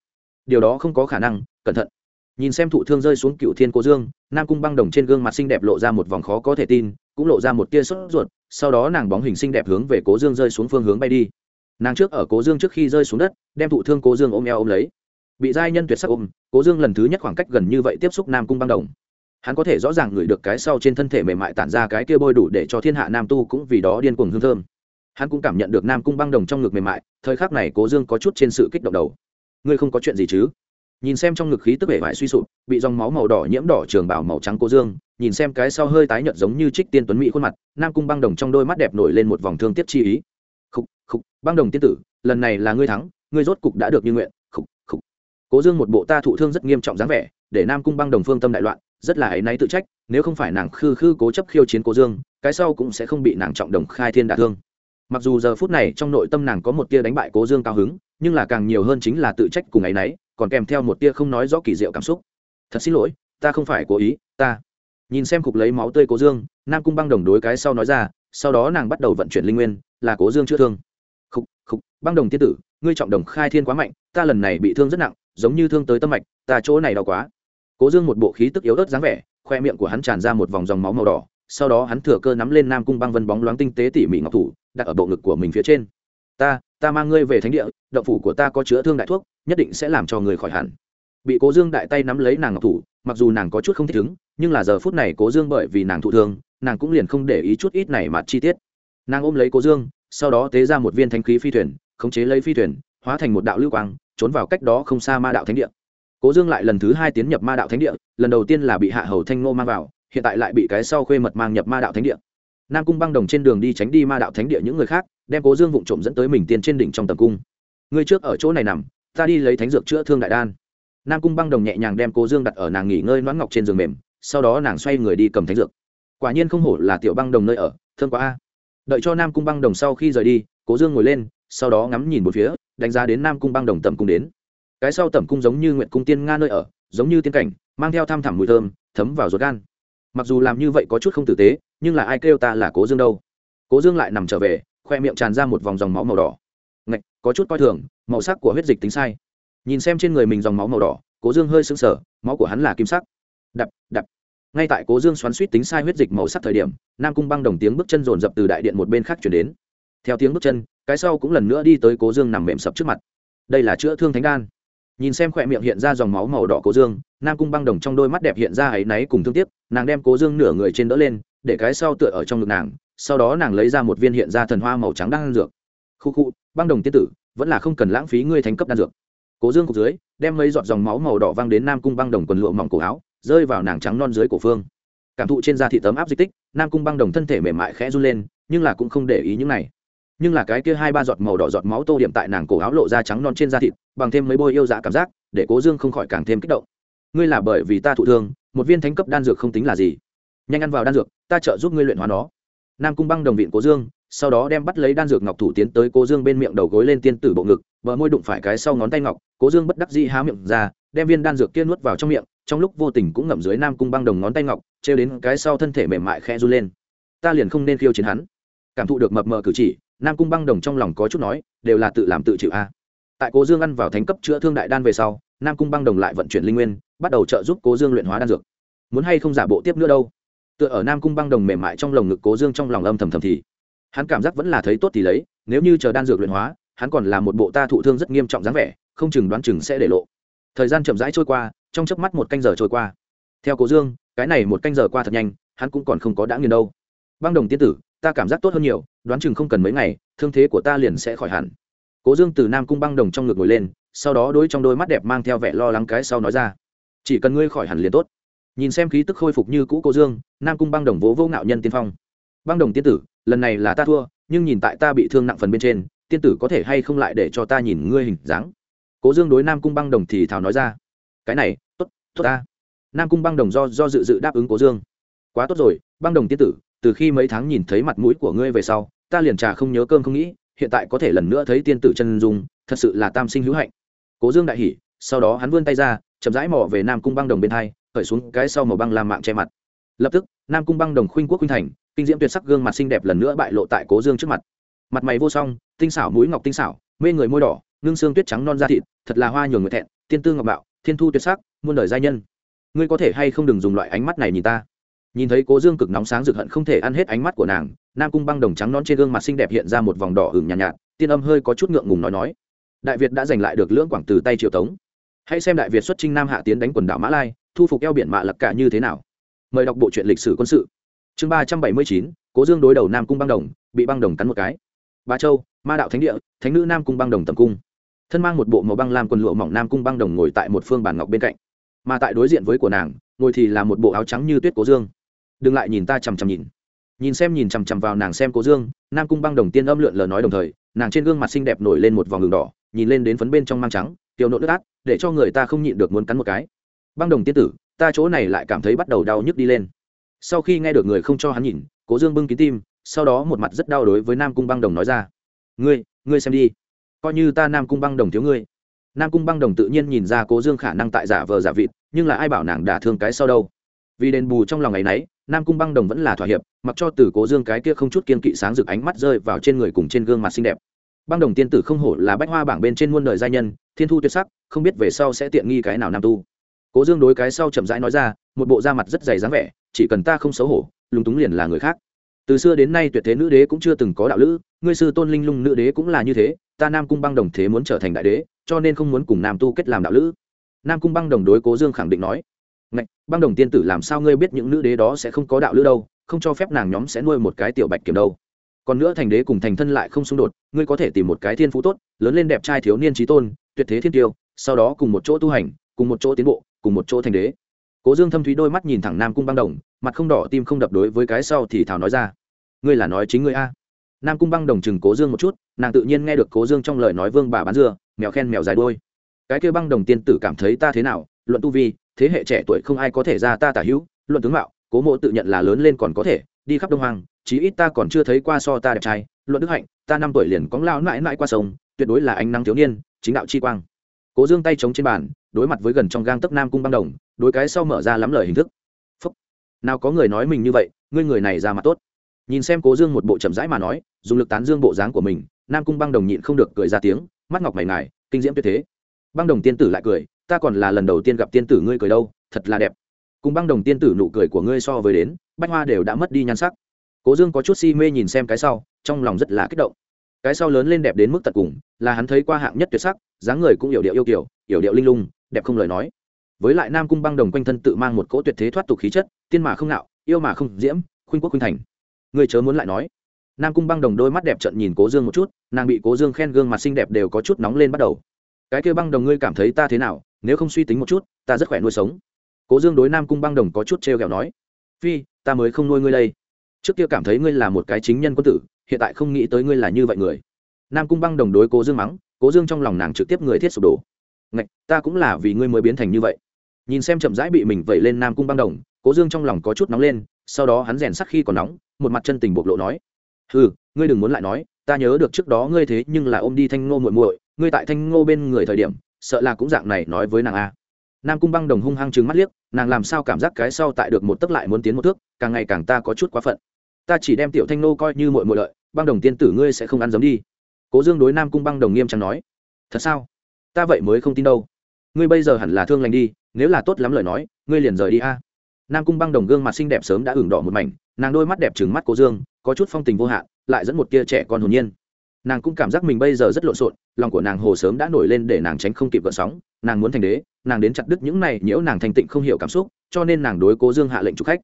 Speaker 1: Điều đó không có khả năng, cẩn thận. Nhìn xem thụ thương rơi xuống cửu thiên cố dương, nam cung băng đồng trên gương mặt xinh đẹp lộ ra một vòng khó có thể tin, cũng lộ ra một tia sốt ruột, sau đó nàng bóng hình xinh đẹp hướng về cố dương rơi xuống phương hướng bay đi. Nàng trước ở cố dương trước khi rơi xuống đất, đem thụ thương cố dương ôm eo ôm lấy bị giai nhân tuyệt sắc ôm, cố dương lần thứ nhất khoảng cách gần như vậy tiếp xúc nam cung băng đồng. Hắn có thể rõ ràng ngửi được cái sau trên thân thể mềm mại tản ra cái kia bôi đủ để cho thiên hạ nam tu cũng vì đó điên cuồng hương thơm. Hắn cũng cảm nhận được nam cung băng đồng trong ngực mềm mại, thời khắc này cố dương có chút trên sự kích động đầu. Ngươi không có chuyện gì chứ? Nhìn xem trong ngực khí tức vẻ vải suy sụp, bị dòng máu màu đỏ nhiễm đỏ trường bảo màu trắng cô dương, nhìn xem cái sau hơi tái nhợt giống như trích tiên tuấn mỹ khuôn mặt, nam cung băng đồng trong đôi mắt đẹp nổi lên một vòng thương tiếc chi ý. Khúc khúc băng đồng tiên tử, lần này là ngươi thắng, ngươi rốt cục đã được như nguyện cố dương một bộ ta thụ thương rất nghiêm trọng dáng vẻ, để nam cung băng đồng phương tâm đại loạn, rất là áy náy tự trách, nếu không phải nàng khư khư cố chấp khiêu chiến cố dương, cái sau cũng sẽ không bị nàng trọng đồng khai thiên đả thương. Mặc dù giờ phút này trong nội tâm nàng có một tia đánh bại cố dương cao hứng, nhưng là càng nhiều hơn chính là tự trách cùng áy náy, còn kèm theo một tia không nói rõ kỳ diệu cảm xúc. Thật xin lỗi, ta không phải cố ý, ta. Nhìn xem cục lấy máu tươi cố dương, nam cung băng đồng đối cái sau nói ra, sau đó nàng bắt đầu vận chuyển linh nguyên, là cố dương chữa thương. Khúc khúc băng đồng tiên tử, ngươi trọng đồng khai thiên quá mạnh, ta lần này bị thương rất nặng giống như thương tới tâm mạch, ta chỗ này đau quá. Cố dương một bộ khí tức yếu ớt dáng vẻ, khoe miệng của hắn tràn ra một vòng dòng máu màu đỏ, sau đó hắn thừa cơ nắm lên nam cung băng vân bóng loáng tinh tế tỉ mỉ ngọc thủ, đặt ở bộ ngực của mình phía trên. Ta ta mang ngươi về thánh địa, động phủ của ta có chữa thương đại thuốc, nhất định sẽ làm cho người khỏi hẳn. Bị cố dương đại tay nắm lấy nàng ngọc thủ, mặc dù nàng có chút không thích ứng, nhưng là giờ phút này cố dương bởi vì nàng thụ thương, nàng cũng liền không để ý chút ít này mà chi tiết. Nàng ôm lấy cố dương, sau đó tế ra một viên thanh khí phi thuyền, khống chế lấy phi thuyền hóa thành một đạo lưu quang, trốn vào cách đó không xa ma đạo thánh địa. Cố dương lại lần thứ hai tiến nhập ma đạo thánh địa, lần đầu tiên là bị hạ hầu thanh ngô mang vào, hiện tại lại bị cái sau khuê mật mang nhập ma đạo thánh địa. Nam cung băng đồng trên đường đi tránh đi ma đạo thánh địa những người khác, đem cố dương vụng trộm dẫn tới mình tiên trên đỉnh trong tầm cung. Ngươi trước ở chỗ này nằm, ta đi lấy thánh dược chữa thương đại đan. Nam cung băng đồng nhẹ nhàng đem cố dương đặt ở nàng nghỉ ngơi noãn ngọc trên giường mềm, sau đó nàng xoay người đi cầm thánh dược. Quả nhiên không hổ là tiểu băng đồng nơi ở, thương quá a. Đợi cho nam cung băng đồng sau khi rời đi, cố dương ngồi lên, sau đó ngắm nhìn một phía đánh giá đến nam cung băng đồng tẩm cung đến. Cái sau tẩm cung giống như nguyện cung tiên nga nơi ở, giống như tiên cảnh, mang theo tham thẳm mùi thơm, thấm vào ruột gan. Mặc dù làm như vậy có chút không tử tế, nhưng là ai kêu ta là cố dương đâu? Cố dương lại nằm trở về, khoe miệng tràn ra một vòng dòng máu màu đỏ. Ngạch, có chút coi thường, màu sắc của huyết dịch tính sai. Nhìn xem trên người mình dòng máu màu đỏ, cố dương hơi sững sờ, máu của hắn là kim sắc. Đập đập. Ngay tại cố dương xoắn suýt tính sai huyết dịch màu sắc thời điểm, nam cung băng đồng tiếng bước chân rồn rập từ đại điện một bên khác chuyển đến. Theo tiếng bước chân cái sau cũng lần nữa đi tới cố dương nằm mềm sập trước mặt đây là chữa thương thánh đan nhìn xem khỏe miệng hiện ra dòng máu màu đỏ cố dương nam cung băng đồng trong đôi mắt đẹp hiện ra áy náy cùng thương tiếc nàng đem cố dương nửa người trên đỡ lên để cái sau tựa ở trong ngực nàng sau đó nàng lấy ra một viên hiện ra thần hoa màu trắng đan dược khu khu băng đồng tiên tử vẫn là không cần lãng phí ngươi thành cấp đan dược cố dương cục dưới đem mấy giọt dòng máu màu đỏ văng đến nam cung băng đồng quần lụa mỏng cổ áo rơi vào nàng trắng non dưới cổ phương cảm thụ trên da thị tấm áp di tích nam cung băng đồng thân thể mềm mại khẽ run lên nhưng là cũng không để ý những này nhưng là cái kia hai ba giọt màu đỏ giọt máu tô điểm tại nàng cổ áo lộ ra trắng non trên da thịt, bằng thêm mấy bôi yêu dạ cảm giác, để cố dương không khỏi càng thêm kích động. Ngươi là bởi vì ta thụ thương, một viên thánh cấp đan dược không tính là gì. Nhanh ăn vào đan dược, ta trợ giúp ngươi luyện hóa nó. Nam cung băng đồng viện cố dương, sau đó đem bắt lấy đan dược ngọc thủ tiến tới cố dương bên miệng đầu gối lên tiên tử bộ ngực, bờ môi đụng phải cái sau ngón tay ngọc, cố dương bất đắc dĩ há miệng ra, đem viên đan dược kia nuốt vào trong miệng, trong lúc vô tình cũng ngậm dưới nam cung băng đồng ngón tay ngọc, trêu đến cái sau thân thể mềm mại khe run lên. Ta liền không nên khiêu chiến hắn. Cảm thụ được mập mờ cử chỉ nam cung băng đồng trong lòng có chút nói, đều là tự làm tự chịu a. Tại cố dương ăn vào thánh cấp chữa thương đại đan về sau, nam cung băng đồng lại vận chuyển linh nguyên, bắt đầu trợ giúp cố dương luyện hóa đan dược. Muốn hay không giả bộ tiếp nữa đâu? Tựa ở nam cung băng đồng mềm mại trong lồng ngực cố dương trong lòng âm thầm thầm thì, hắn cảm giác vẫn là thấy tốt thì lấy, nếu như chờ đan dược luyện hóa, hắn còn là một bộ ta thụ thương rất nghiêm trọng dáng vẻ, không chừng đoán chừng sẽ để lộ. Thời gian chậm rãi trôi qua, trong chớp mắt một canh giờ trôi qua. Theo cố dương, cái này một canh giờ qua thật nhanh, hắn cũng còn không có đã nghiền đâu. Băng đồng tiên tử, ta cảm giác tốt hơn nhiều đoán chừng không cần mấy ngày, thương thế của ta liền sẽ khỏi hẳn. Cố dương từ nam cung băng đồng trong ngực ngồi lên, sau đó đôi trong đôi mắt đẹp mang theo vẻ lo lắng cái sau nói ra. Chỉ cần ngươi khỏi hẳn liền tốt. Nhìn xem khí tức khôi phục như cũ cố dương, nam cung băng đồng vỗ vô ngạo nhân tiên phong. Băng đồng tiên tử, lần này là ta thua, nhưng nhìn tại ta bị thương nặng phần bên trên, tiên tử có thể hay không lại để cho ta nhìn ngươi hình dáng? Cố dương đối nam cung băng đồng thì thào nói ra. Cái này, tốt tốt ta. Nam cung băng đồng do do dự dự đáp ứng cố dương. Quá tốt rồi, băng đồng tiên tử, từ khi mấy tháng nhìn thấy mặt mũi của ngươi về sau ta liền trà không nhớ cơm không nghĩ, hiện tại có thể lần nữa thấy tiên tử chân dung, thật sự là tam sinh hữu hạnh. Cố dương đại hỉ, sau đó hắn vươn tay ra, chậm rãi mò về nam cung băng đồng bên hai, khởi xuống cái sau màu băng làm mạng che mặt. Lập tức, nam cung băng đồng khuynh quốc khuynh thành, kinh diễm tuyệt sắc gương mặt xinh đẹp lần nữa bại lộ tại cố dương trước mặt. Mặt mày vô song, tinh xảo mũi ngọc tinh xảo, mê người môi đỏ, ngưng xương tuyết trắng non da thịt, thật là hoa nhường người thẹn, tiên tư ngọc bạo, thiên thu tuyệt sắc, muôn đời giai nhân. Ngươi có thể hay không đừng dùng loại ánh mắt này nhìn ta? Nhìn thấy cố dương cực nóng sáng rực hận không thể ăn hết ánh mắt của nàng nam cung băng đồng trắng nón trên gương mặt xinh đẹp hiện ra một vòng đỏ hừng nhàn nhạt, nhạt tiên âm hơi có chút ngượng ngùng nói nói. Đại việt đã giành lại được lưỡng quảng từ tay triệu tống. Hãy xem đại việt xuất trinh nam hạ tiến đánh quần đảo mã lai thu phục eo biển mạ lập cả như thế nào. Mời đọc bộ truyện lịch sử quân sự. Chương ba trăm bảy mươi chín cố dương đối đầu nam cung băng đồng bị băng đồng cắn một cái. Ba châu ma đạo thánh địa thánh nữ nam cung băng đồng tầm cung. Thân mang một bộ màu băng làm quần lụa mỏng nam cung băng đồng ngồi tại một phương bàn ngọc bên cạnh. Mà tại đối diện với của nàng ngồi thì là một bộ áo trắng như tuyết cố dương đừng lại nhìn ta chằm chằm nhìn. Nhìn xem nhìn chằm chằm vào nàng xem cố dương, nam cung băng đồng tiên âm lượn lờ nói đồng thời, nàng trên gương mặt xinh đẹp nổi lên một vòng đường đỏ, nhìn lên đến phấn bên trong mang trắng, tiểu nộ nước át, để cho người ta không nhịn được muốn cắn một cái. Băng đồng tiên tử, ta chỗ này lại cảm thấy bắt đầu đau nhức đi lên. Sau khi nghe được người không cho hắn nhìn, cố dương bưng kín tim, sau đó một mặt rất đau đối với nam cung băng đồng nói ra. Ngươi ngươi xem đi. Coi như ta nam cung băng đồng thiếu ngươi. Nam cung băng đồng tự nhiên nhìn ra cố dương khả năng tại giả vờ giả vịt, nhưng là ai bảo nàng đả thương cái sau đâu? Vì đền bù trong lòng ngày nấy nam cung băng đồng vẫn là thỏa hiệp, mặc cho từ cố dương cái kia không chút kiên kỵ sáng rực ánh mắt rơi vào trên người cùng trên gương mặt xinh đẹp. Băng đồng tiên tử không hổ là bách hoa bảng bên trên muôn đời gia nhân, thiên thu tuyệt sắc, không biết về sau sẽ tiện nghi cái nào nam tu. Cố dương đối cái sau chậm rãi nói ra, một bộ da mặt rất dày dáng vẻ, chỉ cần ta không xấu hổ, lúng túng liền là người khác. Từ xưa đến nay tuyệt thế nữ đế cũng chưa từng có đạo lữ, ngươi sư tôn linh lung nữ đế cũng là như thế, ta nam cung băng đồng thế muốn trở thành đại đế, cho nên không muốn cùng nam tu kết làm đạo lữ. Nam cung băng đồng đối cố dương khẳng định nói băng đồng tiên tử làm sao ngươi biết những nữ đế đó sẽ không có đạo lữ đâu, không cho phép nàng nhóm sẽ nuôi một cái tiểu bạch kiểm đâu. Còn nữa thành đế cùng thành thân lại không xung đột, ngươi có thể tìm một cái thiên phú tốt, lớn lên đẹp trai thiếu niên trí tôn, tuyệt thế thiên tiêu, sau đó cùng một chỗ tu hành, cùng một chỗ tiến bộ, cùng một chỗ thành đế. Cố dương thâm thúy đôi mắt nhìn thẳng nam cung băng đồng, mặt không đỏ tim không đập đối với cái sau thì thảo nói ra. Ngươi là nói chính ngươi a. Nam cung băng đồng chừng cố dương một chút, nàng tự nhiên nghe được cố dương trong lời nói vương bà bán dưa, mèo khen mèo dài đôi cái kêu băng đồng tiên tử cảm thấy ta thế nào, luận tu vi thế hệ trẻ tuổi không ai có thể ra ta tả hữu, luận tướng mạo, cố mộ tự nhận là lớn lên còn có thể, đi khắp đông hoàng chí ít ta còn chưa thấy qua so ta đẹp trai, luận đức hạnh, ta năm tuổi liền cóng lao mãi mãi qua sông, tuyệt đối là ánh nắng thiếu niên, chính đạo chi quang. Cố dương tay chống trên bàn, đối mặt với gần trong gang tấc nam cung băng đồng, đối cái sau mở ra lắm lời hình thức. Phúc. nào có người nói mình như vậy, ngươi người này ra mặt tốt. Nhìn xem cố dương một bộ chậm rãi mà nói, dùng lực tán dương bộ dáng của mình, nam cung băng đồng nhịn không được cười ra tiếng, mắt ngọc mày ngài, kinh diễm tuyệt thế. Băng đồng tiên tử lại cười ta còn là lần đầu tiên gặp tiên tử ngươi cười đâu, thật là đẹp. Cùng băng đồng tiên tử nụ cười của ngươi so với đến, bách hoa đều đã mất đi nhan sắc. Cố dương có chút si mê nhìn xem cái sau, trong lòng rất là kích động. Cái sau lớn lên đẹp đến mức tận cùng, là hắn thấy qua hạng nhất tuyệt sắc, dáng người cũng hiểu điệu yêu kiểu, hiểu điệu linh lung, đẹp không lời nói. Với lại nam cung băng đồng quanh thân tự mang một cỗ tuyệt thế thoát tục khí chất, tiên mà không nạo, yêu mà không diễm, khuynh quốc khuynh thành. Người chớ muốn lại nói. Nam cung băng đồng đôi mắt đẹp trận nhìn cố dương một chút, nàng bị cố dương khen gương mặt xinh đẹp đều có chút nóng lên bắt đầu. Cái kêu băng đồng ngươi cảm thấy ta thế nào nếu không suy tính một chút, ta rất khỏe nuôi sống. Cố dương đối nam cung băng đồng có chút t r e o kẹo nói, phi, ta mới không nuôi ngươi đây. Trước kia cảm thấy ngươi là một cái chính nhân quân tử, hiện tại không nghĩ tới ngươi là như vậy người. Nam cung băng đồng đối cố dương mắng, cố dương trong lòng nàng trực tiếp người thiết sụp đổ. Ngạch, ta cũng là vì ngươi mới biến thành như vậy. Nhìn xem chậm rãi bị mình vẩy lên nam cung băng đồng, cố dương trong lòng có chút nóng lên, sau đó hắn rèn sắc khi còn nóng, một mặt chân tình bộc lộ nói ừ ngươi đừng muốn lại nói, ta nhớ được trước đó ngươi thế nhưng là ôm đi thanh ngô muội muội, ngươi tại thanh ngô bên người thời điểm sợ là cũng dạng này nói với nàng a. Nam cung băng đồng hung hăng trừng mắt liếc, nàng làm sao cảm giác cái sau tại được một tấc lại muốn tiến một thước, càng ngày càng ta có chút quá phận. Ta chỉ đem tiểu thanh nô coi như muội muội lợi, băng đồng tiên tử ngươi sẽ không ăn giống đi. Cố dương đối nam cung băng đồng nghiêm trang nói, thật sao? Ta vậy mới không tin đâu. Ngươi bây giờ hẳn là thương lành đi, nếu là tốt lắm lời nói, ngươi liền rời đi a. Nam cung băng đồng gương mặt xinh đẹp sớm đã ửng đỏ một mảnh, nàng đôi mắt đẹp trừng mắt cố dương, có chút phong tình vô hạn, lại dẫn một tia trẻ con hồn nhiên nàng cũng cảm giác mình bây giờ rất lộn xộn, lòng của nàng hồ sớm đã nổi lên để nàng tránh không kịp gợn sóng, nàng muốn thành đế, nàng đến chặt đứt những này nhiễu nàng thành tịnh không hiểu cảm xúc, cho nên nàng đối cố dương hạ lệnh chụp khách.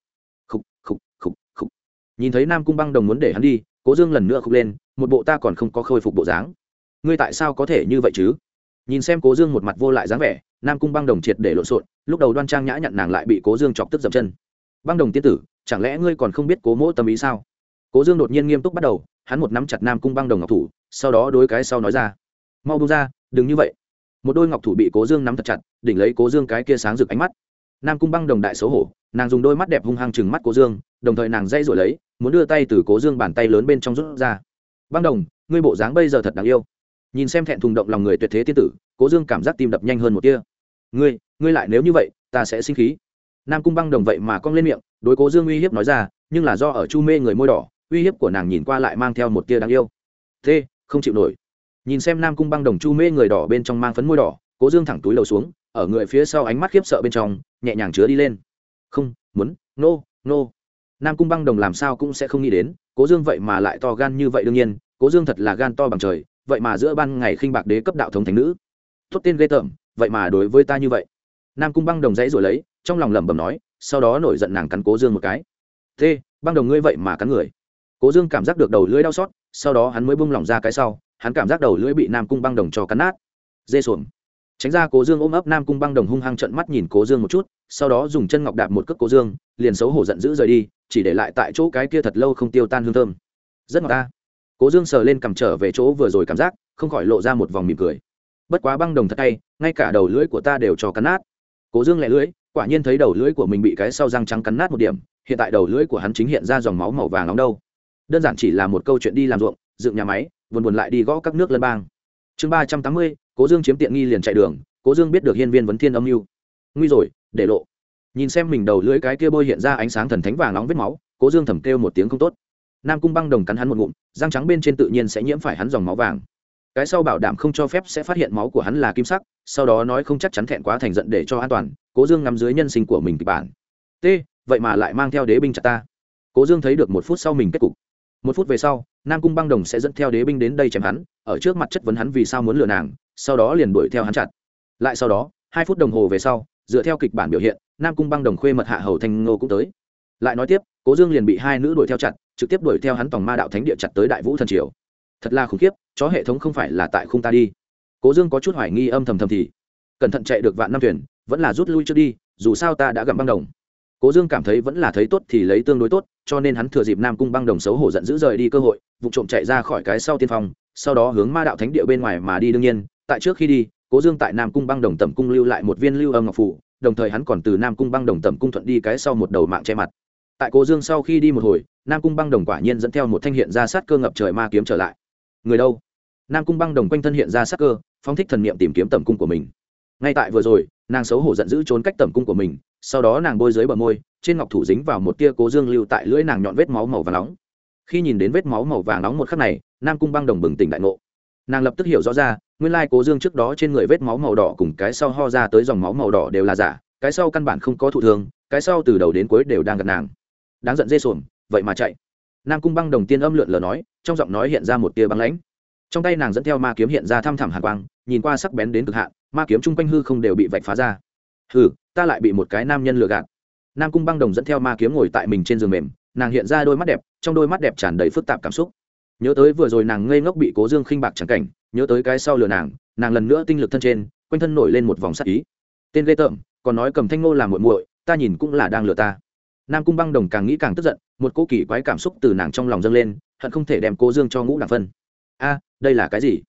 Speaker 1: Khúc khúc khúc khúc nhìn thấy nam cung băng đồng muốn để hắn đi, cố dương lần nữa khúc lên, một bộ ta còn không có khôi phục bộ dáng. Ngươi tại sao có thể như vậy chứ? Nhìn xem cố dương một mặt vô lại dáng vẻ, nam cung băng đồng triệt để lộn xộn, lúc đầu đoan trang nhã nhặn nàng lại bị cố dương chọc tức dậm chân. Băng đồng tiên tử, chẳng lẽ ngươi còn không biết cố mỗ tâm ý sao? Cố dương đột nhiên nghiêm túc bắt đầu hắn một nắm chặt nam cung băng đồng ngọc thủ, sau đó đối cái sau nói ra, mau bung ra, đừng như vậy. Một đôi ngọc thủ bị cố dương nắm thật chặt, đỉnh lấy cố dương cái kia sáng rực ánh mắt. Nam cung băng đồng đại xấu hổ, nàng dùng đôi mắt đẹp hung hăng chừng mắt cố dương, đồng thời nàng dây rồi lấy, muốn đưa tay từ cố dương bàn tay lớn bên trong rút ra. Băng đồng, ngươi bộ dáng bây giờ thật đáng yêu. Nhìn xem thẹn thùng động lòng người tuyệt thế tiên tử, cố dương cảm giác tim đập nhanh hơn một kia ngươi ngươi lại nếu như vậy, ta sẽ sinh khí. Nam cung băng đồng vậy mà cong lên miệng, đối cố dương uy hiếp nói ra, nhưng là do ở chu mê người môi đỏ uy hiếp của nàng nhìn qua lại mang theo một tia đáng yêu. Thế không chịu nổi. Nhìn xem nam cung băng đồng chu mê người đỏ bên trong mang phấn môi đỏ cố dương thẳng túi lầu xuống ở người phía sau ánh mắt khiếp sợ bên trong nhẹ nhàng chứa đi lên. Không muốn nô、no, nô、no. nam cung băng đồng làm sao cũng sẽ không nghĩ đến cố dương vậy mà lại to gan như vậy đương nhiên cố dương thật là gan to bằng trời vậy mà giữa ban ngày khinh bạc đế cấp đạo thống thánh nữ. Tốt tên ghê tởm vậy mà đối với ta như vậy. Nam cung băng đồng dãy rồi lấy trong lòng lẩm bẩm nói sau đó nổi giận nàng cắn cố dương một cái. Thế băng đồng ngươi vậy mà cắn người cố dương cảm giác được đầu lưỡi đau xót, sau đó hắn mới bung lỏng ra cái sau, hắn cảm giác đầu lưỡi bị nam cung băng đồng cho cắn nát. Dê xuồng. Tránh ra cố dương ôm ấp nam cung băng đồng hung hăng trận mắt nhìn cố dương một chút, sau đó dùng chân ngọc đạp một cước cố dương, liền xấu hổ giận dữ rời đi, chỉ để lại tại chỗ cái kia thật lâu không tiêu tan hương thơm. Rất ngọt ta. Cố dương sờ lên cầm trở về chỗ vừa rồi cảm giác, không khỏi lộ ra một vòng mỉm cười. Bất quá băng đồng thật tay ngay cả đầu lưỡi của ta đều cho cắn nát. Cố dương lẻ lưỡi, quả nhiên thấy đầu lưỡi của mình bị cái sau răng trắng cắn nát một điểm, hiện tại đầu lưỡi của hắn chính hiện ra dòng máu màu vàng nóng đâu đơn giản chỉ là một câu chuyện đi làm ruộng, dựng nhà máy, buồn buồn lại đi gõ các nước lân bang. Chương ba trăm tám mươi, cố dương chiếm tiện nghi liền chạy đường, cố dương biết được hiên viên vấn thiên âm mưu. Nguy rồi, để lộ. Nhìn xem mình đầu lưỡi cái kia bôi hiện ra ánh sáng thần thánh vàng nóng vết máu, cố dương thầm kêu một tiếng không tốt. Nam cung băng đồng cắn hắn một ngụm, răng trắng bên trên tự nhiên sẽ nhiễm phải hắn dòng máu vàng. Cái sau bảo đảm không cho phép sẽ phát hiện máu của hắn là kim sắc, sau đó nói không chắc chắn thẹn quá thành giận để cho an toàn, cố dương ngắm dưới nhân sinh của mình kịch bản. T, vậy mà lại mang theo đế binh chặt ta. Cố dương thấy được một phút sau mình kết cục một phút về sau, nam cung băng đồng sẽ dẫn theo đế binh đến đây chém hắn, ở trước mặt chất vấn hắn vì sao muốn lừa nàng, sau đó liền đuổi theo hắn chặt. Lại sau đó, hai phút đồng hồ về sau, dựa theo kịch bản biểu hiện, nam cung băng đồng khuê mật hạ hầu thanh ngô cũng tới. Lại nói tiếp, cố dương liền bị hai nữ đuổi theo chặt, trực tiếp đuổi theo hắn tòng ma đạo thánh địa chặt tới đại vũ thần triều. Thật là khủng khiếp, chó hệ thống không phải là tại khung ta đi. Cố dương có chút hoài nghi âm thầm thầm thì, cẩn thận chạy được vạn năm thuyền, vẫn là rút lui trước đi, dù sao ta đã gặm băng đồng cố dương cảm thấy vẫn là thấy tốt thì lấy tương đối tốt, cho nên hắn thừa dịp nam cung băng đồng xấu hổ giận dữ rời đi cơ hội, vụ trộm chạy ra khỏi cái sau tiên phong sau đó hướng ma đạo thánh địa bên ngoài mà đi đương nhiên. Tại trước khi đi, cố dương tại nam cung băng đồng tẩm cung lưu lại một viên lưu âm ngọc phủ, đồng thời hắn còn từ nam cung băng đồng tẩm cung thuận đi cái sau một đầu mạng che mặt. Tại cố dương sau khi đi một hồi, nam cung băng đồng quả nhiên dẫn theo một thanh hiện ra sát cơ ngập trời ma kiếm trở lại. Người đâu? Nam cung băng đồng quanh thân hiện ra sát cơ, phóng thích thần niệm tìm kiếm tẩm cung của mình. Ngay tại vừa rồi nàng xấu hổ giận dữ trốn cách tẩm cung của mình, sau đó nàng bôi dưới bờ môi, trên ngọc thủ dính vào một tia cố dương lưu tại lưỡi nàng nhọn vết máu màu vàng nóng. Khi nhìn đến vết máu màu vàng nóng một khắc này, nam cung băng đồng bừng tỉnh đại ngộ. Nàng lập tức hiểu rõ ra, nguyên lai cố dương trước đó trên người vết máu màu đỏ cùng cái sau ho ra tới dòng máu màu đỏ đều là giả, cái sau căn bản không có thụ thương, cái sau từ đầu đến cuối đều đang gặp nàng. Đáng giận dê sồn vậy mà chạy. Nam cung băng đồng tiên âm lượn lờ nói, trong giọng nói hiện ra một tia băng lãnh trong tay nàng dẫn theo ma kiếm hiện ra thăm thẳm hàn quang, nhìn qua sắc bén đến cực hạn, ma kiếm chung quanh hư không đều bị vạch phá ra. Hừ, ta lại bị một cái nam nhân lừa gạt. Nam cung băng đồng dẫn theo ma kiếm ngồi tại mình trên giường mềm, nàng hiện ra đôi mắt đẹp, trong đôi mắt đẹp tràn đầy phức tạp cảm xúc. Nhớ tới vừa rồi nàng ngây ngốc bị cố dương khinh bạc chẳng cảnh, nhớ tới cái sau lừa nàng nàng lần nữa tinh lực thân trên, quanh thân nổi lên một vòng sắc ý. Tên ghê tởm, còn nói cầm thanh ngô làm muội muội, ta nhìn cũng là đang lừa ta. Nam cung băng đồng càng nghĩ càng tức giận, một cô kỳ quái cảm xúc từ nàng trong lòng dâng lên, hận không thể đem cố dương cho ngũ đảng phân. A đây là cái gì?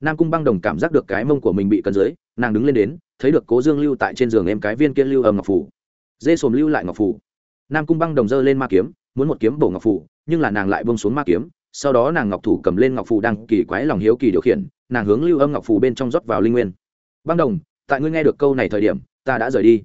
Speaker 1: Nam cung băng đồng cảm giác được cái mông của mình bị cân dưới, nàng đứng lên đến, thấy được cố dương lưu tại trên giường em cái viên kia lưu ầm ngọc phủ. Dê sồm lưu lại ngọc phủ. Nam cung băng đồng dơ lên ma kiếm, muốn một kiếm bổ ngọc phủ, nhưng là nàng lại bông xuống ma kiếm, sau đó nàng ngọc thủ cầm lên ngọc phủ đang kỳ quái lòng hiếu kỳ điều khiển, nàng hướng lưu âm ngọc phủ bên trong rót vào linh nguyên. Băng đồng, tại ngươi nghe được câu này thời điểm, ta đã rời đi.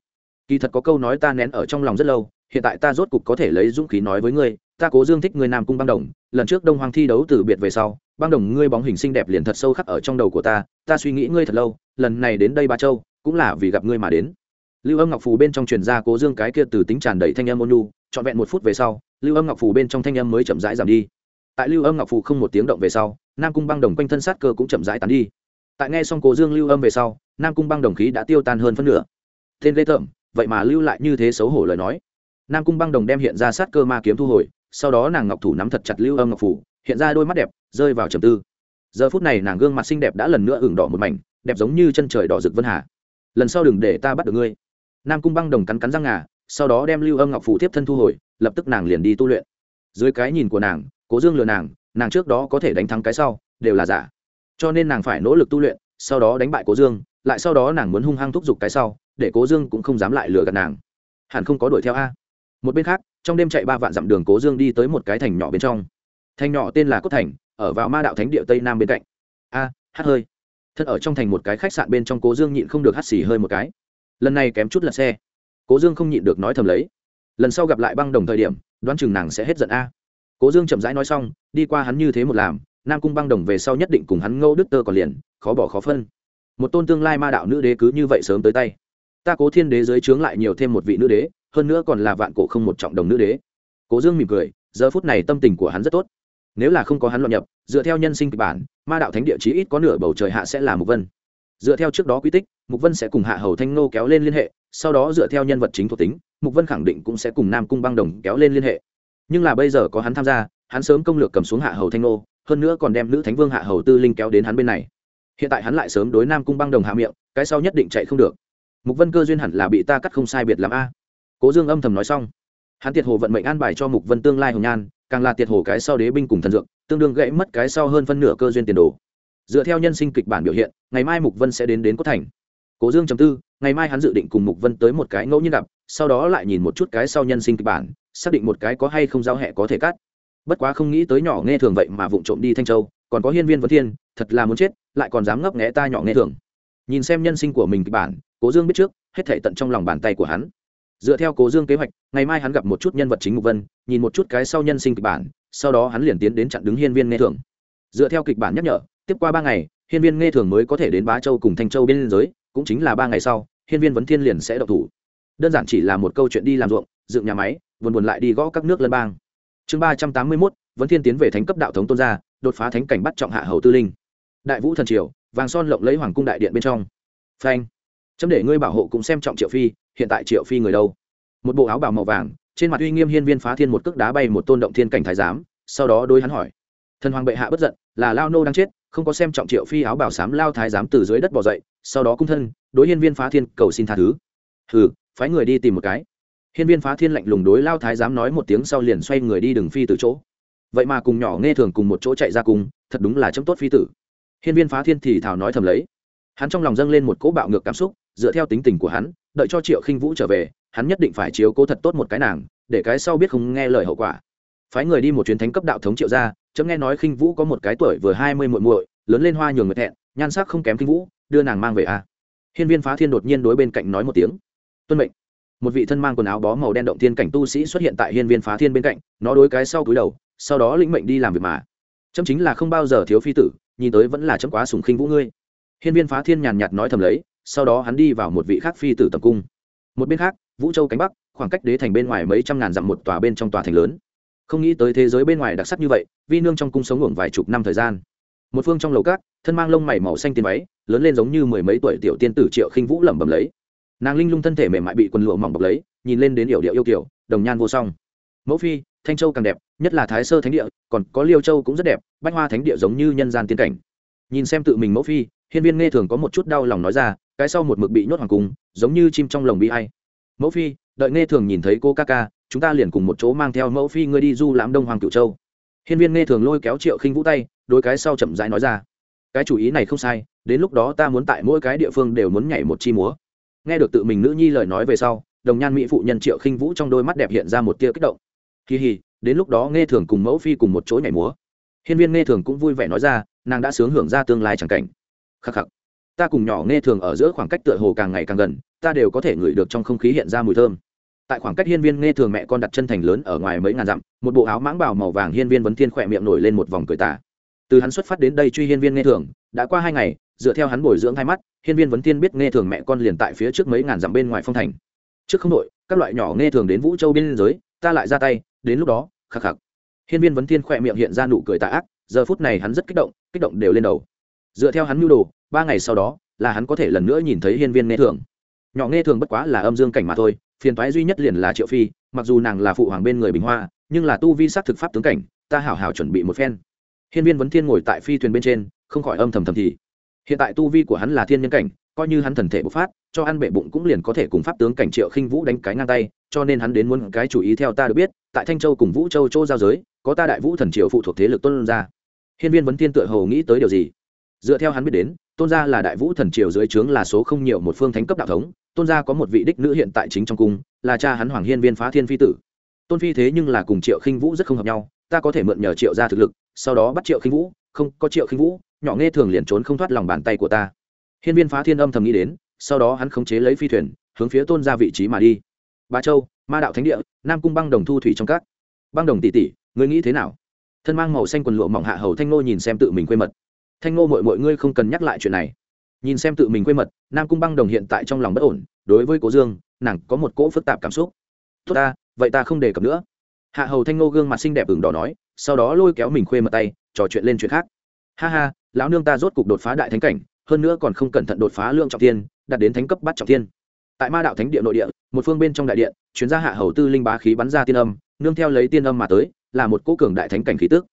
Speaker 1: Kỳ thật có câu nói ta nén ở trong lòng rất lâu, hiện tại ta rốt cục có thể lấy dũng khí nói với ngươi, ta cố dương thích người nam cung băng đồng, lần trước đông hoàng thi đấu từ biệt về sau băng đồng ngươi bóng hình xinh đẹp liền thật sâu khắc ở trong đầu của ta ta suy nghĩ ngươi thật lâu, lần này đến đây ba châu, cũng là vì gặp ngươi mà đến. Lưu âm ngọc phù bên trong truyền ra cố dương cái kia từ tính tràn đầy thanh âm ôn nhu, trọn vẹn một phút về sau, lưu âm ngọc phù bên trong thanh âm mới chậm rãi giảm đi. Tại lưu âm ngọc phù không một tiếng động về sau, nam cung băng đồng quanh thân sát cơ cũng chậm rãi tán đi. Tại nghe xong cố dương lưu âm về sau, nam cung băng đồng khí đã tiêu tan hơn phân nửa. Tên lê tởm, vậy mà lưu lại như thế xấu hổ lời nói. Nam cung băng đồng đem hiện ra sát cơ ma kiếm thu hồi, sau đó nàng ngọc thủ nắm thật chặt lưu âm ngọc phủ hiện ra đôi mắt đẹp, rơi vào trầm tư. Giờ phút này nàng gương mặt xinh đẹp đã lần nữa ửng đỏ một mảnh, đẹp giống như chân trời đỏ rực vân hà. Lần sau đừng để ta bắt được ngươi. Nam cung băng đồng cắn cắn răng ngà, sau đó đem lưu âm ngọc phủ tiếp thân thu hồi, lập tức nàng liền đi tu luyện. Dưới cái nhìn của nàng, cố dương lừa nàng nàng trước đó có thể đánh thắng cái sau, đều là giả. Cho nên nàng phải nỗ lực tu luyện, sau đó đánh bại cố dương, lại sau đó nàng muốn hung hăng thúc giục cái sau, để cố dương cũng không dám lại lừa gạt nàng. Hẳn không có đuổi theo a. Một bên khác, trong đêm chạy ba vạn dặm đường cố dương đi tới một cái thành nhỏ bên trong thành nhỏ tên là cốt thành ở vào ma đạo thánh địa tây nam bên cạnh. A à, hát hơi. Thật ở trong thành một cái khách sạn bên trong cố dương nhịn không được hắt xì hơi một cái. Lần này kém chút lật xe. Cố dương không nhịn được nói thầm lấy. Lần sau gặp lại băng đồng thời điểm đoán chừng nàng sẽ hết giận a. Cố dương chậm rãi nói xong đi qua hắn như thế một làm nam cung băng đồng về sau nhất định cùng hắn ngô đức tơ còn liền khó bỏ khó phân. Một tôn tương lai ma đạo nữ đế cứ như vậy sớm tới tay. Ta cố thiên đế dưới trướng lại nhiều thêm một vị nữ đế hơn nữa còn là vạn cổ không một trọng đồng nữ đế. Cố dương mỉm cười giờ phút này tâm tình của hắn rất tốt nếu là không có hắn luận nhập, dựa theo nhân sinh kịch bản, ma đạo thánh địa chí ít có nửa bầu trời hạ sẽ là mục vân. Dựa theo trước đó quy tích, mục vân sẽ cùng hạ hầu thanh nô kéo lên liên hệ, sau đó dựa theo nhân vật chính thuộc tính, mục vân khẳng định cũng sẽ cùng nam cung băng đồng kéo lên liên hệ. Nhưng là bây giờ có hắn tham gia, hắn sớm công lược cầm xuống hạ hầu thanh nô, hơn nữa còn đem nữ thánh vương hạ hầu tư linh kéo đến hắn bên này. Hiện tại hắn lại sớm đối nam cung băng đồng hạ miệng, cái sau nhất định chạy không được. Mục vân cơ duyên hẳn là bị ta cắt không sai biệt làm a. Cố dương âm thầm nói xong. Hắn tiệt hồ vận mệnh an bài cho mục vân tương lai hồng nhan càng là tiệt hồ cái sau đế binh cùng thần dược, tương đương gãy mất cái sau hơn phân nửa cơ duyên tiền đồ. Dựa theo nhân sinh kịch bản biểu hiện, ngày mai mục vân sẽ đến đến cốt thành. Cố dương chấm tư, ngày mai hắn dự định cùng mục vân tới một cái ngẫu nhiên gặp, sau đó lại nhìn một chút cái sau nhân sinh kịch bản, xác định một cái có hay không giao hẹ có thể cắt. Bất quá không nghĩ tới nhỏ nghe thường vậy mà vụng trộm đi thanh châu, còn có hiên viên vấn thiên, thật là muốn chết, lại còn dám ngấp nghẽ ta nhỏ nghe thường. Nhìn xem nhân sinh của mình kịch bản, cố dương biết trước, hết thể tận trong lòng bàn tay của hắn dựa theo cố dương kế hoạch, ngày mai hắn gặp một chút nhân vật chính mục vân, nhìn một chút cái sau nhân sinh kịch bản, sau đó hắn liền tiến đến chặn đứng hiên viên nghe thường. Dựa theo kịch bản nhắc nhở, tiếp qua ba ngày, hiên viên nghe thường mới có thể đến bá châu cùng thanh châu biên giới, cũng chính là ba ngày sau, hiên viên vấn thiên liền sẽ độc thủ. Đơn giản chỉ là một câu chuyện đi làm ruộng, dựng nhà máy, buồn buồn lại đi gõ các nước lân bang. Chương ba trăm tám mươi mốt, vấn thiên tiến về thánh cấp đạo thống tôn gia, đột phá thánh cảnh bắt trọng hạ hầu tư linh. Đại vũ thần triều, vàng son lộng lấy hoàng cung đại điện bên trong. Phanh. Chấm để ngươi bảo hộ cũng xem trọng triệu phi hiện tại triệu phi người đâu? Một bộ áo bào màu vàng, trên mặt uy nghiêm hiên viên phá thiên một cước đá bay một tôn động thiên cảnh thái giám, sau đó đôi hắn hỏi. Thần hoàng bệ hạ bất giận, là lao nô đang chết, không có xem trọng triệu phi áo bào xám lao thái giám từ dưới đất bỏ dậy, sau đó cung thân, đối hiên viên phá thiên cầu xin tha thứ. Hừ, phái người đi tìm một cái. Hiên viên phá thiên lạnh lùng đối lao thái giám nói một tiếng sau liền xoay người đi đường phi từ chỗ. Vậy mà cùng nhỏ nghe thường cùng một chỗ chạy ra cùng thật đúng là chấm tốt phi tử. Hiên viên phá thiên thì thảo nói thầm lấy. Hắn trong lòng dâng lên một cỗ bạo ngược cảm xúc dựa theo tính tình của hắn, đợi cho triệu khinh vũ trở về, hắn nhất định phải chiếu cố thật tốt một cái nàng, để cái sau biết không nghe lời hậu quả. Phái người đi một chuyến thánh cấp đạo thống triệu ra chấm nghe nói khinh vũ có một cái tuổi vừa hai mươi muội muội, lớn lên hoa nhường người thẹn, nhan sắc không kém khinh vũ, đưa nàng mang về a. À. hiên viên phá thiên đột nhiên đối bên cạnh nói một tiếng. Tuân mệnh. Một vị thân mang quần áo bó màu đen động thiên cảnh tu sĩ xuất hiện tại hiên viên phá thiên bên cạnh, nó đối cái sau cúi đầu, sau đó lĩnh mệnh đi làm việc mà. Chấm chính là không bao giờ thiếu phi tử, nhìn tới vẫn là chấm quá sùng khinh vũ ngươi. Hiên viên phá thiên nhàn nhạt nói thầm lấy sau đó hắn đi vào một vị khác phi tử tập cung. Một bên khác, vũ châu cánh bắc, khoảng cách đế thành bên ngoài mấy trăm ngàn dặm một tòa bên trong tòa thành lớn. Không nghĩ tới thế giới bên ngoài đặc sắc như vậy, vi nương trong cung sống ngủ vài chục năm thời gian. Một phương trong lầu cát thân mang lông mày màu xanh tiền váy, lớn lên giống như mười mấy tuổi tiểu tiên tử triệu khinh vũ lẩm bẩm lấy. Nàng linh lung thân thể mềm mại bị quần lụa mỏng bọc lấy, nhìn lên đến yểu điệu yêu kiểu đồng nhan vô song. Mẫu phi, thanh châu càng đẹp, nhất là thái sơ thánh địa, còn có liêu châu cũng rất đẹp, bách hoa thánh địa giống như nhân gian tiên cảnh. Nhìn xem tự mình mẫu phi, hiên viên nghe thường có một chút đau lòng nói ra cái sau một mực bị nhốt hoàng cung, giống như chim trong lồng bị hay mẫu phi, đợi nghe thường nhìn thấy cô ca ca, chúng ta liền cùng một chỗ mang theo mẫu phi ngươi đi du lãm đông hoàng cửu châu. Hiên viên nghe thường lôi kéo triệu khinh vũ tay đôi cái sau chậm rãi nói ra. Cái chủ ý này không sai, đến lúc đó ta muốn tại mỗi cái địa phương đều muốn nhảy một chi múa. Nghe được tự mình nữ nhi lời nói về sau, đồng nhan mỹ phụ nhân triệu khinh vũ trong đôi mắt đẹp hiện ra một tia kích động. Kỳ hì, đến lúc đó nghe thường cùng mẫu phi cùng một chỗ nhảy múa. Hiên viên nghe thường cũng vui vẻ nói ra, nàng đã sướng hưởng ra tương lai chẳng cảnh. Khắc khắc ta cùng nhỏ nghe thường ở giữa khoảng cách tựa hồ càng ngày càng gần, ta đều có thể ngửi được trong không khí hiện ra mùi thơm. Tại khoảng cách hiên viên nghe thường mẹ con đặt chân thành lớn ở ngoài mấy ngàn dặm, một bộ áo mãng bào màu vàng hiên viên vấn thiên khỏe miệng nổi lên một vòng cười tả từ hắn xuất phát đến đây truy hiên viên nghe thường, đã qua hai ngày, dựa theo hắn bồi dưỡng hai mắt, hiên viên vấn thiên biết nghe thường mẹ con liền tại phía trước mấy ngàn dặm bên ngoài phong thành. Trước không đội, các loại nhỏ nghe thường đến vũ châu biên giới, ta lại ra tay, đến lúc đó, khắc khắc. Hiên viên vấn thiên khỏe miệng hiện ra nụ cười tà ác, giờ phút này hắn rất kích động kích động đều lên đầu dựa theo hắn mưu đồ, ba ngày sau đó, là hắn có thể lần nữa nhìn thấy hiên viên nghe thường. Nhỏ nghe thường bất quá là âm dương cảnh mà thôi, phiền toái duy nhất liền là triệu phi, mặc dù nàng là phụ hoàng bên người bình hoa, nhưng là tu vi s á c thực pháp tướng cảnh, ta hảo hảo chuẩn bị một phen. Hiên viên vấn thiên ngồi tại phi thuyền bên trên, không khỏi âm thầm thầm thì. Hiện tại tu vi của hắn là thiên nhân cảnh, coi như hắn thần thể bộc phát, cho ăn bệ bụng cũng liền có thể cùng pháp tướng cảnh triệu khinh vũ đánh cái ngang tay, cho nên hắn đến muốn cái chủ ý theo ta được biết, tại thanh châu cùng vũ châu châu giao giới, có ta đại vũ thần triều phụ thuộc thế lực tuân ra. Hiên viên vấn thiên tựa hồ nghĩ tới điều gì? Dựa theo hắn biết đến, tôn gia là đại vũ thần triều dưới trướng là số không nhiều một phương thánh cấp đạo thống, tôn gia có một vị đích nữ hiện tại chính trong cung, là cha hắn hoàng hiên viên phá thiên phi tử. Tôn phi thế nhưng là cùng triệu khinh vũ rất không hợp nhau, ta có thể mượn nhờ triệu ra thực lực, sau đó bắt triệu khinh vũ, không, có triệu khinh vũ, nhỏ nghe thường liền trốn không thoát lòng bàn tay của ta. Hiên viên phá thiên âm thầm nghĩ đến, sau đó hắn khống chế lấy phi thuyền, hướng phía tôn ra vị trí mà đi. Ba châu, ma đạo thánh địa, nam cung băng đồng thu thủy trong các. Băng đồng tỷ tỷ người nghĩ thế nào? Thân mang màu xanh quần lụa mỏng hạ hầu thanh nô nhìn xem tự mình quê mật thanh Ngô mọi mọi ngươi không cần nhắc lại chuyện này. Nhìn xem tự mình quê mật, nam cung băng đồng hiện tại trong lòng bất ổn, đối với cố dương, nàng có một cỗ phức tạp cảm xúc. Tốt ta, vậy ta không đề cập nữa. Hạ hầu thanh Ngô gương mặt xinh đẹp ửng đỏ nói, sau đó lôi kéo mình khuê mật tay, trò chuyện lên chuyện khác. Ha ha, lão nương ta rốt cục đột phá đại thánh cảnh, hơn nữa còn không cẩn thận đột phá lượng trọng tiên đạt đến thánh cấp bắt trọng tiên tại ma đạo thánh địa nội địa, một phương bên trong đại điện chuyến gia hạ hầu tư linh bá khí bắn ra tiên âm, nương theo lấy tiên âm mà tới, là một cỗ cường đại thánh cảnh khí tức.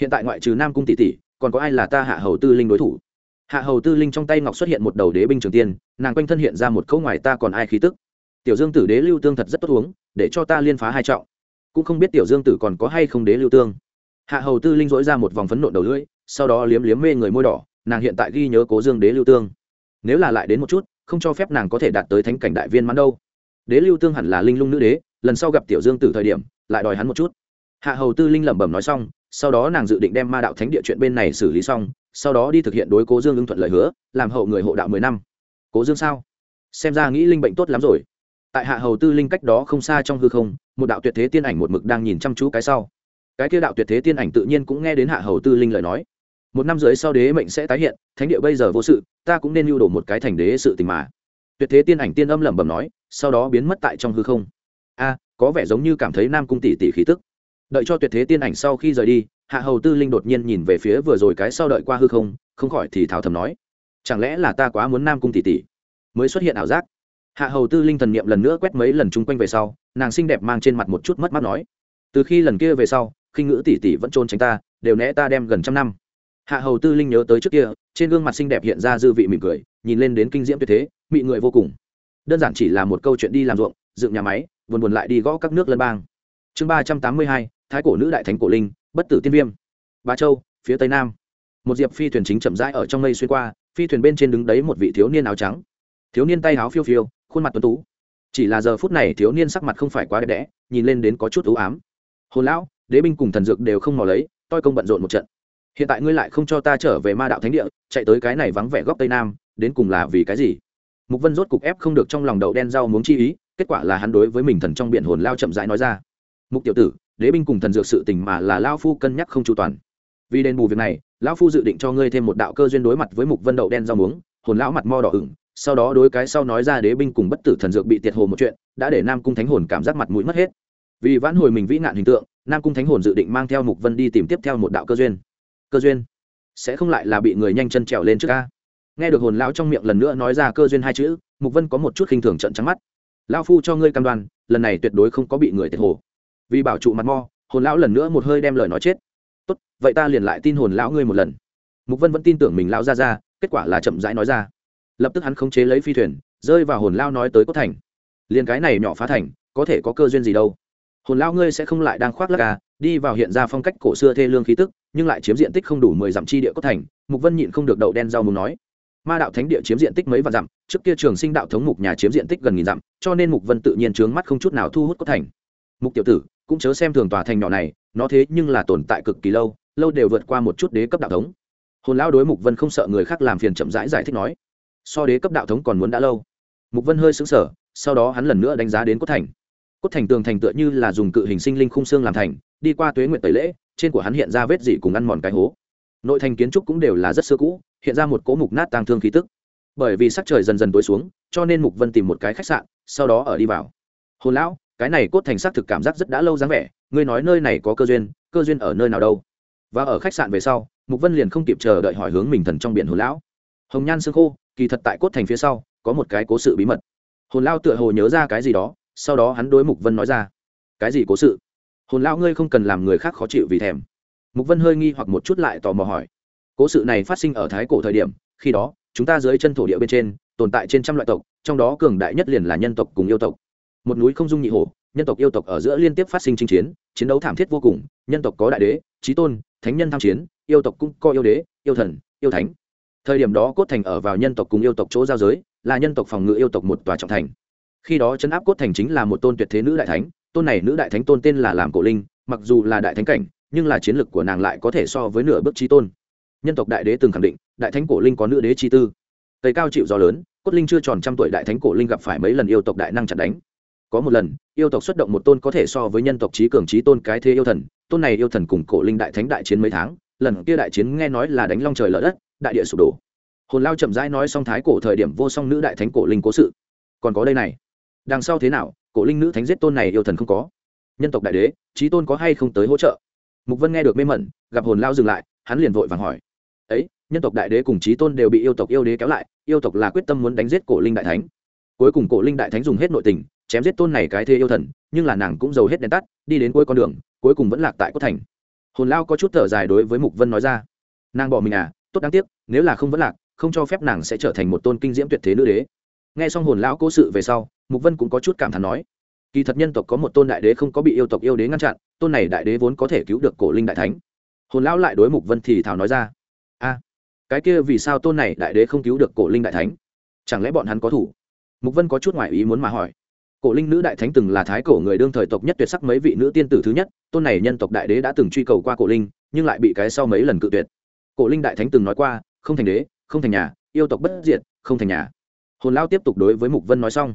Speaker 1: Hiện tại ngoại trừ nam cung tỷ tỷ còn có ai là ta hạ hầu tư linh đối thủ? Hạ hầu tư linh trong tay ngọc xuất hiện một đầu đế binh trường tiên, nàng quanh thân hiện ra một câu ngoài ta còn ai khí tức. Tiểu dương tử đế lưu tương thật rất tốt uống, để cho ta liên phá hai trọng. Cũng không biết tiểu dương tử còn có hay không đế lưu tương. Hạ hầu tư linh dỗi ra một vòng phấn nộn đầu lưỡi, sau đó liếm liếm mê người môi đỏ, nàng hiện tại ghi nhớ cố dương đế lưu tương. Nếu là lại đến một chút, không cho phép nàng có thể đạt tới thánh cảnh đại viên mắn đâu. Đế lưu tương hẳn là linh lung nữ đế, lần sau gặp tiểu dương tử thời điểm, lại đòi hắn một chút hạ hầu tư linh lẩm bẩm nói xong, sau đó nàng dự định đem ma đạo thánh địa chuyện bên này xử lý xong, sau đó đi thực hiện đối cố dương ưng thuận lời hứa, làm hậu người hộ đạo mười năm. Cố dương sao? Xem ra nghĩ linh bệnh tốt lắm rồi. Tại hạ hầu tư linh cách đó không xa trong hư không, một đạo tuyệt thế tiên ảnh một mực đang nhìn chăm chú cái sau. Cái kia đạo tuyệt thế tiên ảnh tự nhiên cũng nghe đến hạ hầu tư linh lời nói. Một năm dưới sau đế mệnh sẽ tái hiện, thánh địa bây giờ vô sự, ta cũng nên lưu đổ một cái thành đế sự tình mà. Tuyệt thế tiên ảnh tiên âm lẩm bẩm nói, sau đó biến mất tại trong hư không. A, có vẻ giống như cảm thấy nam cung tỷ tỷ khí tức đợi cho tuyệt thế tiên ảnh sau khi rời đi, hạ hầu tư linh đột nhiên nhìn về phía vừa rồi cái sau đợi qua hư không không khỏi thì thảo thầm nói, chẳng lẽ là ta quá muốn nam cung tỷ tỷ mới xuất hiện ảo giác? Hạ hầu tư linh thần niệm lần nữa quét mấy lần chung quanh về sau, nàng xinh đẹp mang trên mặt một chút mất mát nói, từ khi lần kia về sau, khi ngữ tỷ tỷ vẫn trôn tránh ta, đều né ta đem gần trăm năm. Hạ hầu tư linh nhớ tới trước kia, trên gương mặt xinh đẹp hiện ra dư vị mỉm cười, nhìn lên đến kinh diễm tuyệt thế, mị người vô cùng. Đơn giản chỉ là một câu chuyện đi làm ruộng, dựng nhà máy, buồn buồn lại đi gõ các nước lân bang chương ba trăm tám mươi hai, thái cổ nữ đại thánh cổ linh, bất tử tiên viêm. Ba châu, phía tây nam. Một diệp phi thuyền chính chậm rãi ở trong mây xuyên qua, phi thuyền bên trên đứng đấy một vị thiếu niên áo trắng. Thiếu niên tay áo phiêu phiêu, khuôn mặt tuấn tú. Chỉ là giờ phút này thiếu niên sắc mặt không phải quá đẹp đẽ, nhìn lên đến có chút ưu ám. Hồn lão, đế binh cùng thần dược đều không mò lấy, toi công bận rộn một trận. Hiện tại ngươi lại không cho ta trở về ma đạo thánh địa, chạy tới cái này vắng vẻ góc tây nam, đến cùng là vì cái gì? Mục vân rốt cục ép không được trong lòng đậu đen rau muốn chi ý, kết quả là hắn đối với mình thần trong biển hồn lao chậm rãi nói ra mục tiểu tử, đế binh cùng thần dược sự tình mà là lao phu cân nhắc không chu toàn. Vì đền bù việc này, lão phu dự định cho ngươi thêm một đạo cơ duyên đối mặt với mục vân đậu đen rau muống, hồn lão mặt mo đỏ ửng, sau đó đối cái sau nói ra đế binh cùng bất tử thần dược bị tiệt hồ một chuyện, đã để nam cung thánh hồn cảm giác mặt mũi mất hết. Vì vãn hồi mình vĩ nạn hình tượng, nam cung thánh hồn dự định mang theo mục vân đi tìm tiếp theo một đạo cơ duyên. Cơ duyên? Sẽ không lại là bị người nhanh chân trèo lên trước ca nghe được hồn lão trong miệng lần nữa nói ra cơ duyên hai chữ, mục vân có một chút khinh thường trận trắng mắt. Lão phu cho ngươi cam đoan, lần này tuyệt đối không có bị người tiệt hồ vì bảo trụ mặt mo, hồn lão lần nữa một hơi đem lời nói chết. Tốt, vậy ta liền lại tin hồn lão ngươi một lần. Mục vân vẫn tin tưởng mình lão ra ra kết quả là chậm rãi nói ra. Lập tức hắn khống chế lấy phi thuyền, rơi vào hồn lao nói tới cốt thành. Liền cái này nhỏ phá thành, có thể có cơ duyên gì đâu. Hồn lao ngươi sẽ không lại đang khoác lắc à đi vào hiện ra phong cách cổ xưa thê lương khí tức, nhưng lại chiếm diện tích không đủ mười dặm chi địa cốt thành. Mục vân nhịn không được đậu đen rau mù nói. Ma đạo thánh địa chiếm diện tích mấy vạn dặm, trước kia trường sinh đạo thống mục nhà chiếm diện tích gần nghìn dặm, cho nên mục vân tự nhiên trướng mắt không chút nào thu hút cốt thành. Mục tiểu tử cũng chớ xem thường tòa thành nhỏ này nó thế nhưng là tồn tại cực kỳ lâu lâu đều vượt qua một chút đế cấp đạo thống. Hồn lão đối mục vân không sợ người khác làm phiền chậm rãi giải, giải thích nói. So đế cấp đạo thống còn muốn đã lâu. Mục vân hơi sững sờ sau đó hắn lần nữa đánh giá đến cốt thành. Cốt thành tường thành tựa như là dùng cự hình sinh linh khung xương làm thành đi qua tuế nguyện tẩy lễ trên của hắn hiện ra vết dị cùng ăn mòn cái hố. Nội thành kiến trúc cũng đều là rất xưa cũ hiện ra một cỗ mục nát tang thương khí tức. Bởi vì sắc trời dần dần tối xuống cho nên mục vân tìm một cái khách sạn sau đó ở đi vào. Hồn lão cái này cốt thành xác thực cảm giác rất đã lâu dáng vẻ, ngươi nói nơi này có cơ duyên cơ duyên ở nơi nào đâu? Và ở khách sạn về sau, mục vân liền không kịp chờ đợi hỏi hướng mình thần trong biển hồn lão. Hồng nhan xương khô, kỳ thật tại cốt thành phía sau, có một cái cố sự bí mật. Hồn lao tựa hồ nhớ ra cái gì đó, sau đó hắn đối mục vân nói ra. Cái gì cố sự? Hồn lao ngươi không cần làm người khác khó chịu vì thèm. Mục vân hơi nghi hoặc một chút lại tò mò hỏi. Cố sự này phát sinh ở thái cổ thời điểm, khi đó, chúng ta dưới chân thổ địa bên trên, tồn tại trên trăm loại tộc, trong đó cường đại nhất liền là nhân tộc cùng yêu tộc một núi không dung nhị hổ, nhân tộc yêu tộc ở giữa liên tiếp phát sinh chinh chiến chiến đấu thảm thiết vô cùng, nhân tộc có đại đế trí tôn, thánh nhân tham chiến, yêu tộc cũng có yêu đế, yêu thần, yêu thánh. Thời điểm đó cốt thành ở vào nhân tộc cùng yêu tộc chỗ giao giới, là nhân tộc phòng ngự yêu tộc một tòa trọng thành. Khi đó chấn áp cốt thành chính là một tôn tuyệt thế nữ đại thánh, tôn này nữ đại thánh tôn tên là làm cổ linh, mặc dù là đại thánh cảnh, nhưng là chiến lực của nàng lại có thể so với nửa bước trí tôn. Nhân tộc đại đế từng khẳng định, đại thánh cổ linh có nữ đế chi tư. Tây cao chịu gió lớn, cốt linh chưa tròn trăm tuổi đại thánh cổ linh gặp phải mấy lần yêu tộc đại năng chặt đánh có một lần, yêu tộc xuất động một tôn có thể so với nhân tộc trí cường trí tôn cái thế yêu thần, tôn này yêu thần cùng cổ linh đại thánh đại chiến mấy tháng, lần kia đại chiến nghe nói là đánh long trời lở đất, đại địa sụp đổ. Hồn lao chậm rãi nói xong thái cổ thời điểm vô song nữ đại thánh cổ linh cố sự. Còn có đây này. Đằng sau thế nào, cổ linh nữ thánh giết tôn này yêu thần không có? Nhân tộc đại đế, trí tôn có hay không tới hỗ trợ? Mục vân nghe được mê mẩn, gặp hồn lao dừng lại, hắn liền vội vàng hỏi. Ấy, nhân tộc đại đế cùng trí tôn đều bị yêu tộc yêu đế kéo lại, yêu tộc là quyết tâm muốn đánh giết cổ linh đại thánh. Cuối cùng cổ linh đại thánh dùng hết nội tình chém giết tôn này cái thê yêu thần, nhưng là nàng cũng giàu hết đèn tắt, đi đến cuối con đường, cuối cùng vẫn lạc tại cốt thành. Hồn lao có chút thở dài đối với mục vân nói ra. Nàng bỏ mình à tốt đáng tiếc, nếu là không vẫn lạc, không cho phép nàng sẽ trở thành một tôn kinh diễm tuyệt thế nữ đế. Nghe xong hồn lão cố sự về sau, mục vân cũng có chút cảm thán nói, kỳ thật nhân tộc có một tôn đại đế không có bị yêu tộc yêu đế ngăn chặn, tôn này đại đế vốn có thể cứu được cổ linh đại thánh. Hồn lão lại đối mục vân thì thảo nói ra, a, cái kia vì sao tôn này đại đế không cứu được cổ linh đại thánh? Chẳng lẽ bọn hắn có thủ? Mục vân có chút ngoại ý muốn mà hỏi cổ linh nữ đại thánh từng là thái cổ người đương thời tộc nhất tuyệt sắc mấy vị nữ tiên tử thứ nhất, tôn này nhân tộc đại đế đã từng truy cầu qua cổ linh, nhưng lại bị cái sau mấy lần cự tuyệt. Cổ linh đại thánh từng nói qua, không thành đế, không thành nhà, yêu tộc bất diệt, không thành nhà. Hồn lao tiếp tục đối với mục vân nói xong.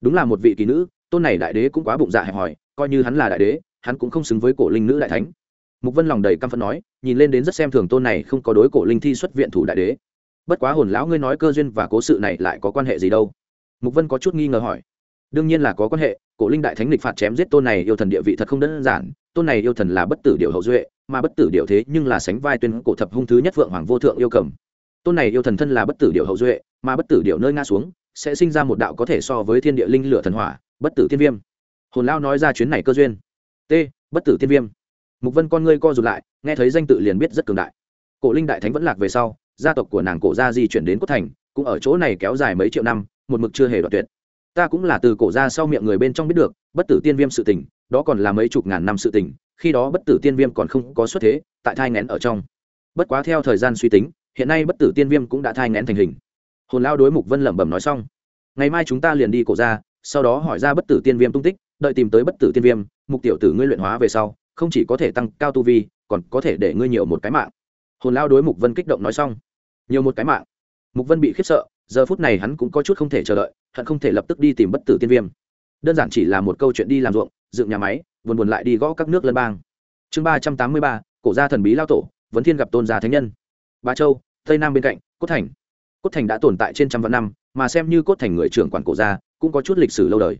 Speaker 1: Đúng là một vị kỳ nữ, tôn này đại đế cũng quá bụng dạ hẹp hòi, coi như hắn là đại đế, hắn cũng không xứng với cổ linh nữ đại thánh. Mục vân lòng đầy căm phẫn nói, nhìn lên đến rất xem thường tôn này không có đối cổ linh thi xuất viện thủ đại đế. Bất quá hồn lão ngươi nói cơ duyên và cố sự này lại có quan hệ gì đâu? Mục vân có chút nghi ngờ hỏi đương nhiên là có quan hệ, cổ linh đại thánh lịch phạt chém giết tôn này yêu thần địa vị thật không đơn giản, tôn này yêu thần là bất tử điệu hậu duệ, mà bất tử điệu thế nhưng là sánh vai tuyên cổ thập hung thứ nhất vượng hoàng vô thượng yêu cầm. Tôn này yêu thần thân là bất tử điệu hậu duệ, mà bất tử điệu nơi nga xuống, sẽ sinh ra một đạo có thể so với thiên địa linh lửa thần hỏa, bất tử thiên viêm. Hồn lao nói ra chuyến này cơ duyên. T, bất tử thiên viêm. Mục vân con ngươi co rụt lại, nghe thấy danh tự liền biết rất cường đại. Cổ linh đại thánh vẫn lạc về sau, gia tộc của nàng cổ gia di chuyển đến cốt thành, cũng ở chỗ này kéo dài mấy triệu năm, một mực chưa hề đoạn tuyệt ta cũng là từ cổ ra sau miệng người bên trong biết được, bất tử tiên viêm sự tình, đó còn là mấy chục ngàn năm sự tình, khi đó bất tử tiên viêm còn không có xuất thế, tại thai ngén ở trong. Bất quá theo thời gian suy tính, hiện nay bất tử tiên viêm cũng đã thai ngén thành hình. Hồn lao đối mục vân lẩm bẩm nói xong. Ngày mai chúng ta liền đi cổ ra, sau đó hỏi ra bất tử tiên viêm tung tích, đợi tìm tới bất tử tiên viêm, mục tiểu tử ngươi luyện hóa về sau, không chỉ có thể tăng cao tu vi, còn có thể để ngươi nhiều một cái mạng. Hồn lao đối mục vân kích động nói xong. Nhiều một cái mạng. Mục vân bị khiếp sợ giờ phút này hắn cũng có chút không thể chờ đợi hận không thể lập tức đi tìm bất tử tiên viêm. Đơn giản chỉ là một câu chuyện đi làm ruộng, dựng nhà máy, buồn buồn lại đi gõ các nước lân bang. Chương ba trăm tám mươi ba, cổ gia thần bí lao tổ, vấn thiên gặp tôn gia thánh nhân. Ba châu, tây nam bên cạnh, cốt thành. Cốt thành đã tồn tại trên trăm vạn năm, mà xem như cốt thành người trưởng quản cổ gia, cũng có chút lịch sử lâu đời.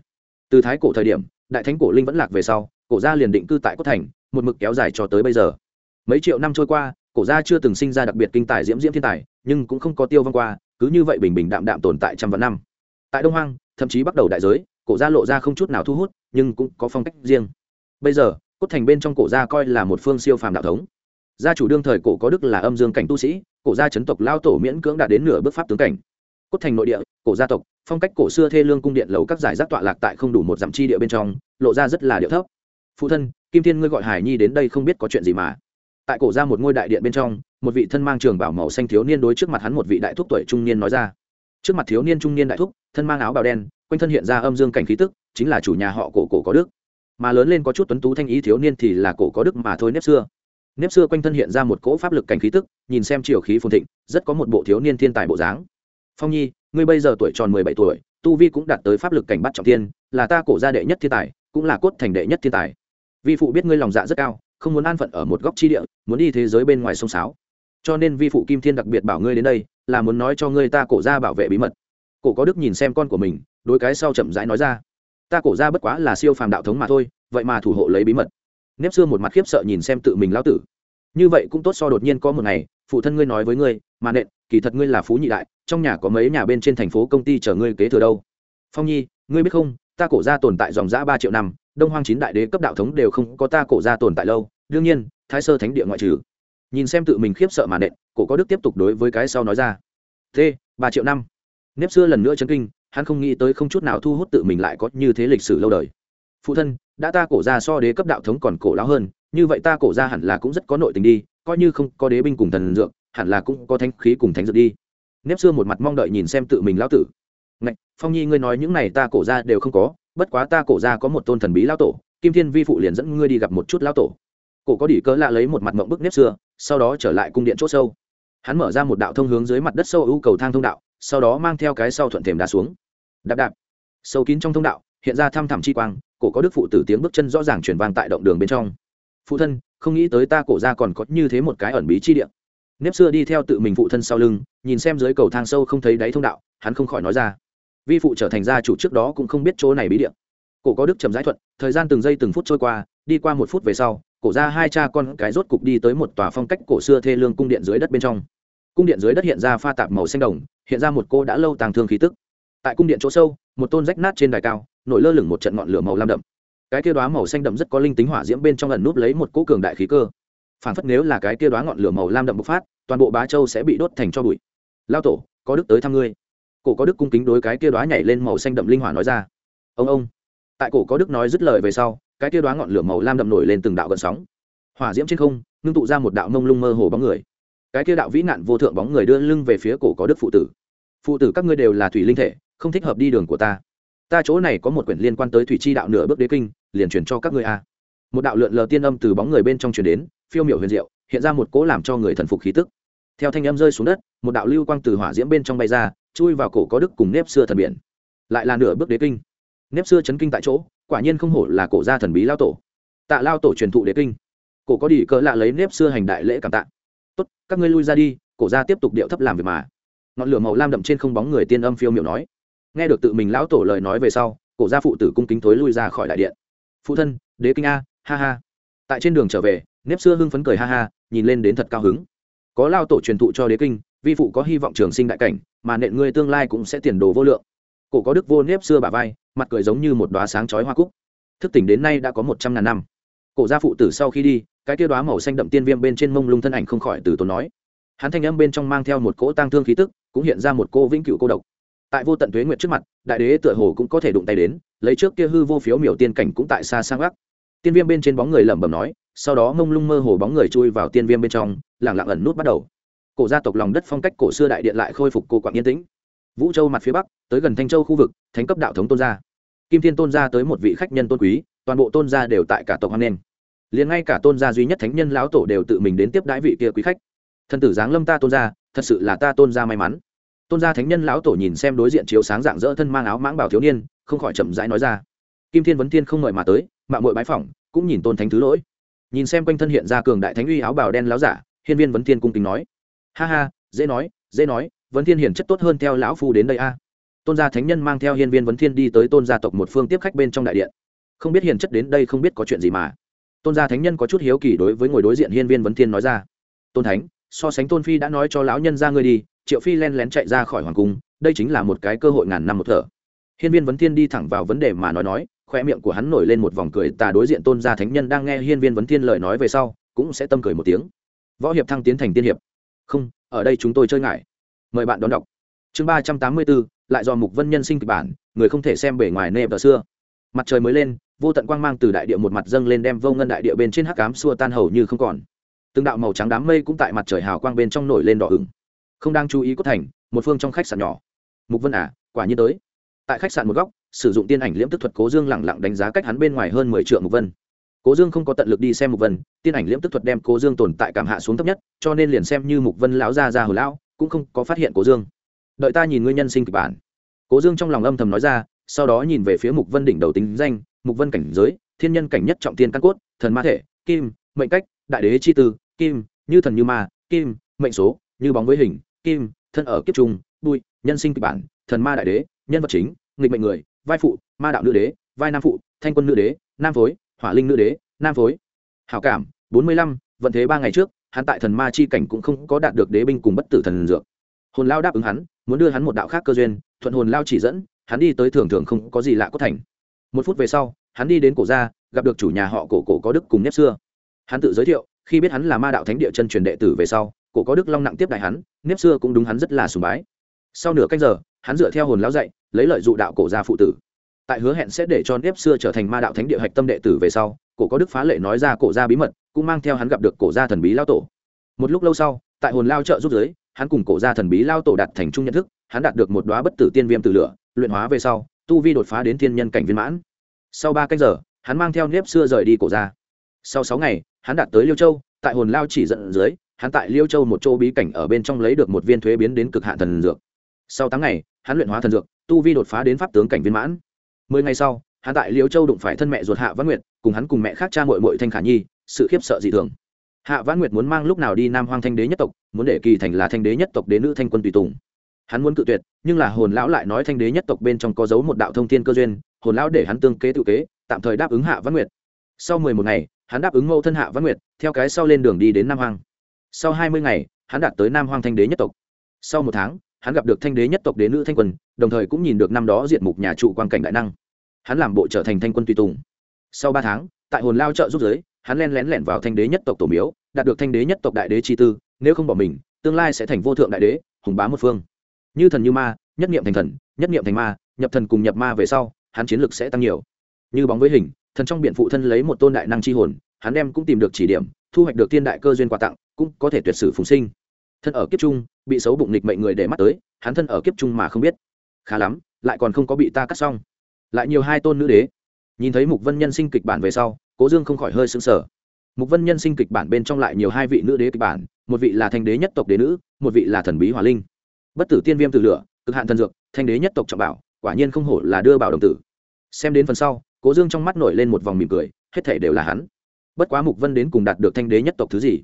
Speaker 1: Từ thái cổ thời điểm, đại thánh cổ linh vẫn lạc về sau, cổ gia liền định cư tại cốt thành, một mực kéo dài cho tới bây giờ. Mấy triệu năm trôi qua, cổ gia chưa từng sinh ra đặc biệt kinh tài diễm diễm thiên tài, nhưng cũng không có tiêu vong qua cứ như vậy bình bình đạm đạm tồn tại trăm vạn năm. Tại đông hoang, thậm chí bắt đầu đại giới, cổ gia lộ ra không chút nào thu hút, nhưng cũng có phong cách riêng. Bây giờ, cốt thành bên trong cổ gia coi là một phương siêu phàm đạo thống. Gia chủ đương thời cổ có đức là âm dương cảnh tu sĩ, cổ gia chấn tộc lao tổ miễn cưỡng đã đến nửa bước pháp tướng cảnh. Cốt thành nội địa, cổ gia tộc, phong cách cổ xưa thê lương cung điện lầu các giải rác tọa lạc tại không đủ một dặm chi địa bên trong, lộ ra rất là điệu thấp. Phụ thân, kim thiên ngươi gọi hải nhi đến đây không biết có chuyện gì mà tại cổ ra một ngôi đại điện bên trong, một vị thân mang trường bảo màu xanh thiếu niên đối trước mặt hắn một vị đại thúc tuổi trung niên nói ra. Trước mặt thiếu niên trung niên đại thúc, thân mang áo bào đen, quanh thân hiện ra âm dương cảnh khí tức, chính là chủ nhà họ cổ cổ có đức. Mà lớn lên có chút tuấn tú thanh ý thiếu niên thì là cổ có đức mà thôi nếp xưa. Nếp xưa quanh thân hiện ra một cỗ pháp lực cảnh khí tức, nhìn xem chiều khí phồn thịnh, rất có một bộ thiếu niên thiên tài bộ dáng. Phong nhi, ngươi bây giờ tuổi tròn mười bảy tuổi, tu vi cũng đạt tới pháp lực cảnh bắt trọng thiên, là ta cổ gia đệ nhất thiên tài, cũng là cốt thành đệ nhất thiên tài. Vi phụ biết ngươi lòng dạ rất cao không muốn an phận ở một góc chi địa, muốn đi thế giới bên ngoài sông sáo. Cho nên vi phụ kim thiên đặc biệt bảo ngươi đến đây, là muốn nói cho ngươi ta cổ ra bảo vệ bí mật. Cổ có đức nhìn xem con của mình đôi cái sau chậm rãi nói ra. Ta cổ ra bất quá là siêu phàm đạo thống mà thôi, vậy mà thủ hộ lấy bí mật. Nếp xưa một mặt khiếp sợ nhìn xem tự mình lao tử. Như vậy cũng tốt so đột nhiên có một ngày, phụ thân ngươi nói với ngươi, mà nện, kỳ thật ngươi là phú nhị đại, trong nhà có mấy nhà bên trên thành phố công ty chờ ngươi kế thừa đâu. Phong nhi, ngươi biết không, ta cổ ra tồn tại dòng giã ba triệu năm đông hoang chín đại đế cấp đạo thống đều không có ta cổ ra tồn tại lâu đương nhiên thái sơ thánh địa ngoại trừ. Nhìn xem tự mình khiếp sợ mà nện cổ có đức tiếp tục đối với cái sau nói ra. T ba triệu năm. Nếp xưa lần nữa chấn kinh hắn không nghĩ tới không chút nào thu hút tự mình lại có như thế lịch sử lâu đời. Phụ thân đã ta cổ ra so đế cấp đạo thống còn cổ lão hơn như vậy ta cổ ra hẳn là cũng rất có nội tình đi coi như không có đế binh cùng thần dược hẳn là cũng có thanh khí cùng thánh dược đi. Nếp xưa một mặt mong đợi nhìn xem tự mình lão tử. Ngạch, phong nhi ngươi nói những này ta cổ ra đều không có bất quá ta cổ ra có một tôn thần bí lão tổ, kim thiên vi phụ liền dẫn ngươi đi gặp một chút lão tổ. Cổ có đỉ cớ lạ lấy một mặt mộng bức nếp xưa, sau đó trở lại cung điện c h ỗ sâu. Hắn mở ra một đạo thông hướng dưới mặt đất sâu ưu cầu thang thông đạo, sau đó mang theo cái sau thuận thềm đá xuống. Đạp đạp. Sâu kín trong thông đạo, hiện ra thăm thẳm chi quang, cổ có đức phụ tử tiếng bước chân rõ ràng chuyển vang tại động đường bên trong. Phụ thân, không nghĩ tới ta cổ ra còn có như thế một cái ẩn bí chi điện nếp xưa đi theo tự mình phụ thân sau lưng, nhìn xem dưới cầu thang sâu không thấy đáy thông đạo, hắn không khỏi nói ra vi phụ trở thành gia chủ trước đó cũng không biết chỗ này bí điện cổ có đức trầm giải thuận, thời gian từng giây từng phút trôi qua, đi qua một phút về sau, cổ ra hai cha con cái rốt cục đi tới một tòa phong cách cổ xưa thê lương cung điện dưới đất bên trong. Cung điện dưới đất hiện ra pha tạp màu xanh đồng, hiện ra một cô đã lâu tàng thương khí tức. Tại cung điện chỗ sâu, một tôn rách nát trên đài cao, nổi lơ lửng một trận ngọn lửa màu lam đậm. Cái kia đoá màu xanh đậm rất có linh tính hỏa diễm bên trong ẩn núp lấy một cỗ cường đại khí cơ. Phản phất nếu là cái kia đoá ngọn lửa màu lam đậm bộc phát, toàn bộ bá châu sẽ bị đốt thành cho bụi. Lao tổ, có đức tới thăm ngươi cổ có đức cung kính đối cái kia đoá nhảy lên màu xanh đậm linh hỏa nói ra. Ông ông. Tại cổ có đức nói dứt lời về sau, cái kia đoá ngọn lửa màu lam đậm nổi lên từng đạo gần sóng. Hỏa diễm trên không, ngưng tụ ra một đạo mông lung mơ hồ bóng người. Cái kia đạo vĩ nạn vô thượng bóng người đưa lưng về phía cổ có đức phụ tử. Phụ tử các ngươi đều là thủy linh thể, không thích hợp đi đường của ta. Ta chỗ này có một quyển liên quan tới thủy chi đạo nửa bước đế kinh, liền truyền cho các ngươi a. Một đạo lượn lờ tiên âm từ bóng người bên trong truyền đến, phiêu miểu huyền diệu, hiện ra một cỗ làm cho người thần phục khí tức. Theo thanh âm rơi xuống đất, một đạo lưu quang từ hỏa diễm bên trong bay ra chui vào cổ có đức cùng nếp xưa thần biển. Lại là nửa bước đế kinh. Nếp xưa chấn kinh tại chỗ, quả nhiên không hổ là cổ gia thần bí lao tổ. Tạ lao tổ truyền thụ đế kinh. Cổ có đỉ cỡ lạ lấy nếp xưa hành đại lễ cảm tạ. Tốt, các ngươi lui ra đi, cổ gia tiếp tục điệu thấp làm việc mà. Ngọn lửa màu lam đậm trên không bóng người tiên âm phiêu miệu nói. Nghe được tự mình lão tổ lời nói về sau, cổ gia phụ tử cung kính thối lui ra khỏi đại điện. Phụ thân, đế kinh a, ha ha. Tại trên đường trở về, nếp xưa hưng phấn cười ha ha, nhìn lên đến thật cao hứng. Có lao tổ truyền thụ cho đế kinh, vi phụ có hy vọng trường sinh đại cảnh mà nện ngươi tương lai cũng sẽ tiền đồ vô lượng. Cổ có đức vô nếp xưa bà vai, mặt cười giống như một đoá sáng chói hoa cúc. Thức tỉnh đến nay đã có một trăm ngàn năm. Cổ gia phụ tử sau khi đi, cái tiêu đoá màu xanh đậm tiên viêm bên trên mông lung thân ảnh không khỏi từ tốn nói. Hắn thanh âm bên trong mang theo một cỗ tang thương khí tức, cũng hiện ra một cô vĩnh cựu cô độc. Tại vô tận tuế nguyệt trước mặt, đại đế tựa hồ cũng có thể đụng tay đến, lấy trước kia hư vô phiếu miểu tiên cảnh cũng tại xa sang gác. Tiên viêm bên trên bóng người lẩm bẩm nói, sau đó mông lung mơ hồ bóng người chui vào tiên viêm bên trong lẳng lặng ẩn nút bắt đầu cổ gia tộc lòng đất phong cách cổ xưa đại điện lại khôi phục cô quạng yên tĩnh. Vũ châu mặt phía bắc, tới gần thanh châu khu vực, thánh cấp đạo thống tôn gia. Kim thiên tôn gia tới một vị khách nhân tôn quý, toàn bộ tôn gia đều tại cả tộc hoan nghênh. Liền ngay cả tôn gia duy nhất thánh nhân lão tổ đều tự mình đến tiếp đãi vị kia quý khách. Thân tử giáng lâm ta tôn gia, thật sự là ta tôn gia may mắn. Tôn gia thánh nhân lão tổ nhìn xem đối diện chiếu sáng dạng dỡ thân mang áo mãng bảo thiếu niên, không khỏi chậm rãi nói ra. Kim thiên vấn thiên không ngợi mà tới, mạng mội bái phỏng, cũng nhìn tôn thánh thứ lỗi. Nhìn xem quanh thân hiện ra cường đại thánh uy áo bào đen láo giả, hiên viên vấn thiên cung kính nói ha ha, dễ nói dễ nói vấn thiên hiển chất tốt hơn theo lão phu đến đây a. Tôn gia thánh nhân mang theo hiên viên vấn thiên đi tới tôn gia tộc một phương tiếp khách bên trong đại điện. Không biết hiền chất đến đây không biết có chuyện gì mà. Tôn gia thánh nhân có chút hiếu kỳ đối với ngồi đối diện hiên viên vấn thiên nói ra. Tôn thánh, so sánh tôn phi đã nói cho lão nhân ra ngươi đi, triệu phi len lén chạy ra khỏi hoàng cung, đây chính là một cái cơ hội ngàn năm một thở. Hiên viên vấn thiên đi thẳng vào vấn đề mà nói nói khoe miệng của hắn nổi lên một vòng cười tà đối diện tôn gia thánh nhân đang nghe hiên viên vấn thiên lời nói về sau, cũng sẽ tâm cười một tiếng. Võ hiệp thăng tiến thành tiên hiệp không, ở đây chúng tôi chơi ngại. Mời bạn đón đọc. Chương ba trăm tám mươi bốn, lại do mục vân nhân sinh kịch bản, người không thể xem bể ngoài nê tờ xưa. Mặt trời mới lên, vô tận quang mang từ đại địa một mặt dâng lên đem vô ngân đại địa bên trên hắc cám xua tan hầu như không còn. Từng đạo màu trắng đám mây cũng tại mặt trời hào quang bên trong nổi lên đỏ ửng. Không đang chú ý cốt thành, một phương trong khách sạn nhỏ. Mục vân à quả nhiên tới. Tại khách sạn một góc, sử dụng tiên ảnh liễm tức thuật cố dương lẳng lặng đánh giá cách hắn bên ngoài hơn mười triệu mục vân cố dương không có tận lực đi xem mục vân, tiên ảnh liễm tức thuật đem cố dương tồn tại cảm hạ xuống thấp nhất, cho nên liền xem như mục vân lão ra ra hồi lão, cũng không có phát hiện cố dương. Đợi ta nhìn nguyên nhân sinh kịch bản. Cố dương trong lòng âm thầm nói ra, sau đó nhìn về phía mục vân đỉnh đầu tính danh, mục vân cảnh giới, thiên nhân cảnh nhất trọng tiên căn cốt, thần ma thể, kim, mệnh cách, đại đế chi tư, kim, như thần như ma, kim, mệnh số, như bóng với hình, kim, thân ở kiếp trung, bụi, nhân sinh kịch bản, thần ma đại đế, nhân vật chính, nghịch mệnh người, vai phụ, ma đạo nữ đế, vai nam phụ, thanh quân nữ đế, nam phối hỏa linh nữ đế, nam phối. Hảo cảm, bốn mươi lăm, vận thế ba ngày trước, hắn tại thần ma chi cảnh cũng không có đạt được đế binh cùng bất tử thần dược. Hồn lao đáp ứng hắn, muốn đưa hắn một đạo khác cơ duyên, thuận hồn lao chỉ dẫn, hắn đi tới thường thường không có gì lạ có thành. Một phút về sau, hắn đi đến cổ gia, gặp được chủ nhà họ cổ cổ có đức cùng nếp xưa. Hắn tự giới thiệu, khi biết hắn là ma đạo thánh địa chân truyền đệ tử về sau, cổ có đức long nặng tiếp đại hắn, nếp xưa cũng đúng hắn rất là sùng bái. Sau nửa canh giờ, hắn dựa theo hồn lão dạy, lấy lợi dụ đạo cổ gia phụ tử tại hứa hẹn sẽ để cho nếp xưa trở thành ma đạo thánh địa hạch tâm đệ tử về sau, cổ có đức phá lệ nói ra cổ gia bí mật, cũng mang theo hắn gặp được cổ gia thần bí lao tổ. Một lúc lâu sau, tại hồn lao trợ giúp giới, hắn cùng cổ gia thần bí lao tổ đạt thành trung nhận thức, hắn đạt được một đoá bất tử tiên viêm từ lửa, luyện hóa về sau, tu vi đột phá đến thiên nhân cảnh viên mãn. Sau ba canh giờ, hắn mang theo nếp xưa rời đi cổ gia. Sau sáu ngày, hắn đạt tới liêu châu, tại hồn lao chỉ dẫn dưới, hắn tại liêu châu một chỗ bí cảnh ở bên trong lấy được một viên thuế biến đến cực hạn thần dược. Sau tám ngày, hắn luyện hóa thần dược, tu vi đột phá đến pháp tướng cảnh viên mãn mười ngày sau, hắn tại Liễu châu đụng phải thân mẹ ruột hạ văn nguyệt, cùng hắn cùng mẹ khác cha mội mội thanh khả nhi, sự khiếp sợ dị thường. Hạ văn nguyệt muốn mang lúc nào đi nam hoang thanh đế nhất tộc, muốn để kỳ thành là thanh đế nhất tộc đến nữ thanh quân tùy tùng. Hắn muốn cự tuyệt, nhưng là hồn lão lại nói thanh đế nhất tộc bên trong có dấu một đạo thông thiên cơ duyên, hồn lão để hắn tương kế tự kế, tạm thời đáp ứng hạ văn nguyệt. Sau mười một ngày, hắn đáp ứng mẫu thân hạ văn nguyệt, theo cái sau lên đường đi đến nam hoang. Sau hai mươi ngày, hắn đạt tới nam hoang thanh đế nhất tộc. Sau một tháng hắn gặp được thanh đế nhất tộc đế nữ thanh quân, đồng thời cũng nhìn được năm đó diệt mục nhà trụ quan cảnh đại năng. Hắn làm bộ trở thành thanh quân tùy tùng. Sau ba tháng, tại hồn lao trợ giúp giới, hắn len lén lẻn vào thanh đế nhất tộc tổ miếu, đạt được thanh đế nhất tộc đại đế chi tư, nếu không bỏ mình, tương lai sẽ thành vô thượng đại đế, hùng bá một phương. Như thần như ma, nhất niệm thành thần, nhất niệm thành ma, nhập thần cùng nhập ma về sau, hắn chiến lực sẽ tăng nhiều. Như bóng với hình, thần trong biện phụ thân lấy một tôn đại năng chi hồn, hắn đem cũng tìm được chỉ điểm, thu hoạch được thiên đại cơ duyên quà tặng, cũng có thể tuyệt sử phùng sinh. Thân ở kiếp trung bị xấu bụng nghịch mệnh người để mắt tới, hắn thân ở kiếp trung mà không biết. Khá lắm, lại còn không có bị ta cắt xong. Lại nhiều hai tôn nữ đế. Nhìn thấy mục vân nhân sinh kịch bản về sau, cố dương không khỏi hơi sững sờ. Mục vân nhân sinh kịch bản bên trong lại nhiều hai vị nữ đế kịch bản, một vị là thanh đế nhất tộc đế nữ, một vị là thần bí hòa linh. Bất tử tiên viêm từ lửa, cực hạn thần dược, thanh đế nhất tộc trọng bảo, quả nhiên không hổ là đưa bảo đồng tử. Xem đến phần sau, cố dương trong mắt nổi lên một vòng mỉm cười, hết thể đều là hắn. Bất quá mục vân đến cùng đạt được thanh đế nhất tộc thứ gì?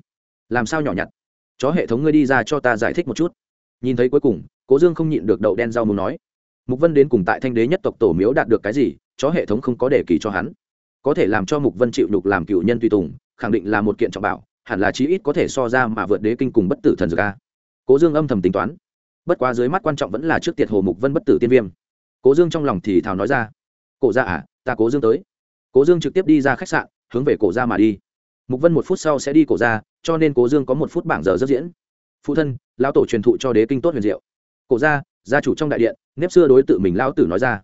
Speaker 1: Làm sao nhỏ nhặt? Chó hệ thống ngươi đi ra cho ta giải thích một chút. Nhìn thấy cuối cùng, cố dương không nhịn được đậu đen rau muốn nói. Mục vân đến cùng tại thanh đế nhất tộc tổ miếu đạt được cái gì, chó hệ thống không có đề kỳ cho hắn. Có thể làm cho mục vân chịu đục làm cựu nhân tùy tùng, khẳng định là một kiện trọng bảo, hẳn là chí ít có thể so ra mà vượt đế kinh cùng bất tử thần dược a. Cố dương âm thầm tính toán. Bất quá dưới mắt quan trọng vẫn là trước tiệt hồ mục vân bất tử tiên viêm. Cố dương trong lòng thì thào nói ra. Cổ ra à ta cố dương tới. Cố dương trực tiếp đi ra khách sạn, hướng về cổ ra mà đi. Mục vân một phút sau sẽ đi cổ ra cho nên cố dương có một phút bảng giờ rất diễn. Phụ thân lão tổ truyền thụ cho đế kinh tốt huyền diệu. Cổ gia, gia chủ trong đại điện nếp xưa đối tự mình lão tử nói ra.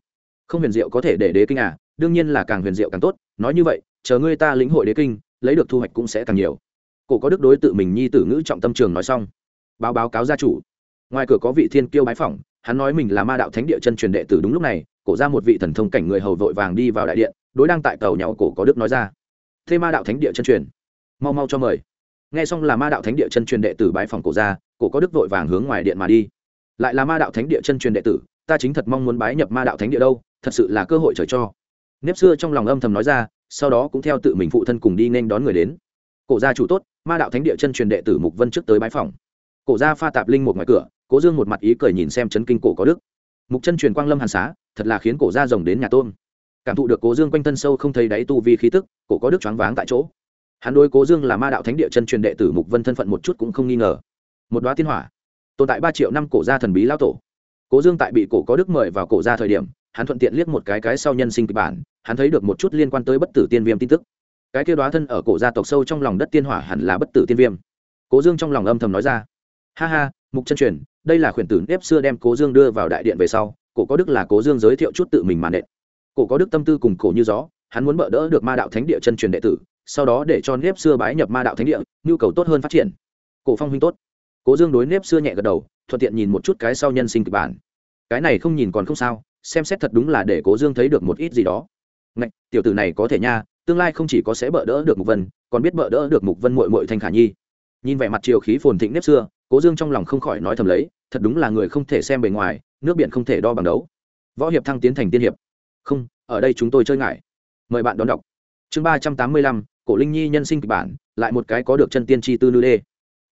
Speaker 1: Không huyền diệu có thể để đế kinh à đương nhiên là càng huyền diệu càng tốt nói như vậy chờ ngươi ta lĩnh hội đế kinh lấy được thu hoạch cũng sẽ càng nhiều. Cổ có đức đối tự mình nhi tử ngữ trọng tâm trường nói xong. Báo báo cáo gia chủ. Ngoài cửa có vị thiên kiêu bái phỏng hắn nói mình là ma đạo thánh địa chân truyền đệ tử đúng lúc này cổ ra một vị thần thông cảnh người hầu vội vàng đi vào đại điện đối đang tại tàu nhậu cổ có đức nói ra. Thế ma đạo thánh địa chân truyền. Mau mau cho mời nghe xong là ma đạo thánh địa chân truyền đệ tử bái phòng cổ ra cổ có đức vội vàng hướng ngoài điện mà đi. Lại là ma đạo thánh địa chân truyền đệ tử, ta chính thật mong muốn bái nhập ma đạo thánh địa đâu, thật sự là cơ hội trời cho. Nếp xưa trong lòng âm thầm nói ra, sau đó cũng theo tự mình phụ thân cùng đi nên đón người đến. Cổ gia chủ tốt, ma đạo thánh địa chân truyền đệ tử mục vân trước tới bái phòng. Cổ gia pha tạp linh một ngoài cửa, cố dương một mặt ý cười nhìn xem chấn kinh cổ có đức. Mục chân truyền quang lâm hàn xá, thật là khiến cổ gia rồng đến nhà tôn. Cảm thụ được cố dương quanh thân sâu không thấy đáy tu vi khí tức, cổ có đức choáng váng tại chỗ hắn đối cố dương là ma đạo thánh địa chân truyền đệ tử mục vân thân phận một chút cũng không nghi ngờ. Một đoá tiên hỏa, tồn tại ba triệu năm cổ gia thần bí lao tổ. Cố dương tại bị cổ có đức mời vào cổ gia thời điểm, hắn thuận tiện liếc một cái cái sau nhân sinh kịch bản, hắn thấy được một chút liên quan tới bất tử tiên viêm tin tức. Cái kêu đoá thân ở cổ gia tộc sâu trong lòng đất tiên hỏa hẳn là bất tử tiên viêm. Cố dương trong lòng âm thầm nói ra. Ha ha, mục chân truyền, đây là khuyển tử nếp xưa đem cố dương đưa vào đại điện về sau, cổ có đức là cố dương giới thiệu chút tự mình mà nện. Cổ có đức tâm tư cùng cổ như gió, hắn muốn bỡ đỡ được ma đạo thánh địa chân truyền đệ tử sau đó để cho nếp xưa bái nhập ma đạo thánh địa nhu cầu tốt hơn phát triển. Cổ phong huynh tốt. Cố dương đối nếp xưa nhẹ gật đầu thuận tiện nhìn một chút cái sau nhân sinh kịch bản. Cái này không nhìn còn không sao xem xét thật đúng là để cố dương thấy được một ít gì đó. Ngạch, tiểu tử này có thể nha tương lai không chỉ có sẽ bỡ đỡ được mục vân còn biết bỡ đỡ được mục vân mội mội thanh khả nhi. Nhìn vẻ mặt chiều khí phồn thịnh nếp xưa cố dương trong lòng không khỏi nói thầm lấy thật đúng là người không thể xem bề ngoài nước biển không thể đo bằng đấu. Võ hiệp thăng tiến thành tiên hiệp. Không ở đây chúng tôi chơi ngại. Mời bạn đón đọc. Chương ba trăm tám mươi lăm cổ linh nhi nhân sinh kịch bản, lại một cái có được chân tiên tri tư nữ đê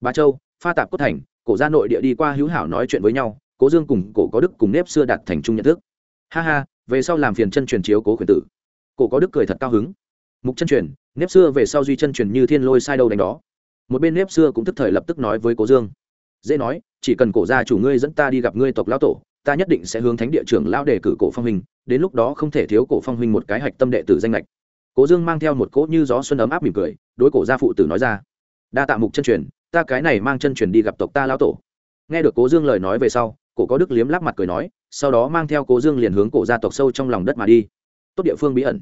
Speaker 1: bà châu, pha tạp cốt thành, cổ gia nội địa đi qua hữu hảo nói chuyện với nhau, cố dương cùng cổ có đức cùng nếp xưa đạt thành chung nhận thức. Ha ha, về sau làm phiền chân truyền chiếu cố khuyển tử. Cổ có đức cười thật cao hứng. Mục chân truyền, nếp xưa về sau duy chân truyền như thiên lôi sai đâu đánh đó. Một bên nếp xưa cũng tức thời lập tức nói với cố dương. Dễ nói, chỉ cần cổ gia chủ ngươi dẫn ta đi gặp ngươi tộc lão tổ, ta nhất định sẽ hướng thánh địa trưởng lão đề cử cổ phong huynh, đến lúc đó không thể thiếu cổ phong huynh một cái hạch tâm đệ tử danh lệch cố dương mang theo một cỗ như gió xuân ấm áp mỉm cười, đối cổ gia phụ tử nói ra, đa tạ mục chân truyền, ta cái này mang chân truyền đi gặp tộc ta lão tổ. Nghe được cố dương lời nói về sau, cổ có đức liếm lắp mặt cười nói, sau đó mang theo cố dương liền hướng cổ gia tộc sâu trong lòng đất mà đi. Tốt địa phương bí ẩn.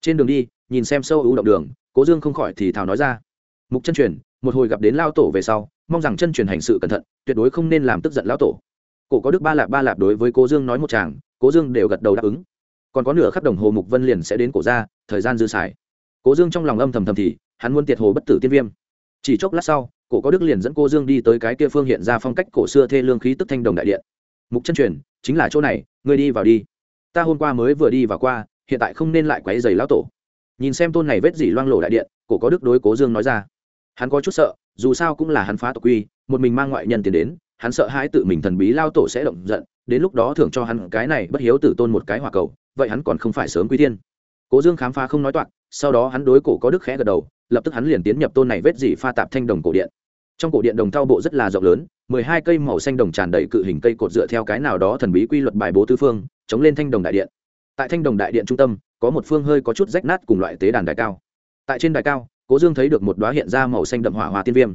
Speaker 1: Trên đường đi, nhìn xem sâu ưu động đường, cố dương không khỏi thì thào nói ra, mục chân truyền, một hồi gặp đến lao tổ về sau, mong rằng chân truyền hành sự cẩn thận, tuyệt đối không nên làm tức giận lão tổ. Cổ có đức ba lạp ba lạp đối với cố dương nói một chàng cố dương đều gật đầu đáp ứng còn có nửa khắp đồng hồ mục vân liền sẽ đến cổ ra thời gian dư xài. Cố dương trong lòng âm thầm thầm thì, hắn muốn tiệt hồ bất tử tiên viêm. Chỉ chốc lát sau, cổ có đức liền dẫn cô dương đi tới cái kia phương hiện ra phong cách cổ xưa thê lương khí tức thanh đồng đại điện. Mục chân truyền, chính là chỗ này, ngươi đi vào đi. Ta hôm qua mới vừa đi vào qua, hiện tại không nên lại quấy giày lão tổ. Nhìn xem tôn này vết dỉ loang lổ đại điện, cổ có đức đối cố dương nói ra. Hắn có chút sợ, dù sao cũng là hắn phá tộc quy, một mình mang ngoại nhân tiền đến, hắn sợ hãi tự mình thần bí lao tổ sẽ động giận đến lúc đó thưởng cho hắn cái này bất hiếu tử tôn một cái hòa cầu, vậy hắn còn không phải sớm quy tiên cố dương khám phá không nói toạc, sau đó hắn đối cổ có đức khẽ gật đầu, lập tức hắn liền tiến nhập tôn này vết dỉ pha tạp thanh đồng cổ điện. Trong cổ điện đồng thau bộ rất là rộng lớn, mười hai cây màu xanh đồng tràn đầy cự hình cây cột dựa theo cái nào đó thần bí quy luật bài bố tư phương, chống lên thanh đồng đại điện. Tại thanh đồng đại điện trung tâm, có một phương hơi có chút rách nát cùng loại tế đàn đài cao. Tại trên đài cao, cố dương thấy được một đoá hiện ra màu xanh đậm hỏa hòa tiên viêm.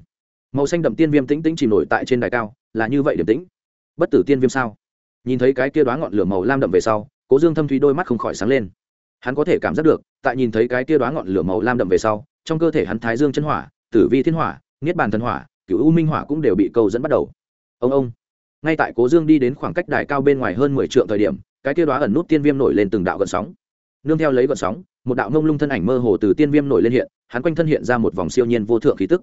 Speaker 1: Màu xanh đậm tiên viêm tĩnh tĩnh chìm nổi tại trên đài cao, là như vậy điểm tĩnh. Bất tử tiên viêm sao? Nhìn thấy cái kia đoá ngọn lửa màu lam đậm về sau, cố dương thâm thúy đôi mắt không khỏi sáng lên. Hắn có thể cảm giác được, tại nhìn thấy cái kia đoá ngọn lửa màu lam đậm về sau, trong cơ thể hắn thái dương chân hỏa, tử vi thiên hỏa, niết bàn thần hỏa cựu u minh hỏa cũng đều bị câu dẫn bắt đầu. Ông ông. Ngay tại cố dương đi đến khoảng cách đài cao bên ngoài hơn mười triệu thời điểm, cái kia đoá ẩn nút tiên viêm nổi lên từng đạo gợn sóng. Nương theo lấy gợn sóng, một đạo ngông lung thân ảnh mơ hồ từ tiên viêm nổi lên hiện, hắn quanh thân hiện ra một vòng siêu nhiên vô thượng khí tức.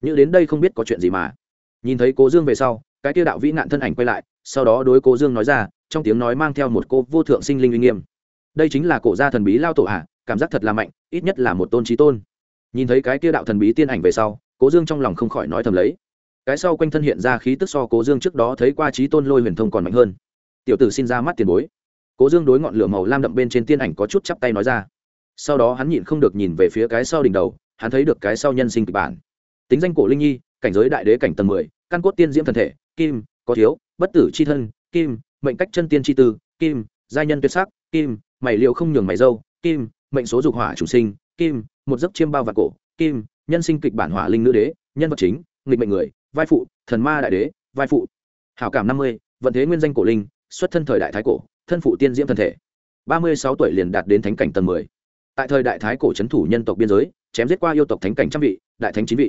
Speaker 1: Như đến đây không biết có chuyện gì mà. Nhìn thấy cố dương về sau cái kia đạo vĩ nạn thân ảnh quay lại, sau đó đối cố dương nói ra, trong tiếng nói mang theo một cô vô thượng sinh linh uy nghiêm. Đây chính là cổ gia thần bí lao tổ hạ cảm giác thật là mạnh, ít nhất là một tôn trí tôn. Nhìn thấy cái kia đạo thần bí tiên ảnh về sau, cố dương trong lòng không khỏi nói thầm lấy. Cái sau quanh thân hiện ra khí tức so cố dương trước đó thấy qua trí tôn lôi huyền thông còn mạnh hơn. Tiểu tử xin ra mắt tiền bối. Cố dương đối ngọn lửa màu lam đậm bên trên tiên ảnh có chút chắp tay nói ra. Sau đó hắn nhịn không được nhìn về phía cái sau đỉnh đầu, hắn thấy được cái sau nhân sinh kịch bản. Tính danh cổ linh nhi, cảnh giới đại đế cảnh tầng mười, căn cốt tiên diễm thần thể kim, có thiếu, bất tử c h i thân, kim, mệnh cách chân tiên c h i tư, kim, giai nhân tuyệt sắc, kim, mày liệu không nhường mày dâu, kim, mệnh số dục hỏa chủ sinh, kim, một giấc chiêm bao vạt cổ, kim, nhân sinh kịch bản hỏa linh nữ đế, nhân vật chính, nghịch mệnh người, vai phụ, thần ma đại đế, vai phụ. Hảo cảm năm mươi, vận thế nguyên danh cổ linh, xuất thân thời đại thái cổ, thân phụ tiên diễm thân thể. Ba mươi sáu tuổi liền đạt đến thánh cảnh tầng mười. Tại thời đại thái cổ c h ấ n thủ nhân tộc biên giới, chém giết qua yêu tộc thánh cảnh trăm vị, đại thánh chín vị.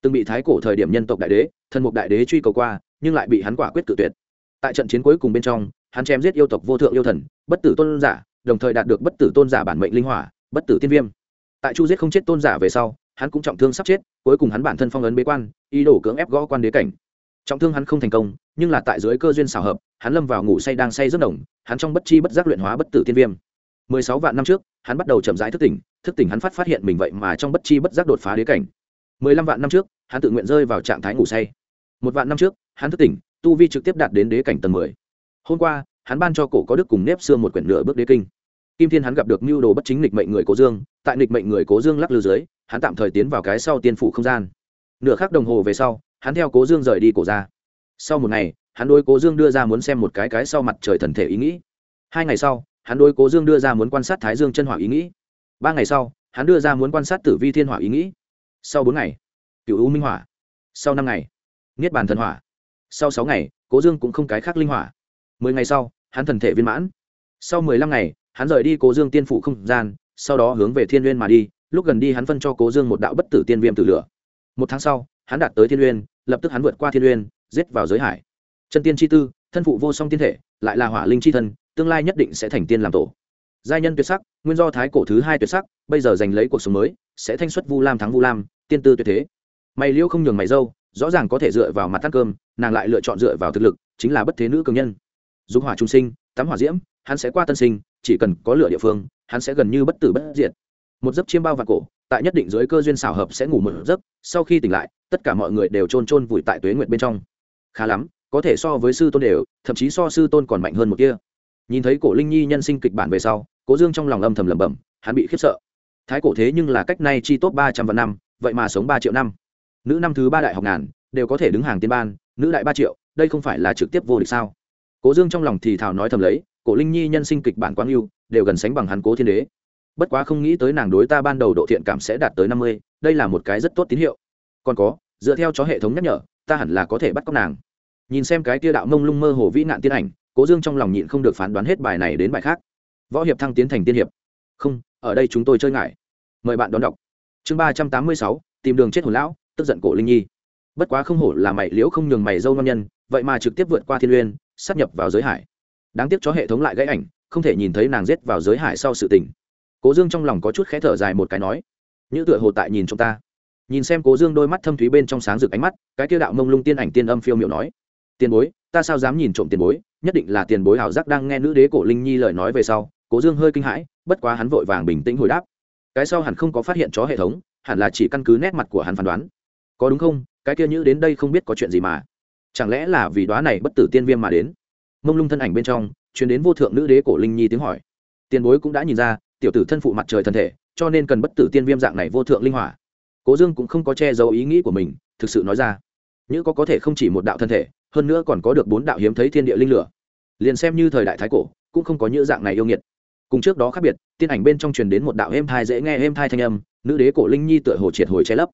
Speaker 1: Từng bị thái cổ thời điểm nhân tộc đại đế thần mục đại đế truy cầu qua nhưng lại bị hắn quả quyết tự tuyệt. Tại trận chiến cuối cùng bên trong, hắn chém giết yêu tộc vô thượng yêu thần, bất tử tôn giả, đồng thời đạt được bất tử tôn giả bản mệnh linh hỏa, bất tử tiên viêm. Tại chu giết không chết tôn giả về sau, hắn cũng trọng thương sắp chết, cuối cùng hắn bản thân phong ấn bế quan, ý đồ cưỡng ép gõ quan đế cảnh. Trọng thương hắn không thành công, nhưng là tại dưới cơ duyên xảo hợp, hắn lâm vào ngủ say đang say rất đồng hắn trong bất chi bất giác luyện hóa bất tử tiên viêm. Mười sáu vạn năm trước, hắn bắt đầu chậm rãi thức tỉnh thức tỉnh hắn phát phát hiện mình vậy mà trong bất chi bất giác đột phá đế cảnh. Mười lăm vạn năm trước, hắn tự nguyện rơi vào trạng thái ngủ say. Một vạn năm trước hắn thức tỉnh, tu vi trực tiếp đạt đến đế cảnh tầng mười. Hôm qua, hắn ban cho cổ có đức cùng nếp xưa một quyển nửa bước đế kinh. Kim thiên hắn gặp được mưu đồ bất chính lịch mệnh người cố dương, tại lịch mệnh người cố dương lắc lư dưới, hắn tạm thời tiến vào cái sau tiên phủ không gian. Nửa khắc đồng hồ về sau, hắn theo cố dương rời đi cổ ra sau một ngày, hắn đôi cố dương đưa ra muốn xem một cái cái sau mặt trời thần thể ý nghĩ. Hai ngày sau, hắn đôi cố dương đưa ra muốn quan sát thái dương chân hỏa ý nghĩ. Ba ngày sau, hắn đưa ra muốn quan sát tử vi thiên hỏa ý nghĩ. Sau bốn ngày cựu u minh hỏa. Sau năm ngày, niết bàn thần hỏa sau sáu ngày cố dương cũng không cái khác linh hỏa. Mười ngày sau hắn thần thể viên mãn. Sau mười lăm ngày hắn rời đi cố dương tiên phủ không gian sau đó hướng về thiên n g mà đi lúc gần đi hắn phân cho cố dương một đạo bất tử tiên viêm tử lửa. Một tháng sau hắn đạt tới thiên uyên, lập tức hắn vượt qua thiên uyên, giết vào giới hải. Chân tiên chi tư thân phụ vô song tiên thể lại là hỏa linh chi thân tương lai nhất định sẽ thành tiên làm tổ. Giai nhân tuyệt sắc nguyên do thái cổ thứ hai tuyệt sắc bây giờ giành lấy cuộc sống mới sẽ thanh xuất vu lam thắng vu lam tiên tư tuyệt thế. Mày liêu không nhường mày dâu rõ ràng có thể dựa vào mặt ăn cơm, nàng lại lựa chọn dựa vào thực lực, chính là bất thế nữ cường nhân. Dục hỏa trung sinh, tắm hỏa diễm, hắn sẽ qua tân sinh, chỉ cần có lửa địa phương, hắn sẽ gần như bất tử bất diệt. Một giấc chiêm bao và cổ, tại nhất định dưới cơ duyên xảo hợp sẽ ngủ một giấc, sau khi tỉnh lại, tất cả mọi người đều trôn chôn vùi tại tuế nguyệt bên trong. Khá lắm, có thể so với sư tôn đều, thậm chí so sư tôn còn mạnh hơn một kia. Nhìn thấy cổ linh nhi nhân sinh kịch bản về sau, cố dương trong lòng âm thầm lẩm bẩm, hắn bị khiếp sợ. Thái cổ thế nhưng là cách nay chi tốt ba trăm vạn năm, vậy mà sống ba triệu năm nữ năm thứ ba đại học ngàn, đều có thể đứng hàng tiên ban, nữ đại ba triệu, đây không phải là trực tiếp vô địch sao? Cố dương trong lòng thì thảo nói thầm lấy, cổ linh nhi nhân sinh kịch bản quang yêu đều gần sánh bằng hắn cố thiên đế. Bất quá không nghĩ tới nàng đối ta ban đầu độ thiện cảm sẽ đạt tới năm mươi, đây là một cái rất tốt tín hiệu. Còn có, dựa theo chó hệ thống nhắc nhở, ta hẳn là có thể bắt cóc nàng. Nhìn xem cái tia đạo mông lung mơ hồ vĩ nạn tiên ảnh, cố dương trong lòng nhịn không được phán đoán hết bài này đến bài khác. Võ hiệp thăng tiến thành tiên hiệp. Không, ở đây chúng tôi chơi ngại. Mời bạn đón đọc. Chương ba trăm tám mươi sáu, tìm đường chết hồn lão tức giận cổ linh nhi. Bất quá không hổ là mày liễu không nhường mày dâu nam nhân, vậy mà trực tiếp vượt qua thiên uyên sắp nhập vào giới hải. Đáng tiếc cho hệ thống lại gãy ảnh, không thể nhìn thấy nàng rết vào giới hải sau sự tình. Cố dương trong lòng có chút khẽ thở dài một cái nói như tựa hồ tại nhìn chúng ta. Nhìn xem cố dương đôi mắt thâm thúy bên trong sáng rực ánh mắt, cái tiêu đạo mông lung tiên ảnh tiên âm phiêu miệu nói, tiền bối, ta sao dám nhìn trộm tiền bối? Nhất định là tiền bối ảo giác đang nghe nữ đế cổ linh nhi lời nói về sau. Cố dương hơi kinh hãi, bất quá hắn vội vàng bình tĩnh hồi đáp, cái sau hẳn không có phát hiện chó hệ thống, hẳn là chỉ căn cứ nét mặt của hắn phán đoán có đúng không? Cái kia nhữ đến đây không biết có chuyện gì mà. Chẳng lẽ là vì đoá này bất tử tiên viêm mà đến? Mông lung thân ảnh bên trong chuyển đến vô thượng nữ đế cổ linh nhi tiếng hỏi. Tiền bối cũng đã nhìn ra, tiểu tử thân phụ mặt trời thân thể, cho nên cần bất tử tiên viêm dạng này vô thượng linh hỏa. Cố dương cũng không có che giấu ý nghĩ của mình, thực sự nói ra. Nhữ có có thể không chỉ một đạo thân thể, hơn nữa còn có được bốn đạo hiếm thấy thiên địa linh lửa. Liền xem như thời đại thái cổ, cũng không có những dạng này yêu nghiệt. Cùng trước đó khác biệt, tiên ảnh bên trong truyền đến một đạo êm thai dễ nghe êm thai thanh âm, nữ đế cổ linh nhi tựa hồ triệt hồi che lấp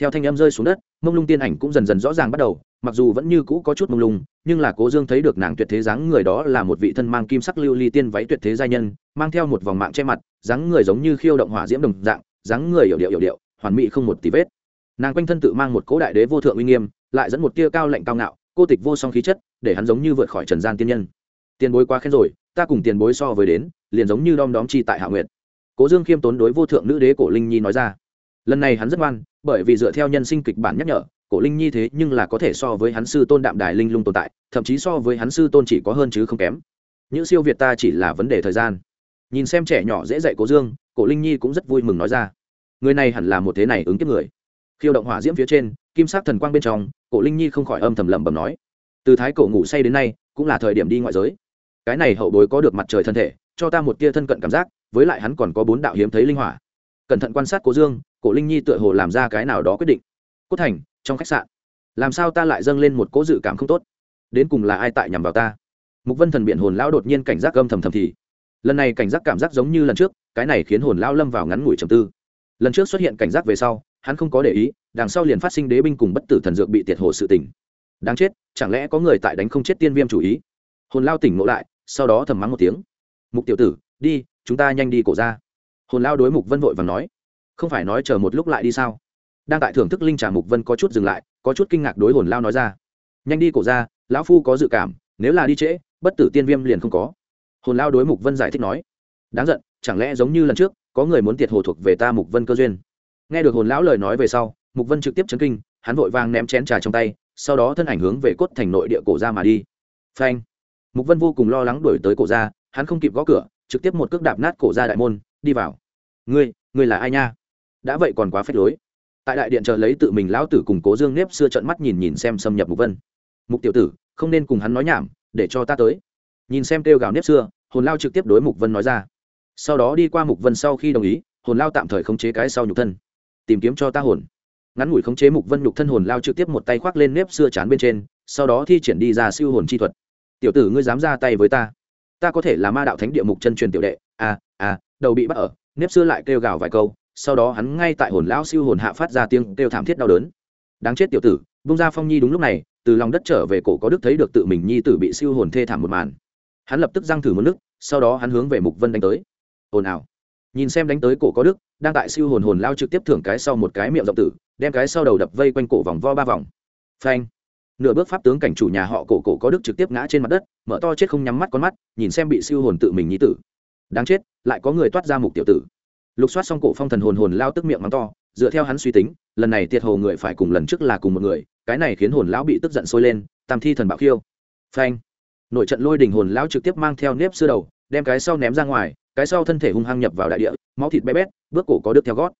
Speaker 1: theo thanh âm rơi xuống đất, mông lung tiên ảnh cũng dần dần rõ ràng bắt đầu, mặc dù vẫn như cũ có chút mông lung, nhưng là cố dương thấy được nàng tuyệt thế dáng người đó là một vị thân mang kim sắc lưu ly tiên váy tuyệt thế giai nhân, mang theo một vòng mạng che mặt, dáng người giống như khiêu động hỏa diễm đồng dạng, dáng người hiểu điệu hiểu điệu, hoàn mỹ không một tí vết. Nàng quanh thân tự mang một cỗ đại đế vô thượng uy nghiêm, lại dẫn một tia cao lạnh cao ngạo, cô tịch vô song khí chất, để hắn giống như vượt khỏi trần gian tiên nhân. Tiền bối quá khen rồi, ta cùng tiền bối so với đến, liền giống như đom đóm chi tại hạ nguyệt. Cố dương khiêm tốn đối vô thượng nữ đế cổ linh nhi nói ra lần này hắn rất ngoan, bởi vì dựa theo nhân sinh kịch bản nhắc nhở, cổ linh nhi thế nhưng là có thể so với hắn sư tôn đạm đài linh lung tồn tại, thậm chí so với hắn sư tôn chỉ có hơn chứ không kém. Những siêu việt ta chỉ là vấn đề thời gian. Nhìn xem trẻ nhỏ dễ dạy cố dương, cổ linh nhi cũng rất vui mừng nói ra. Người này hẳn là một thế này ứng kiếp người. Khiêu động hỏa diễm phía trên, kim sắc thần quang bên trong, cổ linh nhi không khỏi âm thầm lẩm bẩm nói. Từ thái cổ ngủ say đến nay, cũng là thời điểm đi ngoại giới. Cái này hậu bối có được mặt trời thân thể, cho ta một tia thân cận cảm giác, với lại hắn còn có bốn đạo hiếm thấy linh hỏa cẩn thận quan sát cố dương, cổ linh nhi tựa hồ làm ra cái nào đó quyết định. Cốt thành, trong khách sạn, làm sao ta lại dâng lên một cố dự cảm không tốt? Đến cùng là ai tại nhằm vào ta? Mục vân thần biện hồn lão đột nhiên cảnh giác âm thầm thầm thì. Lần này cảnh giác cảm giác giống như lần trước, cái này khiến hồn lão lâm vào ngắn ngủi trầm tư. Lần trước xuất hiện cảnh giác về sau, hắn không có để ý, đằng sau liền phát sinh đế binh cùng bất tử thần dược bị tiệt hồ sự tỉnh đáng chết, chẳng lẽ có người tại đánh không chết tiên viêm chủ ý? Hồn lao tỉnh ngộ lại, sau đó thầm mắng một tiếng. Mục tiểu tử, đi, chúng ta nhanh đi cổ ra hồn lao đối mục vân vội và nói, không phải nói chờ một lúc lại đi sao? Đang tại thưởng thức linh trà, mục vân có chút dừng lại, có chút kinh ngạc đối hồn lao nói ra, nhanh đi cổ ra, lão phu có dự cảm, nếu là đi trễ, bất tử tiên viêm liền không có. Hồn lao đối mục vân giải thích nói, đáng giận, chẳng lẽ giống như lần trước, có người muốn tiệt hồ thuộc về ta mục vân cơ duyên? Nghe được hồn lão lời nói về sau, mục vân trực tiếp chấn kinh, hắn vội vàng ném chén trà trong tay, sau đó thân ảnh hướng về cốt thành nội địa cổ ra mà đi. Phanh! Mục vân vô cùng lo lắng đuổi tới cổ ra, hắn không kịp gõ cửa, trực tiếp một cước đạp nát cổ ra đại môn đi vào. Ngươi ngươi là ai nha? Đã vậy còn quá phép lối. Tại đại điện chờ lấy tự mình lão tử cùng cố dương nếp xưa trận mắt nhìn nhìn xem xâm nhập mục vân. Mục tiểu tử, không nên cùng hắn nói nhảm, để cho ta tới. Nhìn xem kêu gào nếp xưa, hồn lao trực tiếp đối mục vân nói ra. Sau đó đi qua mục vân sau khi đồng ý, hồn lao tạm thời khống chế cái sau nhục thân. Tìm kiếm cho ta hồn. Ngắn ngủi khống chế mục vân nhục thân, hồn lao trực tiếp một tay khoác lên nếp xưa chán bên trên, sau đó thi triển đi ra siêu hồn chi thuật. Tiểu tử, ngươi dám ra tay với ta. Ta có thể là ma đạo thánh địa mục chân truyền tiểu đệ. À à đầu bị bắt ở, nếp xưa lại kêu gào vài câu, sau đó hắn ngay tại hồn lão siêu hồn hạ phát ra tiếng kêu thảm thiết đau đớn. Đáng chết tiểu tử bung ra phong nhi đúng lúc này, từ lòng đất trở về cổ có đức thấy được tự mình nhi tử bị siêu hồn thê thảm một màn. Hắn lập tức răng thử một nước, sau đó hắn hướng về mục vân đánh tới. Ồn ào. Nhìn xem đánh tới cổ có đức, đang tại siêu hồn hồn lao trực tiếp thưởng cái sau một cái miệng rộng tử, đem cái sau đầu đập vây quanh cổ vòng vo ba vòng. Phanh. Nửa bước pháp tướng cảnh chủ nhà họ cổ cổ có đức trực tiếp ngã trên mặt đất, mở to chết không nhắm mắt con mắt, nhìn xem bị siêu hồn tự mình nhi tử đáng chết, lại có người toát ra mục tiểu tử. Lục soát xong cổ phong thần hồn hồn lao tức miệng mắng to, dựa theo hắn suy tính, lần này tiệt hồ người phải cùng lần trước là cùng một người, cái này khiến hồn lão bị tức giận sôi lên, tam thi thần bạo khiêu. Phanh. Nội trận lôi đình hồn lão trực tiếp mang theo nếp xưa đầu, đem cái sau ném ra ngoài, cái sau thân thể hung hăng nhập vào đại địa, máu thịt bé bét, bước cổ có được theo gót.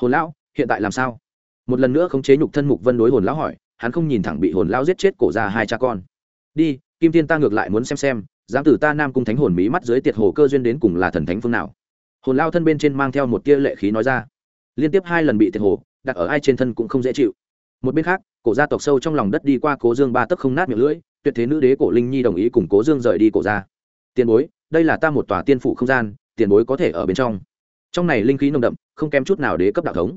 Speaker 1: Hồn lão, hiện tại làm sao? Một lần nữa khống chế nhục thân mục vân đối hồn lão hỏi, hắn không nhìn thẳng bị hồn lão giết chết cổ ra hai cha con. Đi, kim tiên ta ngược lại muốn xem xem dám từ ta nam cung thánh hồn mí mắt dưới tiệt hồ cơ duyên đến cùng là thần thánh phương nào? Hồn lao thân bên trên mang theo một tia lệ khí nói ra. Liên tiếp hai lần bị tiệt hồ, đặt ở ai trên thân cũng không dễ chịu. Một bên khác, cổ gia tộc sâu trong lòng đất đi qua cố dương ba tấc không nát miệng lưỡi, tuyệt thế nữ đế cổ linh nhi đồng ý cùng cố dương rời đi cổ gia. tiền bối, đây là ta một tòa tiên phủ không gian, tiền bối có thể ở bên trong. Trong này linh khí nồng đậm, không kém chút nào đế cấp đạo thống.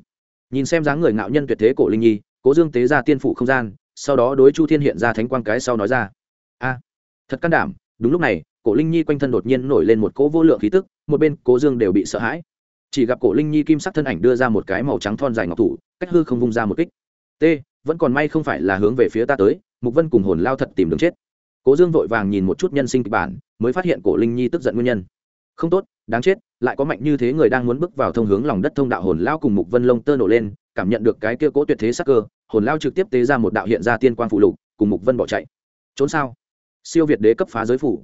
Speaker 1: Nhìn xem dáng người ngạo nhân tuyệt thế cổ linh nhi, cố dương tế ra tiên phủ không gian, sau đó đối chu thiên hiện ra thánh quang cái sau nói ra. A, thật can đảm đúng lúc này, cổ linh nhi quanh thân đột nhiên nổi lên một cỗ vô lượng khí tức, một bên cố dương đều bị sợ hãi. Chỉ gặp cổ linh nhi kim sắc thân ảnh đưa ra một cái màu trắng thon dài ngọc thủ, cách hư không vung ra một kích. T, vẫn còn may không phải là hướng về phía ta tới, mục vân cùng hồn lao thật tìm đường chết. Cố dương vội vàng nhìn một chút nhân sinh kịch bản, mới phát hiện cổ linh nhi tức giận nguyên nhân. Không tốt, đáng chết, lại có mạnh như thế người đang muốn bước vào thông hướng lòng đất thông đạo. Hồn lao cùng mục vân lông tơ nổ lên, cảm nhận được cái kia cố tuyệt thế sắc cơ, hồn lao trực tiếp tế ra một đạo hiện ra tiên quang phụ lục, cùng mục vân bỏ chạy. Trốn sao? Siêu việt đế cấp phá giới phủ.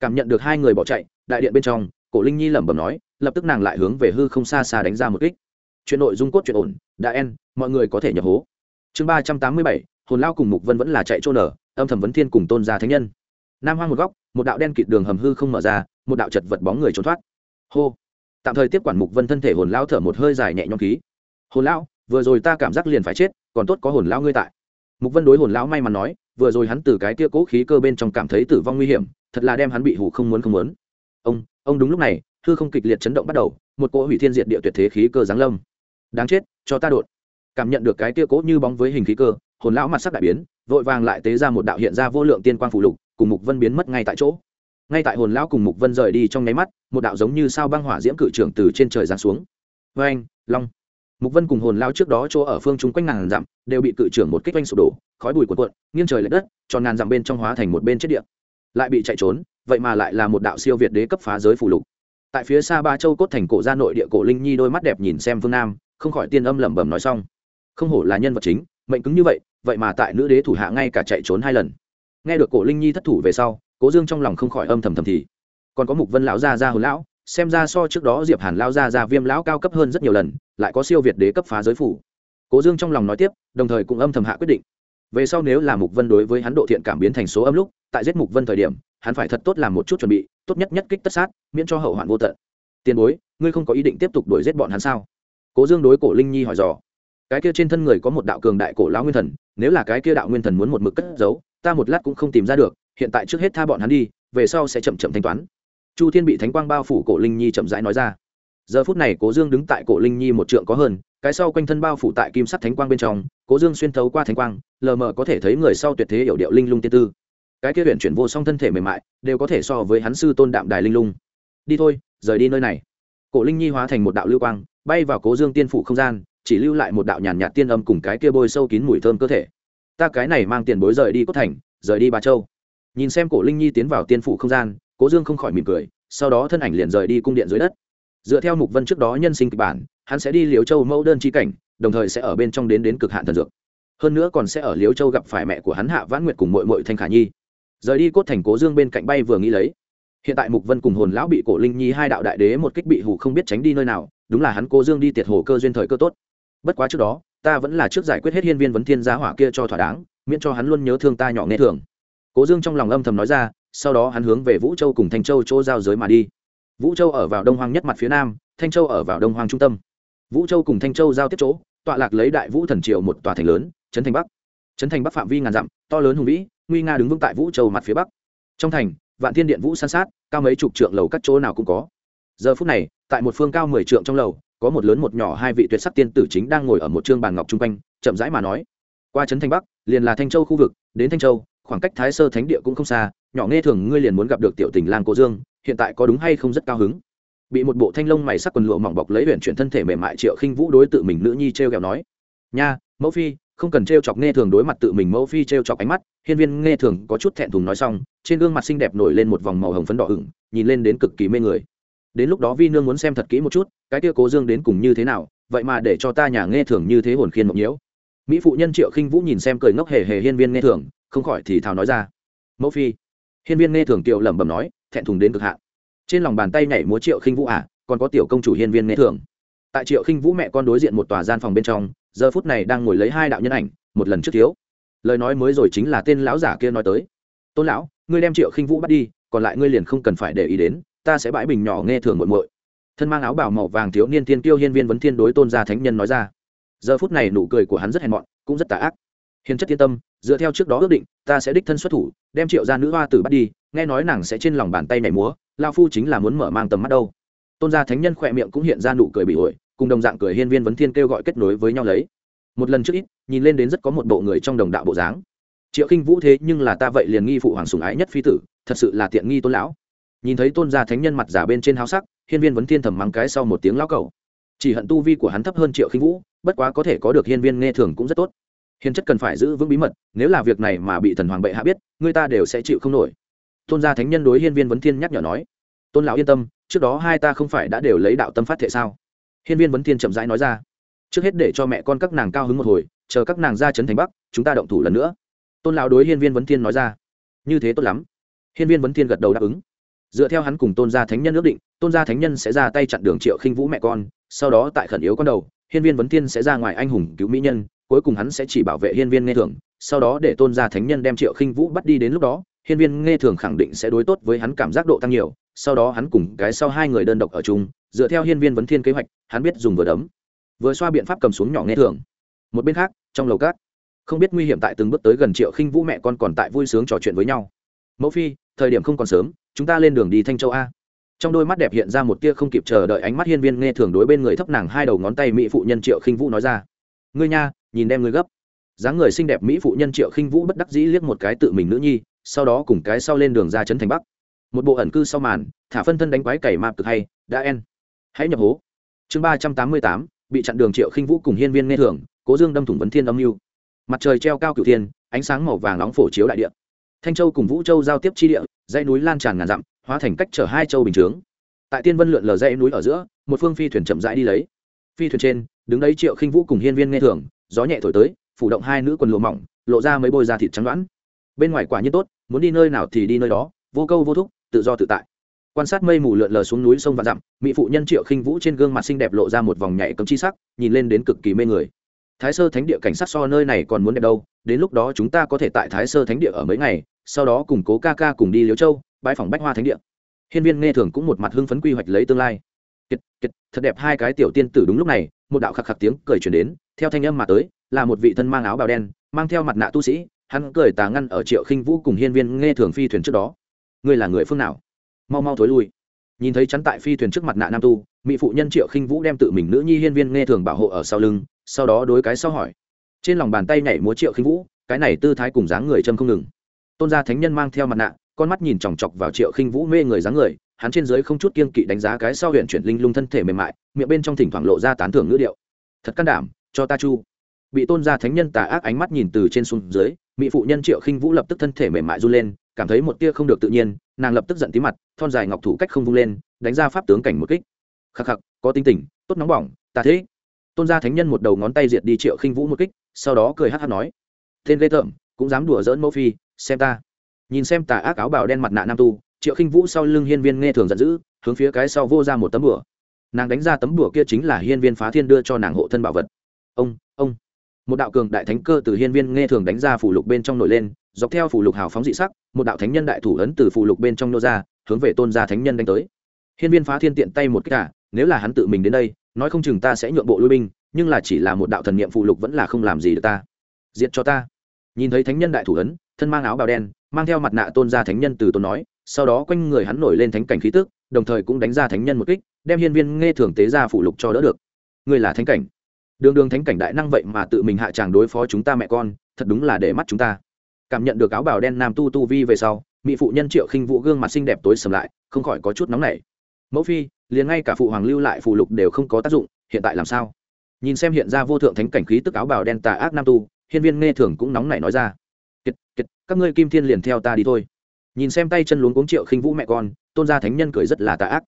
Speaker 1: Cảm nhận được hai người bỏ chạy đại điện bên trong cổ linh nhi lẩm bẩm nói lập tức nàng lại hướng về hư không xa xa đánh ra một kích. Chuyện nội dung cốt chuyện ổn đã en mọi người có thể nhập hố. Chương ba trăm tám mươi bảy hồn lao cùng mục vân vẫn là chạy trôn ở âm thầm vấn thiên cùng tôn gia thánh nhân. Nam hoang một góc một đạo đen kịt đường hầm hư không mở ra một đạo chật vật bóng người trốn thoát. Hô. Tạm thời tiếp quản mục vân thân thể hồn lao thở một hơi dài nhẹ nhõm khí. Hồn lao, vừa rồi ta cảm giác liền phải chết còn tốt có hồn lao ngươi tại mục vân đối hồn lão may mắn nói, vừa rồi hắn từ cái kia cố khí cơ bên trong cảm thấy tử vong nguy hiểm, thật là đem hắn bị hủ không muốn không muốn. Ông ông đúng lúc này, hư không kịch liệt chấn động bắt đầu, một cỗ hủy thiên diệt địa tuyệt thế khí cơ giáng lâm. Đáng chết, cho ta đột. Cảm nhận được cái kia cố như bóng với hình khí cơ, hồn lão mặt sắc đại biến, vội vàng lại tế ra một đạo hiện ra vô lượng tiên quang phụ lục, cùng mục vân biến mất ngay tại chỗ. Ngay tại hồn lão cùng mục vân rời đi trong nháy mắt, một đạo giống như sao băng hỏa diễm cự trưởng từ trên trời giáng xuống. Vê anh long mục vân cùng hồn lão trước đó chỗ ở phương chúng quanh ngàn dặm, đều bị cự trưởng một kích quanh sụp đổ, khói bụi cuộn cuộn, nghiêng trời lệch đất, tròn ngàn dặm bên trong hóa thành một bên chết địa. Lại bị chạy trốn, vậy mà lại là một đạo siêu việt đế cấp phá giới phủ lục. Tại phía xa ba châu cốt thành cổ gia nội địa cổ linh nhi đôi mắt đẹp nhìn xem phương nam, không khỏi tiên âm lẩm bẩm nói xong. Không hổ là nhân vật chính, mệnh cứng như vậy vậy mà tại nữ đế thủ hạ ngay cả chạy trốn hai lần. Nghe được cổ linh nhi thất thủ về sau, cố dương trong lòng không khỏi âm thầm thầm thì. Còn có mục vân lão gia gia hồn lão xem ra so trước đó diệp hàn lao ra ra viêm lão cao cấp hơn rất nhiều lần, lại có siêu việt đế cấp phá giới phủ. Cố dương trong lòng nói tiếp, đồng thời cũng âm thầm hạ quyết định. Về sau nếu là mục vân đối với hắn độ thiện cảm biến thành số âm lúc, tại giết mục vân thời điểm, hắn phải thật tốt làm một chút chuẩn bị, tốt nhất nhất kích tất sát, miễn cho hậu hoạn vô tận. Tiền bối, ngươi không có ý định tiếp tục đuổi giết bọn hắn sao? Cố dương đối cổ linh nhi hỏi dò. Cái kia trên thân người có một đạo cường đại cổ lão nguyên thần, nếu là cái kia đạo nguyên thần muốn một mực cất giấu, ta một lát cũng không tìm ra được, hiện tại trước hết tha bọn hắn đi, về sau sẽ chậm chậm thanh toán chu thiên bị thánh quang bao phủ cổ linh nhi chậm rãi nói ra. Giờ phút này cố dương đứng tại cổ linh nhi một trượng có hơn, cái sau quanh thân bao phủ tại kim Sắt thánh quang bên trong, cố dương xuyên thấu qua thánh quang, lờ mờ có thể thấy người sau tuyệt thế hiểu điệu linh lung tiên tư. Cái kia huyện chuyển vô song thân thể mềm mại, đều có thể so với hắn sư tôn đạm đài linh lung. Đi thôi, rời đi nơi này. Cổ linh nhi hóa thành một đạo lưu quang, bay vào cố dương tiên phủ không gian, chỉ lưu lại một đạo nhàn nhạt tiên âm cùng cái kia bôi sâu kín mùi thơm cơ thể. Ta cái này mang tiền bối rời đi cốt thành, rời đi bà châu. Nhìn xem cổ linh nhi tiến vào tiên phủ không gian cố dương không khỏi mỉm cười, sau đó thân ảnh liền rời đi cung điện dưới đất. Dựa theo mục vân trước đó nhân sinh kịch bản, hắn sẽ đi liếu châu mẫu đơn chi cảnh, đồng thời sẽ ở bên trong đến đến cực hạn thần dược. Hơn nữa còn sẽ ở liếu châu gặp phải mẹ của hắn hạ vãn nguyệt cùng mội mội thanh khả nhi. Rời đi cốt thành cố dương bên cạnh bay vừa nghĩ lấy. Hiện tại mục vân cùng hồn lão bị cổ linh nhi hai đạo đại đế một kích bị hủ không biết tránh đi nơi nào, đúng là hắn cố dương đi tiệt hồ cơ duyên thời cơ tốt. Bất quá trước đó, ta vẫn là trước giải quyết hết hiên viên vấn thiên giá hỏa kia cho thỏa đáng, miễn cho hắn luôn nhớ thương ta nhỏ nghe thường. Cố dương trong lòng âm thầm nói ra sau đó hắn hướng về vũ châu cùng thanh châu chỗ giao giới mà đi. Vũ châu ở vào đông hoang nhất mặt phía nam, thanh châu ở vào đông hoang trung tâm. Vũ châu cùng thanh châu giao tiếp chỗ, tọa lạc lấy đại vũ thần triều một tòa thành lớn, trấn thành bắc. Trấn thành bắc phạm vi ngàn dặm, to lớn hùng vĩ, nguy nga đứng vững tại vũ châu mặt phía bắc. Trong thành, vạn thiên điện vũ san sát, cao mấy chục trượng lầu các chỗ nào cũng có. Giờ phút này, tại một phương cao mười trượng trong lầu, có một lớn một nhỏ hai vị tuyệt sắc tiên tử chính đang ngồi ở một trương bàn ngọc chung quanh, chậm rãi mà nói. Qua trấn thanh bắc, liền là thanh châu khu vực, đến thanh châu, khoảng cách thái sơ thánh địa cũng không xa nhỏ nghe thường ngươi liền muốn gặp được tiểu tình lang cô dương, hiện tại có đúng hay không rất cao hứng. Bị một bộ thanh lông mày sắc quần lụa mỏng bọc lấy huyền chuyển thân thể mềm mại triệu khinh vũ đối tự mình nữ nhi t r e o kẹo nói, nha, mẫu phi, không cần t r e o chọc nghe thường đối mặt tự mình mẫu phi t r e o chọc ánh mắt. Hiên viên nghe thường có chút thẹn thùng nói xong, trên gương mặt xinh đẹp nổi lên một vòng màu hồng phấn đỏ ửng, nhìn lên đến cực kỳ mê người. Đến lúc đó vi nương muốn xem thật kỹ một chút, cái kia cố dương đến cùng như thế nào, vậy mà để cho ta nhà nghe thường như thế hồn khiên mộng nhiễu. Mỹ phụ nhân triệu khinh vũ nhìn xem cười ngốc hề hề hiên viên nghe thường, không khỏi thì thào nói ra, mẫu phi hiên viên nghe thường kiều lẩm bẩm nói, thẹn thùng đến cực hạn. Trên lòng bàn tay nhảy múa triệu khinh vũ à còn có tiểu công chủ hiên viên nghe thường. Tại triệu khinh vũ mẹ con đối diện một tòa gian phòng bên trong, giờ phút này đang ngồi lấy hai đạo nhân ảnh, một lần trước thiếu. Lời nói mới rồi chính là tên lão giả kia nói tới. Tôn lão, ngươi đem triệu khinh vũ bắt đi, còn lại ngươi liền không cần phải để ý đến, ta sẽ bãi bình nhỏ nghe thường muội muội. Thân mang áo bảo màu vàng thiếu niên tiên tiêu hiên viên vấn thiên đối tôn gia thánh nhân nói ra. Giờ phút này nụ cười của hắn rất hèn mọn, cũng rất tà ác. Hiền chất yên tâm, dựa theo trước đó ước định, ta sẽ đích thân xuất thủ đem triệu gia nữ hoa tử bắt đi, nghe nói nàng sẽ trên lòng bàn tay nhảy múa, lao phu chính là muốn mở mang tầm mắt đâu. Tôn gia thánh nhân khỏe miệng cũng hiện ra nụ cười bị ổi cùng đồng dạng cười hiên viên vấn thiên kêu gọi kết nối với nhau lấy. Một lần trước ít, nhìn lên đến rất có một bộ người trong đồng đạo bộ dáng. Triệu khinh vũ thế nhưng là ta vậy liền nghi phụ hoàng sùng ái nhất phi tử, thật sự là tiện nghi tôn lão. Nhìn thấy tôn gia thánh nhân mặt giả bên trên háo sắc, hiên viên vấn thiên thầm mắng cái sau một tiếng lão cầu chỉ hận tu vi của hắn thấp hơn triệu khinh vũ, bất quá có thể có được hiên viên nghe thường cũng rất tốt hiền chất cần phải giữ vững bí mật, nếu là việc này mà bị thần hoàng bệ hạ biết, người ta đều sẽ chịu không nổi. Tôn gia thánh nhân đối hiên viên vấn thiên nhắc nhở nói, tôn lão yên tâm, trước đó hai ta không phải đã đều lấy đạo tâm phát thể sao? Hiên viên vấn thiên chậm rãi nói ra, trước hết để cho mẹ con các nàng cao hứng một hồi, chờ các nàng ra trấn thành bắc, chúng ta động thủ lần nữa. Tôn lão đối hiên viên vấn thiên nói ra, như thế tốt lắm. Hiên viên vấn thiên gật đầu đáp ứng. Dựa theo hắn cùng tôn gia thánh nhân ước định, tôn gia thánh nhân sẽ ra tay chặn đường triệu khinh vũ mẹ con, sau đó tại khẩn yếu con đầu, hiên viên vấn thiên sẽ ra ngoài anh hùng cứu mỹ nhân cuối cùng hắn sẽ chỉ bảo vệ hiên viên nghe thường, sau đó để tôn gia thánh nhân đem triệu khinh vũ bắt đi đến lúc đó, hiên viên nghe thường khẳng định sẽ đối tốt với hắn cảm giác độ tăng nhiều, sau đó hắn cùng cái sau hai người đơn độc ở chung, dựa theo hiên viên vấn thiên kế hoạch, hắn biết dùng vừa đấm, vừa xoa biện pháp cầm xuống nhỏ nghe thường. Một bên khác, trong lầu cát không biết nguy hiểm tại từng bước tới gần triệu khinh vũ mẹ con còn tại vui sướng trò chuyện với nhau. Mẫu phi, thời điểm không còn sớm, chúng ta lên đường đi thanh châu a. Trong đôi mắt đẹp hiện ra một tia không kịp chờ đợi ánh mắt hiên viên nghe thường đối bên người thấp nàng hai đầu ngón tay mỹ phụ nhân triệu khinh vũ nói ra ngươi nha, nhìn đem ngươi gấp. Dáng người xinh đẹp mỹ phụ nhân triệu khinh vũ bất đắc dĩ liếc một cái tự mình nữ nhi, sau đó cùng cái sau lên đường ra trấn thành bắc. Một bộ ẩn cư sau màn, thả phân thân đánh quái cày mạp cực hay, đã en. Hãy nhập hố. Chương ba trăm tám mươi tám, bị chặn đường triệu khinh vũ cùng hiên viên nghe thường cố dương đâm thủng vấn thiên âm mưu. Mặt trời treo cao cửu thiên, ánh sáng màu vàng nóng phổ chiếu đại địa. Thanh châu cùng vũ châu giao tiếp chi địa, dãy núi lan tràn ngàn dặm, hóa thành cách chở hai châu bình chướng. Tại tiên vân lượn lờ dãy núi ở giữa, một phương phi thuyền chậm rãi đi lấy. Phi thuyền trên đứng đấy triệu khinh vũ cùng hiên viên nghe thường, gió nhẹ thổi tới, phủ động hai nữ quần lụa mỏng, lộ ra mấy bôi da thịt trắng đoãn bên ngoài quả nhiên tốt, muốn đi nơi nào thì đi nơi đó, vô câu vô thúc, tự do tự tại. Quan sát mây mù lượn lờ xuống núi sông và dặm, mỹ phụ nhân triệu khinh vũ trên gương mặt xinh đẹp lộ ra một vòng nhảy cấm chi sắc, nhìn lên đến cực kỳ mê người. Thái sơ thánh địa cảnh sát so nơi này còn muốn đẹp đâu, đến lúc đó chúng ta có thể tại thái sơ thánh địa ở mấy ngày, sau đó cùng cố ca ca cùng đi liễu châu bãi phòng bách hoa thánh địa. Hiên viên nghe thường cũng một mặt hưng phấn quy hoạch lấy tương lai kiệt kiệt, thật đẹp, hai cái tiểu tiên tử đúng lúc này, một đạo khạc khạc tiếng cười chuyển đến, theo thanh âm mà tới, là một vị thân mang áo bào đen, mang theo mặt nạ tu sĩ, hắn cười tà ngăn ở triệu khinh vũ cùng hiên viên nghe thường phi thuyền trước đó. Ngươi là người phương nào? Mau mau thối lui. Nhìn thấy chắn tại phi thuyền trước mặt nạ nam tu, mỹ phụ nhân triệu khinh vũ đem tự mình nữ nhi hiên viên nghe thường bảo hộ ở sau lưng, sau đó đối cái sau hỏi. Trên lòng bàn tay nhảy múa triệu khinh vũ, cái này tư thái cùng dáng người châm không ngừng. Tôn gia thánh nhân mang theo mặt nạ, con mắt nhìn chòng chọc vào triệu khinh vũ mê người dáng người hắn trên dưới không chút kiên kỵ đánh giá cái sau huyện chuyển linh lung thân thể mềm mại miệng bên trong thỉnh thoảng lộ ra tán thưởng ngữ điệu. Thật can đảm cho ta chu. Bị tôn gia thánh nhân tà ác ánh mắt nhìn từ trên xuống dưới mỹ phụ nhân triệu khinh vũ lập tức thân thể mềm mại run lên cảm thấy một tia không được tự nhiên nàng lập tức giận tí mặt thon dài ngọc thủ cách không vung lên đánh ra pháp tướng cảnh một kích. Khắc khắc có tinh tỉnh, tốt nóng bỏng ta thế. Tôn gia thánh nhân một đầu ngón tay diệt đi triệu khinh vũ một kích sau đó cười hát hát nói tên lê tởm cũng dám đùa dỡn mẫu phi xem ta. Nhìn xem tà ác áo bào đen mặt nạ nam tu triệu khinh vũ sau lưng hiên viên nghe thường giận dữ, hướng phía cái sau vô ra một tấm bửa nàng đánh ra tấm bửa kia chính là hiên viên phá thiên đưa cho nàng hộ thân bảo vật. Ông ông. Một đạo cường đại thánh cơ từ hiên viên nghe thường đánh ra phủ lục bên trong nổi lên, dọc theo phủ lục hào phóng dị sắc, một đạo thánh nhân đại thủ ấn từ phủ lục bên trong nô ra, hướng về tôn gia thánh nhân đánh tới. Hiên viên phá thiên tiện tay một cách cả à, nếu là hắn tự mình đến đây, nói không chừng ta sẽ nhượng bộ lui binh, nhưng là chỉ là một đạo thần niệm phụ lục vẫn là không làm gì được ta. Diệt cho ta. Nhìn thấy thánh nhân đại thủ ấn, thân mang áo bào đen, mang theo mặt nạ tôn gia thánh nhân từ tôn nói sau đó quanh người hắn nổi lên thánh cảnh khí tức, đồng thời cũng đánh ra thánh nhân một kích, đem hiên viên nghe thường tế ra phụ lục cho đỡ được. Người là thánh cảnh. Đường đường thánh cảnh đại năng vậy mà tự mình hạ tràng đối phó chúng ta mẹ con, thật đúng là để mắt chúng ta. Cảm nhận được áo bào đen nam tu tu vi về sau, mỹ phụ nhân triệu khinh vũ gương mặt xinh đẹp tối sầm lại, không khỏi có chút nóng nảy. Mẫu phi, liền ngay cả phụ hoàng lưu lại phụ lục đều không có tác dụng, hiện tại làm sao? Nhìn xem hiện ra vô thượng thánh cảnh khí tức áo bào đen tà ác nam tu, hiên viên nghe thường cũng nóng nảy nói ra. Kiệt kiệt, các ngươi kim thiên liền theo ta đi thôi nhìn xem tay chân luống cuống triệu khinh vũ mẹ con, tôn gia thánh nhân cười rất là tà ác.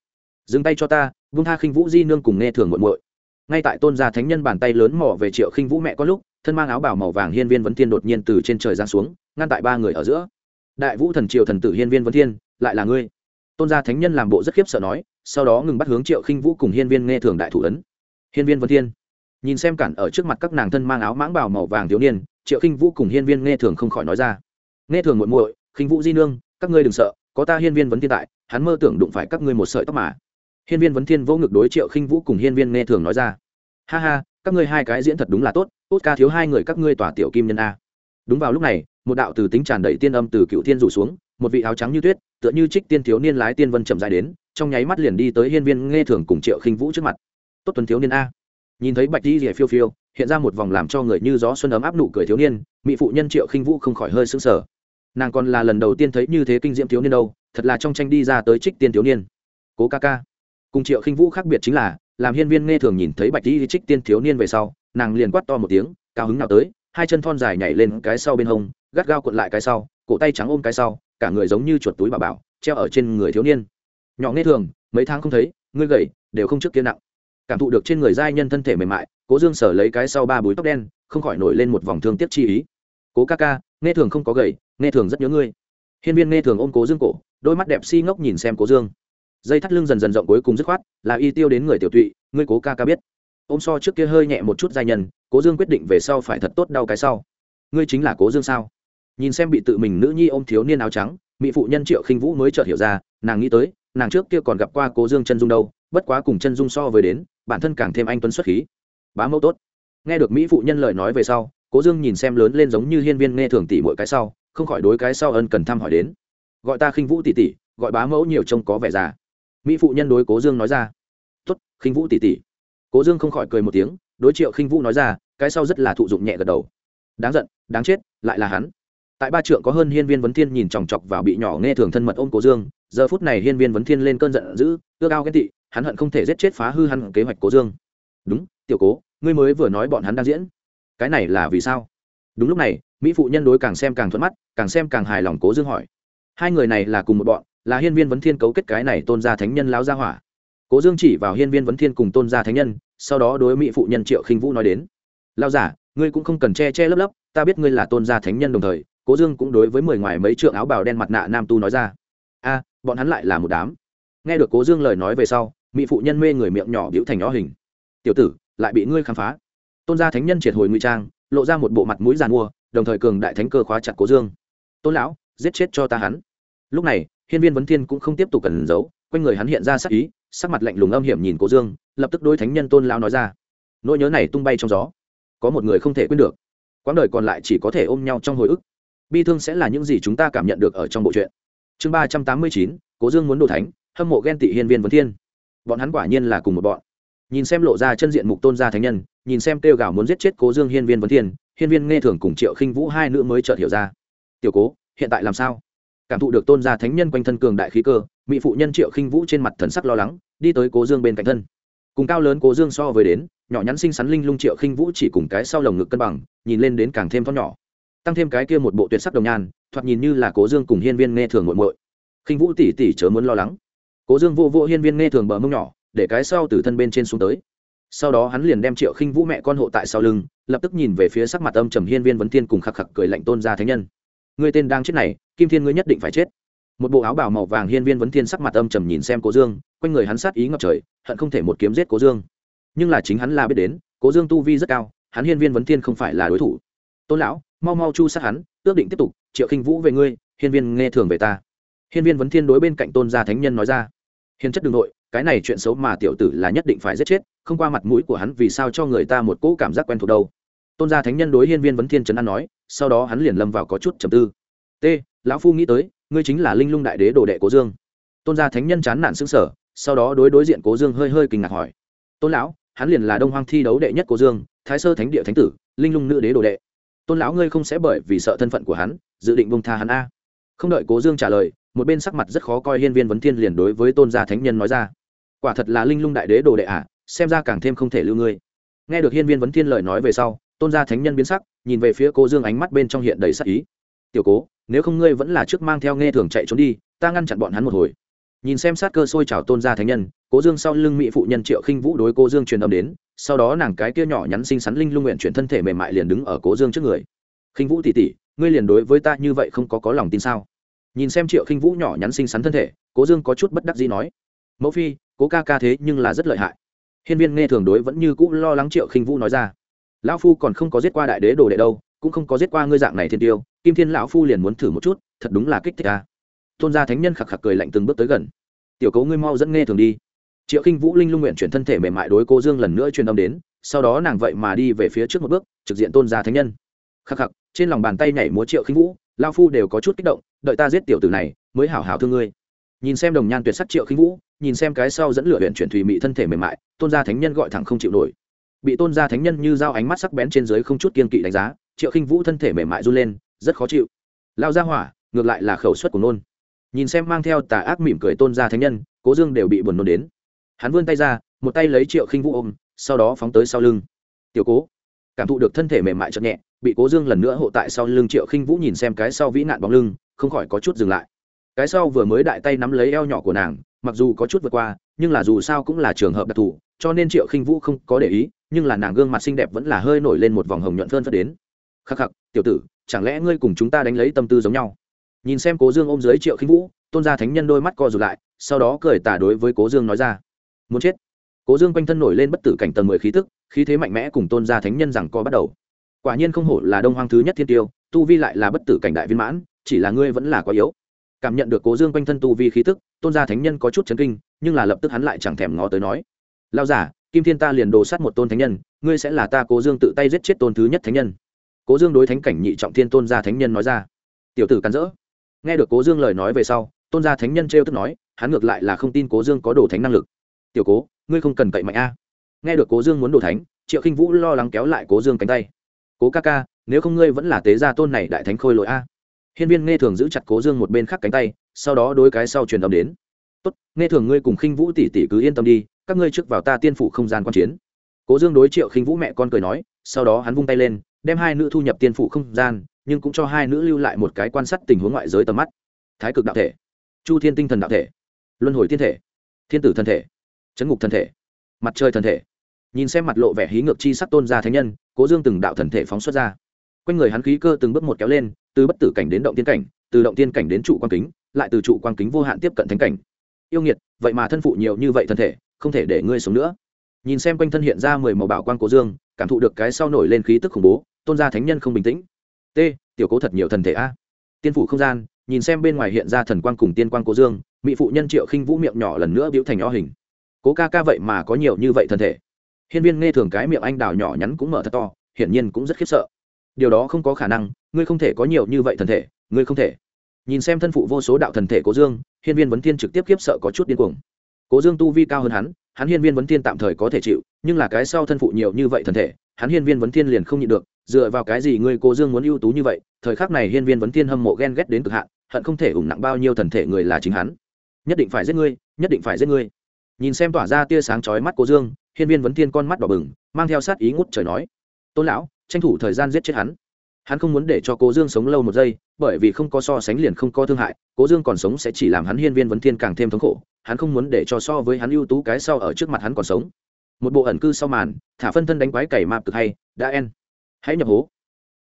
Speaker 1: Dừng tay cho ta, vung tha khinh vũ di nương cùng nghe thường muộn muội. Ngay tại tôn gia thánh nhân bàn tay lớn mỏ về triệu khinh vũ mẹ con lúc, thân mang áo bảo màu vàng hiên viên vấn thiên đột nhiên từ trên trời giáng xuống, ngăn tại ba người ở giữa. Đại vũ thần triều thần tử hiên viên vấn thiên, lại là ngươi. Tôn gia thánh nhân làm bộ rất khiếp sợ nói, sau đó ngừng bắt hướng triệu khinh vũ cùng hiên viên nghe thường đại thủ ấn. Hiên viên vấn thiên, nhìn xem cản ở trước mặt các nàng thân mang áo mãng bào màu vàng thiếu niên, triệu khinh vũ cùng hiên viên nghe thường không khỏi nói ra. Nghe thường muội muội, khinh vũ di nương các ngươi đừng sợ, có ta hiên viên vấn thiên tại, hắn mơ tưởng đụng phải các ngươi một sợi tóc mà. Hiên viên vấn thiên vô ngực đối triệu khinh vũ cùng hiên viên nghe thường nói ra. Ha ha, các ngươi hai cái diễn thật đúng là tốt tốt ca thiếu hai người các ngươi tỏa tiểu kim nhân a. Đúng vào lúc này, một đạo từ tính tràn đầy tiên âm từ cựu thiên rủ xuống, một vị áo trắng như tuyết, tựa như trích tiên thiếu niên lái tiên vân chậm dài đến, trong nháy mắt liền đi tới hiên viên nghe thường cùng triệu khinh vũ trước mặt. Tốt tuần thiếu niên a. Nhìn thấy bạch đi rỉa phiêu phiêu, hiện ra một vòng làm cho người như gió xuân ấm áp nụ cười thiếu niên, mỹ phụ nhân triệu khinh vũ không khỏi hơi sững sờ nàng còn là lần đầu tiên thấy như thế kinh diễm thiếu niên đâu, thật là trong tranh đi ra tới trích tiên thiếu niên. Cố ca ca. Cùng triệu khinh vũ khác biệt chính là, làm hiên viên nghe thường nhìn thấy bạch đi trích tiên thiếu niên về sau, nàng liền quát to một tiếng, cao hứng nào tới, hai chân thon dài nhảy lên cái sau bên hông, gắt gao cuộn lại cái sau, cổ tay trắng ôm cái sau, cả người giống như chuột túi bà bảo, treo ở trên người thiếu niên. Nhỏ nghe thường, mấy tháng không thấy, ngươi gầy, đều không trước kia nặng. Cảm thụ được trên người giai nhân thân thể mềm mại, cố dương sở lấy cái sau ba búi tóc đen, không khỏi nổi lên một vòng thương tiếc chi ý. Cố ca ca nghe thường không có gầy, nghe thường rất nhớ ngươi. Hiên viên nghe thường ôm cố dương cổ, đôi mắt đẹp si ngốc nhìn xem cố dương. Dây thắt lưng dần dần rộng cuối cùng dứt khoát, là y tiêu đến người tiểu tụy, ngươi cố ca ca biết. Ôm so trước kia hơi nhẹ một chút giai nhân, cố dương quyết định về sau phải thật tốt đau cái sau. Ngươi chính là cố dương sao? Nhìn xem bị tự mình nữ nhi ôm thiếu niên áo trắng, mỹ phụ nhân triệu khinh vũ mới chợt hiểu ra, nàng nghĩ tới, nàng trước kia còn gặp qua cố dương chân dung đâu, bất quá cùng chân dung so với đến, bản thân càng thêm anh tuấn xuất khí. Bá mẫu tốt. Nghe được mỹ phụ nhân lời nói về sau cố dương nhìn xem lớn lên giống như hiên viên nghe thường tỷ mỗi cái sau, không khỏi đối cái sau ân cần thăm hỏi đến. Gọi ta khinh vũ tỷ tỷ, gọi bá mẫu nhiều trông có vẻ già. Mỹ phụ nhân đối cố dương nói ra. Tuất khinh vũ tỷ tỷ. Cố dương không khỏi cười một tiếng, đối triệu khinh vũ nói ra, cái sau rất là thụ dụng nhẹ gật đầu. Đáng giận, đáng chết, lại là hắn. Tại ba trượng có hơn hiên viên vấn thiên nhìn chòng chọc vào bị nhỏ nghe thường thân mật ôm cố dương, giờ phút này hiên viên vấn thiên lên cơn giận dữ, ước ao ghen tị, hắn hận không thể giết chết phá hư hẳn kế hoạch cố dương. Đúng, tiểu cố, ngươi mới vừa nói bọn hắn đang diễn cái này là vì sao? Đúng lúc này, mỹ phụ nhân đối càng xem càng thuận mắt, càng xem càng hài lòng cố dương hỏi. Hai người này là cùng một bọn, là hiên viên vấn thiên cấu kết cái này tôn gia thánh nhân lao gia hỏa. Cố dương chỉ vào hiên viên vấn thiên cùng tôn gia thánh nhân, sau đó đối mỹ phụ nhân triệu khinh vũ nói đến. Lao giả, ngươi cũng không cần che che lấp lấp, ta biết ngươi là tôn gia thánh nhân đồng thời. Cố dương cũng đối với mười ngoài mấy trượng áo bào đen mặt nạ nam tu nói ra. A, bọn hắn lại là một đám. Nghe được cố dương lời nói về sau, mỹ phụ nhân mê người miệng nhỏ biểu thành nhỏ hình. Tiểu tử, lại bị ngươi khám phá tôn gia thánh nhân triệt hồi ngụy trang, lộ ra một bộ mặt mũi giàn mua, đồng thời cường đại thánh cơ khóa chặt cố dương. Tôn lão, giết chết cho ta hắn. Lúc này, hiên viên vấn thiên cũng không tiếp tục cần giấu, quanh người hắn hiện ra sắc ý, sắc mặt lạnh lùng âm hiểm nhìn cố dương, lập tức đôi thánh nhân tôn lão nói ra. Nỗi nhớ này tung bay trong gió. Có một người không thể quên được. Quãng đời còn lại chỉ có thể ôm nhau trong hồi ức. Bi thương sẽ là những gì chúng ta cảm nhận được ở trong bộ truyện. Chương ba trăm tám mươi chín, cố dương muốn đồ thánh, hâm mộ ghen tị hiên viên vấn thiên. Bọn hắn quả nhiên là cùng một bọn. Nhìn xem lộ ra chân diện mục tôn gia thánh nhân nhìn xem kêu gào muốn giết chết cố dương hiên viên vấn thiên, hiên viên nghe thường cùng triệu khinh vũ hai nữ mới chợt hiểu ra. Tiểu cố, hiện tại làm sao? Cảm thụ được tôn gia thánh nhân quanh thân cường đại khí cơ, mỹ phụ nhân triệu khinh vũ trên mặt thần sắc lo lắng, đi tới cố dương bên cạnh thân. Cùng cao lớn cố dương so với đến, nhỏ nhắn xinh xắn linh lung triệu khinh vũ chỉ cùng cái sau lồng ngực cân bằng, nhìn lên đến càng thêm thon nhỏ. Tăng thêm cái kia một bộ tuyệt sắc đồng nhan, thoạt nhìn như là cố dương cùng hiên viên nghe thường muội muội. Khinh vũ tỷ tỷ chớ muốn lo lắng. Cố dương vô vô hiên viên nghe thường bờ mông nhỏ, để cái sau từ thân bên trên xuống tới sau đó hắn liền đem triệu khinh vũ mẹ con hộ tại sau lưng, lập tức nhìn về phía sắc mặt âm trầm hiên viên vấn thiên cùng khạc khạc cười lạnh tôn gia thánh nhân. Người tên đang chết này, kim thiên ngươi nhất định phải chết. Một bộ áo bào màu vàng hiên viên vấn thiên sắc mặt âm trầm nhìn xem cố dương, quanh người hắn sát ý ngập trời, hận không thể một kiếm giết cố dương. Nhưng là chính hắn là biết đến, cố dương tu vi rất cao, hắn hiên viên vấn thiên không phải là đối thủ. Tôn lão, mau mau chu sát hắn, ước định tiếp tục, triệu khinh vũ về ngươi, hiên viên nghe thường về ta. Hiên viên vấn thiên đối bên cạnh tôn gia thánh nhân nói ra hiền chất đường nội, cái này chuyện xấu mà tiểu tử là nhất định phải giết chết, không qua mặt mũi của hắn vì sao cho người ta một cỗ cảm giác quen thuộc đâu. Tôn gia thánh nhân đối hiên viên vấn thiên trấn an nói, sau đó hắn liền lâm vào có chút trầm tư. T, lão phu nghĩ tới, ngươi chính là linh lung đại đế đồ đệ cố dương. Tôn gia thánh nhân chán nản xứng sở sau đó đối đối diện cố dương hơi hơi kinh ngạc hỏi. Tôn lão, hắn liền là đông hoang thi đấu đệ nhất cố dương, thái sơ thánh địa thánh tử, linh lung nữ đế đồ đệ. Tôn lão ngươi không sẽ bởi vì sợ thân phận của hắn, dự định bông tha hắn a không đợi cố dương trả lời một bên sắc mặt rất khó coi hiên viên vấn thiên liền đối với tôn gia thánh nhân nói ra quả thật là linh lung đại đế đồ đệ ạ à, xem ra càng thêm không thể lưu ngươi. Nghe được hiên viên vấn thiên lời nói về sau tôn gia thánh nhân biến sắc nhìn về phía cô dương ánh mắt bên trong hiện đầy sắc ý. Tiểu cố nếu không ngươi vẫn là trước mang theo nghe thường chạy trốn đi ta ngăn chặn bọn hắn một hồi. Nhìn xem sát cơ sôi trào tôn gia thánh nhân cố dương sau lưng mỹ phụ nhân triệu khinh vũ đối cô dương truyền âm đến sau đó nàng cái kia nhỏ nhắn xinh xắn linh lung nguyện chuyển thân thể mềm mại liền đứng ở cố dương trước người. Khinh vũ tỉ tỉ ngươi liền đối với ta như vậy không có có lòng tin sao? Nhìn xem triệu khinh vũ nhỏ nhắn xinh xắn thân thể, cố dương có chút bất đắc gì nói, mẫu phi, cố ca ca thế nhưng là rất lợi hại. Hiên viên nghe thường đối vẫn như cũ lo lắng triệu khinh vũ nói ra, lão phu còn không có giết qua đại đế đồ đệ đâu, cũng không có giết qua ngươi dạng này thiên tiêu, kim thiên lão phu liền muốn thử một chút, thật đúng là kích thích ta tôn gia thánh nhân khạc khạc cười lạnh từng bước tới gần, tiểu cấu ngươi mau dẫn nghe thường đi. Triệu khinh vũ linh lung nguyện chuyển thân thể mềm mại đối cô dương lần nữa truyền âm đến, sau đó nàng vậy mà đi về phía trước một bước, trực diện tôn gia thánh nhân. Khắc khắc trên lòng bàn tay nhảy múa triệu khinh vũ, lao phu đều có chút kích động, đợi ta giết tiểu tử này, mới hảo hảo thương ngươi. Nhìn xem đồng nhan tuyệt sắc triệu khinh vũ, nhìn xem cái sau dẫn lửa huyện chuyển thủy mị thân thể mềm mại, tôn gia thánh nhân gọi thẳng không chịu nổi. Bị tôn gia thánh nhân như dao ánh mắt sắc bén trên dưới không chút kiên kỵ đánh giá, triệu khinh vũ thân thể mềm mại run lên, rất khó chịu. Lao ra hỏa, ngược lại là khẩu suất của nôn. Nhìn xem mang theo tà ác mỉm cười tôn gia thánh nhân, cố dương đều bị buồn nôn đến. Hắn vươn tay ra, một tay lấy triệu khinh vũ ôm, sau đó phóng tới sau lưng. Tiểu cố cảm thụ được thân thể mềm mại chợt nhẹ, bị cố dương lần nữa hộ tại sau lưng triệu khinh vũ nhìn xem cái sau vĩ nạn bóng lưng, không khỏi có chút dừng lại. Cái sau vừa mới đại tay nắm lấy eo nhỏ của nàng, mặc dù có chút vượt qua, nhưng là dù sao cũng là trường hợp đặc thù, cho nên triệu khinh vũ không có để ý, nhưng là nàng gương mặt xinh đẹp vẫn là hơi nổi lên một vòng hồng nhuận phơn phất đến. Khắc khắc, tiểu tử, chẳng lẽ ngươi cùng chúng ta đánh lấy tâm tư giống nhau? Nhìn xem cố dương ôm dưới triệu khinh vũ, tôn gia thánh nhân đôi mắt co rụt lại, sau đó cười tả đối với cố dương nói ra. Muốn chết cố dương quanh thân nổi lên bất tử cảnh tầng mười khí tức, khí thế mạnh mẽ cùng tôn gia thánh nhân rằng co bắt đầu. Quả nhiên không hổ là đông hoang thứ nhất thiên tiêu, tu vi lại là bất tử cảnh đại viên mãn, chỉ là ngươi vẫn là quá yếu. Cảm nhận được cố dương quanh thân tu vi khí tức, tôn gia thánh nhân có chút chấn kinh, nhưng là lập tức hắn lại chẳng thèm ngó tới nói. Lao giả kim thiên ta liền đồ sát một tôn thánh nhân, ngươi sẽ là ta cố dương tự tay giết chết tôn thứ nhất thánh nhân. Cố dương đối thánh cảnh nhị trọng thiên tôn gia thánh nhân nói ra. Tiểu tử cắn rỡ. Nghe được cố dương lời nói về sau, tôn gia thánh nhân trêu tức nói, hắn ngược lại là không tin cố dương có đồ thánh năng lực. Tiểu cố ngươi không cần cậy mạnh a. Nghe được cố dương muốn đồ thánh, triệu khinh vũ lo lắng kéo lại cố dương cánh tay. Cố ca ca, nếu không ngươi vẫn là tế gia tôn này đại thánh khôi lỗi a. Hiên viên nghe thường giữ chặt cố dương một bên khác cánh tay, sau đó đôi cái sau truyền âm đến. Tốt nghe thường ngươi cùng khinh vũ tỷ tỷ cứ yên tâm đi, các ngươi trước vào ta tiên phủ không gian quan chiến. Cố dương đối triệu khinh vũ mẹ con cười nói, sau đó hắn vung tay lên, đem hai nữ thu nhập tiên phủ không gian, nhưng cũng cho hai nữ lưu lại một cái quan sát tình huống ngoại giới tầm mắt. Thái cực đạo thể, chu thiên tinh thần đạo thể, luân hồi thiên thể, thiên tử thân thể chấn ngục thân thể, mặt trời thân thể. Nhìn xem mặt lộ vẻ hí ngược chi sắc tôn gia thánh nhân, cố dương từng đạo thần thể phóng xuất ra. Quanh người hắn khí cơ từng bước một kéo lên, từ bất tử cảnh đến động tiên cảnh, từ động tiên cảnh đến trụ quan kính, lại từ trụ quan kính vô hạn tiếp cận thánh cảnh. Yêu nghiệt, vậy mà thân phụ nhiều như vậy thân thể, không thể để ngươi sống nữa. Nhìn xem quanh thân hiện ra mười màu bảo quan cố dương, cảm thụ được cái sau nổi lên khí tức khủng bố, tôn gia thánh nhân không bình tĩnh. T tiểu cố thật nhiều thần thể a. Tiên phủ không gian, nhìn xem bên ngoài hiện ra thần quang cùng tiên quang cố dương, mỹ phụ nhân triệu khinh vũ miệng nhỏ lần nữa biểu thành nho hình cố ca ca vậy mà có nhiều như vậy thân thể. Hiên viên nghe thường cái miệng anh đào nhỏ nhắn cũng mở thật to, hiển nhiên cũng rất khiếp sợ. Điều đó không có khả năng, ngươi không thể có nhiều như vậy thần thể, ngươi không thể. Nhìn xem thân phụ vô số đạo thần thể cố dương, hiên viên vấn thiên trực tiếp khiếp sợ có chút điên cuồng. Cố dương tu vi cao hơn hắn hắn hiên viên vấn thiên tạm thời có thể chịu, nhưng là cái sau thân phụ nhiều như vậy thần thể, hắn hiên viên vấn thiên liền không nhịn được, dựa vào cái gì ngươi cố dương muốn ưu tú như vậy, thời khắc này hiên viên vấn thiên hâm mộ ghen ghét đến cực hạn, hận không thể ủng nặng bao nhiêu thần thể người là chính hắn. Nhất định phải giết ngươi, nhất định phải giết ngươi nhìn xem tỏa ra tia sáng chói mắt cố dương, hiên viên vấn thiên con mắt đỏ bừng, mang theo sát ý ngút trời nói, tôn lão, tranh thủ thời gian giết chết hắn. Hắn không muốn để cho cố dương sống lâu một giây, bởi vì không có so sánh liền không có thương hại cố dương còn sống sẽ chỉ làm hắn hiên viên vấn thiên càng thêm thống khổ, hắn không muốn để cho so với hắn ưu tú cái sau ở trước mặt hắn còn sống. Một bộ ẩn cư sau màn, thả phân thân đánh quái cày mạp cực hay, đã en. Hãy nhập hố.